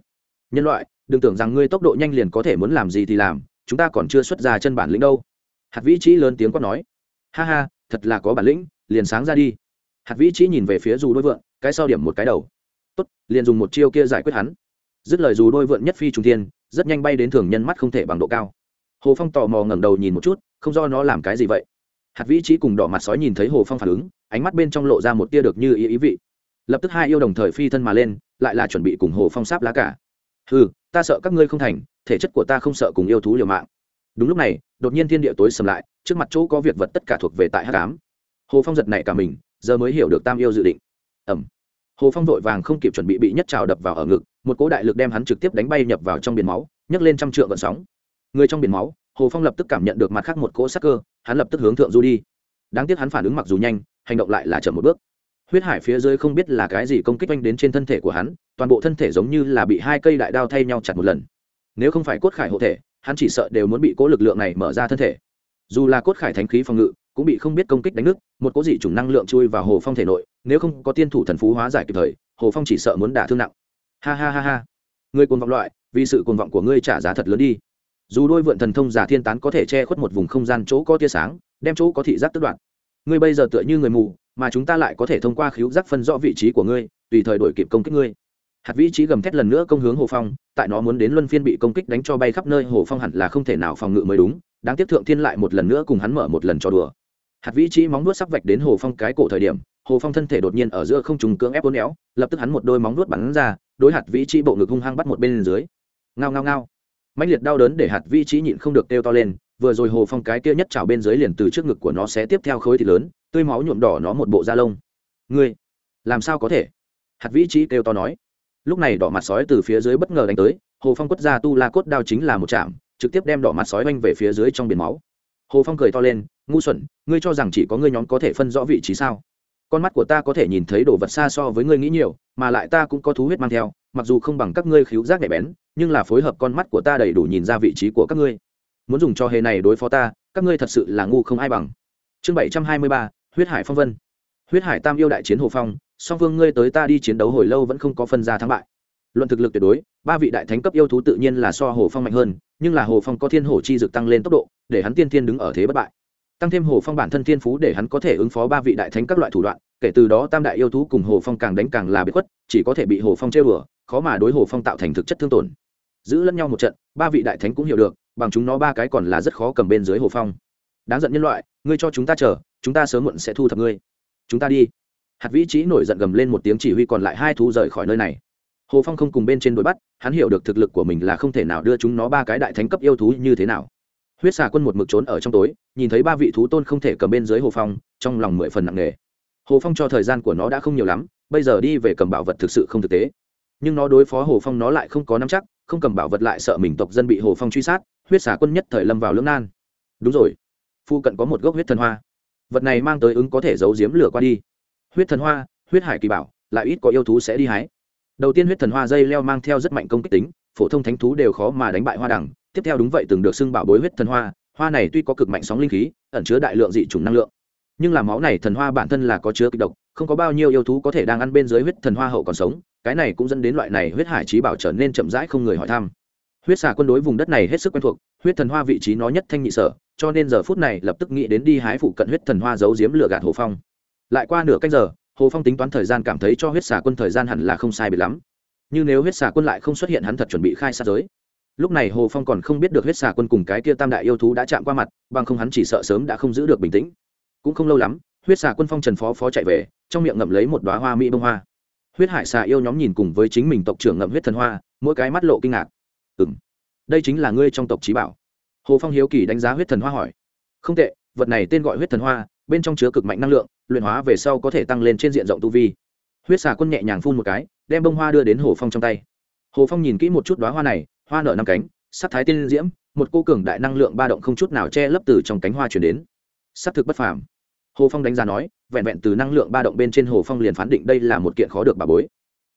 nhân loại, đừng tưởng rằng ngươi tốc độ nhanh liền có thể muốn làm gì thì làm, chúng ta còn chưa xuất ra chân bản lĩnh đâu hạt vĩ trí lớn tiếng quát nói, ha ha, thật là có bản lĩnh, liền sáng ra đi. Hạt vĩ trí nhìn về phía dù đôi vượn, cái sau điểm một cái đầu. Tốt, liền dùng một chiêu kia giải quyết hắn. Dứt lời dù đôi vượn nhất phi trung thiên, rất nhanh bay đến thường nhân mắt không thể bằng độ cao. Hồ phong tò mò ngẩng đầu nhìn một chút, không do nó làm cái gì vậy. Hạt vĩ trí cùng đỏ mặt sói nhìn thấy hồ phong phản ứng, ánh mắt bên trong lộ ra một tia được như ý ý vị. Lập tức hai yêu đồng thời phi thân mà lên, lại là chuẩn bị cùng hồ phong sáp lá cả. Ừ ta sợ các ngươi không thành, thể chất của ta không sợ cùng yêu thú liều mạng đúng lúc này, đột nhiên thiên địa tối sầm lại, trước mặt chỗ có việc vật tất cả thuộc về tại hát cám hồ phong giật này cả mình, giờ mới hiểu được tam yêu dự định. Ẩm hồ phong vội vàng không kịp chuẩn bị bị nhất trào đập vào ở ngực, một cỗ đại lực đem hắn trực tiếp đánh bay nhập vào trong biển máu, nhấc lên trăm trượng vận sóng. Người trong biển máu, hồ phong lập tức cảm nhận được mặt khác một cỗ sắc cơ, hắn lập tức hướng thượng du đi. Đáng tiếc hắn phản ứng mặc dù nhanh, hành động lại là chậm một bước. Huyết hải phía dưới không biết là cái gì công kích oanh đến trên thân thể của hắn, toàn bộ thân thể giống như là bị hai cây đại đao thay nhau chặt một lần. Nếu không phải cốt khải hộ thể hắn chỉ sợ đều muốn bị cố lực lượng này mở ra thân thể. Dù là cốt khải thánh khí phòng ngự, cũng bị không biết công kích đánh nước một cố dị chủng năng lượng chui vào hồ phong thể nội, nếu không có tiên thủ thần phú hóa giải kịp thời, hồ phong chỉ sợ muốn đả thương nặng. Ha ha ha ha. Ngươi cuồng vọng loại, vì sự cuồng vọng của ngươi trả giá thật lớn đi. Dù đôi vượn thần thông giả thiên tán có thể che khuất một vùng không gian chỗ có tia sáng, đem chỗ có thị giác tức đoạn ngươi bây giờ tựa như người mù, mà chúng ta lại có thể thông qua khiếu giác phân rõ vị trí của ngươi, tùy thời đổi kịp công kích ngươi hạt vĩ trí gầm thét lần nữa công hướng hồ phong, tại nó muốn đến luân phiên bị công kích đánh cho bay khắp nơi, hồ phong hẳn là không thể nào phòng ngự mới đúng, đáng tiếc thượng thiên lại một lần nữa cùng hắn mở một lần cho đùa. Hạt vĩ trí móng nuốt sắp vạch đến hồ phong cái cổ thời điểm, hồ phong thân thể đột nhiên ở giữa không trùng cưỡng ép uốn éo, lập tức hắn một đôi móng nuốt bắn ra, đối hạt vĩ trí bộ ngực hung hăng bắt một bên dưới. Ngao ngao ngao. Mãnh liệt đau đớn để hạt vĩ trí nhịn không được kêu to lên, vừa rồi hồ phong cái kia nhất trào bên dưới liền từ trước ngực của nó sẽ tiếp theo khối thịt lớn, tươi máu nhuộm đỏ nó một bộ da lông. Ngươi, làm sao có thể? Hạt vĩ trí kêu to nói lúc này đỏ mặt sói từ phía dưới bất ngờ đánh tới, hồ phong quất ra tu la cốt đao chính là một chạm trực tiếp đem đỏ mặt sói oanh về phía dưới trong biển máu. Hồ phong cười to lên, ngu xuẩn, ngươi cho rằng chỉ có ngươi nhóm có thể phân rõ vị trí sao? Con mắt của ta có thể nhìn thấy đồ vật xa so với ngươi nghĩ nhiều, mà lại ta cũng có thú huyết mang theo, mặc dù không bằng các ngươi khíu giác nhạy bén, nhưng là phối hợp con mắt của ta đầy đủ nhìn ra vị trí của các ngươi. Muốn dùng cho hề này đối phó ta, các ngươi thật sự là ngu không ai bằng. Chương bảy trăm hai mươi ba, huyết hải phong vân. Huyết hải tam yêu đại chiến hồ phong song phương ngươi tới ta đi chiến đấu hồi lâu vẫn không có phân ra thắng bại. Luận thực lực tuyệt đối, ba vị đại thánh cấp yêu thú tự nhiên là so hồ phong mạnh hơn, nhưng là hồ phong có thiên hồ chi dực tăng lên tốc độ, để hắn tiên tiên đứng ở thế bất bại. Tăng thêm hồ phong bản thân thiên phú để hắn có thể ứng phó ba vị đại thánh các loại thủ đoạn, kể từ đó tam đại yêu thú cùng hồ phong càng đánh càng là bị khuất, chỉ có thể bị hồ phong chơi bừa khó mà đối hồ phong tạo thành thực chất thương tổn. Giữ lẫn nhau một trận, ba vị đại thánh cũng hiểu được, bằng chúng nó ba cái còn là rất khó cầm bên dưới hồ phong. Đáng giận nhân loại, ngươi cho chúng ta chờ, chúng ta sớm muộn sẽ thu thập ngươi. Chúng ta đi hạt vĩ trí nổi giận gầm lên một tiếng chỉ huy còn lại hai thú rời khỏi nơi này. Hồ phong không cùng bên trên đuổi bắt, hắn hiểu được thực lực của mình là không thể nào đưa chúng nó ba cái đại thánh cấp yêu thú như thế nào. Huyết xà quân một mực trốn ở trong tối, nhìn thấy ba vị thú tôn không thể cầm bên dưới hồ phong, trong lòng mười phần nặng nề. Hồ phong cho thời gian của nó đã không nhiều lắm, bây giờ đi về cầm bảo vật thực sự không thực tế. Nhưng nó đối phó hồ phong nó lại không có nắm chắc, không cầm bảo vật lại sợ mình tộc dân bị hồ phong truy sát, huyết xà quân nhất thời lâm vào lưỡng nan. Đúng rồi. Phu cận có một gốc huyết thần hoa. Vật này mang tới ứng có thể giấu giếm lửa qua đi huyết thần hoa, huyết hải kỳ bảo, lại ít có yêu thú sẽ đi hái. Đầu tiên huyết thần hoa dây leo mang theo rất mạnh công kích tính, phổ thông thánh thú đều khó mà đánh bại hoa đẳng. Tiếp theo đúng vậy từng được xưng bảo bối huyết thần hoa hoa này tuy có cực mạnh sóng linh khí, ẩn chứa đại lượng dị chủng năng lượng. Nhưng là máu này thần hoa bản thân là có chứa kịch độc, không có bao nhiêu yêu thú có thể đang ăn bên dưới huyết thần hoa hậu còn sống. Cái này cũng dẫn đến loại này huyết hải trí bảo trở nên chậm rãi không người hỏi thăm. Huyết xà quân đối vùng đất này hết sức quen thuộc, huyết thần hoa vị trí nó nhất thanh nhị sở, cho nên giờ phút này lập tức nghĩ đến đi hái phụ cận huyết thần hoa giấu giếm lửa gạt hồ phong lại qua nửa canh giờ, hồ phong tính toán thời gian cảm thấy cho huyết xà quân thời gian hẳn là không sai biệt lắm. Nhưng nếu huyết xà quân lại không xuất hiện hắn thật chuẩn bị khai sát giới. Lúc này hồ phong còn không biết được huyết xà quân cùng cái kia tam đại yêu thú đã chạm qua mặt, bằng không hắn chỉ sợ sớm đã không giữ được bình tĩnh. Cũng không lâu lắm, huyết xà quân phong trần phó phó chạy về, trong miệng ngậm lấy một đoá hoa mỹ bông hoa. Huyết hải xà yêu nhóm nhìn cùng với chính mình tộc trưởng ngậm huyết thần hoa, mỗi cái mắt lộ kinh ngạc. Ừ m đây chính là ngươi trong tộc trí bảo. Hồ phong hiếu kỳ đánh giá huyết thần hoa hỏi. Không tệ, vật này tên gọi huyết thần hoa bên trong chứa cực mạnh năng lượng, luyện hóa về sau có thể tăng lên trên diện rộng tu vi. Huyết xà quân nhẹ nhàng phun một cái, đem bông hoa đưa đến hồ phong trong tay. Hồ phong nhìn kỹ một chút đoá hoa này, hoa nở năm cánh, sắc thái tiên diễm, một cô cường đại năng lượng ba động không chút nào che lấp từ trong cánh hoa chuyển đến. S ắ c thực bất phàm. Hồ phong đánh giá nói, vẹn vẹn từ năng lượng ba động bên trên hồ phong liền phán định đây là một kiện khó được bà bối.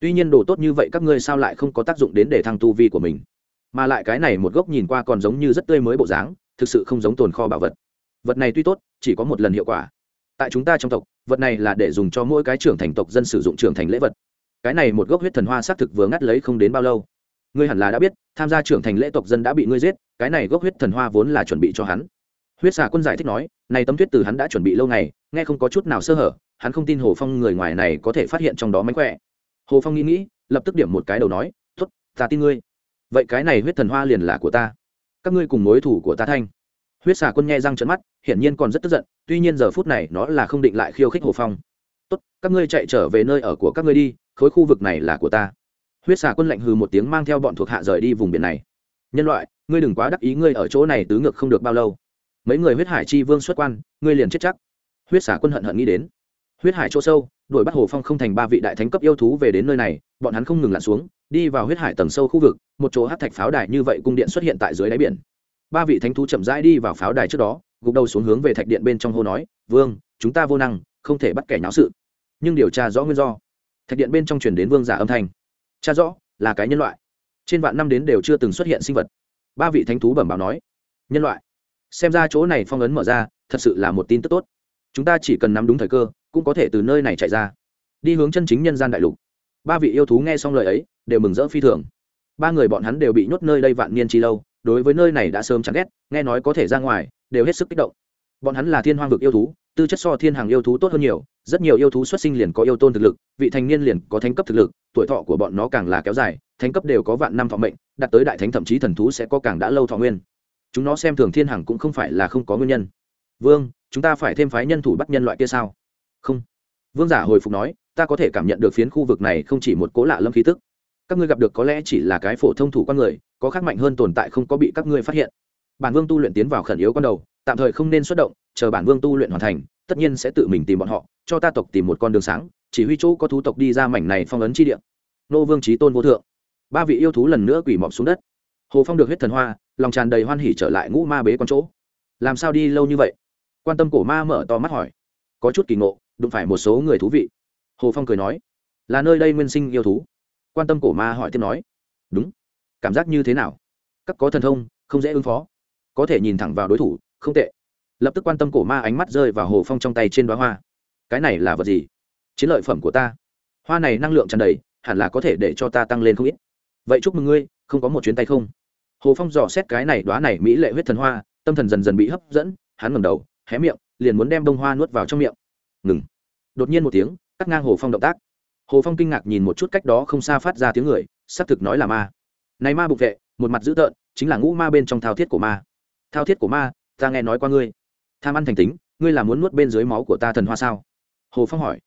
Tuy nhiên đồ tốt như vậy các ngươi sao lại không có tác dụng đến để thăng tu vi của mình? Mà lại cái này một gốc nhìn qua còn giống như rất tươi mới bộ dáng, thực sự không giống tồn kho bảo vật vật này tuy tốt, chỉ có một lần hiệu quả. Tại chúng ta trong tộc, vật này là để dùng cho mỗi cái trưởng thành tộc dân sử dụng trưởng thành lễ vật. Cái này một gốc huyết thần hoa xác thực vừa ngắt lấy không đến bao lâu. Ngươi hẳn là đã biết, tham gia trưởng thành lễ tộc dân đã bị ngươi giết, cái này gốc huyết thần hoa vốn là chuẩn bị cho hắn. Huyết xà quân giải thích nói, này tấm thuyết từ hắn đã chuẩn bị lâu ngày, nghe không có chút nào sơ hở, hắn không tin hồ phong người ngoài này có thể phát hiện trong đó mánh khỏe. Hồ phong nghĩ nghĩ, lập tức điểm một cái đầu nói t ố t ta tin ngươi. Vậy cái này huyết thần hoa liền là của ta. Các ngươi cùng mối thủ của ta thanh huyết xà quân nghe răng trận mắt, hiển nhiên còn rất tức giận, tuy nhiên giờ phút này nó là không định lại khiêu khích hồ phong. Tốt, các ngươi chạy trở về nơi ở của các ngươi đi, khối khu vực này là của ta. Huyết xà quân lạnh hừ một tiếng mang theo bọn thuộc hạ rời đi vùng biển này. Nhân loại, ngươi đừng quá đắc ý, ngươi ở chỗ này tứ ngược không được bao lâu. Mấy người huyết hải chi vương xuất quan, ngươi liền chết chắc. Huyết Xà quân hận hận nghĩ đến. Huyết hải chỗ sâu, đuổi bắt hồ phong không thành ba vị đại thánh cấp yêu thú về đến nơi này, bọn hắn không ngừng lặn xuống, đi vào huyết hải tầng sâu khu vực, một chỗ hát thạch pháo đài như vậy cung điện xuất hiện tại dưới đáy biển ba vị thánh thú chậm rãi đi vào pháo đài trước đó, gục đầu xuống hướng về thạch điện bên trong hô nói, vương, chúng ta vô năng, không thể bắt kẻ nháo sự. Nhưng điều tra rõ nguyên do. Thạch điện bên trong chuyển đến vương giả âm thanh. Cha rõ, là cái nhân loại. Trên vạn năm đến đều chưa từng xuất hiện sinh vật. Ba vị thánh thú bẩm báo nói, nhân loại. Xem ra chỗ này phong ấn mở ra, thật sự là một tin tức tốt. Chúng ta chỉ cần nắm đúng thời cơ, cũng có thể từ nơi này chạy ra. Đi hướng chân chính nhân gian đại lục. Ba vị yêu thú nghe xong lời ấy, đều mừng rỡ phi thường. Ba người bọn hắn đều bị nhốt nơi đây vạn niên chi lâu đối với nơi này đã sớm chán ghét, nghe nói có thể ra ngoài, đều hết sức kích động. Bọn hắn là thiên hoang vực yêu thú, tư chất so thiên hàng yêu thú tốt hơn nhiều, rất nhiều yêu thú xuất sinh liền có yêu tôn thực lực, vị thành niên liền có thánh cấp thực lực, tuổi thọ của bọn nó càng là kéo dài, thánh cấp đều có vạn năm thọ mệnh, đạt tới đại thánh thậm chí thần thú sẽ có càng đã lâu thọ nguyên. Chúng nó xem thường thiên hàng cũng không phải là không có nguyên nhân. Vương, chúng ta phải thêm phái nhân thủ bắt nhân loại kia sao? Không. Vương giả hồi phục nói, ta có thể cảm nhận được phiến khu vực này không chỉ một cố lạ lâm khí tức các ngươi gặp được có lẽ chỉ là cái phổ thông thủ con người, có khác mạnh hơn tồn tại không có bị các ngươi phát hiện. Bản vương tu luyện tiến vào khẩn yếu con đầu, tạm thời không nên xuất động, chờ bản vương tu luyện hoàn thành, tất nhiên sẽ tự mình tìm bọn họ, cho ta tộc tìm một con đường sáng, chỉ huy chỗ có thú tộc đi ra mảnh này phong ấn chi địa. Nô vương trí tôn vô thượng. Ba vị yêu thú lần nữa quỷ mọc xuống đất. Hồ phong được huyết thần hoa, lòng tràn đầy hoan hỉ trở lại ngũ ma bế con chỗ. Làm sao đi lâu như vậy? Quan tâm cổ ma mở to mắt hỏi. Có chút kỳ ngộ, đụng phải một số người thú vị. Hồ phong cười nói, là nơi đây nguyên sinh yêu thú quan tâm cổ ma hỏi tiếp nói, đúng. Cảm giác như thế nào? Các có thần thông, không dễ ứng phó. Có thể nhìn thẳng vào đối thủ, không tệ. Lập tức quan tâm cổ ma ánh mắt rơi vào hồ phong trong tay trên đoá hoa. Cái này là vật gì? Chiến lợi phẩm của ta. Hoa này năng lượng tràn đầy, hẳn là có thể để cho ta tăng lên không ít. Vậy chúc mừng ngươi, không có một chuyến tay không. Hồ phong dò xét cái này đoá này mỹ lệ huyết thần hoa, tâm thần dần dần bị hấp dẫn, hắn ngầm đầu, hé miệng, liền muốn đem bông hoa nuốt vào trong miệng. Ngừng. Đột nhiên một tiếng, cắt ngang hồ phong động tác hồ phong kinh ngạc nhìn một chút cách đó không xa phát ra tiếng người, xác thực nói là ma. Này ma bục vệ, một mặt dữ tợn, chính là ngũ ma bên trong thao thiết của ma. Thao thiết của ma, ta nghe nói qua ngươi. Tham ăn thành tính, ngươi là muốn nuốt bên dưới máu của ta thần hoa sao? Hồ phong hỏi.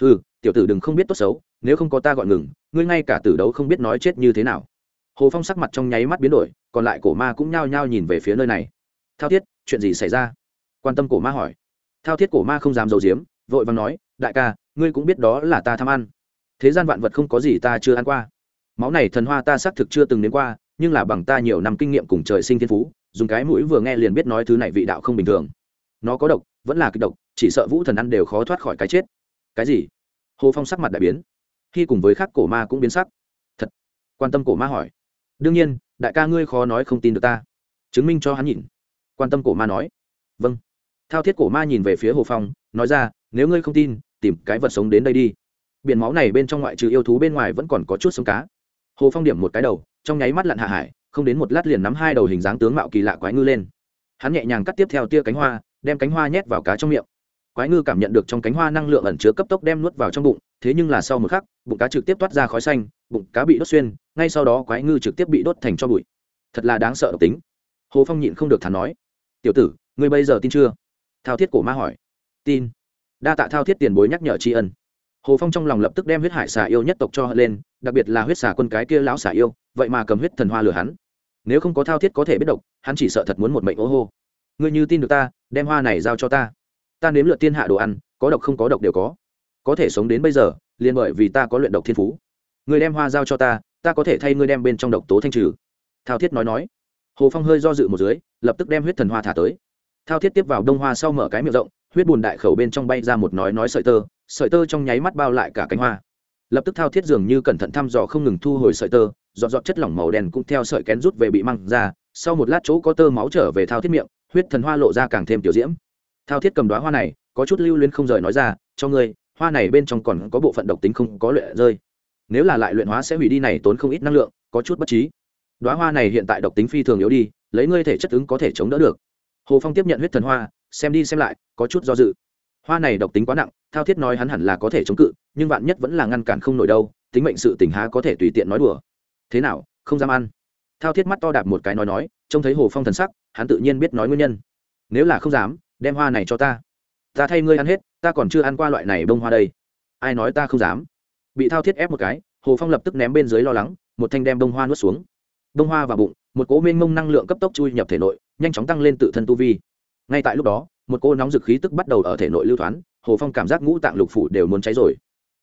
Ừ tiểu tử đừng không biết tốt xấu, nếu không có ta gọi ngừng, ngươi ngay cả tử đấu không biết nói chết như thế nào. Hồ phong sắc mặt trong nháy mắt biến đổi, còn lại cổ ma cũng nhao nhao nhìn về phía nơi này. Thao thiết, chuyện gì xảy ra? Quan tâm cổ ma hỏi. Thao thiết cổ ma không dám d i ấ u diếm vội và nói, đại ca, ngươi cũng biết đó là ta tham ăn thế gian vạn vật không có gì ta chưa ăn qua. Máu này thần hoa ta xác thực chưa từng đến qua, nhưng là bằng ta nhiều năm kinh nghiệm cùng trời sinh thiên phú, dùng cái mũi vừa nghe liền biết nói thứ này vị đạo không bình thường. Nó có độc, vẫn là kịch độc, chỉ sợ vũ thần ăn đều khó thoát khỏi cái chết. Cái gì? Hồ phong sắc mặt đại biến. Khi cùng với khắc cổ ma cũng biến sắc. Thật, quan tâm cổ ma hỏi. Đương nhiên, đại ca ngươi khó nói không tin được ta. Chứng minh cho hắn nhìn. Quan tâm cổ ma nói. Vâng. Thao thiết cổ ma nhìn về phía hồ phong, nói ra, nếu ngươi không tin, tìm cái vật sống đến đây đi biển máu này bên trong ngoại trừ yêu thú bên ngoài vẫn còn có chút sống cá. Hồ phong điểm một cái đầu, trong nháy mắt lặn hạ hải, không đến một lát liền nắm hai đầu hình dáng tướng mạo kỳ lạ quái ngư lên. Hắn nhẹ nhàng cắt tiếp theo tia cánh hoa, đem cánh hoa nhét vào cá trong miệng. Quái ngư cảm nhận được trong cánh hoa năng lượng ẩn chứa cấp tốc đem nuốt vào trong bụng, thế nhưng là sau một khắc, bụng cá trực tiếp toát ra khói xanh, bụng cá bị đốt xuyên, ngay sau đó quái ngư trực tiếp bị đốt thành cho bụi. Thật là đáng sợ độc tính. Hồ phong nhịn không được thắn nói. Tiểu tử, ngươi bây giờ tin chưa? Thao thiết cổ ma hỏi. Tin. Đa tạ thao thiết tiền bối nhắc nhở tri ân hồ phong trong lòng lập tức đem huyết hải xà yêu nhất tộc cho lên, đặc biệt là huyết xà quân cái kia lão xà yêu, vậy mà cầm huyết thần hoa lừa hắn. Nếu không có thao thiết có thể biết độc, hắn chỉ sợ thật muốn một mệnh ô hô. Ngươi như tin được ta, đem hoa này giao cho ta. Ta nếm lượt thiên hạ đồ ăn, có độc không có độc đều có. Có thể sống đến bây giờ, liền bởi vì ta có luyện độc thiên phú. Người đem hoa giao cho ta ta có thể thay ngươi đem bên trong độc tố thanh trừ. Thao thiết nói nói. Hồ phong hơi do dự một dưới, lập tức đem huyết thần hoa thả tới. Thao thiết tiếp vào đông hoa sau mở cái miệng rộng, huyết bùn đại khẩu bên trong bay ra một nói nói sợi tơ sợi tơ trong nháy mắt bao lại cả cánh hoa. Lập tức thao thiết dường như cẩn thận thăm dò không ngừng thu hồi sợi tơ dọn dọn chất lỏng màu đen cũng theo sợi kén rút về bị măng ra, sau một lát chỗ có tơ máu trở về thao thiết miệng, huyết thần hoa lộ ra càng thêm tiểu diễm. Thao thiết cầm đoá hoa này, có chút lưu luyến không rời nói ra, cho ngươi, hoa này bên trong còn có bộ phận độc tính không có luyện rơi. Nếu là lại luyện hóa sẽ hủy đi này tốn không ít năng lượng, có chút bất trí. Đoá hoa này hiện tại độc tính phi thường yếu đi, lấy ngươi thể chất ứng có thể chống đỡ được. Hồ phong tiếp nhận huyết thần hoa, xem đi xem lại, có chút do dự hoa này độc tính quá nặng, thao thiết nói hắn hẳn là có thể chống cự, nhưng vạn nhất vẫn là ngăn cản không nổi đâu, tính mệnh sự tình há có thể tùy tiện nói đùa. Thế nào, không dám ăn. Thao thiết mắt to đạp một cái nói nói, trông thấy hồ phong thần sắc, hắn tự nhiên biết nói nguyên nhân. Nếu là không dám, đem hoa này cho ta. Ta thay ngươi ăn hết, ta còn chưa ăn qua loại này bông hoa đây. Ai nói ta không dám? Bị thao thiết ép một cái, hồ phong lập tức ném bên dưới lo lắng, một thanh đem bông hoa nuốt xuống. Bông hoa vào bụng, một cỗ mênh mông năng lượng cấp tốc chui nhập thể nội, nhanh chóng tăng lên tự thân tu vi. Ngay tại lúc đó một cỗ nóng dực khí tức bắt đầu ở thể nội lưu thoáng hồ phong cảm giác ngũ tạng lục phủ đều muốn cháy rồi.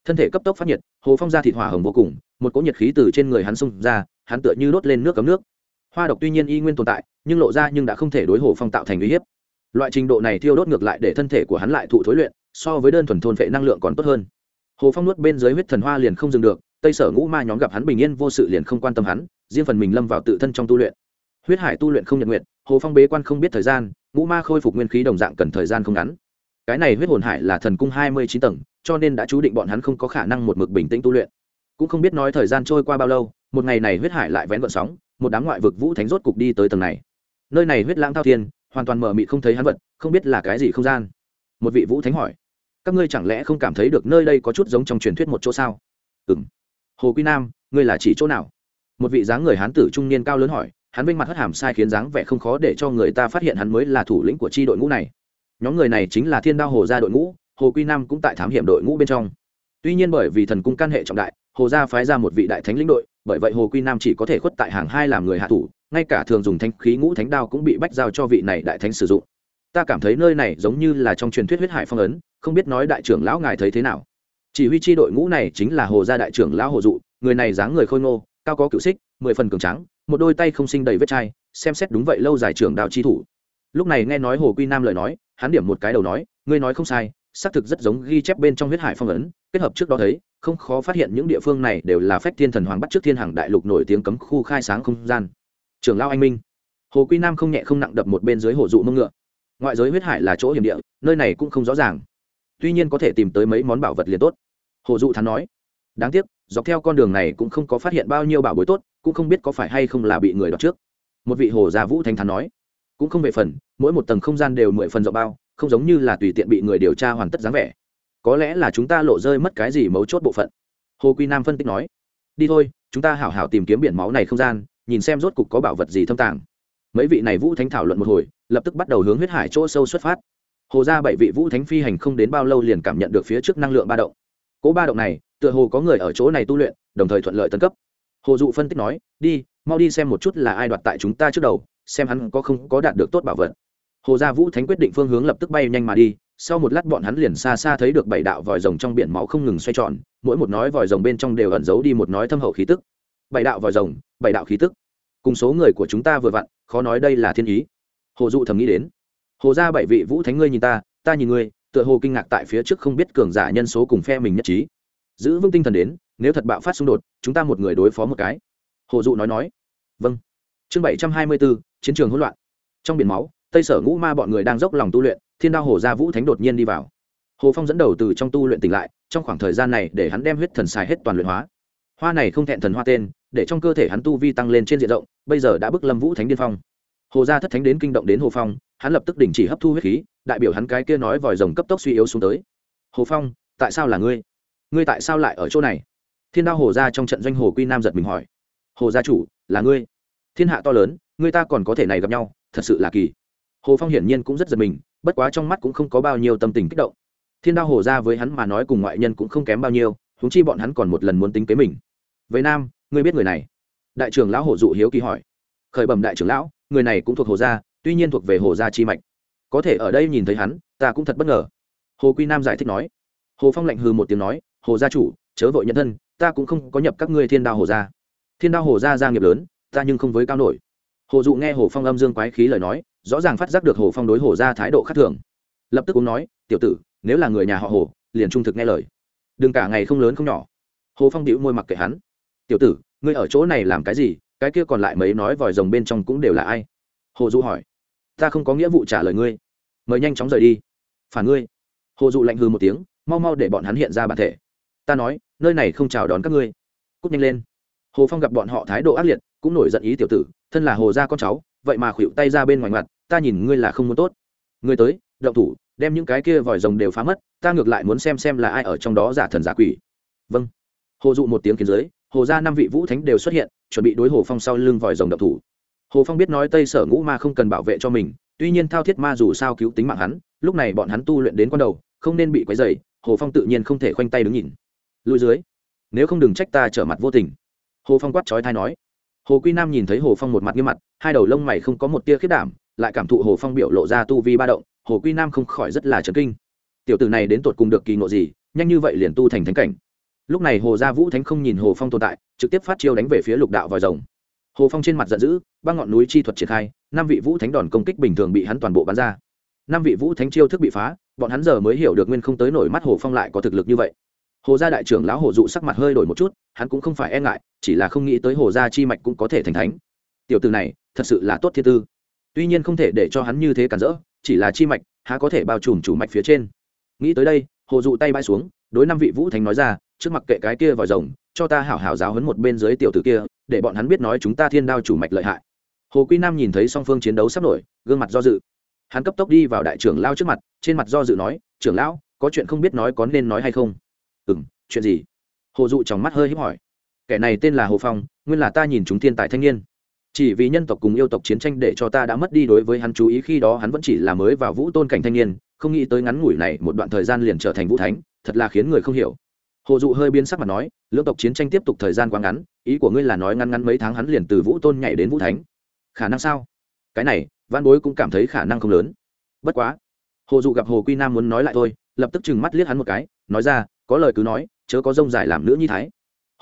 Thân thể cấp tốc phát nhiệt, hồ phong ra thịt hỏa hồng vô cùng, một cỗ nhiệt khí từ trên người hắn xung ra, hắn tựa như đốt lên nước cấm nước. Hoa độc tuy nhiên y nguyên tồn tại, nhưng lộ ra nhưng đã không thể đối hồ phong tạo thành uy hiếp. Loại trình độ này thiêu đốt ngược lại để thân thể của hắn lại thụ thối luyện, so với đơn thuần thôn vệ năng lượng còn tốt hơn. Hồ phong nuốt bên dưới huyết thần hoa liền không dừng được, tây sở ngũ ma nhóm gặp hắn bình yên vô sự liền không quan tâm hắn, riêng phần mình lâm vào tự thân trong tu luyện. Huyết hải tu luyện không nhật nguyện hồ phong bế quan không biết thời gian ngũ ma khôi phục nguyên khí đồng dạng cần thời gian không ngắn. Cái này huyết hồn hải là thần cung hai mươi chín tầng, cho nên đã chú định bọn hắn không có khả năng một mực bình tĩnh tu luyện. Cũng không biết nói thời gian trôi qua bao lâu, một ngày này huyết hải lại vén gợn sóng, một đám ngoại vực vũ thánh rốt cục đi tới tầng này. Nơi này huyết lãng thao thiên, hoàn toàn mờ mị không thấy hắn vật, không biết là cái gì không gian. Một vị vũ thánh hỏi, các ngươi chẳng lẽ không cảm thấy được nơi đây có chút giống trong truyền thuyết một chỗ sao? Ừ m hồ quy nam, ngươi là chỉ chỗ nào? Một vị dáng người hán tử trung niên cao lớn hỏi hắn vinh mặt hất hàm sai khiến dáng vẻ không khó để cho người ta phát hiện hắn mới là thủ lĩnh của chi đội ngũ này. Nhóm người này chính là thiên đao hồ gia đội ngũ, hồ quy nam cũng tại thám hiểm đội ngũ bên trong. Tuy nhiên bởi vì thần cung căn hệ trọng đại, hồ gia phái ra một vị đại thánh lĩnh đội, bởi vậy hồ quy nam chỉ có thể khuất tại hàng hai làm người hạ thủ, ngay cả thường dùng thanh khí ngũ thánh đao cũng bị bách giao cho vị này đại thánh sử dụng. Ta cảm thấy nơi này giống như là trong truyền thuyết huyết hải phong ấn, không biết nói đại trưởng lão ngài thấy thế nào. Chỉ huy chi đội ngũ này chính là hồ gia đại trưởng lão hồ dụ, người này dáng người khôi ngô, cao có cựu xích, mười phần cường trắng một đôi tay không sinh đầy vết chai, xem xét đúng vậy lâu dài trưởng đạo chi thủ. Lúc này nghe nói hồ quy nam lời nói, hắn điểm một cái đầu nói, ngươi nói không sai, xác thực rất giống ghi chép bên trong huyết hải phong ấn, kết hợp trước đó thấy, không khó phát hiện những địa phương này đều là phách thiên thần hoàng bắt trước thiên hàng đại lục nổi tiếng cấm khu khai sáng không gian. Trưởng lao anh minh. Hồ quy nam không nhẹ không nặng đập một bên dưới hồ dụ mông ngựa. Ngoại giới huyết hải là chỗ hiểm địa, nơi này cũng không rõ ràng. Tuy nhiên có thể tìm tới mấy món bảo vật liền tốt. Hồ dụ thắn nói, đáng tiếc, dọc theo con đường này cũng không có phát hiện bao nhiêu bảo bối tốt cũng không biết có phải hay không là bị người đọc trước. Một vị hồ gia vũ thanh thắn nói, cũng không về phần, mỗi một tầng không gian đều mười phần rộng bao, không giống như là tùy tiện bị người điều tra hoàn tất dáng vẻ. Có lẽ là chúng ta lộ rơi mất cái gì mấu chốt bộ phận. Hồ quy nam phân tích nói, đi thôi, chúng ta hảo hảo tìm kiếm biển máu này không gian, nhìn xem rốt cục có bảo vật gì thâm tàng. Mấy vị này vũ thánh thảo luận một hồi, lập tức bắt đầu hướng huyết hải chỗ sâu xuất phát. Hồ ra bảy vị vũ thánh phi hành không đến bao lâu liền cảm nhận được phía trước năng lượng ba động. Cỗ ba động này, tựa hồ có người ở chỗ này tu luyện, đồng thời thuận lợi tân cấp hồ dụ phân tích nói, đi, mau đi xem một chút là ai đoạt tại chúng ta trước đầu, xem hắn có không có đạt được tốt bảo vật. Hồ gia vũ thánh quyết định phương hướng lập tức bay nhanh mà đi, sau một lát bọn hắn liền xa xa thấy được bảy đạo vòi rồng trong biển máu không ngừng xoay tròn, mỗi một nói vòi rồng bên trong đều ẩn giấu đi một nói thâm hậu khí tức. Bảy đạo vòi rồng, bảy đạo khí tức. Cùng số người của chúng ta vừa vặn, khó nói đây là thiên ý. Hồ dụ thầm nghĩ đến. Hồ gia bảy vị vũ thánh ngươi nhìn ta ta nhìn ngươi, tựa hồ kinh ngạc tại phía trước không biết cường giả nhân số cùng phe mình nhất trí. Giữ vững tinh thần đến nếu thật bạo phát xung đột, chúng ta một người đối phó một cái. Hồ dụ nói nói. Vâng. Chương bảy trăm hai mươi bốn chiến trường hỗn loạn. Trong biển máu, tây sở ngũ ma bọn người đang dốc lòng tu luyện, thiên đao hồ gia vũ thánh đột nhiên đi vào. Hồ phong dẫn đầu từ trong tu luyện tỉnh lại, trong khoảng thời gian này để hắn đem huyết thần xài hết toàn luyện hóa. Hoa này không thẹn thần hoa tên, để trong cơ thể hắn tu vi tăng lên trên diện rộng, bây giờ đã bức lâm vũ thánh điên phong. Hồ gia thất thánh đến kinh động đến hồ phong, hắn lập tức đình chỉ hấp thu huyết khí, đại biểu hắn cái kia nói vòi rồng cấp tốc suy yếu xuống tới. Hồ phong, tại sao là ngươi? Ngươi tại sao lại ở chỗ này? Thiên đao hồ gia trong trận doanh hồ quy nam giật mình hỏi. Hồ gia chủ, là ngươi? Thiên hạ to lớn, ngươi ta còn có thể này gặp nhau, thật sự là kỳ. Hồ phong hiển nhiên cũng rất giật mình, bất quá trong mắt cũng không có bao nhiêu tâm tình kích động. Thiên đao hồ gia với hắn mà nói cùng ngoại nhân cũng không kém bao nhiêu húng chi bọn hắn còn một lần muốn tính kế mình. Với nam, ngươi biết người này? Đại trưởng lão hồ dụ hiếu kỳ hỏi. Khởi bẩm đại trưởng lão, người này cũng thuộc hồ gia, tuy nhiên thuộc về hồ gia chi mạch. Có thể ở đây nhìn thấy hắn, ta cũng thật bất ngờ. Hồ quy nam giải thích nói. Hồ phong lạnh hừ một tiếng nói, hồ gia chủ, chớ vội nhân thân ta cũng không có nhập các ngươi thiên đao hồ gia. Thiên đao hồ gia gia nghiệp lớn, ta nhưng không với cao nổi. Hồ dụ nghe hồ phong âm dương quái khí lời nói, rõ ràng phát giác được hồ phong đối hồ gia thái độ khác thường. Lập tức cũng nói, tiểu tử, nếu là người nhà họ hồ, liền trung thực nghe lời. Đừng cả ngày không lớn không nhỏ. Hồ phong đĩu môi mặc kệ hắn. Tiểu tử, ngươi ở chỗ này làm cái gì? Cái kia còn lại mấy nói vòi rồng bên trong cũng đều là ai? Hồ dụ hỏi. Ta không có nghĩa vụ trả lời ngươi. Mời nhanh chóng rời đi. Phản ngươi. Hồ dụ lạnh hư một tiếng, mau mau để bọn hắn hiện ra bản thể ta nói, nơi này không chào đón các ngươi. Cúp nhanh lên. Hồ phong gặp bọn họ thái độ ác liệt, cũng nổi giận ý tiểu tử, thân là hồ gia con cháu, vậy mà khuỵu tay ra bên ngoài mặt ta nhìn ngươi là không muốn tốt. Ngươi tới, động thủ, đem những cái kia vòi rồng đều phá mất, ta ngược lại muốn xem xem là ai ở trong đó giả thần giả quỷ. Vâng. Hồ dụ một tiếng kiến giới hồ gia năm vị vũ thánh đều xuất hiện, chuẩn bị đối hồ phong sau lưng vòi rồng động thủ. Hồ phong biết nói tây sở ngũ ma không cần bảo vệ cho mình, tuy nhiên thao thiết ma dù sao cứu tính mạng hắn, lúc này bọn hắn tu luyện đến con đầu, không nên bị quấy dày hồ phong tự nhiên không thể khoanh tay đứng nhìn lùi dưới. Nếu không đừng trách ta trở mặt vô tình. Hồ phong quát trói thai nói. Hồ quy nam nhìn thấy hồ phong một mặt nghiêm mặt, hai đầu lông mày không có một tia khiết đảm, lại cảm thụ hồ phong biểu lộ ra tu vi ba động, hồ quy nam không khỏi rất là trấn kinh. Tiểu tử này đến tột cùng được kỳ ngộ gì, nhanh như vậy liền tu thành thánh cảnh. Lúc này hồ gia vũ thánh không nhìn hồ phong tồn tại, trực tiếp phát chiêu đánh về phía lục đạo vòi rồng. Hồ phong trên mặt giận dữ ba ngọn núi chi thuật triển khai, năm vị vũ thánh đòn công kích bình thường bị hắn toàn bộ bắn ra. Năm vị vũ thánh chiêu thức bị phá, bọn hắn giờ mới hiểu được nguyên không tới nổi mắt hồ phong lại có thực lực như vậy hồ gia đại trưởng lão hồ dụ sắc mặt hơi đổi một chút, hắn cũng không phải e ngại, chỉ là không nghĩ tới hồ gia chi mạch cũng có thể thành thánh. Tiểu từ này, thật sự là tốt thiên tư. Tuy nhiên không thể để cho hắn như thế cản rỡ, chỉ là chi mạch, há có thể bao trùm chủ mạch phía trên. Nghĩ tới đây, hồ dụ tay bay xuống, đối năm vị vũ thánh nói ra, trước mặt kệ cái kia vòi rồng, cho ta hảo hảo giáo hấn một bên dưới tiểu tử kia, để bọn hắn biết nói chúng ta thiên đao chủ mạch lợi hại. Hồ quy nam nhìn thấy song phương chiến đấu sắp nổi, gương mặt do dự. Hắn cấp tốc đi vào đại trưởng lao trước mặt, trên mặt do dự nói, trưởng lão, có chuyện không biết nói có nên nói hay không? Ừ m chuyện gì? Hồ dụ trong mắt hơi hiếp hỏi. Kẻ này tên là hồ phong, nguyên là ta nhìn chúng thiên tài thanh niên. Chỉ vì nhân tộc cùng yêu tộc chiến tranh để cho ta đã mất đi đối với hắn chú ý, khi đó hắn vẫn chỉ là mới vào vũ tôn cảnh thanh niên, không nghĩ tới ngắn ngủi này một đoạn thời gian liền trở thành vũ thánh, thật là khiến người không hiểu. Hồ dụ hơi biến sắc mà nói, lưỡng tộc chiến tranh tiếp tục thời gian quá ngắn, ý của ngươi là nói ngắn ngắn mấy tháng hắn liền từ vũ tôn nhảy đến vũ thánh. Khả năng sao? Cái này văn bối cũng cảm thấy khả năng không lớn. Bất quá, hồ dụ gặp hồ quy nam muốn nói lại thôi, lập tức chừng mắt liếc hắn một cái, nói ra có lời cứ nói, chớ có rông dài làm nữ nhi thái.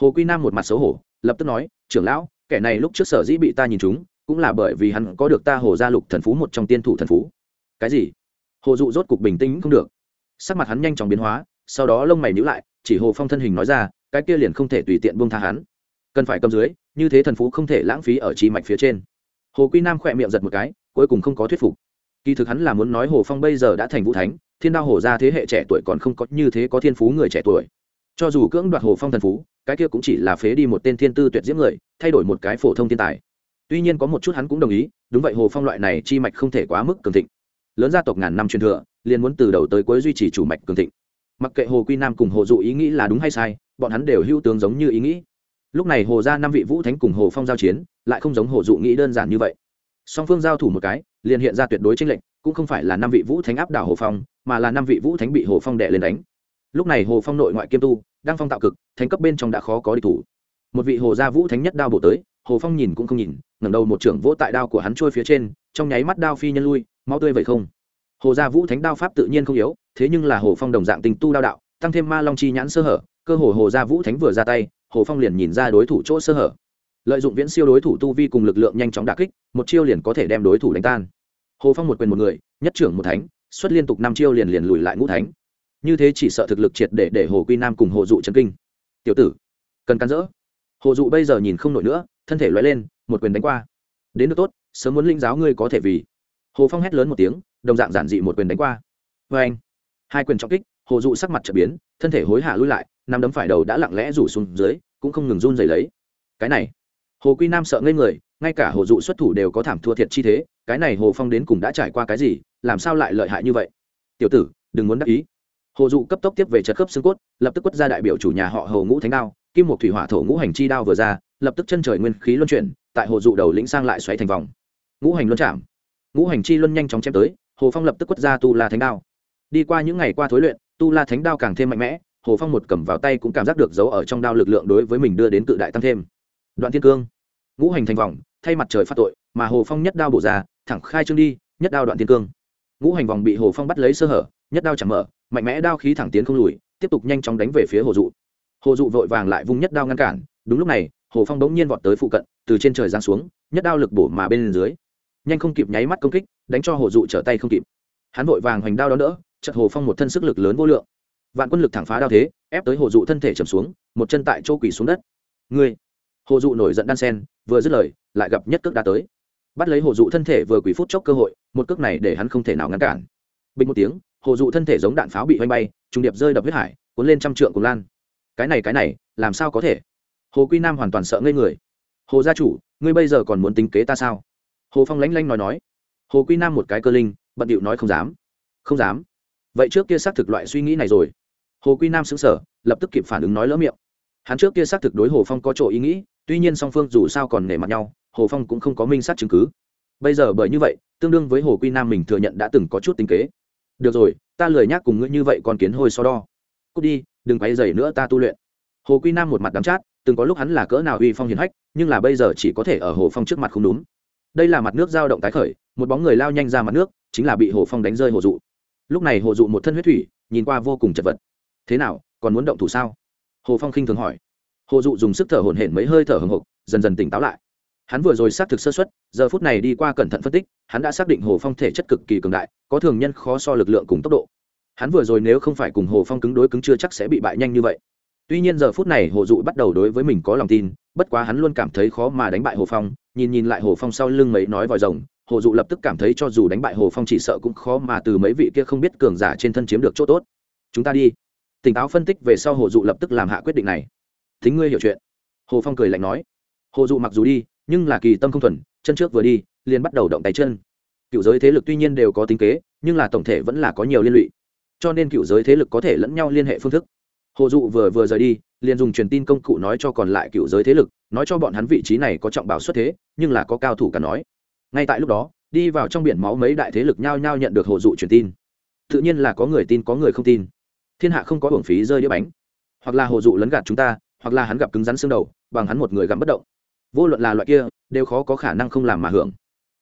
Hồ quy nam một mặt xấu hổ, lập tức nói, trưởng lão, kẻ này lúc trước sở dĩ bị ta nhìn chúng cũng là bởi vì hắn có được ta hồ gia lục thần phú một trong tiên thủ thần phú. Cái gì? Hồ dụ rốt cục bình tĩnh không được. Sắc mặt hắn nhanh chóng biến hóa, sau đó lông mày nhíu lại, chỉ hồ phong thân hình nói ra, cái kia liền không thể tùy tiện buông tha hắn. Cần phải cầm dưới, như thế thần phú không thể lãng phí ở trí mạch phía trên. Hồ quy nam khỏe miệng giật một cái, cuối cùng không có thuyết phục. Kỳ thực hắn là muốn nói hồ phong bây giờ đã thành vũ thánh thiên đao hồ ra thế hệ trẻ tuổi còn không có như thế có thiên phú người trẻ tuổi. Cho dù cưỡng đoạt hồ phong thần phú, cái kia cũng chỉ là phế đi một tên thiên tư tuyệt diễm người, thay đổi một cái phổ thông thiên tài. Tuy nhiên có một chút hắn cũng đồng ý, đúng vậy hồ phong loại này chi mạch không thể quá mức cường thịnh. Lớn gia tộc ngàn năm truyền thừa, liền muốn từ đầu tới cuối duy trì chủ mạch cường thịnh. Mặc kệ hồ quy nam cùng hồ dụ ý nghĩ là đúng hay sai, bọn hắn đều hữu tướng giống như ý nghĩ. Lúc này hồ ra năm vị vũ thánh cùng hồ phong giao chiến, lại không giống hồ dụ nghĩ đơn giản như vậy. Song phương giao thủ một cái, liền hiện ra tuyệt đối tranh lệnh cũng không phải là năm vị vũ thánh áp đảo hồ phong mà là năm vị vũ thánh bị hồ phong đệ lên đánh. Lúc này hồ phong nội ngoại kiêm tu, đang phong tạo cực, thánh cấp bên trong đã khó có địch thủ. Một vị hồ gia vũ thánh nhất đao bổ tới, hồ phong nhìn cũng không nhìn, ngẩng đầu một trưởng vỗ tại đao của hắn trôi phía trên, trong nháy mắt đao phi nhân lui mau tươi vậy không. Hồ gia vũ thánh đao pháp tự nhiên không yếu, thế nhưng là hồ phong đồng dạng tình tu đao đạo, tăng thêm ma long chi nhãn sơ hở, cơ hồ hồ gia vũ thánh vừa ra tay, hồ phong liền nhìn ra đối thủ chỗ sơ hở. Lợi dụng viễn siêu đối thủ tu vi cùng lực lượng nhanh chóng đà kích, một chiêu liền có thể đem đối thủ đánh tan. Hồ phong một quyền một người, nhất trưởng một thánh xuất liên tục năm chiêu liền liền lùi lại ngũ thánh. Như thế chỉ sợ thực lực triệt để để hồ quy nam cùng hồ dụ trần kinh. Tiểu tử, cần cắn rỡ hồ dụ bây giờ nhìn không nổi nữa, thân thể loay lên, một quyền đánh qua. Đến được tốt, sớm muốn linh giáo ngươi có thể vì. Hồ phong hét lớn một tiếng, đồng dạng giản dị một quyền đánh qua. Vê anh hai quyền trọng kích, hồ dụ sắc mặt trở biến, thân thể hối hả lui lại nằm đấm phải đầu đã lặng lẽ rủ xuống dưới, cũng không ngừng run dày lấy. Cái này, hồ quy nam sợ ngây người, ngay cả hồ dụ xuất thủ đều có thảm thua thiệt chi thế, cái này hồ phong đến cùng đã trải qua cái gì làm sao lại lợi hại như vậy? Tiểu tử, đừng muốn đắc ý. Hồ dụ cấp tốc tiếp về chật khớp xương cốt, lập tức quất ra đại biểu chủ nhà họ hồ ngũ thánh đao. Kim một thủy hỏa thổ ngũ hành chi đao vừa ra, lập tức chân trời nguyên khí luân chuyển, tại hồ dụ đầu lĩnh sang lại xoáy thành vòng. Ngũ hành luân chạm. Ngũ hành chi luân nhanh chóng chém tới, hồ phong lập tức quất ra tu la thánh đao. Đi qua những ngày qua thối luyện, tu la thánh đao càng thêm mạnh mẽ, hồ phong một cầm vào tay cũng cảm giác được giấu ở trong đao lực lượng đối với mình đưa đến cự đại tăng thêm. Đoạn thiên cương. Ngũ hành thành vòng, thay mặt trời phát tội, mà hồ phong nhất đao bổ ra, thẳng khai trương đi, nhất đao đoạn thiên cương ngũ hành vòng bị hồ phong bắt lấy sơ hở, nhất đao chẳng mở, mạnh mẽ đao khí thẳng tiến không lùi, tiếp tục nhanh chóng đánh về phía hồ dụ. Hồ dụ vội vàng lại vung nhất đao ngăn cản, đúng lúc này, hồ phong bỗng nhiên vọt tới phụ cận, từ trên trời giáng xuống, nhất đao lực bổ mà bên dưới. Nhanh không kịp nháy mắt công kích, đánh cho hồ dụ trở tay không kịp. Hắn vội vàng hoành đao đó đỡ chật hồ phong một thân sức lực lớn vô lượng. Vạn quân lực thẳng phá đao thế, ép tới hồ dụ thân thể trầm xuống, một chân tại chỗ quỳ xuống đất. Ngươi! Hồ dụ nổi giận đan sen, vừa dứt lời, lại gặp nhất cước đã tới bắt lấy hồ dụ thân thể vừa quỷ phút chốc cơ hội, một cước này để hắn không thể nào ngăn cản. Bình một tiếng, hồ dụ thân thể giống đạn pháo bị oanh bay, trùng điệp rơi đập huyết hải, cuốn lên trăm trượng cùng lan. Cái này cái này, làm sao có thể? Hồ quy nam hoàn toàn sợ ngây người. Hồ gia chủ, ngươi bây giờ còn muốn tính kế ta sao? Hồ phong lánh lanh nói nói. Hồ quy nam một cái cơ linh, bận điệu nói không dám. Không dám. Vậy trước kia xác thực loại suy nghĩ này rồi. Hồ quy nam xứng sở lập tức kịp phản ứng nói lỡ miệng. Hắn trước kia xác thực đối hồ phong có chỗ ý nghĩ, tuy nhiên song phương dù sao còn nể mặt nhau hồ phong cũng không có minh sát chứng cứ. Bây giờ bởi như vậy, tương đương với hồ quy nam mình thừa nhận đã từng có chút tính kế. Được rồi, ta lười nhác cùng ngươi như vậy còn kiến hôi so đo. Cút đi, đừng quay dày nữa ta tu luyện. Hồ quy nam một mặt đắm chát, từng có lúc hắn là cỡ nào uy phong hiền hách, nhưng là bây giờ chỉ có thể ở hồ phong trước mặt không đúng. Đây là mặt nước giao động tái khởi, một bóng người lao nhanh ra mặt nước, chính là bị hồ phong đánh rơi hồ dụ. Lúc này hồ dụ một thân huyết thủy, nhìn qua vô cùng chật vật. Thế nào, còn muốn động thủ sao? Hồ phong khinh thường hỏi. Hồ dụ dùng sức thở hổn hển mấy hơi thở hồng hộc dần dần tỉnh táo lại hắn vừa rồi xác thực sơ xuất, giờ phút này đi qua cẩn thận phân tích, hắn đã xác định hồ phong thể chất cực kỳ cường đại, có thường nhân khó so lực lượng cùng tốc độ. Hắn vừa rồi nếu không phải cùng hồ phong cứng đối cứng chưa chắc sẽ bị bại nhanh như vậy. Tuy nhiên giờ phút này hồ dụ bắt đầu đối với mình có lòng tin, bất quá hắn luôn cảm thấy khó mà đánh bại hồ phong, nhìn nhìn lại hồ phong sau lưng mấy nói vòi rồng, hồ dụ lập tức cảm thấy cho dù đánh bại hồ phong chỉ sợ cũng khó mà từ mấy vị kia không biết cường giả trên thân chiếm được chỗ tốt. Chúng ta đi. Tỉnh táo phân tích về sau hồ dụ lập tức làm hạ quyết định này. Thính ngươi hiểu chuyện. Hồ phong cười lạnh nói. Hồ dụ mặc dù đi nhưng là kỳ tâm không thuần, chân trước vừa đi, liền bắt đầu động tay chân. Cựu giới thế lực tuy nhiên đều có tính kế, nhưng là tổng thể vẫn là có nhiều liên lụy. Cho nên cựu giới thế lực có thể lẫn nhau liên hệ phương thức. Hồ dụ vừa vừa rời đi, liền dùng truyền tin công cụ nói cho còn lại cựu giới thế lực, nói cho bọn hắn vị trí này có trọng bảo xuất thế, nhưng là có cao thủ cả nói. Ngay tại lúc đó, đi vào trong biển máu mấy đại thế lực nhao nhao nhận được hồ dụ truyền tin. Tự nhiên là có người tin, có người không tin. Thiên hạ không có hưởng phí rơi đĩa bánh. Hoặc là hồ dụ lấn gạt chúng ta, hoặc là hắn gặp cứng rắn xương đầu, bằng hắn một người gắm bất động vô luận là loại kia, đều khó có khả năng không làm mà hưởng.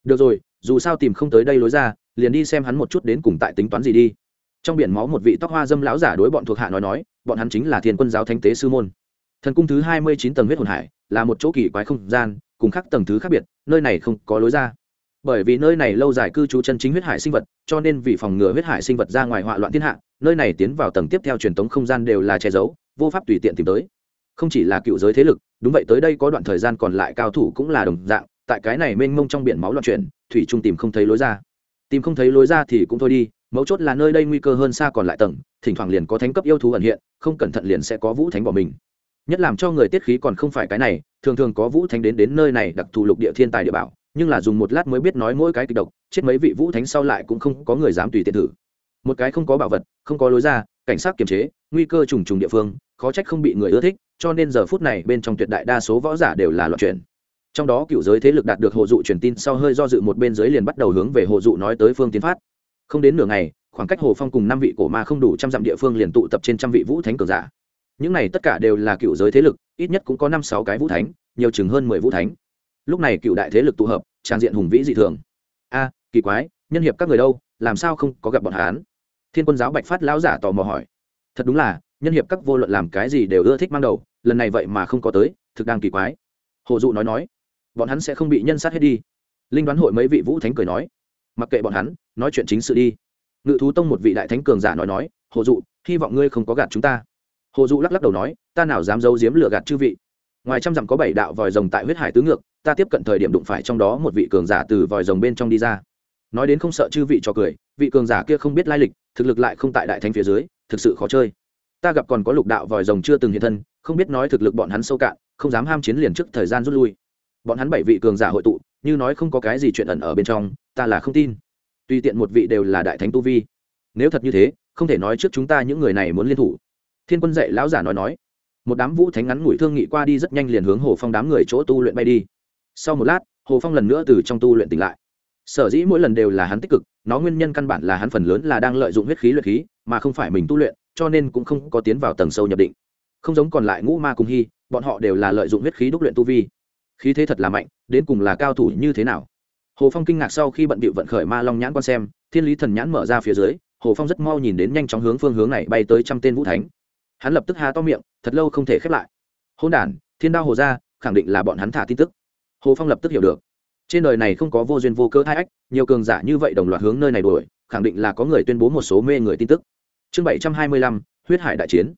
Được rồi, dù sao tìm không tới đây lối ra, liền đi xem hắn một chút đến cùng tại tính toán gì đi. Trong biển máu một vị tóc hoa dâm lão giả đối bọn thuộc hạ nói nói, bọn hắn chính là thiên quân giáo thanh tế sư môn. Thần cung thứ hai mươi chín tầng huyết hồn hải, là một chỗ kỳ quái không gian, cùng khác tầng thứ khác biệt, nơi này không có lối ra. Bởi vì nơi này lâu dài cư trú chân chính huyết hải sinh vật, cho nên vì phòng ngừa huyết hải sinh vật ra ngoài họa loạn thiên hạ, nơi này tiến vào tầng tiếp theo truyền thống không gian đều là che giấu, vô pháp tùy tiện tìm tới không chỉ là cựu giới thế lực, đúng vậy tới đây có đoạn thời gian còn lại cao thủ cũng là đồng dạng, tại cái này mênh mông trong biển máu loạn chuyển, thủy trung tìm không thấy lối ra. Tìm không thấy lối ra thì cũng thôi đi, mấu chốt là nơi đây nguy cơ hơn xa còn lại tầng, thỉnh thoảng liền có thánh cấp yêu thú ẩn hiện, không cẩn thận liền sẽ có vũ thánh bỏ mình. Nhất làm cho người tiết khí còn không phải cái này, thường thường có vũ thánh đến đến nơi này đặc thù lục địa thiên tài địa bảo, nhưng là dùng một lát mới biết nói mỗi cái kịch độc, chết mấy vị vũ thánh sau lại cũng không có người dám tùy tiện thử. Một cái không có bảo vật, không có lối ra, cảnh sát kiềm chế, nguy cơ trùng trùng địa phương, khó trách không bị người ưa thích cho nên giờ phút này bên trong tuyệt đại đa số võ giả đều là loạn chuyển. Trong đó cựu giới thế lực đạt được hộ dụ truyền tin sau hơi do dự một bên dưới liền bắt đầu hướng về hộ dụ nói tới phương tiến phát. Không đến nửa ngày, khoảng cách hồ phong cùng năm vị cổ ma không đủ trăm dặm địa phương liền tụ tập trên trăm vị vũ thánh cường giả. Những này tất cả đều là cựu giới thế lực, ít nhất cũng có năm sáu cái vũ thánh, nhiều chừng hơn mười vũ thánh. Lúc này cựu đại thế lực tụ hợp trang diện hùng vĩ dị thường. A, kỳ quái, nhân hiệp các người đâu, làm sao không có gặp bọn hán thiên quân giáo bạch phát lão giả tò mò hỏi. Thật đúng là, nhân hiệp các vô luận làm cái gì đều ưa thích mang đầu lần này vậy mà không có tới, thực đang kỳ quái. Hồ dụ nói nói, bọn hắn sẽ không bị nhân sát hết đi. Linh đoán hội mấy vị vũ thánh cười nói, mặc kệ bọn hắn, nói chuyện chính sự đi. Ngự thú tông một vị đại thánh cường giả nói nói, hồ dụ, hy vọng ngươi không có gạt chúng ta. Hồ dụ lắc lắc đầu nói, ta nào dám giấu giếm lựa gạt chư vị. Ngoài trăm dặm có bảy đạo vòi rồng tại huyết hải tứ ngược, ta tiếp cận thời điểm đụng phải trong đó một vị cường giả từ vòi rồng bên trong đi ra. Nói đến không sợ chư vị cho cười, vị cường giả kia không biết lai lịch, thực lực lại không tại đại thánh phía dưới, thực sự khó chơi. Ta gặp còn có lục đạo vòi rồng chưa từng hiện thân không biết nói thực lực bọn hắn sâu cạn, không dám ham chiến liền trước thời gian rút lui. Bọn hắn bảy vị cường giả hội tụ, như nói không có cái gì chuyện ẩn ở bên trong, ta là không tin. Tùy tiện một vị đều là đại thánh tu vi. Nếu thật như thế, không thể nói trước chúng ta những người này muốn liên thủ. Thiên quân dạy lão giả nói nói. Một đám vũ thánh ngắn ngủi thương nghị qua đi rất nhanh liền hướng hồ phong đám người chỗ tu luyện bay đi. Sau một lát, hồ phong lần nữa từ trong tu luyện tỉnh lại. Sở dĩ mỗi lần đều là hắn tích cực, nó nguyên nhân căn bản là hắn phần lớn là đang lợi dụng huyết khí luyện khí, mà không phải mình tu luyện, cho nên cũng không có tiến vào tầng sâu nhập định không giống còn lại ngũ ma cùng hy, bọn họ đều là lợi dụng huyết khí đúc luyện tu vi. Khí thế thật là mạnh, đến cùng là cao thủ như thế nào? Hồ phong kinh ngạc sau khi bận bịu vận khởi ma long nhãn quan xem, thiên lý thần nhãn mở ra phía dưới, hồ phong rất mau nhìn đến nhanh chóng hướng phương hướng này bay tới trăm tên vũ thánh. Hắn lập tức há to miệng, thật lâu không thể khép lại. Hôn đản, thiên đao hồ ra khẳng định là bọn hắn thả tin tức. Hồ phong lập tức hiểu được. Trên đời này không có vô duyên vô cơ hai ách, nhiều cường giả như vậy đồng loạt hướng nơi này đuổi, khẳng định là có người tuyên bố một số mê người tin tức. Chương bảy trăm hai mươi lăm, huyết hải đại chiến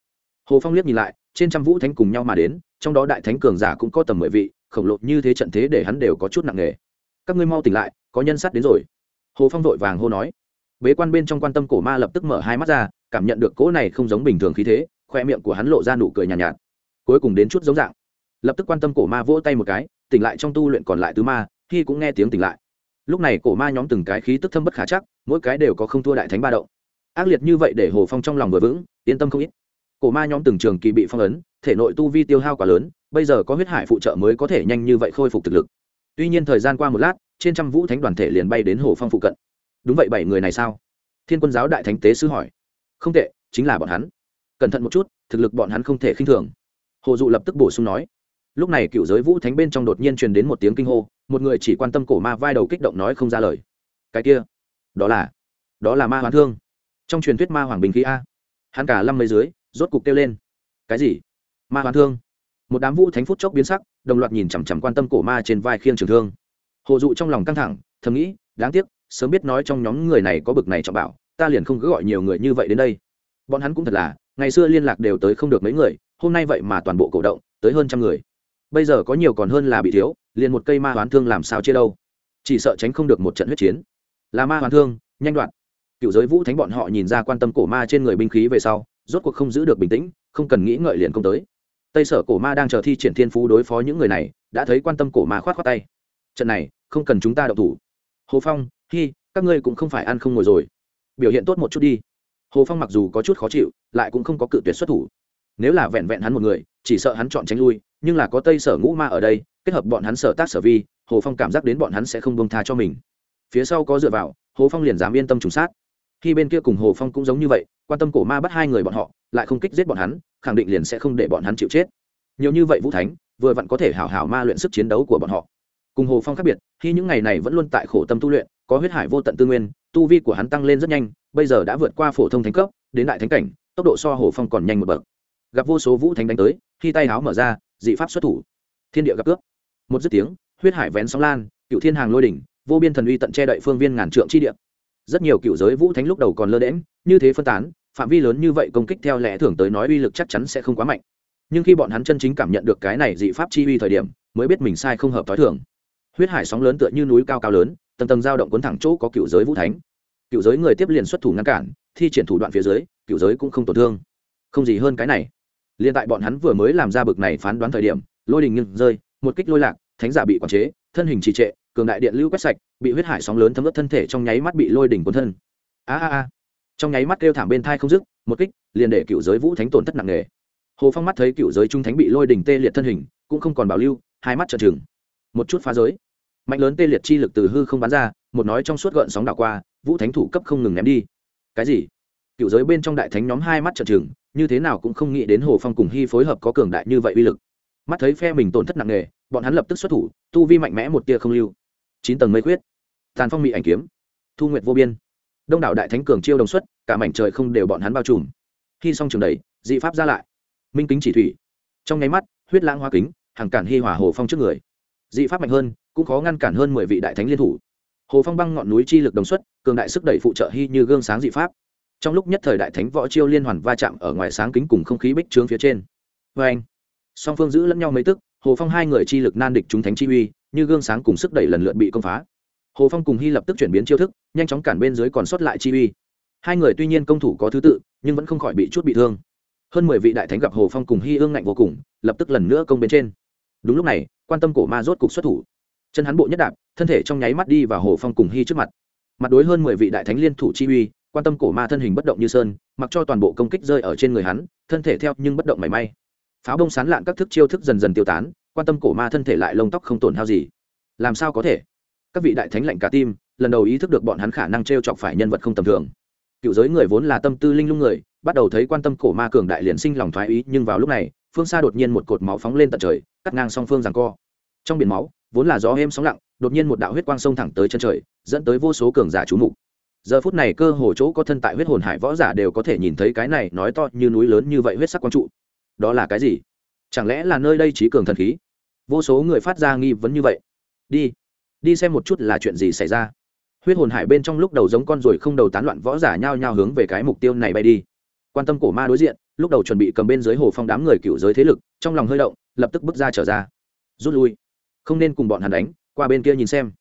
hồ phong liếc nhìn lại trên trăm vũ thánh cùng nhau mà đến trong đó đại thánh cường giả cũng có tầm mười vị khổng lồ như thế trận thế để hắn đều có chút nặng nề. Các ngươi mau tỉnh lại có nhân sát đến rồi. Hồ phong vội vàng hô nói. Bế quan bên trong quan tâm cổ ma lập tức mở hai mắt ra cảm nhận được cỗ này không giống bình thường khí thế khoe miệng của hắn lộ ra nụ cười nhàn nhạt, nhạt. Cuối cùng đến chút giống dạng. Lập tức quan tâm cổ ma vỗ tay một cái tỉnh lại trong tu luyện còn lại tứ ma khi cũng nghe tiếng tỉnh lại. Lúc này cổ ma nhóm từng cái khí tức thâm bất khả chắc mỗi cái đều có không thua đại thánh ba động. Ác liệt như vậy để hồ phong trong lòng vừa vững yên tâm không ít cổ ma nhóm từng trường kỳ bị phong ấn, thể nội tu vi tiêu hao quá lớn, bây giờ có huyết hải phụ trợ mới có thể nhanh như vậy khôi phục thực lực. Tuy nhiên thời gian qua một lát, trên trăm vũ thánh đoàn thể liền bay đến hồ phong phụ cận. Đúng vậy bảy người này sao? Thiên quân giáo đại thánh tế sư hỏi. Không tệ, chính là bọn hắn. Cẩn thận một chút, thực lực bọn hắn không thể khinh thường. Hồ dụ lập tức bổ sung nói. Lúc này cựu giới vũ thánh bên trong đột nhiên truyền đến một tiếng kinh hô, một người chỉ quan tâm cổ ma vai đầu kích động nói không ra lời. Cái kia, đó là đó là ma hoán thương. Trong truyền thuyết ma hoàng bình khí a. Hắn cả lâm mấy dưới rốt cục kêu lên. Cái gì? Ma hoàn thương. Một đám vũ thánh phút chốc biến sắc, đồng loạt nhìn chằm chằm quan tâm cổ ma trên vai khiêng trường thương. Hồ dụ trong lòng căng thẳng, thầm nghĩ, đáng tiếc, sớm biết nói trong nhóm người này có bực này trọng bảo, ta liền không cứ gọi nhiều người như vậy đến đây. Bọn hắn cũng thật là, ngày xưa liên lạc đều tới không được mấy người, hôm nay vậy mà toàn bộ cổ động, tới hơn trăm người. Bây giờ có nhiều còn hơn là bị thiếu, liền một cây ma hoán thương làm sao chia đâu. Chỉ sợ tránh không được một trận huyết chiến. Là ma hoán thương, nhanh đoạn. Cựu giới vũ thánh bọn họ nhìn ra quan tâm cổ ma trên người binh khí về sau rốt cuộc không giữ được bình tĩnh, không cần nghĩ ngợi liền công tới. Tây sở cổ ma đang chờ thi triển thiên phú đối phó những người này, đã thấy quan tâm cổ ma khoát khoát tay. Trận này, không cần chúng ta đậu thủ. Hồ phong, hi, các ngươi cũng không phải ăn không ngồi rồi. Biểu hiện tốt một chút đi. Hồ phong mặc dù có chút khó chịu, lại cũng không có cự tuyệt xuất thủ. Nếu là vẹn vẹn hắn một người, chỉ sợ hắn chọn tránh lui, nhưng là có tây sở ngũ ma ở đây, kết hợp bọn hắn sở tác sở vi, hồ phong cảm giác đến bọn hắn sẽ không bông tha cho mình. Phía sau có dựa vào, hồ phong liền dám yên tâm trùng sát khi bên kia cùng hồ phong cũng giống như vậy, quan tâm cổ ma bắt hai người bọn họ, lại không kích giết bọn hắn, khẳng định liền sẽ không để bọn hắn chịu chết. Nhiều như vậy vũ thánh, vừa vặn có thể hảo hảo ma luyện sức chiến đấu của bọn họ. Cùng hồ phong khác biệt, khi những ngày này vẫn luôn tại khổ tâm tu luyện, có huyết hải vô tận tư nguyên, tu vi của hắn tăng lên rất nhanh, bây giờ đã vượt qua phổ thông thánh cấp, đến đại thánh cảnh, tốc độ so hồ phong còn nhanh một bậc. Gặp vô số vũ thánh đánh tới, khi tay háo mở ra, dị pháp xuất thủ. Thiên địa gặp cướp một dứt tiếng, huyết hải vén sóng lan, cựu thiên hàng lôi đỉnh, vô biên thần uy tận che đậy phương viên ngàn trượng chi địa rất nhiều cựu giới vũ thánh lúc đầu còn lơ đễm như thế phân tán, phạm vi lớn như vậy công kích theo lẽ thường tới nói uy lực chắc chắn sẽ không quá mạnh. Nhưng khi bọn hắn chân chính cảm nhận được cái này dị pháp chi uy thời điểm, mới biết mình sai không hợp t h ó i thường. Huyết hải sóng lớn tựa như núi cao cao lớn, tầng tầng dao động cuốn thẳng chỗ có cựu giới vũ thánh. Cựu giới người tiếp liền xuất thủ ngăn cản, thi triển thủ đoạn phía dưới, cựu giới cũng không tổn thương. Không gì hơn cái này. Liền tại bọn hắn vừa mới làm ra bực này phán đoán thời điểm, lôi đình nghiêng rơi, một kích lôi lạc, thánh giả bị quản chế, thân hình trì trệ cường đại điện lưu quét sạch, bị huyết hải sóng lớn thấm ướt thân thể trong nháy mắt bị lôi đỉnh cuốn thân. A a a. Trong nháy mắt kêu thảm bên thai không dứt, một kích, liền để cựu giới vũ thánh tổn thất nặng nề. Hồ phong mắt thấy cựu giới trung thánh bị lôi đỉnh tê liệt thân hình, cũng không còn bảo lưu, hai mắt trợn trừng. Một chút phá giới. Mạnh lớn tê liệt chi lực từ hư không bắn ra, một nói trong suốt gợn sóng đảo qua, vũ thánh thủ cấp không ngừng ném đi. Cái gì? Cựu giới bên trong đại thánh nhóm hai mắt trợn trừng, như thế nào cũng không nghĩ đến hồ phong cùng hy phối hợp có cường đại như vậy uy lực. Mắt thấy phe mình tổn thất nặng nề, bọn hắn lập tức xuất thủ, tu vi mạnh mẽ một tia không lưu chín tầng mây khuyết, tàn phong mị ảnh kiếm, thu nguyệt vô biên. Đông đảo đại thánh cường chiêu đồng xuất, cả mảnh trời không đều bọn hắn bao trùm. Khi xong trường đầy, dị pháp ra lại. Minh kính chỉ thủy. Trong nháy mắt, huyết lãng hoa kính, hàng cản hi hòa hồ phong trước người. Dị pháp mạnh hơn, cũng khó ngăn cản hơn mười vị đại thánh liên thủ. Hồ phong băng ngọn núi chi lực đồng xuất, cường đại sức đẩy phụ trợ hy như gương sáng dị pháp. Trong lúc nhất thời đại thánh võ chiêu liên hoàn va chạm ở ngoài sáng kính cùng không khí bích trướng phía trên. Vê anh song phương giữ lẫn nhau mấy tức, hồ phong hai người chi lực nan địch chúng thánh chi uy như gương sáng cùng sức đẩy lần lượt bị công phá. Hồ phong cùng hy lập tức chuyển biến chiêu thức, nhanh chóng cản bên dưới còn sót lại chi uy. Hai người tuy nhiên công thủ có thứ tự, nhưng vẫn không khỏi bị chút bị thương. Hơn mười vị đại thánh gặp hồ phong cùng hy ương ngạnh vô cùng, lập tức lần nữa công bên trên. Đúng lúc này, quan tâm cổ ma rốt cục xuất thủ. Chân hắn bộ nhất đạp, thân thể trong nháy mắt đi vào hồ phong cùng hy trước mặt. Mặt đối hơn mười vị đại thánh liên thủ chi uy, quan tâm cổ ma thân hình bất động như sơn, mặc cho toàn bộ công kích rơi ở trên người hắn, thân thể theo nhưng bất động mảy may. Pháo bông sán lạn các thức chiêu thức dần dần tiêu tán quan tâm cổ ma thân thể lại lông tóc không tổn hao gì. Làm sao có thể? Các vị đại thánh lạnh cả tim, lần đầu ý thức được bọn hắn khả năng t r e o chọc phải nhân vật không tầm thường. Cựu giới người vốn là tâm tư linh lung người, bắt đầu thấy quan tâm cổ ma cường đại liền sinh lòng thoái ý, nhưng vào lúc này, phương xa đột nhiên một cột máu phóng lên tận trời, cắt ngang song phương rằng co. Trong biển máu, vốn là gió êm sóng lặng, đột nhiên một đạo huyết quang sông thẳng tới chân trời, dẫn tới vô số cường giả trú mục. Giờ phút này cơ hồ chỗ có thân tại huyết hồn hải võ giả đều có thể nhìn thấy cái này nói to như núi lớn như vậy huyết sắc quang trụ. Đó là cái gì? Chẳng lẽ là nơi đây trí cường thần khí? Vô số người phát ra nghi vấn như vậy. Đi đi xem một chút là chuyện gì xảy ra. Huyết hồn hải bên trong lúc đầu giống con ruồi không đầu tán loạn võ giả nhao nhao hướng về cái mục tiêu này bay đi. Quan tâm cổ ma đối diện, lúc đầu chuẩn bị cầm bên dưới hồ phong đám người cựu giới thế lực, trong lòng hơi động, lập tức bước ra trở ra. Rút lui. Không nên cùng bọn hắn đánh, qua bên kia nhìn xem.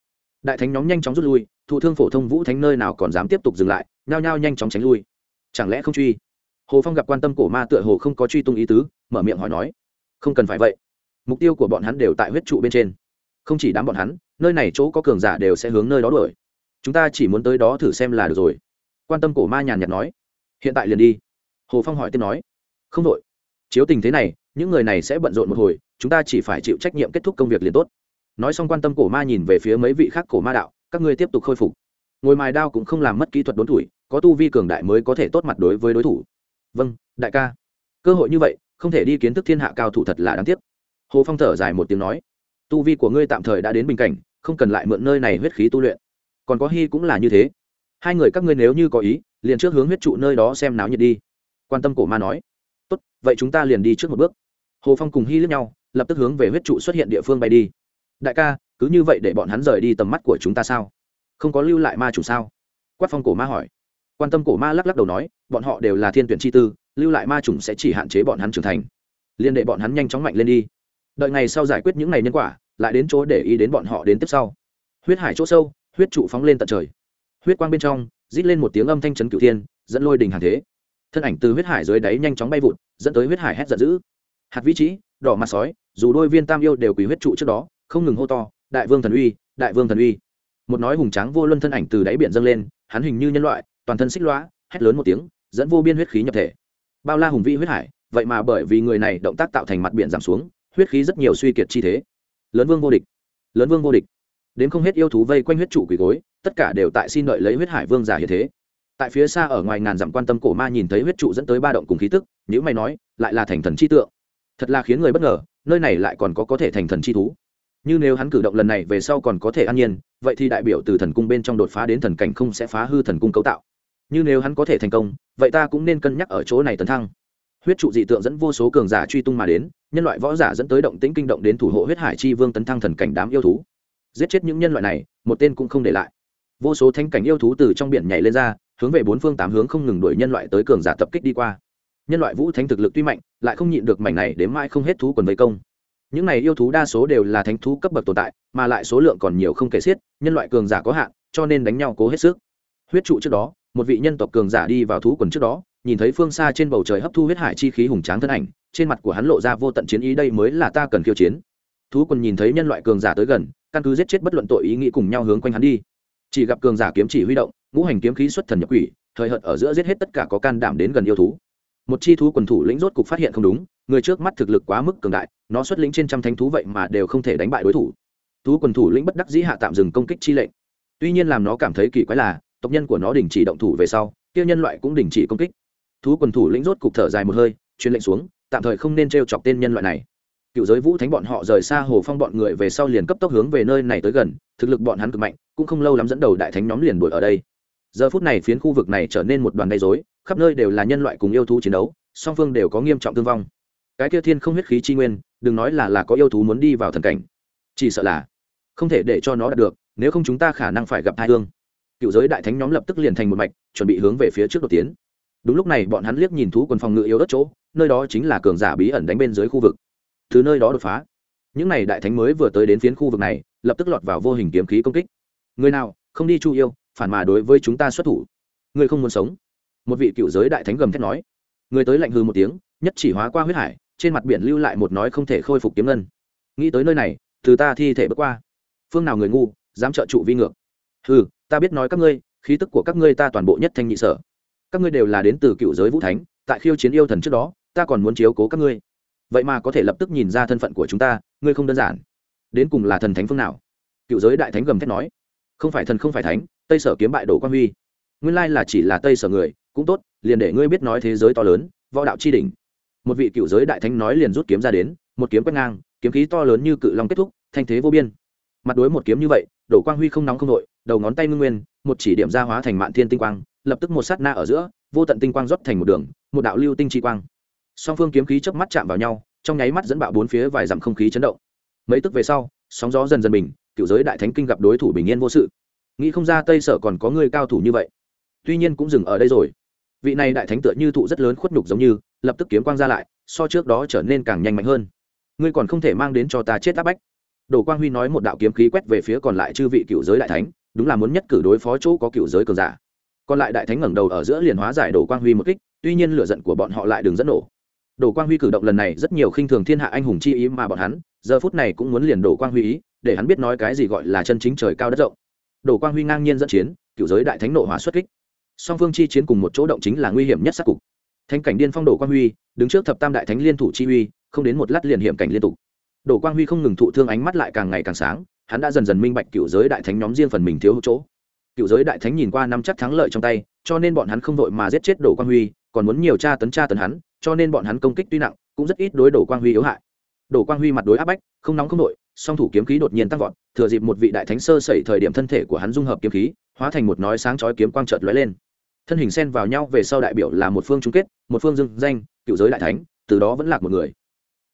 Đại thánh nhóm nhanh chóng rút lui, thụ thương phổ thông vũ thánh nơi nào còn dám tiếp tục dừng lại, nhao nhao nhanh chóng tránh lui. Chẳng lẽ không truy? Hồ phong gặp quan tâm cổ ma tựa hồ không có truy tung ý tứ, mở miệng hỏi nói không cần phải vậy. Mục tiêu của bọn hắn đều tại huyết trụ bên trên. Không chỉ đám bọn hắn, nơi này chỗ có cường giả đều sẽ hướng nơi đó đuổi. Chúng ta chỉ muốn tới đó thử xem là được rồi. Quan tâm cổ ma nhàn nhạt nói. Hiện tại liền đi. Hồ phong hỏi tiếp nói. Không đội. Chiếu tình thế này, những người này sẽ bận rộn một hồi, chúng ta chỉ phải chịu trách nhiệm kết thúc công việc liền tốt. Nói xong quan tâm cổ ma nhìn về phía mấy vị khác cổ ma đạo, các ngươi tiếp tục khôi phục. Ngồi mài đao cũng không làm mất kỹ thuật đốn tuổi, có tu vi cường đại mới có thể tốt mặt đối với đối thủ. Vâng đại ca. Cơ hội như vậy không thể đi kiến thức thiên hạ cao thủ thật là đáng tiếc. Hồ phong thở dài một tiếng nói, tu vi của ngươi tạm thời đã đến bình cảnh, không cần lại mượn nơi này huyết khí tu luyện. Còn có hy cũng là như thế. Hai người các ngươi nếu như có ý, liền trước hướng huyết trụ nơi đó xem náo nhiệt đi. Quan tâm cổ ma nói, tốt, vậy chúng ta liền đi trước một bước. Hồ phong cùng hy lướt nhau, lập tức hướng về huyết trụ xuất hiện địa phương bay đi. Đại ca, cứ như vậy để bọn hắn rời đi tầm mắt của chúng ta sao? Không có lưu lại ma chủ sao? Quát phong cổ ma hỏi. Quan tâm cổ ma lắc lắc đầu nói, bọn họ đều là thiên tuyển chi tư lưu lại ma chủng sẽ chỉ hạn chế bọn hắn trưởng thành. Liên đệ bọn hắn nhanh chóng mạnh lên đi. Đợi ngày sau giải quyết những ngày nhân quả, lại đến chỗ để ý đến bọn họ đến tiếp sau. Huyết hải chỗ sâu, huyết trụ phóng lên tận trời. Huyết quang bên trong, rít lên một tiếng âm thanh trấn cửu thiên, dẫn lôi đình hàng thế. Thân ảnh từ huyết hải dưới đáy nhanh chóng bay vụt, dẫn tới huyết hải hét giận dữ. Hạt vĩ trí đỏ mặt sói, dù đôi viên tam yêu đều quỳ huyết trụ trước đó, không ngừng hô to, đại vương thần uy, đại vương thần uy. Một nói hùng tráng vô luân thân ảnh từ đáy biển dâng lên, hắn hình như nhân loại, toàn thân xích lõa hét lớn một tiếng, dẫn vô biên huyết khí nhập thể bao la hùng vĩ huyết hải, vậy mà bởi vì người này động tác tạo thành mặt biển giảm xuống, huyết khí rất nhiều suy kiệt chi thế. Lớn vương vô địch, lớn vương vô địch. Đến không hết yêu thú vây quanh huyết trụ quỷ gối, tất cả đều tại xin đợi lấy huyết hải vương giả hiện thế. Tại phía xa ở ngoài ngàn dặm quan tâm cổ ma nhìn thấy huyết trụ dẫn tới ba động cùng khí tức nếu mày nói, lại là thành thần chi tượng. Thật là khiến người bất ngờ, nơi này lại còn có có thể thành thần chi thú. Như nếu hắn cử động lần này về sau còn có thể an nhiên, vậy thì đại biểu từ thần cung bên trong đột phá đến thần cảnh không sẽ phá hư thần cung cấu tạo như nếu hắn có thể thành công, vậy ta cũng nên cân nhắc ở chỗ này tấn thăng. Huyết trụ dị tượng dẫn vô số cường giả truy tung mà đến, nhân loại võ giả dẫn tới động tĩnh kinh động đến thủ hộ huyết hải chi vương tấn thăng thần cảnh đám yêu thú. Giết chết những nhân loại này, một tên cũng không để lại. Vô số thanh cảnh yêu thú từ trong biển nhảy lên ra, hướng về bốn phương tám hướng không ngừng đuổi nhân loại tới cường giả tập kích đi qua. Nhân loại vũ thánh thực lực tuy mạnh, lại không nhịn được mảnh này đến mãi không hết thú quần vây công. Những này yêu thú đa số đều là thánh thú cấp bậc tồn tại, mà lại số lượng còn nhiều không kể xiết, nhân loại cường giả có hạn, cho nên đánh nhau cố hết sức huyết trụ trước đó, một vị nhân tộc cường giả đi vào thú quần trước đó, nhìn thấy phương xa trên bầu trời hấp thu huyết hải chi khí hùng tráng thân ảnh, trên mặt của hắn lộ ra vô tận chiến ý, đây mới là ta cần khiêu chiến. Thú quần nhìn thấy nhân loại cường giả tới gần, căn cứ giết chết bất luận tội ý nghĩ cùng nhau hướng quanh hắn đi. Chỉ gặp cường giả kiếm chỉ huy động, ngũ hành kiếm khí xuất thần nhập quỷ, thời hợt ở giữa giết hết tất cả có can đảm đến gần yêu thú. Một chi thú quần thủ lĩnh rốt cục phát hiện không đúng, người trước mắt thực lực quá mức cường đại, nó xuất lĩnh trên trăm thanh thú vậy mà đều không thể đánh bại đối thủ. Thú quần thủ lĩnh bất đắc dĩ hạ tạm dừng công kích chi lệnh. Tuy nhiên làm nó cảm thấy kỳ quái là tộc nhân của nó đình chỉ động thủ về sau tiêu nhân loại cũng đình chỉ công kích. Thú quần thủ lĩnh rốt cục thở dài một hơi, truyền lệnh xuống, tạm thời không nên t chọc tên nhân loại này. Cựu giới vũ thánh bọn họ rời xa hồ phong bọn người về sau liền cấp tốc hướng về nơi này tới gần, thực lực bọn hắn cực mạnh, cũng không lâu lắm dẫn đầu đại thánh nhóm liền đuổi ở đây. Giờ phút này phiến khu vực này trở nên một đoàn gây dối khắp nơi đều là nhân loại cùng yêu thú chiến đấu, song phương đều có nghiêm trọng thương vong. Cái kia thiên không huyết khí chi nguyên, đừng nói là là có yêu thú muốn đi vào thần cảnh, chỉ sợ là không thể để cho nó đạt được, nếu không chúng ta khả năng phải gặp thai hương cựu giới đại thánh nhóm lập tức liền thành một mạch, chuẩn bị hướng về phía trước đột tiến. Đúng lúc này, bọn hắn liếc nhìn thú quần phòng ngự yếu đất chỗ, nơi đó chính là cường giả bí ẩn đánh bên dưới khu vực. Từ nơi đó đột phá. Những n à y đại thánh mới vừa tới đến phiến khu vực này, lập tức lọt vào vô hình kiếm khí công kích. Người nào, không đi chu yêu, phản mà đối với chúng ta xuất thủ. Người không muốn sống. Một vị cựu giới đại thánh gầm thét nói. Người tới lạnh hư một tiếng, nhất chỉ hóa qua huyết hải, trên mặt biển lưu lại một nói không thể khôi phục kiếm ngân. Nghĩ tới nơi này, từ ta thi thể bước qua. Phương nào người ngu, dám trợ trụ vi ngược. Ừ ta biết nói các ngươi, khí tức của các ngươi ta toàn bộ nhất thanh nhị sở. Các ngươi đều là đến từ cựu giới vũ thánh, tại khiêu chiến yêu thần trước đó, ta còn muốn chiếu cố các ngươi. Vậy mà có thể lập tức nhìn ra thân phận của chúng ta, ngươi không đơn giản. Đến cùng là thần thánh phương nào? Cựu giới đại thánh gầm thét nói. Không phải thần không phải thánh, tây sở kiếm bại đổ quan huy. Nguyên lai là chỉ là tây sở người, cũng tốt, liền để ngươi biết nói thế giới to lớn, võ đạo chi đỉnh. Một vị cựu giới đại thánh nói liền rút kiếm ra đến, một kiếm quét ngang, kiếm khí to lớn như cự long kết thúc, thanh thế vô biên. Mặt đối một kiếm như vậy đổ quang huy không nóng không nội đầu ngón tay ngưng nguyên, một chỉ điểm ra hóa thành mạn thiên tinh quang, lập tức một sát na ở giữa, vô tận tinh quang rót thành một đường, một đạo lưu tinh chi quang. Song phương kiếm khí chớp mắt chạm vào nhau, trong nháy mắt dẫn bạo bốn phía vài dặm không khí chấn động. Mấy tức về sau, sóng gió dần dần bình, cựu giới đại thánh kinh gặp đối thủ bình yên vô sự. Nghĩ không ra tây sở còn có người cao thủ như vậy. Tuy nhiên cũng dừng ở đây rồi. Vị này đại thánh tựa như thụ rất lớn khuất nhục giống như, lập tức kiếm quang ra lại, so trước đó trở nên càng nhanh mạnh hơn. Ngươi còn không thể mang đến cho ta chết áp bách đồ quang huy nói một đạo kiếm khí quét về phía còn lại chư vị cựu giới đại thánh, đúng là muốn nhất cử đối phó chỗ có cựu giới cường giả. Còn lại đại thánh ngẩng đầu ở giữa liền hóa giải đồ quang huy một kích, tuy nhiên lửa giận của bọn họ lại đừng dẫn nổ. Đồ quang huy cử động lần này rất nhiều khinh thường thiên hạ anh hùng chi ý mà bọn hắn, giờ phút này cũng muốn liền đồ quang huy ý, để hắn biết nói cái gì gọi là chân chính trời cao đất rộng. Đồ quang huy ngang nhiên dẫn chiến, cựu giới đại thánh nộ hóa xuất kích. Song phương chi chiến cùng một chỗ động chính là nguy hiểm nhất sát cục. Thánh cảnh điên phong đồ quang huy, đứng trước thập tam đại thánh liên thủ chi uy, không đến một lát liền hiểm cảnh liên tục đồ quang huy không ngừng thụ thương ánh mắt lại càng ngày càng sáng, hắn đã dần dần minh bạch cựu giới đại thánh nhóm riêng phần mình thiếu chỗ. Cựu giới đại thánh nhìn qua năm chắc thắng lợi trong tay, cho nên bọn hắn không vội mà giết chết đồ quang huy, còn muốn nhiều tra tấn tra tấn hắn, cho nên bọn hắn công kích tuy nặng, cũng rất ít đối đồ quang huy yếu hại. Đồ quang huy mặt đối áp bách, không nóng không nội song thủ kiếm khí đột nhiên tăng vọt, thừa dịp một vị đại thánh sơ sẩy thời điểm thân thể của hắn dung hợp kiếm khí, hóa thành một nói sáng chói kiếm quang trợt lóe lên. Thân hình xen vào nhau về sau đại biểu là một phương chung kết, một phương dưng danh, cựu giới đại thánh, từ đó vẫn lạc một người.